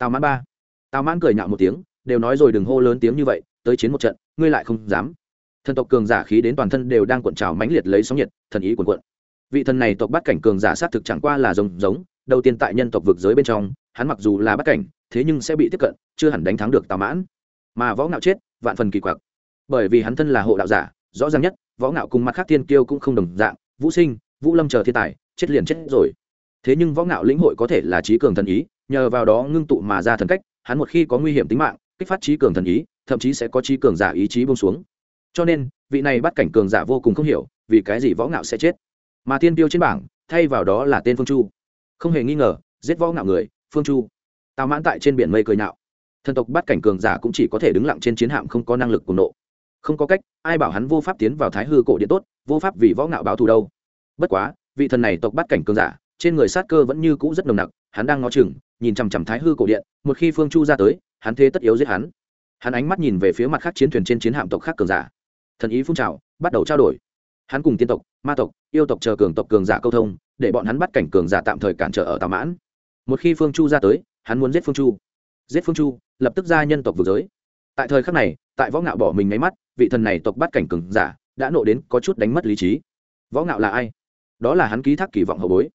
Speaker 1: tào mãn ba. Tào mãn cười nhạo một tiếng, đều nói rồi đừng hô lớn tiếng như vậy, tới chiến một trận, ngươi lại không dám. Thần tộc cường giả khí đến toàn thân đều đang cuộn trào mãnh liệt lấy sóng nhiệt, thần ý cuộn cuộn. Vị thần này tộc bắt cảnh cường giả sát thực chẳng qua là giống giống, đầu tiên tại nhân tộc vực giới bên trong, hắn mặc dù là bắt cảnh, thế nhưng sẽ bị tiếp cận, chưa hẳn đánh thắng được tào mãn. Mà võ ngạo chết, vạn phần kỳ quặc. Bởi vì hắn thân là hộ đạo giả, rõ ràng nhất, võ ngạo cùng mặt khác thiên kiêu cũng không đồng dạng, vũ sinh, vũ lâm chờ thiên tài, chết liền chết rồi. Thế nhưng võ ngạo lĩnh hội có thể là trí cường thần ý nhờ vào đó ngưng tụ mà ra thần cách, hắn một khi có nguy hiểm tính mạng, kích phát trí cường thần ý, thậm chí sẽ có trí cường giả ý chí bông xuống. Cho nên, vị này bắt cảnh cường giả vô cùng không hiểu, vì cái gì võ ngạo sẽ chết. Mà tiên tiêu trên bảng, thay vào đó là tên phương chu. Không hề nghi ngờ, giết võ ngạo người, phương chu. Tào mãn tại trên biển mây cười nạo thần tộc bắt cảnh cường giả cũng chỉ có thể đứng lặng trên chiến hạm không có năng lực cùng nộ. Không có cách, ai bảo hắn vô pháp tiến vào thái hư cổ điện tốt, vô pháp vì võ ngạo báo thù đâu. Bất quá, vị thần này tộc bắt cảnh cường giả trên người sát cơ vẫn như cũ rất nồng nặc, hắn đang ngó chừng, nhìn chằm chằm thái hư cổ điện, một khi phương chu ra tới, hắn thế tất yếu giết hắn. Hắn ánh mắt nhìn về phía mặt khác chiến thuyền trên chiến hạm tộc khác cường giả. Thần ý phun trào, bắt đầu trao đổi. Hắn cùng tiên tộc, ma tộc, yêu tộc chờ cường tộc cường giả câu thông, để bọn hắn bắt cảnh cường giả tạm thời cản trở ở tà mãn. Một khi phương chu ra tới, hắn muốn giết phương chu. Giết phương chu, lập tức ra nhân tộc vực giới. Tại thời khắc này, tại võ ngạo bỏ mình ngáy mắt, vị thần này tộc bắt cảnh cường giả đã nộ đến có chút đánh mất lý trí. Võ ngạo là ai? Đó là hắn ký thác kỳ vọng hậu bối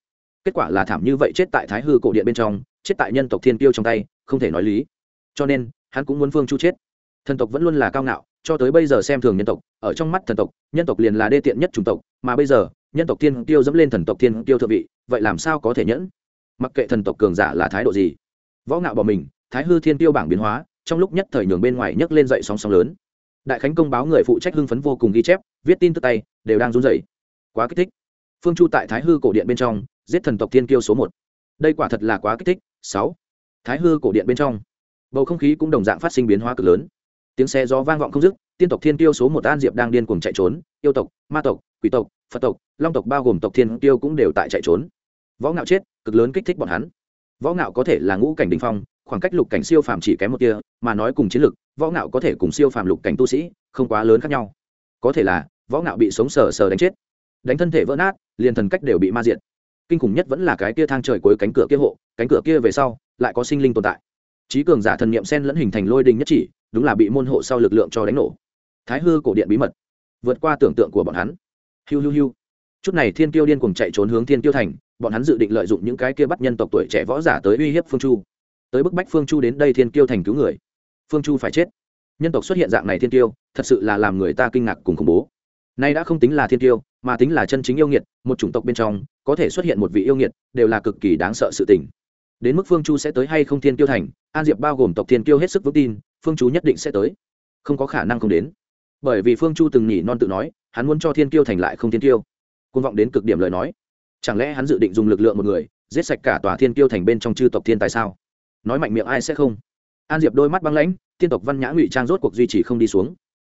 Speaker 1: kết quả là thảm như vậy chết tại thái hư cổ điện bên trong, chết tại nhân tộc thiên tiêu trong tay, không thể nói lý. Cho nên, hắn cũng muốn phương chu chết. Thần tộc vẫn luôn là cao ngạo, cho tới bây giờ xem thường nhân tộc, ở trong mắt thần tộc, nhân tộc liền là đê tiện nhất chủng tộc, mà bây giờ, nhân tộc thiên tiêu dẫm lên thần tộc thiên tiêu thượng vị, vậy làm sao có thể nhẫn? Mặc kệ thần tộc cường giả là thái độ gì, võ ngạo bỏ mình, thái hư thiên tiêu bảng biến hóa, trong lúc nhất thời nhường bên ngoài nhấc lên dậy sóng sóng lớn. Đại khánh công báo người phụ trách hưng phấn vô cùng ghi chép, viết tin tức tay, đều đang run rẩy. Quá kích thích. Phương chu tại thái hư cổ điện bên trong giết thần tộc thiên kiêu số một. Đây quả thật là quá kích thích. Sáu. Thái hư cổ điện bên trong, bầu không khí cũng đồng dạng phát sinh biến hóa cực lớn. Tiếng xe gió vang vọng không dứt, tiên tộc thiên tiêu số một an diệp đang điên cuồng chạy trốn, yêu tộc, ma tộc, quỷ tộc, phật tộc, long tộc bao gồm tộc thiên tiêu cũng đều tại chạy trốn. Võ ngạo chết, cực lớn kích thích bọn hắn. Võ ngạo có thể là ngũ cảnh đỉnh phong, khoảng cách lục cảnh siêu phàm chỉ kém một tia, mà nói cùng chiến lực, võ ngạo có thể cùng siêu phàm lục cảnh tu sĩ không quá lớn khác nhau. Có thể là, võ ngạo bị sống sờ sờ đánh chết. Đánh thân thể vỡ nát, liền thần cách đều bị ma diện kinh khủng nhất vẫn là cái kia thang trời cuối cánh cửa kia hộ, cánh cửa kia về sau, lại có sinh linh tồn tại. Trí cường giả thần niệm sen lẫn hình thành lôi đình nhất chỉ, đúng là bị môn hộ sau lực lượng cho đánh nổ. Thái hư cổ điện bí mật, vượt qua tưởng tượng của bọn hắn. Hiu hiu hiu. Chút này thiên tiêu điên cùng chạy trốn hướng thiên tiêu thành, bọn hắn dự định lợi dụng những cái kia bắt nhân tộc tuổi trẻ võ giả tới uy hiếp phương chu. Tới bức bách phương chu đến đây thiên tiêu thành cứu người. Phương chu phải chết. Nhân tộc xuất hiện dạng này thiên tiêu thật sự là làm người ta kinh ngạc cùng khủng bố nay đã không tính là thiên tiêu mà tính là chân chính yêu nghiệt, một chủng tộc bên trong, có thể xuất hiện một vị yêu nghiệt, đều là cực kỳ đáng sợ sự tình. Đến mức phương chu sẽ tới hay không thiên tiêu thành, an diệp bao gồm tộc thiên tiêu hết sức vững tin, phương chu nhất định sẽ tới. Không có khả năng không đến. Bởi vì phương chu từng nhỉ non tự nói, hắn muốn cho thiên tiêu thành lại không thiên tiêu côn vọng đến cực điểm lời nói. Chẳng lẽ hắn dự định dùng lực lượng một người, giết sạch cả tòa thiên tiêu thành bên trong chư tộc thiên tại sao? Nói mạnh miệng ai sẽ không? An diệp đôi mắt băng lãnh, tiên tộc văn nhã ngụy trang rốt cuộc duy trì không đi xuống.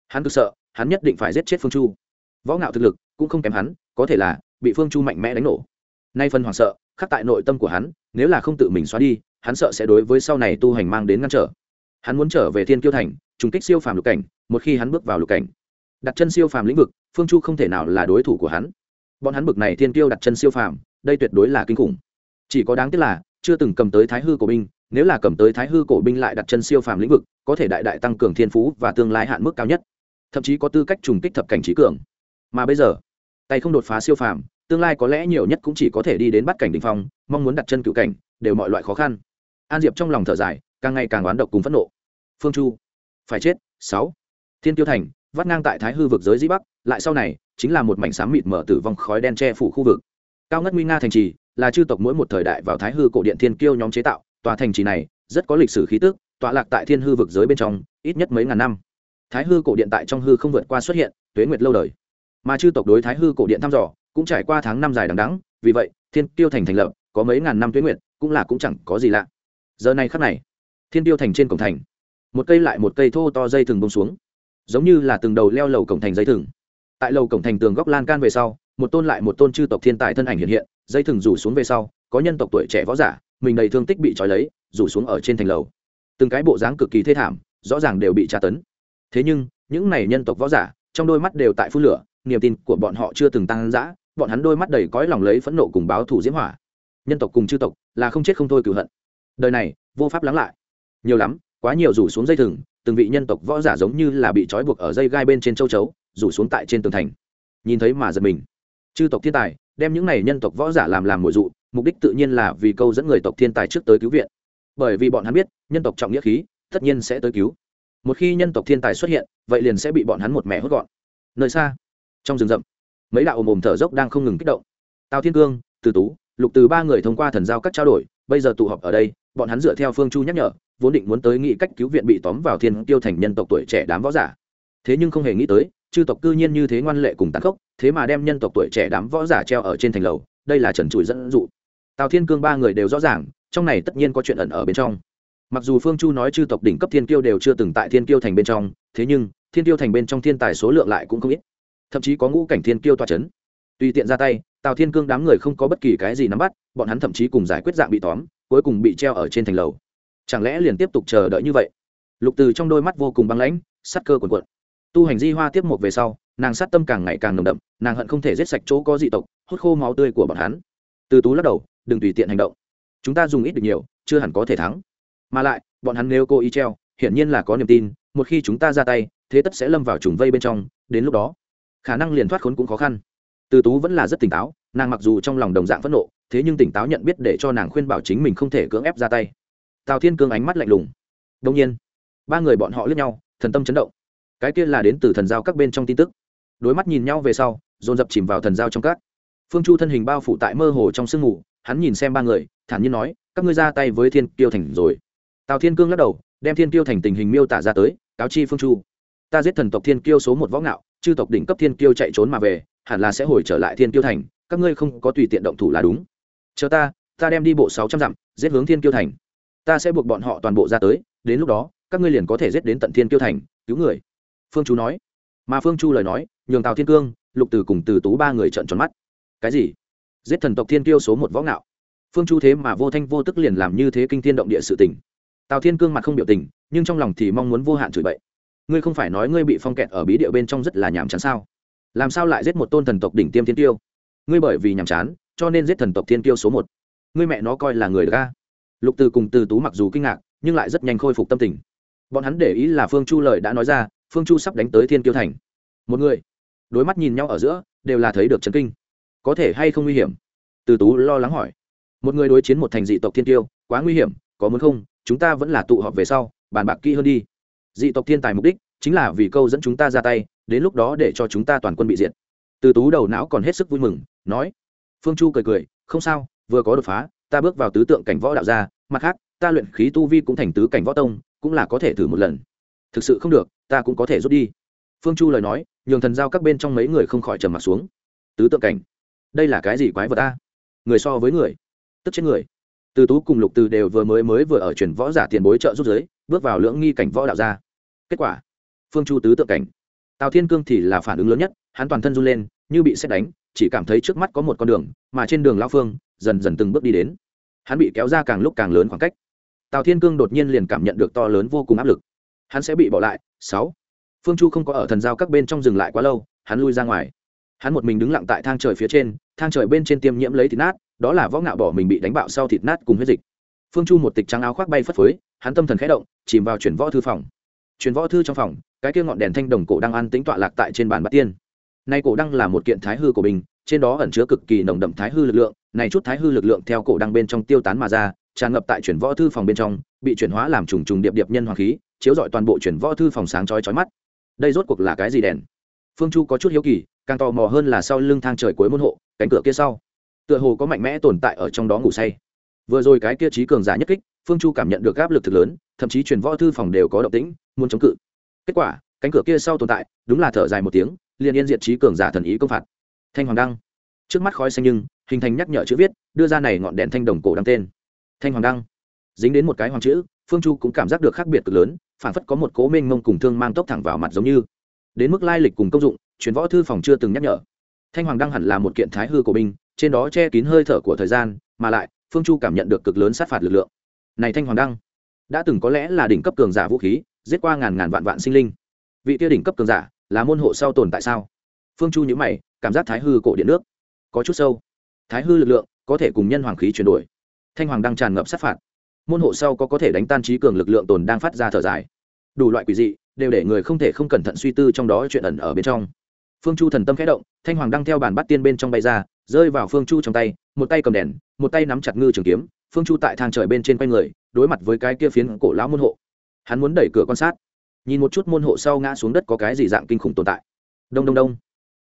Speaker 1: Hắn cực sợ, hắn nhất định phải giết chết phương chu võ ngạo thực lực cũng không kém hắn, có thể là bị phương chu mạnh mẽ đánh nổ. Nay phần hoảng sợ khắc tại nội tâm của hắn, nếu là không tự mình xóa đi, hắn sợ sẽ đối với sau này tu hành mang đến ngăn trở. Hắn muốn trở về thiên kiêu thành, trùng kích siêu phàm lục cảnh, một khi hắn bước vào lục cảnh, đặt chân siêu phàm lĩnh vực, phương chu không thể nào là đối thủ của hắn. Bọn hắn bực này thiên kiêu đặt chân siêu phàm, đây tuyệt đối là kinh khủng. Chỉ có đáng tiếc là, chưa từng cầm tới thái hư cổ binh, nếu là cầm tới thái hư cổ binh lại đặt chân siêu phàm lĩnh vực, có thể đại đại tăng cường thiên phú và tương lai hạn mức cao nhất. Thậm chí có tư cách trùng kích thập cảnh trí cường mà bây giờ, tay không đột phá siêu phàm, tương lai có lẽ nhiều nhất cũng chỉ có thể đi đến bắt cảnh đ ỉ n h phong, mong muốn đặt chân cựu cảnh, đều mọi loại khó khăn. An diệp trong lòng thở dài, càng ngày càng oán độc cùng phẫn nộ. Phương chu, phải chết, sáu. Thiên tiêu thành, vắt ngang tại thái hư vực giới dĩ bắc, lại sau này, chính là một mảnh xám mịt mở tử vong khói đen che phủ khu vực. Cao ngất nguy nga thành trì, là chư tộc mỗi một thời đại vào thái hư cổ điện thiên kiêu nhóm chế tạo, tòa thành trì này, rất có lịch sử khí tức, tọa lạc tại thiên hư vực giới bên trong, ít nhất mấy ngàn năm. Thái hư cổ điện tại trong hư không vượt qua xuất hiện, tuế nguyệt lâu đời mà chư tộc đối thái hư cổ điện thăm dò cũng trải qua tháng năm dài đằng đắng vì vậy, thiên tiêu thành thành lập, có mấy ngàn năm tuế nguyện cũng là cũng chẳng có gì lạ. Giờ này khắc này, thiên tiêu thành trên cổng thành, một cây lại một cây thô to dây thừng bông xuống, giống như là từng đầu leo lầu cổng thành dây thừng. Tại lầu cổng thành tường góc lan can về sau, một tôn lại một tôn chư tộc thiên tài thân ảnh hiện hiện, dây thừng rủ xuống về sau, có nhân tộc tuổi trẻ võ giả, mình đầy thương tích bị trói lấy, rủ xuống ở trên thành lầu. Từng cái bộ dáng cực kỳ thê thảm, rõ ràng đều bị tra tấn. Thế nhưng, những này nhân tộc võ giả, trong đôi mắt đều tại phun lửa niềm tin của bọn họ chưa từng tăng dã, bọn hắn đôi mắt đầy cõi lòng lấy phẫn nộ cùng báo thủ diễm hỏa. Nhân tộc cùng chư tộc là không chết không thôi cửu hận. Đời này, vô pháp lắng lại. Nhiều lắm, quá nhiều rủ xuống dây thừng, từng vị nhân tộc võ giả giống như là bị trói buộc ở dây gai bên trên châu chấu, rủ xuống tại trên tường thành. Nhìn thấy mà giật mình. Chư tộc thiên tài, đem những này nhân tộc võ giả làm làm mồi dụ, mục đích tự nhiên là vì câu dẫn người tộc thiên tài trước tới cứu viện. Bởi vì bọn hắn biết, nhân tộc trọng nghĩa khí, tất nhiên sẽ tới cứu. Một khi nhân tộc thiên tài xuất hiện, vậy liền sẽ bị bọn hắn một mẹ hốt gọn. Nơi xa trong rừng rậm. Mấy đạo ồm ồm thở dốc đang không ngừng kích động. Tào thiên cương, từ tú, lục từ ba người thông qua thần giao các trao đổi, bây giờ tụ họp ở đây, bọn hắn dựa theo phương chu nhắc nhở, vốn định muốn tới nghị cách cứu viện bị tóm vào thiên tiêu thành nhân tộc tuổi trẻ đám võ giả. Thế nhưng không hề nghĩ tới, chư tộc cư nhiên như thế ngoan lệ cùng tàn khốc, thế mà đem nhân tộc tuổi trẻ đám võ giả treo ở trên thành lầu, đây là trần trụi dẫn dụ. Tào thiên cương ba người đều rõ ràng, trong này tất nhiên có chuyện ẩn ở bên trong. Mặc dù phương chu nói chư tộc đỉnh cấp thiên kiêu đều chưa từng tại thiên kiêu thành bên trong, thế nhưng, thiên kiêu thành bên trong thiên tài số lượng lại cũng không ít thậm chí có ngũ cảnh thiên kiêu toa c h ấ n tùy tiện ra tay, tào thiên cương đám người không có bất kỳ cái gì nắm bắt, bọn hắn thậm chí cùng giải quyết dạng bị tóm, cuối cùng bị treo ở trên thành lầu. Chẳng lẽ liền tiếp tục chờ đợi như vậy? Lục từ trong đôi mắt vô cùng băng lãnh sắt cơ quần quận tu hành di hoa tiếp một về sau, nàng sát tâm càng ngày càng nồng đậm, nàng hận không thể giết sạch chỗ có dị tộc, hút khô máu tươi của bọn hắn. Từ tú lắc đầu, đừng tùy tiện hành động. Chúng ta dùng ít được nhiều, chưa hẳn có thể thắng. Mà lại, bọn hắn nêu cô ý treo, hiển nhiên là có niềm tin, một khi chúng ta ra tay, thế tất sẽ lâm vào trùng vây bên trong, đến lúc đó khả năng liền thoát khốn cũng khó khăn. Từ tú vẫn là rất tỉnh táo, nàng mặc dù trong lòng đồng dạng phẫn nộ, thế nhưng tỉnh táo nhận biết để cho nàng khuyên bảo chính mình không thể cưỡng ép ra tay. Tào thiên cương ánh mắt lạnh lùng. Đông nhiên, ba người bọn họ lướt nhau, thần tâm chấn động. Cái kia là đến từ thần giao các bên trong tin tức. Đối mắt nhìn nhau về sau, dồn dập chìm vào thần giao trong các. Phương chu thân hình bao phủ tại mơ hồ trong sương mù, hắn nhìn xem ba người, thản nhiên nói, các ngươi ra tay với thiên kiêu thành rồi. Tào thiên cương lắc đầu, đem thiên kiêu thành tình hình miêu tả ra tới, cáo chi phương chu. Ta giết thần tộc thiên kiêu số một võ ngạo chư tộc đỉnh cấp thiên kiêu chạy trốn mà về, hẳn là sẽ hồi trở lại thiên kiêu thành, các ngươi không có tùy tiện động thủ là đúng. Chờ ta ta đem đi bộ sáu trăm dặm, giết hướng thiên kiêu thành. Ta sẽ buộc bọn họ toàn bộ ra tới, đến lúc đó, các ngươi liền có thể giết đến tận thiên kiêu thành, cứu người. Phương chú nói. Mà phương chu lời nói, nhường tào thiên cương, lục từ cùng từ tú ba người trợn tròn mắt. Cái gì? Giết thần tộc thiên kiêu số một võ ngạo? Phương chu thế mà vô thanh vô tức liền làm như thế kinh thiên động địa sự tình. Tào thiên cương mặt không biểu tình, nhưng trong lòng thì mong muốn vô hạn chửi bậy ngươi không phải nói ngươi bị phong kẹt ở bí địa bên trong rất là nhàm chán sao? Làm sao lại giết một tôn thần tộc đỉnh tiêm thiên tiêu ngươi bởi vì nhàm chán, cho nên giết thần tộc thiên tiêu số một. Ngươi mẹ nó coi là người ga. lục từ cùng từ tú mặc dù kinh ngạc, nhưng lại rất nhanh khôi phục tâm tình. Bọn hắn để ý là phương chu lời đã nói ra, phương chu sắp đánh tới thiên kiêu thành. Một người. Đối mắt nhìn nhau ở giữa, đều là thấy được trấn kinh. Có thể hay không nguy hiểm? Từ tú lo lắng hỏi. Một người đối chiến một thành dị tộc thiên tiêu quá nguy hiểm, có muốn không? Chúng ta vẫn là tụ họp về sau, bàn bạc kỹ hơn đi dị tộc thiên tài mục đích chính là vì câu dẫn chúng ta ra tay, đến lúc đó để cho chúng ta toàn quân bị diệt. Từ tú đầu não còn hết sức vui mừng, nói. Phương chu cười cười, không sao, vừa có đột phá, ta bước vào tứ tượng cảnh võ đạo gia, mặt khác, ta luyện khí tu vi cũng thành tứ cảnh võ tông, cũng là có thể thử một lần. Thực sự không được, ta cũng có thể rút đi. Phương chu lời nói, nhường thần giao các bên trong mấy người không khỏi trầm m ặ t xuống. Tứ tượng cảnh, đây là cái gì quái vật ta người so với người, tức chết người. Từ tú cùng lục từ đều vừa mới mới vừa ở truyền võ giả tiền bối trợ rút giới, bước vào lưỡng nghi cảnh võ đạo ra kết quả, phương chu tứ tượng cảnh. Tào thiên cương thì là phản ứng lớn nhất, hắn toàn thân run lên, như bị xét đánh, chỉ cảm thấy trước mắt có một con đường, mà trên đường lao phương, dần dần từng bước đi đến. Hắn bị kéo ra càng lúc càng lớn khoảng cách. Tào thiên cương đột nhiên liền cảm nhận được to lớn vô cùng áp lực. Hắn sẽ bị bỏ lại. Sáu. Phương chu không có ở thần giao các bên trong dừng lại quá lâu, hắn lui ra ngoài. Hắn một mình đứng lặng tại thang trời phía trên, thang trời bên trên tiêm nhiễm lấy thịt nát, đó là võ ngạo bỏ mình bị đánh bạo sau thịt nát cùng huyết dịch. Phương chu một tịch trắng áo khoác bay phất phới, hắn tâm thần khẽ động, chìm vào chuyển võ thư phòng chuyển võ thư trong phòng, cái kia ngọn đèn thanh đồng cổ đang ăn tính tọa lạc tại trên bàn bát tiên. Nay cổ đăng là một kiện thái hư của mình trên đó ẩn chứa cực kỳ nồng đậm thái hư lực lượng, này chút thái hư lực lượng theo cổ đăng bên trong tiêu tán mà ra, tràn ngập tại chuyển võ thư phòng bên trong, bị chuyển hóa làm trùng trùng điệp điệp nhân hoàng khí, chiếu rọi toàn bộ chuyển võ thư phòng sáng chói chói mắt. Đây rốt cuộc là cái gì đèn? Phương chu có chút hiếu kỳ, càng tò mò hơn là sau lưng thang trời cuối môn hộ, cánh cửa kia sau, tựa hồ có mạnh mẽ tồn tại ở trong đó ngủ say. Vừa rồi cái kia trí cường giả nhất kích phương chu cảm nhận được áp lực thực lớn, thậm chí truyền võ thư phòng đều có động tĩnh, muốn chống cự. Kết quả, cánh cửa kia sau tồn tại, đúng là thở dài một tiếng, liền yên diệt trí cường giả thần ý công phạt. Thanh hoàng đăng. Trước mắt khói xanh nhưng, hình thành nhắc nhở chữ viết, đưa ra này ngọn đèn thanh đồng cổ đăng tên. Thanh hoàng đăng. Dính đến một cái hoàng chữ, phương chu cũng cảm giác được khác biệt cực lớn, phản phất có một cố minh mông cùng thương mang tốc thẳng vào mặt giống như. Đến mức lai lịch cùng công dụng, truyền võ thư phòng chưa từng nhắc nhở. Thanh hoàng đăng hẳn là một kiện thái hư của binh, trên đó che kín hơi thở của thời gian, mà lại, phương chu cảm nhận được cực lớn sát phạt lực lượng này thanh hoàng đăng, đã từng có lẽ là đỉnh cấp cường giả vũ khí, giết qua ngàn ngàn vạn vạn sinh linh. Vị kia đỉnh cấp cường giả là môn hộ sau tồn tại sao? Phương chu nhữ mày, cảm giác thái hư cổ điện nước có chút sâu. Thái hư lực lượng có thể cùng nhân hoàng khí chuyển đổi. Thanh hoàng đăng tràn ngập sát phạt. Môn hộ sau có có thể đánh tan trí cường lực lượng tồn đang phát ra thở dài. Đủ loại quỷ dị đều để người không thể không cẩn thận suy tư trong đó chuyện ẩn ở bên trong. Phương chu thần tâm khẽ động, thanh hoàng đăng theo bàn bắt tiên bên trong bay ra, rơi vào phương chu trong tay, một tay cầm đèn, một tay nắm chặt ngư trường kiếm phương chu tại thang trời bên trên quanh người, đối mặt với cái kia phiến cổ lão môn hộ. Hắn muốn đẩy cửa quan sát, nhìn một chút môn hộ sau ngã xuống đất có cái gì dạng kinh khủng tồn tại. Đông đông đông.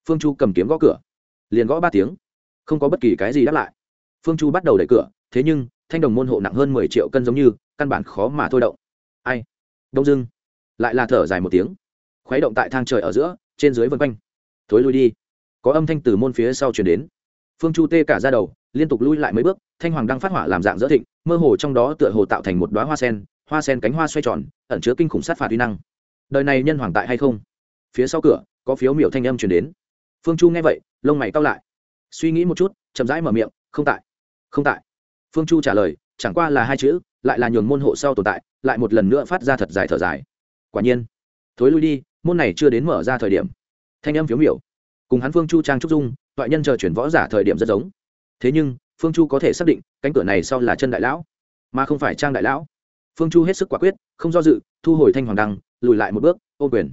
Speaker 1: Phương chu cầm kiếm gõ cửa, liền gõ ba tiếng, không có bất kỳ cái gì đáp lại. Phương chu bắt đầu đẩy cửa, thế nhưng, thanh đồng môn hộ nặng hơn mười triệu cân giống như, căn bản khó mà thôi động. Ai? Đông dưng lại là thở dài một tiếng. Khuấy động tại thang trời ở giữa, trên dưới vân quanh. Thối lui đi. Có âm thanh từ môn phía sau chuyển đến. Phương chu tê cả ra đầu, liên tục lui lại mấy bước thanh hoàng đang phát hỏa làm dạng dỡ thịnh, mơ hồ trong đó tựa hồ tạo thành một đoá hoa sen hoa sen cánh hoa xoay tròn, ẩn chứa kinh khủng sát phạt uy năng. Đời này nhân hoàng tại hay không? Phía sau cửa, có phiếu miểu thanh âm chuyển đến. Phương chu nghe vậy, lông mày cao lại. Suy nghĩ một chút, chậm rãi mở miệng, không tại không tại. Phương chu trả lời, chẳng qua là hai chữ, lại là nhường môn hộ sau tồn tại, lại một lần nữa phát ra thật dài thở dài. Quả nhiên, thối lui đi, môn này chưa đến mở ra thời điểm. Thanh âm phiếu miểu. Cùng hắn phương chu trang trúc dung, toại nhân chờ chuyển võ giả thời điểm rất giống. Thế nhưng phương chu có thể xác định, cánh cửa này sau là chân đại lão, mà không phải trang đại lão. Phương chu hết sức quả quyết, không do dự, thu hồi thanh hoàng đăng, lùi lại một bước ô quyền.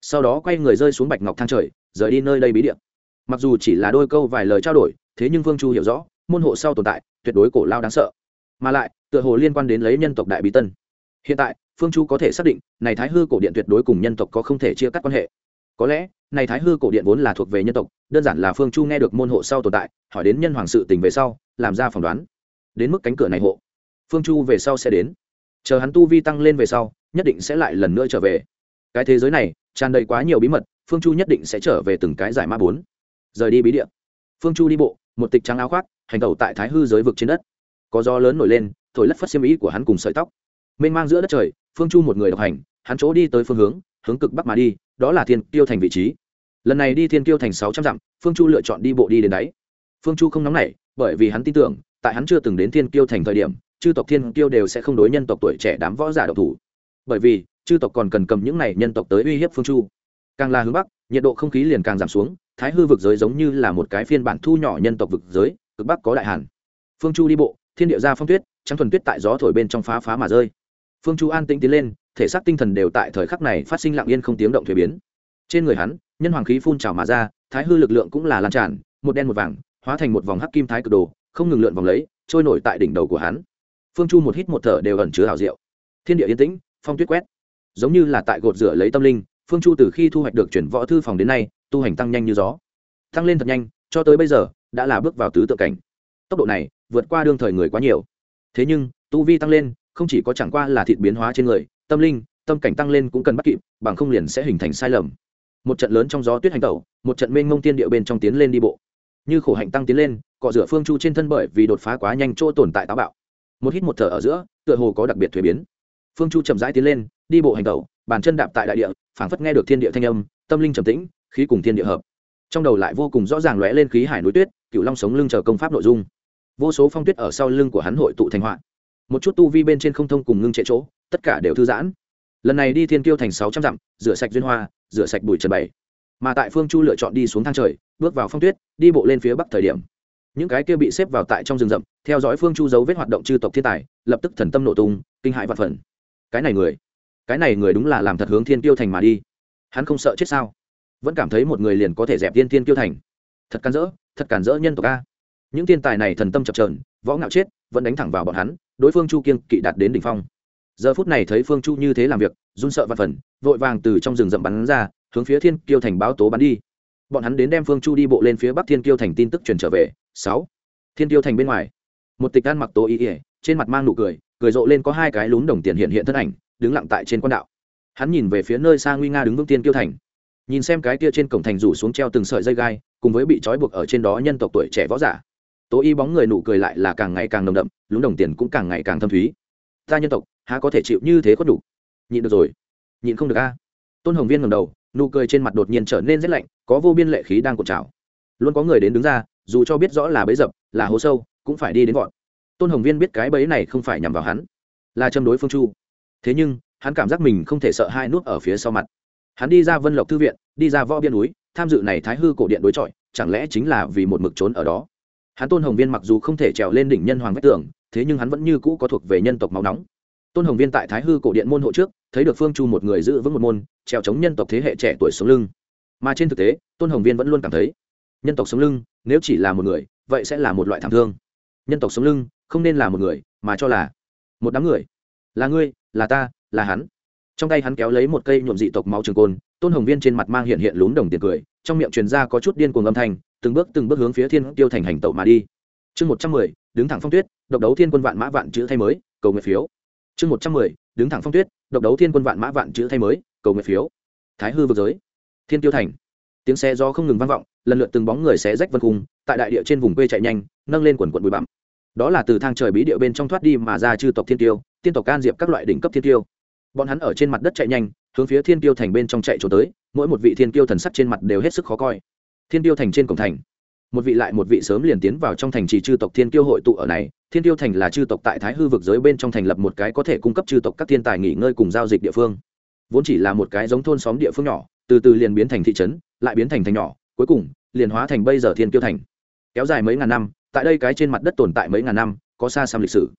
Speaker 1: Sau đó quay người rơi xuống bạch ngọc thang trời, rời đi nơi đây bí điện mặc dù chỉ là đôi câu vài lời trao đổi, thế nhưng phương chu hiểu rõ, môn hộ sau tồn tại, tuyệt đối cổ lao đáng sợ. Mà lại, tựa hồ liên quan đến lấy nhân tộc đại bí tân. Hiện tại, phương chu có thể xác định, này thái hư cổ điện tuyệt đối cùng nhân tộc có không thể chia cắt quan hệ. Có lẽ này thái hư cổ điện vốn là thuộc về nhân tộc, đơn giản là phương chu nghe được môn hộ sau tồn tại, hỏi đến nhân hoàng sự tình về sau, làm ra phỏng đoán. Đến mức cánh cửa này hộ, phương chu về sau sẽ đến. Chờ hắn tu vi tăng lên về sau, nhất định sẽ lại lần nữa trở về. Cái thế giới này, tràn đầy quá nhiều bí mật, phương chu nhất định sẽ trở về từng cái giải ma bốn. Rời đi bí địa. Phương chu đi bộ, một tịch trắng áo khoác, hành tẩu tại thái hư giới vực trên đất. Có gió lớn nổi lên, thổi lất phất xiêm ý của hắn cùng sợi tóc. Mênh mang giữa đất trời, phương chu một người độc hành, hắn chỗ đi tới phương hướng hướng cực bắc mà đi, đó là thiên tiêu thành vị trí lần này đi thiên Kiêu thành sáu trăm dặm, phương chu lựa chọn đi bộ đi đến đáy. Phương chu không nóng nảy, bởi vì hắn tin tưởng, tại hắn chưa từng đến thiên Kiêu thành thời điểm, chư tộc thiên Kiêu đều sẽ không đối nhân tộc tuổi trẻ đám võ giả độc thủ. Bởi vì, chư tộc còn cần cầm những này nhân tộc tới uy hiếp phương chu. Càng là hướng bắc, nhiệt độ không khí liền càng giảm xuống, thái hư vực giới giống như là một cái phiên bản thu nhỏ nhân tộc vực giới, cực bắc có đại hàn. Phương chu đi bộ, thiên địa ra phong tuyết, trắng thuần tuyết tại gió thổi bên trong phá phá mà rơi. Phương chu an tĩnh tiến lên, thể xác tinh thần đều tại thời khắc này phát sinh lặng yên không tiếng động thuế biến trên người hắn, nhân hoàng khí phun trào mà ra, thái hư lực lượng cũng là lan tràn, một đen một vàng, hóa thành một vòng hắc kim thái cực đồ, không ngừng lượn vòng lấy, trôi nổi tại đỉnh đầu của hắn. Phương chu một hít một thở đều ẩn chứa hào diệu. Thiên địa yên tĩnh, phong tuyết quét. Giống như là tại gột rửa lấy tâm linh, phương chu từ khi thu hoạch được chuyển võ thư phòng đến nay, tu hành tăng nhanh như gió. Tăng lên thật nhanh, cho tới bây giờ, đã là bước vào tứ tự cảnh. Tốc độ này, vượt qua đương thời người quá nhiều. Thế nhưng, tu vi tăng lên, không chỉ có chẳng qua là thịt biến hóa trên người, tâm linh, tâm cảnh tăng lên cũng cần bắt kịp, bằng không liền sẽ hình thành sai lầm một trận lớn trong gió tuyết hành tẩu, một trận mênh mông tiên địa bên trong tiến lên đi bộ. Như khổ hạnh tăng tiến lên, cọ rửa phương chu trên thân bởi vì đột phá quá nhanh chỗ tồn tại táo bạo. Một hít một thở ở giữa, tựa hồ có đặc biệt thuế biến. Phương chu chậm rãi tiến lên, đi bộ hành tẩu, bàn chân đạp tại đại địa, phảng phất nghe được thiên địa thanh âm, tâm linh trầm tĩnh, khí cùng thiên địa hợp. Trong đầu lại vô cùng rõ ràng lóe lên khí hải núi tuyết cựu long sống lưng chờ công pháp nội dung. Vô số phong tuyết ở sau lưng của hắn hội tụ thành họa. Một chút tu vi bên trên không thông cùng ngưng trệ chỗ, tất cả đều thư giãn lần này đi thiên kiêu thành sáu trăm dặm, rửa sạch duyên hoa, rửa sạch bụi trần bảy mà tại phương chu lựa chọn đi xuống thang trời, bước vào phong tuyết, đi bộ lên phía bắc thời điểm. Những cái kia bị xếp vào tại trong rừng rậm, theo dõi phương chu dấu vết hoạt động chư tộc thiên tài, lập tức thần tâm nổ tung, kinh hại vạn phần. Cái này người, cái này người đúng là làm thật hướng thiên kiêu thành mà đi. Hắn không sợ chết sao? Vẫn cảm thấy một người liền có thể dẹp tiên thiên kiêu thành. Thật cản rỡ thật cản rỡ nhân tộc a. Những thiên tài này thần tâm chập trờn võ ngạo chết, vẫn đánh thẳng vào bọn hắn, đối phương chu kiên kỵ đạt đến đỉnh phong giờ phút này thấy phương chu như thế làm việc, run sợ và phần, vội vàng từ trong rừng rậm bắn ra, hướng phía thiên kiêu thành báo tố bắn đi. Bọn hắn đến đem phương chu đi bộ lên phía bắc thiên kiêu thành tin tức truyền trở về. Sáu. Thiên kiêu thành bên ngoài. Một tịch ăn mặc tố y ỉa trên mặt mang nụ cười cười rộ lên có hai cái lún đồng tiền hiện hiện thân ảnh, đứng lặng tại trên quan đạo. Hắn nhìn về phía nơi xa nguy nga đứng vững tiên kiêu thành. Nhìn xem cái kia trên cổng thành rủ xuống treo từng sợi dây gai, cùng với bị trói buộc ở trên đó nhân tộc tuổi trẻ võ giả. Tố y bóng người nụ cười lại là càng ngày càng nồng đậm, lún đồng tiền cũng càng ngày càng thâm thúy ta nhân tộc, há có thể chịu như thế có đủ? Nhịn được rồi. Nhịn không được a. Tôn hồng viên ngầm đầu, nụ cười trên mặt đột nhiên trở nên rét lạnh, có vô biên lệ khí đang cột trào. Luôn có người đến đứng ra, dù cho biết rõ là bấy dập, là hố sâu, cũng phải đi đến gọn tôn hồng viên biết cái bấy này không phải nhằm vào hắn, là châm đối phương chu. Thế nhưng, hắn cảm giác mình không thể sợ hai nút ở phía sau mặt. Hắn đi ra vân lộc thư viện, đi ra võ biên núi, tham dự này thái hư cổ điện đối chọi, chẳng lẽ chính là vì một mực trốn ở đó? Hắn tôn hồng viên mặc dù không thể trèo lên đỉnh nhân hoàng vách tường thế nhưng hắn vẫn như cũ có thuộc về nhân tộc máu nóng. Tôn hồng viên tại thái hư cổ điện môn hộ trước, thấy được phương chu một người giữ vững một môn, trèo chống nhân tộc thế hệ trẻ tuổi sống lưng. Mà trên thực tế, tôn hồng viên vẫn luôn cảm thấy, nhân tộc sống lưng, nếu chỉ là một người, vậy sẽ là một loại thảm thương. Nhân tộc sống lưng, không nên là một người, mà cho là một đám người. Là ngươi, là ta, là hắn. Trong tay hắn kéo lấy một cây nhuộm dị tộc máu trường côn, tôn hồng viên trên mặt mang hiện hiện lún đồng tiền cười, trong miệng truyền ra có chút điên cuồng âm thanh, từng bước từng bước hướng phía thiên tiêu thành hành tẩu mà đi. Chương một trăm mười đứng thẳng phong tuyết, độc đấu thiên quân vạn mã vạn chữ thay mới, cầu nguyện phiếu. Chương một trăm mười, đứng thẳng phong tuyết, độc đấu thiên quân vạn mã vạn chữ thay mới, cầu nguyện phiếu. Thái hư vực giới. Thiên tiêu thành. Tiếng xe do không ngừng vang vọng, lần lượt từng bóng người xé rách vân cung tại đại địa trên vùng quê chạy nhanh, nâng lên quần quận bụi bặm. Đó là từ thang trời bí địa bên trong thoát đi mà ra chư tộc thiên tiêu, tiên tộc can diệp các loại đỉnh cấp thiên tiêu. Bọn hắn ở trên mặt đất chạy nhanh, hướng phía thiên tiêu thành bên trong chạy trốn tới, mỗi một vị thiên tiêu thần sắc trên mặt đều hết sức khó coi. Thiên tiêu thành trên cổng thành một vị lại một vị sớm liền tiến vào trong thành trì chư tộc thiên tiêu hội tụ ở này, thiên tiêu thành là chư tộc tại thái hư vực giới bên trong thành lập một cái có thể cung cấp chư tộc các thiên tài nghỉ ngơi cùng giao dịch địa phương. Vốn chỉ là một cái giống thôn xóm địa phương nhỏ, từ từ liền biến thành thị trấn, lại biến thành thành nhỏ, cuối cùng, liền hóa thành bây giờ thiên tiêu thành. Kéo dài mấy ngàn năm, tại đây cái trên mặt đất tồn tại mấy ngàn năm, có xa xăm lịch sử.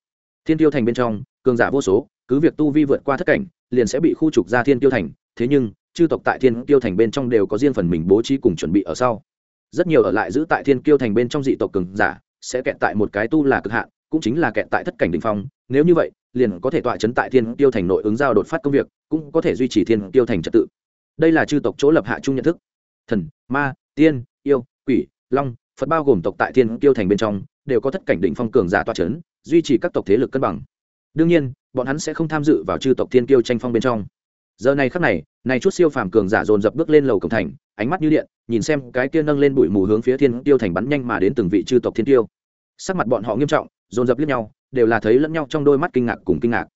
Speaker 1: Thiên tiêu thành bên trong, cường giả vô số, cứ việc tu vi vượt qua thất cảnh, liền sẽ bị khu trục ra thiên tiêu thành, thế nhưng, chư tộc tại thiên tiêu thành bên trong đều có riêng phần mình bố trí cùng chuẩn bị ở sau rất nhiều ở lại giữ tại thiên kiêu thành bên trong dị tộc cường giả, sẽ kẹt tại một cái tu là cực hạn, cũng chính là kẹt tại thất cảnh đ ỉ n h phong. Nếu như vậy, liền có thể tọa chấn tại thiên Kiêu thành nội ứng giao đột phát công việc, cũng có thể duy trì thiên Kiêu thành trật tự. Đây là chư tộc chỗ lập hạ chung nhận thức. Thần, ma, tiên, yêu, quỷ, long, phật bao gồm tộc tại thiên Kiêu thành bên trong, đều có thất cảnh đ ỉ n h phong cường giả tọa chấn, duy trì các tộc thế lực cân bằng. Đương nhiên, bọn hắn sẽ không tham dự vào chư tộc thiên Kiêu tranh phong bên trong. Giờ này khắc này này chút siêu phàm cường giả dồn dập bước lên lầu cổng thành, ánh mắt như điện, nhìn xem cái kia nâng lên bụi mù hướng phía thiên tiêu thành bắn nhanh mà đến từng vị chư tộc thiên tiêu. Sắc mặt bọn họ nghiêm trọng, dồn dập liếc nhau, đều là thấy lẫn nhau trong đôi mắt kinh ngạc cùng kinh ngạc.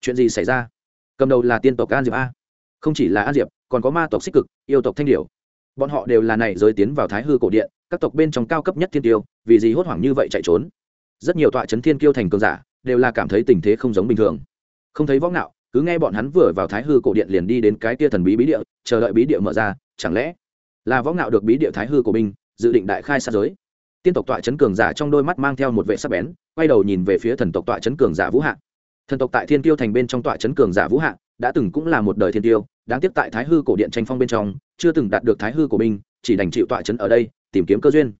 Speaker 1: Chuyện gì xảy ra? Cầm đầu là tiên tộc an diệp a. Không chỉ là an diệp, còn có ma tộc xích cực, yêu tộc thanh điểu. Bọn họ đều là này giới tiến vào thái hư cổ điện, các tộc bên trong cao cấp nhất thiên tiêu, vì gì hốt hoảng như vậy chạy trốn? Rất nhiều tọa chấn thiên kiêu thành cường giả, đều là cảm thấy tình thế không giống bình thường. Không thấy võ ngạo cứ nghe bọn hắn vừa vào thái hư cổ điện liền đi đến cái tia thần bí bí địa, chờ đợi bí địa mở ra, chẳng lẽ là võ ngạo được bí địa thái hư của binh, dự định đại khai sát giới? Tiên tộc tọa chấn cường giả trong đôi mắt mang theo một vệ sắc bén, quay đầu nhìn về phía thần tộc tọa chấn cường giả vũ hạ. Thần tộc tại thiên tiêu thành bên trong tọa chấn cường giả vũ hạ đã từng cũng là một đời thiên tiêu, đáng tiếc tại thái hư cổ điện tranh phong bên trong, chưa từng đạt được thái hư của binh, chỉ đành chịu tọa chấn ở đây, tìm kiếm cơ duyên.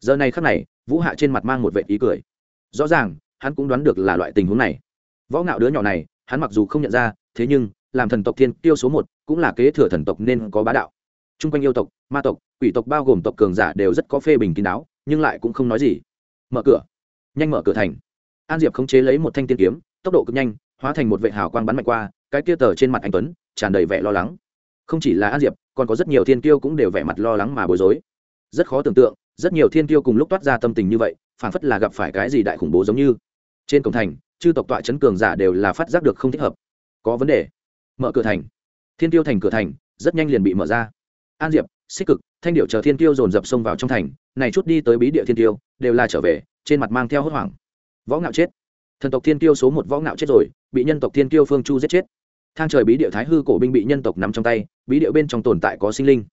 Speaker 1: Giờ này khắc này, vũ hạ trên mặt mang một vệ ý cười. Rõ ràng, hắn cũng đoán được là loại tình huống này. Võ ngạo đứa nhỏ này hắn mặc dù không nhận ra, thế nhưng, làm thần tộc thiên tiêu số một cũng là kế thừa thần tộc nên có bá đạo. T r u n g quanh yêu tộc, ma tộc, quỷ tộc bao gồm tộc cường giả đều rất có phê bình kín đáo, nhưng lại cũng không nói gì. Mở cửa. Nhanh mở cửa thành. An diệp khống chế lấy một thanh tiên kiếm, tốc độ cực nhanh, hóa thành một vệ hào quang bắn mạnh qua, cái kia tờ trên mặt anh tuấn, tràn đầy vẻ lo lắng. Không chỉ là an diệp, còn có rất nhiều thiên tiêu cũng đều vẻ mặt lo lắng mà bối rối. Rất khó tưởng tượng, rất nhiều thiên tiêu cùng lúc toát ra tâm tình như vậy phản phất là gặp phải cái gì đại khủng bố giống như. Trên cổng thành chư tộc tọa chấn cường giả đều là phát giác được không thích hợp. Có vấn đề. Mở cửa thành. Thiên tiêu thành cửa thành, rất nhanh liền bị mở ra. An diệp, xích cực, thanh điệu chờ thiên tiêu dồn dập xông vào trong thành, này chút đi tới bí địa thiên tiêu, đều là trở về, trên mặt mang theo hốt hoảng. Võ ngạo chết. Thần tộc thiên tiêu số một võ ngạo chết rồi, bị nhân tộc thiên tiêu phương chu giết chết. Thang trời bí địa thái hư cổ binh bị nhân tộc nắm trong tay, bí địa bên trong tồn tại có sinh linh.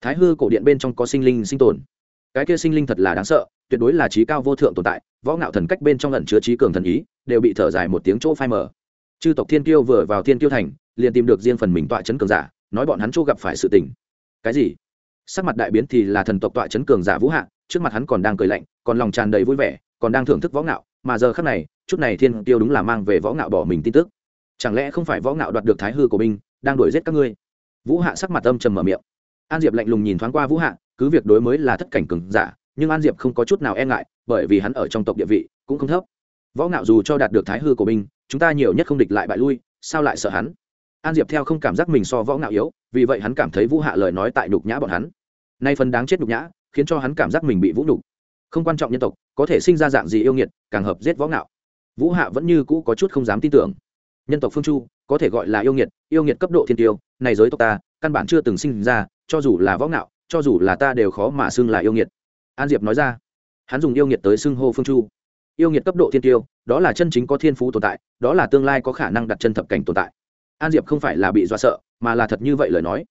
Speaker 1: Thái hư cổ điện bên trong có sinh linh sinh tồn. Cái kia sinh linh thật là đáng sợ, tuyệt đối là trí cao vô thượng tồn tại võ ngạo thần cách bên trong lần chứa trí cường thần ý, đều bị thở dài một tiếng chỗ phai mở chư tộc thiên kiêu vừa vào thiên kiêu thành, liền tìm được riêng phần mình tọa chấn cường giả, nói bọn hắn chỗ gặp phải sự tình. Cái gì? Sắc mặt đại biến thì là thần tộc tọa chấn cường giả vũ hạ, trước mặt hắn còn đang cười lạnh, còn lòng tràn đầy vui vẻ, còn đang thưởng thức võ ngạo, mà giờ khắc này, chút này thiên tiêu đúng là mang về võ ngạo bỏ mình tin tức. Chẳng lẽ không phải võ ngạo đoạt được thái hư của binh đang đuổi giết các ngươi? Vũ hạ sắc mặt âm trầm mở miệng. An diệp lạnh lùng nhìn thoáng qua vũ hạ, cứ việc đối mới là thất cảnh cường giả nhưng an diệp không có chút nào e ngại bởi vì hắn ở trong tộc địa vị cũng không thấp. Võ ngạo dù cho đạt được thái hư của mình, chúng ta nhiều nhất không địch lại bại lui sao lại sợ hắn? An diệp theo không cảm giác mình so võ ngạo yếu vì vậy hắn cảm thấy vũ hạ lời nói tại nhục nhã bọn hắn. Nay phần đáng chết nhục nhã khiến cho hắn cảm giác mình bị vũ nhục. Không quan trọng nhân tộc có thể sinh ra dạng gì yêu nghiệt càng hợp giết võ ngạo. Vũ hạ vẫn như cũ có chút không dám tin tưởng. Nhân tộc phương chu có thể gọi là yêu nghiệt yêu nghiệt cấp độ thiên tiêu này giới tộc ta căn bản chưa từng sinh ra cho dù là võ ngạo cho dù là ta đều khó mà xưng là yêu nghiệt an diệp nói ra. Hắn dùng yêu nghiệt tới xưng hô phương chu. Yêu nghiệt cấp độ thiên tiêu, đó là chân chính có thiên phú tồn tại, đó là tương lai có khả năng đặt chân thập cảnh tồn tại. An diệp không phải là bị dọa sợ, mà là thật như vậy lời nói.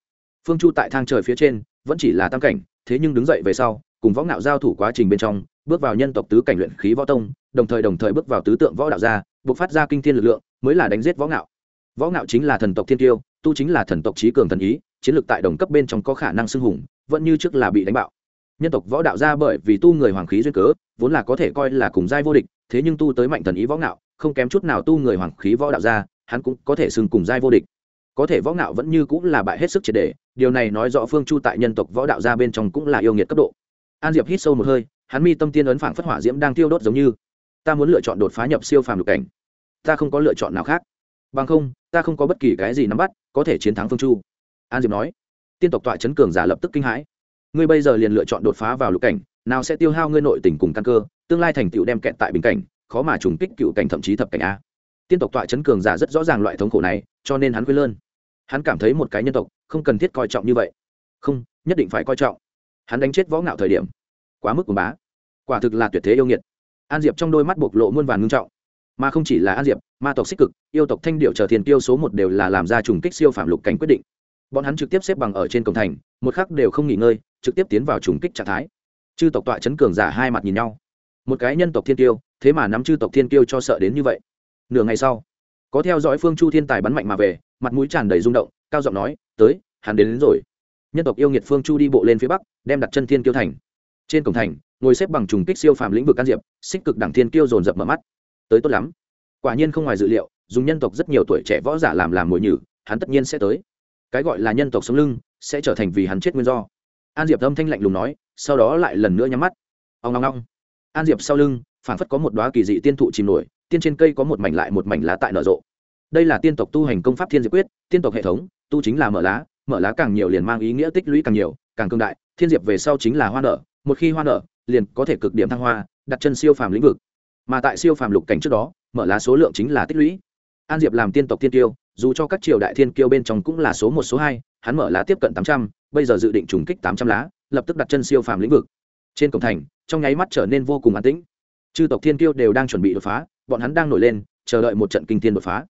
Speaker 1: Phương chu tại thang trời phía trên, vẫn chỉ là tam cảnh, thế nhưng đứng dậy về sau, cùng võ ngạo giao thủ quá trình bên trong, bước vào nhân tộc tứ cảnh luyện khí võ tông, đồng thời đồng thời bước vào tứ tượng võ đạo gia buộc phát ra kinh thiên lực lượng, mới là đánh giết võ ngạo. Võ ngạo chính là thần tộc thiên tiêu, tu chính là thần tộc trí cường thần ý, chiến lược tại đồng cấp bên trong có khả năng xưng hùng, vẫn như trước là bị đánh bạo nhân tộc võ đạo gia bởi vì tu người hoàng khí duyên cớ, vốn là có thể coi là cùng giai vô địch, thế nhưng tu tới mạnh thần ý võ ngạo, không kém chút nào tu người hoàng khí võ đạo gia hắn cũng có thể xưng cùng giai vô địch. Có thể võ ngạo vẫn như cũng là bại hết sức triệt đề điều này nói rõ phương chu tại nhân tộc võ đạo gia bên trong cũng là yêu nghiệt cấp độ. An diệp hít sâu một hơi, hắn mi tâm tiên ấn phảng phất hỏa diễm đang tiêu đốt giống như. Ta muốn lựa chọn đột phá nhập siêu phàm lục cảnh. Ta không có lựa chọn nào khác. Bằng không, ta không có bất kỳ cái gì nắm bắt, có thể chiến thắng phương chu. An diệp nói. Tiên tộc tọa chấn cường giả lập tức kinh hãi ngươi bây giờ liền lựa chọn đột phá vào lục cảnh, nào sẽ tiêu hao ngươi nội tình cùng căn cơ, tương lai thành tựu đem kẹt tại bình cảnh, khó mà trùng kích cựu cảnh thậm chí thập cảnh a. Tiên tộc tọa chấn cường giả rất rõ ràng loại thống khổ này, cho nên hắn quên lơn. Hắn cảm thấy một cái nhân tộc, không cần thiết coi trọng như vậy. Không, nhất định phải coi trọng. Hắn đánh chết võ ngạo thời điểm. Quá mức của bá. Quả thực là tuyệt thế yêu nghiệt. An diệp trong đôi mắt bộc lộ muôn vàn ngưng trọng. Mà không chỉ là an diệp, ma tộc xích cực, yêu tộc thanh điệu trở thiền tiêu số một đều là làm ra trùng kích siêu phạm lục cảnh quyết định. Bọn hắn trực tiếp xếp bằng ở trên cổng thành, một khắc đều không nghỉ ngơi trực tiếp tiến vào trùng kích trạng thái. Chư tộc tọa chấn cường giả hai mặt nhìn nhau. Một cái nhân tộc thiên tiêu thế mà nắm chư tộc thiên tiêu cho sợ đến như vậy. Nửa ngày sau có theo dõi phương chu thiên tài bắn mạnh mà về mặt mũi tràn đầy rung động cao giọng nói tới hắn đến, đến rồi. Nhân tộc yêu nghiệt phương chu đi bộ lên phía bắc đem đặt chân thiên kiêu thành. Trên cổng thành ngồi xếp bằng trùng kích siêu phàm lĩnh vực can diệp xích cực đẳng thiên kiêu dồn dập mở mắt. Tới tốt lắm. Quả nhiên không ngoài dự liệu dùng nhân tộc rất nhiều tuổi trẻ võ giả làm làm mồi nhử hắn tất nhiên sẽ tới. Cái gọi là nhân tộc sống lưng sẽ trở thành vì hắn chết nguyên do an diệp âm thanh lạnh lùng nói, sau đó lại lần nữa nhắm mắt. Ông long long an diệp sau lưng phản phất có một đoá kỳ dị tiên thụ chìm nổi, tiên trên cây có một mảnh lại một mảnh lá tại nở rộ. Đây là tiên tộc tu hành công pháp thiên diệp quyết, tiên tộc hệ thống, tu chính là mở lá mở lá càng nhiều liền mang ý nghĩa tích lũy càng nhiều, càng cương đại, thiên diệp về sau chính là hoa nở, một khi hoa nở, liền có thể cực điểm thăng hoa, đặt chân siêu phàm lĩnh vực. Mà tại siêu phàm lục cảnh trước đó, mở lá số lượng chính là tích lũy. An diệp làm tiên tộc tiên tiêu dù cho các triều đại thiên kiêu bên trong cũng là số một, số hai, hắn mở lá tiếp cận tám trăm bây giờ dự định trùng kích tám trăm lá, lập tức đặt chân siêu phàm lĩnh vực. Trên cổng thành, trong nháy mắt trở nên vô cùng an tĩnh. Chư tộc thiên kiêu đều đang chuẩn bị đột phá, bọn hắn đang nổi lên, chờ đợi một trận kinh thiên đột phá.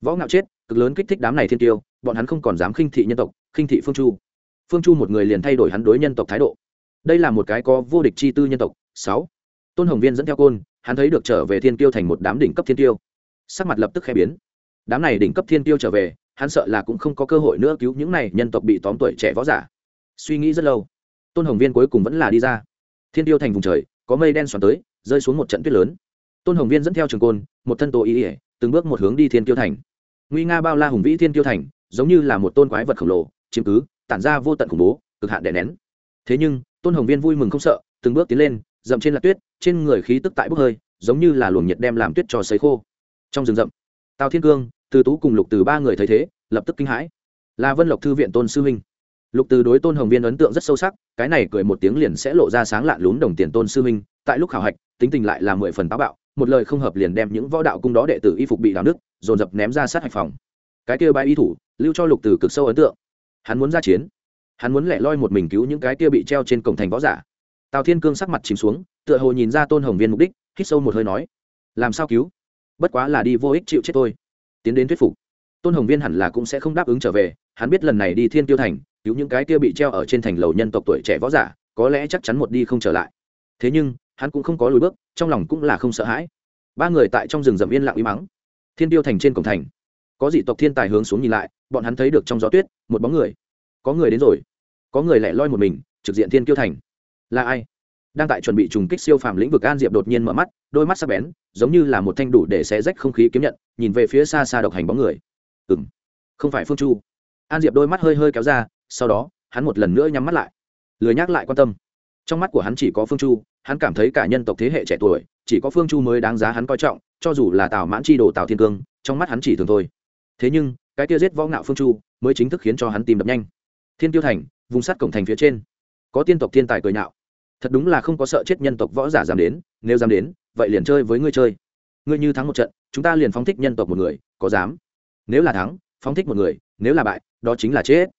Speaker 1: Võ ngạo chết, cực lớn kích thích đám này thiên tiêu bọn hắn không còn dám khinh thị nhân tộc, khinh thị phương chu. Phương chu một người liền thay đổi hắn đối nhân tộc thái độ. Đây là một cái có vô địch chi tư nhân tộc. Sáu. Tôn hồng viên dẫn theo côn, hắn thấy được trở về thiên tiêu thành một đám đỉnh cấp thiên tiêu sắc mặt lập tức khẽ biến. Đám này đỉnh cấp thiên tiêu trở về hắn sợ là cũng không có cơ hội nữa cứu những này nhân tộc bị tóm tuổi trẻ võ giả. Suy nghĩ rất lâu, tôn hồng viên cuối cùng vẫn là đi ra. Thiên tiêu thành vùng trời, có mây đen xoắn tới, rơi xuống một trận tuyết lớn. Tôn hồng viên dẫn theo trường côn, một thân tổ ý ỉa từng bước một hướng đi thiên tiêu thành. Nguy nga bao la hùng vĩ thiên tiêu thành, giống như là một tôn quái vật khổng lồ, chiếm cứ, tản ra vô tận khủng bố, cực hạn đè nén. Thế nhưng, tôn hồng viên vui mừng không sợ, từng bước tiến lên, dậm trên là tuyết, trên người khí tức tại bốc hơi, giống như là luồng nhiệt đem làm tuyết cho sấy khô. Trong rừng rậm, tào thiên cương từ tú cùng lục từ ba người thấy thế lập tức kinh hãi. Là vân lộc thư viện tôn sư huynh. Lục từ đối tôn hồng viên ấn tượng rất sâu sắc cái này cười một tiếng liền sẽ lộ ra sáng lạn lún đồng tiền tôn sư huynh tại lúc khảo hạch tính tình lại là mười phần táo bạo một lời không hợp liền đem những võ đạo cung đó đệ tử y phục bị đào nước, dồn dập ném ra sát hạch phòng. Cái kia bãi y thủ lưu cho lục từ cực sâu ấn tượng. Hắn muốn ra chiến. Hắn muốn lẻ loi một mình cứu những cái kia bị treo trên cổng thành võ giả. Tào thiên cương sắc mặt chìm xuống tựa hồ nhìn ra tôn hồng viên mục đích hít sâu một hơi nói làm sao cứu? Bất quá là đi vô ích chịu chết tôi tiến đến thuyết phục. Tôn hồng viên hẳn là cũng sẽ không đáp ứng trở về, hắn biết lần này đi thiên tiêu thành, cứu những cái kia bị treo ở trên thành lầu nhân tộc tuổi trẻ võ giả, có lẽ chắc chắn một đi không trở lại. Thế nhưng, hắn cũng không có lùi bước, trong lòng cũng là không sợ hãi. Ba người tại trong rừng rậm yên lặng im mắng. Thiên tiêu thành trên cổng thành, có dị tộc thiên tài hướng xuống nhìn lại, bọn hắn thấy được trong gió tuyết, một bóng người. Có người đến rồi. Có người lẻ loi một mình, trực diện thiên tiêu thành. Là ai? Đang tại chuẩn bị trùng kích siêu phàm lĩnh vực an diệp đột nhiên mở mắt, đôi mắt sắc bén, giống như là một thanh đủ để xé rách không khí kiếm nhận, nhìn về phía xa xa độc hành bóng người. Ừ m không phải phương chu. An diệp đôi mắt hơi hơi kéo ra, sau đó, hắn một lần nữa nhắm mắt lại. Lười nhắc lại quan tâm. Trong mắt của hắn chỉ có phương chu, hắn cảm thấy cả nhân tộc thế hệ trẻ tuổi, chỉ có phương chu mới đáng giá hắn coi trọng, cho dù là tào mãn chi đồ tào thiên cương, trong mắt hắn chỉ thường thôi. Thế nhưng, cái kia giết võ ngạo phương chu, mới chính thức khiến cho hắn tìm đập nhanh. Thiên tiêu thành, vùng sắt cổng thành phía trên. Có tiên tộc thiên tài cười nhạo thật đúng là không có sợ chết nhân tộc võ giả dám đến, nếu dám đến, vậy liền chơi với ngươi chơi. Ngươi như thắng một trận, chúng ta liền phóng thích nhân tộc một người, có dám? Nếu là thắng, phóng thích một người, nếu là bại, đó chính là chết.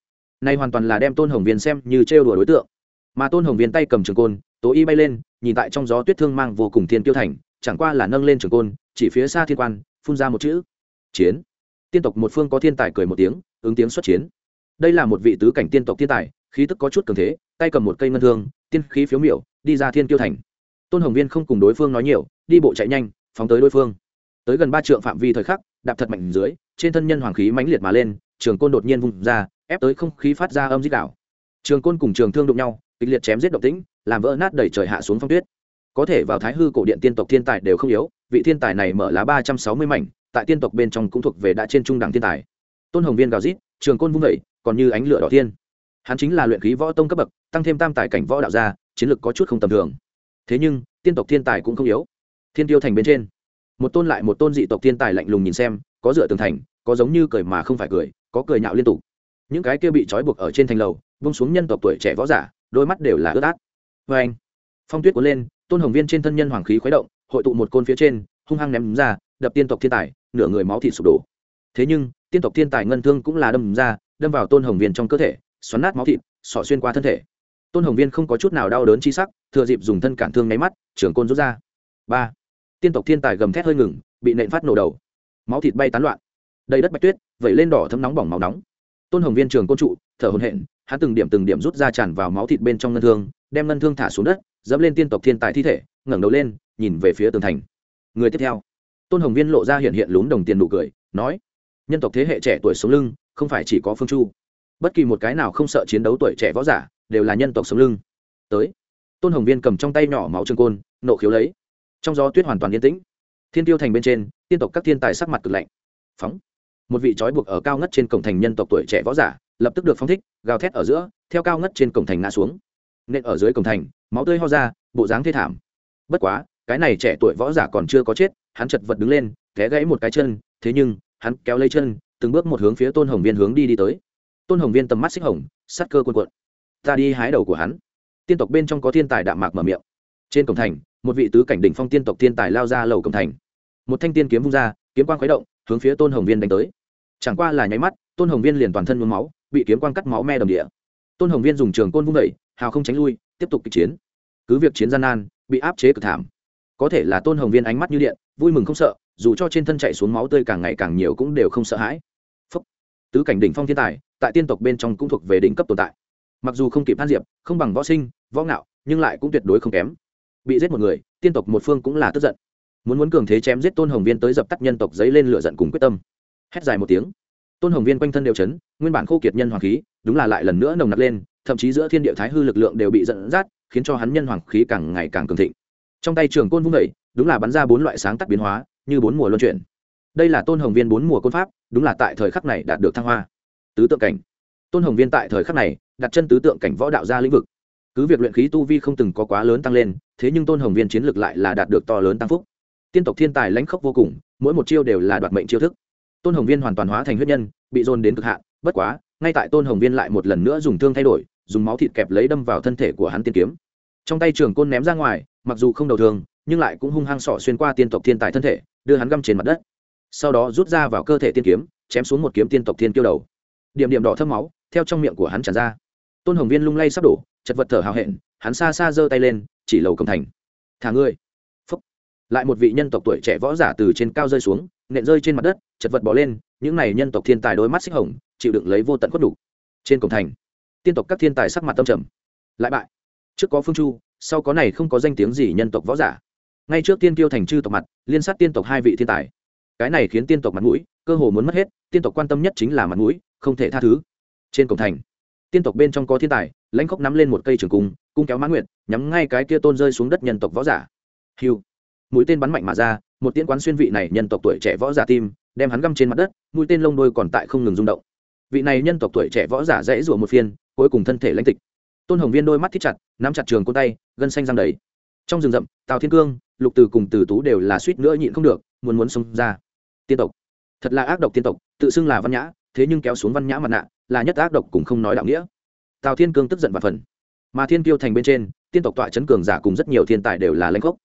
Speaker 1: Nay hoàn toàn là đem tôn hồng viên xem như trêu đùa đối tượng. Mà tôn hồng viên tay cầm trường côn, tố y bay lên, nhìn tại trong gió tuyết thương mang vô cùng thiên tiêu thành, chẳng qua là nâng lên trường côn, chỉ phía xa thiên quan, phun ra một chữ. Chiến. Tiên tộc một phương có thiên tài cười một tiếng, ứng tiếng xuất chiến. Đây là một vị tứ cảnh tiên tộc thiên tài, khí tức có chút cường thế, tay cầm một cây ngân thương tiên khí phiếu miểu, đi ra thiên tiêu thành. Tôn hồng viên không cùng đối phương nói nhiều, đi bộ chạy nhanh, phóng tới đối phương. Tới gần ba trượng phạm vi thời khắc, đạp thật mạnh dưới, trên thân nhân hoàng khí mãnh liệt mà lên, trường côn đột nhiên vung ra, ép tới không khí phát ra âm dít đảo trường côn cùng trường thương đụng nhau, kịch liệt chém giết động tĩnh, làm vỡ nát đẩy trời hạ xuống phong tuyết. Có thể vào thái hư cổ điện tiên tộc thiên tài đều không yếu, vị thiên tài này mở lá ba trăm sáu mươi mảnh, tại tiên tộc bên trong cũng thuộc về đã trên trung đẳng thiên tài. Tôn hồng viên gào rít, trường côn vung vẩy còn như ánh lửa đỏ thiên hắn chính là luyện khí võ tông cấp bậc, tăng thêm tam tài cảnh võ đạo gia, chiến lược có chút không tầm thường. Thế nhưng, tiên tộc thiên tài cũng không yếu. Thiên tiêu thành bên trên, một tôn lại một tôn dị tộc thiên tài lạnh lùng nhìn xem, có dựa tường thành, có giống như cười mà không phải cười, có cười nhạo liên tục. Những cái kia bị trói buộc ở trên thành lầu vung xuống nhân tộc tuổi trẻ võ giả, đôi mắt đều là ướt át. Vê anh. Phong tuyết cuốn lên, tôn hồng viên trên thân nhân hoàng khí khuấy động, hội tụ một côn phía trên, hung hăng ném ra, đập tiên tộc thiên tài, nửa người máu thịt sụp đổ. Thế nhưng, tiên tộc thiên tài ngân thương cũng là đâm ra, đâm vào tôn hồng viên trong cơ thể xoắn nát máu thịt, sọ xuyên qua thân thể. Tôn hồng viên không có chút nào đau đớn chi sắc, thừa dịp dùng thân cản thương nháy mắt trưởng côn rút ra. Ba. Tiên tộc thiên tài gầm thét hơi ngừng, bị nện phát nổ đầu. Máu thịt bay tán loạn. Đầy đất bạch tuyết, vẩy lên đỏ thấm nóng bỏng máu nóng. Tôn hồng viên trường côn trụ, thở hồn hện hắn từng điểm từng điểm rút ra tràn vào máu thịt bên trong ngân thương, đem ngân thương thả xuống đất, dẫm lên tiên tộc thiên tài thi thể, ngẩng đầu lên, nhìn về phía tường thành. Người tiếp theo. Tôn hồng viên lộ ra hiện hiện lún đồng tiền nụ cười, nói, nhân tộc thế hệ trẻ tuổi sống lưng, không phải chỉ có phương chu bất kỳ một cái nào không sợ chiến đấu tuổi trẻ võ giả, đều là nhân tộc sống lưng. Tới. Tôn hồng viên cầm trong tay nhỏ máu trường côn, nộ khiếu lấy. Trong gió tuyết hoàn toàn yên tĩnh. Thiên tiêu thành bên trên, tiên tộc các thiên tài sắc mặt cực lạnh. Phóng. Một vị trói buộc ở cao ngất trên cổng thành nhân tộc tuổi trẻ võ giả, lập tức được phóng thích, gào thét ở giữa, theo cao ngất trên cổng thành ngã xuống. Nên ở dưới cổng thành, máu tươi ho ra, bộ dáng thê thảm. Bất quá, cái này trẻ tuổi võ giả còn chưa có chết, hắn chật vật đứng lên, té gãy một cái chân, thế nhưng, hắn kéo lấy chân, từng bước một hướng phía tôn hồng viên hướng đi đi tới tôn hồng viên tầm mắt xích hồng sắt cơ quân quận ta đi hái đầu của hắn. Tiên tộc bên trong có thiên tài đạm mạc mở miệng. Trên cổng thành một vị tứ cảnh đỉnh phong tiên tộc thiên tài lao ra lầu cổng thành. Một thanh tiên kiếm vung ra kiếm quang khuấy động hướng phía tôn hồng viên đánh tới. Chẳng qua là nháy mắt tôn hồng viên liền toàn thân nhuốm máu bị kiếm quang cắt máu me đầm địa. Tôn hồng viên dùng trường côn vung đẩy, hào không tránh lui tiếp tục kịch chiến. Cứ việc chiến gian nan bị áp chế cực thảm. Có thể là tôn hồng viên ánh mắt như điện vui mừng không sợ dù cho trên thân chạy xuống máu tươi càng ngày càng nhiều cũng đều không sợ hãi tứ cảnh đỉnh phong thiên tài, tại tiên tộc bên trong cũng thuộc về đỉnh cấp tồn tại. Mặc dù không kịp than diệp, không bằng võ sinh, võ ngạo, nhưng lại cũng tuyệt đối không kém. Bị giết một người, tiên tộc một phương cũng là tức giận. Muốn muốn cường thế chém giết tôn hồng viên tới dập tắt nhân tộc giấy lên lửa giận cùng quyết tâm. Hét dài một tiếng, tôn hồng viên quanh thân đều chấn, nguyên bản khô kiệt nhân hoàng khí, đúng là lại lần nữa nồng nặc lên, thậm chí giữa thiên địa thái hư lực lượng đều bị dẫn dắt, khiến cho hắn nhân hoàng khí càng ngày càng cường thịnh. Trong tay trường côn vung vẩy đúng là bắn ra bốn loại sáng tắt biến hóa, như bốn mùa luân chuyển. Đây là tôn hồng viên bốn mùa côn pháp đúng là tại thời khắc này đạt được thăng hoa. Tứ tượng cảnh. Tôn hồng viên tại thời khắc này đặt chân tứ tượng cảnh võ đạo ra lĩnh vực. Cứ việc luyện khí tu vi không từng có quá lớn tăng lên, thế nhưng tôn hồng viên chiến lược lại là đạt được to lớn tăng phúc. Tiên tộc thiên tài lãnh khốc vô cùng, mỗi một chiêu đều là đoạt mệnh chiêu thức. Tôn hồng viên hoàn toàn hóa thành huyết nhân, bị dồn đến cực hạn, bất quá, ngay tại tôn hồng viên lại một lần nữa dùng thương thay đổi, dùng máu thịt kẹp lấy đâm vào thân thể của hắn tiên kiếm. Trong tay trường côn ném ra ngoài, mặc dù không đầu thường nhưng lại cũng hung hăng sỏ xuyên qua tiên tộc thiên tài thân thể, đưa hắn găm trên mặt đất sau đó rút ra vào cơ thể tiên kiếm, chém xuống một kiếm tiên tộc thiên kiêu đầu. Điểm điểm đỏ thâm máu, theo trong miệng của hắn tràn ra. Tôn hồng viên lung lay sắp đổ, chật vật thở hào hẹn, hắn xa xa giơ tay lên, chỉ lầu cầm thành. Thả ngươi! Phúc. Lại một vị nhân tộc tuổi trẻ võ giả từ trên cao rơi xuống, nện rơi trên mặt đất, chật vật bỏ lên, những này nhân tộc thiên tài đôi mắt xích hồng, chịu đựng lấy vô tận khuất đủ. trên cổng thành, tiên tộc các thiên tài sắc mặt tâm trầm. Lại bại. Trước có phương chu, sau có này không có danh tiếng gì nhân tộc võ giả. Ngay trước tiên kiêu thành chư tộc mặt, liên sát tiên tộc hai vị thiên tài cái này khiến tiên tộc mặt mũi, cơ hồ muốn mất hết, tiên tộc quan tâm nhất chính là mặt mũi, không thể tha thứ. Trên cổng thành, tiên tộc bên trong có thiên tài, lãnh khốc nắm lên một cây trường cung cung kéo mãn nguyệt, nhắm ngay cái kia tôn rơi xuống đất nhân tộc võ giả. Hiu mũi tên bắn mạnh mà ra, một tiên quán xuyên vị này nhân tộc tuổi trẻ võ giả tim, đem hắn găm trên mặt đất, mũi tên lông đôi còn tại không ngừng rung động. Vị này nhân tộc tuổi trẻ võ giả dãy rủa một phiên, cuối cùng thân thể lãnh tịch. Tôn hồng viên đôi mắt thích chặt, nắm chặt trường cô tay, gân xanh răng đầy. Trong rừng rậm, tào thiên cương, lục từ cùng từ tú đều là suýt nữa nhịn không được, muốn muốn xông ra tiên tộc. Thật là ác độc tiên tộc, tự xưng là văn nhã, thế nhưng kéo xuống văn nhã mặt nạ, là nhất ác độc cũng không nói đạo nghĩa. Tào thiên cương tức giận và phần. Mà thiên kiêu thành bên trên, tiên tộc tọa chấn cường giả cùng rất nhiều thiên tài đều là lãnh gốc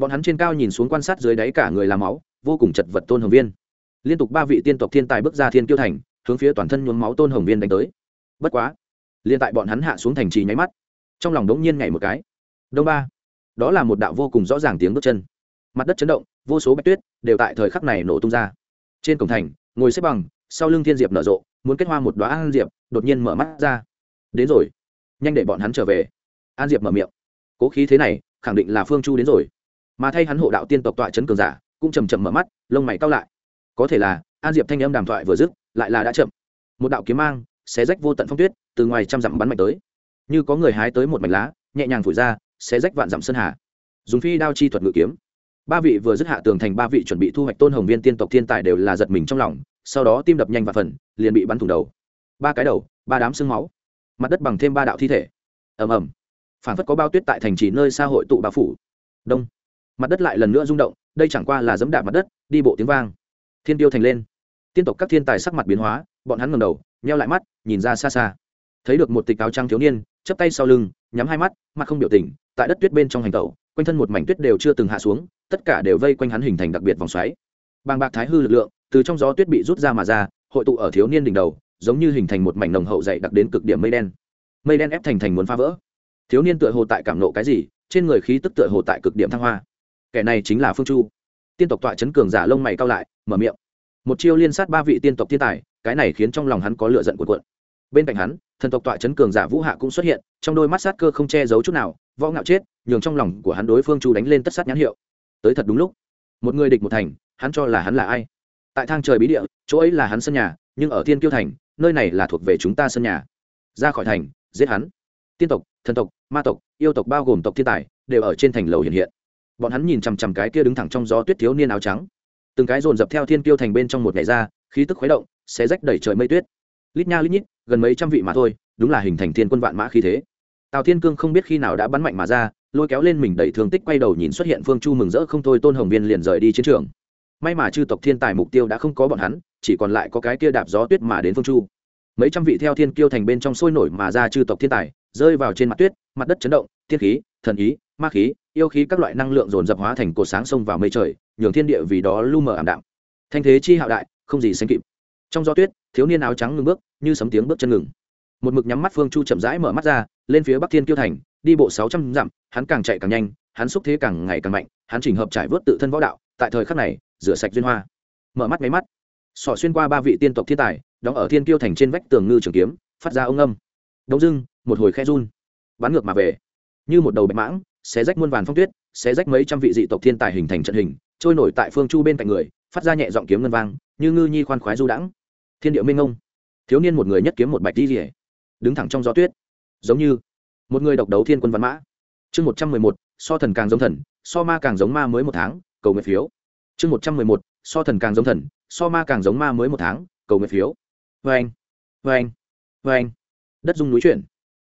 Speaker 1: bọn hắn trên cao nhìn xuống quan sát dưới đáy cả người làm máu, vô cùng chật vật tôn hồng viên. Liên tục ba vị tiên tộc thiên tài bước ra thiên kiêu thành, hướng phía toàn thân nhuốm máu tôn hồng viên đánh tới. Bất quá liên tại bọn hắn hạ xuống thành trì nháy mắt, trong lòng đống nhiên nhảy một cái. Đông ba, đó là một đạo vô cùng rõ ràng tiếng bước chân mặt đất chấn động, vô số bạch tuyết đều tại thời khắc này nổ tung ra. Trên cổng thành, ngồi xếp bằng, sau lưng thiên diệp nở rộ, muốn kết hoa một đoá an diệp, đột nhiên mở mắt ra. Đến rồi, nhanh để bọn hắn trở về. An diệp mở miệng. Cố khí thế này, khẳng định là phương chu đến rồi. Mà thay hắn hộ đạo tiên tộc tọa chấn cường giả, cũng chầm chậm mở mắt, lông mày cao lại. Có thể là, an diệp thanh âm đàm thoại vừa dứt, lại là đã chậm. Một đạo kiếm mang, xé rách vô tận phong tuyết, từ ngoài trăm dặm bắn mạnh tới. Như có người hái tới một mảnh lá, nhẹ nhàng phủi ra, xé rách vạn dặm sơn hà. Dùng phi đao chi thuật ngự kiếm ba vị vừa dứt hạ tường thành, ba vị chuẩn bị thu hoạch tôn hồng viên tiên tộc thiên tài đều là giật mình trong lòng, sau đó tim đập nhanh và phần, liền bị bắn thủng đầu. Ba cái đầu, ba đám xương máu, mặt đất bằng thêm ba đạo thi thể. Ầm ầm. Phản phất có bao tuyết tại thành trì nơi xa hội tụ bao phủ. Đông. Mặt đất lại lần nữa rung động, đây chẳng qua là dẫm đạp mặt đất, đi bộ tiếng vang. Thiên tiêu thành lên. Tiên tộc các thiên tài sắc mặt biến hóa, bọn hắn ngầm đầu neo lại mắt, nhìn ra xa xa. Thấy được một tịch áo trang thiếu niên chấp tay sau lưng, nhắm hai mắt, mặt không biểu tình, tại đất tuyết bên trong hành tẩu quanh thân một mảnh tuyết đều chưa từng hạ xuống, tất cả đều vây quanh hắn hình thành đặc biệt vòng xoáy. Bàng bạc thái hư lực lượng, từ trong gió tuyết bị rút ra mà ra, hội tụ ở thiếu niên đỉnh đầu, giống như hình thành một mảnh nồng hậu dày đặc đến cực điểm mây đen. Mây đen ép thành thành muốn phá vỡ. Thiếu niên tựa hồ tại cảm nộ cái gì, trên người khí tức tựa hồ tại cực điểm thăng hoa. Kẻ này chính là phương chu. Tiên tộc tọa chấn cường giả lông mày cao lại, mở miệng. Một chiêu liên sát ba vị tiên tộc thiên tài, cái này khiến trong lòng hắn có lựa giận cuộn cuộn. Bên cạnh hắn, thần tộc tọa chấn cường giả vũ hạ cũng xuất hiện, trong đôi mắt sát cơ không che giấu chút nào võ ngạo chết, nhường trong lòng của hắn đối phương chu đánh lên tất sát nhãn hiệu. Tới thật đúng lúc. Một người địch một thành, hắn cho là hắn là ai? Tại thang trời bí địa, chỗ ấy là hắn sân nhà, nhưng ở thiên kiêu thành, nơi này là thuộc về chúng ta sân nhà. Ra khỏi thành, giết hắn. Tiên tộc, thần tộc, ma tộc, yêu tộc bao gồm tộc thiên tài, đều ở trên thành lầu hiện hiện. Bọn hắn nhìn chằm chằm cái kia đứng thẳng trong gió tuyết thiếu niên áo trắng. Từng cái dồn dập theo thiên kiêu thành bên trong một ngày ra, khí tức khuấy động sẽ rách đẩy trời mây tuyết. Lít nha lít nhít, gần mấy trăm vị mà thôi, đúng là hình thành thiên quân vạn mã khí thế tào thiên cương không biết khi nào đã bắn mạnh mà ra, lôi kéo lên mình đẩy thương tích quay đầu nhìn xuất hiện phương chu mừng rỡ không thôi, tôn hồng viên liền rời đi chiến trường. May mà chư tộc thiên tài mục tiêu đã không có bọn hắn, chỉ còn lại có cái kia đạp gió tuyết mà đến phương chu. Mấy trăm vị theo thiên kiêu thành bên trong sôi nổi mà ra chư tộc thiên tài, rơi vào trên mặt tuyết, mặt đất chấn động, thiên khí, thần ý, ma khí, yêu khí các loại năng lượng dồn dập hóa thành cột sáng sông vào mây trời, nhường thiên địa vì đó lu mờ ảm đạm. Thanh thế chi hạo đại, không gì sánh kịp. Trong gió tuyết, thiếu niên áo trắng ngừng bước, như sấm tiếng bước chân ngừng một mực nhắm mắt phương chu chậm rãi mở mắt ra, lên phía bắc thiên kiêu thành, đi bộ sáu trăm dặm, hắn càng chạy càng nhanh, hắn xúc thế càng ngày càng mạnh, hắn chỉnh hợp trải vớt tự thân võ đạo, tại thời khắc này, rửa sạch duyên hoa. Mở mắt máy mắt sỏ xuyên qua ba vị tiên tộc thiên tài, đóng ở thiên kiêu thành trên vách tường ngư trường kiếm, phát ra ông âm. Đông dưng một hồi khe run, bắn ngược mà về. Như một đầu bạch mãng, xé rách muôn vàn phong tuyết, xé rách mấy trăm vị dị tộc thiên tài hình thành trận hình, trôi nổi tại phương chu bên cạnh người, phát ra nhẹ giọng kiếm ngân vang, như ngư nhi khoan khoái du đãng. Thiên điệu minh ông thiếu niên một người nhất kiếm một bạch đi rỉa đứng thẳng trong gió tuyết. Giống như một người độc đấu thiên quân văn mã. Chương một trăm mười một, so thần càng giống thần, so ma càng giống ma mới một tháng, cầu nguyện phiếu. Chương một trăm mười một, so thần càng giống thần, so ma càng giống ma mới một tháng, cầu nguyện phiếu. Vê anh vê anh vê anh. Đất dung núi chuyển.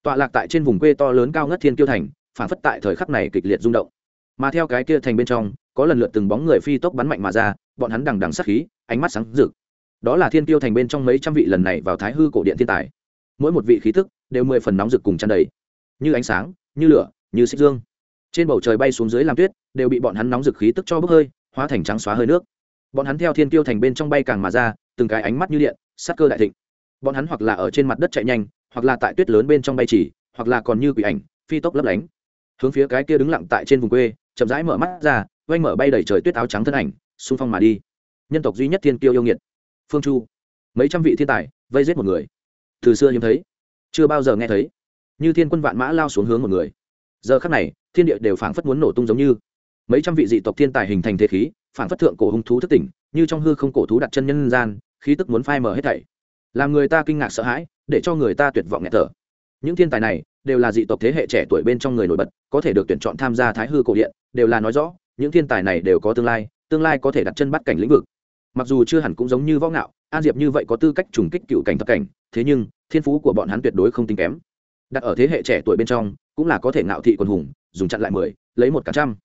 Speaker 1: Tọa lạc tại trên vùng quê to lớn cao ngất thiên kiêu thành phản phất tại thời khắc này kịch liệt rung động. Mà theo cái kia thành bên trong, có lần lượt từng bóng người phi tốc bắn mạnh mà ra, bọn hắn đằng đằng sắc khí, ánh mắt sáng rực. Đó là thiên kiêu thành bên trong mấy trăm vị lần này vào thái hư cổ điện thiên tài mỗi một vị khí thức đều mười phần nóng rực cùng chăn đầy. Như ánh sáng, như lửa, như xích dương. Trên bầu trời bay xuống dưới làm tuyết, đều bị bọn hắn nóng rực khí tức cho bốc hơi, hóa thành trắng xóa hơi nước. Bọn hắn theo thiên kiêu thành bên trong bay càng mà ra, từng cái ánh mắt như điện sắc cơ đại thịnh. Bọn hắn hoặc là ở trên mặt đất chạy nhanh, hoặc là tại tuyết lớn bên trong bay chỉ, hoặc là còn như quỷ ảnh, phi tốc lấp lánh. Hướng phía cái kia đứng lặng tại trên vùng quê, chậm rãi mở mắt ra oanh mở bay đầy trời tuyết áo trắng thân ảnh, xung phong mà đi. Nhân tộc duy nhất thiên kiêu yêu nghiệt. Phương chu. Mấy trăm vị thiên tài, vây giết một người từ xưa hiếm thấy, chưa bao giờ nghe thấy. Như thiên quân vạn mã lao xuống hướng một người. Giờ khắc này, thiên địa đều phảng phất muốn nổ tung giống như. Mấy trăm vị dị tộc thiên tài hình thành thế khí, phảng phất thượng cổ hung thú thất tỉnh, như trong hư không cổ thú đặt chân nhân gian, khí tức muốn phai mở hết thảy. Làm người ta kinh ngạc sợ hãi, để cho người ta tuyệt vọng nghẹt thở. Những thiên tài này đều là dị tộc thế hệ trẻ tuổi bên trong người nổi bật, có thể được tuyển chọn tham gia thái hư cổ điện, đều là nói rõ, những thiên tài này đều có tương lai tương lai có thể đặt chân bắt cảnh lĩnh vực. Mặc dù chưa hẳn cũng giống như võ ngạo an diệp như vậy có tư cách trùng kích cựu cảnh thập cảnh, thế nhưng, thiên phú của bọn hắn tuyệt đối không tính kém. Đặt ở thế hệ trẻ tuổi bên trong, cũng là có thể ngạo thị quần hùng, dùng chặn lại mười, lấy một cả trăm.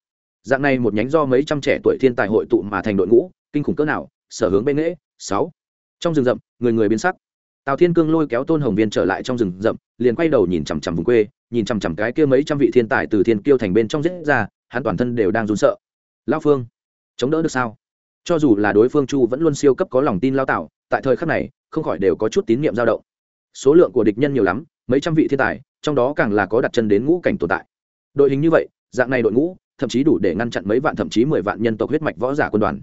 Speaker 1: Dạng này một nhánh do mấy trăm trẻ tuổi thiên tài hội tụ mà thành đội ngũ, kinh khủng cỡ nào, sở hướng bên nghễ, sáu. Trong rừng rậm, người người biến sắc. Tào thiên cương lôi kéo tôn hồng viên trở lại trong rừng rậm, liền quay đầu nhìn chằm chằm vùng quê, nhìn chằm chằm cái kia mấy trăm vị thiên tài từ thiên kiêu thành bên trong giết ra, hắn toàn thân đều đang run sợ. Lao phương, chống đỡ được sao? Cho dù là đối phương chu vẫn luôn siêu cấp có lòng tin lao tạo, tại thời khắc này, không khỏi đều có chút tín nhiệm dao động. Số lượng của địch nhân nhiều lắm, mấy trăm vị thiên tài, trong đó càng là có đặt chân đến ngũ cảnh tồn tại. Đội hình như vậy, dạng này đội ngũ, thậm chí đủ để ngăn chặn mấy vạn thậm chí mười vạn nhân tộc huyết mạch võ giả quân đoàn.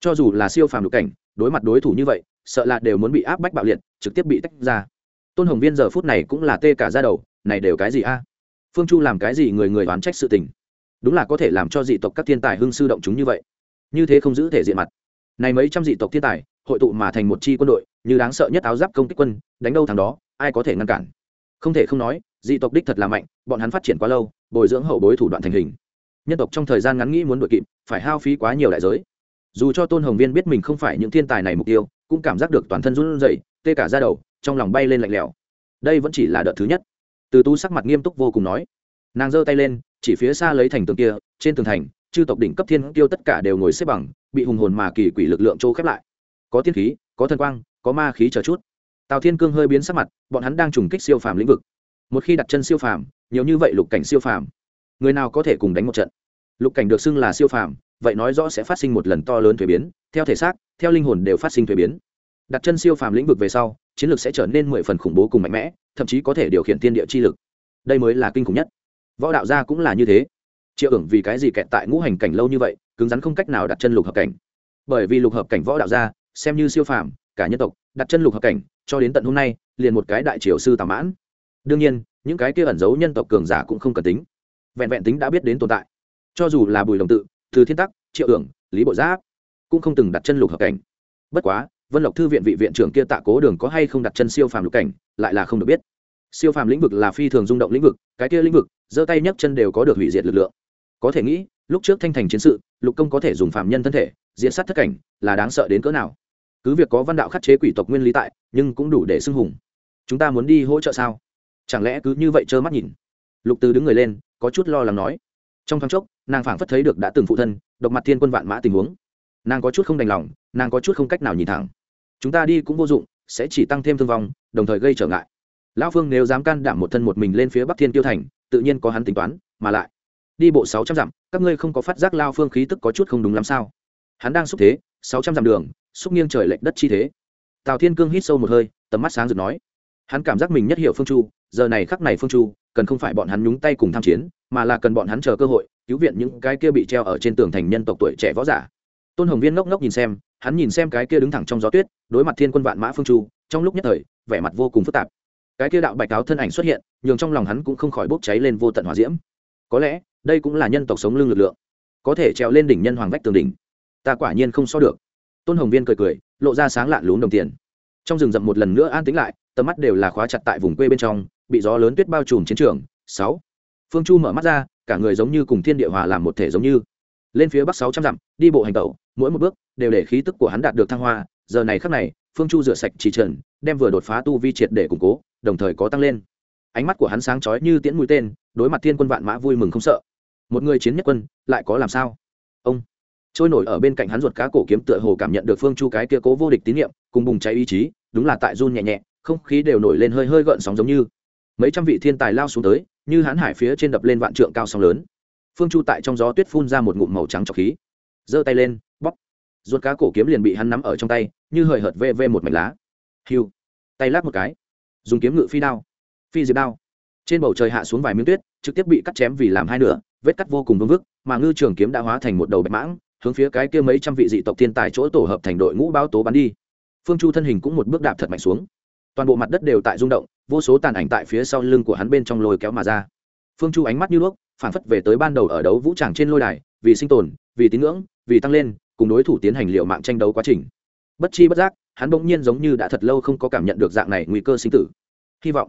Speaker 1: Cho dù là siêu phàm lục cảnh, đối mặt đối thủ như vậy, sợ là đều muốn bị áp bách bạo liệt, trực tiếp bị tách ra. Tôn hồng viên giờ phút này cũng là tê cả ra đầu, này đều cái gì a? Phương chu làm cái gì người người oán trách sự tình? Đúng là có thể làm cho dị tộc các thiên tài hưng sư động chúng như vậy như thế không giữ thể diện mặt. Này mấy trăm dị tộc thiên tài, hội tụ mà thành một chi quân đội, như đáng sợ nhất áo giáp công kích quân, đánh đâu thằng đó, ai có thể ngăn cản? Không thể không nói, dị tộc đích thật là mạnh, bọn hắn phát triển quá lâu, bồi dưỡng hậu bối thủ đoạn thành hình. Nhân tộc trong thời gian ngắn nghĩ muốn đội kịp, phải hao phí quá nhiều đại giới. Dù cho tôn hồng viên biết mình không phải những thiên tài này mục tiêu, cũng cảm giác được toàn thân run rẩy, tê cả ra đầu, trong lòng bay lên lạnh lẽo. Đây vẫn chỉ là đợt thứ nhất. Từ tu sắc mặt nghiêm túc vô cùng nói. Nàng giơ tay lên, chỉ phía xa lấy thành tường kia, trên tường thành chư tộc đỉnh cấp thiên tiêu tất cả đều ngồi xếp bằng, bị hùng hồn mà kỳ quỷ lực lượng trô khép lại. Có tiên khí, có thần quang, có ma khí chờ chút. Tào thiên cương hơi biến sắc mặt, bọn hắn đang trùng kích siêu phàm lĩnh vực. Một khi đặt chân siêu phàm, nhiều như vậy lục cảnh siêu phàm, người nào có thể cùng đánh một trận? Lục cảnh được xưng là siêu phàm, vậy nói rõ sẽ phát sinh một lần to lớn thuế biến, theo thể xác, theo linh hồn đều phát sinh thuế biến. Đặt chân siêu phàm lĩnh vực về sau, chiến lược sẽ trở nên mười phần khủng bố cùng mạnh mẽ, thậm chí có thể điều khiển thiên địa chi lực. Đây mới là kinh khủng nhất. Võ đạo gia cũng là như thế triệu ưởng vì cái gì kẹt tại ngũ hành cảnh lâu như vậy, cứng rắn không cách nào đặt chân lục hợp cảnh. Bởi vì lục hợp cảnh võ đạo gia, xem như siêu phàm, cả nhân tộc, đặt chân lục hợp cảnh, cho đến tận hôm nay, liền một cái đại triều sư tàm mãn. Đương nhiên, những cái kia ẩn giấu nhân tộc cường giả cũng không cần tính. Vẹn vẹn tính đã biết đến tồn tại. Cho dù là bùi đồng tự, từ thiên tắc, triệu ưởng lý bộ giáp, cũng không từng đặt chân lục hợp cảnh. Bất quá, vân lộc thư viện vị viện trưởng kia tạ cố đường có hay không đặt chân siêu phàm lục cảnh, lại là không được biết. Siêu phàm lĩnh vực là phi thường rung động lĩnh vực, cái kia lĩnh vực, giơ tay nhấc chân đều có được hủy diệt lực lượng có thể nghĩ, lúc trước thanh thành chiến sự, lục công có thể dùng phạm nhân thân thể diễn sát thất cảnh, là đáng sợ đến cỡ nào. Cứ việc có văn đạo khắc chế quỷ tộc nguyên lý tại, nhưng cũng đủ để xưng hùng. Chúng ta muốn đi hỗ trợ sao? Chẳng lẽ cứ như vậy trơ mắt nhìn? Lục từ đứng người lên, có chút lo lắng nói. Trong thoáng chốc, nàng phảng phất thấy được đã từng phụ thân, độc mặt thiên quân vạn mã tình huống. Nàng có chút không đành lòng, nàng có chút không cách nào nhìn thẳng. Chúng ta đi cũng vô dụng, sẽ chỉ tăng thêm thương vong, đồng thời gây trở ngại. Lão phương nếu dám can đảm một thân một mình lên phía bắc thiên tiêu thành, tự nhiên có hắn tính toán, mà lại đi bộ sáu trăm dặm, các ngươi không có phát giác lao phương khí tức có chút không đúng lắm sao? Hắn đang xúc thế, sáu trăm dặm đường, xúc nghiêng trời lệch đất chi thế. Tào thiên cương hít sâu một hơi, tầm mắt sáng rực nói, hắn cảm giác mình nhất hiểu phương chu, giờ này khắc này phương chu, cần không phải bọn hắn nhúng tay cùng tham chiến, mà là cần bọn hắn chờ cơ hội, cứu viện những cái kia bị treo ở trên tường thành nhân tộc tuổi trẻ võ giả. Tôn hồng viên ngốc ngốc nhìn xem, hắn nhìn xem cái kia đứng thẳng trong gió tuyết, đối mặt thiên quân vạn mã phương chu, trong lúc nhất thời, vẻ mặt vô cùng phức tạp. Cái kia đạo bạch áo thân ảnh xuất hiện, nhường trong lòng hắn cũng không khỏi bốc cháy lên vô tận hỏa diễm. Có lẽ đây cũng là nhân tộc sống lưng lực lượng, có thể trèo lên đỉnh nhân hoàng vách tường đỉnh. Ta quả nhiên không so được. Tôn hồng viên cười cười, lộ ra sáng lạn lún đồng tiền. Trong rừng rậm một lần nữa an tĩnh lại, tầm mắt đều là khóa chặt tại vùng quê bên trong, bị gió lớn tuyết bao trùm chiến trường. Sáu. Phương chu mở mắt ra, cả người giống như cùng thiên địa hòa làm một thể giống như. Lên phía bắc sáu trăm dặm, đi bộ hành tẩu, mỗi một bước đều để khí tức của hắn đạt được thăng hoa. Giờ này khắc này, phương chu rửa sạch trì trần, đem vừa đột phá tu vi triệt để củng cố, đồng thời có tăng lên. Ánh mắt của hắn sáng chói như tiễn mũi tên, đối mặt thiên quân vạn mã vui mừng không sợ một người chiến nhất quân, lại có làm sao? Ông trôi nổi ở bên cạnh hắn ruột cá cổ kiếm tựa hồ cảm nhận được phương chu cái kia cố vô địch tín nhiệm cùng bùng cháy ý chí, đúng là tại run nhẹ nhẹ, không khí đều nổi lên hơi hơi gợn sóng giống như mấy trăm vị thiên tài lao xuống tới, như hãn hải phía trên đập lên vạn trượng cao sóng lớn. Phương chu tại trong gió tuyết phun ra một ngụm màu trắng trọc khí, giơ tay lên bóc ruột cá cổ kiếm liền bị hắn nắm ở trong tay, như hời hợt vê vê một mảnh lá. Hiu, tay lát một cái, dùng kiếm ngự phi đao, phi diệp đao. Trên bầu trời hạ xuống vài miếng tuyết, trực tiếp bị cắt chém vì làm hai nửa vết cắt vô cùng vương vức, mà ngư trường kiếm đã hóa thành một đầu bạch mãng, hướng phía cái kia mấy trăm vị dị tộc thiên tài chỗ tổ hợp thành đội ngũ báo tố bắn đi. Phương chu thân hình cũng một bước đạp thật mạnh xuống. Toàn bộ mặt đất đều tại rung động, vô số tàn ảnh tại phía sau lưng của hắn bên trong lôi kéo mà ra. Phương chu ánh mắt như đuốc phản phất về tới ban đầu ở đấu vũ tràng trên lôi đài, vì sinh tồn, vì tín ngưỡng, vì tăng lên, cùng đối thủ tiến hành liệu mạng tranh đấu quá trình. Bất chi bất giác, hắn bỗng nhiên giống như đã thật lâu không có cảm nhận được dạng này nguy cơ sinh tử. Hy vọng,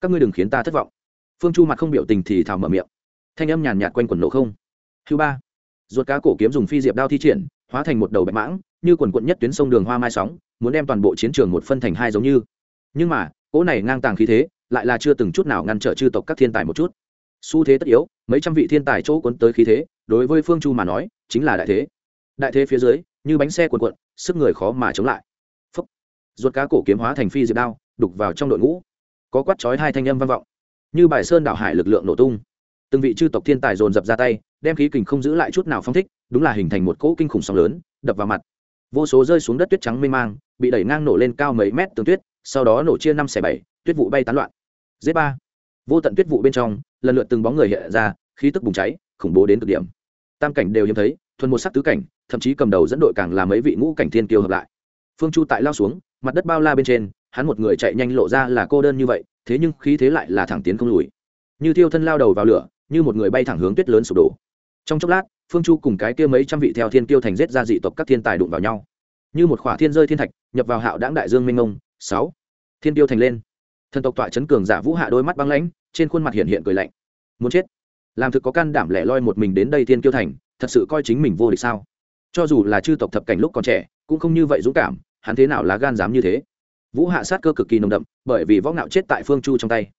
Speaker 1: các ngươi đừng khiến ta thất vọng. Phương chu mặt không biểu tình thì thào mở miệng thanh âm nhàn nhạt quanh quần nổ không. Thứ ba, ruột cá cổ kiếm dùng phi diệp đao thi triển, hóa thành một đầu bạch mãng, như quần quận nhất tuyến sông đường hoa mai sóng, muốn đem toàn bộ chiến trường một phân thành hai giống như. Nhưng mà, cỗ này ngang tàng khí thế, lại là chưa từng chút nào ngăn trở chư tộc các thiên tài một chút. Xu thế tất yếu, mấy trăm vị thiên tài chỗ cuốn tới khí thế, đối với phương chu mà nói, chính là đại thế. Đại thế phía dưới, như bánh xe cuộn cuộn, sức người khó mà chống lại. Phấp ruột cá cổ kiếm hóa thành phi diệp đao, đục vào trong đội ngũ. Có quát chói hai thanh âm vang vọng. Như bài sơn đảo hải lực lượng nổ tung từng vị chư tộc thiên tài dồn dập ra tay, đem khí kình không giữ lại chút nào phong thích, đúng là hình thành một cỗ kinh khủng sóng lớn, đập vào mặt. Vô số rơi xuống đất tuyết trắng mênh mang, bị đẩy ngang nổ lên cao mấy mét tường tuyết, sau đó nổ chia năm xẻ bảy, tuyết vụ bay tán loạn. Z ba. Vô tận tuyết vụ bên trong, lần lượt từng bóng người hiện ra, khí tức bùng cháy, khủng bố đến cực điểm. Tam cảnh đều hiếm thấy, thuần một sắc tứ cảnh, thậm chí cầm đầu dẫn đội càng là mấy vị ngũ cảnh thiên tiêu hợp lại. Phương chu tại lao xuống, mặt đất bao la bên trên, hắn một người chạy nhanh lộ ra là cô đơn như vậy, thế nhưng khí thế lại là thẳng tiến không lùi. Như thiêu thân lao đầu vào lửa như một người bay thẳng hướng tuyết lớn sụp đổ. Trong chốc lát, phương chu cùng cái kia mấy trăm vị theo thiên tiêu thành giết ra dị tộc các thiên tài đụng vào nhau. Như một khỏa thiên rơi thiên thạch, nhập vào hạo đáng đại dương minh ngông sáu. Thiên tiêu thành lên. Thần tộc tọa chấn cường giả vũ hạ đôi mắt băng lãnh, trên khuôn mặt hiện hiện cười lạnh. Muốn chết? Làm thực có can đảm lẻ loi một mình đến đây thiên tiêu thành, thật sự coi chính mình vô địch sao? Cho dù là chư tộc thập cảnh lúc còn trẻ, cũng không như vậy dũng cảm, hắn thế nào lá gan dám như thế? Vũ hạ sát cơ cực kỳ nồng đậm, bởi vì võ ngạo chết tại phương chu trong tay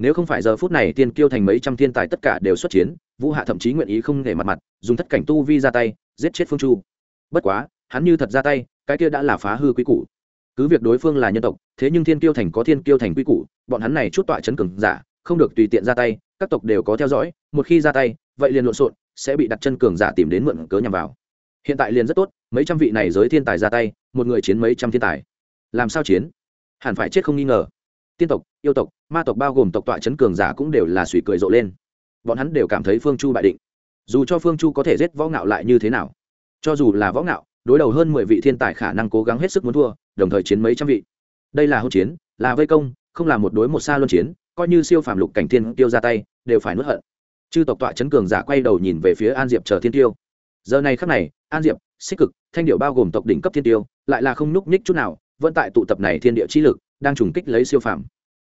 Speaker 1: nếu không phải giờ phút này tiên kiêu thành mấy trăm thiên tài tất cả đều xuất chiến, vũ hạ thậm chí nguyện ý không để mặt mặt, dùng thất cảnh tu vi ra tay, giết chết phương chu. Bất quá, hắn như thật ra tay, cái kia đã là phá hư quý củ. Cứ việc đối phương là nhân tộc, thế nhưng thiên kiêu thành có thiên kiêu thành quy củ, bọn hắn này chút tọa chấn cường giả, không được tùy tiện ra tay, các tộc đều có theo dõi, một khi ra tay, vậy liền lộn xộn, sẽ bị đặt chân cường giả tìm đến mượn cớ nhằm vào. Hiện tại liền rất tốt, mấy trăm vị này giới thiên tài ra tay, một người chiến mấy trăm thiên tài. Làm sao chiến? Hẳn phải chết không nghi ngờ tiên tộc, yêu tộc, ma tộc bao gồm tộc tọa chấn cường giả cũng đều là suy cười rộ lên. Bọn hắn đều cảm thấy phương chu bại định. Dù cho phương chu có thể giết võ ngạo lại như thế nào, cho dù là võ ngạo, đối đầu hơn mười vị thiên tài khả năng cố gắng hết sức muốn thua, đồng thời chiến mấy trăm vị. Đây là hỗn chiến, là vây công, không là một đối một xa luân chiến, coi như siêu phàm lục cảnh thiên tiêu ra tay, đều phải nuốt hận. Chư tộc tọa chấn cường giả quay đầu nhìn về phía an diệp chờ thiên tiêu giờ này khắc này, an diệp, xích cực, thanh điệu bao gồm tộc đỉnh cấp thiên tiêu lại là không núc nhích chút nào, vẫn tại tụ tập này thiên địa chi lực đang trùng kích lấy siêu phàm.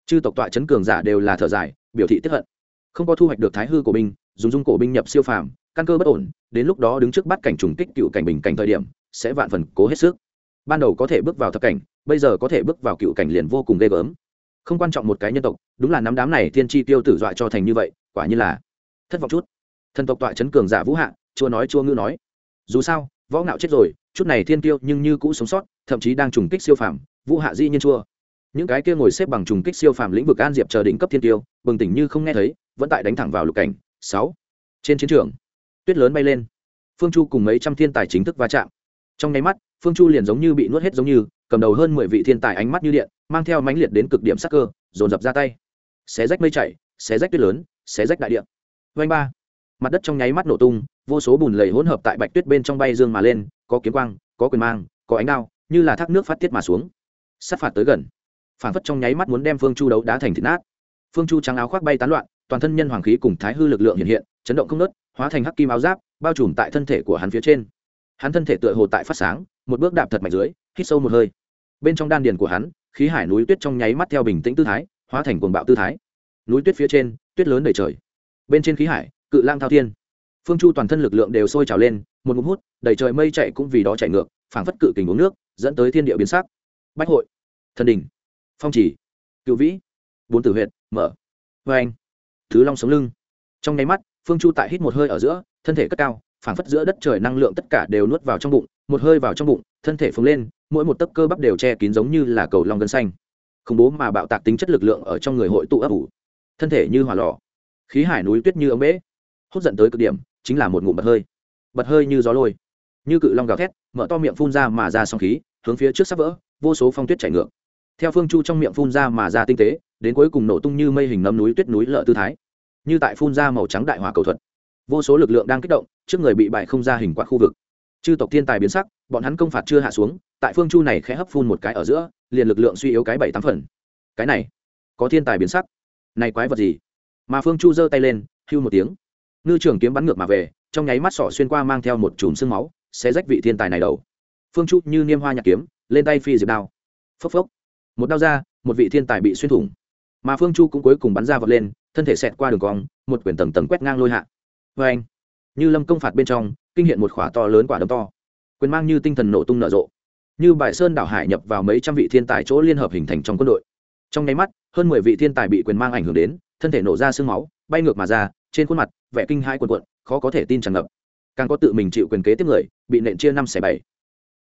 Speaker 1: Chư tộc tọa chấn cường giả đều là thở dài, biểu thị tiếp hận. Không có thu hoạch được thái hư của binh, dùng dung cổ binh nhập siêu phàm, căn cơ bất ổn, đến lúc đó đứng trước bắt cảnh trùng kích cựu cảnh bình cảnh thời điểm, sẽ vạn phần cố hết sức. Ban đầu có thể bước vào thập cảnh, bây giờ có thể bước vào cựu cảnh liền vô cùng ghê gớm. Không quan trọng một cái nhân tộc, đúng là nắm đám này tiên tri tiêu tử dọa cho thành như vậy, quả như là thất vọng chút. Thần tộc tọa chấn cường giả vũ hạ, chua nói chua ngữ nói. Dù sao, võ ngạo chết rồi, chút này thiên tiêu nhưng như cũ sống sót, thậm chí đang trùng kích siêu phàm, vũ hạ di nhiên chua những cái kia ngồi xếp bằng trùng kích siêu phàm lĩnh vực an diệp chờ đỉnh cấp thiên tiêu, bừng tỉnh như không nghe thấy, vẫn tại đánh thẳng vào lục cảnh. Sáu. Trên chiến trường, tuyết lớn bay lên. Phương chu cùng mấy trăm thiên tài chính thức va chạm. Trong nháy mắt, phương chu liền giống như bị nuốt hết giống như, cầm đầu hơn mười vị thiên tài ánh mắt như điện, mang theo mãnh liệt đến cực điểm sắc cơ, dồn dập ra tay. Xé rách mây chảy, xé rách tuyết lớn, xé rách đại điện vanh ba. Mặt đất trong nháy mắt nổ tung, vô số bùn lầy hỗn hợp tại bạch tuyết bên trong bay dương mà lên, có kiếm quang, có quyền mang, có ánh đao, như là thác nước phát tiết mà xuống. Sát phạt tới gần phản phất trong nháy mắt muốn đem phương chu đấu đá thành thịt nát. Phương chu trắng áo khoác bay tán loạn, toàn thân nhân hoàng khí cùng thái hư lực lượng hiện hiện, chấn động không nớt hóa thành hắc kim áo giáp, bao trùm tại thân thể của hắn phía trên. Hắn thân thể tựa hồ tại phát sáng, một bước đạp thật mạnh dưới, hít sâu một hơi. Bên trong đan điền của hắn, khí hải núi tuyết trong nháy mắt theo bình tĩnh tư thái, hóa thành cuồng bạo tư thái. Núi tuyết phía trên, tuyết lớn đầy trời. Bên trên khí hải, cự lang thao thiên. Phương chu toàn thân lực lượng đều sôi trào lên, một ngụm hút, đầy trời mây chạy cũng vì đó chạy ngược, phảng phất cự kình uống nước, dẫn tới thiên địa biến sắc. Bách hội. Thần đình phong chỉ cựu vĩ, bốn tử huyệt, mở, vê anh, thứ long sống lưng. Trong nháy mắt, phương chu tại hít một hơi ở giữa, thân thể cất cao, phảng phất giữa đất trời năng lượng tất cả đều nuốt vào trong bụng, một hơi vào trong bụng, thân thể phồng lên, mỗi một tấc cơ bắp đều che kín giống như là cầu long gân xanh. Khủng bố mà bạo tạc tính chất lực lượng ở trong người hội tụ ấp ủ. Thân thể như hỏa lò. Khí hải núi tuyết như ống bể. Hốt dẫn tới cực điểm, chính là một ngụm bật hơi. Bật hơi như gió lôi. Như cự long gào thét, mở to miệng phun ra mà ra song khí, hướng phía trước sắp vỡ, vô số phong tuyết chảy ngược theo phương chu trong miệng phun ra mà ra tinh tế, đến cuối cùng nổ tung như mây hình nấm núi tuyết núi lợ tư thái. Như tại phun ra màu trắng đại hỏa cầu thuật. Vô số lực lượng đang kích động, trước người bị bại không ra hình quạt khu vực. Chư tộc thiên tài biến sắc, bọn hắn công phạt chưa hạ xuống, tại phương chu này khẽ hấp phun một cái ở giữa, liền lực lượng suy yếu cái bảy tám phần. Cái này, có thiên tài biến sắc. Này quái vật gì? Mà phương chu giơ tay lên, hưu một tiếng. Ngư trường kiếm bắn ngược mà về, trong nháy mắt sỏ xuyên qua mang theo một chùm sương máu sẽ rách vị thiên tài này đầu. Phương chu như niêm hoa nhạc kiếm, lên tay phi diệp đao. Phốc phốc một đao ra, một vị thiên tài bị xuyên thủng. Mà phương chu cũng cuối cùng bắn ra vật lên, thân thể xẹt qua đường cong, một quyển tầng tầng quét ngang lôi hạ. Vê anh, như lâm công phạt bên trong, kinh hiện một khỏa to lớn quả đấm to. Quyền mang như tinh thần nổ tung nở rộ. Như bại sơn đảo hải nhập vào mấy trăm vị thiên tài chỗ liên hợp hình thành trong quân đội. Trong nháy mắt, hơn mười vị thiên tài bị quyền mang ảnh hưởng đến, thân thể nổ ra sương máu, bay ngược mà ra, trên khuôn mặt vẻ kinh hai quần quận khó có thể tin tràn ngập. Càng có tự mình chịu quyền kế tiếp người, bị nện chia năm xẻ bảy.